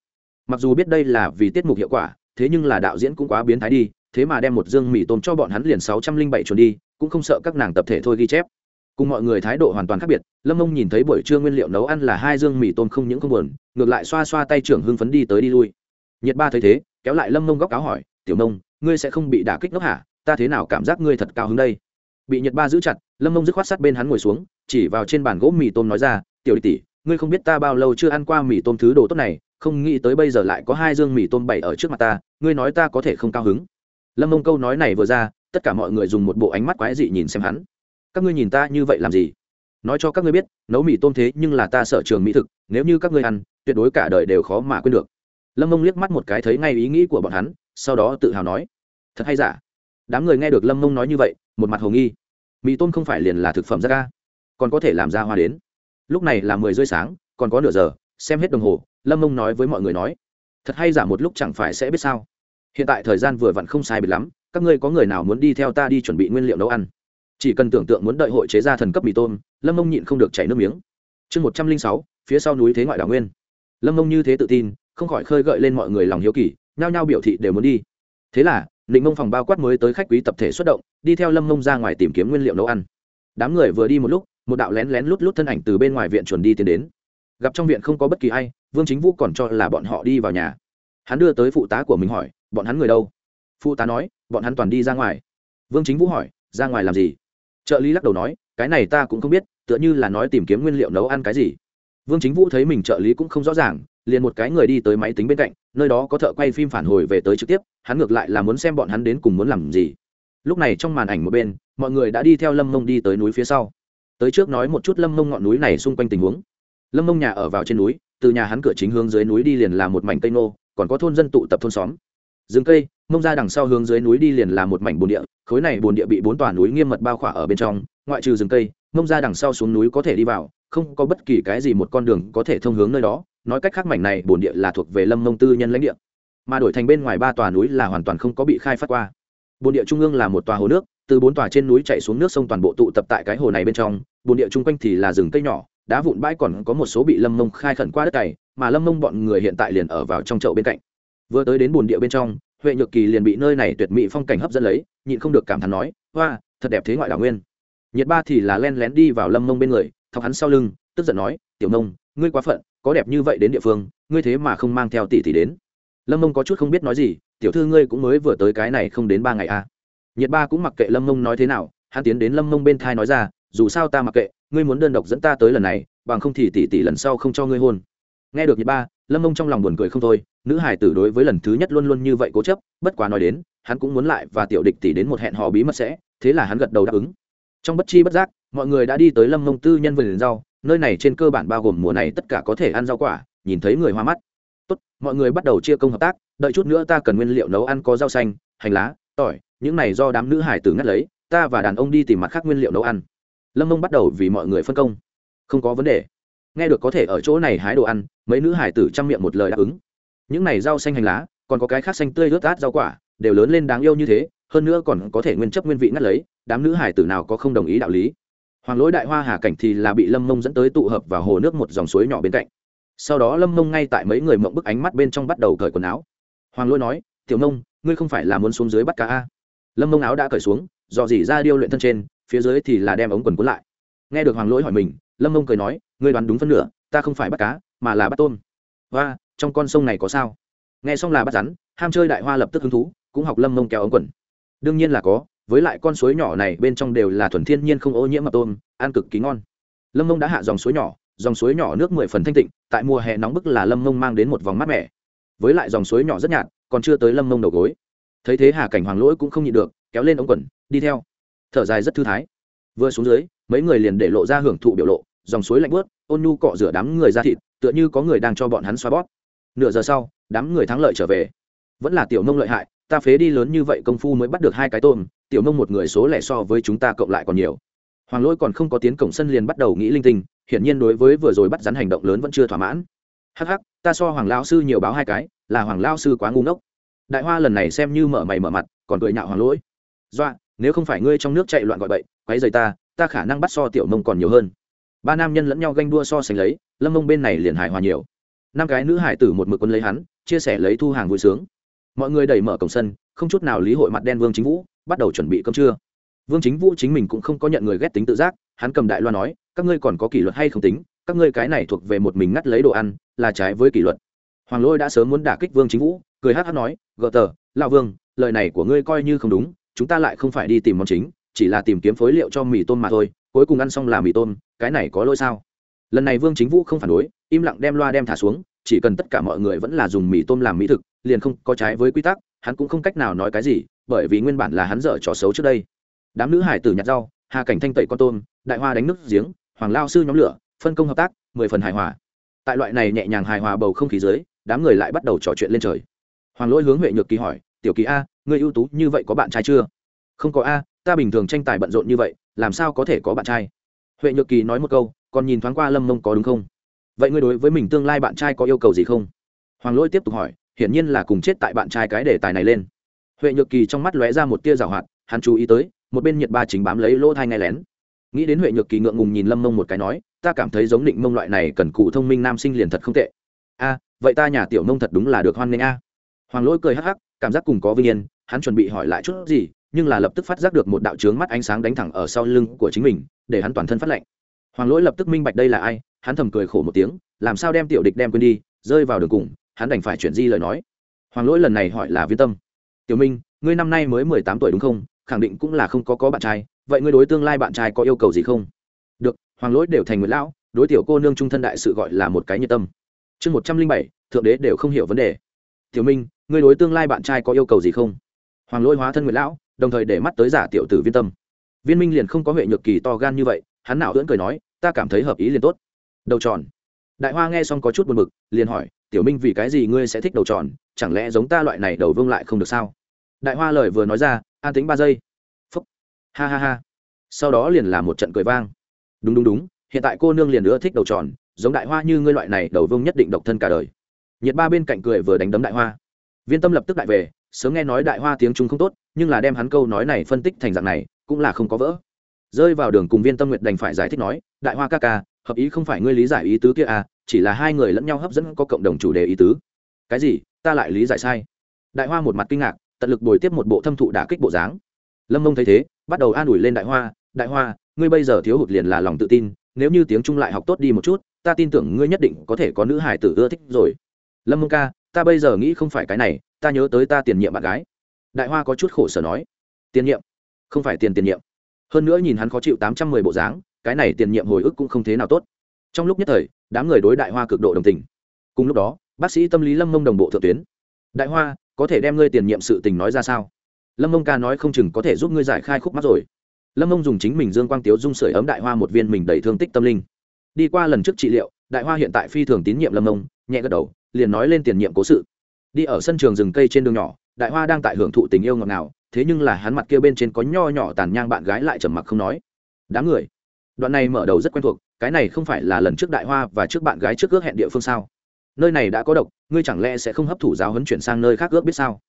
Mặc dù biết đây là vì tiết mục hiệu quả, thế nhưng là đạo diễn cũng quá biến thái đi, thế mà đem một dương mì tôm cho bọn hắn liền sáu trăm linh bảy chuồn đi, cũng không sợ các nàng tập thể thôi ghi chép. Cùng mọi người thái độ hoàn toàn khác biệt, lâm mông nhìn thấy buổi trưa nguyên liệu nấu ăn là hai dương mì tôm không những không buồn, ngược lại xoa xoa tay trưởng hưng phấn đi tới đi lui. Nhiệt ba thấy thế, kéo lại lâm mông góc áo hỏi, tiểu mông ngươi sẽ không bị đả kích ngốc hả? Ta thế nào cảm giác ngươi thật cao hứng đây? Bị Nhật ba giữ chặt, lâm mông dứt khoát sát bên hắn ngồi xuống, chỉ vào trên bàn gỗ mì tôm nói ra, tiểu đi tỷ, ngươi không biết ta bao lâu chưa ăn qua mì tôm thứ đồ tốt này, không nghĩ tới bây giờ lại có hai dương mì tôm bảy ở trước mặt ta, ngươi nói ta có thể không cao hứng? Lâm mông câu nói này vừa ra, tất cả mọi người dùng một bộ ánh mắt quái dị nhìn xem hắn. Các ngươi nhìn ta như vậy làm gì? Nói cho các ngươi biết, nấu mì tôm thế nhưng là ta sở trường mỹ thực, nếu như các ngươi ăn, tuyệt đối cả đời đều khó mà quên được. Lâm mông liếc mắt một cái thấy ngay ý nghĩ của bọn hắn sau đó tự hào nói, thật hay giả? Đám người nghe được lâm mông nói như vậy, một mặt hồ nghi. Mì tôm không phải liền là thực phẩm ra ca còn có thể làm ra hoa đến. Lúc này là mười rưỡi sáng, còn có nửa giờ, xem hết đồng hồ, lâm mông nói với mọi người nói, thật hay giả một lúc chẳng phải sẽ biết sao? Hiện tại thời gian vừa vặn không sai biệt lắm, các ngươi có người nào muốn đi theo ta đi chuẩn bị nguyên liệu nấu ăn? Chỉ cần tưởng tượng muốn đợi hội chế ra thần cấp mì tôm, lâm mông nhịn không được chảy nước miếng. Chương một trăm linh sáu, phía sau núi thế ngoại đảo nguyên. Lâm mông như thế tự tin, không khỏi khơi gợi lên mọi người lòng hiếu kỳ nhao nhao biểu thị đều muốn đi. Thế là định mông phòng bao quát mới tới khách quý tập thể xuất động, đi theo lâm mông ra ngoài tìm kiếm nguyên liệu nấu ăn. Đám người vừa đi một lúc, một đạo lén lén lút lút thân ảnh từ bên ngoài viện chuẩn đi tiến đến. Gặp trong viện không có bất kỳ ai, vương chính vũ còn cho là bọn họ đi vào nhà. Hắn đưa tới phụ tá của mình hỏi, bọn hắn người đâu? Phụ tá nói, bọn hắn toàn đi ra ngoài. Vương chính vũ hỏi, ra ngoài làm gì? Trợ lý lắc đầu nói, cái này ta cũng không biết, tựa như là nói tìm kiếm nguyên liệu nấu ăn cái gì. Vương chính vũ thấy mình trợ lý cũng không rõ ràng, liền một cái người đi tới máy tính bên cạnh nơi đó có thợ quay phim phản hồi về tới trực tiếp, hắn ngược lại là muốn xem bọn hắn đến cùng muốn làm gì. Lúc này trong màn ảnh một bên, mọi người đã đi theo lâm mông đi tới núi phía sau. Tới trước nói một chút lâm mông ngọn núi này xung quanh tình huống. Lâm mông nhà ở vào trên núi, từ nhà hắn cửa chính hướng dưới núi đi liền là một mảnh cây nô còn có thôn dân tụ tập thôn xóm. Rừng cây, mông ra đằng sau hướng dưới núi đi liền là một mảnh bồn địa, khối này bồn địa bị bốn tòa núi nghiêm mật bao khỏa ở bên trong, ngoại trừ rừng cây, mông ra đằng sau xuống núi có thể đi vào, không có bất kỳ cái gì một con đường có thể thông hướng nơi đó nói cách khác mảnh này bổn địa là thuộc về lâm mông tư nhân lãnh địa. Mà đổi thành bên ngoài ba tòa núi là hoàn toàn không có bị khai phát qua. Bồn địa trung ương là một tòa hồ nước, từ bốn tòa trên núi chạy xuống nước sông toàn bộ tụ tập tại cái hồ này bên trong. Bồn địa chung quanh thì là rừng cây nhỏ, đá vụn bãi còn có một số bị lâm mông khai khẩn qua đất cày mà lâm mông bọn người hiện tại liền ở vào trong chậu bên cạnh. Vừa tới đến bồn địa bên trong, huệ nhược kỳ liền bị nơi này tuyệt mỹ phong cảnh hấp dẫn lấy, nhịn không được cảm thán nói, hoa, thật đẹp thế ngoại đảo nguyên. Nhiệt ba thì là len lén đi vào lâm mông bên người, thọc hắn sau lưng, tức giận nói, tiểu mông, ngươi quá phận có đẹp như vậy đến địa phương, ngươi thế mà không mang theo tỷ tỷ đến. Lâm mông có chút không biết nói gì, tiểu thư ngươi cũng mới vừa tới cái này không đến ba ngày à. nhiệt ba cũng mặc kệ lâm mông nói thế nào, hắn tiến đến lâm mông bên thai nói ra, dù sao ta mặc kệ, ngươi muốn đơn độc dẫn ta tới lần này, bằng không thì tỷ tỷ lần sau không cho ngươi hôn. Nghe được nhiệt ba, lâm mông trong lòng buồn cười không thôi, nữ hải tử đối với lần thứ nhất luôn luôn như vậy cố chấp, bất quá nói đến, hắn cũng muốn lại và tiểu địch tỷ đến một hẹn hò bí mật sẽ, thế là hắn gật đầu đáp ứng. Trong bất chi bất giác, mọi người đã đi tới lâm mông tư nhân vườn rau nơi này trên cơ bản bao gồm mùa này tất cả có thể ăn rau quả, nhìn thấy người hoa mắt. Tốt, mọi người bắt đầu chia công hợp tác, đợi chút nữa ta cần nguyên liệu nấu ăn có rau xanh, hành lá, tỏi, những này do đám nữ hải tử ngắt lấy, ta và đàn ông đi tìm mặt khác nguyên liệu nấu ăn. Lâm mông bắt đầu vì mọi người phân công. Không có vấn đề. Nghe được có thể ở chỗ này hái đồ ăn, mấy nữ hải tử chăm miệng một lời đáp ứng. Những này rau xanh hành lá, còn có cái khác xanh tươi ướt át rau quả, đều lớn lên đáng yêu như thế, hơn nữa còn có thể nguyên chấp nguyên vị ngắt lấy, đám nữ hải tử nào có không đồng ý đạo lý hoàng lỗi đại hoa hà cảnh thì là bị lâm mông dẫn tới tụ hợp vào hồ nước một dòng suối nhỏ bên cạnh. Sau đó lâm mông ngay tại mấy người mộng bức ánh mắt bên trong bắt đầu cởi quần áo. Hoàng lỗi nói, tiểu mông, ngươi không phải là muốn xuống dưới bắt cá a lâm mông áo đã cởi xuống, dò dỉ ra điêu luyện thân trên, phía dưới thì là đem ống quần cuốn lại. Nghe được hoàng lỗi hỏi mình, lâm mông cười nói, ngươi đoán đúng phân nửa, ta không phải bắt cá, mà là bắt tôm. Và trong con sông này có sao? Nghe xong là bắt rắn, ham chơi đại hoa lập tức hứng thú, cũng học lâm mông kéo ống quần. Đương nhiên là có với lại con suối nhỏ này bên trong đều là thuần thiên nhiên không ô nhiễm mập tôm, ăn cực kỳ ngon. Lâm mông đã hạ dòng suối nhỏ, dòng suối nhỏ nước mười phần thanh tịnh, tại mùa hè nóng bức là lâm mông mang đến một vòng mát mẻ. Với lại dòng suối nhỏ rất nhạt, còn chưa tới lâm mông đầu gối. Thấy thế hà cảnh hoàng lỗi cũng không nhịn được, kéo lên ống quần, đi theo. Thở dài rất thư thái. Vừa xuống dưới, mấy người liền để lộ ra hưởng thụ biểu lộ, dòng suối lạnh bớt ôn nhu cọ rửa đám người ra thịt, tựa như có người đang cho bọn hắn xoa bót nửa giờ sau, đám người thắng lợi trở về. Vẫn là tiểu nông lợi hại, ta phế đi lớn như vậy công phu mới bắt được hai cái tôm tiểu Mông một người số lẻ so với chúng ta cộng lại còn nhiều. Hoàng lỗi còn không có tiến cổng sân liền bắt đầu nghĩ linh tinh, hiển nhiên đối với vừa rồi bắt rắn hành động lớn vẫn chưa thỏa mãn. Hắc hắc, ta so hoàng lao sư nhiều báo hai cái, là hoàng lao sư quá ngu ngốc. Đại hoa lần này xem như mở mày mở mặt, còn cười nhạo hoàng lỗi. Doa, nếu không phải ngươi trong nước chạy loạn gọi bậy, quấy rầy ta ta khả năng bắt so tiểu mông còn nhiều hơn. Ba nam nhân lẫn nhau ganh đua so sánh lấy, lâm mông bên này liền hài hòa nhiều. Năm cái nữ hải tử một mực quân lấy hắn, chia sẻ lấy thu hàng vui sướng. Mọi người đẩy mở cổng sân, không chút nào lý hội mặt đen vương chính vũ bắt đầu chuẩn bị cơm trưa. Vương chính vũ chính mình cũng không có nhận người ghét tính tự giác, hắn cầm đại loa nói, các ngươi còn có kỷ luật hay không tính? Các ngươi cái này thuộc về một mình ngắt lấy đồ ăn, là trái với kỷ luật. Hoàng lôi đã sớm muốn đả kích vương chính vũ, cười hát hát nói gợ tờ lao vương, lời này của ngươi coi như không đúng, chúng ta lại không phải đi tìm món chính, chỉ là tìm kiếm phối liệu cho mì tôm mà thôi, cuối cùng ăn xong là mì tôm, cái này có lỗi sao? Lần này vương chính vũ không phản đối, im lặng đem loa đem thả xuống, chỉ cần tất cả mọi người vẫn là dùng mì tôm làm mỹ thực, liền không có trái với quy tắc, hắn cũng không cách nào nói cái gì bởi vì nguyên bản là hắn dở trò xấu trước đây. Đám nữ hải tử nhặt rau, hà cảnh thanh tẩy con tôm, đại hoa đánh nước giếng, hoàng lao sư nhóm lửa, phân công hợp tác, mười phần hài hòa. Tại loại này nhẹ nhàng hài hòa bầu không khí dưới, đám người lại bắt đầu trò chuyện lên trời. Hoàng lỗi hướng huệ nhược kỳ hỏi, tiểu kỳ a người ưu tú như vậy có bạn trai chưa? Không có a, ta bình thường tranh tài bận rộn như vậy, làm sao có thể có bạn trai? Huệ nhược kỳ nói một câu, còn nhìn thoáng qua lâm mông có đúng không? Vậy ngươi đối với mình tương lai bạn trai có yêu cầu gì không? Hoàng lỗi tiếp tục hỏi, hiển nhiên là cùng chết tại bạn trai cái đề tài này lên huệ nhược kỳ trong mắt lóe ra một tia rào hoạt, hắn chú ý tới, một bên nhiệt ba chính bám lấy lỗ thai ngay lén. Nghĩ đến huệ nhược kỳ ngượng ngùng nhìn lâm mông một cái nói, ta cảm thấy giống định mông loại này cần cụ thông minh nam sinh liền thật không tệ. A, vậy ta nhà tiểu nông thật đúng là được hoan nghênh a. Hoàng lỗi cười hắc hắc, cảm giác cùng có vinh yên, hắn chuẩn bị hỏi lại chút gì, nhưng là lập tức phát giác được một đạo trướng mắt ánh sáng đánh thẳng ở sau lưng của chính mình, để hắn toàn thân phát lạnh. Hoàng lỗi lập tức minh bạch đây là ai, hắn thầm cười khổ một tiếng, làm sao đem tiểu địch đem quên đi, rơi vào đường cùng, hắn đành phải chuyển di lời nói. Hoàng lỗi lần này hỏi là viên tâm tiểu minh, ngươi năm nay mới mười tám tuổi đúng không? Khẳng định cũng là không có có bạn trai, vậy ngươi đối tương lai bạn trai có yêu cầu gì không? Được, hoàng lỗi đều thành nguyễn lão, đối tiểu cô nương trung thân đại sự gọi là một cái nhiệt tâm. Chương một trăm linh bảy, thượng đế đều không hiểu vấn đề. Tiểu minh, ngươi đối tương lai bạn trai có yêu cầu gì không? Hoàng lỗi hóa thân nguyễn lão, đồng thời để mắt tới giả tiểu tử viên tâm. Viên minh liền không có huệ nhược kỳ to gan như vậy, hắn nào ưỡn cười nói, ta cảm thấy hợp ý liền tốt. Đầu tròn. Đại hoa nghe xong có chút buồn bực, liền hỏi, tiểu minh vì cái gì ngươi sẽ thích đầu tròn? Chẳng lẽ giống ta loại này đầu vương lại không được sao? Đại hoa lời vừa nói ra, an tính ba giây. Phúc. Ha ha ha. Sau đó liền là một trận cười vang. Đúng đúng đúng, hiện tại cô nương liền nữa thích đầu tròn, giống đại hoa như ngươi loại này đầu vương nhất định độc thân cả đời. Nhiệt ba bên cạnh cười vừa đánh đấm đại hoa. Viên tâm lập tức đại về, sớm nghe nói đại hoa tiếng trung không tốt, nhưng là đem hắn câu nói này phân tích thành dạng này, cũng là không có vỡ. Rơi vào đường cùng viên tâm nguyệt đành phải giải thích nói, đại hoa ca ca, hợp ý không phải ngươi lý giải ý tứ kia à chỉ là hai người lẫn nhau hấp dẫn có cộng đồng chủ đề ý tứ. Cái gì? Ta lại lý giải sai. Đại hoa một mặt kinh ngạc tận lực bồi tiếp một bộ thâm thụ đả kích bộ dáng. Lâm mông thấy thế, bắt đầu an ủi lên đại hoa đại hoa, ngươi bây giờ thiếu hụt liền là lòng tự tin, nếu như tiếng trung lại học tốt đi một chút, ta tin tưởng ngươi nhất định có thể có nữ hải tử ưa thích rồi. Lâm mông ca, ta bây giờ nghĩ không phải cái này, ta nhớ tới ta tiền nhiệm bạn gái. Đại hoa có chút khổ sở nói, tiền nhiệm? Không phải tiền tiền nhiệm. Hơn nữa nhìn hắn khó chịu tám trăm mười bộ dáng, cái này tiền nhiệm hồi ức cũng không thế nào tốt. Trong lúc nhất thời, đám người đối đại hoa cực độ đồng tình. Cùng lúc đó, bác sĩ tâm lý lâm mông đồng bộ thượng tuyến. Đại hoa có thể đem ngươi tiền nhiệm sự tình nói ra sao? Lâm mông ca nói không chừng có thể giúp ngươi giải khai khúc mắt rồi. Lâm mông dùng chính mình dương quang tiếu dung sưởi ấm đại hoa một viên mình đầy thương tích tâm linh. Đi qua lần trước trị liệu, đại hoa hiện tại phi thường tín nhiệm lâm mông, nhẹ gật đầu, liền nói lên tiền nhiệm cố sự. Đi ở sân trường rừng cây trên đường nhỏ, đại hoa đang tại hưởng thụ tình yêu ngọt ngào, thế nhưng là hắn mặt kia bên trên có nho nhỏ tàn nhang bạn gái lại trầm mặc không nói. Đám người, đoạn này mở đầu rất quen thuộc, cái này không phải là lần trước đại hoa và trước bạn gái trước ước hẹn địa phương sao? Nơi này đã có độc, ngươi chẳng lẽ sẽ không hấp thụ giáo huấn chuyển sang nơi khác ước biết sao?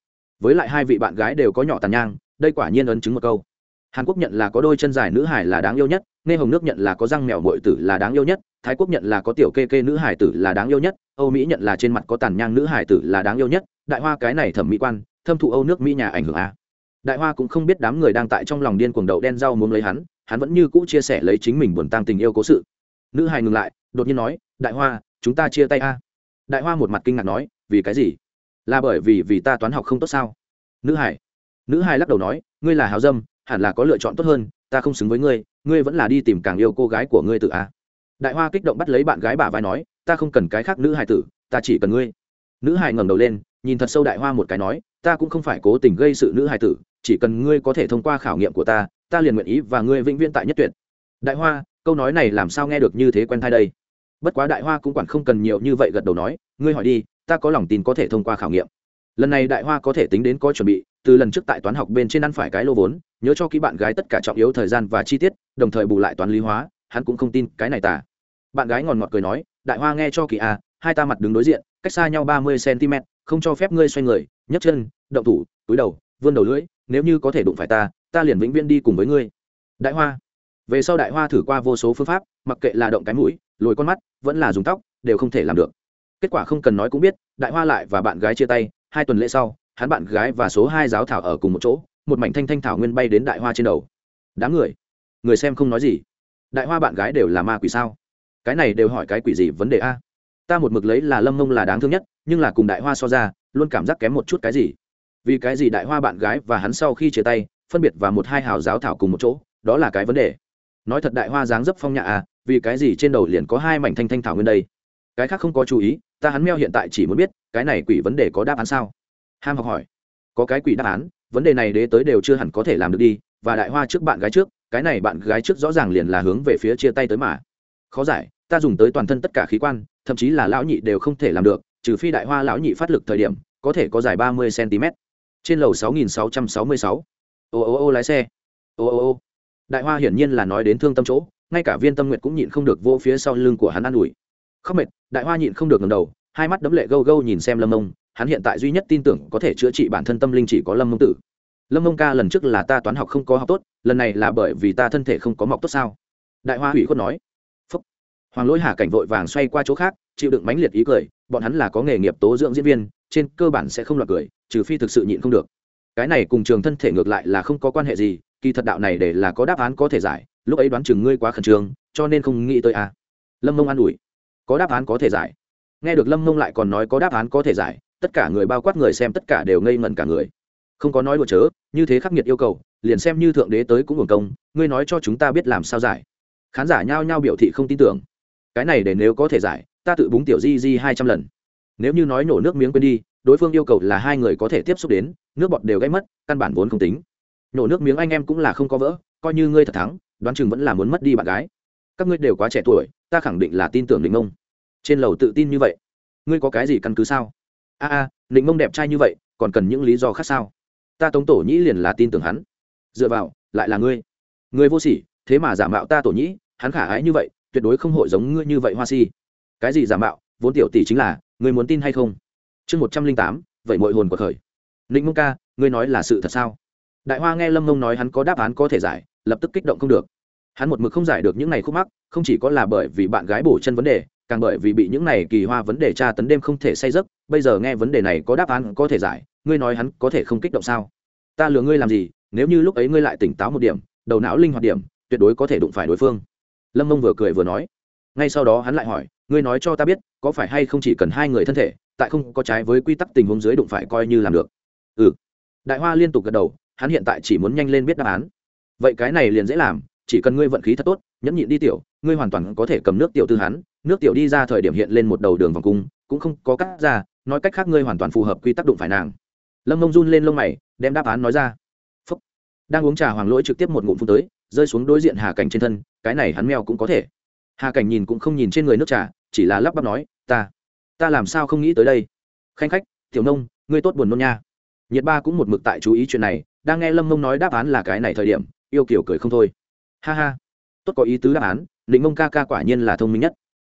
Với lại hai vị bạn gái đều có nhỏ tàn nhang, đây quả nhiên ấn chứng một câu. Hàn quốc nhận là có đôi chân dài nữ hải là đáng yêu nhất nghe hồng nước nhận là có răng mèo bội tử là đáng yêu nhất, thái quốc nhận là có tiểu kê kê nữ hải tử là đáng yêu nhất, âu mỹ nhận là trên mặt có tàn nhang nữ hải tử là đáng yêu nhất. Đại hoa cái này thẩm mỹ quan, thâm thụ âu nước mỹ nhà ảnh hưởng a. Đại hoa cũng không biết đám người đang tại trong lòng điên cuồng đậu đen rau muốn lấy hắn hắn vẫn như cũ chia sẻ lấy chính mình buồn tang tình yêu cố sự. Nữ hài ngừng lại, đột nhiên nói, đại hoa, chúng ta chia tay a đại hoa một mặt kinh ngạc nói, vì cái gì? Là bởi vì vì ta toán học không tốt sao? Nữ hải nữ hải lắc đầu nói, ngươi là hào dâm, hẳn là có lựa chọn tốt hơn, ta không xứng với ngươi ngươi vẫn là đi tìm càng yêu cô gái của ngươi tự a đại hoa kích động bắt lấy bạn gái bà vai nói, ta không cần cái khác nữ Hải tử, ta chỉ cần ngươi. Nữ Hải ngẩng đầu lên, nhìn thật sâu đại hoa một cái nói, ta cũng không phải cố tình gây sự nữ Hải tử, chỉ cần ngươi có thể thông qua khảo nghiệm của ta ta liền nguyện ý và ngươi vĩnh viễn tại nhất tuyệt. Đại hoa, câu nói này làm sao nghe được như thế quen thai đây? Bất quá đại hoa cũng quản không cần nhiều như vậy gật đầu nói, ngươi hỏi đi, ta có lòng tin có thể thông qua khảo nghiệm. Lần này đại hoa có thể tính đến có chuẩn bị, từ lần trước tại toán học bên trên ăn phải cái lô vốn, nhớ cho kỹ bạn gái tất cả trọng yếu thời gian và chi tiết, đồng thời bù lại toán lý hóa, hắn cũng không tin cái này tả bạn gái ngòn ngọt cười nói, đại hoa nghe cho kỳ a hai ta mặt đứng đối diện, cách xa nhau ba mươi cm không cho phép ngươi xoay người, nhấc chân, động thủ, túi đầu, vươn đầu lưỡi, nếu như có thể đụng phải ta ta liền vĩnh viễn đi cùng với ngươi. Đại hoa. Về sau đại hoa thử qua vô số phương pháp, mặc kệ là động cái mũi lồi con mắt, vẫn là dùng tóc, đều không thể làm được. Kết quả không cần nói cũng biết, đại hoa lại và bạn gái chia tay, hai tuần lễ sau, hắn bạn gái và số hai giáo thảo ở cùng một chỗ, một mảnh thanh thanh thảo nguyên bay đến đại hoa trên đầu. Đám người người xem không nói gì. Đại hoa bạn gái đều là ma quỷ sao? Cái này đều hỏi cái quỷ gì vấn đề a? Ta một mực lấy là lâm mông là đáng thương nhất, nhưng là cùng đại hoa so ra, luôn cảm giác kém một chút cái gì. Vì cái gì đại hoa bạn gái và hắn sau khi chia tay, phân biệt và một hai hào giáo thảo cùng một chỗ, đó là cái vấn đề. Nói thật đại hoa dáng dấp phong nhã à vì cái gì trên đầu liền có hai mảnh thanh thanh thảo nguyên đây? Cái khác không có chú ý, ta hắn meo hiện tại chỉ muốn biết, cái này quỷ vấn đề có đáp án sao? Ham học hỏi. Có cái quỷ đáp án, vấn đề này đế tới đều chưa hẳn có thể làm được đi, và đại hoa trước bạn gái trước, cái này bạn gái trước rõ ràng liền là hướng về phía chia tay tới mà. Khó giải, ta dùng tới toàn thân tất cả khí quan, thậm chí là lão nhị đều không thể làm được, trừ phi đại hoa lão nhị phát lực thời điểm, có thể có dài ba mươi cm trên lầu sáu nghìn sáu trăm sáu mươi sáu. Ô ô ô lái xe. Ô ô ô. Đại hoa hiển nhiên là nói đến thương tâm chỗ ngay cả viên tâm nguyện cũng nhịn không được vô phía sau lưng của hắn an ủi. Khóc mệt, đại hoa nhịn không được ngầm đầu, hai mắt đấm lệ gâu gâu nhìn xem lâm mông. Hắn hiện tại duy nhất tin tưởng có thể chữa trị bản thân tâm linh chỉ có lâm mông tử. Lâm mông ca lần trước là ta toán học không có học tốt, lần này là bởi vì ta thân thể không có mọc tốt sao? Đại hoa hủy khuất nói. Phúc. hoàng lỗi hà cảnh vội vàng xoay qua chỗ khác, chịu đựng mãnh liệt ý cười, bọn hắn là có nghề nghiệp tố dưỡng diễn viên, trên cơ bản sẽ không loạt cười, trừ phi thực sự nhịn không được. Cái này cùng trường thân thể ngược lại là không có quan hệ gì, kỳ thật đạo này để là có đáp án có thể giải lúc ấy đoán chừng ngươi quá khẩn trương, cho nên không nghĩ tới a à. lâm mông an ủi. Có đáp án có thể giải. Nghe được lâm mông lại còn nói có đáp án có thể giải, tất cả người bao quát người xem tất cả đều ngây ngẩn cả người. Không có nói đùa chớ, như thế khắc nghiệt yêu cầu, liền xem như thượng đế tới cũng hưởng công, ngươi nói cho chúng ta biết làm sao giải. Khán giả nhao nhao biểu thị không tin tưởng. Cái này để nếu có thể giải, ta tự búng tiểu di di hai trăm lần. Nếu như nói nổ nước miếng quên đi, đối phương yêu cầu là hai người có thể tiếp xúc đến, nước bọt đều gây mất, căn bản vốn không tính. Nổ nước miếng anh em cũng là không có vỡ, coi như ngươi thật thắng đoán chừng vẫn là muốn mất đi bạn gái. Các ngươi đều quá trẻ tuổi, ta khẳng định là tin tưởng định mông. Trên lầu tự tin như vậy. Ngươi có cái gì căn cứ sao? A a định mông đẹp trai như vậy, còn cần những lý do khác sao? Ta tống tổ nhĩ liền là tin tưởng hắn. Dựa vào, lại là ngươi. Ngươi vô sỉ, thế mà giả mạo ta tổ nhĩ, hắn khả ái như vậy, tuyệt đối không hội giống ngươi như vậy hoa si. Cái gì giả mạo, vốn tiểu tỷ chính là, ngươi muốn tin hay không? Chương một trăm linh tám, vậy mọi hồn của khởi. Định mông ca, ngươi nói là sự thật sao? Đại hoa nghe lâm mông nói hắn có đáp án có thể giải lập tức kích động không được. Hắn một mực không giải được những này khúc mắc, không chỉ có là bởi vì bạn gái bổ chân vấn đề, càng bởi vì bị những này kỳ hoa vấn đề tra tấn đêm không thể say giấc, bây giờ nghe vấn đề này có đáp án có thể giải, ngươi nói hắn có thể không kích động sao? Ta lừa ngươi làm gì, nếu như lúc ấy ngươi lại tỉnh táo một điểm, đầu não linh hoạt điểm, tuyệt đối có thể đụng phải đối phương. Lâm mông vừa cười vừa nói. Ngay sau đó hắn lại hỏi, ngươi nói cho ta biết, có phải hay không chỉ cần hai người thân thể, tại không có trái với quy tắc tình huống dưới đụng phải coi như làm được? Ừ. Đại hoa liên tục gật đầu, hắn hiện tại chỉ muốn nhanh lên biết đáp án vậy cái này liền dễ làm, chỉ cần ngươi vận khí thật tốt, nhẫn nhịn đi tiểu, ngươi hoàn toàn có thể cầm nước tiểu tư hắn. Nước tiểu đi ra thời điểm hiện lên một đầu đường vòng cung, cũng không có cắt ra, nói cách khác ngươi hoàn toàn phù hợp quy tắc đụng phải nàng. Lâm mông run lên lông mày, đem đáp án nói ra. Phúc. đang uống trà hoàng lỗi trực tiếp một ngụm phun tới, rơi xuống đối diện hà cảnh trên thân, cái này hắn mèo cũng có thể. Hà cảnh nhìn cũng không nhìn trên người nước trà, chỉ là lắp bắp nói, ta ta làm sao không nghĩ tới đây? Khanh khách, tiểu nông, ngươi tốt buồn nôn nha. Nhiệt ba cũng một mực tại chú ý chuyện này, đang nghe lâm mông nói đáp án là cái này thời điểm yêu kiểu cười không thôi. Ha ha. Tốt có ý tứ đáp án định mông ca ca quả nhiên là thông minh nhất.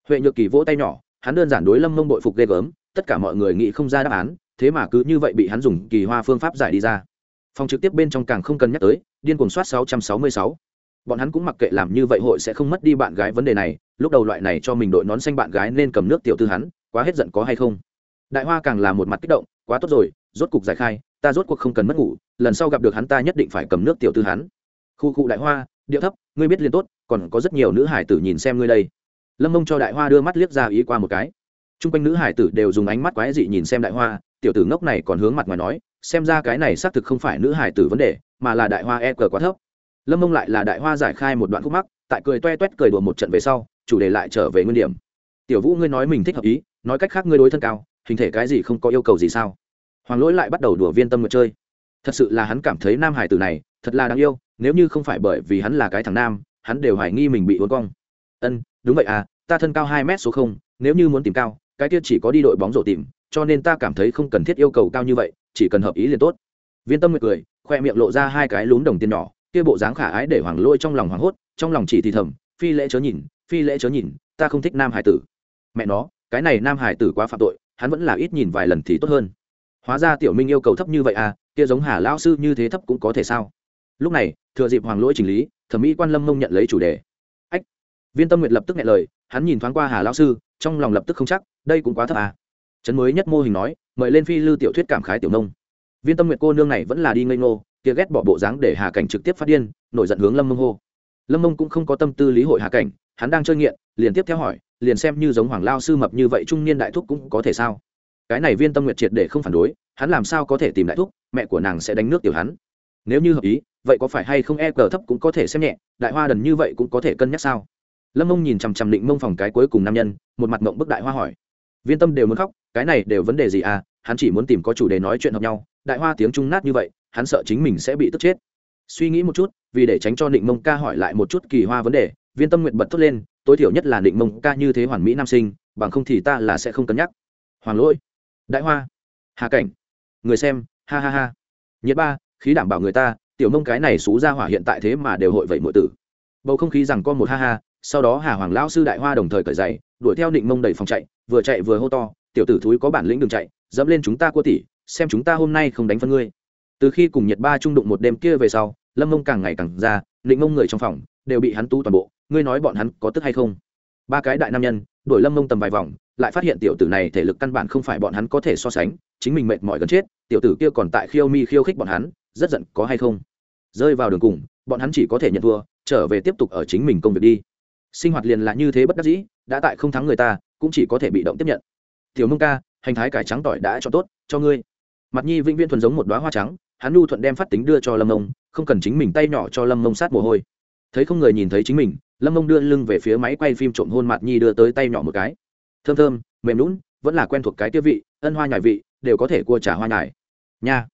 Huệ nhược kỳ vỗ tay nhỏ, hắn đơn giản đối lâm mông bội phục ghê gớm, tất cả mọi người nghĩ không ra đáp án, thế mà cứ như vậy bị hắn dùng kỳ hoa phương pháp giải đi ra. Phòng trực tiếp bên trong càng không cần nhắc tới, điên cuồng soát 666. bọn hắn cũng mặc kệ làm như vậy hội sẽ không mất đi bạn gái vấn đề này, lúc đầu loại này cho mình đội nón xanh bạn gái nên cầm nước tiểu tư hắn, quá hết giận có hay không? Đại hoa càng là một mặt kích động, quá tốt rồi, rốt cục giải khai, ta rốt cuộc không cần mất ngủ, lần sau gặp được hắn ta nhất định phải cầm nước tiểu tư hắn khu khu đại hoa, điệu thấp, ngươi biết liền tốt, còn có rất nhiều nữ hải tử nhìn xem ngươi đây. Lâm mông cho đại hoa đưa mắt liếc ra ý qua một cái. T r u n g quanh nữ hải tử đều dùng ánh mắt quái dị nhìn xem đại hoa, tiểu tử ngốc này còn hướng mặt ngoài nói, xem ra cái này xác thực không phải nữ hải tử vấn đề, mà là đại hoa e cờ quá thấp. Lâm mông lại là đại hoa giải khai một đoạn khúc mắc, tại cười toe toét cười đùa một trận về sau, chủ đề lại trở về nguyên điểm. Tiểu vũ ngươi nói mình thích hợp ý, nói cách khác ngươi đối thân cao, hình thể cái gì không có yêu cầu gì sao? Hoàng lỗi lại bắt đầu đùa viên tâm người chơi. Thật sự là hắn cảm thấy nam hải tử này, thật là đáng yêu nếu như không phải bởi vì hắn là cái thằng nam, hắn đều hoài nghi mình bị uốn cong. Ân, đúng vậy à ta thân cao hai mét số không, nếu như muốn tìm cao, cái tiết chỉ có đi đội bóng rổ tìm, cho nên ta cảm thấy không cần thiết yêu cầu cao như vậy, chỉ cần hợp ý liền tốt. Viên tâm nguyệt cười, khoe miệng lộ ra hai cái lún đồng tiền nhỏ, kia bộ dáng khả ái để hoàng lôi trong lòng hoảng hốt, trong lòng chỉ thì thầm, phi lễ chớ nhìn, phi lễ chớ nhìn, ta không thích nam hải tử. Mẹ nó, cái này nam hải tử quá phạm tội, hắn vẫn là ít nhìn vài lần thì tốt hơn. Hóa ra tiểu minh yêu cầu thấp như vậy à kia giống hà lao sư như thế thấp cũng có thể sao? Lúc này, thừa dịp hoàng lỗi chỉnh lý, thẩm mỹ quan lâm mông nhận lấy chủ đề. Ách! Viên tâm nguyệt lập tức nghe lời, hắn nhìn thoáng qua hà lao sư, trong lòng lập tức không chắc, đây cũng quá thấp à. Trấn mới nhất mô hình nói, mời lên phi lư tiểu thuyết cảm khái tiểu nông. Viên tâm nguyệt cô nương này vẫn là đi ngây ngô, kia ghét bỏ bộ dáng để hà cảnh trực tiếp phát điên, nổi giận hướng lâm mông hô. Lâm mông cũng không có tâm tư lý hội hà cảnh, hắn đang chơi nghiện, liền tiếp theo hỏi, liền xem như giống hoàng lao sư mập như vậy trung niên đại thúc cũng có thể sao? Cái này viên tâm nguyệt triệt để không phản đối, hắn làm sao có thể tìm đại thúc, mẹ của nàng sẽ đánh nước tiểu hắn nếu như hợp ý, vậy có phải hay không e cờ thấp cũng có thể xem nhẹ, đại hoa đần như vậy cũng có thể cân nhắc sao? Lâm mông nhìn chằm chằm định mông phòng cái cuối cùng nam nhân, một mặt mộng bức đại hoa hỏi. Viên tâm đều muốn khóc, cái này đều vấn đề gì à? Hắn chỉ muốn tìm có chủ đề nói chuyện hợp nhau, đại hoa tiếng trung nát như vậy, hắn sợ chính mình sẽ bị tức chết. Suy nghĩ một chút, vì để tránh cho định mông ca hỏi lại một chút kỳ hoa vấn đề, viên tâm nguyện bật thốt lên, tối thiểu nhất là định mông ca như thế hoàn mỹ nam sinh, bằng không thì ta là sẽ không cân nhắc. Hoàng lỗi. Đại hoa. Hà cảnh. Người xem, ha ha ha. Nhiệt ba khí đảm bảo người ta, tiểu mông cái này xú ra hỏa hiện tại thế mà đều hội vậy mọi tử. Bầu không khí rằng con một ha ha, sau đó hà hoàng lão sư đại hoa đồng thời cởi giày, đuổi theo định mông đẩy phòng chạy, vừa chạy vừa hô to, tiểu tử thúi có bản lĩnh đường chạy, dẫm lên chúng ta cua tỷ xem chúng ta hôm nay không đánh phân ngươi. Từ khi cùng nhiệt ba trung đụng một đêm kia về sau, lâm mông càng ngày càng ra định mông người trong phòng đều bị hắn tu toàn bộ, ngươi nói bọn hắn có tức hay không? Ba cái đại nam nhân, đuổi lâm mông tầm vài vòng, lại phát hiện tiểu tử này thể lực căn bản không phải bọn hắn có thể so sánh, chính mình mệt mỏi gần chết, tiểu tử kia còn tại khiêu mi khiêu khích bọn hắn rất giận, có hay không? Rơi vào đường cùng, bọn hắn chỉ có thể nhận thua, trở về tiếp tục ở chính mình công việc đi. Sinh hoạt liền là như thế bất đắc dĩ, đã tại không thắng người ta, cũng chỉ có thể bị động tiếp nhận. Tiểu mông ca, hành thái cải trắng tỏi đã cho tốt, cho ngươi. Mặt nhi vĩnh viễn thuần giống một đoá hoa trắng, hắn nu thuận đem phát tính đưa cho lâm mông, không cần chính mình tay nhỏ cho lâm mông sát mồ hôi. Thấy không người nhìn thấy chính mình, lâm mông đưa lưng về phía máy quay phim trộm hôn mặt nhi đưa tới tay nhỏ một cái. Thơm thơm, mềm lún vẫn là quen thuộc cái tiêu vị, ân hoa nhài vị, đều có thể cua trả hoa nhài. Nha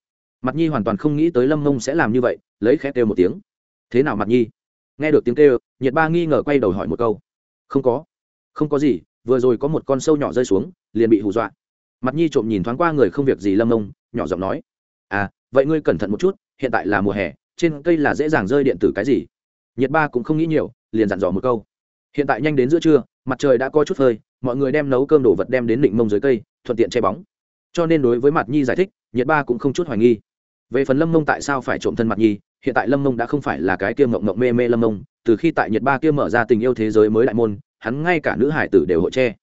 mặt nhi hoàn toàn không nghĩ tới lâm mông sẽ làm như vậy, lấy khét kêu một tiếng. Thế nào mặt nhi? Nghe được tiếng kêu, nhiệt ba nghi ngờ quay đầu hỏi một câu. Không có không có gì, vừa rồi có một con sâu nhỏ rơi xuống, liền bị hù dọa. Mặt nhi trộm nhìn thoáng qua người không việc gì lâm mông, nhỏ giọng nói. À vậy ngươi cẩn thận một chút, hiện tại là mùa hè, trên cây là dễ dàng rơi điện tử cái gì? Nhiệt ba cũng không nghĩ nhiều, liền dặn dò một câu. Hiện tại nhanh đến giữa trưa, mặt trời đã có chút phơi, mọi người đem nấu cơm đồ vật đem đến định mông dưới cây, thuận tiện che bóng. Cho nên đối với mặt nhi giải thích, nhiệt ba cũng không chút hoài nghi về phần lâm mông tại sao phải trộm thân mặt nhi hiện tại lâm mông đã không phải là cái kia mộng mộng mê mê lâm mông, từ khi tại nhật ba kia mở ra tình yêu thế giới mới đại môn, hắn ngay cả nữ hải tử đều hộ che.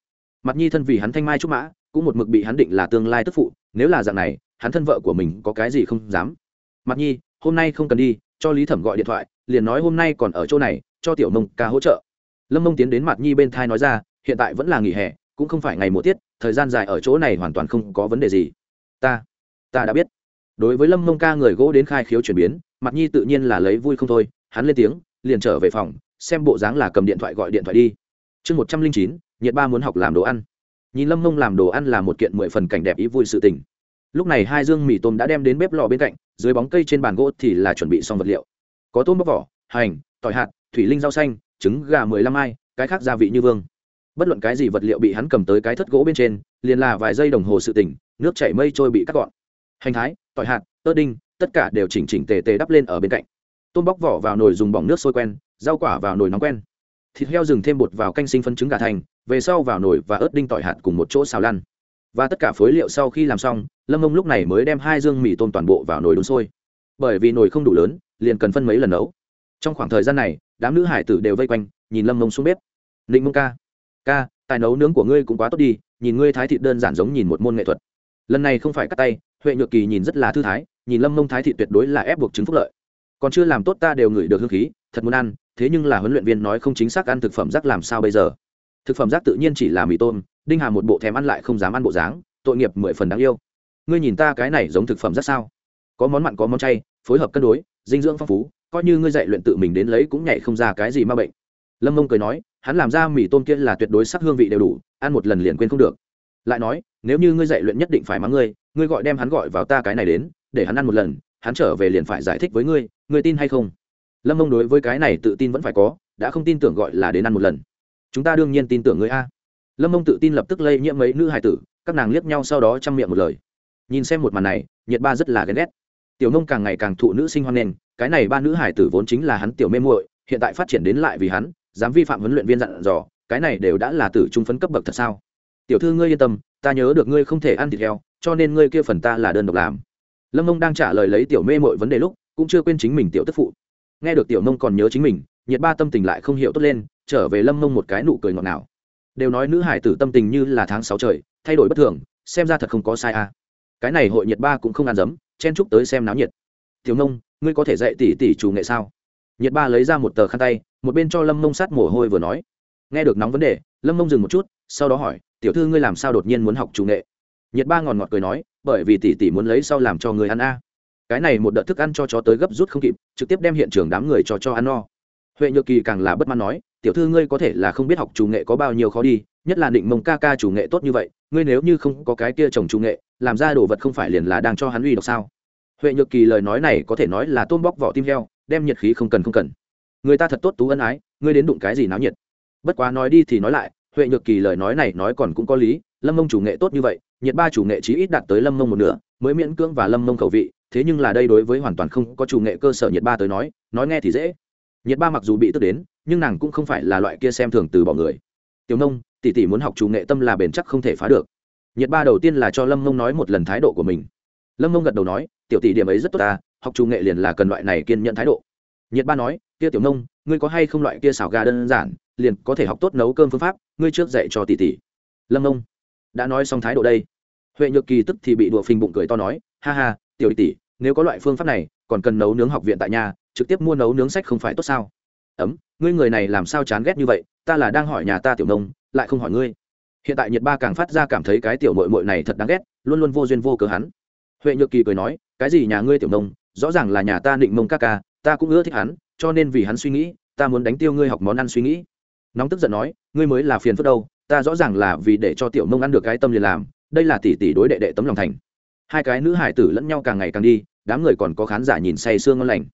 Mặt nhi thân vì hắn thanh mai trúc mã, cũng một mực bị hắn định là tương lai tức phụ, nếu là dạng này, hắn thân vợ của mình có cái gì không dám. Mặt nhi hôm nay không cần đi, cho lý thẩm gọi điện thoại, liền nói hôm nay còn ở chỗ này, cho tiểu mông ca hỗ trợ. Lâm mông tiến đến mặt nhi bên thai nói ra, hiện tại vẫn là nghỉ hè, cũng không phải ngày mùa tiết, thời gian dài ở chỗ này hoàn toàn không có vấn đề gì. Ta ta đã biết đối với lâm mông ca người gỗ đến khai khiếu chuyển biến mặt nhi tự nhiên là lấy vui không thôi, hắn lên tiếng, liền trở về phòng, xem bộ dáng là cầm điện thoại gọi điện thoại đi. Chương một trăm linh chín, nhiệt ba muốn học làm đồ ăn. Nhìn lâm mông làm đồ ăn là một kiện mười phần cảnh đẹp ý vui sự tình. Lúc này hai dương mì tôm đã đem đến bếp lò bên cạnh, dưới bóng cây trên bàn gỗ thì là chuẩn bị xong vật liệu. Có tôm bóc vỏ, hành, tỏi hạt, thủy linh rau xanh, trứng gà mười lăm ai, cái khác gia vị như vương. Bất luận cái gì vật liệu bị hắn cầm tới cái thất gỗ bên trên, liền là vài giây đồng hồ sự tỉnh nước chảy mây trôi bị cắt gọn. Hành thái tỏi hạt ớt đinh, tất cả đều chỉnh chỉnh tề tề đắp lên ở bên cạnh. Tôm bóc vỏ vào nồi dùng bỏng nước sôi quen, rau quả vào nồi nóng quen. Thịt heo rừng thêm bột vào canh sinh phân trứng gà thành, về sau vào nồi và ớt đinh tỏi hạt cùng một chỗ xào lăn. Và tất cả phối liệu sau khi làm xong, lâm ông lúc này mới đem hai dương mì tôm toàn bộ vào nồi đun sôi. Bởi vì nồi không đủ lớn, liền cần phân mấy lần nấu. Trong khoảng thời gian này, đám nữ hải tử đều vây quanh, nhìn lâm mông xuống bếp. Ninh mông ca ca, tài nấu nướng của ngươi cũng quá tốt đi, nhìn ngươi thái thịt đơn giản giống nhìn một môn nghệ thuật. Lần này không phải cắt tay huệ nhược kỳ nhìn rất là thư thái, nhìn lâm mông thái thị tuyệt đối là ép buộc chứng phúc lợi. Còn chưa làm tốt ta đều ngửi được hương khí, thật muốn ăn, thế nhưng là huấn luyện viên nói không chính xác ăn thực phẩm rác làm sao bây giờ? Thực phẩm rác tự nhiên chỉ là mì tôm, đinh hà một bộ thèm ăn lại không dám ăn bộ dáng, tội nghiệp mười phần đáng yêu. Ngươi nhìn ta cái này giống thực phẩm rác sao? Có món mặn có món chay, phối hợp cân đối, dinh dưỡng phong phú, coi như ngươi dạy luyện tự mình đến lấy cũng nhảy không ra cái gì ma bệnh. Lâm mông cười nói, hắn làm ra mì tôm kia là tuyệt đối sắc hương vị đều đủ, ăn một lần liền quên không được. Lại nói nếu như ngươi dạy luyện nhất định phải mắng ngươi ngươi gọi đem hắn gọi vào ta cái này đến, để hắn ăn một lần, hắn trở về liền phải giải thích với ngươi ngươi tin hay không? Lâm mông đối với cái này tự tin vẫn phải có, đã không tin tưởng gọi là đến ăn một lần. Chúng ta đương nhiên tin tưởng ngươi a. Lâm mông tự tin lập tức lây nhiễm mấy nữ hài tử, các nàng liếc nhau sau đó chăm miệng một lời. Nhìn xem một màn này, nhiệt ba rất là ghen ghét. Tiểu nông càng ngày càng thụ nữ sinh hoan nghênh, cái này ba nữ hải tử vốn chính là hắn tiểu mê muội, hiện tại phát triển đến lại vì hắn, dám vi phạm huấn luyện viên dặn dò, cái này đều đã là tử trung phấn cấp bậc thật sao? Tiểu thư ngươi yên tâm ta nhớ được ngươi không thể ăn thịt heo, cho nên ngươi kia phần ta là đơn độc làm. Lâm mông đang trả lời lấy tiểu mê mọi vấn đề lúc, cũng chưa quên chính mình tiểu tức phụ. Nghe được tiểu mông còn nhớ chính mình, nhiệt ba tâm tình lại không hiểu tốt lên, trở về lâm mông một cái nụ cười ngọt ngào. Đều nói nữ hải tử tâm tình như là tháng sáu trời, thay đổi bất thường, xem ra thật không có sai à. cái này hội nhiệt ba cũng không ăn dấm, chen chúc tới xem náo nhiệt. Tiểu mông, ngươi có thể dạy tỷ tỷ chủ nghệ sao? Nhiệt ba lấy ra một tờ khăn tay, một bên cho lâm mông sát mồ hôi vừa nói. Nghe được nóng vấn đề, lâm mông dừng một chút sau đó hỏi, tiểu thư ngươi làm sao đột nhiên muốn học chủ nghệ? Nhiệt ba ngòn ngọt cười nói, bởi vì tỷ tỷ muốn lấy sau làm cho người ăn a. Cái này một đợt thức ăn cho chó tới gấp rút không kịp, trực tiếp đem hiện trường đám người cho cho ăn no. Huệ nhược kỳ càng là bất mãn nói, tiểu thư ngươi có thể là không biết học chủ nghệ có bao nhiêu khó đi, nhất là định mông ca ca chủ nghệ tốt như vậy, ngươi nếu như không có cái kia trồng chủ nghệ, làm ra đồ vật không phải liền là đang cho hắn uy độc sao? Huệ nhược kỳ lời nói này có thể nói là tôm bóc vỏ tim heo, đem nhiệt khí không cần không cần. Người ta thật tốt tú ân ái, ngươi đến đụng cái gì náo nhiệt? Bất quá nói đi thì nói lại huệ nhược kỳ lời nói này nói còn cũng có lý, lâm mông chủ nghệ tốt như vậy, nhiệt ba chủ nghệ chí ít đạt tới lâm mông một nửa, mới miễn cưỡng và lâm mông khẩu vị, thế nhưng là đây đối với hoàn toàn không có chủ nghệ cơ sở nhiệt ba tới nói nói nghe thì dễ. Nhiệt ba mặc dù bị tức đến, nhưng nàng cũng không phải là loại kia xem thường từ bỏ người. Tiểu nông, tỷ tỷ muốn học chủ nghệ tâm là bền chắc không thể phá được. Nhiệt ba đầu tiên là cho lâm mông nói một lần thái độ của mình. Lâm mông gật đầu nói, tiểu tỷ điểm ấy rất tốt ta, học chủ nghệ liền là cần loại này kiên nhận thái độ. Nhiệt ba nói, kia tiểu nông, ngươi có hay không loại kia xảo gà đơn giản liền có thể học tốt nấu cơm phương pháp, ngươi trước dạy cho tỷ tỷ. Lâm nông đã nói xong thái độ đây. Huệ nhược kỳ tức thì bị đùa phình bụng cười to nói, ha ha, tiểu tỷ, nếu có loại phương pháp này, còn cần nấu nướng học viện tại nhà, trực tiếp mua nấu nướng sách không phải tốt sao? Ấm, ngươi người này làm sao chán ghét như vậy, ta là đang hỏi nhà ta tiểu nông, lại không hỏi ngươi. Hiện tại nhiệt ba càng phát ra cảm thấy cái tiểu mội mội này thật đáng ghét, luôn luôn vô duyên vô cớ hắn. Huệ nhược kỳ cười nói, cái gì nhà ngươi tiểu nông, rõ ràng là nhà ta định mông ca ca, ta cũng ưa thích hắn, cho nên vì hắn suy nghĩ, ta muốn đánh tiêu ngươi học món ăn suy nghĩ nóng tức giận nói, ngươi mới là phiền phức đâu, ta rõ ràng là vì để cho tiểu mông ăn được cái tâm liền làm, đây là tỷ tỷ đối đệ đệ tấm lòng thành. Hai cái nữ hải tử lẫn nhau càng ngày càng đi, đám người còn có khán giả nhìn say sương ngon lành.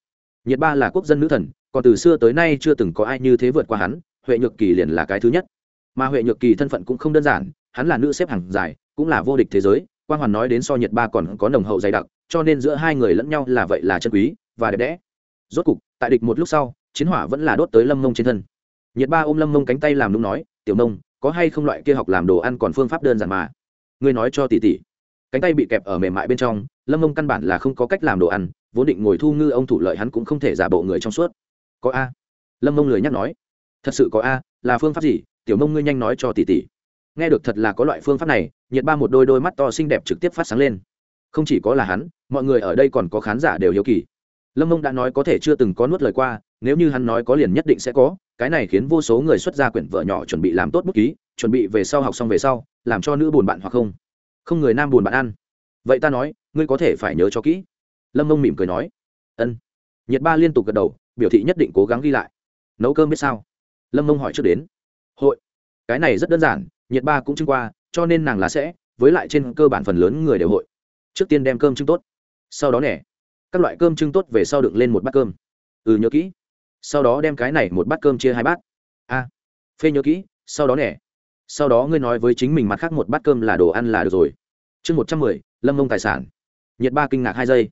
Nhiệt ba là quốc dân nữ thần, còn từ xưa tới nay chưa từng có ai như thế vượt qua hắn, huệ nhược kỳ liền là cái thứ nhất. Mà huệ nhược kỳ thân phận cũng không đơn giản, hắn là nữ xếp hàng dài, cũng là vô địch thế giới quan hoàn nói đến so nhiệt ba còn có nồng hậu dày đặc, cho nên giữa hai người lẫn nhau là vậy là chân quý và đẹp đẽ. Rốt cục, tại địch một lúc sau, chiến hỏa vẫn là đốt tới lâm mông trên thân nhiệt ba ôm lâm mông cánh tay làm đúng nói, tiểu nông có hay không loại kia học làm đồ ăn còn phương pháp đơn giản mà? Ngươi nói cho tỷ tỷ. Cánh tay bị kẹp ở mềm mại bên trong, lâm mông căn bản là không có cách làm đồ ăn, vốn định ngồi thu ngư ông thủ lợi hắn cũng không thể giả bộ người trong suốt. Có a? Lâm mông lười nhắc nói. Thật sự có a, là phương pháp gì? Tiểu mông ngươi nhanh nói cho tỷ tỷ. Nghe được thật là có loại phương pháp này, nhiệt ba một đôi đôi mắt to xinh đẹp trực tiếp phát sáng lên. Không chỉ có là hắn, mọi người ở đây còn có khán giả đều hiếu kỳ. Lâm mông đã nói có thể chưa từng có nuốt lời qua, nếu như hắn nói có liền nhất định sẽ có cái này khiến vô số người xuất ra quyển vợ nhỏ chuẩn bị làm tốt bút ký chuẩn bị về sau học xong về sau làm cho nữ buồn bạn hoặc không? Không người nam buồn bạn ăn. Vậy ta nói ngươi có thể phải nhớ cho kỹ. Lâm mông mỉm cười nói. Ân. Nhiệt ba liên tục gật đầu biểu thị nhất định cố gắng ghi lại. Nấu cơm biết sao? Lâm mông hỏi trước đến. Hội. Cái này rất đơn giản nhiệt ba cũng chứng qua cho nên nàng là sẽ với lại trên cơ bản phần lớn người đều hội. Trước tiên đem cơm trưng tốt sau đó nè, các loại cơm trưng tốt về sau đựng lên một bát cơm. Ừ nhớ kỹ sau đó đem cái này một bát cơm chia hai bát. A phê nhớ kỹ sau đó nè, sau đó ngươi nói với chính mình mặt khác một bát cơm là đồ ăn là được rồi. Chương một trăm mười lâm mông tài sản. Nhiệt ba kinh ngạc hai giây.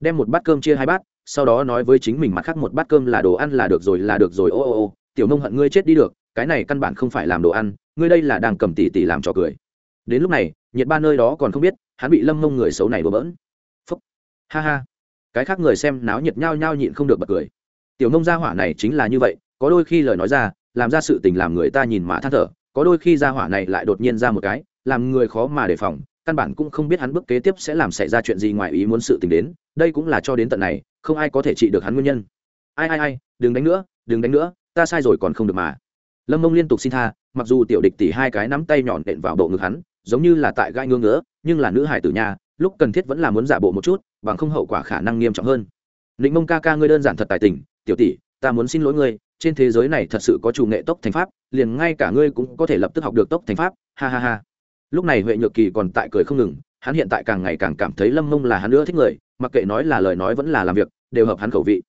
Đem một bát cơm chia hai bát sau đó nói với chính mình mặt khác một bát cơm là đồ ăn là được rồi là được rồi. Ô ô ô tiểu nông hận ngươi chết đi được cái này căn bản không phải làm đồ ăn ngươi đây là đang cầm tỉ tỉ làm trò cười. Đến lúc này nhiệt ba nơi đó còn không biết hắn bị lâm mông người xấu này đổ bỡn. Phúc. Ha ha. Cái khác người xem náo nhiệt nhao nhao nhịn không được bật cười tiểu nông gia hỏa này chính là như vậy, có đôi khi lời nói ra, làm ra sự tình làm người ta nhìn mà than thở, có đôi khi gia hỏa này lại đột nhiên ra một cái, làm người khó mà đề phòng, căn bản cũng không biết hắn bước kế tiếp sẽ làm xảy ra chuyện gì ngoài ý muốn sự tình đến, đây cũng là cho đến tận này, không ai có thể trị được hắn nguyên nhân. Ai ai ai, đừng đánh nữa, đừng đánh nữa, ta sai rồi còn không được mà. Lâm mông liên tục xin tha, mặc dù tiểu địch tỉ hai cái nắm tay nhọn đện vào bộ ngực hắn, giống như là tại gai ngưỡng ngứa, nhưng là nữ hải tử nhà lúc cần thiết vẫn là muốn giả bộ một chút, bằng không hậu quả khả năng nghiêm trọng hơn. Định mông ca ca ngươi đơn giản thật tài tình tiểu tỷ, ta muốn xin lỗi ngươi, trên thế giới này thật sự có chủ nghệ tốc thành pháp, liền ngay cả ngươi cũng có thể lập tức học được tốc thành pháp. Ha ha ha. Lúc này huệ nhược kỳ còn tại cười không ngừng, hắn hiện tại càng ngày càng cảm thấy lâm mông là hắn nữa thích người, mặc kệ nói là lời nói vẫn là làm việc, đều hợp hắn khẩu vị.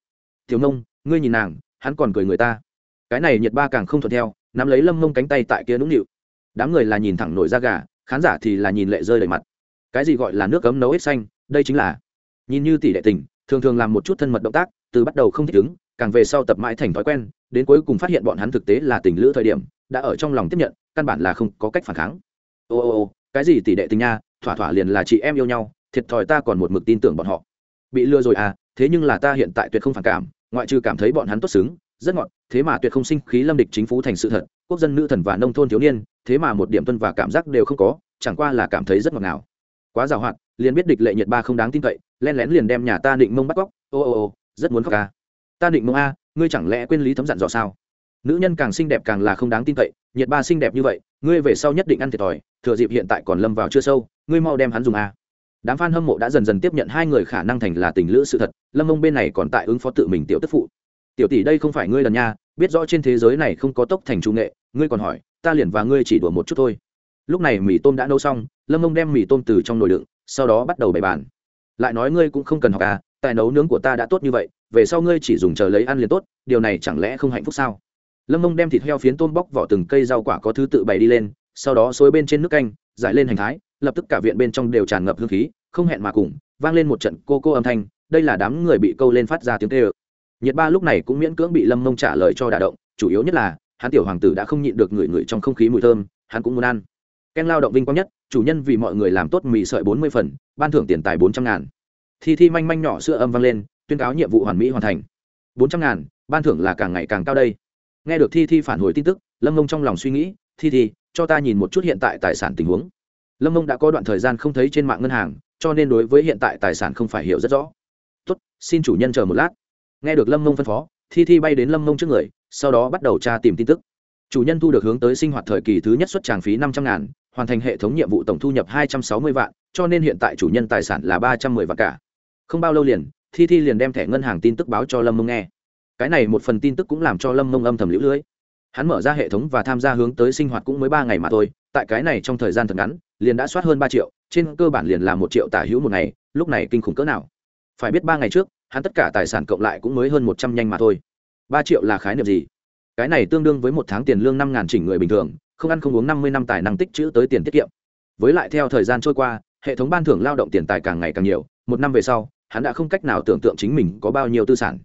Tiểu mông, ngươi nhìn nàng, hắn còn cười người ta. Cái này nhiệt ba càng không thuận theo, nắm lấy lâm mông cánh tay tại kia nũng nịu. Đám người là nhìn thẳng nổi da gà, khán giả thì là nhìn lệ rơi đầy mặt. Cái gì gọi là nước cấm nấu ít xanh, đây chính là. Nhìn như tỷ đệ tình, thường thường làm một chút thân mật động tác từ bắt đầu không thích ứng, càng về sau tập mãi thành thói quen, đến cuối cùng phát hiện bọn hắn thực tế là tình lữ thời điểm, đã ở trong lòng tiếp nhận, căn bản là không có cách phản kháng. Ô ô ô, cái gì tỷ đệ tình nha, thỏa thỏa liền là chị em yêu nhau, thiệt thòi ta còn một mực tin tưởng bọn họ. Bị lừa rồi à thế nhưng là ta hiện tại tuyệt không phản cảm, ngoại trừ cảm thấy bọn hắn tốt xứng, rất ngọt, thế mà tuyệt không sinh khí lâm địch chính phủ thành sự thật, quốc dân nữ thần và nông thôn thiếu niên, thế mà một điểm tuân và cảm giác đều không có, chẳng qua là cảm thấy rất ngọt ngào. Quá giàu hoạt liền biết địch lệ nhiệt ba không đáng tin cậy, len lén liền đem nhà ta định mông bắt cóc. Ô ô ô rất muốn khóc ca. Ta định mông a, ngươi chẳng lẽ quên lý thấm dặn dò sao? Nữ nhân càng xinh đẹp càng là không đáng tin cậy, nhiệt ba xinh đẹp như vậy, ngươi về sau nhất định ăn thiệt thòi, thừa dịp hiện tại còn lâm vào chưa sâu, ngươi mau đem hắn dùng a. Đám f a n hâm mộ đã dần dần tiếp nhận hai người khả năng thành là tình lữ sự thật, lâm ông bên này còn tại ứng phó tự mình tiểu tức phụ. Tiểu tỷ đây không phải ngươi lần nha, biết rõ trên thế giới này không có tốc thành trung nghệ, ngươi còn hỏi, ta liền và ngươi chỉ đùa một chút thôi. Lúc này mì tôm đã nấu xong, lâm ông đem mì tôm từ trong nồi đựng, sau đó bắt đầu bày bàn. Lại nói ngươi cũng không cần học à tài nấu nướng của ta đã tốt như vậy, về sau ngươi chỉ dùng chờ lấy ăn liền tốt, điều này chẳng lẽ không hạnh phúc sao? Lâm mông đem thịt heo phiến tôm bóc vỏ từng cây rau quả có thứ tự bày đi lên, sau đó xối bên trên nước canh, giải lên hành thái, lập tức cả viện bên trong đều tràn ngập hương khí, không hẹn mà cùng, vang lên một trận cô cô âm thanh, đây là đám người bị câu lên phát ra tiếng tê ơ nhiệt ba lúc này cũng miễn cưỡng bị lâm mông trả lời cho đả động, chủ yếu nhất là, hắn tiểu hoàng tử đã không nhịn được người người trong không khí mùi thơm, hắn cũng muốn ăn. Ken lao động vinh quang nhất, chủ nhân vì mọi người làm tốt mì sợi bốn mươi phần, ban thưởng tiền tài bốn trăm ngàn thi thi manh manh nhỏ sữa âm vang lên, tuyên cáo nhiệm vụ hoàn mỹ hoàn thành. Bốn trăm ngàn, ban thưởng là càng ngày càng cao đây. Nghe được thi thi phản hồi tin tức, lâm mông trong lòng suy nghĩ, thi thi, cho ta nhìn một chút hiện tại tài sản tình huống. Lâm mông đã có đoạn thời gian không thấy trên mạng ngân hàng, cho nên đối với hiện tại tài sản không phải hiểu rất rõ. Tốt, xin chủ nhân chờ một lát. Nghe được lâm mông phân phó, thi thi bay đến lâm mông trước người, sau đó bắt đầu tra tìm tin tức. Chủ nhân thu được hướng tới sinh hoạt thời kỳ thứ nhất xuất tràng phí năm trăm ngàn, hoàn thành hệ thống nhiệm vụ tổng thu nhập hai trăm sáu mươi vạn, cho nên hiện tại chủ nhân tài sản là ba trăm mười vạn cả không bao lâu liền, thi thi liền đem thẻ ngân hàng tin tức báo cho lâm mông nghe. Cái này một phần tin tức cũng làm cho lâm mông âm thầm lũ lưỡi. hắn mở ra hệ thống và tham gia hướng tới sinh hoạt cũng mới ba ngày mà thôi, tại cái này trong thời gian thật ngắn, liền đã soát hơn ba triệu, trên cơ bản liền là một triệu tả hữu một ngày, lúc này kinh khủng cỡ nào. Phải biết ba ngày trước, hắn tất cả tài sản cộng lại cũng mới hơn một trăm nhanh mà thôi. Ba triệu là khái niệm gì? Cái này tương đương với một tháng tiền lương năm ngàn chỉnh người bình thường, không ăn không uống năm mươi năm tài năng tích chữ tới tiền tiết kiệm. Với lại theo thời gian trôi qua, hệ thống ban thưởng lao động tiền tài càng ngày càng nhiều, một năm về sau hắn đã không cách nào tưởng tượng chính mình có bao nhiêu tư sản.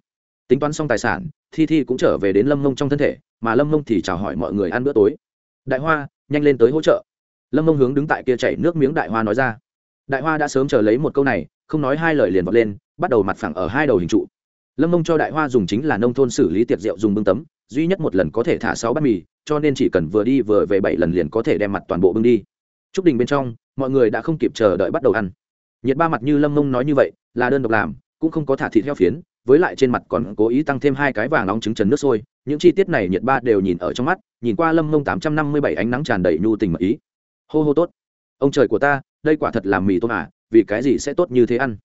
Tính toán xong tài sản, thi thi cũng trở về đến lâm mông trong thân thể, mà lâm mông thì chào hỏi mọi người ăn bữa tối. Đại hoa, nhanh lên tới hỗ trợ. Lâm mông hướng đứng tại kia chảy nước miếng đại hoa nói ra. Đại hoa đã sớm chờ lấy một câu này, không nói hai lời liền vọt lên, bắt đầu mặt phẳng ở hai đầu hình trụ. Lâm mông cho đại hoa dùng chính là nông thôn xử lý tiệc rượu dùng bưng tấm, duy nhất một lần có thể thả sáu bát mì, cho nên chỉ cần vừa đi vừa về bảy lần liền có thể đem mặt toàn bộ bưng đi. T r ú c đình bên trong, mọi người đã không kịp chờ đợi bắt đầu ăn nhiệt ba mặt như lâm mông nói như vậy, là đơn độc làm, cũng không có thả thịt heo phiến, với lại trên mặt còn cố ý tăng thêm hai cái vàng nóng trứng trần nước sôi, những chi tiết này nhiệt ba đều nhìn ở trong mắt, nhìn qua lâm mông tám trăm năm mươi bảy ánh nắng tràn đầy nhu tình mật ý. Hô hô tốt. Ông trời của ta, đây quả thật làm mì tôm à vì cái gì sẽ tốt như thế ăn?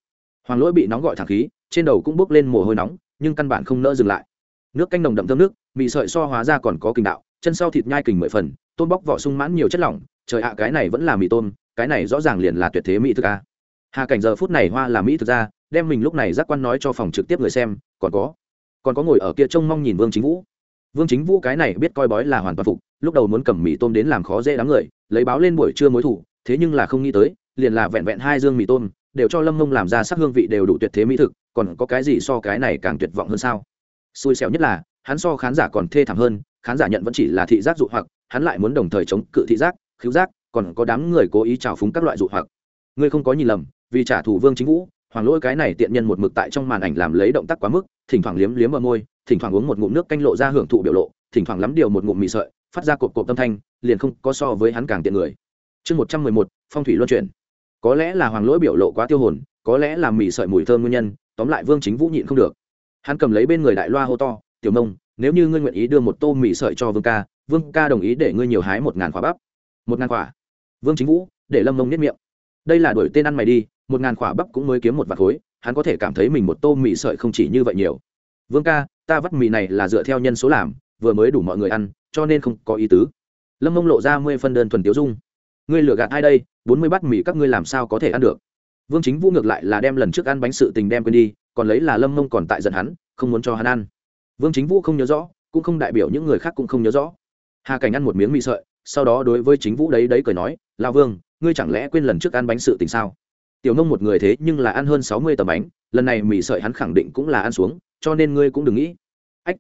Hoàng lỗi bị nóng gọi thẳng khí, trên đầu cũng bốc lên mồ hôi nóng, nhưng căn bản không nỡ dừng lại. Nước canh nồng đậm thơm nước, mì sợi so hóa ra còn có kình đạo, chân sau thịt nhai kình mười phần, tôm bóc vỏ sung mãn nhiều chất lỏng, trời ạ, cái này vẫn là mì tôm, cái này rõ ràng liền là tuyệt thế mỹ thực a hà cảnh giờ phút này hoa là mỹ thực ra, đem mình lúc này giác quan nói cho phòng trực tiếp người xem, còn có còn có ngồi ở kia trông mong nhìn vương chính vũ. Vương chính vũ cái này biết coi bói là hoàn toàn phục, lúc đầu muốn cầm mì tôm đến làm khó dễ đám người, lấy báo lên buổi trưa mối thủ, thế nhưng là không nghĩ tới, liền là vẹn vẹn hai dương mì tôm, đều cho lâm mông làm ra sắc hương vị đều đủ tuyệt thế mỹ thực, còn có cái gì so cái này càng tuyệt vọng hơn sao? Xui xẻo nhất là, hắn so khán giả còn thê thảm hơn, khán giả nhận vẫn chỉ là thị giác dụ hoặc, hắn lại muốn đồng thời chống cự thị giác, khiếu giác, còn có đám người cố ý trào phúng các loại dụ hoặc. Ngươi không có nhìn lầm vì trả thù vương chính vũ, hoàng lỗi cái này tiện nhân một mực tại trong màn ảnh làm lấy động tác quá mức, thỉnh thoảng liếm liếm ở môi, thỉnh thoảng uống một ngụm nước canh lộ ra hưởng thụ biểu lộ, thỉnh thoảng lắm điều một ngụm mì sợi, phát ra cột cột tâm thanh, liền không có so với hắn càng tiện người. Chương một trăm mười một, phong thủy luân chuyển. Có lẽ là hoàng lỗi biểu lộ quá tiêu hồn, có lẽ là mì sợi mùi thơm nguyên nhân, tóm lại vương chính vũ nhịn không được. Hắn cầm lấy bên người đại loa hô to, tiểu mông, nếu như ngươi nguyện ý đưa một tô mì sợi cho vương ca vương ca đồng ý để ngươi nhiều hái một ngàn quả bắp. Một ngàn quả. Vương chính vũ để lâm mông nhất miệng. Đây là đổi tên ăn mày đi một ngàn quả bắp cũng mới kiếm một vạt khối, hắn có thể cảm thấy mình một tô mì sợi không chỉ như vậy nhiều. Vương ca, ta vắt mì này là dựa theo nhân số làm, vừa mới đủ mọi người ăn, cho nên không có ý tứ. Lâm mông lộ ra mươi phân đơn thuần tiếu dung. Ngươi lừa gạt ai đây? Bốn mươi bát mì các ngươi làm sao có thể ăn được? Vương chính vũ ngược lại là đem lần trước ăn bánh sự tình đem quên đi, còn lấy là lâm mông còn tại giận hắn, không muốn cho hắn ăn. Vương chính vũ không nhớ rõ, cũng không đại biểu những người khác cũng không nhớ rõ. Hà cảnh ăn một miếng mì sợi, sau đó đối với chính vũ đấy đấy cười nói lao vương, ngươi chẳng lẽ quên lần trước ăn bánh sự tình sao? Tiểu nông một người thế nhưng là ăn hơn sáu mươi tầm bánh, lần này mì sợi hắn khẳng định cũng là ăn xuống, cho nên ngươi cũng đừng nghĩ. Ách,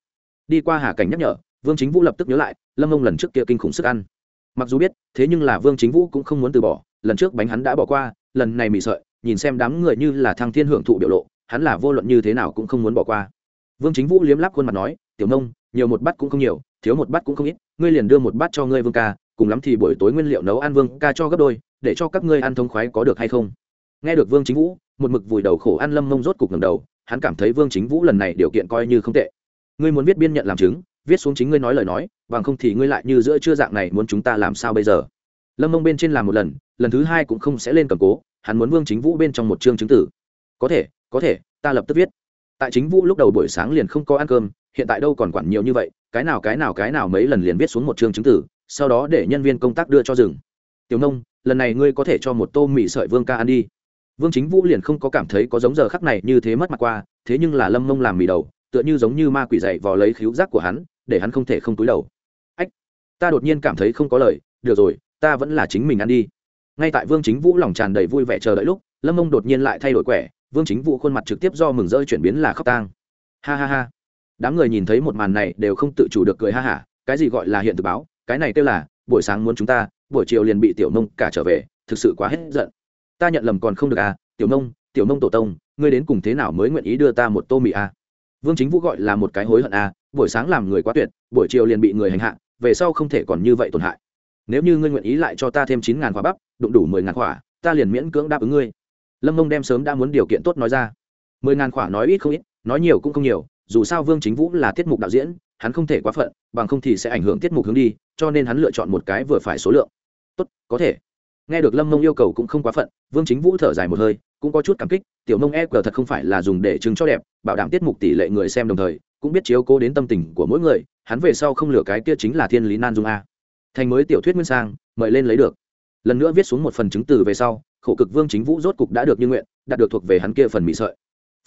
đi qua hà cảnh nhắc nhở, vương chính vũ lập tức nhớ lại, lâm mông lần trước kia kinh khủng sức ăn. Mặc dù biết, thế nhưng là vương chính vũ cũng không muốn từ bỏ, lần trước bánh hắn đã bỏ qua, lần này mì sợi, nhìn xem đám người như là thăng thiên hưởng thụ biểu lộ, hắn là vô luận như thế nào cũng không muốn bỏ qua. Vương chính vũ liếm lắp khuôn mặt nói, tiểu nông nhiều một bát cũng không nhiều, thiếu một bát cũng không ít, ngươi liền đưa một bát cho ngươi vương ca, cùng lắm thì buổi tối nguyên liệu nấu ăn vương ca cho gấp đôi, để cho các ngươi ăn thông khoái có được hay không? Nghe được vương chính vũ, một mực vùi đầu khổ ăn lâm mông rốt cục ngầm đầu, hắn cảm thấy vương chính vũ lần này điều kiện coi như không tệ. Ngươi muốn viết biên nhận làm chứng, viết xuống chính ngươi nói lời nói, bằng không thì ngươi lại như giữa chưa dạng này muốn chúng ta làm sao bây giờ? Lâm mông bên trên làm một lần lần thứ hai cũng không sẽ lên cầm cố, hắn muốn vương chính vũ bên trong một chương chứng tử. Có thể có thể, ta lập tức viết. Tại chính vũ lúc đầu buổi sáng liền không có ăn cơm, hiện tại đâu còn quản nhiều như vậy, cái nào cái nào cái nào mấy lần liền viết xuống một chương chứng tử, sau đó để nhân viên công tác đưa cho rừng tiểu nông, lần này ngươi có thể cho một tô mì sợi vương ca ăn đi vương chính vũ liền không có cảm thấy có giống giờ khắc này như thế mất mặt qua, thế nhưng là lâm mông làm mì đầu, tựa như giống như ma quỷ dậy vò lấy khíu giác của hắn, để hắn không thể không túi đầu. Ách, ta đột nhiên cảm thấy không có lời, được rồi, ta vẫn là chính mình ăn đi. Ngay tại vương chính vũ lòng tràn đầy vui vẻ chờ đợi lúc, lâm mông đột nhiên lại thay đổi quẻ, vương chính vũ khuôn mặt trực tiếp do mừng rơi chuyển biến là khóc tang. Ha ha ha. Đám người nhìn thấy một màn này đều không tự chủ được cười ha hả, cái gì gọi là hiện thực báo, cái này kêu là, buổi sáng muốn chúng ta, buổi chiều liền bị tiểu nông cả trở về, thực sự quá hết giận ta nhận lầm còn không được à tiểu nông tiểu nông tổ tông, ngươi đến cùng thế nào mới nguyện ý đưa ta một tô mì à? Vương chính vũ gọi là một cái hối hận à buổi sáng làm người quá tuyệt, buổi chiều liền bị người hành hạ, về sau không thể còn như vậy tổn hại. Nếu như ngươi nguyện ý lại cho ta thêm chín ngàn quả bắp, đụng đủ mười ngàn quả, ta liền miễn cưỡng đáp ứng ngươi. Lâm mông đem sớm đã muốn điều kiện tốt nói ra. Mười ngàn quả nói ít không ít, nói nhiều cũng không nhiều, dù sao vương chính vũ là tiết mục đạo diễn, hắn không thể quá phận, bằng không thì sẽ ảnh hưởng tiết mục hướng đi, cho nên hắn lựa chọn một cái vừa phải số lượng. Tốt, có thể nghe được lâm mông yêu cầu cũng không quá phận, vương chính vũ thở dài một hơi, cũng có chút cảm kích, tiểu nông e cờ thật không phải là dùng để chứng cho đẹp, bảo đảm tiết mục tỷ lệ người xem đồng thời, cũng biết chiếu cố đến tâm tình của mỗi người, hắn về sau không lửa cái kia chính là thiên lý nan dung a. Thành mới tiểu thuyết nguyên sang, mời lên lấy được. Lần nữa viết xuống một phần chứng từ về sau, khổ cực vương chính vũ rốt cục đã được như nguyện, đạt được thuộc về hắn kia phần mì sợi.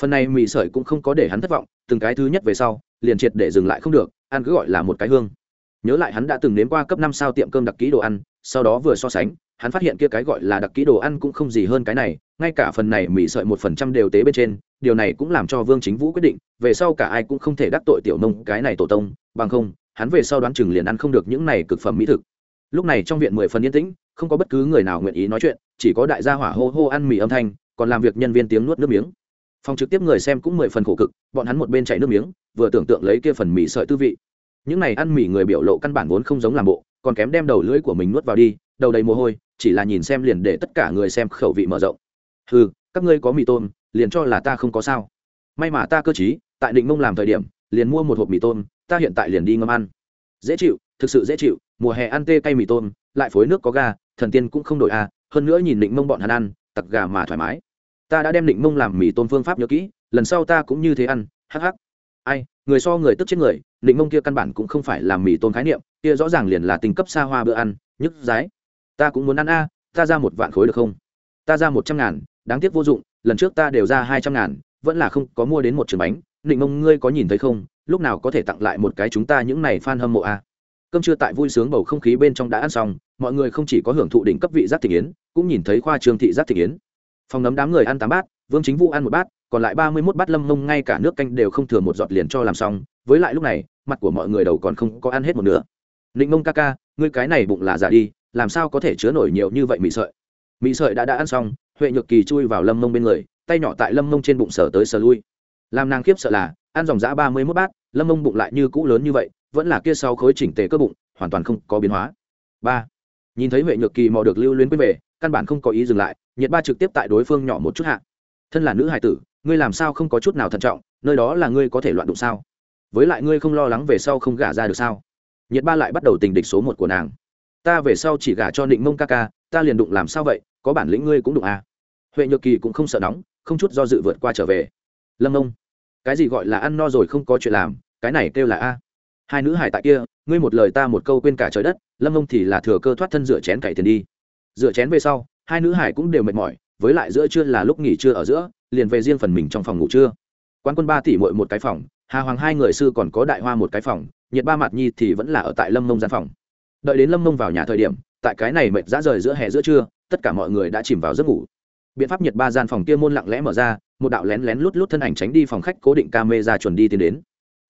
Phần này mì sợi cũng không có để hắn thất vọng, từng cái thứ nhất về sau, liền triệt để dừng lại không được, ăn cứ gọi là một cái hương. Nhớ lại hắn đã từng nếm qua cấp năm sao tiệm cơm đặc kỹ đồ ăn, sau đó vừa so sánh hắn phát hiện kia cái gọi là đặc kỹ đồ ăn cũng không gì hơn cái này, ngay cả phần này mì sợi một phần trăm đều tế bên trên, điều này cũng làm cho vương chính vũ quyết định, về sau cả ai cũng không thể đắc tội tiểu nông cái này tổ tông, bằng không, hắn về sau đoán chừng liền ăn không được những này cực phẩm mỹ thực. Lúc này trong viện mười phần yên tĩnh, không có bất cứ người nào nguyện ý nói chuyện, chỉ có đại gia hỏa hô hô ăn mì âm thanh, còn làm việc nhân viên tiếng nuốt nước miếng. Phòng trực tiếp người xem cũng mười phần khổ cực, bọn hắn một bên chạy nước miếng, vừa tưởng tượng lấy kia phần mì sợi tư vị. Những này ăn mì người biểu lộ căn bản vốn không giống làm bộ, còn kém đem đầu lưỡi của mình nuốt vào đi đầu đầy mồ hôi, chỉ là nhìn xem liền để tất cả người xem khẩu vị mở rộng. Ừ các ngươi có mì tôm, liền cho là ta không có sao. May mà ta cơ t tại định mông làm thời điểm, liền mua một hộp mì tôm, ta hiện tại liền đi ngâm ăn. Dễ chịu, thực sự dễ chịu, mùa hè ăn tê cay mì tôm, lại phối nước có ga, thần tiên cũng không đổi à. hơn nữa nhìn định mông bọn hắn ăn, tặc gà mà thoải mái. Ta đã đem định mông làm mì tôm phương pháp nhớ kỹ, lần sau ta cũng như thế ăn, hắc hắc. Ai, người so người tức chết người, định mông kia căn bản cũng không phải làm mì tôm khái niệm, kia rõ ràng liền là tình cấp xa hoa bữa ăn, nhức dái ta cũng muốn ăn a, ta ra một vạn khối được không? Ta ra một trăm ngàn, đáng tiếc vô dụng, lần trước ta đều ra hai trăm ngàn, vẫn là không có mua đến một trường bánh. Định mông, ngươi có nhìn thấy không? Lúc nào có thể tặng lại một cái chúng ta những này fan hâm mộ a? Cơm trưa tại vui sướng bầu không khí bên trong đã ăn xong, mọi người không chỉ có hưởng thụ đỉnh cấp vị giác thị yến, cũng nhìn thấy khoa Trường thị giác thị yến. Phòng nấm đám người ăn tám bát, vương chính vũ ăn một bát, còn lại ba mươi mốt bát lâm mông ngay cả nước canh đều không thừa một giọt liền cho làm xong. Với lại lúc này, mặt của mọi người đầu còn không có ăn hết một nửa. Định mông ca ca, ngươi cái này bụng là giả đi làm sao có thể chứa nổi nhiều như vậy mì sợi? Mì sợi đã đã ăn xong, huệ nhược kỳ chui vào lâm mông bên người, tay nhỏ tại lâm mông trên bụng sở tới sở lui. Làm nàng khiếp sợ là, ăn dòng giã ba mươi mốt bát, lâm mông bụng lại như cũ lớn như vậy, vẫn là kia sau khối chỉnh tề cơ bụng, hoàn toàn không có biến hóa. Ba. Nhìn thấy huệ nhược kỳ mò được lưu luyến quên về, căn bản không có ý dừng lại, nhiệt ba trực tiếp tại đối phương nhỏ một chút hạ. Thân là nữ hải tử, ngươi làm sao không có chút nào thận trọng, nơi đó là ngươi có thể loạn đụng sao? Với lại ngươi không lo lắng về sau không gả ra được sao? Nhiệt ba lại bắt đầu tình địch số một của nàng ta về sau chỉ gả cho định mông ca ca, ta liền đụng làm sao vậy, có bản lĩnh ngươi cũng đụng à. huệ nhược kỳ cũng không sợ nóng, không chút do dự vượt qua trở về. Lâm mông, cái gì gọi là ăn no rồi không có chuyện làm, cái này kêu là a. Hai nữ hải tại kia, ngươi một lời ta một câu quên cả trời đất, lâm mông thì là thừa cơ thoát thân rửa chén cày tiền đi. Rửa chén về sau, hai nữ hải cũng đều mệt mỏi, với lại giữa trưa là lúc nghỉ trưa ở giữa, liền về riêng phần mình trong phòng ngủ trưa. Quan quân ba tỷ mội một cái phòng, hà hoàng hai người sư còn có đại hoa một cái phòng, nhiệt ba mặt nhi thì vẫn là ở tại lâm mông gian phòng đợi đến lâm mông vào nhà thời điểm, tại cái này mệt dã rời giữa hè giữa trưa, tất cả mọi người đã chìm vào giấc ngủ. Biện pháp nhiệt ba gian phòng kia môn lặng lẽ mở ra, một đạo lén lén lút lút thân ảnh tránh đi phòng khách cố định ca mê ra chuẩn đi tiến đến.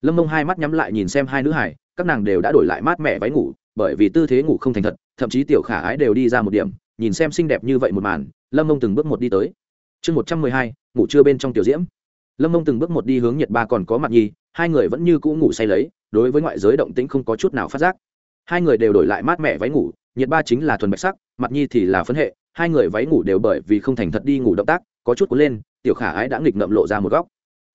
Lâm mông hai mắt nhắm lại nhìn xem hai nữ hải, các nàng đều đã đổi lại mát mẻ váy ngủ, bởi vì tư thế ngủ không thành thật, thậm chí tiểu khả ái đều đi ra một điểm, nhìn xem xinh đẹp như vậy một màn, lâm mông từng bước một đi tới. Chương một trăm mười hai, ngủ trưa bên trong tiểu diễm. Lâm mông từng bước một đi hướng nhiệt ba còn có mặt nhi, hai người vẫn như cũ ngủ say lấy, đối với ngoại giới động tĩnh không có chút nào phát giác hai người đều đổi lại mát mẻ váy ngủ, nhiệt ba chính là thuần bạch sắc, mặt nhi thì là phấn hệ, hai người váy ngủ đều bởi vì không thành thật đi ngủ động tác, có chút cuốn lên, tiểu khả ái đã nghịch ngậm lộ ra một góc.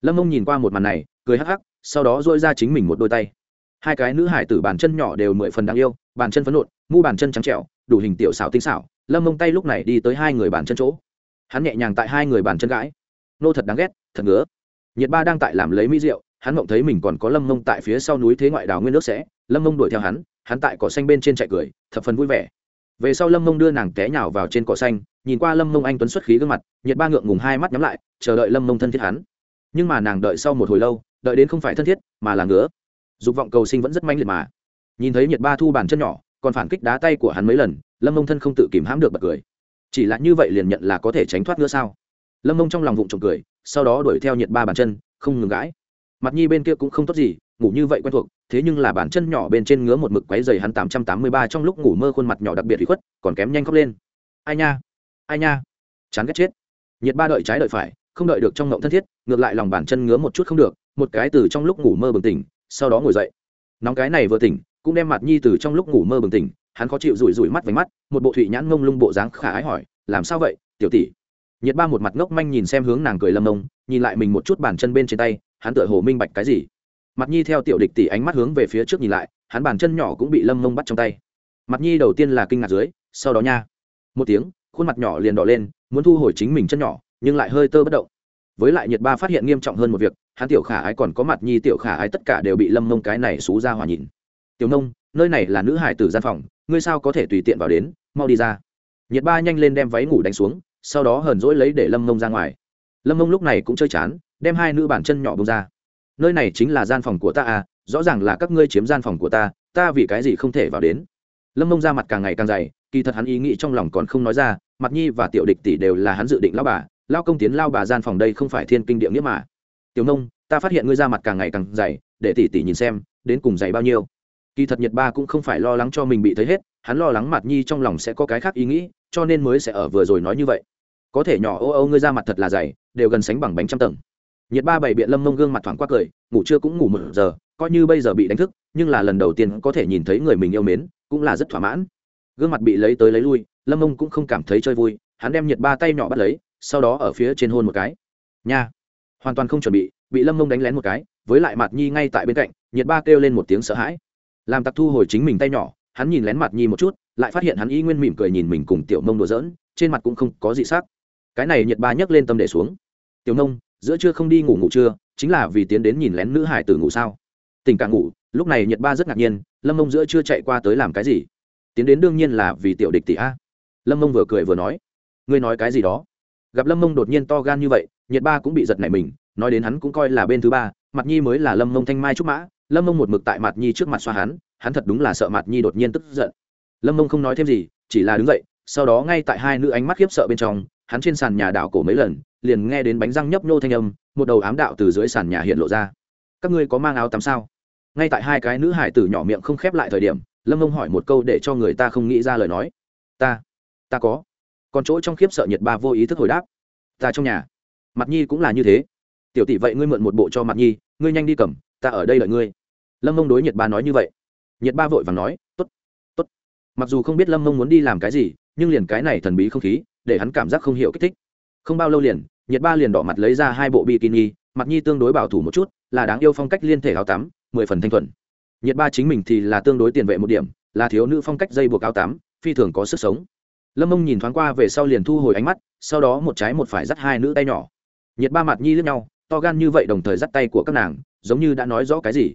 Lâm mông nhìn qua một màn này, cười hắc hắc, sau đó dôi ra chính mình một đôi tay. Hai cái nữ hải tử bàn chân nhỏ đều mười phần đáng yêu, bàn chân phấn nộn, mu bàn chân trắng trẻo, đủ hình tiểu xảo tinh xảo, lâm mông tay lúc này đi tới hai người bàn chân chỗ. Hắn nhẹ nhàng tại hai người bàn chân gãi. Nô thật đáng ghét, thật ngứa. Nhiệt ba đang tại làm lấy mỹ rượu, hắn mộng thấy mình còn có lâm mông tại phía sau núi thế ngoại đào nguyên nước sẽ, lâm mông đuổi theo hắn hắn tại cỏ xanh bên trên chạy cười, thập phần vui vẻ. Về sau lâm mông đưa nàng té nhào vào trên cỏ xanh, nhìn qua lâm mông anh tuấn xuất khí gương mặt, nhiệt ba ngượng ngùng hai mắt nhắm lại, chờ đợi lâm mông thân thiết hắn. Nhưng mà nàng đợi sau một hồi lâu, đợi đến không phải thân thiết, mà là ngứa. Dục vọng cầu sinh vẫn rất manh liệt mà. Nhìn thấy nhiệt ba thu bàn chân nhỏ, còn phản kích đá tay của hắn mấy lần, lâm mông thân không tự kìm hãm được bật cười. Chỉ là như vậy liền nhận là có thể tránh thoát nữa sao? Lâm mông trong lòng vụng trộm cười, sau đó đuổi theo nhiệt ba bàn chân, không ngừng gãi. Mặt nhi bên kia cũng không tốt gì ngủ như vậy quen thuộc, thế nhưng là bàn chân nhỏ bên trên ngứa một mực quáy dày hắn tám trăm tám mươi ba trong lúc ngủ mơ khuôn mặt nhỏ đặc biệt bị khuất, còn kém nhanh khóc lên. Ai nha ai nha. Chán ghét chết. Nhiệt ba đợi trái đợi phải, không đợi được trong ngộng thân thiết, ngược lại lòng bàn chân ngứa một chút không được, một cái từ trong lúc ngủ mơ bừng tỉnh, sau đó ngồi dậy. Nóng cái này vừa tỉnh, cũng đem mặt nhi từ trong lúc ngủ mơ bừng tỉnh, hắn khó chịu rủi rủi mắt vánh mắt, một bộ thụy nhãn ngông lung bộ dáng khả ái hỏi, làm sao vậy, tiểu tỷ? Nhiệt ba một mặt ngốc manh nhìn xem hướng nàng cười lâm mông nhìn lại mình một chút bàn chân bên trên tay, hắn tựa hồ minh bạch cái gì mặt nhi theo tiểu địch tỷ ánh mắt hướng về phía trước nhìn lại, hắn bàn chân nhỏ cũng bị lâm mông bắt trong tay. Mặt nhi đầu tiên là kinh ngạc dưới, sau đó nha. Một tiếng, khuôn mặt nhỏ liền đỏ lên, muốn thu hồi chính mình chân nhỏ, nhưng lại hơi tơ bất động. Với lại nhiệt ba phát hiện nghiêm trọng hơn một việc, hắn tiểu khả ái còn có mặt nhi tiểu khả ái tất cả đều bị lâm mông cái này xú ra hòa nhìn. Tiểu nông, nơi này là nữ hải tử gian phòng, ngươi sao có thể tùy tiện vào đến, mau đi ra. Nhiệt ba nhanh lên đem váy ngủ đánh xuống, sau đó hờn dỗi lấy để lâm mông ra ngoài. Lâm mông lúc này cũng chơi chán, đem hai nữ bản chân nhỏ bông ra nơi này chính là gian phòng của ta à rõ ràng là các ngươi chiếm gian phòng của ta ta vì cái gì không thể vào đến? Lâm mông ra mặt càng ngày càng dày, kỳ thật hắn ý nghĩ trong lòng còn không nói ra, mặt nhi và tiểu địch tỷ đều là hắn dự định lao bà lao công tiến lao bà gian phòng đây không phải thiên kinh địa nghĩa mà. Tiểu nông, ta phát hiện ngươi ra mặt càng ngày càng dày, để tỷ tỷ nhìn xem, đến cùng dày bao nhiêu. Kỳ thật nhật ba cũng không phải lo lắng cho mình bị thấy hết, hắn lo lắng mặt nhi trong lòng sẽ có cái khác ý nghĩ, cho nên mới sẽ ở vừa rồi nói như vậy. Có thể nhỏ ô ô ngươi ra mặt thật là dày, đều gần sánh bằng bánh trăm tầng nhiệt ba bảy biện lâm mông gương mặt thoáng qua cười, ngủ chưa cũng ngủ một giờ, coi như bây giờ bị đánh thức, nhưng là lần đầu tiên có thể nhìn thấy người mình yêu mến, cũng là rất thỏa mãn. Gương mặt bị lấy tới lấy lui, lâm mông cũng không cảm thấy chơi vui, hắn đem nhiệt ba tay nhỏ bắt lấy, sau đó ở phía trên hôn một cái. Nha! Hoàn toàn không chuẩn bị bị lâm mông đánh lén một cái, với lại mặt nhi ngay tại bên cạnh, nhiệt ba kêu lên một tiếng sợ hãi. Làm tặc thu hồi chính mình tay nhỏ, hắn nhìn lén mặt nhi một chút, lại phát hiện hắn y nguyên mỉm cười nhìn mình cùng tiểu mông đùa giỡn, trên mặt cũng không có gì sắc. Cái này nhiệt ba nhấc lên tâm để xuống. Tiểu nông giữa trưa không đi ngủ ngủ trưa, chính là vì tiến đến nhìn lén nữ hải tử ngủ sao? Tình cả ngủ, lúc này nhiệt ba rất ngạc nhiên, lâm mông giữa trưa chạy qua tới làm cái gì? Tiến đến đương nhiên là vì tiểu địch tỷ a. Lâm mông vừa cười vừa nói, ngươi nói cái gì đó? Gặp lâm mông đột nhiên to gan như vậy nhiệt ba cũng bị giật nảy mình, nói đến hắn cũng coi là bên thứ ba mặt nhi mới là lâm mông thanh mai trúc mã, lâm mông một mực tại mặt nhi trước mặt xoa hắn hắn thật đúng là sợ mặt nhi đột nhiên tức giận. Lâm mông không nói thêm gì, chỉ là đứng dậy, sau đó ngay tại hai nữ ánh mắt khiếp sợ bên trong hắn trên sàn nhà đảo cổ mấy lần, liền nghe đến bánh răng nhấp nhô thanh âm, một đầu ám đạo từ dưới sàn nhà hiện lộ ra. Các ngươi có mang áo tắm sao? Ngay tại hai cái nữ hải tử nhỏ miệng không khép lại thời điểm, lâm ông hỏi một câu để cho người ta không nghĩ ra lời nói. Ta ta có. Còn chỗ trong khiếp sợ nhiệt ba vô ý thức hồi đáp. Ta trong nhà. Mặt nhi cũng là như thế. Tiểu tỷ vậy ngươi mượn một bộ cho mặt nhi, ngươi nhanh đi cầm, ta ở đây đợi ngươi. Lâm mông đối nhiệt ba nói như vậy. Nhiệt ba vội và nói t ố t t ố t mặc dù không biết lâm mông muốn đi làm cái gì, nhưng liền cái này thần bí không khí để hắn cảm giác không hiểu kích thích. Không bao lâu liền, nhiệt ba liền đỏ mặt lấy ra hai bộ bikini mặt nhi tương đối bảo thủ một chút, là đáng yêu phong cách liên thể áo tắm, mười phần thanh thuần. Nhiệt ba chính mình thì là tương đối tiền vệ một điểm, là thiếu nữ phong cách dây buộc áo tắm, phi thường có sức sống. Lâm mông nhìn thoáng qua về sau liền thu hồi ánh mắt, sau đó một trái một phải dắt hai nữ tay nhỏ. Nhiệt ba mặt nhi lướt nhau, to gan như vậy đồng thời dắt tay của các nàng, giống như đã nói rõ cái gì.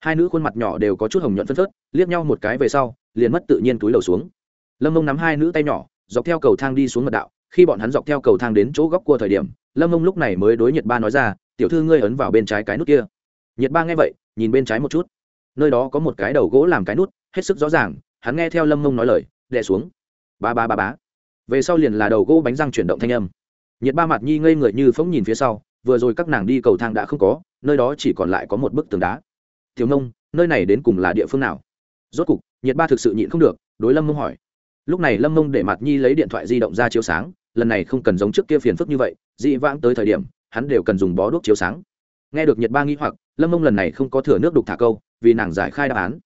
Hai nữ khuôn mặt nhỏ đều có chút hồng nhuận phân phớt, liếc nhau một cái về sau, liền mất tự nhiên túi đầu xuống. Lâm mông nắm hai nữ tay nhỏ dọc theo cầu thang đi xuống mật đạo, khi bọn hắn dọc theo cầu thang đến chỗ góc cua thời điểm, lâm ông lúc này mới đối nhiệt ba nói ra, tiểu thư ngươi ấn vào bên trái cái nút kia. Nhiệt ba nghe vậy, nhìn bên trái một chút. Nơi đó có một cái đầu gỗ làm cái nút, hết sức rõ ràng, hắn nghe theo lâm mông nói lời, đè xuống. Ba ba ba bá về sau liền là đầu gỗ bánh răng chuyển động thanh âm. Nhiệt ba mặt nhi ngây người như phóng nhìn phía sau, vừa rồi các nàng đi cầu thang đã không có, nơi đó chỉ còn lại có một bức tường đá. Tiểu nông nơi này đến cùng là địa phương nào? Rốt cục nhiệt ba thực sự nhịn không được, đối lâm mông hỏi lúc này lâm mông để mặt nhi lấy điện thoại di động ra chiếu sáng, lần này không cần giống trước kia phiền phức như vậy, dị vãng tới thời điểm, hắn đều cần dùng bó đuốc chiếu sáng. Nghe được nhiệt ba nghĩ hoặc, lâm mông lần này không có thừa nước đục thả câu, vì nàng giải khai đáp án.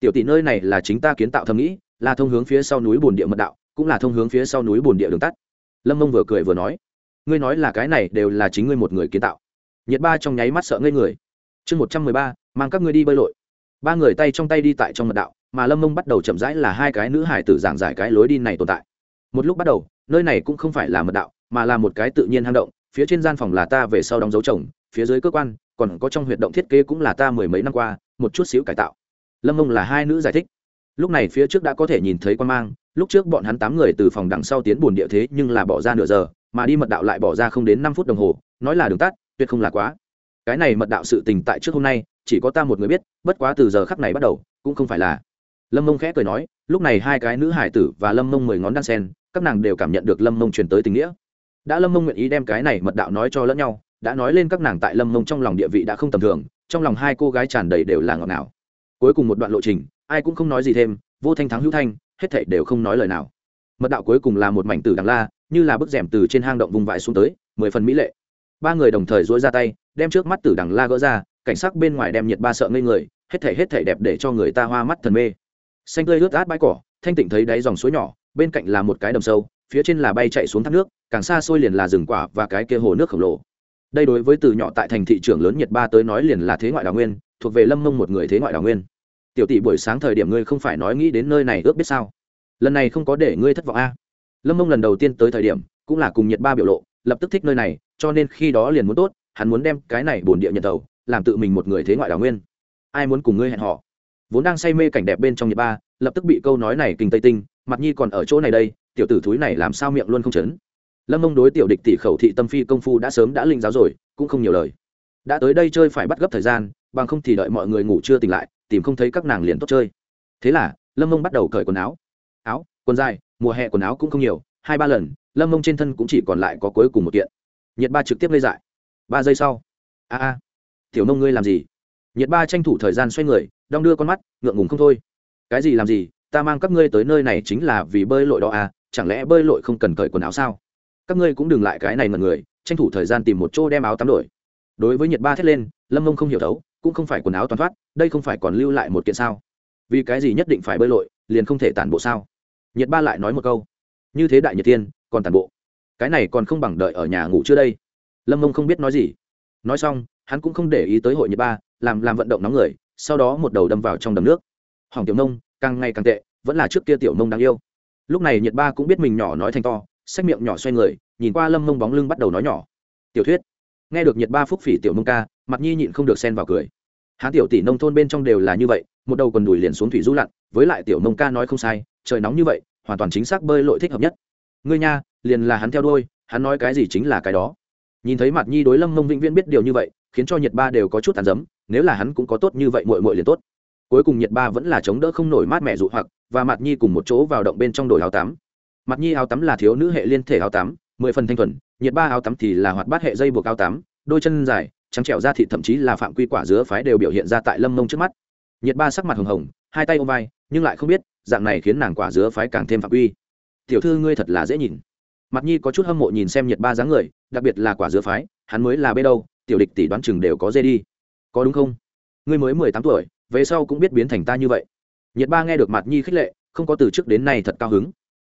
Tiểu tỷ nơi này là chính ta kiến tạo thầm nghĩ, là thông hướng phía sau núi bồn địa mật đạo, cũng là thông hướng phía sau núi bồn địa đường tắt. Lâm mông vừa cười vừa nói, ngươi nói là cái này đều là chính ngươi một người kiến tạo. Nhiệt ba trong nháy mắt sợ ngây người. Chương một trăm mười ba, mang các ngươi đi bơi lội. Ba người tay trong tay đi tại trong mật đạo mà lâm mông bắt đầu chậm rãi là hai cái nữ hải tử giảng giải cái lối đi này tồn tại. Một lúc bắt đầu, nơi này cũng không phải là mật đạo, mà là một cái tự nhiên hang động, phía trên gian phòng là ta về sau đóng dấu chồng, phía dưới cơ quan, còn có trong huyệt động thiết kế cũng là ta mười mấy năm qua, một chút xíu cải tạo. Lâm mông là hai nữ giải thích. Lúc này phía trước đã có thể nhìn thấy quan mang, lúc trước bọn hắn tám người từ phòng đằng sau tiến bồn địa thế nhưng là bỏ ra nửa giờ, mà đi mật đạo lại bỏ ra không đến năm phút đồng hồ, nói là đường tắt, tuyệt không là quá. Cái này mật đạo sự tình tại trước hôm nay, chỉ có ta một người biết, bất quá từ giờ khắc này bắt đầu, cũng không phải là lâm mông khẽ cười nói, lúc này hai cái nữ hải tử và lâm mông mười ngón đan sen, các nàng đều cảm nhận được lâm mông truyền tới tình nghĩa. Đã lâm mông nguyện ý đem cái này mật đạo nói cho lẫn nhau, đã nói lên các nàng tại lâm mông trong lòng địa vị đã không tầm thường, trong lòng hai cô gái tràn đầy đều là ngọt ngào. Cuối cùng một đoạn lộ trình, ai cũng không nói gì thêm, vô thanh thắng hữu thanh, hết thảy đều không nói lời nào. Mật đạo cuối cùng là một mảnh tử đằng la, như là bức rèm từ trên hang động vùng vãi xuống tới, mười phần mỹ lệ. Ba người đồng thời dối ra tay, đem trước mắt tử đằng la gỡ ra, cảnh sắc bên ngoài đem nhiệt ba sợ ngây người, hết thảy hết thảy đẹp để cho người ta hoa mắt thần mê xanh tươi ướt át bãi cỏ, thanh tịnh thấy đáy dòng suối nhỏ, bên cạnh là một cái đầm sâu, phía trên là bay chạy xuống thác nước, càng xa xôi liền là rừng quả và cái kia hồ nước khổng lồ. Đây đối với từ nhỏ tại thành thị trưởng lớn nhiệt ba tới nói liền là thế ngoại đào nguyên, thuộc về lâm mông một người thế ngoại đào nguyên. Tiểu tỷ buổi sáng thời điểm ngươi không phải nói nghĩ đến nơi này ước biết sao? Lần này không có để ngươi thất vọng a lâm mông lần đầu tiên tới thời điểm, cũng là cùng nhiệt ba biểu lộ, lập tức thích nơi này, cho nên khi đó liền muốn tốt, hắn muốn đem cái này bổn địa nhận tàu, làm tự mình một người thế ngoại đào nguyên. Ai muốn cùng ngươi hẹn họ vốn đang say mê cảnh đẹp bên trong nhiệt ba, lập tức bị câu nói này kinh tây tinh, mặt nhi còn ở chỗ này đây, tiểu tử thúi này làm sao miệng luôn không chấn. Lâm mông đối tiểu địch tỷ khẩu thị tâm phi công phu đã sớm đã linh giáo rồi, cũng không nhiều lời. Đã tới đây chơi phải bắt gấp thời gian, bằng không thì đợi mọi người ngủ chưa tỉnh lại, tìm không thấy các nàng liền tốt chơi. Thế là, lâm mông bắt đầu cởi quần áo. Áo, quần dài, mùa hè quần áo cũng không nhiều, hai ba lần, lâm mông trên thân cũng chỉ còn lại có cuối cùng một kiện. Nhiệt ba trực tiếp lây dại. Ba giây sau. A a. Tiểu nông ngươi làm gì? Nhiệt ba tranh thủ thời gian xoay người đong đưa con mắt, ngượng ngùng không thôi. Cái gì làm gì, ta mang các ngươi tới nơi này chính là vì bơi lội đó à chẳng lẽ bơi lội không cần cởi quần áo sao? Các ngươi cũng đừng lại cái này mật người, tranh thủ thời gian tìm một chỗ đem áo tắm đổi. Đối với nhiệt ba thét lên, lâm mông không hiểu thấu, cũng không phải quần áo toàn thoát, đây không phải còn lưu lại một kiện sao? Vì cái gì nhất định phải bơi lội, liền không thể tản bộ sao? Nhiệt ba lại nói một câu. Như thế đại nhiệt tiên còn tản bộ. Cái này còn không bằng đợi ở nhà ngủ chưa đây? Lâm mông không biết nói gì. Nói xong, hắn cũng không để ý tới hội nhiệt ba, làm làm vận động nóng người sau đó một đầu đâm vào trong đầm nước. Hỏng tiểu nông, càng ngày càng tệ, vẫn là trước kia tiểu nông đáng yêu. Lúc này nhiệt ba cũng biết mình nhỏ nói thành to, xách miệng nhỏ xoay người, nhìn qua lâm mông bóng lưng bắt đầu nói nhỏ. Tiểu thuyết. Nghe được nhiệt ba phúc phỉ tiểu nông ca, mặt nhi nhịn không được xen vào cười. Hán tiểu tỷ nông thôn bên trong đều là như vậy, một đầu còn đùi liền xuống thủy du lặn, với lại tiểu nông ca nói không sai, trời nóng như vậy, hoàn toàn chính xác bơi lội thích hợp nhất. Ngươi nha, liền là hắn theo đôi hắn nói cái gì chính là cái đó. Nhìn thấy mặt nhi đối lâm mông vĩnh viễn biết điều như vậy, khiến cho nhiệt ba đều có chút tàn dấm nếu là hắn cũng có tốt như vậy muội muội liền tốt. Cuối cùng nhiệt ba vẫn là chống đỡ không nổi mát mẹ dụ hoặc, và mặt nhi cùng một chỗ vào động bên trong đổi áo tắm. Mặt nhi áo tắm là thiếu nữ hệ liên thể áo tắm, mười phần thanh thuần, nhiệt ba áo tắm thì là hoạt bát hệ dây buộc áo tắm, đôi chân dài, trắng trẻo ra thịt thậm chí là phạm quy quả dứa phái đều biểu hiện ra tại lâm mông trước mắt. Nhiệt ba sắc mặt hồng hồng, hai tay ôm vai, nhưng lại không biết, dạng này khiến nàng quả dứa phái càng thêm phạm quy. Tiểu thư ngươi thật là dễ nhìn. Mặt nhi có chút hâm mộ nhìn xem nhiệt ba dáng người, đặc biệt là quả dứa phái, hắn mới là bê đâu, tiểu địch tỷ đoán chừng đều có dê đi có đúng không? Ngươi mới mười tám tuổi, về sau cũng biết biến thành ta như vậy. Nhiệt ba nghe được mặt nhi khích lệ, không có từ trước đến nay thật cao hứng.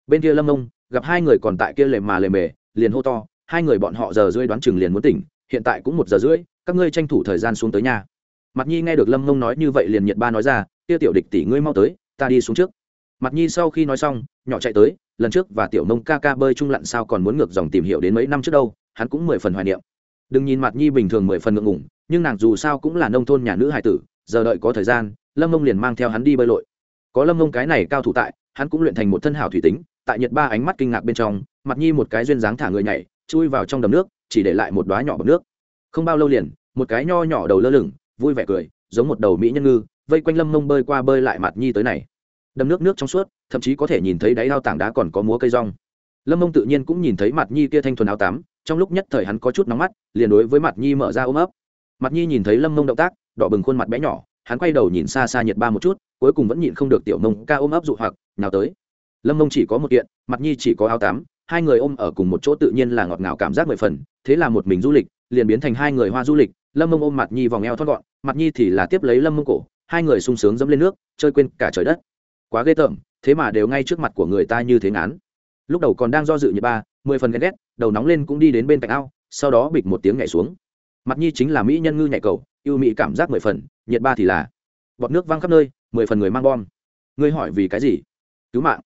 Bên kia lâm ông, gặp hai người còn tại kia lề mà lề mề, liền hô to, hai người bọn họ giờ rưỡi đoán chừng liền muốn tỉnh, hiện tại cũng một giờ rưỡi, các ngươi tranh thủ thời gian xuống tới nhà. Mặt nhi nghe được lâm mông nói như vậy liền nhiệt ba nói ra kia tiểu địch tỷ ngươi mau tới, ta đi xuống trước. Mặt nhi sau khi nói xong, nhỏ chạy tới, lần trước và tiểu mông ca ca bơi trung lặn sao còn muốn ngược dòng tìm hiểu đến mấy năm trước đâu, hắn cũng mười phần hoài niệm. Đừng nhìn mặt nhi bình thường mười phần ngượng ngủng nhưng nàng dù sao cũng là nông thôn nhà nữ hải tử, giờ đợi có thời gian, lâm mông liền mang theo hắn đi bơi lội. Có lâm mông cái này cao thủ tại, hắn cũng luyện thành một thân hảo thủy tính, tại nhật ba ánh mắt kinh ngạc bên trong, mặt nhi một cái duyên dáng thả người nhảy, chui vào trong đầm nước, chỉ để lại một đoá nhỏ bọc nước. Không bao lâu liền, một cái nho nhỏ đầu lơ lửng, vui vẻ cười, giống một đầu mỹ nhân ngư, vây quanh lâm mông bơi qua bơi lại mặt nhi tới này. Đầm nước nước trong suốt, thậm chí có thể nhìn thấy đáy ao tảng đá còn có múa cây rong. Lâm mông tự nhiên cũng nhìn thấy mặt nhi kia thanh thuần áo tắm, trong lúc nhất thời hắn có chút nóng mắt, liền đối với mặt nhi mở ra ôm ấp mặt nhi nhìn thấy lâm mông động tác đỏ bừng khuôn mặt bé nhỏ hắn quay đầu nhìn xa xa nhiệt ba một chút cuối cùng vẫn nhịn không được tiểu mông ca ôm ấp dụ hoặc nào tới. Lâm mông chỉ có một kiện mặt nhi chỉ có áo tám, hai người ôm ở cùng một chỗ tự nhiên là ngọt ngào cảm giác mười phần thế là một mình du lịch liền biến thành hai người hoa du lịch lâm mông ôm mặt nhi vòng eo thon gọn mặt nhi thì là tiếp lấy lâm mông cổ hai người sung sướng dẫm lên nước chơi quên cả trời đất. Quá ghê tởm thế mà đều ngay trước mặt của người ta như thế ngán. Lúc đầu còn đang do dự nhiệt ba mười phần ghen ghét đầu nóng lên cũng đi đến bên cạnh ao sau đó bịch một tiếng nhảy xuống mặt nhi chính là mỹ nhân ngư nhảy cầu, yêu mỹ cảm giác mười phần, nhiệt ba thì là. Bọt nước văng khắp nơi, mười phần người mang bom. Ngươi hỏi vì cái gì? Cứu mạng.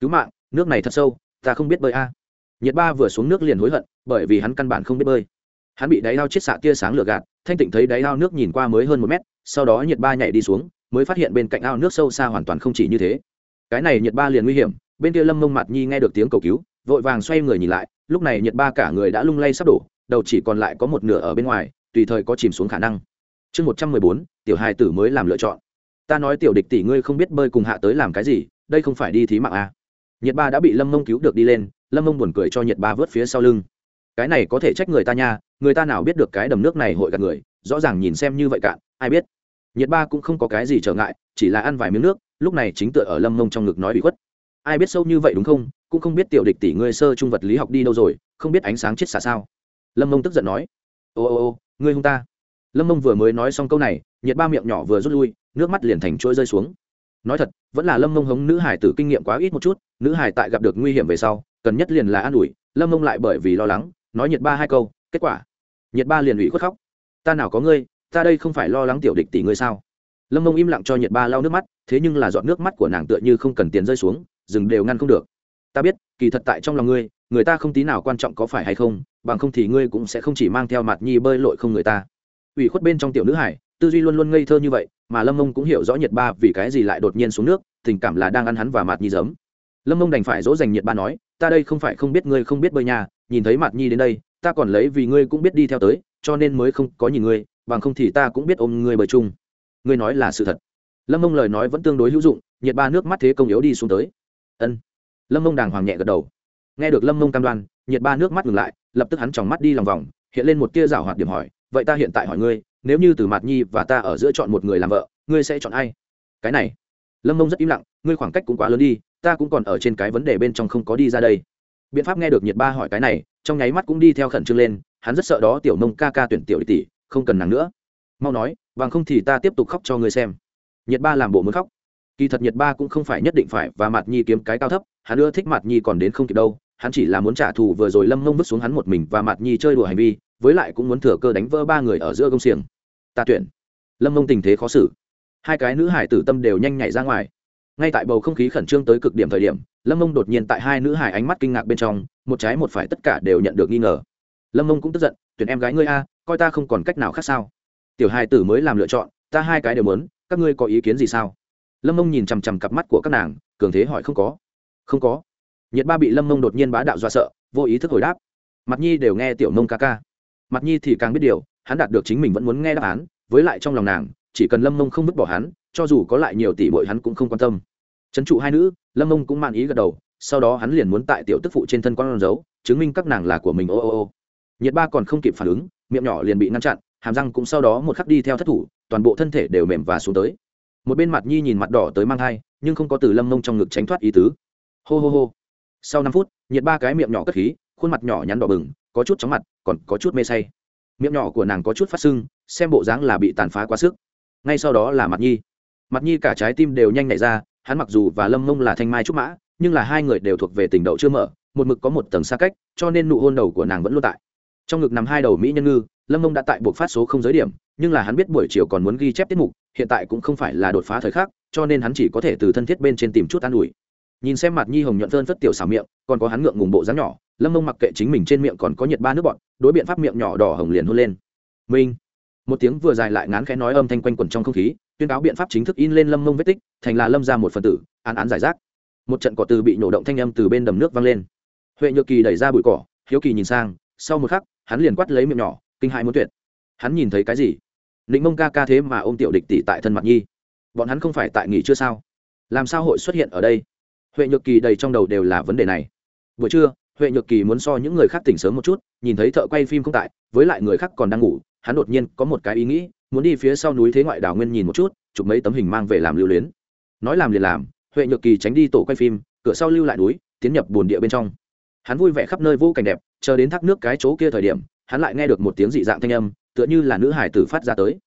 Cứu mạng, nước này thật sâu, ta không biết bơi a. À. nhiệt ba vừa xuống nước liền hối hận, bởi vì hắn căn bản không biết bơi. Hắn bị đáy ao chiết xạ tia sáng lửa gạt, thanh tịnh thấy đáy ao nước nhìn qua mới hơn một mét, sau đó nhiệt ba nhảy đi xuống, mới phát hiện bên cạnh ao nước sâu xa hoàn toàn không chỉ như thế. Cái này nhiệt ba liền nguy hiểm, bên kia lâm mông mặt nhi nghe được tiếng cầu cứu, vội vàng xoay người nhìn lại, lúc này nhiệt ba cả người đã lung lay sắp đổ đầu chỉ còn lại có một nửa ở bên ngoài, tùy thời có chìm xuống khả năng. Chương một trăm mười bốn, tiểu hai tử mới làm lựa chọn. Ta nói tiểu địch tỷ ngươi không biết bơi cùng hạ tới làm cái gì, đây không phải đi thí mạng à. nhiệt ba đã bị lâm mông cứu được đi lên, lâm mông buồn cười cho nhiệt ba vớt phía sau lưng. Cái này có thể trách người ta nha, người ta nào biết được cái đầm nước này hội gạt người, rõ ràng nhìn xem như vậy cạn ai biết. Nhiệt ba cũng không có cái gì trở ngại, chỉ là ăn vài miếng nước, lúc này chính tựa ở lâm mông trong ngực nói bị khuất. Ai biết sâu như vậy đúng không, cũng không biết tiểu địch tỷ ngươi sơ trung vật lý học đi đâu rồi, không biết ánh sáng chết xả sao lâm mông tức giận nói, ô ô ô, ngươi hung ta. Lâm mông vừa mới nói xong câu này, nhiệt ba miệng nhỏ vừa rút lui, nước mắt liền thành trôi rơi xuống. Nói thật, vẫn là lâm mông hống nữ hải tử kinh nghiệm quá ít một chút, nữ hải tại gặp được nguy hiểm về sau, cần nhất liền là an ủi, lâm mông lại bởi vì lo lắng, nói nhiệt ba hai câu, kết quả? Nhiệt ba liền ủy khuất khóc, ta nào có ngươi, ta đây không phải lo lắng tiểu địch tỷ ngươi sao? Lâm mông im lặng cho nhiệt ba lau nước mắt, thế nhưng là dọn nước mắt của nàng tựa như không cần tiền rơi xuống, rừng đều ngăn không được. Ta biết, kỳ thật tại trong lòng ngươi, người ta không tí nào quan trọng có phải hay không bằng không thì ngươi cũng sẽ không chỉ mang theo mặt nhi bơi lội không người ta. Ủy khuất bên trong tiểu nữ hải, tư duy luôn luôn ngây thơ như vậy, mà lâm mông cũng hiểu rõ nhiệt ba vì cái gì lại đột nhiên xuống nước, tình cảm là đang ăn hắn và mặt nhi giấm. Lâm mông đành phải dỗ dành nhiệt ba nói, ta đây không phải không biết ngươi không biết bơi nhà, nhìn thấy mặt nhi đến đây, ta còn lấy vì ngươi cũng biết đi theo tới, cho nên mới không có nhìn ngươi, bằng không thì ta cũng biết ôm ngươi bơi chung. Ngươi nói là sự thật. Lâm mông lời nói vẫn tương đối hữu dụng nhiệt ba nước mắt thế công yếu đi xuống tới. Ân. Lâm mông đàng hoàng nhẹ gật đầu. Nghe được lâm mông cam đoan nhiệt ba nước mắt ngừng lại lập tức hắn tròng mắt đi lòng vòng, hiện lên một tia rào hoạt điểm hỏi, vậy ta hiện tại hỏi ngươi, nếu như từ mạt nhi và ta ở giữa chọn một người làm vợ, ngươi sẽ chọn ai? Cái này. Lâm mông rất im lặng, ngươi khoảng cách cũng quá lớn đi, ta cũng còn ở trên cái vấn đề bên trong không có đi ra đây. Biện pháp nghe được nhiệt ba hỏi cái này, trong nháy mắt cũng đi theo khẩn trương lên, hắn rất sợ đó tiểu nông ca ca tuyển tiểu tỷ, không cần nàng nữa. Mau nói, bằng không thì ta tiếp tục khóc cho ngươi xem. Nhiệt ba làm bộ muốn khóc. Kỳ thật nhiệt ba cũng không phải nhất định phải, và mặt nhi kiếm cái cao thấp, hắn ưa thích mặt nhi còn đến không kịp đâu hắn chỉ là muốn trả thù vừa rồi lâm mông vứt xuống hắn một mình và mặt nhi chơi đùa hành vi, với lại cũng muốn thừa cơ đánh vỡ ba người ở giữa công xiềng. Ta tuyển. Lâm mông tình thế khó xử. Hai cái nữ hải tử tâm đều nhanh nhảy ra ngoài. Ngay tại bầu không khí khẩn trương tới cực điểm thời điểm, lâm mông đột nhiên tại hai nữ hải ánh mắt kinh ngạc bên trong, một trái một phải tất cả đều nhận được nghi ngờ. Lâm mông cũng tức giận, tuyển em gái ngươi a, coi ta không còn cách nào khác sao? Tiểu hai tử mới làm lựa chọn, ta hai cái đều muốn, các ngươi có ý kiến gì sao? Lâm mông nhìn chằm chằm cặp mắt của các nàng, cường thế hỏi không có. Không có nhiệt ba bị lâm mông đột nhiên bá đạo do sợ, vô ý thức hồi đáp. Mặt nhi đều nghe tiểu mông ca ca. Mặt nhi thì càng biết điều, hắn đạt được chính mình vẫn muốn nghe đáp án, với lại trong lòng nàng, chỉ cần lâm mông không vứt bỏ hắn, cho dù có lại nhiều tỷ bội hắn cũng không quan tâm. Trấn trụ hai nữ, lâm mông cũng mang ý gật đầu, sau đó hắn liền muốn tại tiểu tức phụ trên thân con dấu, chứng minh các nàng là của mình. Ô ô ô. Nhiệt ba còn không kịp phản ứng, miệng nhỏ liền bị ngăn chặn, hàm răng cũng sau đó một khắc đi theo thất thủ, toàn bộ thân thể đều mềm và xuống tới. Một bên mặt nhi nhìn mặt đỏ tới mang thai, nhưng không có từ lâm mông trong ngực tránh thoát ý tứ. Hô hô hô sau năm phút, nhiệt ba cái miệng nhỏ cất khí, khuôn mặt nhỏ nhắn đỏ bừng, có chút chóng mặt, còn có chút mê say. Miệng nhỏ của nàng có chút phát sưng, xem bộ dáng là bị tàn phá quá sức. Ngay sau đó là mặt nhi. Mặt nhi cả trái tim đều nhanh nhảy ra, hắn mặc dù và lâm mông là thanh mai trúc mã, nhưng là hai người đều thuộc về tình đậu chưa mở, một mực có một tầng xa cách, cho nên nụ hôn đầu của nàng vẫn luôn tại. Trong ngực nằm hai đầu mỹ nhân ngư, lâm mông đã tại buộc phát số không giới điểm, nhưng là hắn biết buổi chiều còn muốn ghi chép tiết mục, hiện tại cũng không phải là đột phá thời khắc, cho nên hắn chỉ có thể từ thân thiết bên trên tìm chút an ủi nhìn xem mặt nhi hồng nhuận phơn phất tiểu xảo miệng, còn có hắn ngượng ngùng bộ dáng nhỏ, lâm mông mặc kệ chính mình trên miệng còn có nhiệt ba nước bọn đối biện pháp miệng nhỏ đỏ hồng liền hôn lên. Minh. Một tiếng vừa dài lại ngán khẽ nói âm thanh quanh quẩn trong không khí, tuyên cáo biện pháp chính thức in lên lâm mông vết tích, thành là lâm ra một phần tử, án án giải rác. Một trận cỏ từ bị nổ động thanh âm từ bên đầm nước vang lên. Huệ nhược kỳ đẩy ra bụi cỏ, hiếu kỳ nhìn sang, sau một khắc, hắn liền quát lấy miệng nhỏ, kinh hại muốn tuyệt. Hắn nhìn thấy cái gì? Định mông ca ca thế mà ô m tiểu địch tỷ tại thân mặt nhi. Bọn hắn không phải tại nghỉ chưa sao? Làm sao hội xuất hiện ở đây? Huệ nhược kỳ đầy trong đầu đều là vấn đề này. Buổi trưa, huệ nhược kỳ muốn so những người khác tỉnh sớm một chút, nhìn thấy thợ quay phim không tại, với lại người khác còn đang ngủ, hắn đột nhiên có một cái ý nghĩ, muốn đi phía sau núi thế ngoại đảo nguyên nhìn một chút, chụp mấy tấm hình mang về làm lưu luyến. Nói làm liền làm, huệ nhược kỳ tránh đi tổ quay phim, cửa sau lưu lại núi, tiến nhập bồn địa bên trong. Hắn vui vẻ khắp nơi vô cảnh đẹp, chờ đến thác nước cái chỗ kia thời điểm, hắn lại nghe được một tiếng dị dạng thanh âm, tựa như là nữ hải tử phát ra tới.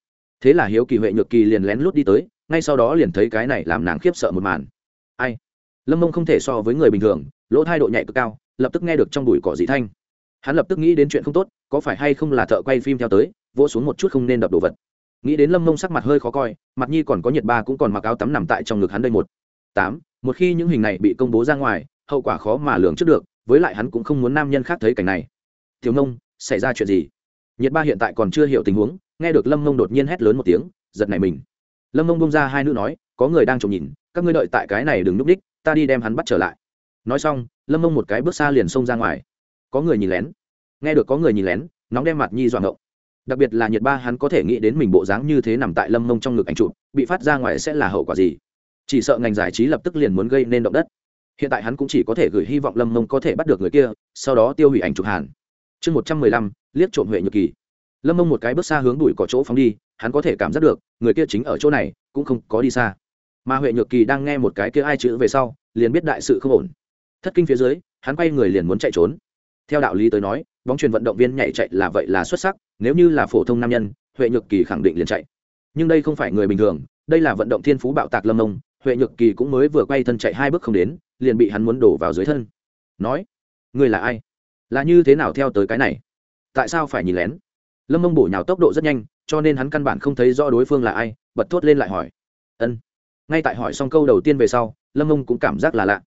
Thế là hiếu kỳ huệ nhược kỳ liền lén lút đi tới, ngay sau đó liền thấy cái này làm nàng khiếp sợ một màn. Ai? Lâm mông không thể so với người bình thường, lỗ thai độ nhạy cực cao, lập tức nghe được trong bụi cỏ dị thanh. Hắn lập tức nghĩ đến chuyện không tốt, có phải hay không là thợ quay phim theo tới, vỗ xuống một chút không nên đập đồ vật. Nghĩ đến lâm mông sắc mặt hơi khó coi, mặt nhi còn có nhiệt ba cũng còn mặc áo tắm nằm tại trong ngực hắn đây một. Tám, một khi những hình này bị công bố ra ngoài, hậu quả khó mà lường trước được, với lại hắn cũng không muốn nam nhân khác thấy cảnh này. Thiếu nông xảy ra chuyện gì? Nhiệt ba hiện tại còn chưa hiểu tình huống, nghe được lâm mông đột nhiên hét lớn một tiếng, giật này mình. Lâm mông bông ra hai nữ nói, có người đang trộm nhìn, các ngươi đợi tại cái này đừng núp đích ta đi đem hắn bắt trở lại. Nói xong, lâm mông một cái bước xa liền xông ra ngoài. Có người nhìn lén. Nghe được có người nhìn lén, nóng đem mặt nhi dọa ngộng. Đặc biệt là nhiệt ba hắn có thể nghĩ đến mình bộ dáng như thế nằm tại lâm mông trong ngực ảnh chụp, bị phát ra ngoài sẽ là hậu quả gì? Chỉ sợ ngành giải trí lập tức liền muốn gây nên động đất. Hiện tại hắn cũng chỉ có thể gửi hy vọng lâm mông có thể bắt được người kia, sau đó tiêu hủy ảnh chụp hàn. Chương một trăm mười lăm, liếc trộm huệ nhược kỳ. Lâm mông một cái bước xa hướng đuổi có chỗ phóng đi, hắn có thể cảm giác được, người kia chính ở chỗ này, cũng không có đi xa mà huệ nhược kỳ đang nghe một cái kia ai chữ về sau, liền biết đại sự không ổn. Thất kinh phía dưới, hắn quay người liền muốn chạy trốn. Theo đạo lý tới nói, bóng truyền vận động viên nhảy chạy là vậy là xuất sắc, nếu như là phổ thông nam nhân, huệ nhược kỳ khẳng định liền chạy. Nhưng đây không phải người bình thường, đây là vận động thiên phú bạo tạc lâm ông, huệ nhược kỳ cũng mới vừa quay thân chạy hai bước không đến, liền bị hắn muốn đổ vào dưới thân. Nói người là ai? Là như thế nào theo tới cái này? Tại sao phải nhìn lén? Lâm ông bổ nhào tốc độ rất nhanh, cho nên hắn căn bản không thấy rõ đối phương là ai, bật thốt lên lại hỏi. Ân ngay tại hỏi xong câu đầu tiên về sau, lâm mông cũng cảm giác là lạ.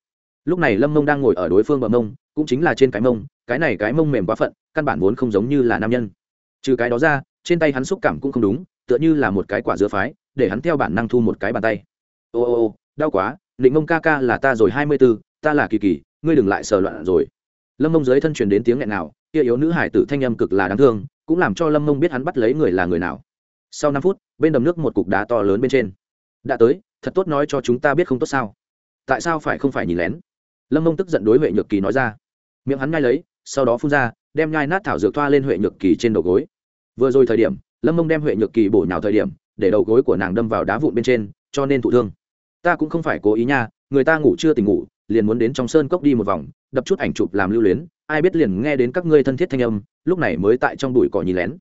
Lúc này lâm mông đang ngồi ở đối phương bờ mông, cũng chính là trên cái mông, cái này cái mông mềm quá phận, căn bản vốn không giống như là nam nhân. Trừ cái đó ra, trên tay hắn xúc cảm cũng không đúng, tựa như là một cái quả dứa phái, để hắn theo bản năng thu một cái bàn tay. Ô ô ô, đau quá định mông ca ca là ta rồi, hai mươi b ố ta là kỳ kỳ, ngươi đừng lại sờ loạn rồi. Lâm mông dưới thân truyền đến tiếng nghẹn nào kia yếu nữ hải tử thanh âm cực là đáng thương, cũng làm cho lâm mông biết hắn bắt lấy người là người nào. Sau năm phút, bên đầm nước một cục đá to lớn bên trên. Đã tới thật tốt nói cho chúng ta biết không tốt sao? Tại sao phải không phải nhìn lén? Lâm mông tức giận đối huệ nhược kỳ nói ra. Miệng hắn ngay lấy, sau đó phun ra, đem nhai nát thảo dược thoa lên huệ nhược kỳ trên đầu gối. Vừa rồi thời điểm, lâm mông đem huệ nhược kỳ bổ nhào thời điểm, để đầu gối của nàng đâm vào đá vụn bên trên, cho nên thụ thương. Ta cũng không phải cố ý nha, người ta ngủ chưa tỉnh ngủ, liền muốn đến trong sơn cốc đi một vòng, đập chút ảnh chụp làm lưu luyến, ai biết liền nghe đến các ngươi thân thiết thanh âm, lúc này mới tại trong bụi cỏ nhìn lén.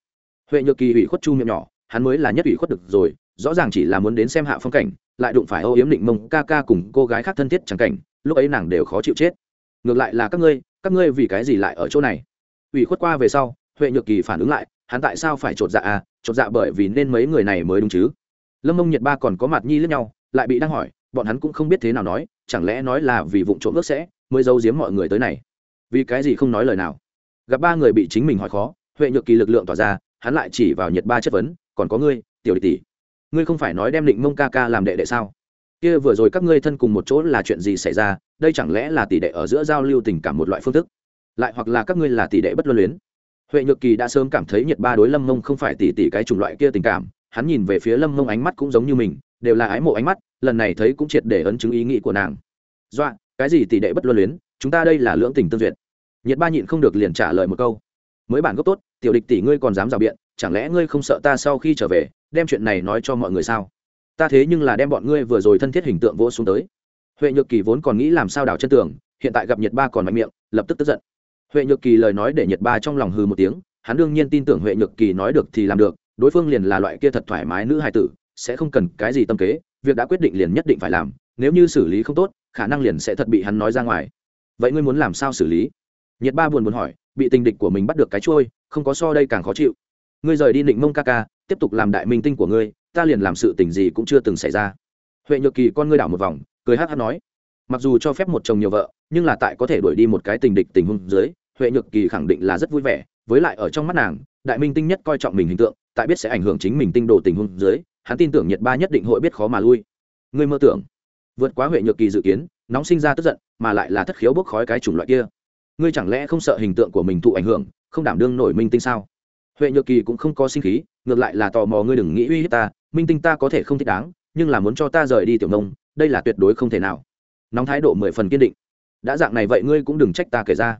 Huệ nhược kỳ ủy khuất chu miệng nhỏ, hắn mới là nhất ủy khuất được rồi, rõ ràng chỉ là muốn đến xem hạ phong cảnh lại đụng phải âu yếm định mông, ca ca cùng cô gái khác thân thiết chẳng cảnh, lúc ấy nàng đều khó chịu chết. Ngược lại là các ngươi các ngươi vì cái gì lại ở chỗ này? Ủy khuất qua về sau, huệ nhược kỳ phản ứng lại, hắn tại sao phải chột dạ à? Chột dạ bởi vì nên mấy người này mới đúng chứ? Lâm mông nhật ba còn có mặt nhi lẫn nhau, lại bị đang hỏi, bọn hắn cũng không biết thế nào nói, chẳng lẽ nói là vì vụ trộm ước sẽ mới giấu giếm mọi người tới này? Vì cái gì không nói lời nào? Gặp ba người bị chính mình hỏi khó, huệ nhược kỳ lực lượng tỏa ra, hắn lại chỉ vào nhật ba chất vấn, còn có ngươi, tiểu địch tỷ? Ngươi không phải nói đem định mông ca ca làm đệ đệ sao? Kia vừa rồi các ngươi thân cùng một chỗ là chuyện gì xảy ra? Đây chẳng lẽ là tỷ đệ ở giữa giao lưu tình cảm một loại phương thức? Lại hoặc là các ngươi là tỷ đệ bất luân luyến? Huệ nhược kỳ đã sớm cảm thấy nhiệt ba đối lâm mông không phải tỷ tỷ cái chủng loại kia tình cảm. Hắn nhìn về phía lâm mông ánh mắt cũng giống như mình, đều là ái mộ ánh mắt, lần này thấy cũng triệt để ấn chứng ý nghĩ của nàng. Dọa, cái gì tỷ đệ bất luân luyến? Chúng ta đây là lưỡng tình tương duyệt. Nhiệt ba nhịn không được liền trả lời một câu. Mới bản gốc tốt, tiểu địch tỷ ngươi còn dám rào biện chẳng lẽ ngươi không sợ ta sau khi trở về, đem chuyện này nói cho mọi người sao? Ta thế nhưng là đem bọn ngươi vừa rồi thân thiết hình tượng vỗ xuống tới. Huệ nhược kỳ vốn còn nghĩ làm sao đào chân tường, hiện tại gặp nhiệt ba còn mạnh miệng, lập tức tức giận. Huệ nhược kỳ lời nói để nhiệt ba trong lòng hư một tiếng, hắn đương nhiên tin tưởng huệ nhược kỳ nói được thì làm được, đối phương liền là loại kia thật thoải mái nữ hài tử, sẽ không cần cái gì tâm kế, việc đã quyết định liền nhất định phải làm, nếu như xử lý không tốt, khả năng liền sẽ thật bị hắn nói ra ngoài. Vậy ngươi muốn làm sao xử lý? Nhiệt ba buồn buồn hỏi, bị tình địch của mình bắt được cái trôi không có so đây càng khó chịu ngươi rời đi định mông ca ca, tiếp tục làm đại minh tinh của ngươi, ta liền làm sự tình gì cũng chưa từng xảy ra. Huệ nhược kỳ con ngươi đảo một vòng, cười hát hát nói, mặc dù cho phép một chồng nhiều vợ, nhưng là tại có thể đuổi đi một cái tình địch tình huống dưới, huệ nhược kỳ khẳng định là rất vui vẻ, với lại ở trong mắt nàng, đại minh tinh nhất coi trọng mình hình tượng, tại biết sẽ ảnh hưởng chính mình tinh đồ tình huống dưới, hắn tin tưởng nhiệt ba nhất định hội biết khó mà lui. Ngươi mơ tưởng, vượt quá huệ nhược kỳ dự kiến, nóng sinh ra tức giận, mà lại là thất khiếu bốc khói cái chủng loại kia. Ngươi chẳng lẽ không sợ hình tượng của mình thụ ảnh hưởng, không đảm đương nổi minh tinh sao? Huệ nhược kỳ cũng không có sinh khí, ngược lại là tò mò ngươi đừng nghĩ uy hiếp ta, minh tinh ta có thể không thích đáng, nhưng là muốn cho ta rời đi tiểu nông, đây là tuyệt đối không thể nào. Nóng thái độ mười phần kiên định. Đã dạng này vậy ngươi cũng đừng trách ta kể ra.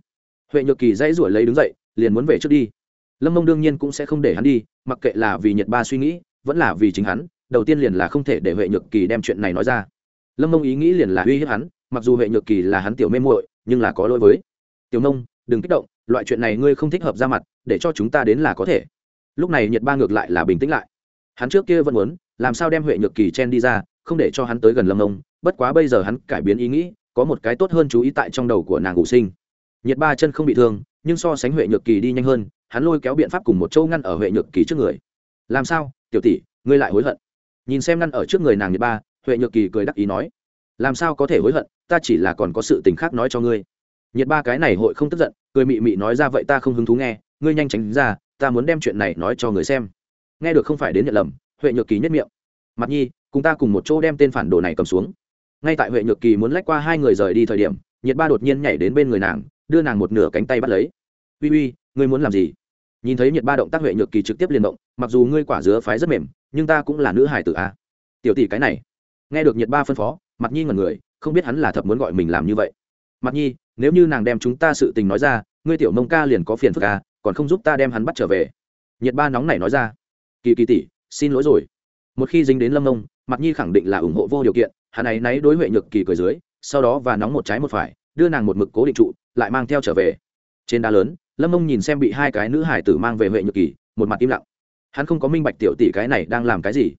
Huệ nhược kỳ dãy ruổi lấy đứng dậy, liền muốn về trước đi. Lâm mông đương nhiên cũng sẽ không để hắn đi, mặc kệ là vì nhật ba suy nghĩ, vẫn là vì chính hắn, đầu tiên liền là không thể để huệ nhược kỳ đem chuyện này nói ra. Lâm mông ý nghĩ liền là uy hiếp hắn, mặc dù huệ nhược kỳ là hắn tiểu mê muội, nhưng là có lỗi với. Tiểu nông, đừng kích động loại chuyện này ngươi không thích hợp ra mặt, để cho chúng ta đến là có thể. Lúc này nhật ba ngược lại là bình tĩnh lại. Hắn trước kia vẫn muốn, làm sao đem huệ nhược kỳ chen đi ra, không để cho hắn tới gần lâm ông bất quá bây giờ hắn cải biến ý nghĩ, có một cái tốt hơn chú ý tại trong đầu của nàng ngụ sinh. Nhiệt ba chân không bị thương, nhưng so sánh huệ nhược kỳ đi nhanh hơn, hắn lôi kéo biện pháp cùng một châu ngăn ở huệ nhược kỳ trước người. Làm sao, tiểu tỷ, ngươi lại hối hận? Nhìn xem ngăn ở trước người nàng nhiệt ba, huệ nhược kỳ cười đắc ý nói, làm sao có thể hối hận, ta chỉ là còn có sự tình khác nói cho ngươi nhiệt ba cái này hội không tức giận, cười mị mị nói ra vậy ta không hứng thú nghe, ngươi nhanh tránh ra, ta muốn đem chuyện này nói cho người xem. Nghe được không phải đến nhận lầm, huệ nhược kỳ nhất miệng. Mặt nhi, cùng ta cùng một chỗ đem tên phản đồ này cầm xuống. Ngay tại huệ nhược kỳ muốn lách qua hai người rời đi thời điểm, nhiệt ba đột nhiên nhảy đến bên người nàng, đưa nàng một nửa cánh tay bắt lấy. Uy uy, ngươi muốn làm gì? Nhìn thấy nhiệt ba động tác huệ nhược kỳ trực tiếp liền động, mặc dù ngươi quả dứa phái rất mềm, nhưng ta cũng là nữ hải tử a. Tiểu tỷ cái này. Nghe được nhiệt ba phân phó, mặt nhi ngần người, không biết hắn là thật muốn gọi mình làm như vậy. Mặt nhi nếu như nàng đem chúng ta sự tình nói ra, ngươi tiểu nông ca liền có phiền phức ca còn không giúp ta đem hắn bắt trở về. Nhiệt ba nóng này nói ra. Kỳ kỳ tỷ, xin lỗi rồi. Một khi dính đến lâm nông mặt nhi khẳng định là ủng hộ vô điều kiện, hắn ấy náy đối huệ nhược kỳ cười dưới, sau đó và nóng một trái một phải, đưa nàng một mực cố định trụ, lại mang theo trở về. Trên đá lớn, lâm nông nhìn xem bị hai cái nữ hải tử mang về huệ nhược kỳ, một mặt im lặng. Hắn không có minh bạch tiểu tỷ cái này đang làm cái gì.